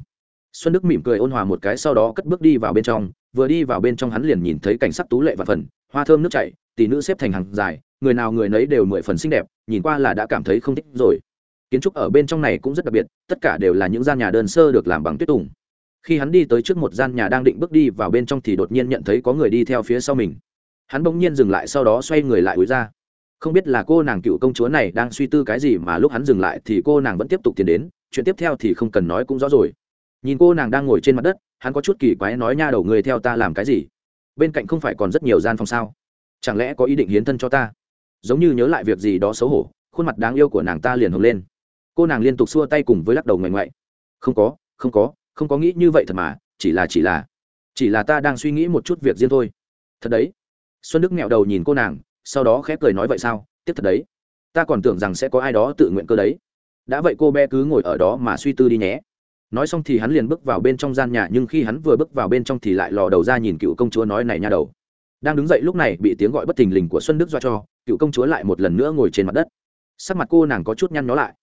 xuân đức mỉm cười ôn hòa một cái, sau đó cất bước đi vào bên trong. Vừa đi vào bên trong hắn liền nhìn thấy cảnh sắc tú lệ và phần, hoa thơm nước chảy, tỷ nữ xếp thành hàng dài, người nào người nấy đều mười phần xinh đẹp, nhìn qua là đã cảm thấy không thích rồi. Kiến trúc ở bên trong này cũng rất đặc biệt, tất cả đều là những gian nhà đơn sơ được làm bằng tuyết tùng. Khi hắn đi tới trước một gian nhà đang định bước đi vào bên trong thì đột nhiên nhận thấy có người đi theo phía sau mình. Hắn bỗng nhiên dừng lại, sau đó xoay người lại úi ra. Không biết là cô nàng cựu công chúa này đang suy tư cái gì mà lúc hắn dừng lại thì cô nàng vẫn tiếp tục tiến đến, chuyện tiếp theo thì không cần nói cũng rõ rồi nhìn cô nàng đang ngồi trên mặt đất, hắn có chút kỳ quái nói, nha đầu người theo ta làm cái gì? Bên cạnh không phải còn rất nhiều gian phòng sao? Chẳng lẽ có ý định hiến thân cho ta? Giống như nhớ lại việc gì đó xấu hổ, khuôn mặt đáng yêu của nàng ta liền hồng lên. Cô nàng liên tục xua tay cùng với lắc đầu ngoảnh ngoại. Không có không có không có nghĩ như vậy thật mà, chỉ là chỉ là chỉ là ta đang suy nghĩ một chút việc riêng thôi. Thật đấy. Xuân đức nghẹo đầu nhìn cô nàng, sau đó khép cười nói, vậy sao? Tiếp thật đấy. Ta còn tưởng rằng sẽ có ai đó tự nguyện cơ đấy. Đã vậy cô bé cứ ngồi ở đó mà suy tư đi nhé nói xong thì hắn liền bước vào bên trong gian nhà, nhưng khi hắn vừa bước vào bên trong thì lại lò đầu ra nhìn cựu công chúa nói này nha đầu. Đang đứng dậy lúc này bị tiếng gọi bất thình lình của xuân đức do cho, cựu công chúa lại một lần nữa ngồi trên mặt đất. Sắc mặt cô nàng có chút nhăn nhó lại.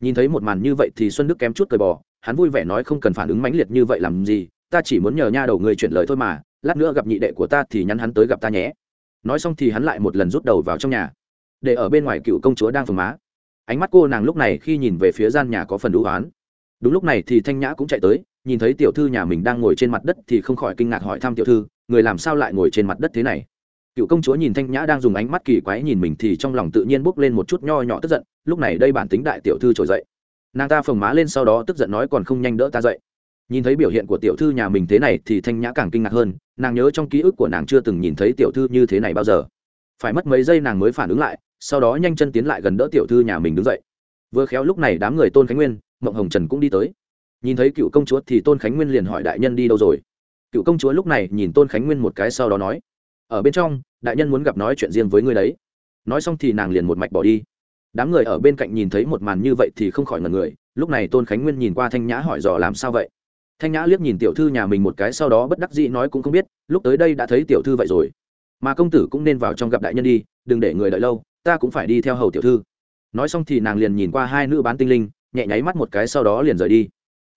Nhìn thấy một màn như vậy thì xuân đức kém chút cười bò, hắn vui vẻ nói không cần phản ứng mãnh liệt như vậy làm gì, ta chỉ muốn nhờ nha đầu người chuyển lời thôi mà, lát nữa gặp nhị đệ của ta thì nhắn hắn tới gặp ta nhé. Nói xong thì hắn lại một lần rút đầu vào trong nhà. Để ở bên ngoài cựu công chúa đang phồng má. Ánh mắt cô nàng lúc này khi nhìn về phía gian nhà có phần đũ oán đúng lúc này thì thanh nhã cũng chạy tới, nhìn thấy tiểu thư nhà mình đang ngồi trên mặt đất thì không khỏi kinh ngạc hỏi thăm tiểu thư, người làm sao lại ngồi trên mặt đất thế này? Cựu công chúa nhìn thanh nhã đang dùng ánh mắt kỳ quái nhìn mình thì trong lòng tự nhiên bốc lên một chút nho nhỏ tức giận, lúc này đây bản tính đại tiểu thư trồi dậy. Nàng ta phồng má lên sau đó tức giận nói còn không nhanh đỡ ta dậy. Nhìn thấy biểu hiện của tiểu thư nhà mình thế này thì thanh nhã càng kinh ngạc hơn, nàng nhớ trong ký ức của nàng chưa từng nhìn thấy tiểu thư như thế này bao giờ. Phải mất mấy giây nàng mới phản ứng lại, sau đó nhanh chân tiến lại gần đỡ tiểu thư nhà mình đứng dậy. Vừa khéo lúc này đám người tôn khánh nguyên mộng hồng trần cũng đi tới. Nhìn thấy cựu công chúa thì tôn khánh nguyên liền hỏi đại nhân đi đâu rồi? Cựu công chúa lúc này nhìn tôn khánh nguyên một cái sau đó nói, ở bên trong, đại nhân muốn gặp nói chuyện riêng với ngươi đấy. Nói xong thì nàng liền một mạch bỏ đi. Đám người ở bên cạnh nhìn thấy một màn như vậy thì không khỏi ngần người. Lúc này tôn khánh nguyên nhìn qua thanh nhã hỏi dò làm sao vậy? Thanh nhã liếc nhìn tiểu thư nhà mình một cái sau đó bất đắc dĩ nói cũng không biết, lúc tới đây đã thấy tiểu thư vậy rồi. Mà công tử cũng nên vào trong gặp đại nhân đi, đừng để người đợi lâu, ta cũng phải đi theo hầu tiểu thư. Nói xong thì nàng liền nhìn qua hai nữ bán tinh linh nhẹ nháy mắt một cái sau đó liền rời đi.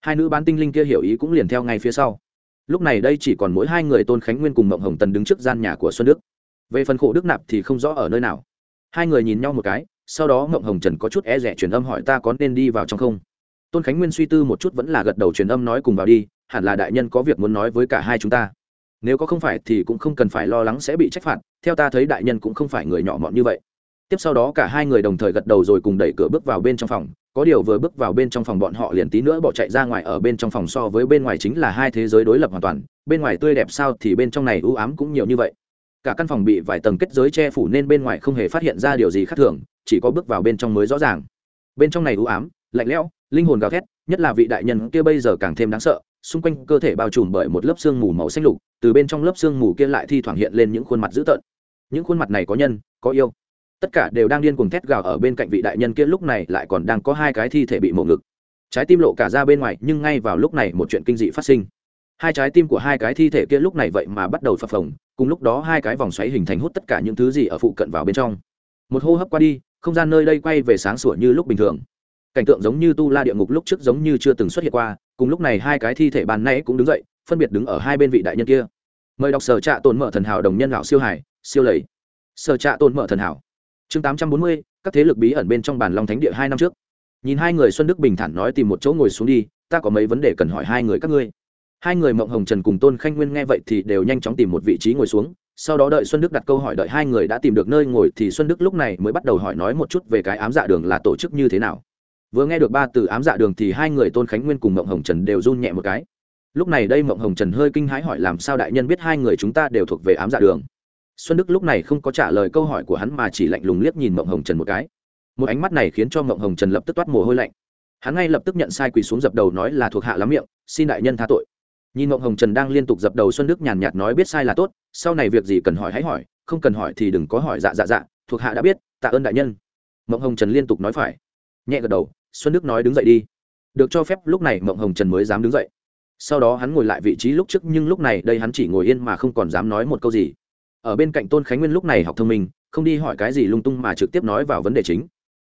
Hai nữ bán tinh linh kia hiểu ý cũng liền theo ngay phía sau. Lúc này đây chỉ còn mỗi hai người tôn khánh nguyên cùng mộng hồng tần đứng trước gian nhà của xuân đức. Về phần khổ đức nạp thì không rõ ở nơi nào. Hai người nhìn nhau một cái, sau đó mộng hồng trần có chút e rẻ truyền âm hỏi ta có nên đi vào trong không. Tôn khánh nguyên suy tư một chút vẫn là gật đầu truyền âm nói cùng vào đi, hẳn là đại nhân có việc muốn nói với cả hai chúng ta. Nếu có không phải thì cũng không cần phải lo lắng sẽ bị trách phạt, theo ta thấy đại nhân cũng không phải người nhỏ mọn như vậy. Tiếp sau đó cả hai người đồng thời gật đầu rồi cùng đẩy cửa bước vào bên trong phòng có điều vừa bước vào bên trong phòng bọn họ liền tí nữa bỏ chạy ra ngoài, ở bên trong phòng so với bên ngoài chính là hai thế giới đối lập hoàn toàn, bên ngoài tươi đẹp sao thì bên trong này ưu ám cũng nhiều như vậy. Cả căn phòng bị vài tầng kết giới che phủ nên bên ngoài không hề phát hiện ra điều gì khác thường, chỉ có bước vào bên trong mới rõ ràng. Bên trong này ưu ám, lạnh lẽo, linh hồn gào thét, nhất là vị đại nhân kia bây giờ càng thêm đáng sợ, xung quanh cơ thể bao trùm bởi một lớp xương mù màu xanh lục, từ bên trong lớp xương mù kia lại thi thoảng hiện lên những khuôn mặt dữ tợn. Những khuôn mặt này có nhân, có yêu tất cả đều đang điên cuồng thét gào ở bên cạnh vị đại nhân kia, lúc này lại còn đang có hai cái thi thể bị mổ ngực. Trái tim lộ cả ra bên ngoài, nhưng ngay vào lúc này một chuyện kinh dị phát sinh. Hai trái tim của hai cái thi thể kia lúc này vậy mà bắt đầu phập phồng, cùng lúc đó hai cái vòng xoáy hình thành hút tất cả những thứ gì ở phụ cận vào bên trong. Một hô hấp qua đi, không gian nơi đây quay về sáng sủa như lúc bình thường. Cảnh tượng giống như tu la địa ngục lúc trước giống như chưa từng xuất hiện qua, cùng lúc này hai cái thi thể bàn nay cũng đứng dậy, phân biệt đứng ở hai bên vị đại nhân kia. Mời đọc sở trạ tồn mở thần hảo đồng nhân lão siêu hải, siêu lầy. Sở trạ tồn mở thần hảo chương tám trăm bốn mươi, các thế lực bí ẩn bên trong bản long thánh địa hai năm trước. Nhìn hai người xuân đức bình thản nói tìm một chỗ ngồi xuống đi, ta có mấy vấn đề cần hỏi hai người các ngươi. Hai người mộng hồng trần cùng tôn khanh nguyên nghe vậy thì đều nhanh chóng tìm một vị trí ngồi xuống, sau đó đợi xuân đức đặt câu hỏi đợi hai người đã tìm được nơi ngồi thì xuân đức lúc này mới bắt đầu hỏi nói một chút về cái ám dạ đường là tổ chức như thế nào. Vừa nghe được ba từ ám dạ đường thì hai người tôn khánh nguyên cùng mộng hồng trần đều run nhẹ một cái. Lúc này đây mộng hồng trần hơi kinh hãi hỏi làm sao đại nhân biết hai người chúng ta đều thuộc về ám dạ đường xuân đức lúc này không có trả lời câu hỏi của hắn mà chỉ lạnh lùng liếc nhìn mộng hồng trần một cái. Một ánh mắt này khiến cho mộng hồng trần lập tức toát mồ hôi lạnh. Hắn ngay lập tức nhận sai quỳ xuống dập đầu nói là thuộc hạ lắm miệng, xin đại nhân tha tội. Nhìn mộng hồng trần đang liên tục dập đầu, xuân đức nhàn nhạt nói biết sai là tốt, sau này việc gì cần hỏi hãy hỏi, không cần hỏi thì đừng có hỏi dạ dạ dạ thuộc hạ đã biết, tạ ơn đại nhân. Mộng hồng trần liên tục nói phải. Nhẹ gật đầu, xuân đức nói đứng dậy đi. Được cho phép, lúc này mộng hồng trần mới dám đứng dậy. Sau đó hắn ngồi lại vị trí lúc trước, nhưng lúc này đây hắn chỉ ngồi yên mà không còn dám nói một câu gì ở bên cạnh tôn khánh nguyên lúc này học thông minh không đi hỏi cái gì lung tung mà trực tiếp nói vào vấn đề chính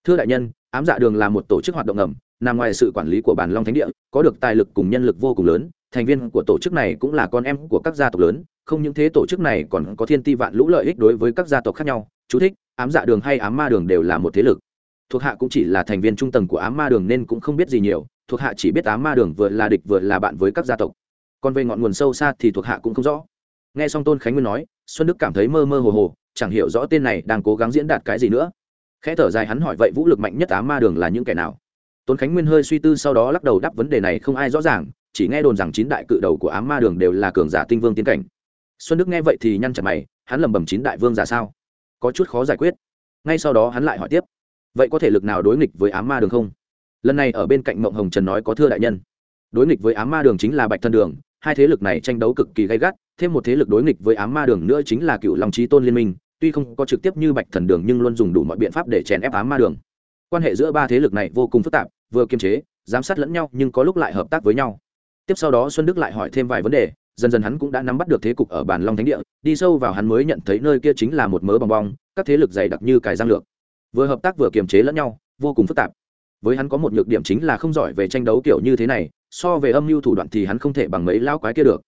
thưa đại nhân ám dạ đường là một tổ chức hoạt động ngầm nằm ngoài sự quản lý của bản long thánh địa có được tài lực cùng nhân lực vô cùng lớn thành viên của tổ chức này cũng là con em của các gia tộc lớn không những thế tổ chức này còn có thiên ti vạn lũ lợi ích đối với các gia tộc khác nhau chú thích ám dạ đường hay ám ma đường đều là một thế lực thuộc hạ cũng chỉ là thành viên trung tầng của ám ma đường nên cũng không biết gì nhiều thuộc hạ chỉ biết ám ma đường vừa là địch vừa là bạn với các gia tộc còn về ngọn nguồn sâu xa thì thuộc hạ cũng không rõ nghe xong tôn khánh nguyên nói xuân đức cảm thấy mơ mơ hồ hồ, chẳng hiểu rõ tên này đang cố gắng diễn đạt cái gì nữa. Khẽ thở dài hắn hỏi vậy vũ lực mạnh nhất Á ma đường là những kẻ nào? Tôn khánh nguyên hơi suy tư sau đó lắc đầu đáp vấn đề này không ai rõ ràng, chỉ nghe đồn rằng chín đại cự đầu của Á ma đường đều là cường giả tinh vương tiến cảnh. Xuân đức nghe vậy thì nhăn chặt mày, hắn lầm bầm chín đại vương giả sao? Có chút khó giải quyết. Ngay sau đó hắn lại hỏi tiếp, vậy có thể lực nào đối nghịch với Á ma đường không? Lần này ở bên cạnh mộng hồng trần nói có thưa đại nhân. Đối nghịch với Á ma đường chính là bạch thân đường, hai thế lực này tranh đấu cực kỳ gay gắt thêm một thế lực đối nghịch với ám ma đường nữa chính là cựu long trí tôn liên minh, tuy không có trực tiếp như bạch thần đường nhưng luôn dùng đủ mọi biện pháp để chèn ép ám ma đường. Quan hệ giữa ba thế lực này vô cùng phức tạp, vừa kiềm chế, giám sát lẫn nhau nhưng có lúc lại hợp tác với nhau. Tiếp sau đó xuân đức lại hỏi thêm vài vấn đề, dần dần hắn cũng đã nắm bắt được thế cục ở bản long thánh địa, đi sâu vào hắn mới nhận thấy nơi kia chính là một mớ bong bong, các thế lực dày đặc như cài giang lược. Vừa hợp tác vừa kiềm chế lẫn nhau, vô cùng phức tạp. Với hắn có một nhược điểm chính là không giỏi về tranh đấu kiểu như thế này, so về âm mưu thủ đoạn thì hắn không thể bằng mấy lao quái kia được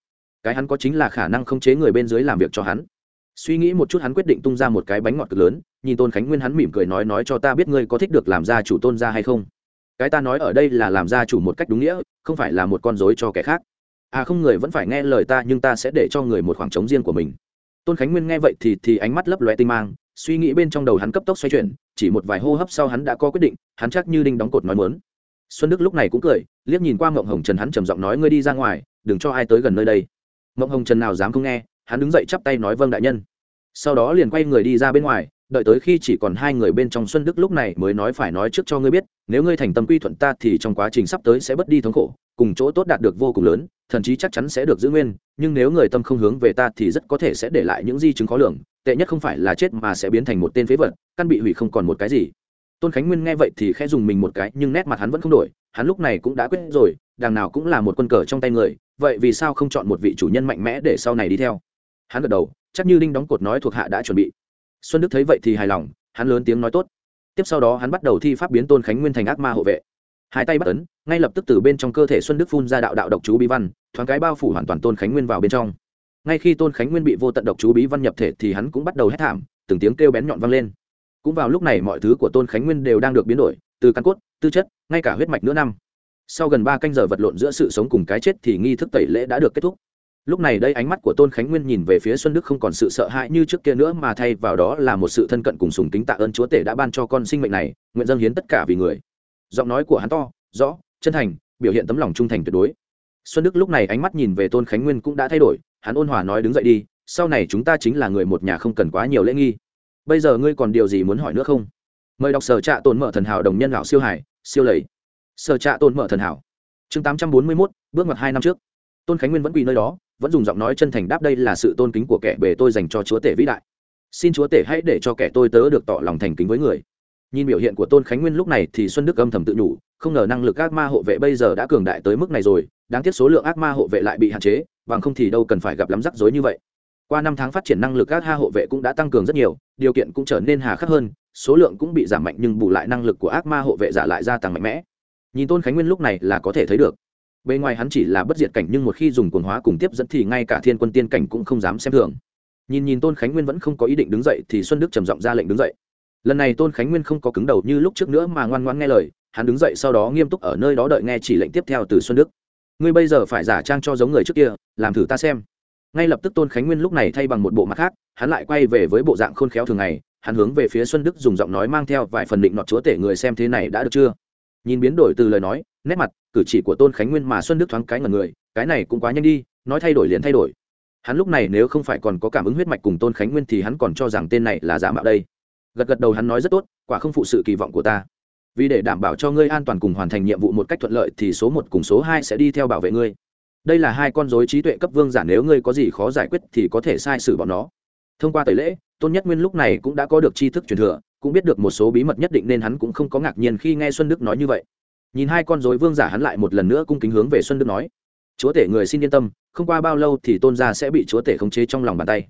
cái hắn có chính là khả năng không chế người bên dưới làm việc cho hắn. Suy nghĩ một chút hắn quyết định tung ra một cái bánh ngọt cực lớn, nhìn tôn khánh nguyên hắn mỉm cười nói nói cho ta biết ngươi có thích được làm gia chủ tôn gia hay không? Cái ta nói ở đây là làm gia chủ một cách đúng nghĩa, không phải là một con dối cho kẻ khác. À không, người vẫn phải nghe lời ta, nhưng ta sẽ để cho người một khoảng trống riêng của mình. Tôn khánh nguyên nghe vậy thì thì ánh mắt lấp loe tinh mang, suy nghĩ bên trong đầu hắn cấp tốc xoay chuyển, chỉ một vài hô hấp sau hắn đã có quyết định, hắn chắc như đinh đóng cột nói mớn xuân đức lúc này cũng cười, liếc nhìn qua mộng hồng trần hắn trầm giọng nói, ngươi đi ra ngoài, đừng cho ai tới gần nơi đây mộng hồng trần nào dám không nghe, hắn đứng dậy chắp tay nói vâng đại nhân. Sau đó liền quay người đi ra bên ngoài, đợi tới khi chỉ còn hai người bên trong xuân đức lúc này mới nói, phải nói trước cho ngươi biết, nếu ngươi thành tâm quy thuận ta thì trong quá trình sắp tới sẽ bớt đi thống khổ, cùng chỗ tốt đạt được vô cùng lớn, thậm chí chắc chắn sẽ được giữ nguyên, nhưng nếu người tâm không hướng về ta thì rất có thể sẽ để lại những di chứng khó lường, tệ nhất không phải là chết mà sẽ biến thành một tên phế vật, căn bị hủy không còn một cái gì. Tôn khánh nguyên nghe vậy thì khẽ dùng mình một cái, nhưng nét mặt hắn vẫn không đổi hắn lúc này cũng đã quyết rồi, đằng nào cũng là một quân cờ trong tay người, vậy vì sao không chọn một vị chủ nhân mạnh mẽ để sau này đi theo? Hắn gật đầu, chắc như đinh đóng cột nói thuộc hạ đã chuẩn bị. Xuân đức thấy vậy thì hài lòng, hắn lớn tiếng nói tốt. Tiếp sau đó hắn bắt đầu thi pháp biến tôn khánh nguyên thành ác ma hộ vệ. Hai tay bắt ấn, ngay lập tức từ bên trong cơ thể xuân đức phun ra đạo đạo độc chú bí văn, thoáng cái bao phủ hoàn toàn tôn khánh nguyên vào bên trong. Ngay khi tôn khánh nguyên bị vô tận độc chú bí văn nhập thể thì hắn cũng bắt đầu hét thảm, từng tiếng kêu bén nhọn vang lên. Cũng vào lúc này mọi thứ của tôn khánh nguyên đều đang được biến đổi, từ căn cốt, tư chất ngay cả huyết mạch nữa năm. Sau gần ba canh giờ vật lộn giữa sự sống cùng cái chết thì nghi thức tẩy lễ đã được kết thúc. Lúc này đây ánh mắt của tôn khánh nguyên nhìn về phía xuân đức không còn sự sợ hãi như trước kia nữa mà thay vào đó là một sự thân cận cùng sùng kính tạ ơn chúa tể đã ban cho con sinh mệnh này, nguyện dâng hiến tất cả vì người. Giọng nói của hắn to, rõ, chân thành, biểu hiện tấm lòng trung thành tuyệt đối. Xuân đức lúc này ánh mắt nhìn về tôn khánh nguyên cũng đã thay đổi, hắn ôn hòa nói đứng dậy đi, sau này chúng ta chính là người một nhà không cần quá nhiều lễ nghi. Bây giờ ngươi còn điều gì muốn hỏi nữa không? Mời đọc sở trạ tồn mở thần hảo đồng nhân lão siêu hải siêu lầy. Sở trạ tôn mở thần hảo. Chương tám trăm bốn mươi mốt, bước ngoặt hai năm trước. Tôn khánh nguyên vẫn quỳ nơi đó, vẫn dùng giọng nói chân thành đáp đây là sự tôn kính của kẻ bề tôi dành cho chúa tể vĩ đại. Xin chúa tể hãy để cho kẻ tôi tớ được tỏ lòng thành kính với người. Nhìn biểu hiện của tôn khánh nguyên lúc này thì xuân đức âm thầm tự nhủ, không ngờ năng lực ác ma hộ vệ bây giờ đã cường đại tới mức này rồi, đáng tiếc số lượng ác ma hộ vệ lại bị hạn chế, bằng không thì đâu cần phải gặp lắm rắc rối như vậy qua năm tháng phát triển năng lực các ha hộ vệ cũng đã tăng cường rất nhiều, điều kiện cũng trở nên hà khắc hơn, số lượng cũng bị giảm mạnh nhưng bù lại năng lực của ác ma hộ vệ giả lại gia tăng mạnh mẽ. Nhìn tôn khánh nguyên lúc này là có thể thấy được. Bên ngoài hắn chỉ là bất diệt cảnh nhưng một khi dùng quần hóa cùng tiếp dẫn thì ngay cả thiên quân tiên cảnh cũng không dám xem thường. Nhìn nhìn tôn khánh nguyên vẫn không có ý định đứng dậy thì xuân đức trầm giọng ra lệnh đứng dậy. Lần này tôn khánh nguyên không có cứng đầu như lúc trước nữa mà ngoan ngoan nghe lời, hắn đứng dậy sau đó nghiêm túc ở nơi đó đợi nghe chỉ lệnh tiếp theo từ xuân đức. Ngươi bây giờ phải giả trang cho giống người trước kia, làm thử ta xem ngay lập tức tôn khánh nguyên lúc này thay bằng một bộ mặt khác, hắn lại quay về với bộ dạng khôn khéo thường ngày, hắn hướng về phía xuân đức dùng giọng nói mang theo vài phần định nọt chúa tể người xem thế này đã được chưa? Nhìn biến đổi từ lời nói, nét mặt, cử chỉ của tôn khánh nguyên mà xuân đức thoáng cái ngần người, cái này cũng quá nhanh đi, nói thay đổi liền thay đổi. Hắn lúc này nếu không phải còn có cảm ứng huyết mạch cùng tôn khánh nguyên thì hắn còn cho rằng tên này là giả mạo đây. Gật gật đầu hắn nói rất tốt, quả không phụ sự kỳ vọng của ta. Vì để đảm bảo cho ngươi an toàn cùng hoàn thành nhiệm vụ một cách thuận lợi thì số một cùng số hai sẽ đi theo bảo vệ ngươi đây là hai con dối trí tuệ cấp vương giả, nếu ngươi có gì khó giải quyết thì có thể sai sử bọn nó. Thông qua tẩy lễ, tôn nhất nguyên lúc này cũng đã có được tri thức truyền thừa, cũng biết được một số bí mật nhất định nên hắn cũng không có ngạc nhiên khi nghe xuân đức nói như vậy. Nhìn hai con dối vương giả hắn lại một lần nữa cung kính hướng về xuân đức nói, chúa tể người xin yên tâm, không qua bao lâu thì tôn gia sẽ bị chúa tể khống chế trong lòng bàn tay.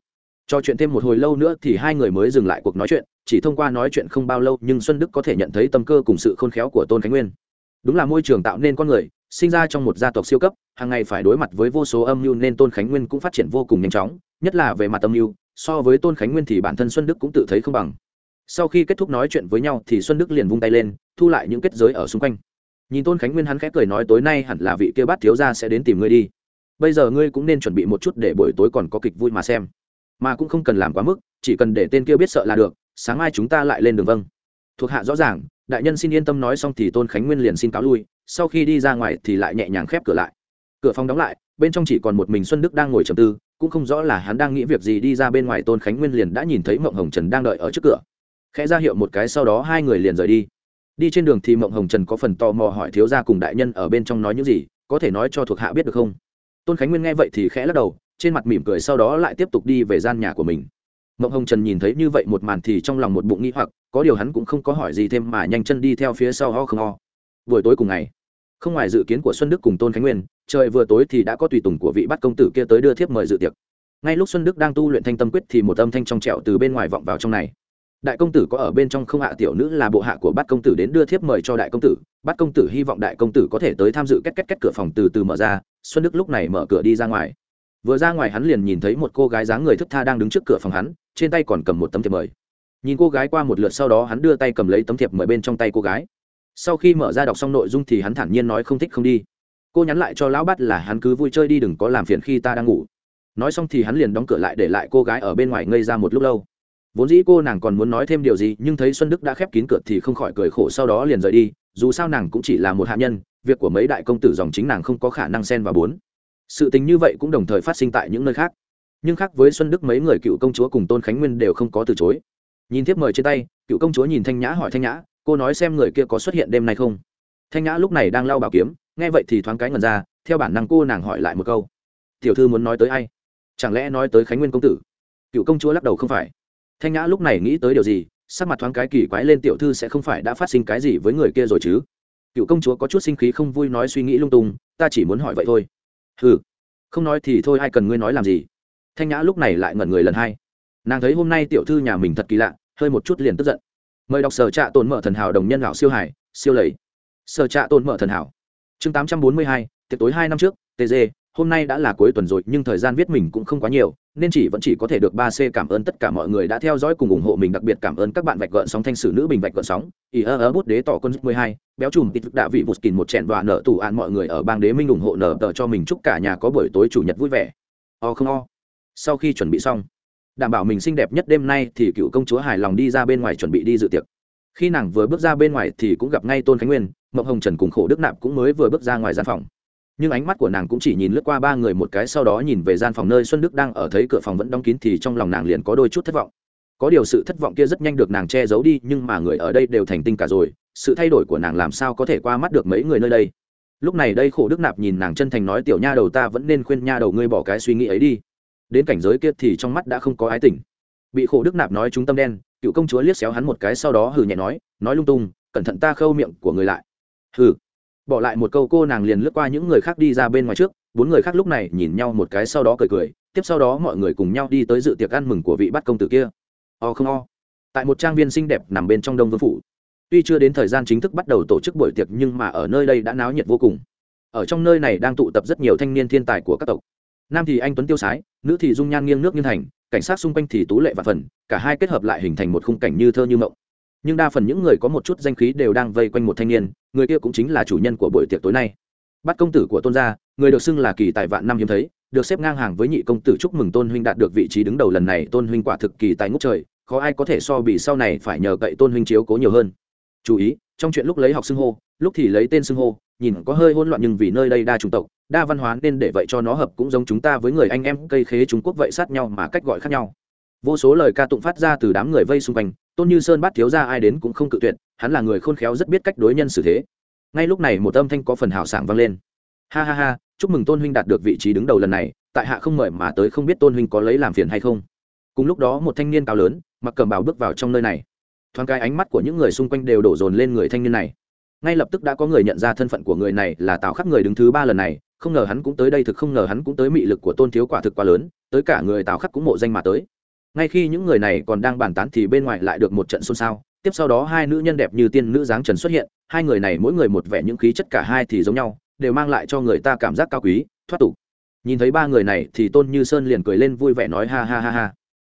Cho chuyện thêm một hồi lâu nữa thì hai người mới dừng lại cuộc nói chuyện, chỉ thông qua nói chuyện không bao lâu nhưng xuân đức có thể nhận thấy tâm cơ cùng sự khôn khéo của tôn khánh nguyên đúng là môi trường tạo nên con người, sinh ra trong một gia tộc siêu cấp, hàng ngày phải đối mặt với vô số âm mưu nên tôn khánh nguyên cũng phát triển vô cùng nhanh chóng, nhất là về mặt âm mưu, so với tôn khánh nguyên thì bản thân xuân đức cũng tự thấy không bằng. Sau khi kết thúc nói chuyện với nhau thì xuân đức liền vung tay lên, thu lại những kết giới ở xung quanh. Nhìn tôn khánh nguyên hắn khẽ cười nói tối nay hẳn là vị kia bát thiếu gia sẽ đến tìm ngươi đi. Bây giờ ngươi cũng nên chuẩn bị một chút để buổi tối còn có kịch vui mà xem. Mà cũng không cần làm quá mức, chỉ cần để tên kia biết sợ là được, sáng mai chúng ta lại lên đường vâng. Thuộc hạ rõ ràng đại nhân xin yên tâm nói xong thì tôn khánh nguyên liền xin cáo lui, sau khi đi ra ngoài thì lại nhẹ nhàng khép cửa lại. Cửa phòng đóng lại, bên trong chỉ còn một mình xuân đức đang ngồi trầm tư, cũng không rõ là hắn đang nghĩ việc gì đi ra bên ngoài, tôn khánh nguyên liền đã nhìn thấy mộng hồng trần đang đợi ở trước cửa. Khẽ ra hiệu một cái, sau đó hai người liền rời đi. Đi trên đường thì mộng hồng trần có phần tò mò hỏi thiếu gia cùng đại nhân ở bên trong nói những gì, có thể nói cho thuộc hạ biết được không? Tôn khánh nguyên nghe vậy thì khẽ lắc đầu, trên mặt mỉm cười, sau đó lại tiếp tục đi về gian nhà của mình mộng hồng trần nhìn thấy như vậy một màn thì trong lòng một bụng nghĩ hoặc, có điều hắn cũng không có hỏi gì thêm mà nhanh chân đi theo phía sau ho không ho. Buổi tối cùng ngày, không ngoài dự kiến của xuân đức cùng tôn khánh nguyên, trời vừa tối thì đã có tùy tùng của vị bắt công tử kia tới đưa thiếp mời dự tiệc. Ngay lúc xuân đức đang tu luyện thanh tâm quyết thì một âm thanh trong trẹo từ bên ngoài vọng vào trong này. Đại công tử có ở bên trong không hạ tiểu nữ là bộ hạ của bát công tử đến đưa thiếp mời cho đại công tử. Bát công tử hy vọng đại công tử có thể tới tham dự cách cách cách cửa phòng từ từ mở ra. Xuân đức lúc này mở cửa đi ra ngoài vừa ra ngoài hắn liền nhìn thấy một cô gái dáng người thức tha đang đứng trước cửa phòng hắn, trên tay còn cầm một tấm thiệp mời. Nhìn cô gái qua một lượt sau đó hắn đưa tay cầm lấy tấm thiệp mời bên trong tay cô gái. Sau khi mở ra đọc xong nội dung thì hắn thản nhiên nói không thích không đi. Cô nhắn lại cho lão bắt là hắn cứ vui chơi đi đừng có làm phiền khi ta đang ngủ. Nói xong thì hắn liền đóng cửa lại để lại cô gái ở bên ngoài ngây ra một lúc lâu. Vốn dĩ cô nàng còn muốn nói thêm điều gì, nhưng thấy xuân đức đã khép kín cửa thì không khỏi cười khổ sau đó liền rời đi, dù sao nàng cũng chỉ là một hạ nhân, việc của mấy đại công tử dòng chính nàng không có khả năng xen vào bốn sự tình như vậy cũng đồng thời phát sinh tại những nơi khác. Nhưng khác với xuân đức mấy người cựu công chúa cùng tôn khánh nguyên đều không có từ chối. Nhìn tiếp mời trên tay, cựu công chúa nhìn thanh nhã hỏi thanh nhã, cô nói xem người kia có xuất hiện đêm nay không? Thanh nhã lúc này đang lau bảo kiếm, nghe vậy thì thoáng cái ngần ra, theo bản năng cô nàng hỏi lại một câu, tiểu thư muốn nói tới ai? Chẳng lẽ nói tới khánh nguyên công tử? Cựu công chúa lắc đầu, không phải. Thanh nhã lúc này nghĩ tới điều gì, sắc mặt thoáng cái kỳ quái lên, tiểu thư sẽ không phải đã phát sinh cái gì với người kia rồi chứ? Cựu công chúa có chút sinh khí không vui nói suy nghĩ lung tung, ta chỉ muốn hỏi vậy thôi ừ không nói thì thôi, ai cần ngươi nói làm gì? Thanh nhã lúc này lại ngẩn người lần hai. Nàng thấy hôm nay tiểu thư nhà mình thật kỳ lạ, hơi một chút liền tức giận. Mời đọc sở trạ tồn mở thần hảo đồng nhân lão siêu hải, siêu lầy. Sở trạ tồn mở thần hảo. Chương tám trăm bốn mươi hai, tiệc tối hai năm trước tg hôm nay đã là cuối tuần rồi, nhưng thời gian viết mình cũng không quá nhiều, nên chỉ vẫn chỉ có thể được ba c cảm ơn tất cả mọi người đã theo dõi cùng ủng hộ mình, đặc biệt cảm ơn các bạn vạch gợn sóng thanh sử nữ bình vạch gợn sóng. Ý ơ ơ bút đế tỏ con mười hai, béo chùm tít đạ vị vụt kìn một chẹn và nợ tù an mọi người ở bang đế minh ủng hộ nở tờ cho mình, chúc cả nhà có buổi tối chủ nhật vui vẻ. O không o. Sau khi chuẩn bị xong, đảm bảo mình xinh đẹp nhất đêm nay thì cựu công chúa hài lòng đi ra bên ngoài chuẩn bị đi dự tiệc. Khi nàng vừa bước ra bên ngoài thì cũng gặp ngay tôn khánh nguyên, mộng hồng trần cùng khổ đức nạp cũng mới vừa bước ra ngoài gian phòng nhưng ánh mắt của nàng cũng chỉ nhìn lướt qua ba người một cái sau đó nhìn về gian phòng nơi xuân đức đang ở thấy cửa phòng vẫn đóng kín thì trong lòng nàng liền có đôi chút thất vọng. Có điều sự thất vọng kia rất nhanh được nàng che giấu đi, nhưng mà người ở đây đều thành tinh cả rồi, sự thay đổi của nàng làm sao có thể qua mắt được mấy người nơi đây? Lúc này đây khổ đức nạp nhìn nàng chân thành nói, tiểu nha đầu ta vẫn nên khuyên nha đầu ngươi bỏ cái suy nghĩ ấy đi. Đến cảnh giới kia thì trong mắt đã không có ái tình. Bị khổ đức nạp nói chúng tâm đen, cựu công chúa liếc xéo hắn một cái sau đó hừ nhẹ nói nói lung tung, cẩn thận ta khâu miệng của người lại. Hừ bỏ lại một câu cô nàng liền lướt qua những người khác đi ra bên ngoài trước, bốn người khác lúc này nhìn nhau một cái sau đó cười cười, tiếp sau đó mọi người cùng nhau đi tới dự tiệc ăn mừng của vị bắt công tử kia. O không o. Tại một trang viên xinh đẹp nằm bên trong đông vương phủ, tuy chưa đến thời gian chính thức bắt đầu tổ chức buổi tiệc nhưng mà ở nơi đây đã náo nhiệt vô cùng. Ở trong nơi này đang tụ tập rất nhiều thanh niên thiên tài của các tộc. Nam thì anh tuấn tiêu sái, nữ thì dung nhan nghiêng nước như thành, cảnh sát xung quanh thì tú lệ và phần, cả hai kết hợp lại hình thành một khung cảnh như thơ như mộng nhưng đa phần những người có một chút danh khí đều đang vây quanh một thanh niên, người kia cũng chính là chủ nhân của buổi tiệc tối nay. Bắt công tử của tôn gia, người được xưng là kỳ tài vạn năm hiếm thấy, được xếp ngang hàng với nhị công tử chúc mừng tôn huynh đạt được vị trí đứng đầu lần này, tôn huynh quả thực kỳ tài ngốc trời, khó ai có thể so bị sau này phải nhờ cậy tôn huynh chiếu cố nhiều hơn. Chú ý, trong chuyện lúc lấy học xưng hô, lúc thì lấy tên xưng hô, nhìn có hơi hỗn loạn nhưng vì nơi đây đa chủng tộc, đa văn hóa nên để vậy cho nó hợp cũng giống chúng ta với người anh em, cây khế trung quốc vậy sát nhau mà cách gọi khác nhau. Vô số lời ca tụng phát ra từ đám người vây xung quanh tôn như sơn bắt thiếu ra ai đến cũng không cự tuyệt, hắn là người khôn khéo rất biết cách đối nhân xử thế. Ngay lúc này một âm thanh có phần hào sảng vang lên. Ha ha ha, chúc mừng tôn huynh đạt được vị trí đứng đầu lần này, tại hạ không mời mà tới không biết tôn huynh có lấy làm phiền hay không. Cùng lúc đó một thanh niên cao lớn, mặc cầm bào bước vào trong nơi này. Thoáng cái ánh mắt của những người xung quanh đều đổ dồn lên người thanh niên này. Ngay lập tức đã có người nhận ra thân phận của người này là tào khắc người đứng thứ ba lần này, không ngờ hắn cũng tới đây, thực không ngờ hắn cũng tới mị lực của tôn thiếu quả thực quá lớn, tới cả người tào khắc cũng mộ danh mà tới ngay khi những người này còn đang bàn tán thì bên ngoài lại được một trận xôn xao. Tiếp sau đó hai nữ nhân đẹp như tiên nữ dáng trần xuất hiện, hai người này mỗi người một vẻ những khí chất cả hai thì giống nhau, đều mang lại cho người ta cảm giác cao quý, thoát tục. Nhìn thấy ba người này thì tôn như sơn liền cười lên vui vẻ nói ha ha ha ha.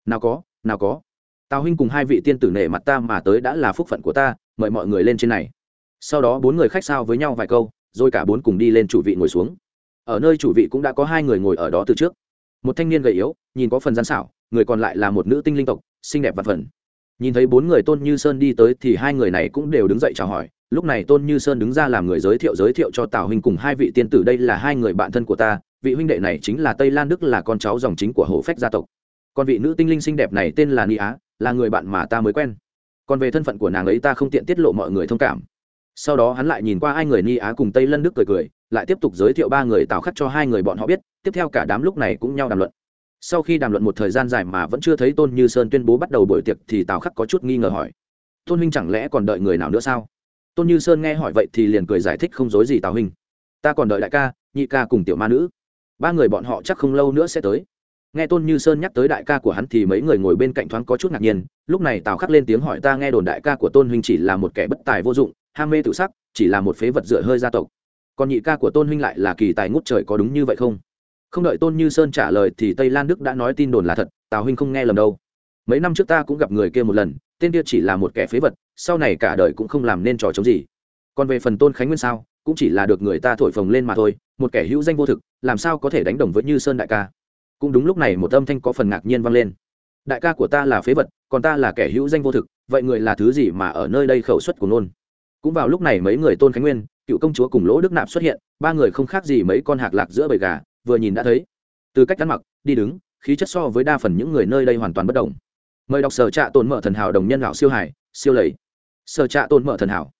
Nào có nào có. Tào huynh cùng hai vị tiên tử nể mặt ta mà tới đã là phúc phận của ta, mời mọi người lên trên này. Sau đó bốn người khách sao với nhau vài câu, rồi cả bốn cùng đi lên chủ vị ngồi xuống. Ở nơi chủ vị cũng đã có hai người ngồi ở đó từ trước. Một thanh niên gầy yếu, nhìn có phần gian xảo người còn lại là một nữ tinh linh tộc, xinh đẹp và phần nhìn thấy bốn người tôn như sơn đi tới thì hai người này cũng đều đứng dậy chào hỏi. Lúc này tôn như sơn đứng ra làm người giới thiệu giới thiệu cho tào huynh cùng hai vị tiên tử. Đây là hai người bạn thân của ta, vị huynh đệ này chính là tây lan đức, là con cháu dòng chính của hồ phách gia tộc. Còn vị nữ tinh linh xinh đẹp này tên là ni á, là người bạn mà ta mới quen. Còn về thân phận của nàng ấy ta không tiện tiết lộ mọi người thông cảm. Sau đó hắn lại nhìn qua hai người ni á cùng tây lân đức cười cười, lại tiếp tục giới thiệu ba người tào khắc cho hai người bọn họ biết. Tiếp theo cả đám lúc này cũng nhau đàm luận sau khi đàm luận một thời gian dài mà vẫn chưa thấy tôn như sơn tuyên bố bắt đầu buổi tiệc thì tào khắc có chút nghi ngờ hỏi, tôn huynh chẳng lẽ còn đợi người nào nữa sao? Tôn như sơn nghe hỏi vậy thì liền cười giải thích không dối gì tào huynh. Ta còn đợi đại ca, nhị ca cùng tiểu ma nữ. Ba người bọn họ chắc không lâu nữa sẽ tới. Nghe tôn như sơn nhắc tới đại ca của hắn thì mấy người ngồi bên cạnh thoáng có chút ngạc nhiên. Lúc này tào khắc lên tiếng hỏi, ta nghe đồn đại ca của tôn huynh chỉ là một kẻ bất tài vô dụng, ham mê tự sắc, chỉ là một phế vật dựa hơi gia tộc. Còn nhị ca của tôn huynh lại là kỳ tài ngút trời có đúng như vậy không? Không đợi tôn như sơn trả lời thì tây lan đức đã nói tin đồn là thật, tào huynh không nghe lầm đâu. Mấy năm trước ta cũng gặp người kia một lần, tên kia chỉ là một kẻ phế vật, sau này cả đời cũng không làm nên trò chống gì. Còn về phần tôn khánh nguyên sao, cũng chỉ là được người ta thổi phồng lên mà thôi, một kẻ hữu danh vô thực, làm sao có thể đánh đồng với như sơn đại ca? Cũng đúng lúc này một âm thanh có phần ngạc nhiên vang lên. Đại ca của ta là phế vật, còn ta là kẻ hữu danh vô thực, vậy người là thứ gì mà ở nơi đây khẩu suất của nôn? Cũng vào lúc này mấy người tôn khánh nguyên, cựu công chúa cùng lỗ đức nạp xuất hiện, ba người không khác gì mấy con hạc lạc giữa bầy gà vừa nhìn đã thấy. Từ cách ăn mặc, đi đứng, khí chất so với đa phần những người nơi đây hoàn toàn bất đồng. Mời đọc sở trạ tồn mở thần hảo đồng nhân lão siêu hải, siêu lầy. Sở trạ tồn mở thần hảo